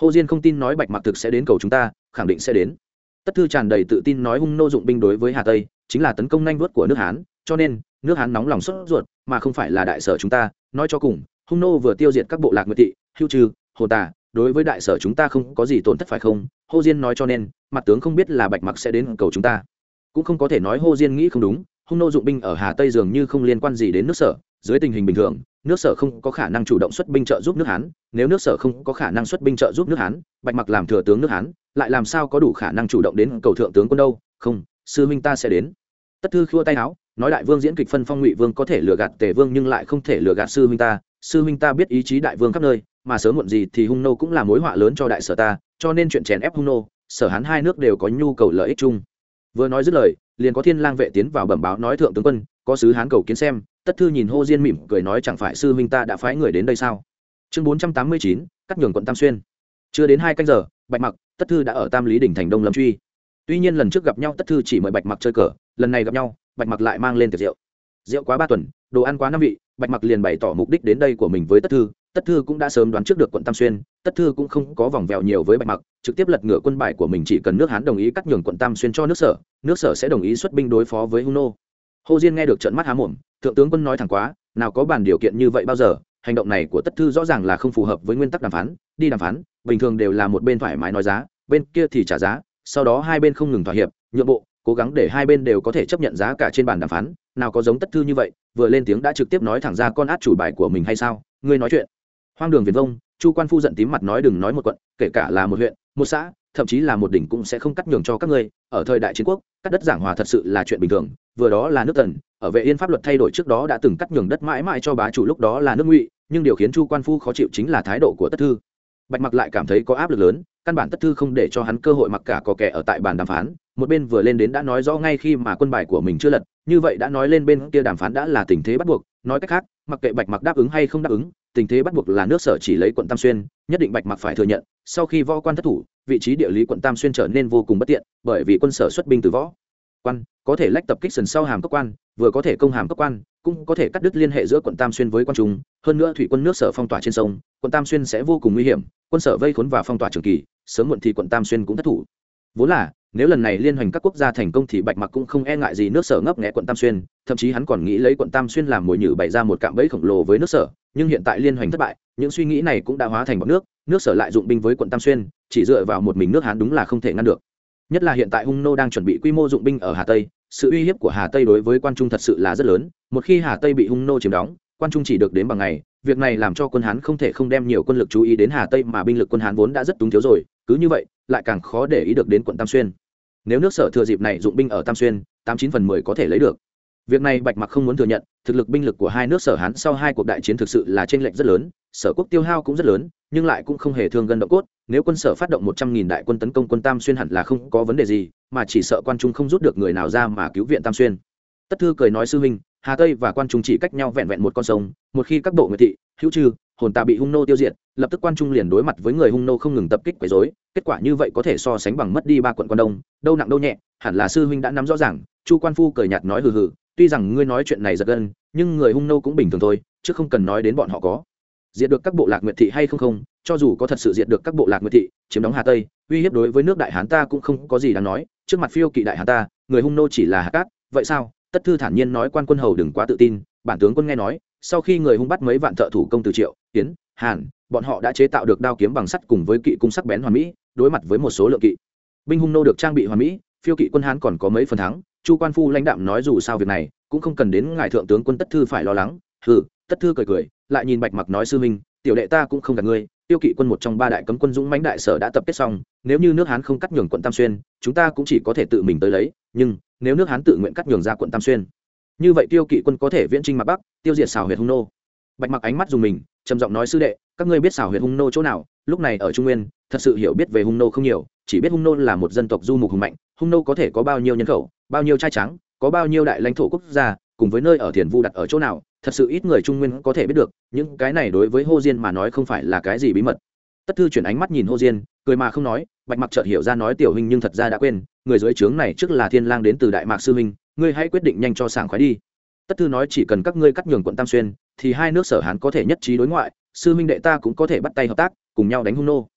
Hồ diên không tin nói bạch mặc thực sẽ đến cầu chúng ta, khẳng định sẽ đến. Tất thư tràn đầy tự tin nói hung nô dụng binh đối với hà tây, chính là tấn công nhanh vớt của nước hán, cho nên, nước hán nóng lòng sốt ruột, mà không phải là đại sở chúng ta. Nói cho cùng, hung nô vừa tiêu diệt các bộ lạc nguyệt thị, hưu trừ, hồ tà, đối với đại sở chúng ta không có gì tổn thất phải không? Hồ diên nói cho nên mặt tướng không biết là bạch mặc sẽ đến cầu chúng ta. Cũng không có thể nói hô diên nghĩ không đúng, hung nô dụng binh ở hà tây dường như không liên quan gì đến nước sở, dưới tình hình bình thường, nước sở không có khả năng chủ động xuất binh trợ giúp nước hán, nếu nước sở không có khả năng xuất binh trợ giúp nước hán, bạch mặc làm thừa tướng nước hán, lại làm sao có đủ khả năng chủ động đến cầu thượng tướng quân đâu? Không, sư minh ta sẽ đến. Tất thư khua tay áo, nói đại vương diễn kịch phân phong ngụy vương có thể lừa gạt tề vương nhưng lại không thể lừa gạt sư huynh ta. Sư huynh ta biết ý chí đại vương khắp nơi, mà sớm muộn gì thì hung nô cũng là mối họa lớn cho đại sở ta, cho nên chuyện chèn ép hung nô sở hán hai nước đều có nhu cầu lợi ích chung. Vừa nói dứt lời, liền có thiên lang vệ tiến vào bẩm báo nói thượng tướng quân, có sứ hán cầu kiến xem, tất thư nhìn hô diên mỉm cười nói chẳng phải sư huynh ta đã phái người đến đây sao? Chương bốn trăm tám mươi chín, cắt nhường quận tam xuyên. Chưa đến hai canh giờ, bạch mặc, tất thư đã ở tam lý đỉnh thành đông lâm truy. Tuy nhiên lần trước gặp nhau tất thư chỉ mời bạch mặc chơi cờ, lần này gặp nhau, bạch mặc lại mang lên tiệc rượu. Rượu quá ba tuần, đồ ăn quá năm vị, bạch mặc liền bày tỏ mục đích đến đây của mình với tất thư tất thư cũng đã sớm đoán trước được quận tam xuyên, tất thư cũng không có vòng vèo nhiều với bạch mặc, trực tiếp lật ngửa quân bài của mình chỉ cần nước hán đồng ý cắt nhường quận tam xuyên cho nước sở nước sở sẽ đồng ý xuất binh đối phó với hung nô. Hồ diên nghe được trận mắt há mồm, thượng tướng quân nói thẳng quá, nào có bàn điều kiện như vậy bao giờ, hành động này của tất thư rõ ràng là không phù hợp với nguyên tắc đàm phán, đi đàm phán, bình thường đều là một bên thoải mái nói giá, bên kia thì trả giá, sau đó hai bên không ngừng thỏa hiệp, nhượng bộ, cố gắng để hai bên đều có thể chấp nhận giá cả trên bàn đàm phán, nào có giống tất thư như vậy, vừa lên tiếng đã trực tiếp nói thẳng ra con át chủ bài của mình hay sao, ngươi nói chuyện hoang đường viền vông, chu quan phu giận tím mặt nói đừng nói một quận, kể cả là một huyện, một xã, thậm chí là một đỉnh cũng sẽ không cắt nhường cho các ngươi. Ở thời đại chiến quốc, cắt đất giảng hòa thật sự là chuyện bình thường, vừa đó là nước tần, ở vệ yên pháp luật thay đổi trước đó đã từng cắt nhường đất mãi mãi cho bá chủ lúc đó là nước ngụy, nhưng điều khiến chu quan phu khó chịu chính là thái độ của tất thư. Bạch mặc lại cảm thấy có áp lực lớn, căn bản tất thư không để cho hắn cơ hội mặc cả có kẻ ở tại bàn đàm phán, một bên vừa lên đến đã nói rõ ngay khi mà quân bài của mình chưa lật, như vậy đã nói lên bên kia đàm phán đã là tình thế bắt buộc, nói cách khác, mặc kệ bạch mặc đáp ứng hay không đáp ứng tình thế bắt buộc là nước sở chỉ lấy quận tam xuyên, nhất định bạch mặc phải thừa nhận, sau khi võ quan thất thủ, vị trí địa lý quận tam xuyên trở nên vô cùng bất tiện, bởi vì quân sở xuất binh từ võ quan, có thể lách tập kích sần sau hàm cấp quan, vừa có thể công hàm cấp quan, cũng có thể cắt đứt liên hệ giữa quận tam xuyên với quan trung. Hơn nữa thủy quân nước sở phong tỏa trên sông, quận tam xuyên sẽ vô cùng nguy hiểm, quân sở vây khốn và phong tỏa trường kỳ, sớm muộn thì quận tam xuyên cũng thất thủ. Vốn là, nếu lần này liên hoành các quốc gia thành công thì bạch mặc cũng không e ngại gì nước sở ngấp nghẽ quận tam xuyên, thậm chí hắn còn nghĩ lấy quận tam xuyên làm mồi nhử bày ra một cạm bẫy khổng lồ với nước sở nhưng hiện tại liên hoành thất bại, những suy nghĩ này cũng đã hóa thành bọc nước nước sở lại dụng binh với quận tam xuyên, chỉ dựa vào một mình nước hán đúng là không thể ngăn được. Nhất là hiện tại hung nô đang chuẩn bị quy mô dụng binh ở hà tây, sự uy hiếp của hà tây đối với quan trung thật sự là rất lớn, một khi hà tây bị hung nô chiếm đóng, quan trung chỉ được đến bằng ngày, việc này làm cho quân hán không thể không đem nhiều quân lực chú ý đến hà tây mà binh lực quân hán vốn đã rất túng thiếu rồi, cứ như vậy, lại càng khó để ý được đến quận tam xuyên. Nếu nước sở thừa dịp này dụng binh ở tam xuyên, tám chín phần mười có thể lấy được việc này bạch mặc không muốn thừa nhận, thực lực binh lực của hai nước sở hán sau hai cuộc đại chiến thực sự là t r ê n lệch rất lớn, sở quốc tiêu hao cũng rất lớn, nhưng lại cũng không hề thương gần động cốt, nếu quân sở phát động một trăm nghìn đại quân tấn công quân tam xuyên hẳn là không có vấn đề gì, mà chỉ sợ quan trung không rút được người nào ra mà cứu viện tam xuyên. Tất thư cười nói sư huynh, hà tây và quan trung chỉ cách nhau vẹn vẹn một con sông, một khi các bộ người thị, hữu trừ hồn tạ bị hung nô tiêu diệt, lập tức quan trung liền đối mặt với người hung nô không ngừng tập kích quấy dối kết quả như vậy có thể so sánh bằng mất đi ba quận quan đông, đâu nặng đâu nhẹ, hẳn là sư huynh đã nắm rõ ràng, chu quan phu cười nhạt nói hừ hừ tuy rằng ngươi nói chuyện này giật gân, nhưng người hung nô cũng bình thường thôi, chứ không cần nói đến bọn họ có. Diệt được các bộ lạc nguyệt thị hay không không, cho dù có thật sự diệt được các bộ lạc nguyệt thị, chiếm đóng hà tây, uy hiếp đối với nước đại hán ta cũng không có gì đáng nói, trước mặt phiêu kỵ đại hán ta, người hung nô chỉ là hạ cát, vậy sao? Tất thư thản nhiên nói quan quân hầu đừng quá tự tin, bản tướng quân nghe nói, sau khi người hung bắt mấy vạn thợ thủ công từ triệu tiến hàn, bọn họ đã chế tạo được đao kiếm bằng sắt cùng với kỵ cung sắc bén hoàn mỹ, đối mặt với một số lượng kỵ. Binh hung nô được trang bị hoàn mỹ, phiêu kỵ quân hán còn có mấy phần thắng chu quan phu lãnh đạm nói dù sao việc này, cũng không cần đến ngài thượng tướng quân tất thư phải lo lắng. Hừ, tất thư cười cười, lại nhìn bạch mặc nói sư minh tiểu đệ ta cũng không gạt ngươi, tiêu kỵ quân một trong ba đại cấm quân dũng mãnh đại sở đã tập kết xong, nếu như nước hán không cắt nhường quận tam xuyên, chúng ta cũng chỉ có thể tự mình tới lấy, nhưng nếu nước hán tự nguyện cắt nhường ra quận tam xuyên, như vậy tiêu kỵ quân có thể viễn trinh mặt bắc, tiêu diệt xào huyệt hung nô. Bạch mặc ánh mắt dùng mình, trầm giọng nói sư đệ, các ngươi biết xào huyệt hung nô chỗ nào? Lúc này ở trung nguyên, thật sự hiểu biết về hung nô không nhiều, chỉ biết hung nô là một dân tộc du mục hùng mạnh, hung nô có thể có bao nhiêu nhân khẩu? Bao nhiêu trai trắng, có bao nhiêu đại lãnh thổ quốc gia, cùng với nơi ở thiền vu đặt ở chỗ nào, thật sự ít người trung nguyên có thể biết được, những cái này đối với hô diên mà nói không phải là cái gì bí mật. Tất thư chuyển ánh mắt nhìn hô diên, cười mà không nói, bạch mặc chợt hiểu ra nói tiểu hình nhưng thật ra đã quên, người dưới trướng này trước là thiên lang đến từ đại mạc sư huynh, ngươi hãy quyết định nhanh cho sảng khoái đi. Tất thư nói chỉ cần các ngươi cắt nhường quận tam xuyên, thì hai nước sở hán có thể nhất trí đối ngoại, sư huynh đệ ta cũng có thể bắt tay hợp tác, cùng nhau đánh hung nô.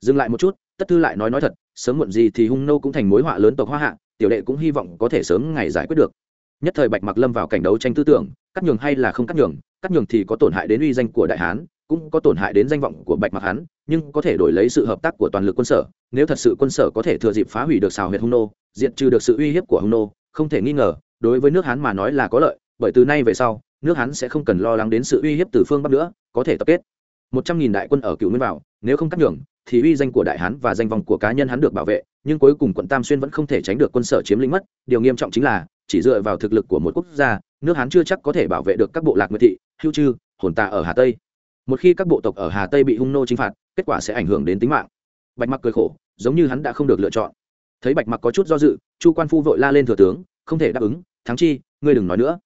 Dừng lại một chút, tất thư lại nói nói thật, sớm muộn gì thì hung nô cũng thành mối họa lớn tộc hoa hạ tiểu đệ cũng hy vọng có thể sớm ngày giải quyết được. Nhất thời bạch mặc lâm vào cảnh đấu tranh tư tưởng, cắt nhường hay là không cắt nhường cắt nhường thì có tổn hại đến uy danh của đại hán, cũng có tổn hại đến danh vọng của bạch mặc hán nhưng có thể đổi lấy sự hợp tác của toàn lực quân sở, nếu thật sự quân sở có thể thừa dịp phá hủy được xào huyệt hung nô diện trừ được sự uy hiếp của hung nô, không thể nghi ngờ, đối với nước hán mà nói là có lợi, bởi từ nay về sau, nước hán sẽ không cần lo lắng đến sự uy hiếp từ phương bắc nữa, có thể tập kết. Một trăm nghìn đại quân ở cựu nguyên vào, nếu không cắt nhường, thì uy danh của đại hán và danh vọng của cá nhân hắn được bảo vệ nhưng cuối cùng quận tam xuyên vẫn không thể tránh được quân sở chiếm lĩnh mất. Điều nghiêm trọng chính là, chỉ dựa vào thực lực của một quốc gia, nước hán chưa chắc có thể bảo vệ được các bộ lạc nguyệt thị, hưu chư, hồn tà ở hà tây. Một khi các bộ tộc ở hà tây bị hung nô chinh phạt, kết quả sẽ ảnh hưởng đến tính mạng. Bạch mặc cười khổ, giống như hắn đã không được lựa chọn. Thấy bạch mặc có chút do dự, chu quan phu vội la lên thừa tướng, không thể đáp ứng, thắng chi, ngươi đừng nói nữa.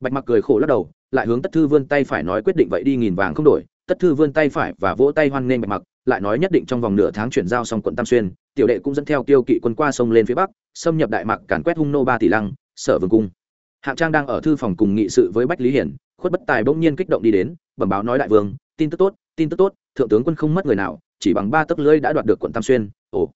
Bạch mặc cười khổ lắc đầu, lại hướng tất thư vươn tay phải nói quyết định vậy đi nghìn vàng không đổi. Tất thư vươn tay phải và vỗ tay hoan nghênh bạch mặc, lại nói nhất định trong vòng nửa tháng chuyển giao xong quận tam xuyên tiểu đệ cũng dẫn theo tiêu kỵ quân qua sông lên phía bắc, xâm nhập đại mạc càn quét hung nô ba tỷ lăng, sở vương cung. Hạng trang đang ở thư phòng cùng nghị sự với bách lý hiển, khuất bất tài bỗng nhiên kích động đi đến, bẩm báo nói đại vương, tin tức tốt, tin tức tốt, thượng tướng quân không mất người nào, chỉ bằng ba tấc lưỡi đã đoạt được quận tam xuyên, ồ.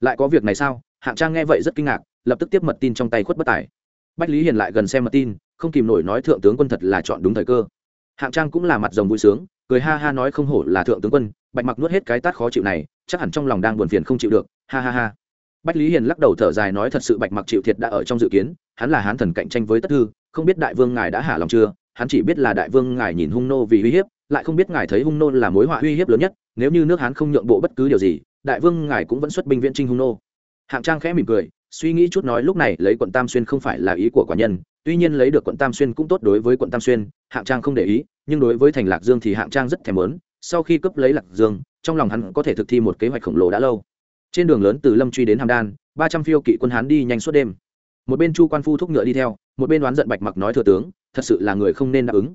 Lại có việc này sao? Hạng trang nghe vậy rất kinh ngạc, lập tức tiếp mật tin trong tay khuất bất tài. Bách lý hiền lại gần xem mật tin, không kìm nổi nói thượng tướng quân thật là chọn đúng thời cơ. Hạng trang cũng là mặt rồng vui sướng, cười ha ha nói không hổ là thượng tướng quân, bạch mặc nuốt hết cái tát khó chịu này chắc hẳn trong lòng đang buồn phiền không chịu được, ha ha ha. Bách lý hiền lắc đầu thở dài nói thật sự bạch mặc chịu thiệt đã ở trong dự kiến, hắn là hán thần cạnh tranh với tất thư, không biết đại vương ngài đã hả lòng chưa, hắn chỉ biết là đại vương ngài nhìn hung nô vì uy hiếp, lại không biết ngài thấy hung nô là mối họa uy hiếp lớn nhất, nếu như nước hán không nhượng bộ bất cứ điều gì, đại vương ngài cũng vẫn xuất binh viễn trinh hung nô. Hạng trang khẽ mỉm cười, suy nghĩ chút nói lúc này lấy quận tam xuyên không phải là ý của quả nhân, tuy nhiên lấy được quận tam xuyên cũng tốt đối với quận tam xuyên, hạng trang không để ý, nhưng đối với thành lạc dương thì hạng trang rất thèm lớn sau khi cấp lấy lạc dương trong lòng hắn có thể thực thi một kế hoạch khổng lồ đã lâu. Trên đường lớn từ lâm truy đến hàm đan, ba trăm phiêu kỵ quân hán đi nhanh suốt đêm. Một bên chu quan phu thúc ngựa đi theo, một bên đoán giận bạch mặc nói thừa tướng, thật sự là người không nên đáp ứng.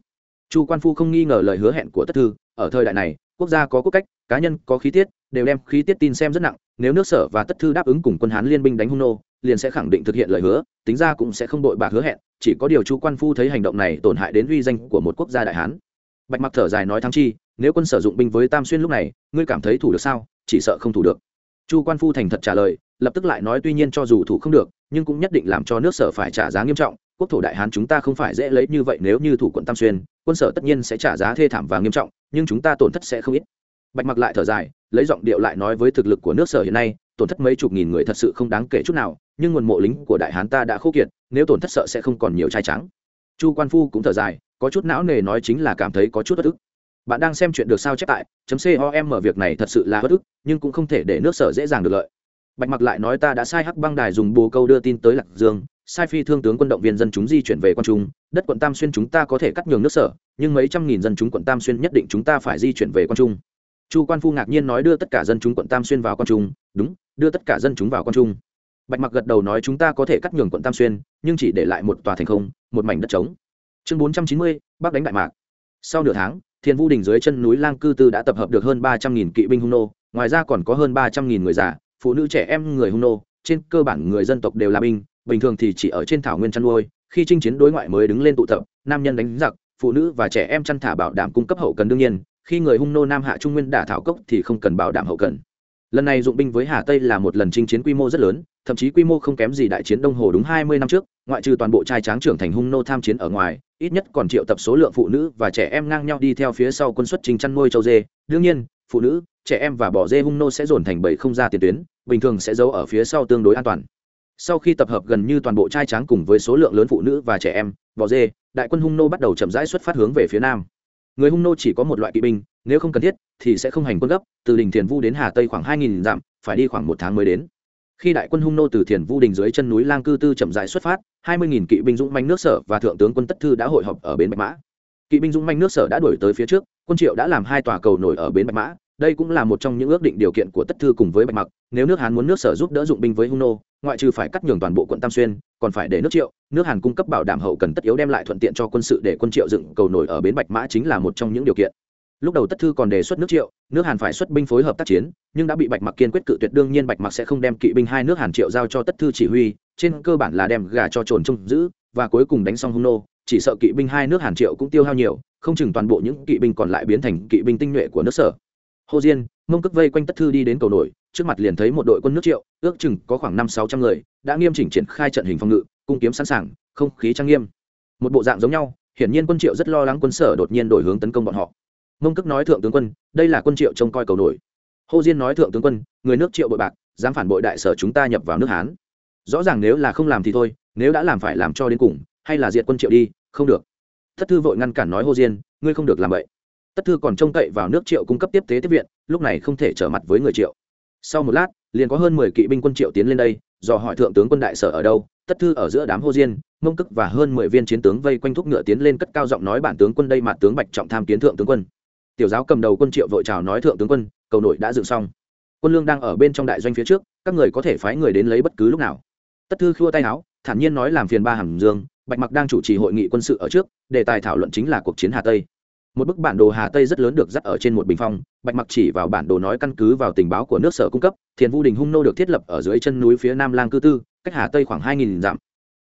Chu quan phu không nghi ngờ lời hứa hẹn của tất thư, ở thời đại này, quốc gia có quốc cách, cá nhân có khí tiết, đều đem khí tiết tin xem rất nặng, nếu nước sở và tất thư đáp ứng cùng quân hán liên binh đánh hung nô, liền sẽ khẳng định thực hiện lời hứa, tính ra cũng sẽ không đội bạc hứa hẹn, chỉ có điều chu quan phu thấy hành động này tổn hại đến uy danh của một quốc gia đại hán bạch mặc thở dài nói thắng chi, nếu quân sử dụng binh với tam xuyên lúc này, ngươi cảm thấy thủ được sao? Chỉ sợ không thủ được. Chu quan phu thành thật trả lời, lập tức lại nói tuy nhiên cho dù thủ không được, nhưng cũng nhất định làm cho nước sở phải trả giá nghiêm trọng. Quốc thổ đại hán chúng ta không phải dễ lấy như vậy nếu như thủ quận tam xuyên, quân sở tất nhiên sẽ trả giá thê thảm và nghiêm trọng, nhưng chúng ta tổn thất sẽ không ít. Bạch mặc lại thở dài, lấy giọng điệu lại nói với thực lực của nước sở hiện nay, tổn thất mấy chục nghìn người thật sự không đáng kể chút nào, nhưng nguồn mộ lính của đại hán ta đã khô kiệt, nếu tổn thất sợ sẽ không còn nhiều trai trắng chu quan phu cũng thở dài có chút não nề nói chính là cảm thấy có chút bất ức. Bạn đang xem chuyện được sao chép tại chấm com mở việc này thật sự là bất ức, nhưng cũng không thể để nước sở dễ dàng được lợi. Bạch mặc lại nói ta đã sai hắc băng đài dùng bồ câu đưa tin tới lạc dương, sai phi thương tướng quân động viên dân chúng di chuyển về quan trung, đất quận tam xuyên chúng ta có thể cắt nhường nước sở, nhưng mấy trăm nghìn dân chúng quận tam xuyên nhất định chúng ta phải di chuyển về quan trung. Chu quan phu ngạc nhiên nói đưa tất cả dân chúng quận tam xuyên vào quan trung, đúng, đưa tất cả dân chúng vào quan trung. Bạch mặc gật đầu nói chúng ta có thể cắt nhường quận tam xuyên, nhưng chỉ để lại một tòa thành không, một mảnh đất trống chương bốn trăm chín mươi, bắc đánh đại mạc. Sau nửa tháng thiền vu đình dưới chân núi lang cư tư đã tập hợp được hơn ba trăm nghìn kỵ binh hung nô, ngoài ra còn có hơn ba trăm nghìn người già, phụ nữ trẻ em, người hung nô. Trên cơ bản người dân tộc đều là binh, bình thường thì chỉ ở trên thảo nguyên chăn nuôi. Khi chinh chiến đối ngoại mới đứng lên tụ tập, nam nhân đánh giặc, phụ nữ và trẻ em chăn thả bảo đảm cung cấp hậu cần đương nhiên. Khi người hung nô nam hạ trung nguyên đả thảo cốc thì không cần bảo đảm hậu cần lần này dụng binh với hà tây là một lần chinh chiến quy mô rất lớn, thậm chí quy mô không kém gì đại chiến đông hồ đúng hai mươi năm trước, ngoại trừ toàn bộ trai tráng trưởng thành hung nô tham chiến ở ngoài, ít nhất còn triệu tập số lượng phụ nữ và trẻ em ngang nhau đi theo phía sau quân xuất trình chăn nuôi châu dê. Đương nhiên, phụ nữ, trẻ em và bỏ dê hung nô sẽ dồn thành bảy không ra tiền tuyến, bình thường sẽ giấu ở phía sau tương đối an toàn. Sau khi tập hợp gần như toàn bộ trai tráng cùng với số lượng lớn phụ nữ và trẻ em bỏ dê, đại quân hung nô bắt đầu chậm rãi xuất phát hướng về phía nam. Người hung nô chỉ có một loại kỵ binh nếu không cần thiết, thì sẽ không hành quân gấp, từ đỉnh thiền vu đến hà tây khoảng hai nghìn dặm, phải đi khoảng một tháng mới đến. Khi đại quân hung nô từ thiền vu đình dưới chân núi lang cư tư chậm rãi xuất phát, hai mươi nghìn kỵ binh dũng manh nước sở và thượng tướng quân tất thư đã hội họp ở bến bạch mã. Kỵ binh dũng manh nước sở đã đuổi tới phía trước, quân triệu đã làm hai tòa cầu nổi ở bến bạch mã. Đây cũng là một trong những ước định điều kiện của tất thư cùng với bạch mặc. Nếu nước hán muốn nước sở giúp đỡ dụng binh với hung nô, ngoại trừ phải cắt nhường toàn bộ quận tam xuyên, còn phải để nước triệu, nước hàn cung cấp bảo đảm hậu cần tất yếu đem lại thuận tiện cho quân sự để quân triệu dựng cầu nổi ở bến bạch mã chính là một trong những điều kiện lúc đầu tất thư còn đề xuất nước triệu, nước hàn phải xuất binh phối hợp tác chiến, nhưng đã bị bạch mặc kiên quyết cự tuyệt, đương nhiên bạch mặc sẽ không đem kỵ binh hai nước hàn triệu giao cho tất thư chỉ huy, trên cơ bản là đem gà cho trồn trông giữ, và cuối cùng đánh xong hung nô, chỉ sợ kỵ binh hai nước hàn triệu cũng tiêu hao nhiều, không chừng toàn bộ những kỵ binh còn lại biến thành kỵ binh tinh nhuệ của nước sở. Hồ diên, mông cước vây quanh tất thư đi đến cầu nổi, trước mặt liền thấy một đội quân nước triệu, ước chừng có khoảng năm sáu trăm người, đã nghiêm chỉnh triển khai trận hình phòng ngự, cung kiếm sẵn sàng, không khí trang nghiêm. Một bộ dạng giống nhau, hiển nhiên quân triệu rất lo lắng quân sở đột nhiên đổi hướng tấn công bọn họ mông cước nói thượng tướng quân, đây là quân triệu trông coi cầu nổi. Hồ diên nói thượng tướng quân, người nước triệu bội bạc, dám phản bội đại sở chúng ta nhập vào nước hán. Rõ ràng nếu là không làm thì thôi, nếu đã làm phải làm cho đến cùng, hay là diệt quân triệu đi, không được. Thất thư vội ngăn cản nói hô diên, ngươi không được làm vậy. Tất thư còn trông cậy vào nước triệu cung cấp tiếp tế tiếp viện, lúc này không thể trở mặt với người triệu. Sau một lát, liền có hơn mười kỵ binh quân triệu tiến lên đây, dò hỏi thượng tướng quân đại sở ở đâu tất thư ở giữa đám hô diên, mông cức và hơn mười viên chiến tướng vây quanh thúc ngựa tiến lên cất cao giọng nói bản tướng quân đây mặt tướng bạch trọng tham kiến thượng tướng quân tiểu giáo cầm đầu quân triệu vội chào nói thượng tướng quân, cầu nội đã dựng xong. Quân lương đang ở bên trong đại doanh phía trước, các người có thể phái người đến lấy bất cứ lúc nào. Tất thư khua tay áo, thản nhiên nói làm phiền ba hàm dương, bạch mặc đang chủ trì hội nghị quân sự ở trước, đề tài thảo luận chính là cuộc chiến hà tây. Một bức bản đồ hà tây rất lớn được dắt ở trên một bình phong, bạch mặc chỉ vào bản đồ nói căn cứ vào tình báo của nước sở cung cấp, thiền vu đình hung nô được thiết lập ở dưới chân núi phía nam lang cư tư, cách hà tây khoảng hai nghìn dặm.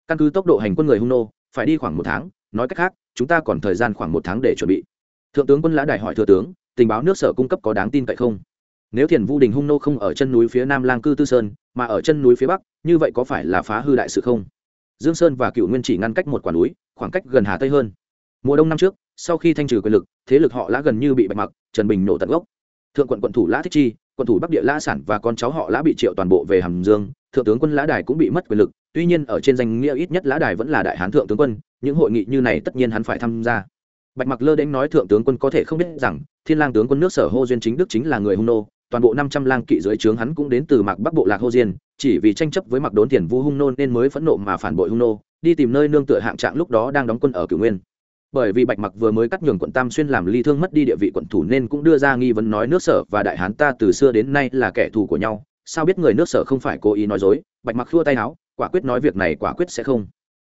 Căn cứ tốc độ hành quân người hung nô, phải đi khoảng một tháng, nói cách khác, chúng ta còn thời gian khoảng một tháng để chuẩn bị thượng tướng quân lã đại hỏi thừa tướng, tình báo nước sở cung cấp có đáng tin cậy không? Nếu thiền vu đình hung nô không ở chân núi phía nam lang cư tư sơn, mà ở chân núi phía bắc, như vậy có phải là phá hư đại sự không? Dương sơn và cựu nguyên chỉ ngăn cách một quả núi, khoảng cách gần hà tây hơn. Mùa đông năm trước, sau khi thanh trừ quyền lực, thế lực họ lã gần như bị bạch mặc, trần bình nổ tận gốc. Thượng quận quận thủ lã thích chi, quận thủ bắc địa lã sản và con cháu họ lã bị triệu toàn bộ về hàm dương, thượng tướng quân lã đài cũng bị mất quyền lực, tuy nhiên ở trên danh nghĩa ít nhất lã đài vẫn là đại hán thượng tướng quân, những hội nghị như này tất nhiên hắn phải tham gia bạch mặc lơ đễnh nói thượng tướng quân có thể không biết rằng, thiên lang tướng quân nước sở hô duyên chính đức chính là người hung nô, toàn bộ năm trăm lang kỵ dưới trướng hắn cũng đến từ mạc bắc bộ lạc hô diên chỉ vì tranh chấp với mặc đốn tiền vu hung nô nên mới phẫn nộ mà phản bội hung nô, đi tìm nơi nương tựa hạng trạng lúc đó đang đóng quân ở cửu nguyên. Bởi vì bạch mặc vừa mới cắt nhường quận tam xuyên làm ly thương mất đi địa vị quận thủ nên cũng đưa ra nghi vấn nói nước sở và đại hán ta từ xưa đến nay là kẻ thù của nhau, sao biết người nước sở không phải cố ý nói dối? Bạch mặc khua tay áo quả quyết nói việc này quả quyết sẽ không.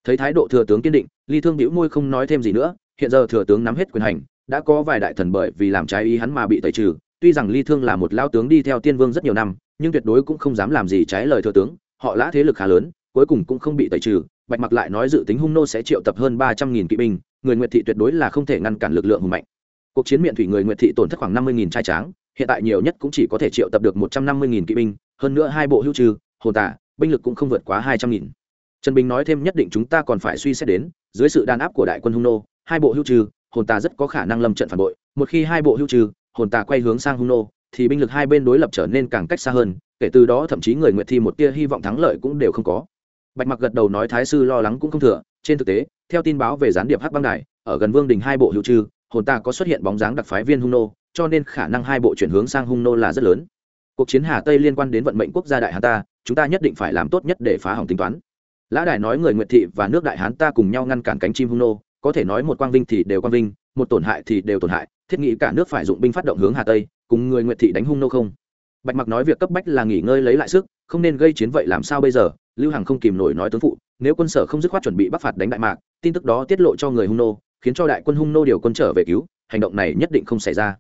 Thấy thái độ thừa tướng kiên định, ly thương bĩu môi không nói thêm gì nữa hiện giờ thừa tướng nắm hết quyền hành, đã có vài đại thần bởi vì làm trái ý hắn mà bị tẩy trừ, tuy rằng ly thương là một lao tướng đi theo tiên vương rất nhiều năm, nhưng tuyệt đối cũng không dám làm gì trái lời thừa tướng, họ lã thế lực khá lớn, cuối cùng cũng không bị tẩy trừ, bạch mặc lại nói dự tính hung nô sẽ triệu tập hơn ba trăm nghìn kỵ binh, người nguyệt thị tuyệt đối là không thể ngăn cản lực lượng hùng mạnh. Cuộc chiến miệng thủy người nguyệt thị tổn thất khoảng năm mươi nghìn trai tráng, hiện tại nhiều nhất cũng chỉ có thể triệu tập được một trăm năm mươi nghìn kỵ binh, hơn nữa hai bộ hưu trừ, hồn tả binh lực cũng không vượt quá hai trăm nghìn. Trần bình nói thêm nhất định chúng ta còn phải suy xét đến, dưới sự đàn áp của đại quân hung nô hai bộ hưu trừ, hồn tà rất có khả năng lâm trận phản bội. Một khi hai bộ hưu trừ, hồn tà quay hướng sang hung nô, thì binh lực hai bên đối lập trở nên càng cách xa hơn, kể từ đó thậm chí người nguyện thi một tia hy vọng thắng lợi cũng đều không có. Bạch mặc gật đầu nói thái sư lo lắng cũng không thừa. Trên thực tế, theo tin báo về gián điệp hắc băng đài, ở gần vương đình hai bộ hữu trừ, hồn ta có xuất hiện bóng dáng đặc phái viên hung nô, cho nên khả năng hai bộ chuyển hướng sang hung nô là rất lớn. Cuộc chiến hà tây liên quan đến vận mệnh quốc gia đại hán ta, chúng ta nhất định phải làm tốt nhất để phá hỏng tính toán. Lã đại nói người nguyệt thị và nước đại hán ta cùng nhau ngăn cản cánh chim hung nô có thể nói một quang vinh thì đều quang vinh, một tổn hại thì đều tổn hại, thiết nghĩ cả nước phải dụng binh phát động hướng hà tây, cùng người nguyệt thị đánh hung nô không? Bạch mặc nói việc cấp bách là nghỉ ngơi lấy lại sức, không nên gây chiến vậy làm sao bây giờ? Lưu hằng không kìm nổi nói tướng phụ, nếu quân sở không dứt khoát chuẩn bị bắc phạt đánh đại mạc, tin tức đó tiết lộ cho người hung nô, khiến cho đại quân hung nô điều quân trở về cứu, hành động này nhất định không xảy ra.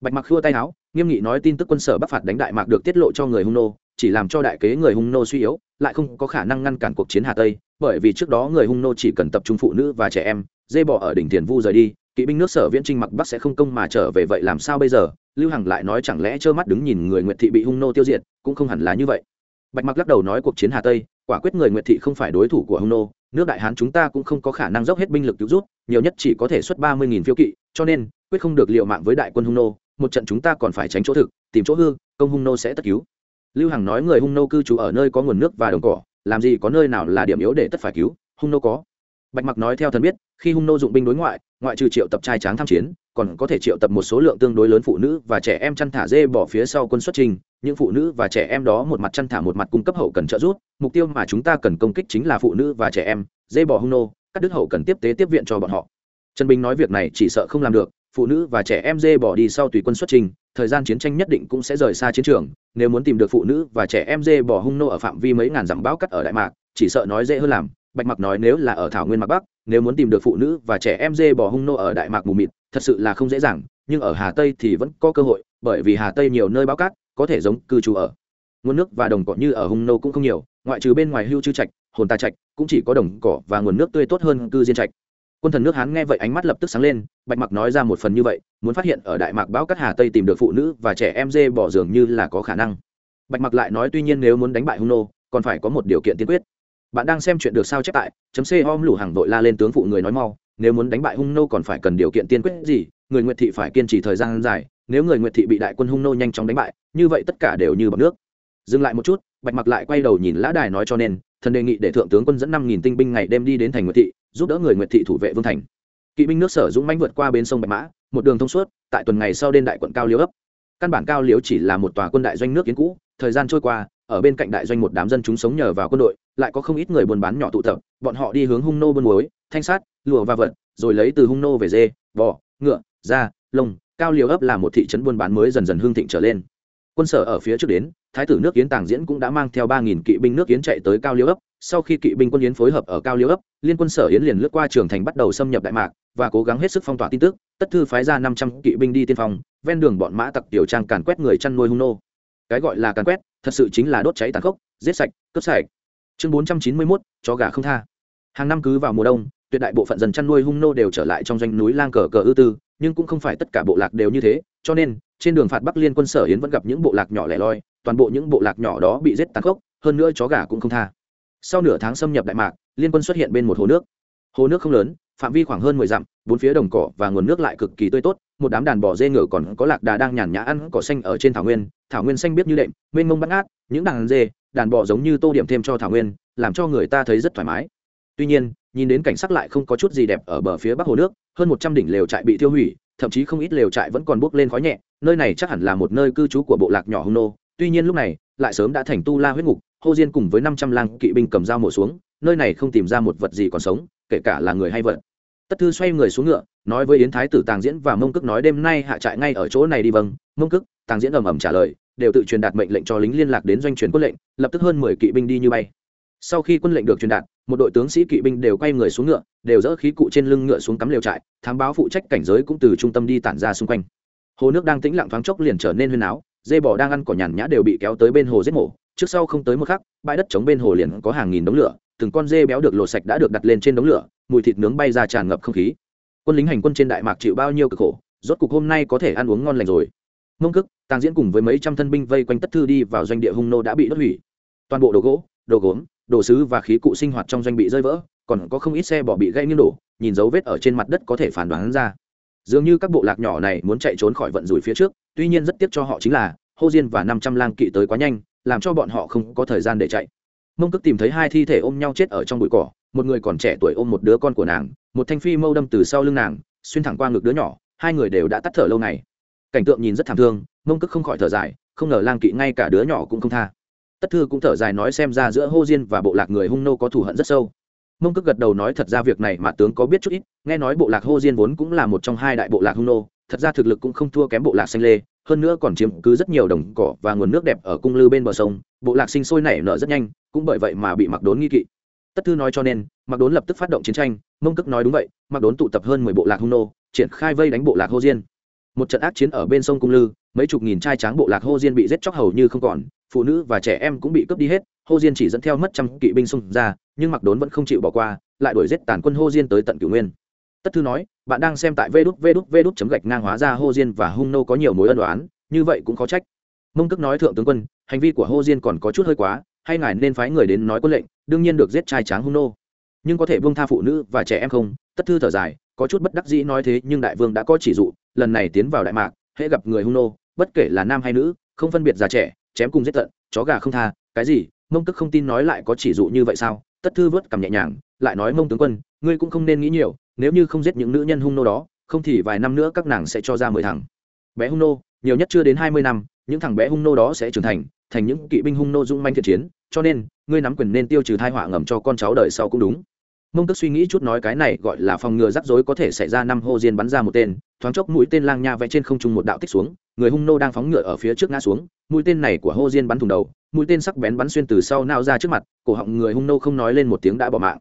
Bạch mặc khua tay áo nghiêm nghị nói tin tức quân sở bắc phạt đánh đại mạc được tiết lộ cho người hung nô, chỉ làm cho đại kế người hung nô suy yếu, lại không có khả năng ngăn cản cuộc chiến hà tây, bởi vì trước đó người hung nô chỉ cần tập trung phụ nữ và trẻ em dê bỏ ở đỉnh tiền vu rời đi, kỵ binh nước sở viễn trinh mặc bắc sẽ không công mà trở về vậy làm sao bây giờ? Lưu hằng lại nói chẳng lẽ trơ mắt đứng nhìn người nguyệt thị bị hung nô tiêu diệt, cũng không hẳn là như vậy. Bạch mặc lắc đầu nói cuộc chiến hà tây, quả quyết người nguyệt thị không phải đối thủ của hung nô, nước đại hán chúng ta cũng không có khả năng dốc hết binh lực cứu rút nhiều nhất chỉ có thể xuất ba mươi nghìn phiêu kỵ, cho nên, quyết không được liệu mạng với đại quân hung nô, một trận chúng ta còn phải tránh chỗ thực, tìm chỗ hư, công hung nô sẽ tất cứu. Lưu hằng nói người hung nô cư trú ở nơi có nguồn nước và đồng cỏ, làm gì có nơi nào là điểm yếu để tất phải cứu, hung nô có bạch mặc nói theo thần biết, khi hung nô dụng binh đối ngoại ngoại trừ triệu tập trai tráng tham chiến, còn có thể triệu tập một số lượng tương đối lớn phụ nữ và trẻ em chăn thả dê bỏ phía sau quân xuất trình. Những phụ nữ và trẻ em đó một mặt chăn thả một mặt cung cấp hậu cần trợ giúp. Mục tiêu mà chúng ta cần công kích chính là phụ nữ và trẻ em, dê bỏ hung nô các đức hậu cần tiếp tế tiếp viện cho bọn họ. Trần bình nói việc này chỉ sợ không làm được, phụ nữ và trẻ em dê bỏ đi sau tùy quân xuất trình, thời gian chiến tranh nhất định cũng sẽ rời xa chiến trường. Nếu muốn tìm được phụ nữ và trẻ em dê bỏ hung nô ở phạm vi mấy ngàn dặm bão cắt ở đại mạc, chỉ sợ nói dễ hơn làm bạch mặc nói nếu là ở thảo nguyên mạc bắc, nếu muốn tìm được phụ nữ và trẻ em dê bò hung nô ở đại mạc mù mịt, thật sự là không dễ dàng, nhưng ở hà tây thì vẫn có cơ hội, bởi vì hà tây nhiều nơi báo cát, có thể giống cư trú ở. Nguồn nước và đồng cỏ như ở hung nô cũng không nhiều, ngoại trừ bên ngoài hưu chư trạch, hồn tà trạch, cũng chỉ có đồng cỏ và nguồn nước tươi tốt hơn cư diên trạch. Quân thần nước hán nghe vậy ánh mắt lập tức sáng lên, bạch mặc nói ra một phần như vậy, muốn phát hiện ở đại mạc bão cát hà tây tìm được phụ nữ và trẻ em dê bỏ giường như là có khả năng. Bạch mặc lại nói tuy nhiên nếu muốn đánh bại hung nô, còn phải có một điều kiện tiên quyết bạn đang xem chuyện được sao chép tại, chấm c om lủ hàng đội la lên tướng phụ người nói mau, nếu muốn đánh bại hung nô còn phải cần điều kiện tiên quyết gì, người nguyệt thị phải kiên trì thời gian dài, nếu người nguyệt thị bị đại quân hung nô nhanh chóng đánh bại, như vậy tất cả đều như bọc nước. Dừng lại một chút, bạch mặc lại quay đầu nhìn lã đài nói cho nên, thần đề nghị để thượng tướng quân dẫn năm nghìn tinh binh ngày đêm đi đến thành nguyệt thị, giúp đỡ người nguyệt thị thủ vệ vương thành. Kỵ binh nước sở dũng mãnh vượt qua bên sông bạch mã, một đường thông suốt, tại tuần ngày sau đêm đại quận cao liễu ấp. Căn bản cao liễu chỉ là một tòa quân đại doanh nước kiến cũ, thời gian trôi qua ở bên cạnh đại doanh một đám dân chúng sống nhờ vào quân đội, lại có không ít người buôn bán nhỏ tụ tập, bọn họ đi hướng hung nô buôn muối, thanh sát, lùa và vật rồi lấy từ hung nô về dê, bò, ngựa, da, lông, cao liều ấp là một thị trấn buôn bán mới dần dần hương thịnh trở lên. Quân sở ở phía trước đến, thái tử nước yến tàng diễn cũng đã mang theo ba nghìn kỵ binh nước yến chạy tới cao liêu ấp. Sau khi kỵ binh quân yến phối hợp ở cao liêu ấp, liên quân sở yến liền lướt qua trường thành bắt đầu xâm nhập đại mạc và cố gắng hết sức phong tỏa tin tức. Tất thư phái ra năm trăm kỵ binh đi tiên phong, ven đường bọn mã tặc tiểu trang càn quét người chăn nuôi hung nô. Cái gọi là càn quét thật sự chính là đốt cháy tàn khốc, giết sạch, cướp sạch. Chương bốn trăm chín mươi mốt, chó gà không tha. Hàng năm cứ vào mùa đông, tuyệt đại bộ phận dần chăn nuôi hung nô đều trở lại trong doanh núi lang cờ cờ ư tư, nhưng cũng không phải tất cả bộ lạc đều như thế, cho nên, trên đường phạt bắc liên quân sở yến vẫn gặp những bộ lạc nhỏ lẻ loi, toàn bộ những bộ lạc nhỏ đó bị giết tàn khốc, hơn nữa chó gà cũng không tha. Sau nửa tháng xâm nhập đại mạc, liên quân xuất hiện bên một hồ nước. Hồ nước không lớn, phạm vi khoảng hơn mười dặm bốn phía đồng cỏ và nguồn nước lại cực kỳ tươi tốt, một đám đàn bò dê ngựa còn có lạc đà đang nhàn nhã ăn cỏ xanh ở trên thảo nguyên thảo nguyên xanh biết như đệm, mênh mông bắt ngát, những đàn dê, đàn bò giống như tô điểm thêm cho thảo nguyên, làm cho người ta thấy rất thoải mái. Tuy nhiên, nhìn đến cảnh sắc lại không có chút gì đẹp ở bờ phía bắc hồ nước, hơn một trăm đỉnh lều trại bị tiêu hủy, thậm chí không ít lều trại vẫn còn bốc lên khói nhẹ, nơi này chắc hẳn là một nơi cư trú của bộ lạc nhỏ hung nô. Tuy nhiên lúc này, lại sớm đã thành tu la huyết ngục, hô diên cùng với năm trăm lang kỵ binh cầm dao mổ xuống, nơi này không tìm ra một vật gì còn sống, kể cả là người hay vật tất thư xoay người xuống ngựa, nói với yến thái tử tàng diễn và mông cức nói đêm nay hạ trại ngay ở chỗ này đi vâng. Mông cức tàng diễn ầm ầm trả lời, đều tự truyền đạt mệnh lệnh cho lính liên lạc đến doanh truyền quân lệnh, lập tức hơn mười kỵ binh đi như bay. Sau khi quân lệnh được truyền đạt, một đội tướng sĩ kỵ binh đều quay người xuống ngựa, đều dỡ khí cụ trên lưng ngựa xuống cắm lều trại, thám báo phụ trách cảnh giới cũng từ trung tâm đi tản ra xung quanh. Hồ nước đang tĩnh lặng thoáng chốc liền trở nên huyên áo, dê bò đang ăn cỏ nhàn nhã đều bị kéo tới bên hồ giết mổ, trước sau không tới một khắc, bãi đất chống bên hồ liền có hàng nghìn đống lửa từng con dê béo được lột sạch đã được đặt lên trên đống lửa, mùi thịt nướng bay ra tràn ngập không khí. Quân lính hành quân trên đại mạc chịu bao nhiêu cực khổ, rốt cục hôm nay có thể ăn uống ngon lành rồi. Mông cức tàng diễn cùng với mấy trăm thân binh vây quanh tất thư đi vào doanh địa hung nô đã bị đốt hủy. Toàn bộ đồ gỗ, đồ gốm, đồ sứ và khí cụ sinh hoạt trong doanh bị rơi vỡ, còn có không ít xe bỏ bị gây nghiêng đổ, nhìn dấu vết ở trên mặt đất có thể phản đoán ra. Dường như các bộ lạc nhỏ này muốn chạy trốn khỏi vận rủi phía trước, tuy nhiên rất tiếc cho họ chính là hô diên và năm trăm lang kỵ tới quá nhanh, làm cho bọn họ không có thời gian để chạy mông cước tìm thấy hai thi thể ôm nhau chết ở trong bụi cỏ, một người còn trẻ tuổi ôm một đứa con của nàng, một thanh phi mâu đâm từ sau lưng nàng, xuyên thẳng qua ngực đứa nhỏ, hai người đều đã tắt thở lâu ngày. Cảnh tượng nhìn rất thảm thương, mông cước không khỏi thở dài, không ngờ lang kỵ ngay cả đứa nhỏ cũng không tha. Tất thư cũng thở dài nói xem ra giữa hô diên và bộ lạc người hung nô có thù hận rất sâu. Mông cước gật đầu nói thật ra việc này mà tướng có biết chút ít, nghe nói bộ lạc hô diên vốn cũng là một trong hai đại bộ lạc hung nô, thật ra thực lực cũng không thua kém bộ lạc xanh lê hơn nữa còn chiếm cứ rất nhiều đồng cỏ và nguồn nước đẹp ở cung lư bên bờ sông, bộ lạc sinh sôi nảy nở rất nhanh, cũng bởi vậy mà bị mặc đốn nghi kỵ. Tất thư nói cho nên mặc đốn lập tức phát động chiến tranh, mông cức nói đúng vậy mặc đốn tụ tập hơn mười bộ lạc hung nô, triển khai vây đánh bộ lạc hô diên. Một trận ác chiến ở bên sông cung lư, mấy chục nghìn trai tráng bộ lạc hô diên bị giết chóc hầu như không còn, phụ nữ và trẻ em cũng bị cướp đi hết, hô diên chỉ dẫn theo mất trăm kỵ binh xung ra, nhưng mặc đốn vẫn không chịu bỏ qua, lại đuổi giết tàn quân hô diên tới tận cửu nguyên. Tất thư nói bạn đang xem tại vê đút vê đút vê đút chấm gạch ngang hóa ra hô diên và hung nô có nhiều mối ân đoán như vậy cũng có trách. Mông tức nói thượng tướng quân, hành vi của hô diên còn có chút hơi quá, hay ngài nên phái người đến nói quân lệnh, đương nhiên được giết trai tráng hung nô. Nhưng có thể buông tha phụ nữ và trẻ em không? Tất thư thở dài, có chút bất đắc dĩ nói thế, nhưng đại vương đã có chỉ dụ, lần này tiến vào đại mạc, hễ gặp người hung nô, bất kể là nam hay nữ, không phân biệt già trẻ, chém cùng giết tận, chó gà không tha, cái gì? Mông tức không tin nói lại có chỉ dụ như vậy sao? Tất thư vớt cầm nhẹ nhàng, lại nói, mông tướng quân, ngươi cũng không nên nghĩ nhiều nếu như không giết những nữ nhân hung nô đó, không thì vài năm nữa các nàng sẽ cho ra mười thằng. Bé hung nô, nhiều nhất chưa đến hai mươi năm, những thằng bé hung nô đó sẽ trưởng thành thành những kỵ binh hung nô dũng manh thiện chiến, cho nên, ngươi nắm quyền nên tiêu trừ thai họa ngầm cho con cháu đời sau cũng đúng. Mông tức suy nghĩ chút nói cái này gọi là phòng ngừa rắc rối có thể xảy ra năm hô diên bắn ra một tên, thoáng chốc mũi tên lang nha vẽ trên không trung một đạo tích xuống, người hung nô đang phóng ngựa ở phía trước ngã xuống, mũi tên này của hô diên bắn thùng đầu, mũi tên sắc bén bắn xuyên từ sau nao ra trước mặt, cổ họng người hung nô không nói lên một tiếng đã bỏ mạng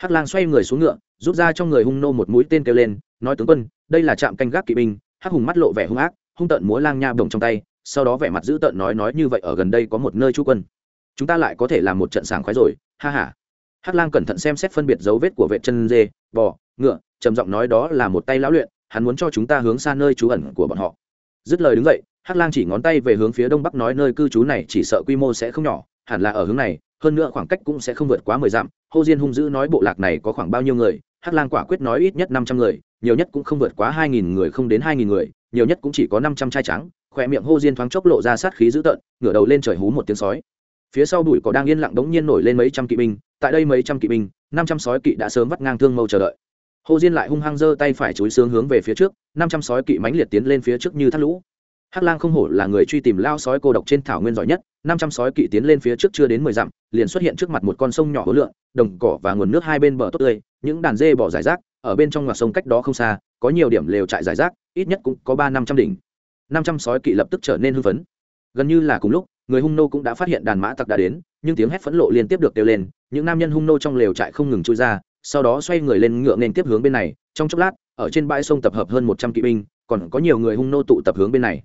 hắc lang xoay người xuống ngựa, rút ra trong người hung nô một mũi tên kêu lên, nói, tướng quân, đây là trạm canh gác kỵ binh. Hắc hùng mắt lộ vẻ hung ác, hung tợn múa lang nha bồng trong tay, sau đó vẻ mặt dữ tợn nói nói như vậy ở gần đây có một nơi trú quân. Chúng ta lại có thể làm một trận sảng khoái rồi. Ha ha. Hắc lang cẩn thận xem xét phân biệt dấu vết của vệ chân dê, bò, ngựa, trầm giọng nói, đó là một tay lão luyện, hắn muốn cho chúng ta hướng xa nơi trú ẩn của bọn họ. Dứt lời đứng dậy, hắc lang chỉ ngón tay về hướng phía đông bắc nói, nơi cư trú này chỉ sợ quy mô sẽ không nhỏ, hẳn là ở hướng này hơn nữa khoảng cách cũng sẽ không vượt quá mười dặm. Hô diên hung dữ nói bộ lạc này có khoảng bao nhiêu người, hắc lang quả quyết nói ít nhất năm trăm người, nhiều nhất cũng không vượt quá hai nghìn người không đến hai nghìn người, nhiều nhất cũng chỉ có năm trăm trai trắng. Khỏe miệng hô diên thoáng chốc lộ ra sát khí dữ tợn, ngửa đầu lên trời hú một tiếng sói. Phía sau bụi có đang yên lặng đống nhiên nổi lên mấy trăm kỵ binh, tại đây mấy trăm kỵ binh, năm trăm sói kỵ đã sớm vắt ngang thương mâu chờ đợi. Hồ diên lại hung hăng giơ tay phải chúi sướng hướng về phía trước, năm trăm sói kỵ mãnh liệt tiến lên phía trước như thác lũ hắc lang không hổ là người truy tìm lao sói cô độc trên thảo nguyên giỏi nhất, năm trăm sói kỵ tiến lên phía trước chưa đến mười dặm, liền xuất hiện trước mặt một con sông nhỏ hối lượng đồng cỏ và nguồn nước hai bên bờ tốt tươi, những đàn dê bỏ giải rác, ở bên trong ngoặt sông cách đó không xa, có nhiều điểm lều trại giải rác, ít nhất cũng có ba năm trăm đỉnh. Năm trăm sói kỵ lập tức trở nên hưng phấn. Gần như là cùng lúc, người hung nô cũng đã phát hiện đàn mã tặc đã đến, nhưng tiếng hét phẫn lộ liên tiếp được kêu lên, những nam nhân hung nô trong lều trại không ngừng trôi ra, sau đó xoay người lên ngựa nên tiếp hướng bên này, trong chốc lát, ở trên bãi sông tập hợp hơn một trăm kỵ binh, còn có nhiều người hung nô tụ tập hướng bên này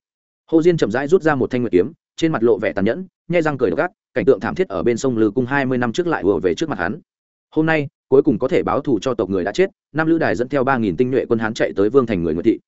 hồ diên chậm rãi rút ra một thanh nguyệt kiếm, trên mặt lộ vẻ tàn nhẫn, nhai răng cười gắt cảnh tượng thảm thiết ở bên sông lư cung hai mươi năm trước lại ùa về trước mặt hắn. Hôm nay, cuối cùng có thể báo thù cho tộc người đã chết nam lữ đài dẫn theo ba nghìn tinh nhuệ quân hán chạy tới vương thành người nguyệt thị.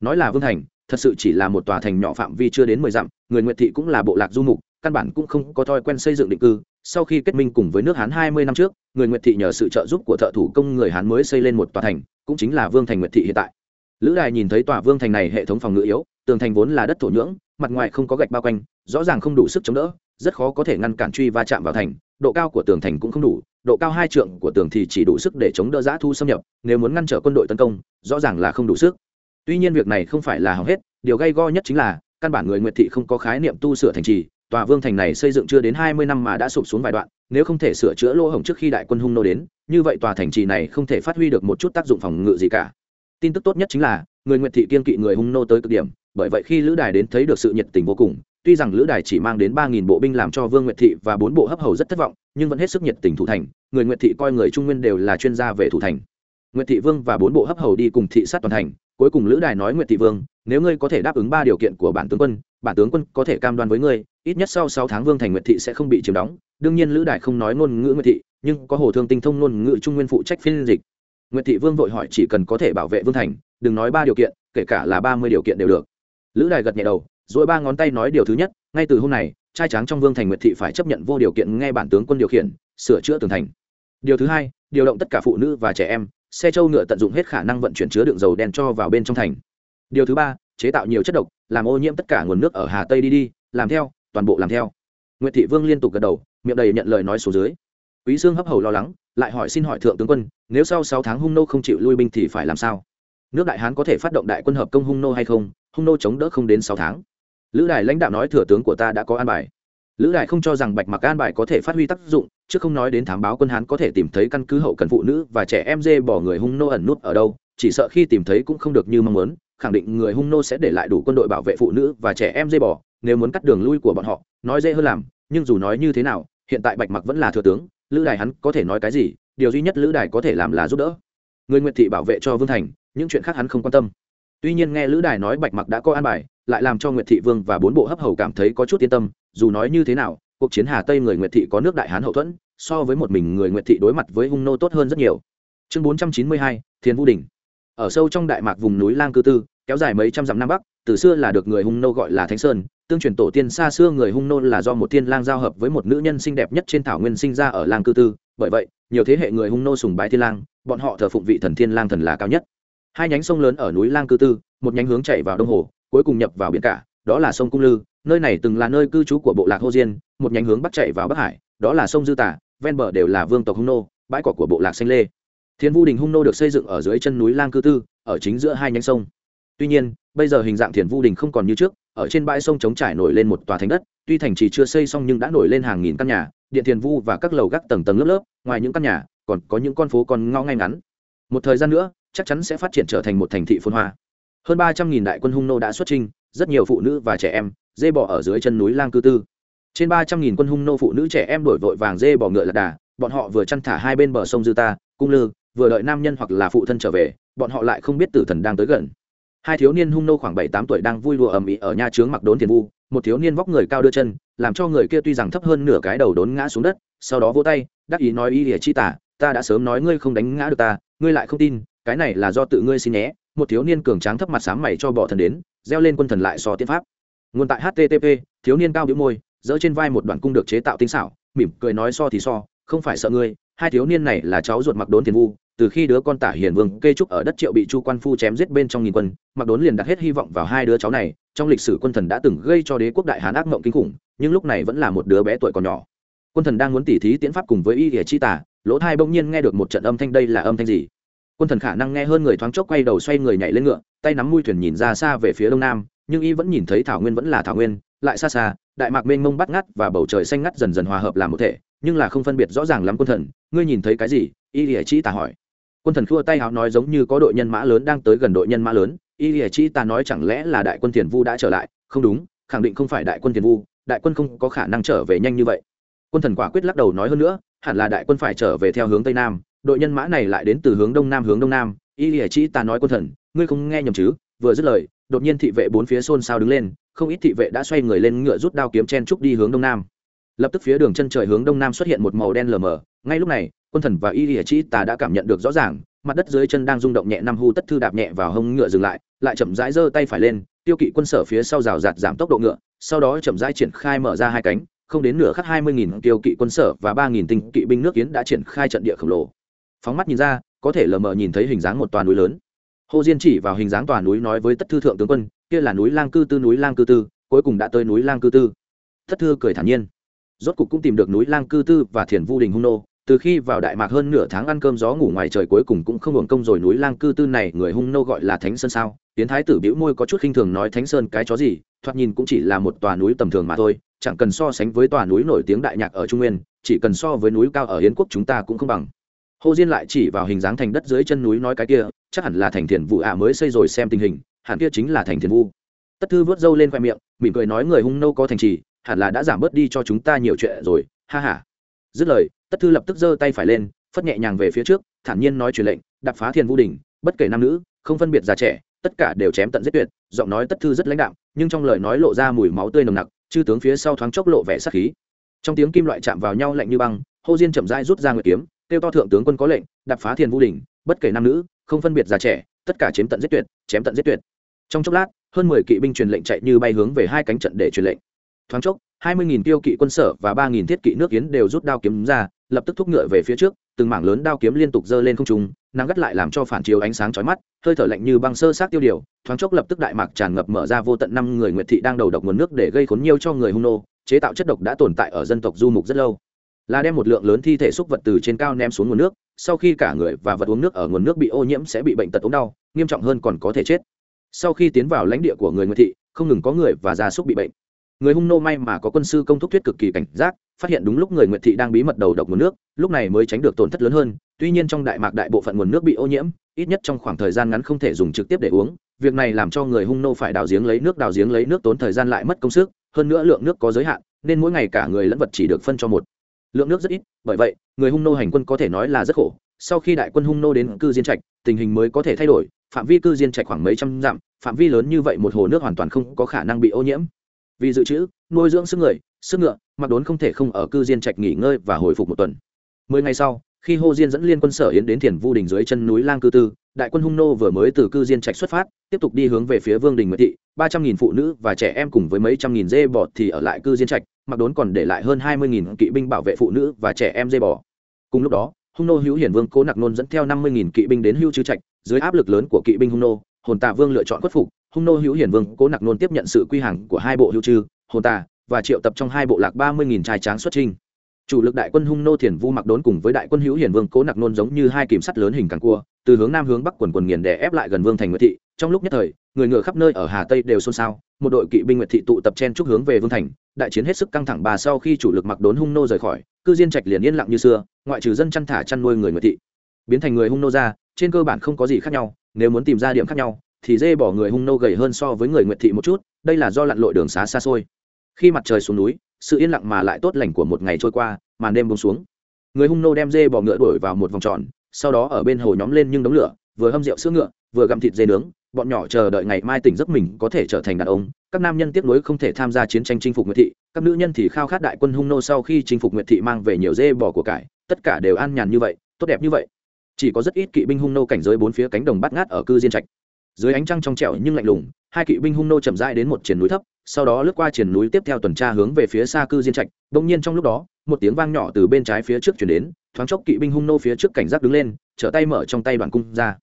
Nói là vương thành, thật sự chỉ là một tòa thành nhỏ phạm vi chưa đến mười dặm, người nguyệt thị cũng là bộ lạc du mục, căn bản cũng không có thói quen xây dựng định cư. Sau khi kết minh cùng với nước hán hai mươi năm trước, người nguyệt thị nhờ sự trợ giúp của thợ thủ công người hán mới xây lên một tòa thành, cũng chính là vương thành nguyệt thị hiện tại. Lữ đài nhìn thấy tòa vương thành này hệ thống phòng ngự yếu tường thành vốn là đất thổ nhưỡng, mặt ngoài không có gạch bao quanh, rõ ràng không đủ sức chống đỡ, rất khó có thể ngăn cản truy va chạm vào thành, độ cao của tường thành cũng không đủ, độ cao hai trượng của tường thì chỉ đủ sức để chống đỡ giã thu xâm nhập, nếu muốn ngăn trở quân đội tấn công, rõ ràng là không đủ sức. Tuy nhiên việc này không phải là hỏng hết, điều gây go nhất chính là, căn bản người nguyệt thị không có khái niệm tu sửa thành trì, tòa vương thành này xây dựng chưa đến hai mươi năm mà đã sụp xuống vài đoạn, nếu không thể sửa chữa lỗ hổng trước khi đại quân hung nô đến, như vậy tòa thành trì này không thể phát huy được một chút tác dụng phòng ngự gì cả tin tức tốt nhất chính là, người nguyệt thị kiên kỵ người hung nô tới cực điểm, bởi vậy khi lữ đài đến thấy được sự nhiệt tình vô cùng, tuy rằng lữ đài chỉ mang đến ba nghìn bộ binh làm cho vương nguyệt thị và bốn bộ hấp hầu rất thất vọng, nhưng vẫn hết sức nhiệt tình thủ thành, người nguyệt thị coi người trung nguyên đều là chuyên gia về thủ thành. Nguyệt thị vương và bốn bộ hấp hầu đi cùng thị sát toàn thành, cuối cùng lữ đài nói nguyệt thị vương, nếu ngươi có thể đáp ứng ba điều kiện của bản tướng quân, bản tướng quân có thể cam đoan với ngươi, ít nhất sau sáu tháng vương thành nguyệt thị sẽ không bị chiếm đóng. Đương nhiên lữ đài không nói ngôn ngữ nguyệt thị, nhưng có hồ thương tinh thông ngôn ngữ trung nguyên phụ trách phiên dịch nguyệt thị vương vội hỏi chỉ cần có thể bảo vệ vương thành, đừng nói ba điều kiện, kể cả là ba mươi điều kiện đều được. Lữ đài gật nhẹ đầu dỗi ba ngón tay nói điều thứ nhất, ngay từ hôm này, trai tráng trong vương thành nguyệt thị phải chấp nhận vô điều kiện nghe bản tướng quân điều khiển, sửa chữa tường thành. Điều thứ hai, điều động tất cả phụ nữ và trẻ em, xe trâu ngựa tận dụng hết khả năng vận chuyển chứa đựng dầu đen cho vào bên trong thành. Điều thứ ba, chế tạo nhiều chất độc, làm ô nhiễm tất cả nguồn nước ở hà tây đi đi, làm theo, toàn bộ làm theo. Nguyệt thị vương liên tục gật đầu, miệng đầy nhận lời nói số dưới quý sương hấp hầu lo lắng, lại hỏi xin hỏi thượng tướng quân, nếu sau sáu tháng hung nô không chịu lui binh thì phải làm sao? Nước đại hán có thể phát động đại quân hợp công hung nô hay không? Hung nô chống đỡ không đến sáu tháng. Lữ Đại lãnh đạo nói thừa tướng của ta đã có an bài. Lữ Đại không cho rằng bạch mặc an bài có thể phát huy tác dụng, chứ không nói đến thám báo quân hán có thể tìm thấy căn cứ hậu cần phụ nữ và trẻ em dê bỏ người hung nô ẩn nút ở đâu, chỉ sợ khi tìm thấy cũng không được như mong muốn, khẳng định người hung nô sẽ để lại đủ quân đội bảo vệ phụ nữ và trẻ em dê bò nếu muốn cắt đường lui của bọn họ, nói dễ hơn làm, nhưng dù nói như thế nào, hiện tại bạch mặc vẫn là thừa tướng lữ đài hắn có thể nói cái gì, điều duy nhất lữ đài có thể làm là giúp đỡ. Người nguyệt thị bảo vệ cho vương thành, những chuyện khác hắn không quan tâm. Tuy nhiên nghe lữ đài nói bạch mặc đã có an bài, lại làm cho nguyệt thị vương và bốn bộ hấp hầu cảm thấy có chút yên tâm, dù nói như thế nào, cuộc chiến hà tây người nguyệt thị có nước đại hán hậu thuẫn, so với một mình người nguyệt thị đối mặt với hung nô tốt hơn rất nhiều. Chương bốn trăm chín mươi hai thiên vũ đình. Ở sâu trong đại mạc vùng núi lang cư tư, kéo dài mấy trăm dặm nam bắc, từ xưa là được người hung nô gọi là thánh sơn tương truyền tổ tiên xa xưa người hung nô là do một thiên lang giao hợp với một nữ nhân xinh đẹp nhất trên thảo nguyên sinh ra ở làng cư tư. Bởi vậy, nhiều thế hệ người hung nô sùng bái thiên lang, bọn họ thờ phụng vị thần thiên lang thần là cao nhất. Hai nhánh sông lớn ở núi lang cư tư, một nhánh hướng chạy vào đông hồ, cuối cùng nhập vào biển cả, đó là sông cung lư, nơi này từng là nơi cư trú của bộ lạc hô diên, một nhánh hướng bắc chạy vào bắc hải, đó là sông dư tả, ven bờ đều là vương tộc hung nô, bãi cỏ của bộ lạc xanh lê. Thiên vu đình hung nô được xây dựng ở dưới chân núi lang cư tư, ở chính giữa hai nhánh sông. Tuy nhiên bây giờ hình dạng thiền vu đình không còn như trước, ở trên bãi sông trống trải nổi lên một tòa thành đất, tuy thành chỉ chưa xây xong nhưng đã nổi lên hàng nghìn căn nhà, điện thiền vu và các lầu gác tầng tầng lớp lớp, ngoài những căn nhà, còn có những con phố còn ngao ngay ngắn. Một thời gian nữa, chắc chắn sẽ phát triển trở thành một thành thị phồn hoa. Hơn ba trăm nghìn đại quân hung nô đã xuất trinh rất nhiều phụ nữ và trẻ em, dê bò ở dưới chân núi lang cư tư. Trên ba trăm nghìn quân hung nô phụ nữ trẻ em đổi vội vàng dê bò ngựa lạc đà, bọn họ vừa chăn thả hai bên bờ sông dư ta, cung lư, vừa đợi nam nhân hoặc là phụ thân trở về, bọn họ lại không biết tử thần đang tới gần hai thiếu niên hung nô khoảng bảy tám tuổi đang vui đùa ầm ĩ ở nhà trướng mặc đốn tiền vu, một thiếu niên vóc người cao đưa chân, làm cho người kia tuy rằng thấp hơn nửa cái đầu đốn ngã xuống đất, sau đó vỗ tay, đắc ý nói, y lìa chi tả, ta đã sớm nói ngươi không đánh ngã được ta, ngươi lại không tin, cái này là do tự ngươi xin nhé. Một thiếu niên cường tráng thấp mặt sáng mày cho bỏ thần đến gieo lên quân thần lại so tiến pháp. Nguồn tại http thiếu niên cao biểu môi dỡ trên vai một đoạn cung được chế tạo tinh xảo, mỉm cười nói, so thì so, không phải sợ ngươi, hai thiếu niên này là cháu ruột mặc đốn tiền vu từ khi đứa con tả hiền vương kê trúc ở đất triệu bị chu quan phu chém giết bên trong nghìn quân mặc đốn liền đặt hết hy vọng vào hai đứa cháu này. Trong lịch sử quân thần đã từng gây cho đế quốc đại hán ác mộng kinh khủng, nhưng lúc này vẫn là một đứa bé tuổi còn nhỏ. Quân thần đang muốn tỉ thí tiễn pháp cùng với y địa chi tả lỗ thai bỗng nhiên nghe được một trận âm thanh, đây là âm thanh gì? Quân thần khả năng nghe hơn người thoáng chốc quay đầu xoay người nhảy lên ngựa, tay nắm mui thuyền nhìn ra xa về phía đông nam, nhưng y vẫn nhìn thấy thảo nguyên vẫn là thảo nguyên, lại xa xa, đại mạc mênh mông bắt ngắt và bầu trời xanh ngắt dần dần hòa hợp làm một thể, nhưng là không phân biệt rõ ràng lắm quân thần. Ngươi nhìn thấy cái gì? Y ỉa chi tả hỏi quân thần khua tay háo nói giống như có đội nhân mã lớn đang tới gần đội nhân mã lớn. Y lìa chi tà nói chẳng lẽ là đại quân tiền vu đã trở lại? Không đúng, khẳng định không phải đại quân tiền vu, đại quân không có khả năng trở về nhanh như vậy. Quân thần quả quyết lắc đầu nói hơn nữa, hẳn là đại quân phải trở về theo hướng tây nam, đội nhân mã này lại đến từ hướng đông nam hướng đông nam. Y lìa chi ta nói quân thần, ngươi không nghe nhầm chứ? Vừa dứt lời, đột nhiên thị vệ bốn phía xôn xao đứng lên, không ít thị vệ đã xoay người lên ngựa rút đao kiếm chen trúc đi hướng đông nam. Lập tức phía đường chân trời hướng đông nam xuất hiện một màu đen lờ mờ, ngay lúc này quân thần và y lìa chi ta đã cảm nhận được rõ ràng, mặt đất dưới chân đang rung động nhẹ năm hu tất thư đạp nhẹ vào hông ngựa dừng lại lại chậm rãi giơ tay phải lên, tiêu kỵ quân sở phía sau rào rạt giảm tốc độ ngựa, sau đó chậm rãi triển khai mở ra hai cánh, không đến nửa khắc hai mươi nghìn tiêu kỵ quân sở và ba nghìn tinh kỵ binh nước kiến đã triển khai trận địa khổng lồ. Phóng mắt nhìn ra, có thể lờ mờ nhìn thấy hình dáng một toàn núi lớn. Hồ diên chỉ vào hình dáng toàn núi nói với tất thư thượng tướng quân, kia là núi lang cư tư, núi lang cư tư, cuối cùng đã tới núi lang cư tư. Tất thư cười thản nhiên. Rốt cục cũng tìm được núi lang cư tư và thiền vu đình hung nô từ khi vào đại mạc hơn nửa tháng ăn cơm gió ngủ ngoài trời cuối cùng cũng không hưởng công rồi núi lang cư tư này, người hung nô gọi là thánh sơn sao? Tiến thái tử bĩu môi có chút khinh thường nói thánh sơn cái chó gì? Thoạt nhìn cũng chỉ là một tòa núi tầm thường mà thôi, chẳng cần so sánh với tòa núi nổi tiếng đại nhạc ở trung nguyên, chỉ cần so với núi cao ở yến quốc chúng ta cũng không bằng. Hồ diên lại chỉ vào hình dáng thành đất dưới chân núi nói cái kia, chắc hẳn là thành thiền vụ ạ mới xây rồi xem tình hình, hẳn kia chính là thành thiền vu tất thư vớt râu lên khoe miệng, mỉm cười nói người hung nô có thành trì, hẳn là đã giảm bớt đi cho chúng ta nhiều chuyện rồi, ha ha dứt lời, tất thư lập tức giơ tay phải lên, phất nhẹ nhàng về phía trước, thản nhiên nói truyền lệnh đập phá thiên vũ đình bất kể nam nữ, không phân biệt già trẻ, tất cả đều chém tận giết tuyệt, giọng nói tất thư rất lãnh đạm, nhưng trong lời nói lộ ra mùi máu tươi nồng nặc, chư tướng phía sau thoáng chốc lộ vẻ sắc khí. Trong tiếng kim loại chạm vào nhau lạnh như băng, hô diên chậm rãi rút ra nguyệt kiếm, kêu to thượng tướng quân có lệnh đập phá thiên vũ đình bất kể nam nữ, không phân biệt già trẻ, tất cả chém tận giết tuyệt, chém tận giết tuyệt. Trong chốc lát, hơn mười kỵ binh truyền lệnh chạy như bay hướng về hai cánh trận để truyền lệnh thoáng chốc, hai mươi nghìn tiêu kỵ quân sở và ba nghìn thiết kỵ nước yến đều rút đao kiếm ra, lập tức thúc ngựa về phía trước, từng mảng lớn đao kiếm liên tục giơ lên không trung, nắng gắt lại làm cho phản chiếu ánh sáng chói mắt, hơi thở lạnh như băng sơ sát tiêu điều, thoáng chốc lập tức đại mạc tràn ngập mở ra vô tận năm người nguyệt thị đang đầu độc nguồn nước để gây khốn nhiều cho người hung nô, chế tạo chất độc đã tồn tại ở dân tộc du mục rất lâu. Là đem một lượng lớn thi thể xúc vật từ trên cao ném xuống nguồn nước, sau khi cả người và vật uống nước ở nguồn nước bị ô nhiễm sẽ bị bệnh tật ốm đau, nghiêm trọng hơn còn có thể chết. Sau khi tiến vào lãnh địa của người nguyệt thị, không ngừng có người và gia súc bị bệnh người hung nô may mà có quân sư công thúc thuyết cực kỳ cảnh giác, phát hiện đúng lúc người nguyệt thị đang bí mật đầu độc nguồn nước, lúc này mới tránh được tổn thất lớn hơn. Tuy nhiên trong đại mạc đại bộ phận nguồn nước bị ô nhiễm, ít nhất trong khoảng thời gian ngắn không thể dùng trực tiếp để uống. Việc này làm cho người hung nô phải đào giếng lấy nước, đào giếng lấy nước tốn thời gian lại mất công sức, hơn nữa lượng nước có giới hạn, nên mỗi ngày cả người lẫn vật chỉ được phân cho một. Lượng nước rất ít, bởi vậy, người hung nô hành quân có thể nói là rất khổ. Sau khi đại quân hung nô đến cư diên trạch, tình hình mới có thể thay đổi. Phạm vi cư diên trạch khoảng mấy trăm dặm, phạm vi lớn như vậy một hồ nước hoàn toàn không có khả năng bị ô nhiễm vì dự trữ, nuôi dưỡng sức người, sức ngựa, mặc đốn không thể không ở cư diên trạch nghỉ ngơi và hồi phục một tuần. Mười ngày sau, khi hô diên dẫn liên quân sở yến đến thiền vu đình dưới chân núi lang cư tư, đại quân hung nô vừa mới từ cư diên trạch xuất phát, tiếp tục đi hướng về phía vương đình nguyệt thị, ba trăm nghìn phụ nữ và trẻ em cùng với mấy trăm nghìn dê bò thì ở lại cư diên trạch, mặc đốn còn để lại hơn hai mươi nghìn kỵ binh bảo vệ phụ nữ và trẻ em dê bò. Cùng lúc đó, hung nô hữu hiển vương cố nặc nôn dẫn theo năm mươi nghìn kỵ binh đến hưu chư trạch, dưới áp lực lớn của kỵ binh hung nô, hồn Tạ vương lựa chọn khuất phục hung nô hữu hiển vương cố nặc nôn tiếp nhận sự quy hàng của hai bộ hữu trư, hồn tà, và triệu tập trong hai bộ lạc ba mươi nghìn trai tráng xuất trinh chủ lực đại quân hung nô thiền vu mặc đốn cùng với đại quân hữu hiển vương cố nặc nôn giống như hai kìm sắt lớn hình càng cua, từ hướng nam hướng bắc quần quần nghiền đè ép lại gần vương thành nguyệt thị. Trong lúc nhất thời, người ngựa khắp nơi ở hà tây đều xôn xao, một đội kỵ binh nguyệt thị tụ tập chen chúc hướng về vương thành, đại chiến hết sức căng thẳng bà sau khi chủ lực mặc đốn hung nô rời khỏi, cư diên trạch liền yên lặng như xưa, ngoại trừ dân chăn thả chăn nuôi người nguyệt thị. Biến thành người hung nô ra, trên cơ bản không có gì khác nhau, nếu muốn tìm ra điểm khác nhau thì dê bỏ người hung nô gầy hơn so với người nguyệt thị một chút, đây là do lặn lội đường xá xa xôi. Khi mặt trời xuống núi, sự yên lặng mà lại tốt lành của một ngày trôi qua, màn đêm bông xuống. Người hung nô đem dê bỏ ngựa đuổi vào một vòng tròn, sau đó ở bên hồ nhóm lên nhưng đống lửa, vừa hâm rượu sữa ngựa, vừa gặm thịt dê nướng, bọn nhỏ chờ đợi ngày mai tỉnh giấc mình có thể trở thành đàn ông. Các nam nhân tiếc nuối không thể tham gia chiến tranh chinh phục nguyệt thị, các nữ nhân thì khao khát đại quân hung nô sau khi chinh phục nguyệt thị mang về nhiều dê bò của cải, tất cả đều an nhàn như vậy, tốt đẹp như vậy. Chỉ có rất ít kỵ binh hung nô cảnh giới bốn phía cánh đồng bắt ngát ở cư diên trạch dưới ánh trăng trong trẻo nhưng lạnh lùng, hai kỵ binh hung nô chậm rãi đến một triển núi thấp, sau đó lướt qua triển núi tiếp theo tuần tra hướng về phía xa cư diên trạch. Bỗng nhiên trong lúc đó, một tiếng vang nhỏ từ bên trái phía trước chuyển đến, thoáng chốc kỵ binh hung nô phía trước cảnh giác đứng lên, trở tay mở trong tay đoàn cung ra.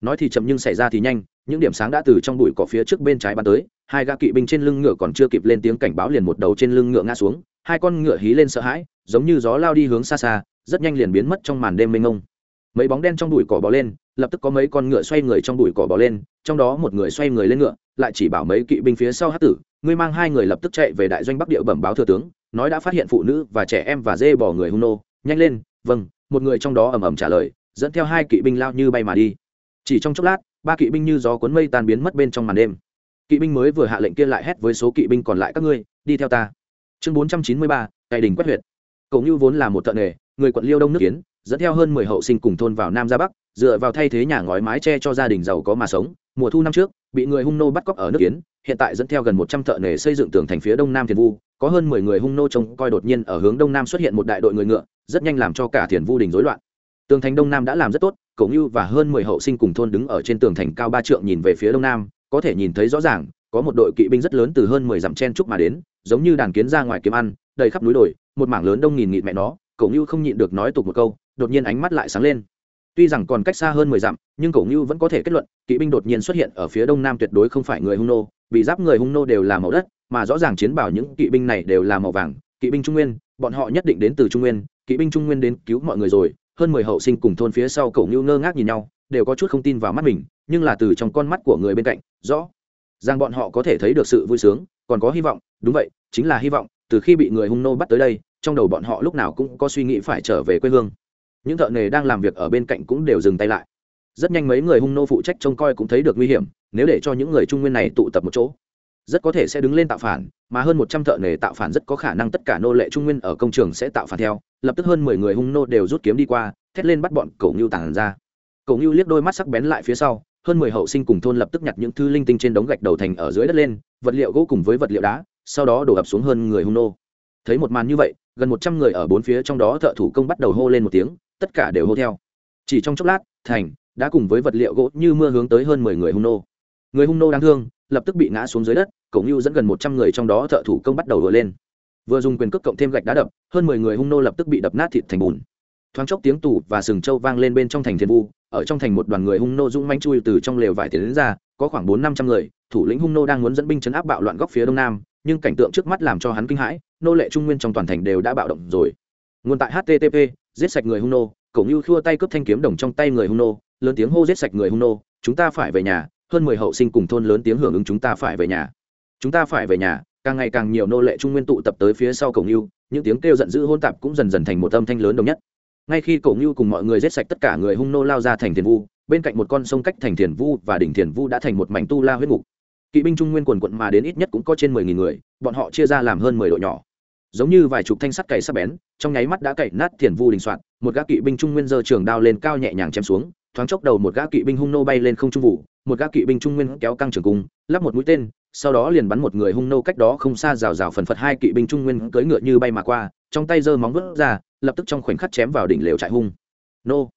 Nói thì chậm nhưng xảy ra thì nhanh, những điểm sáng đã từ trong bụi cỏ phía trước bên trái bắn tới, hai gã kỵ binh trên lưng ngựa còn chưa kịp lên tiếng cảnh báo liền một đầu trên lưng ngựa ngã xuống, hai con ngựa hí lên sợ hãi, giống như gió lao đi hướng xa xa, rất nhanh liền biến mất trong màn đêm mênh mông. Mấy bóng đen trong bụi cỏ bò lên lập tức có mấy con ngựa xoay người trong bụi cỏ bò lên, trong đó một người xoay người lên ngựa, lại chỉ bảo mấy kỵ binh phía sau hát tử, ngươi mang hai người lập tức chạy về đại doanh bắc địa bẩm báo thừa tướng, nói đã phát hiện phụ nữ và trẻ em và dê bỏ người hung nô. Nhanh lên vâng một người trong đó ầm ầm trả lời, dẫn theo hai kỵ binh lao như bay mà đi. Chỉ trong chốc lát, ba kỵ binh như gió cuốn mây tan biến mất bên trong màn đêm. Kỵ binh mới vừa hạ lệnh kia lại hét với số kỵ binh còn lại các ngươi, đi theo ta. Chương bốn trăm chín mươi ba đình quét huyệt. Cầu như vốn là một thợ nghề, người quận liêu đông nước kiến dẫn theo hơn mười hậu sinh cùng thôn vào nam ra bắc, dựa vào thay thế nhà ngói mái tre cho gia đình giàu có mà sống. Mùa thu năm trước, bị người hung nô bắt cóc ở nước kiến hiện tại dẫn theo gần một trăm thợ nghề xây dựng tường thành phía đông nam thiền vu. Có hơn mười người hung nô trông coi đột nhiên ở hướng đông nam xuất hiện một đại đội người ngựa, rất nhanh làm cho cả thiền vu đình rối loạn. Tường thành đông nam đã làm rất tốt cậu như và hơn mười hậu sinh cùng thôn đứng ở trên tường thành cao ba trượng nhìn về phía đông nam, có thể nhìn thấy rõ ràng, có một đội kỵ binh rất lớn từ hơn mười dặm chen trúc mà đến, giống như đàn kiến ra ngoài kiếm ăn, đầy khắp núi đồi, một mảng lớn đông nghìn nghịt mẹ nó cậu như không nhịn được nói tục một câu, đột nhiên ánh mắt lại sáng lên. Tuy rằng còn cách xa hơn mười dặm, nhưng cậu như vẫn có thể kết luận, kỵ binh đột nhiên xuất hiện ở phía đông nam tuyệt đối không phải người hung nô, vì giáp người hung nô đều là màu đất, mà rõ ràng chiến bảo những kỵ binh này đều là màu vàng. Kỵ binh trung nguyên, bọn họ nhất định đến từ trung nguyên, kỵ binh trung nguyên đến cứu mọi người rồi. Hơn mười hậu sinh cùng thôn phía sau cậu như ngơ ngác nhìn nhau, đều có chút không tin vào mắt mình, nhưng là từ trong con mắt của người bên cạnh, rõ rằng bọn họ có thể thấy được sự vui sướng, còn có hy vọng. Đúng vậy, chính là hy vọng, từ khi bị người hung nô bắt tới đây trong đầu bọn họ lúc nào cũng có suy nghĩ phải trở về quê hương. Những thợ nghề đang làm việc ở bên cạnh cũng đều dừng tay lại. Rất nhanh mấy người hung nô phụ trách trông coi cũng thấy được nguy hiểm, nếu để cho những người trung nguyên này tụ tập một chỗ, rất có thể sẽ đứng lên tạo phản, mà hơn một trăm thợ nghề tạo phản rất có khả năng tất cả nô lệ trung nguyên ở công trường sẽ tạo phản theo, lập tức hơn mười người hung nô đều rút kiếm đi qua, thét lên bắt bọn cậu ngưu tàn ra. Cậu ngưu liếc đôi mắt sắc bén lại phía sau, hơn mười hậu sinh cùng thôn lập tức nhặt những thư linh tinh trên đống gạch đầu thành ở dưới đất lên, vật liệu gỗ cùng với vật liệu đá, sau đó đổ ập xuống hơn người hung nô thấy một màn như vậy, gần một trăm người ở bốn phía trong đó thợ thủ công bắt đầu hô lên một tiếng, tất cả đều hô theo. Chỉ trong chốc lát, thành đã cùng với vật liệu gỗ như mưa hướng tới hơn mười người hung nô. Người hung nô đáng thương, lập tức bị ngã xuống dưới đất cổng như dẫn gần một trăm người trong đó thợ thủ công bắt đầu đổ lên. Vừa dùng quyền cước cộng thêm gạch đá đập, hơn mười người hung nô lập tức bị đập nát thịt thành bùn. Thoáng chốc tiếng tủ và sừng trâu vang lên bên trong thành thiên vu, ở trong thành một đoàn người hung nô dũng manh chui từ trong lều vải tiến đến ra, có khoảng bốn năm trăm người, thủ lĩnh hung nô đang muốn dẫn binh chấn áp bạo loạn góc phía đông nam, nhưng cảnh tượng trước mắt làm cho hắn kinh hãi nô lệ trung nguyên trong toàn thành đều đã bạo động rồi. Nguồn tại http giết sạch người hung nô cổng như khua tay cướp thanh kiếm đồng trong tay người hung nô, lớn tiếng hô giết sạch người hung nô, chúng ta phải về nhà, hơn mười hậu sinh cùng thôn lớn tiếng hưởng ứng chúng ta phải về nhà. Chúng ta phải về nhà. Càng ngày càng nhiều nô lệ trung nguyên tụ tập tới phía sau cổng như những tiếng kêu giận dữ hôn tạp cũng dần dần thành một âm thanh lớn đồng nhất. Ngay khi cổng như cùng mọi người giết sạch tất cả người hung nô lao ra thành thiền vu, bên cạnh một con sông cách thành thiền vu và đỉnh thiền vu đã thành một mảnh tu la huyết ngục kỵ binh trung nguyên quần quận mà đến ít nhất cũng có trên mười nghìn người, bọn họ chia ra làm hơn mười đội nhỏ giống như vài chục thanh sắt cày sắp bén, trong nháy mắt đã cày nát thiền vu đình soạn, một gã kỵ binh trung nguyên giơ trường đao lên cao nhẹ nhàng chém xuống, thoáng chốc đầu một gã kỵ binh hung nô bay lên không trung vụ, một gã kỵ binh trung nguyên kéo căng trường cung, lắp một mũi tên, sau đó liền bắn một người hung nô cách đó không xa rào rào phần phật hai kỵ binh trung nguyên cưỡi ngựa như bay mà qua, trong tay giơ móng vớt ra, lập tức trong khoảnh khắc chém vào đỉnh lều trại hung nô.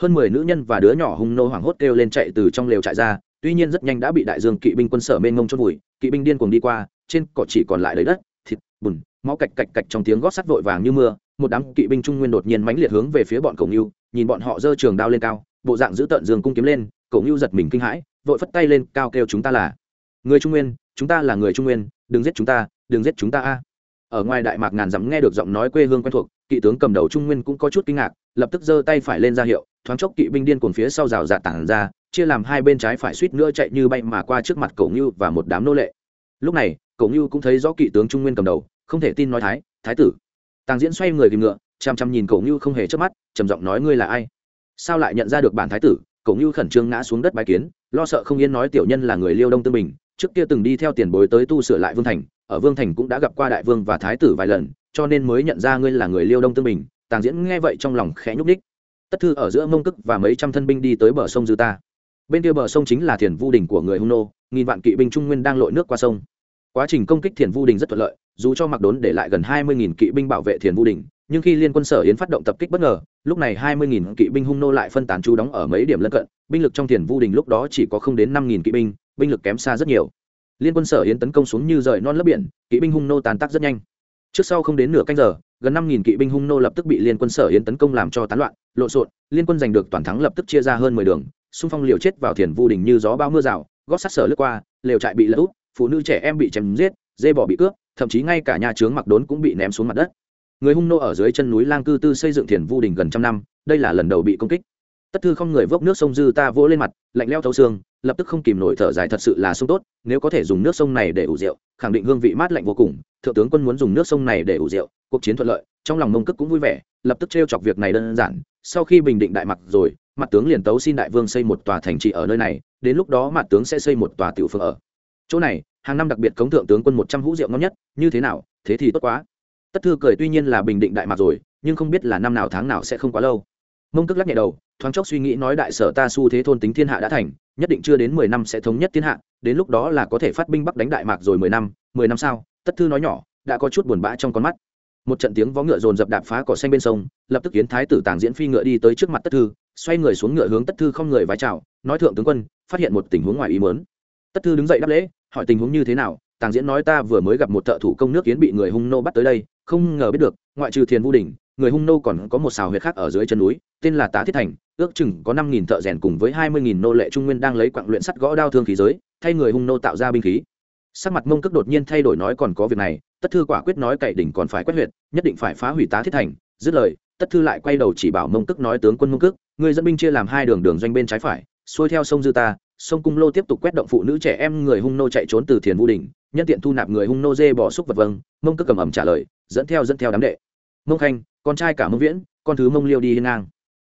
Hơn mười nữ nhân và đứa nhỏ hung nô hoảng hốt kêu lên chạy từ trong lều trại ra, tuy nhiên rất nhanh đã bị đại dương kỵ binh quân sở mênh ngông chôn vùi, kỵ binh điên cuồng đi qua, trên cỏ chỉ còn lại lấy đất, thịt, bùn máu cạch cạch cạch trong tiếng gót sắt vội vàng như mưa, một đám kỵ binh trung nguyên đột nhiên mãnh liệt hướng về phía bọn cổng yêu nhìn bọn họ giơ trường đao lên cao, bộ dạng giữ tận giường cung kiếm lên cổng yêu giật mình kinh hãi, vội phất tay lên, cao kêu chúng ta là người trung nguyên, chúng ta là người trung nguyên, đừng giết chúng ta, đừng giết chúng ta a. Ở ngoài đại mạc ngàn dặm nghe được giọng nói quê hương quen thuộc, kỵ tướng cầm đầu trung nguyên cũng có chút kinh ngạc, lập tức giơ tay phải lên ra hiệu, thoáng chốc kỵ binh điên cuồng phía sau rào rạt tản ra, chia làm hai bên trái phải suýt nữa chạy như bay mà qua trước mặt Cổ ngưu và một đám nô lệ. Lúc này, Cổ ngưu cũng thấy rõ kỵ tướng trung nguyên cầm đầu không thể tin nói thái thái tử. Tàng diễn xoay người kìm ngựa chằm chằm nhìn cậu ngưu không hề chớp mắt, trầm giọng nói ngươi là ai? Sao lại nhận ra được bản thái tử? Cổ ngưu khẩn trương ngã xuống đất bái kiến, lo sợ không yên nói tiểu nhân là người liêu đông tương bình, trước kia từng đi theo tiền bối tới tu sửa lại vương thành, ở vương thành cũng đã gặp qua đại vương và thái tử vài lần, cho nên mới nhận ra ngươi là người liêu đông tương bình. Tàng diễn nghe vậy trong lòng khẽ nhúc ních tất thư ở giữa mông cức và mấy trăm thân binh đi tới bờ sông dư ta. Bên kia bờ sông chính là thiền vu đình của người hung nô, nghìn vạn kỵ binh trung nguyên đang lội nước qua sông. Quá trình công kích thiền vu đình rất thuận lợi dù cho mặc đốn để lại gần hai mươi nghìn kỵ binh bảo vệ thiền vu đình, nhưng khi liên quân sở yến phát động tập kích bất ngờ, lúc này hai mươi nghìn kỵ binh hung nô lại phân tán trú đóng ở mấy điểm lân cận, binh lực trong thiền vu đình lúc đó chỉ có không đến năm nghìn kỵ binh binh lực kém xa rất nhiều. Liên quân sở yến tấn công xuống như rời non lấp biển, kỵ binh hung nô tàn tác rất nhanh. Trước sau không đến nửa canh giờ, gần năm nghìn kỵ binh hung nô lập tức bị liên quân sở yến tấn công làm cho tán loạn, lộn xộn, liên quân giành được toàn thắng lập tức chia ra hơn mười đường, xung phong liều chết vào thiền vu đình như gió bao mưa rào, gót sắt sở lướt qua, lều trại bị lỡ úp, phụ nữ trẻ em bị chém giết, dê bỏ bị cướp thậm chí ngay cả nhà trướng mặc đốn cũng bị ném xuống mặt đất. Người hung nô ở dưới chân núi lang cư tư xây dựng thiền vu đình gần trăm năm, đây là lần đầu bị công kích. Tất thư không người vốc nước sông dư ta vỗ lên mặt, lạnh leo thấu xương, lập tức không kìm nổi thở dài thật sự là sông tốt, nếu có thể dùng nước sông này để ủ rượu, khẳng định hương vị mát lạnh vô cùng, thượng tướng quân muốn dùng nước sông này để ủ rượu, cuộc chiến thuận lợi, trong lòng mông cức cũng vui vẻ, lập tức trêu chọc việc này đơn giản, sau khi bình định đại mặc rồi, mặt tướng liền tấu xin đại vương xây một tòa thành trì ở nơi này, đến lúc đó mặt tướng sẽ xây một tòa tiểu phượng ở. Chỗ này hàng năm đặc biệt cống thượng tướng quân một trăm hũ rượu ngon nhất, như thế nào, thế thì tốt quá. Tất thư cười tuy nhiên là bình định đại mạc rồi, nhưng không biết là năm nào tháng nào sẽ không quá lâu. Mông cước lắc nhẹ đầu, thoáng chốc suy nghĩ nói đại sở ta xu thế thôn tính thiên hạ đã thành, nhất định chưa đến mười năm sẽ thống nhất thiên hạ, đến lúc đó là có thể phát binh bắc đánh đại mạc rồi mười năm mười năm sau, tất thư nói nhỏ, đã có chút buồn bã trong con mắt. Một trận tiếng vó ngựa dồn dập đạp phá cỏ xanh bên sông, lập tức kiến thái tử tàng diễn phi ngựa đi tới trước mặt tất thư, xoay người xuống ngựa hướng tất thư không người vái chào, nói thượng tướng quân, phát hiện một tình huống ngoài ý mớn tất thư đứng dậy đáp lễ hỏi tình huống như thế nào, tàng diễn nói ta vừa mới gặp một thợ thủ công nước kiến bị người hung nô bắt tới đây, không ngờ biết được, ngoại trừ thiền Vũ đình, người hung nô còn có một xào huyệt khác ở dưới chân núi, tên là tá thiết thành, ước chừng có năm nghìn thợ rèn cùng với hai mươi nghìn nô lệ trung nguyên đang lấy quặng luyện sắt gõ đao thương khí giới, thay người hung nô tạo ra binh khí. Sắc mặt mông cước đột nhiên thay đổi nói còn có việc này, tất thư quả quyết nói cậy đỉnh còn phải quét huyệt, nhất định phải phá hủy tá thiết thành. Dứt lời, tất thư lại quay đầu chỉ bảo mông cước nói tướng quân mông cước, người dẫn binh chia làm hai đường đường doanh bên trái phải, xuôi theo sông dư ta sông cung lô tiếp tục quét động phụ nữ trẻ em người hung nô chạy trốn từ thiền vũ đình, nhân tiện thu nạp người hung nô dê bỏ xúc vật vâng mông cước cầm ẩm trả lời, dẫn theo dẫn theo đám đệ. Mông khanh, con trai cả mông viễn, con thứ mông liêu đi hiên ngang.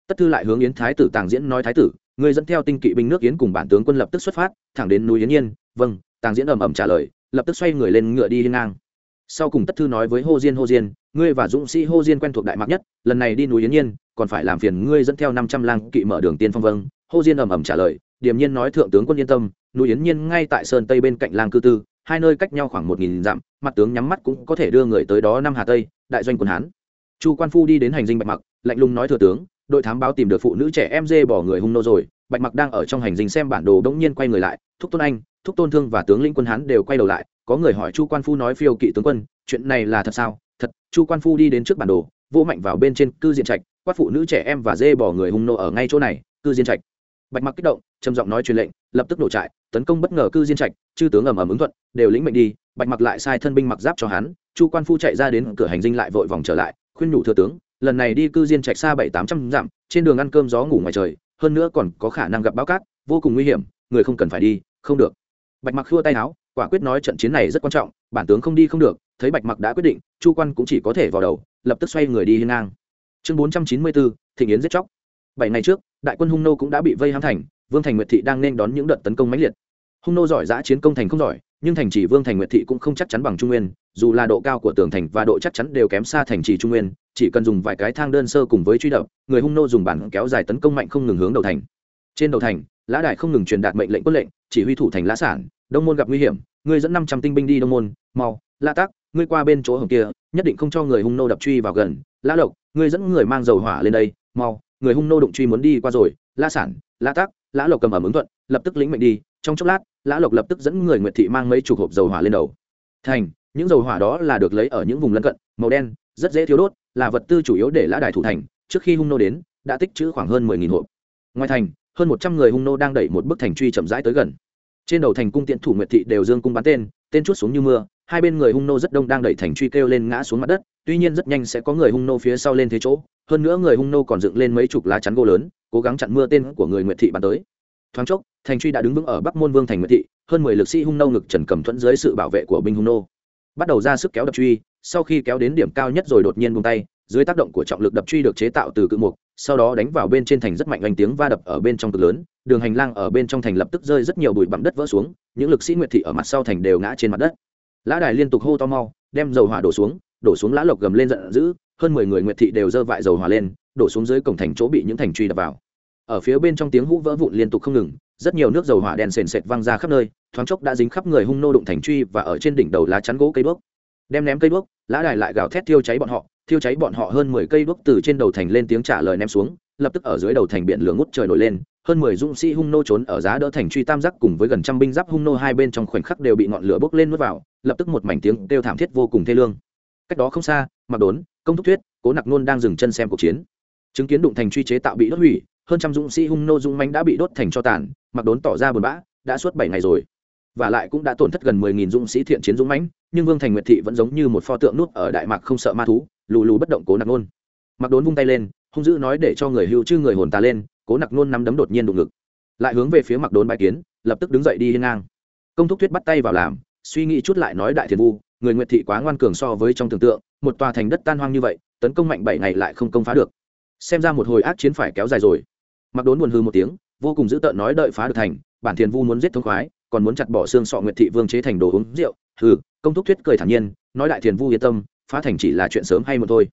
Tất thư lại hướng yến thái tử tàng diễn nói thái tử, người dẫn theo tinh kỵ binh nước yến cùng bản tướng quân lập tức xuất phát, thẳng đến núi yến nhiên vâng tàng diễn ầm ầm trả lời, lập tức xoay người lên ngựa đi hiên ngang. Sau cùng tất thư nói với hô diên hô diên, ngươi và dũng sĩ hô diên quen thuộc đại mạc nhất, lần này đi núi yến nhiên còn phải làm phiền ngươi dẫn theo năm trăm lang kỵ mở đường tiên phong vâng hô diên ầm ầm trả lời điềm nhiên nói thượng tướng quân yên tâm, núi yến nhiên ngay tại sơn tây bên cạnh làng cư tư, hai nơi cách nhau khoảng một nghìn dặm, mặt tướng nhắm mắt cũng có thể đưa người tới đó năm hà tây, đại doanh quân hán. Chu quan phu đi đến hành dinh bạch mặc, lạnh lùng nói thừa tướng, đội thám báo tìm được phụ nữ trẻ em dê bỏ người hung nô rồi, bạch mặc đang ở trong hành dinh xem bản đồ bỗng nhiên quay người lại, thúc tôn anh, thúc tôn thương và tướng lĩnh quân hán đều quay đầu lại, có người hỏi chu quan phu nói phiêu kỵ tướng quân, chuyện này là thật sao? Thật, chu quan phu đi đến trước bản đồ, vỗ mạnh vào bên trên cư diện trạch, quát phụ nữ trẻ em và dê bỏ người hung nô ở ngay chỗ này, cư diện trạch bạch mặc kích động, trầm giọng nói truyền lệnh, lập tức nổ trại, tấn công bất ngờ cư diên trạch, chư tướng ầm ầm ứng thuận, đều lĩnh mệnh đi, bạch mặc lại sai thân binh mặc giáp cho hắn, chu quan phu chạy ra đến cửa hành dinh lại vội vòng trở lại, khuyên nhủ thừa tướng, lần này đi cư diên trạch xa bảy tám trăm dặm, trên đường ăn cơm gió ngủ ngoài trời, hơn nữa còn có khả năng gặp báo cát, vô cùng nguy hiểm, người không cần phải đi, không được. Bạch mặc khua tay áo, quả quyết nói trận chiến này rất quan trọng, bản tướng không đi không được, thấy bạch mặc đã quyết định, chu quan cũng chỉ có thể vào đầu, lập tức xoay người đi hiên ngang. Chương bốn trăm chín mươi bốn, thịnh yến giết chóc bảy ngày trước, đại quân hung nô cũng đã bị vây hãm thành, vương thành nguyệt thị đang nên đón những đợt tấn công mãnh liệt. Hung nô giỏi giã chiến công thành không giỏi, nhưng thành trì vương thành nguyệt thị cũng không chắc chắn bằng trung nguyên, dù là độ cao của tường thành và độ chắc chắn đều kém xa thành trì trung nguyên, chỉ cần dùng vài cái thang đơn sơ cùng với truy đập, người hung nô dùng bản kéo dài tấn công mạnh không ngừng hướng đầu thành. Trên đầu thành, lã đại không ngừng truyền đạt mệnh lệnh quân lệnh, chỉ huy thủ thành lã sản, đông môn gặp nguy hiểm ngươi dẫn năm trăm tinh binh đi đông môn, mau, lã tác ngươi qua bên chỗ hồng kia, nhất định không cho người hung nô đập truy vào gần. Lã lộc, ngươi dẫn người mang dầu hỏa lên đây, mau người hung nô đụng truy muốn đi qua rồi lã sản lã tác lã lộc cầm ở ứng thuận, lập tức lĩnh mệnh đi, trong chốc lát, lã lộc lập tức dẫn người nguyệt thị mang mấy chục hộp dầu hỏa lên đầu. Thành, những dầu hỏa đó là được lấy ở những vùng lân cận, màu đen, rất dễ thiếu đốt, là vật tư chủ yếu để lã đài thủ thành, trước khi hung nô đến, đã tích trữ khoảng hơn mười nghìn hộp. Ngoài thành, hơn một trăm người hung nô đang đẩy một bức thành truy chậm rãi tới gần. Trên đầu thành cung tiện thủ nguyệt thị đều dương cung bắn tên tên chút xuống như mưa, hai bên người hung nô rất đông đang đẩy thành truy kêu lên ngã xuống mặt đất tuy nhiên rất nhanh sẽ có người hung nô phía sau lên thế chỗ, hơn nữa người hung nô còn dựng lên mấy chục lá chắn gỗ lớn, cố gắng chặn mưa tên của người nguyệt thị bắn tới. Thoáng chốc, thành truy đã đứng vững ở bắc môn vương thành nguyệt thị, hơn mười lực sĩ hung nô ngực trần cầm thuẫn dưới sự bảo vệ của binh hung nô. Bắt đầu ra sức kéo đập truy, sau khi kéo đến điểm cao nhất rồi đột nhiên buông tay, dưới tác động của trọng lực đập truy được chế tạo từ cự mục, sau đó đánh vào bên trên thành rất mạnh oanh tiếng va đập ở bên trong cực lớn, đường hành lang ở bên trong thành lập tức rơi rất nhiều bụi bặm đất vỡ xuống, những lực sĩ nguyệt thị ở mặt sau thành đều ngã trên mặt đất. Lã đài liên tục hô to mau, đem dầu hỏa đổ xuống đổ xuống lã lộc gầm lên giận dữ, hơn mười người nguyệt thị đều dơ vại dầu hỏa lên, đổ xuống dưới cổng thành chỗ bị những thành truy đập vào. Ở phía bên trong tiếng hũ vỡ vụn liên tục không ngừng, rất nhiều nước dầu hỏa đèn sền sệt văng ra khắp nơi, thoáng chốc đã dính khắp người hung nô đụng thành truy và ở trên đỉnh đầu lá chắn gỗ cây đuốc. Đem ném cây đuốc, lã đài lại gào thét thiêu cháy bọn họ, thiêu cháy bọn họ hơn mười cây đuốc từ trên đầu thành lên tiếng trả lời ném xuống, lập tức ở dưới đầu thành biển lửa ngút trời nổi lên, hơn mười dũng sĩ hung nô trốn ở giá đỡ thành truy tam giác cùng với gần trăm binh giáp hung nô hai bên trong khoảnh khắc đều bị ngọn lửa bốc lên nuốt vào, lập tức một mảnh tiếng kêu thảm thiết vô cùng thê lương cách đó không xa mặc đốn, công thúc thuyết, cố nặc nôn đang dừng chân xem cuộc chiến. Chứng kiến đụng thành truy chế tạo bị đốt hủy, hơn trăm dũng sĩ hung nô dũng mánh đã bị đốt thành cho tàn mặc đốn tỏ ra buồn bã, đã suốt bảy ngày rồi. Và lại cũng đã tổn thất gần mười nghìn dũng sĩ thiện chiến dũng mãnh, nhưng vương thành nguyệt thị vẫn giống như một pho tượng nút ở đại mạc không sợ ma thú, lù lù bất động cố nặc nôn. Mặc đốn vung tay lên, hung dữ nói để cho người hưu chư người hồn ta lên, cố nặc nôn nắm đấm đột nhiên đụng ngực. Lại hướng về phía mặc đốn bãi kiến, lập tức đứng dậy đi hiên ngang. Công thúc thuyết bắt tay vào làm, suy nghĩ chút lại nói đại thiền vu người nguyệt thị quá ngoan cường so với trong tưởng tượng, một tòa thành đất tan hoang như vậy, tấn công mạnh bảy ngày lại không công phá được. Xem ra một hồi ác chiến phải kéo dài rồi. Mặc đốn buồn hư một tiếng, vô cùng dữ tợn nói đợi phá được thành, bản thiền vu muốn giết thông khoái, còn muốn chặt bỏ xương sọ nguyệt thị vương chế thành đồ uống rượu. Hừ, công thúc thuyết cười thản nhiên, nói đại thiền vu yên tâm, phá thành chỉ là chuyện sớm hay một thôi.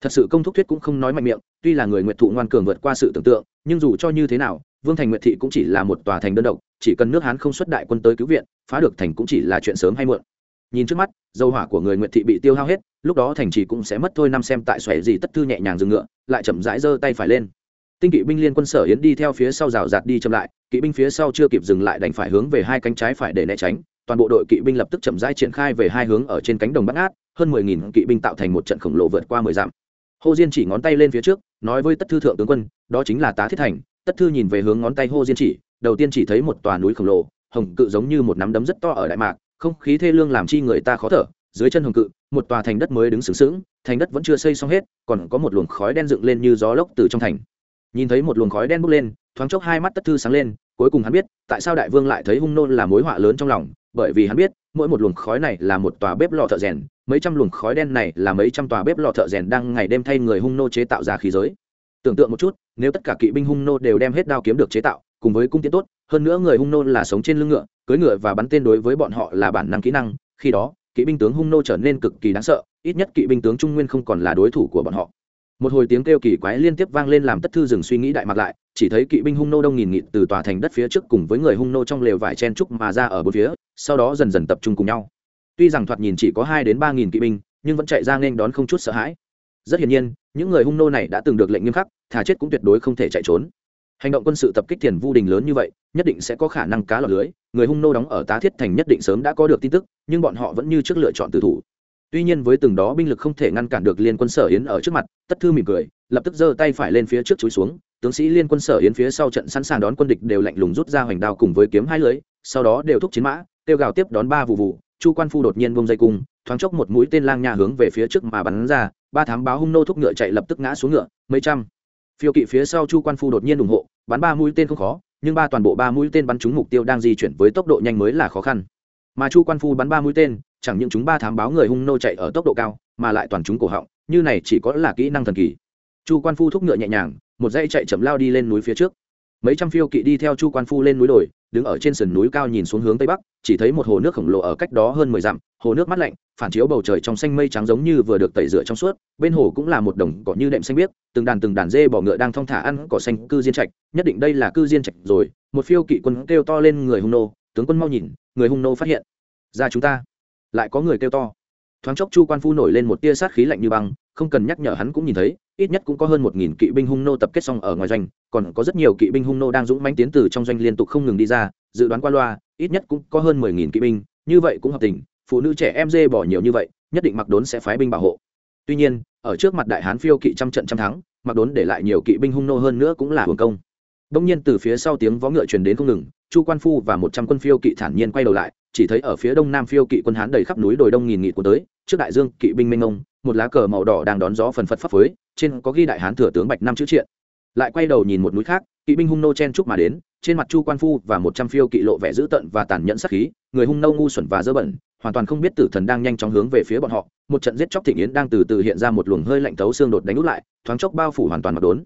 Thật sự công thúc thuyết cũng không nói mạnh miệng, tuy là người nguyệt thụ ngoan cường vượt qua sự tưởng tượng, nhưng dù cho như thế nào, vương thành nguyệt thị cũng chỉ là một tòa thành đơn độc, chỉ cần nước hán không xuất đại quân tới cứu viện, phá được thành cũng chỉ là chuyện sớm hay muộn nhìn trước mắt, dầu hỏa của người nguyệt thị bị tiêu hao hết, lúc đó thành trì cũng sẽ mất thôi năm xem tại xoẻ gì tất thư nhẹ nhàng dừng ngựa, lại chậm rãi giơ tay phải lên. Tinh kỵ binh liên quân sở yến đi theo phía sau rào rạt đi chậm lại, kỵ binh phía sau chưa kịp dừng lại đành phải hướng về hai cánh trái phải để né tránh, toàn bộ đội kỵ binh lập tức chậm rãi triển khai về hai hướng ở trên cánh đồng bắt ngát, hơn mười nghìn kỵ binh tạo thành một trận khổng lồ vượt qua mười dặm. Hồ diên chỉ ngón tay lên phía trước, nói với tất thư thượng tướng quân, đó chính là tá thiết thành. Tất thư nhìn về hướng ngón tay hồ diên chỉ, đầu tiên chỉ thấy một tòa núi khổng lồ, hồng cự giống như một nắm đấm rất to ở đại mạc không khí thê lương làm chi người ta khó thở, dưới chân hồng cự, một tòa thành đất mới đứng sướng sướng thành đất vẫn chưa xây xong hết, còn có một luồng khói đen dựng lên như gió lốc từ trong thành. Nhìn thấy một luồng khói đen bốc lên, thoáng chốc hai mắt tất thư sáng lên, cuối cùng hắn biết, tại sao đại vương lại thấy hung nôn là mối họa lớn trong lòng, bởi vì hắn biết, mỗi một luồng khói này là một tòa bếp lò thợ rèn, mấy trăm luồng khói đen này là mấy trăm tòa bếp lò thợ rèn đang ngày đêm thay người hung nô chế tạo ra khí giới. Tưởng tượng một chút, nếu tất cả kỵ binh hung nô đều đem hết đao kiếm được chế tạo, cùng với cung tiến tốt hơn nữa người hung nô là sống trên lưng ngựa, cưỡi ngựa và bắn tên đối với bọn họ là bản năng kỹ năng, khi đó, kỵ binh tướng hung nô trở nên cực kỳ đáng sợ, ít nhất kỵ binh tướng trung nguyên không còn là đối thủ của bọn họ. Một hồi tiếng kêu kỳ quái liên tiếp vang lên làm tất thư dừng suy nghĩ đại mặc lại, chỉ thấy kỵ binh hung nô đông nghìn nghịt từ tòa thành đất phía trước cùng với người hung nô trong lều vải chen trúc mà ra ở bốn phía, sau đó dần dần tập trung cùng nhau. Tuy rằng thoạt nhìn chỉ có hai đến ba nghìn kỵ binh, nhưng vẫn chạy ra nên đón không chút sợ hãi. Rất hiển nhiên, những người hung nô này đã từng được lệnh nghiêm khắc, thà chết cũng tuyệt đối không thể chạy trốn hành động quân sự tập kích tiền vu đình lớn như vậy, nhất định sẽ có khả năng cá lọt lưới. Người hung nô đóng ở tá thiết thành nhất định sớm đã có được tin tức, nhưng bọn họ vẫn như trước lựa chọn tử thủ. Tuy nhiên với từng đó binh lực không thể ngăn cản được liên quân sở yến ở trước mặt, tất thư mỉm cười, lập tức giơ tay phải lên phía trước chúi xuống. Tướng sĩ liên quân sở yến phía sau trận sẵn sàng đón quân địch đều lạnh lùng rút ra hoành đao cùng với kiếm hai lưới, sau đó đều thúc chiến mã tiêu gào tiếp đón ba vụ vụ. Chu quan phu đột nhiên bông dây cung, thoáng chốc một mũi tên lang nha hướng về phía trước mà bắn ra. Ba thám báo hung nô thúc ngựa chạy lập tức ngã xuống ngựa, mấy trăm. Phiêu kỵ phía sau chu quan phu đột nhiên ủng hộ bắn ba mũi tên không khó, nhưng ba toàn bộ ba mũi tên bắn trúng mục tiêu đang di chuyển với tốc độ nhanh mới là khó khăn. Mà chu quan phu bắn ba mũi tên, chẳng những chúng ba thám báo người hung nô chạy ở tốc độ cao, mà lại toàn chúng cổ họng, như này chỉ có là kỹ năng thần kỳ. Chu quan phu thúc ngựa nhẹ nhàng, một dãy chạy chậm lao đi lên núi phía trước. Mấy trăm phiêu kỵ đi theo chu quan phu lên núi đồi đứng ở trên sườn núi cao nhìn xuống hướng tây bắc, chỉ thấy một hồ nước khổng lồ ở cách đó hơn mười dặm, hồ nước mát lạnh, phản chiếu bầu trời trong xanh mây trắng giống như vừa được tẩy rửa trong suốt, bên hồ cũng là một đồng cỏ như đệm xanh biếc, từng đàn từng đàn dê bò ngựa đang thong thả ăn cỏ xanh cư diên trạch, nhất định đây là cư diên trạch rồi, một phiêu kỵ quân kêu to lên người hung nô, tướng quân mau nhìn, người hung nô phát hiện, ra chúng ta, lại có người kêu to thoáng chốc chu quan phu nổi lên một tia sát khí lạnh như băng, không cần nhắc nhở hắn cũng nhìn thấy, ít nhất cũng có hơn một nghìn kỵ binh hung nô tập kết xong ở ngoài doanh, còn có rất nhiều kỵ binh hung nô đang dũng mãnh tiến từ trong doanh liên tục không ngừng đi ra, dự đoán qua loa, ít nhất cũng có hơn mười nghìn kỵ binh, như vậy cũng hợp tình, phụ nữ trẻ em dê bỏ nhiều như vậy, nhất định mặc đốn sẽ phái binh bảo hộ. Tuy nhiên, ở trước mặt đại hán phiêu kỵ trăm trận trăm thắng, mặc đốn để lại nhiều kỵ binh hung nô hơn nữa cũng là hưởng công đông nhiên từ phía sau tiếng vó ngựa truyền đến không ngừng chu quan phu và một trăm quân phiêu kỵ thản nhiên quay đầu lại chỉ thấy ở phía đông nam phiêu kỵ quân hán đầy khắp núi đồi đông nghìn nghị của tới trước đại dương kỵ binh mênh mông, một lá cờ màu đỏ đang đón gió phần phật phấp phới trên có ghi đại hán thừa tướng bạch năm chữ triện. Lại quay đầu nhìn một núi khác kỵ binh hung nô chen trúc mà đến trên mặt chu quan phu và một trăm phiêu kỵ lộ vẻ dữ tợn và tàn nhẫn sát khí người hung nô ngu xuẩn và dơ bẩn hoàn toàn không biết tử thần đang nhanh chóng hướng về phía bọn họ một trận giết chóc thịnh yến đang từ từ hiện ra một luồng hơi lạnh tấu xương đột đánh út lại thoáng chốc bao phủ hoàn toàn mặt đốn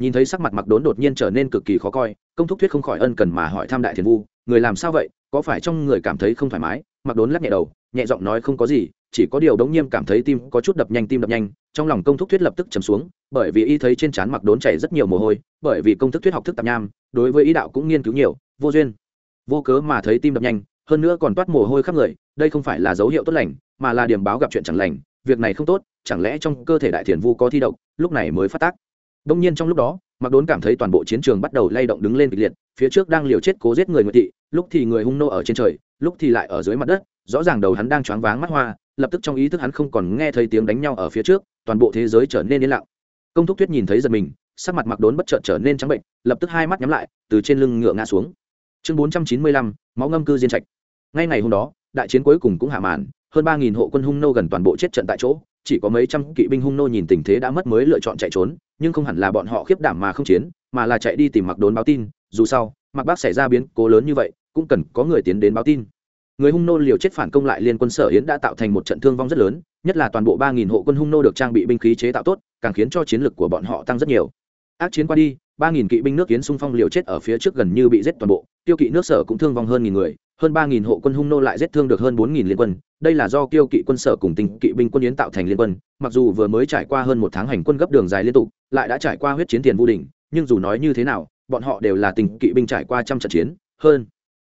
nhìn thấy sắc mặt mặc đốn đột nhiên trở nên cực kỳ khó coi, công thúc thuyết không khỏi ân cần mà hỏi Tham đại thiền vu, người làm sao vậy, có phải trong người cảm thấy không thoải mái? Mặc đốn lắc nhẹ đầu, nhẹ giọng nói không có gì, chỉ có điều đống nhiêm cảm thấy tim có chút đập nhanh, tim đập nhanh, trong lòng công thúc thuyết lập tức chầm xuống, bởi vì y thấy trên trán mặc đốn chảy rất nhiều mồ hôi, bởi vì công thức thuyết học thức tạp nham, đối với ý đạo cũng nghiên cứu nhiều, vô duyên. Vô cớ mà thấy tim đập nhanh, hơn nữa còn toát mồ hôi khắp người, đây không phải là dấu hiệu tốt lành, mà là điểm báo gặp chuyện chẳng lành, việc này không tốt, chẳng lẽ trong cơ thể đại thiền vu có thi độc, lúc này mới phát tác? Đông nhiên trong lúc đó mặc đốn cảm thấy toàn bộ chiến trường bắt đầu lay động đứng lên kịch liệt, phía trước đang liều chết cố giết người nguyệt thị, lúc thì người hung nô ở trên trời, lúc thì lại ở dưới mặt đất, rõ ràng đầu hắn đang choáng váng mắt hoa, lập tức trong ý thức hắn không còn nghe thấy tiếng đánh nhau ở phía trước, toàn bộ thế giới trở nên yên lặng. Công thúc tuyết nhìn thấy giật mình, sắc mặt mặc đốn bất chợt trở nên trắng bệnh, lập tức hai mắt nhắm lại, từ trên lưng ngựa ngã xuống. Chương bốn trăm chín mươi lăm, máu ngâm cư diên trạch. Ngay ngày hôm đó, đại chiến cuối cùng cũng hạ màn, hơn ba nghìn hộ quân hung nô gần toàn bộ chết trận tại chỗ, chỉ có mấy trăm kỵ binh hung nô nhìn tình thế đã mất mới lựa chọn chạy trốn nhưng không hẳn là bọn họ khiếp đảm mà không chiến, mà là chạy đi tìm mặc đốn báo tin, dù sao mặc bác xảy ra biến cố lớn như vậy, cũng cần có người tiến đến báo tin. Người hung nô liều chết phản công lại liên quân sở yến đã tạo thành một trận thương vong rất lớn, nhất là toàn bộ ba nghìn hộ quân hung nô được trang bị binh khí chế tạo tốt, càng khiến cho chiến lực của bọn họ tăng rất nhiều ác chiến qua đi, ba nghìn kỵ binh nước kiến xung phong liều chết ở phía trước gần như bị giết toàn bộ, tiêu kỵ nước sở cũng thương vong hơn nghìn người, hơn ba nghìn hộ quân hung nô lại giết thương được hơn bốn nghìn liên quân. Đây là do tiêu kỵ quân sở cùng tình kỵ binh quân yến tạo thành liên quân, mặc dù vừa mới trải qua hơn một tháng hành quân gấp đường dài liên tục, lại đã trải qua huyết chiến tiền vô đỉnh, nhưng dù nói như thế nào, bọn họ đều là tình kỵ binh trải qua trăm trận chiến, hơn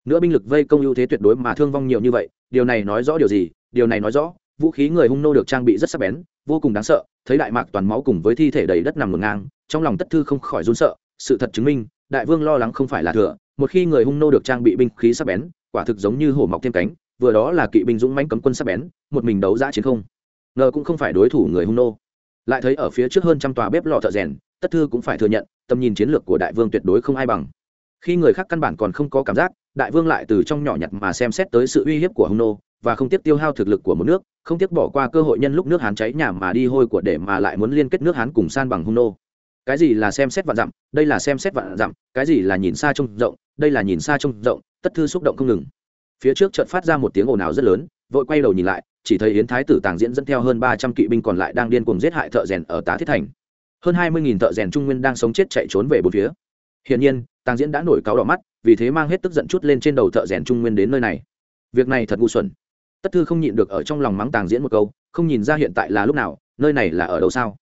nữa binh lực vây công ưu thế tuyệt đối mà thương vong nhiều như vậy, điều này nói rõ điều gì? Điều này nói rõ vũ khí người hung nô được trang bị rất sắc bén, vô cùng đáng sợ, thấy đại mạc toàn máu cùng với thi thể đầy đất nằm ngổn ngang, trong lòng tất thư không khỏi run sợ, sự thật chứng minh, đại vương lo lắng không phải là thừa, một khi người hung nô được trang bị binh khí sắc bén, quả thực giống như hổ mọc thêm cánh, vừa đó là kỵ binh dũng mãnh cấm quân sắc bén, một mình đấu giã chiến không. Ngờ cũng không phải đối thủ người hung nô. Lại thấy ở phía trước hơn trăm tòa bếp lò thợ rèn, tất thư cũng phải thừa nhận, tầm nhìn chiến lược của đại vương tuyệt đối không ai bằng. Khi người khác căn bản còn không có cảm giác, đại vương lại từ trong nhỏ nhặt mà xem xét tới sự uy hiếp của hung nô và không tiếc tiêu hao thực lực của một nước, không tiếc bỏ qua cơ hội nhân lúc nước hán cháy nhà mà đi hôi của để mà lại muốn liên kết nước hán cùng san bằng hung nô. Cái gì là xem xét vạn dặm, đây là xem xét vạn dặm, cái gì là nhìn xa trông rộng, đây là nhìn xa trông rộng, tất thư xúc động không ngừng. Phía trước chợt phát ra một tiếng ồn ào rất lớn, vội quay đầu nhìn lại, chỉ thấy yến thái tử tàng diễn dẫn theo hơn ba trăm kỵ binh còn lại đang điên cuồng giết hại thợ rèn ở tá thiết thành. Hơn hai mươi nghìn thợ rèn trung nguyên đang sống chết chạy trốn về bốn phía. Hiển nhiên, tàng diễn đã nổi cáo đỏ mắt, vì thế mang hết tức giận chút lên trên đầu thợ rèn trung nguyên đến nơi này. Việc này thật ngu xuẩn tất thư không nhịn được ở trong lòng mắng tàng diễn một câu, không nhìn ra hiện tại là lúc nào, nơi này là ở đâu sao?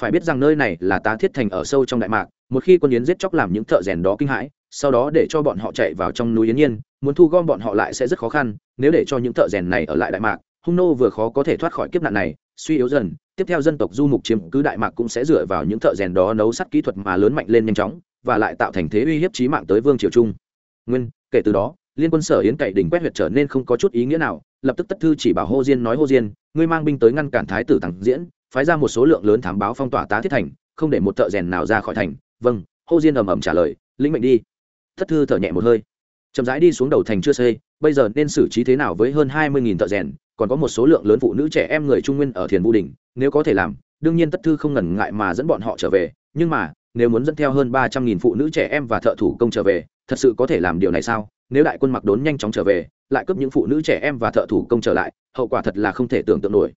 Phải biết rằng nơi này là tá thiết thành ở sâu trong đại mạc, một khi quân yến giết chóc làm những thợ rèn đó kinh hãi, sau đó để cho bọn họ chạy vào trong núi yến nhiên, muốn thu gom bọn họ lại sẽ rất khó khăn, nếu để cho những thợ rèn này ở lại đại mạc, hung nô vừa khó có thể thoát khỏi kiếp nạn này, suy yếu dần, tiếp theo dân tộc du mục chiếm cứ đại mạc cũng sẽ dựa vào những thợ rèn đó nấu sắt kỹ thuật mà lớn mạnh lên nhanh chóng, và lại tạo thành thế uy hiếp chí mạng tới vương triều trung. Nguyên, kể từ đó, liên quân sở yến cậy đỉnh quét huyệt trở nên không có chút ý nghĩa nào lập tức tất thư chỉ bảo hô diên nói, hô diên, ngươi mang binh tới ngăn cản thái tử tàng diễn, phái ra một số lượng lớn thám báo phong tỏa tá thiết thành, không để một thợ rèn nào ra khỏi thành. Vâng. Hô diên ầm ầm trả lời, lĩnh mệnh đi. Thất thư thở nhẹ một hơi. Chậm rãi đi xuống đầu thành chưa xây, bây giờ nên xử trí thế nào với hơn hai mươi nghìn thợ rèn, còn có một số lượng lớn phụ nữ trẻ em người trung nguyên ở thiền vũ đình, nếu có thể làm, đương nhiên tất thư không ngần ngại mà dẫn bọn họ trở về, nhưng mà, nếu muốn dẫn theo hơn ba trăm nghìn phụ nữ trẻ em và thợ thủ công trở về, thật sự có thể làm điều này sao? Nếu đại quân mặc đốn nhanh chóng trở về lại cướp những phụ nữ trẻ em và thợ thủ công trở lại, hậu quả thật là không thể tưởng tượng nổi.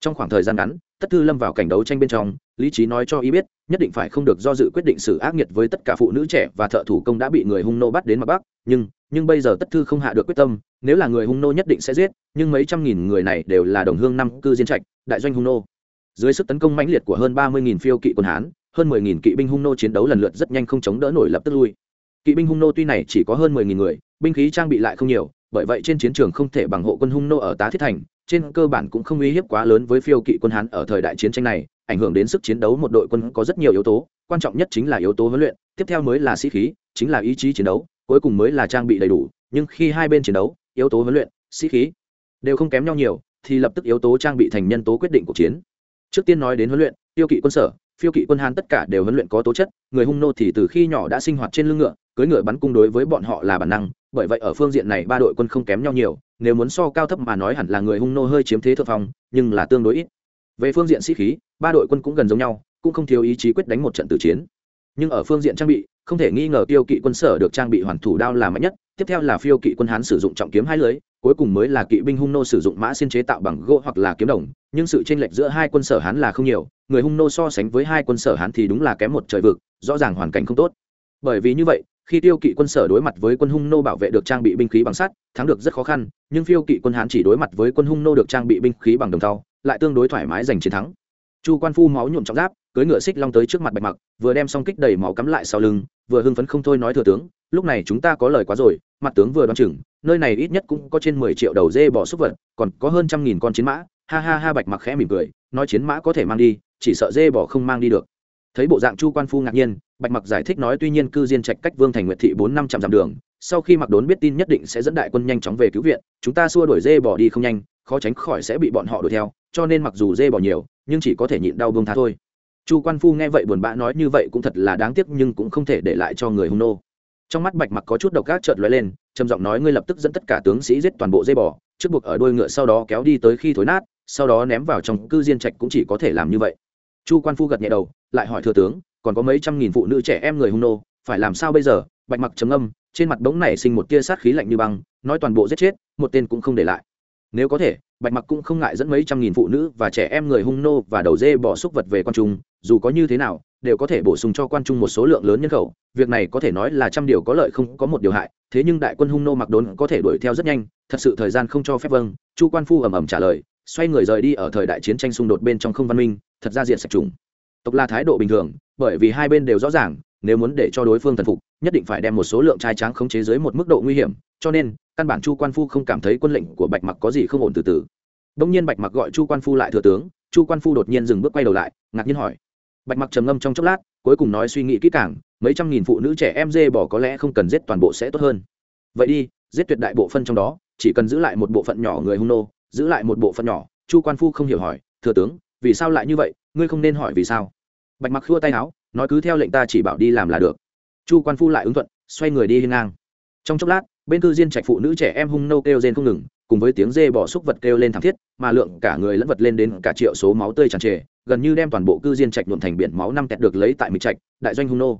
Trong khoảng thời gian ngắn, tất thư lâm vào cảnh đấu tranh bên trong, lý trí nói cho ý biết, nhất định phải không được do dự quyết định xử ác nghiệt với tất cả phụ nữ trẻ và thợ thủ công đã bị người hung nô bắt đến mặt bắc. Nhưng nhưng bây giờ tất thư không hạ được quyết tâm, nếu là người hung nô nhất định sẽ giết, nhưng mấy trăm nghìn người này đều là đồng hương năm cư diên trạch, đại doanh hung nô. Dưới sức tấn công mãnh liệt của hơn ba mươi nghìn phiêu kỵ quân hán, hơn mười nghìn kỵ binh hung nô chiến đấu lần lượt rất nhanh không chống đỡ nổi lập tức lui. Kỵ binh hung nô tuy này chỉ có hơn mười nghìn người, binh khí trang bị lại không nhiều bởi vậy trên chiến trường không thể bằng hộ quân hung nô ở tá thiết thành, trên cơ bản cũng không uy hiếp quá lớn với phiêu kỵ quân hán ở thời đại chiến tranh này, ảnh hưởng đến sức chiến đấu một đội quân có rất nhiều yếu tố, quan trọng nhất chính là yếu tố huấn luyện, tiếp theo mới là sĩ khí, chính là ý chí chiến đấu, cuối cùng mới là trang bị đầy đủ, nhưng khi hai bên chiến đấu, yếu tố huấn luyện, sĩ khí đều không kém nhau nhiều, thì lập tức yếu tố trang bị thành nhân tố quyết định cuộc chiến. Trước tiên nói đến huấn luyện, tiêu kỵ quân sở phiêu kỵ quân hán tất cả đều huấn luyện có tố chất, người hung nô thì từ khi nhỏ đã sinh hoạt trên lưng ngựa cưới ngựa bắn cung đối với bọn họ là bản năng, bởi vậy ở phương diện này ba đội quân không kém nhau nhiều, nếu muốn so cao thấp mà nói hẳn là người hung nô hơi chiếm thế thượng phong, nhưng là tương đối ít. Về phương diện sĩ khí, ba đội quân cũng gần giống nhau, cũng không thiếu ý chí quyết đánh một trận tử chiến. Nhưng ở phương diện trang bị không thể nghi ngờ tiêu kỵ quân sở được trang bị hoàn thủ đao là mạnh nhất, tiếp theo là phiêu kỵ quân hán sử dụng trọng kiếm hai lưới, cuối cùng mới là kỵ binh hung nô sử dụng mã xin chế tạo bằng gỗ hoặc là kiếm đồng, nhưng sự chênh lệch giữa hai quân sở hán là không nhiều, người hung nô so sánh với hai quân sở hán thì đúng là kém một trời vực, rõ ràng hoàn cảnh không tốt. Bởi vì như vậy, khi tiêu kỵ quân sở đối mặt với quân hung nô bảo vệ được trang bị binh khí bằng sắt, thắng được rất khó khăn, nhưng phiêu kỵ quân hán chỉ đối mặt với quân hung nô được trang bị binh khí bằng đồng thau, lại tương đối thoải mái giành chiến thắng. Chu quan phu máu nhuộm trọng giáp cưới ngựa xích long tới trước mặt bạch mặc, vừa đem xong kích đầy máu cắm lại sau lưng, vừa hưng phấn không thôi nói thừa tướng, lúc này chúng ta có lời quá rồi, mặt tướng vừa đoán chừng, nơi này ít nhất cũng có trên mười triệu đầu dê bỏ súc vật, còn có hơn trăm nghìn con chiến mã. Ha ha ha, bạch mặc khẽ mỉm cười, nói chiến mã có thể mang đi, chỉ sợ dê bỏ không mang đi được. Thấy bộ dạng chu quan phu ngạc nhiên, bạch mặc giải thích nói tuy nhiên cư diên trạch cách vương thành nguyệt thị bốn năm trăm dặm đường, sau khi mặc đốn biết tin nhất định sẽ dẫn đại quân nhanh chóng về cứu viện, chúng ta xua đuổi dê bỏ đi không nhanh, khó tránh khỏi sẽ bị bọn họ đuổi theo, cho nên mặc dù dê bỏ nhiều, nhưng chỉ có thể nhịn đau bông tha thôi chu quan phu nghe vậy buồn bã nói như vậy cũng thật là đáng tiếc nhưng cũng không thể để lại cho người hung nô. Trong mắt bạch mặc có chút độc ác chợt lóe lên, trầm giọng nói ngươi lập tức dẫn tất cả tướng sĩ giết toàn bộ dây bò, trước buộc ở đôi ngựa sau đó kéo đi tới khi thối nát, sau đó ném vào trong cư diên trạch cũng chỉ có thể làm như vậy. Chu quan phu gật nhẹ đầu, lại hỏi thừa tướng, còn có mấy trăm nghìn phụ nữ trẻ em người hung nô, phải làm sao bây giờ? Bạch mặc trầm âm trên mặt bỗng nảy sinh một tia sát khí lạnh như băng, nói toàn bộ giết chết, một tên cũng không để lại nếu có thể, bạch mặc cũng không ngại dẫn mấy trăm nghìn phụ nữ và trẻ em người hung nô và đầu dê bỏ xúc vật về quan trung, dù có như thế nào, đều có thể bổ sung cho quan trung một số lượng lớn nhân khẩu. Việc này có thể nói là trăm điều có lợi không có một điều hại, thế nhưng đại quân hung nô mặc đốn có thể đuổi theo rất nhanh. Thật sự thời gian không cho phép vâng chu quan phu ầm ầm trả lời, xoay người rời đi ở thời đại chiến tranh xung đột bên trong không văn minh, thật ra diện sạch trùng. Tộc là thái độ bình thường, bởi vì hai bên đều rõ ràng nếu muốn để cho đối phương thần phục, nhất định phải đem một số lượng trai tráng khống chế dưới một mức độ nguy hiểm, cho nên, căn bản chu quan phu không cảm thấy quân lệnh của bạch mặc có gì không ổn từ từ. Đông nhiên bạch mặc gọi chu quan phu lại thừa tướng, chu quan phu đột nhiên dừng bước quay đầu lại, ngạc nhiên hỏi. Bạch mặc trầm ngâm trong chốc lát, cuối cùng nói suy nghĩ kỹ càng, mấy trăm nghìn phụ nữ trẻ em dê bỏ có lẽ không cần giết toàn bộ sẽ tốt hơn. Vậy đi, giết tuyệt đại bộ phân trong đó, chỉ cần giữ lại một bộ phận nhỏ người hung nô, giữ lại một bộ phận nhỏ, chu quan phu không hiểu hỏi, thừa tướng, vì sao lại như vậy? Ngươi không nên hỏi vì sao? Bạch mặc khua tay áo nói cứ theo lệnh ta chỉ bảo đi làm là được. Chu quan phu lại ứng thuận, xoay người đi hiên ngang. Trong chốc lát, bên cư diên trạch phụ nữ trẻ em hung nô kêu rên không ngừng, cùng với tiếng dê bỏ xúc vật kêu lên thảm thiết, mà lượng cả người lẫn vật lên đến cả triệu số máu tươi tràn trề, gần như đem toàn bộ cư diên trạch nhuộm thành biển máu năm kẹt được lấy tại mịch trạch, đại doanh hung nô.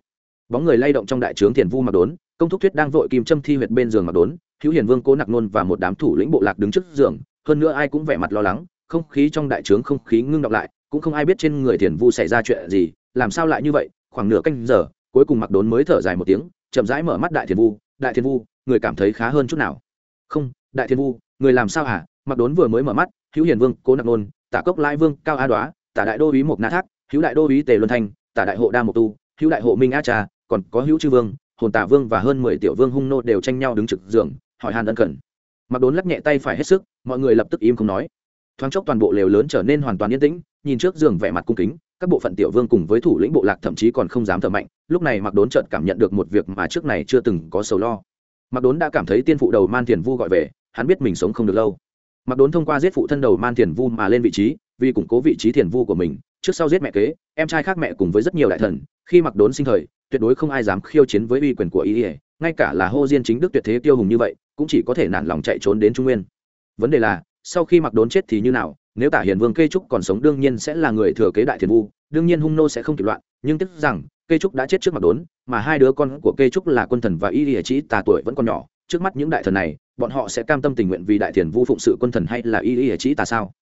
Bóng người lay động trong đại trướng thiền vu mặc đốn, công thúc thuyết đang vội kim châm thi huyệt bên giường mặc đốn, hữu hiền vương cố nặc nôn và một đám thủ lĩnh bộ lạc đứng trước giường, hơn nữa ai cũng vẻ mặt lo lắng, không khí trong đại trướng không khí ngưng đọng lại, cũng không ai biết trên người thiền vu xảy ra chuyện gì làm sao lại như vậy? Khoảng nửa canh giờ, cuối cùng mặc đốn mới thở dài một tiếng, chậm rãi mở mắt đại Thiên vu. Đại Thiên vu, người cảm thấy khá hơn chút nào? Không, đại Thiên vu, người làm sao hả? Mặc đốn vừa mới mở mắt, hữu hiền vương, cố nặc nôn, tả cốc lai vương, cao a đoá, tả đại đô úy một na thác, hữu đại đô úy tề luân thanh tả đại hộ đa mộc tu, hữu đại hộ minh a trà, còn có hữu chư vương, hồn tả vương và hơn mười tiểu vương hung nô đều tranh nhau đứng trực giường, hỏi hàn ân cần. Mặc đốn lắc nhẹ tay phải hết sức, mọi người lập tức im không nói. Thoáng chốc toàn bộ lều lớn trở nên hoàn toàn yên tĩnh, nhìn trước giường vẻ mặt cung kính các bộ phận tiểu vương cùng với thủ lĩnh bộ lạc thậm chí còn không dám thở mạnh, lúc này mặc đốn chợt cảm nhận được một việc mà trước này chưa từng có sầu lo. Mặc đốn đã cảm thấy tiên phụ đầu man thiền vu gọi về, hắn biết mình sống không được lâu. Mặc đốn thông qua giết phụ thân đầu man thiền vu mà lên vị trí, vì củng cố vị trí thiền vu của mình, trước sau giết mẹ kế, em trai khác mẹ cùng với rất nhiều đại thần, khi mặc đốn sinh thời, tuyệt đối không ai dám khiêu chiến với uy quyền của ý ỉa ngay cả là hô diên chính đức tuyệt thế tiêu hùng như vậy, cũng chỉ có thể nản lòng chạy trốn đến trung nguyên. Vấn đề là, sau khi mặc đốn chết thì như nào nếu tả hiền vương cây trúc còn sống đương nhiên sẽ là người thừa kế đại thiền vu, đương nhiên hung nô sẽ không kịp loạn, nhưng tiếc rằng cây trúc đã chết trước mặt đốn, mà hai đứa con của cây trúc là quân thần và y địa chỉ tà tuổi vẫn còn nhỏ, trước mắt những đại thần này, bọn họ sẽ cam tâm tình nguyện vì đại thiền vu phụng sự quân thần hay là y địa chỉ tà sao?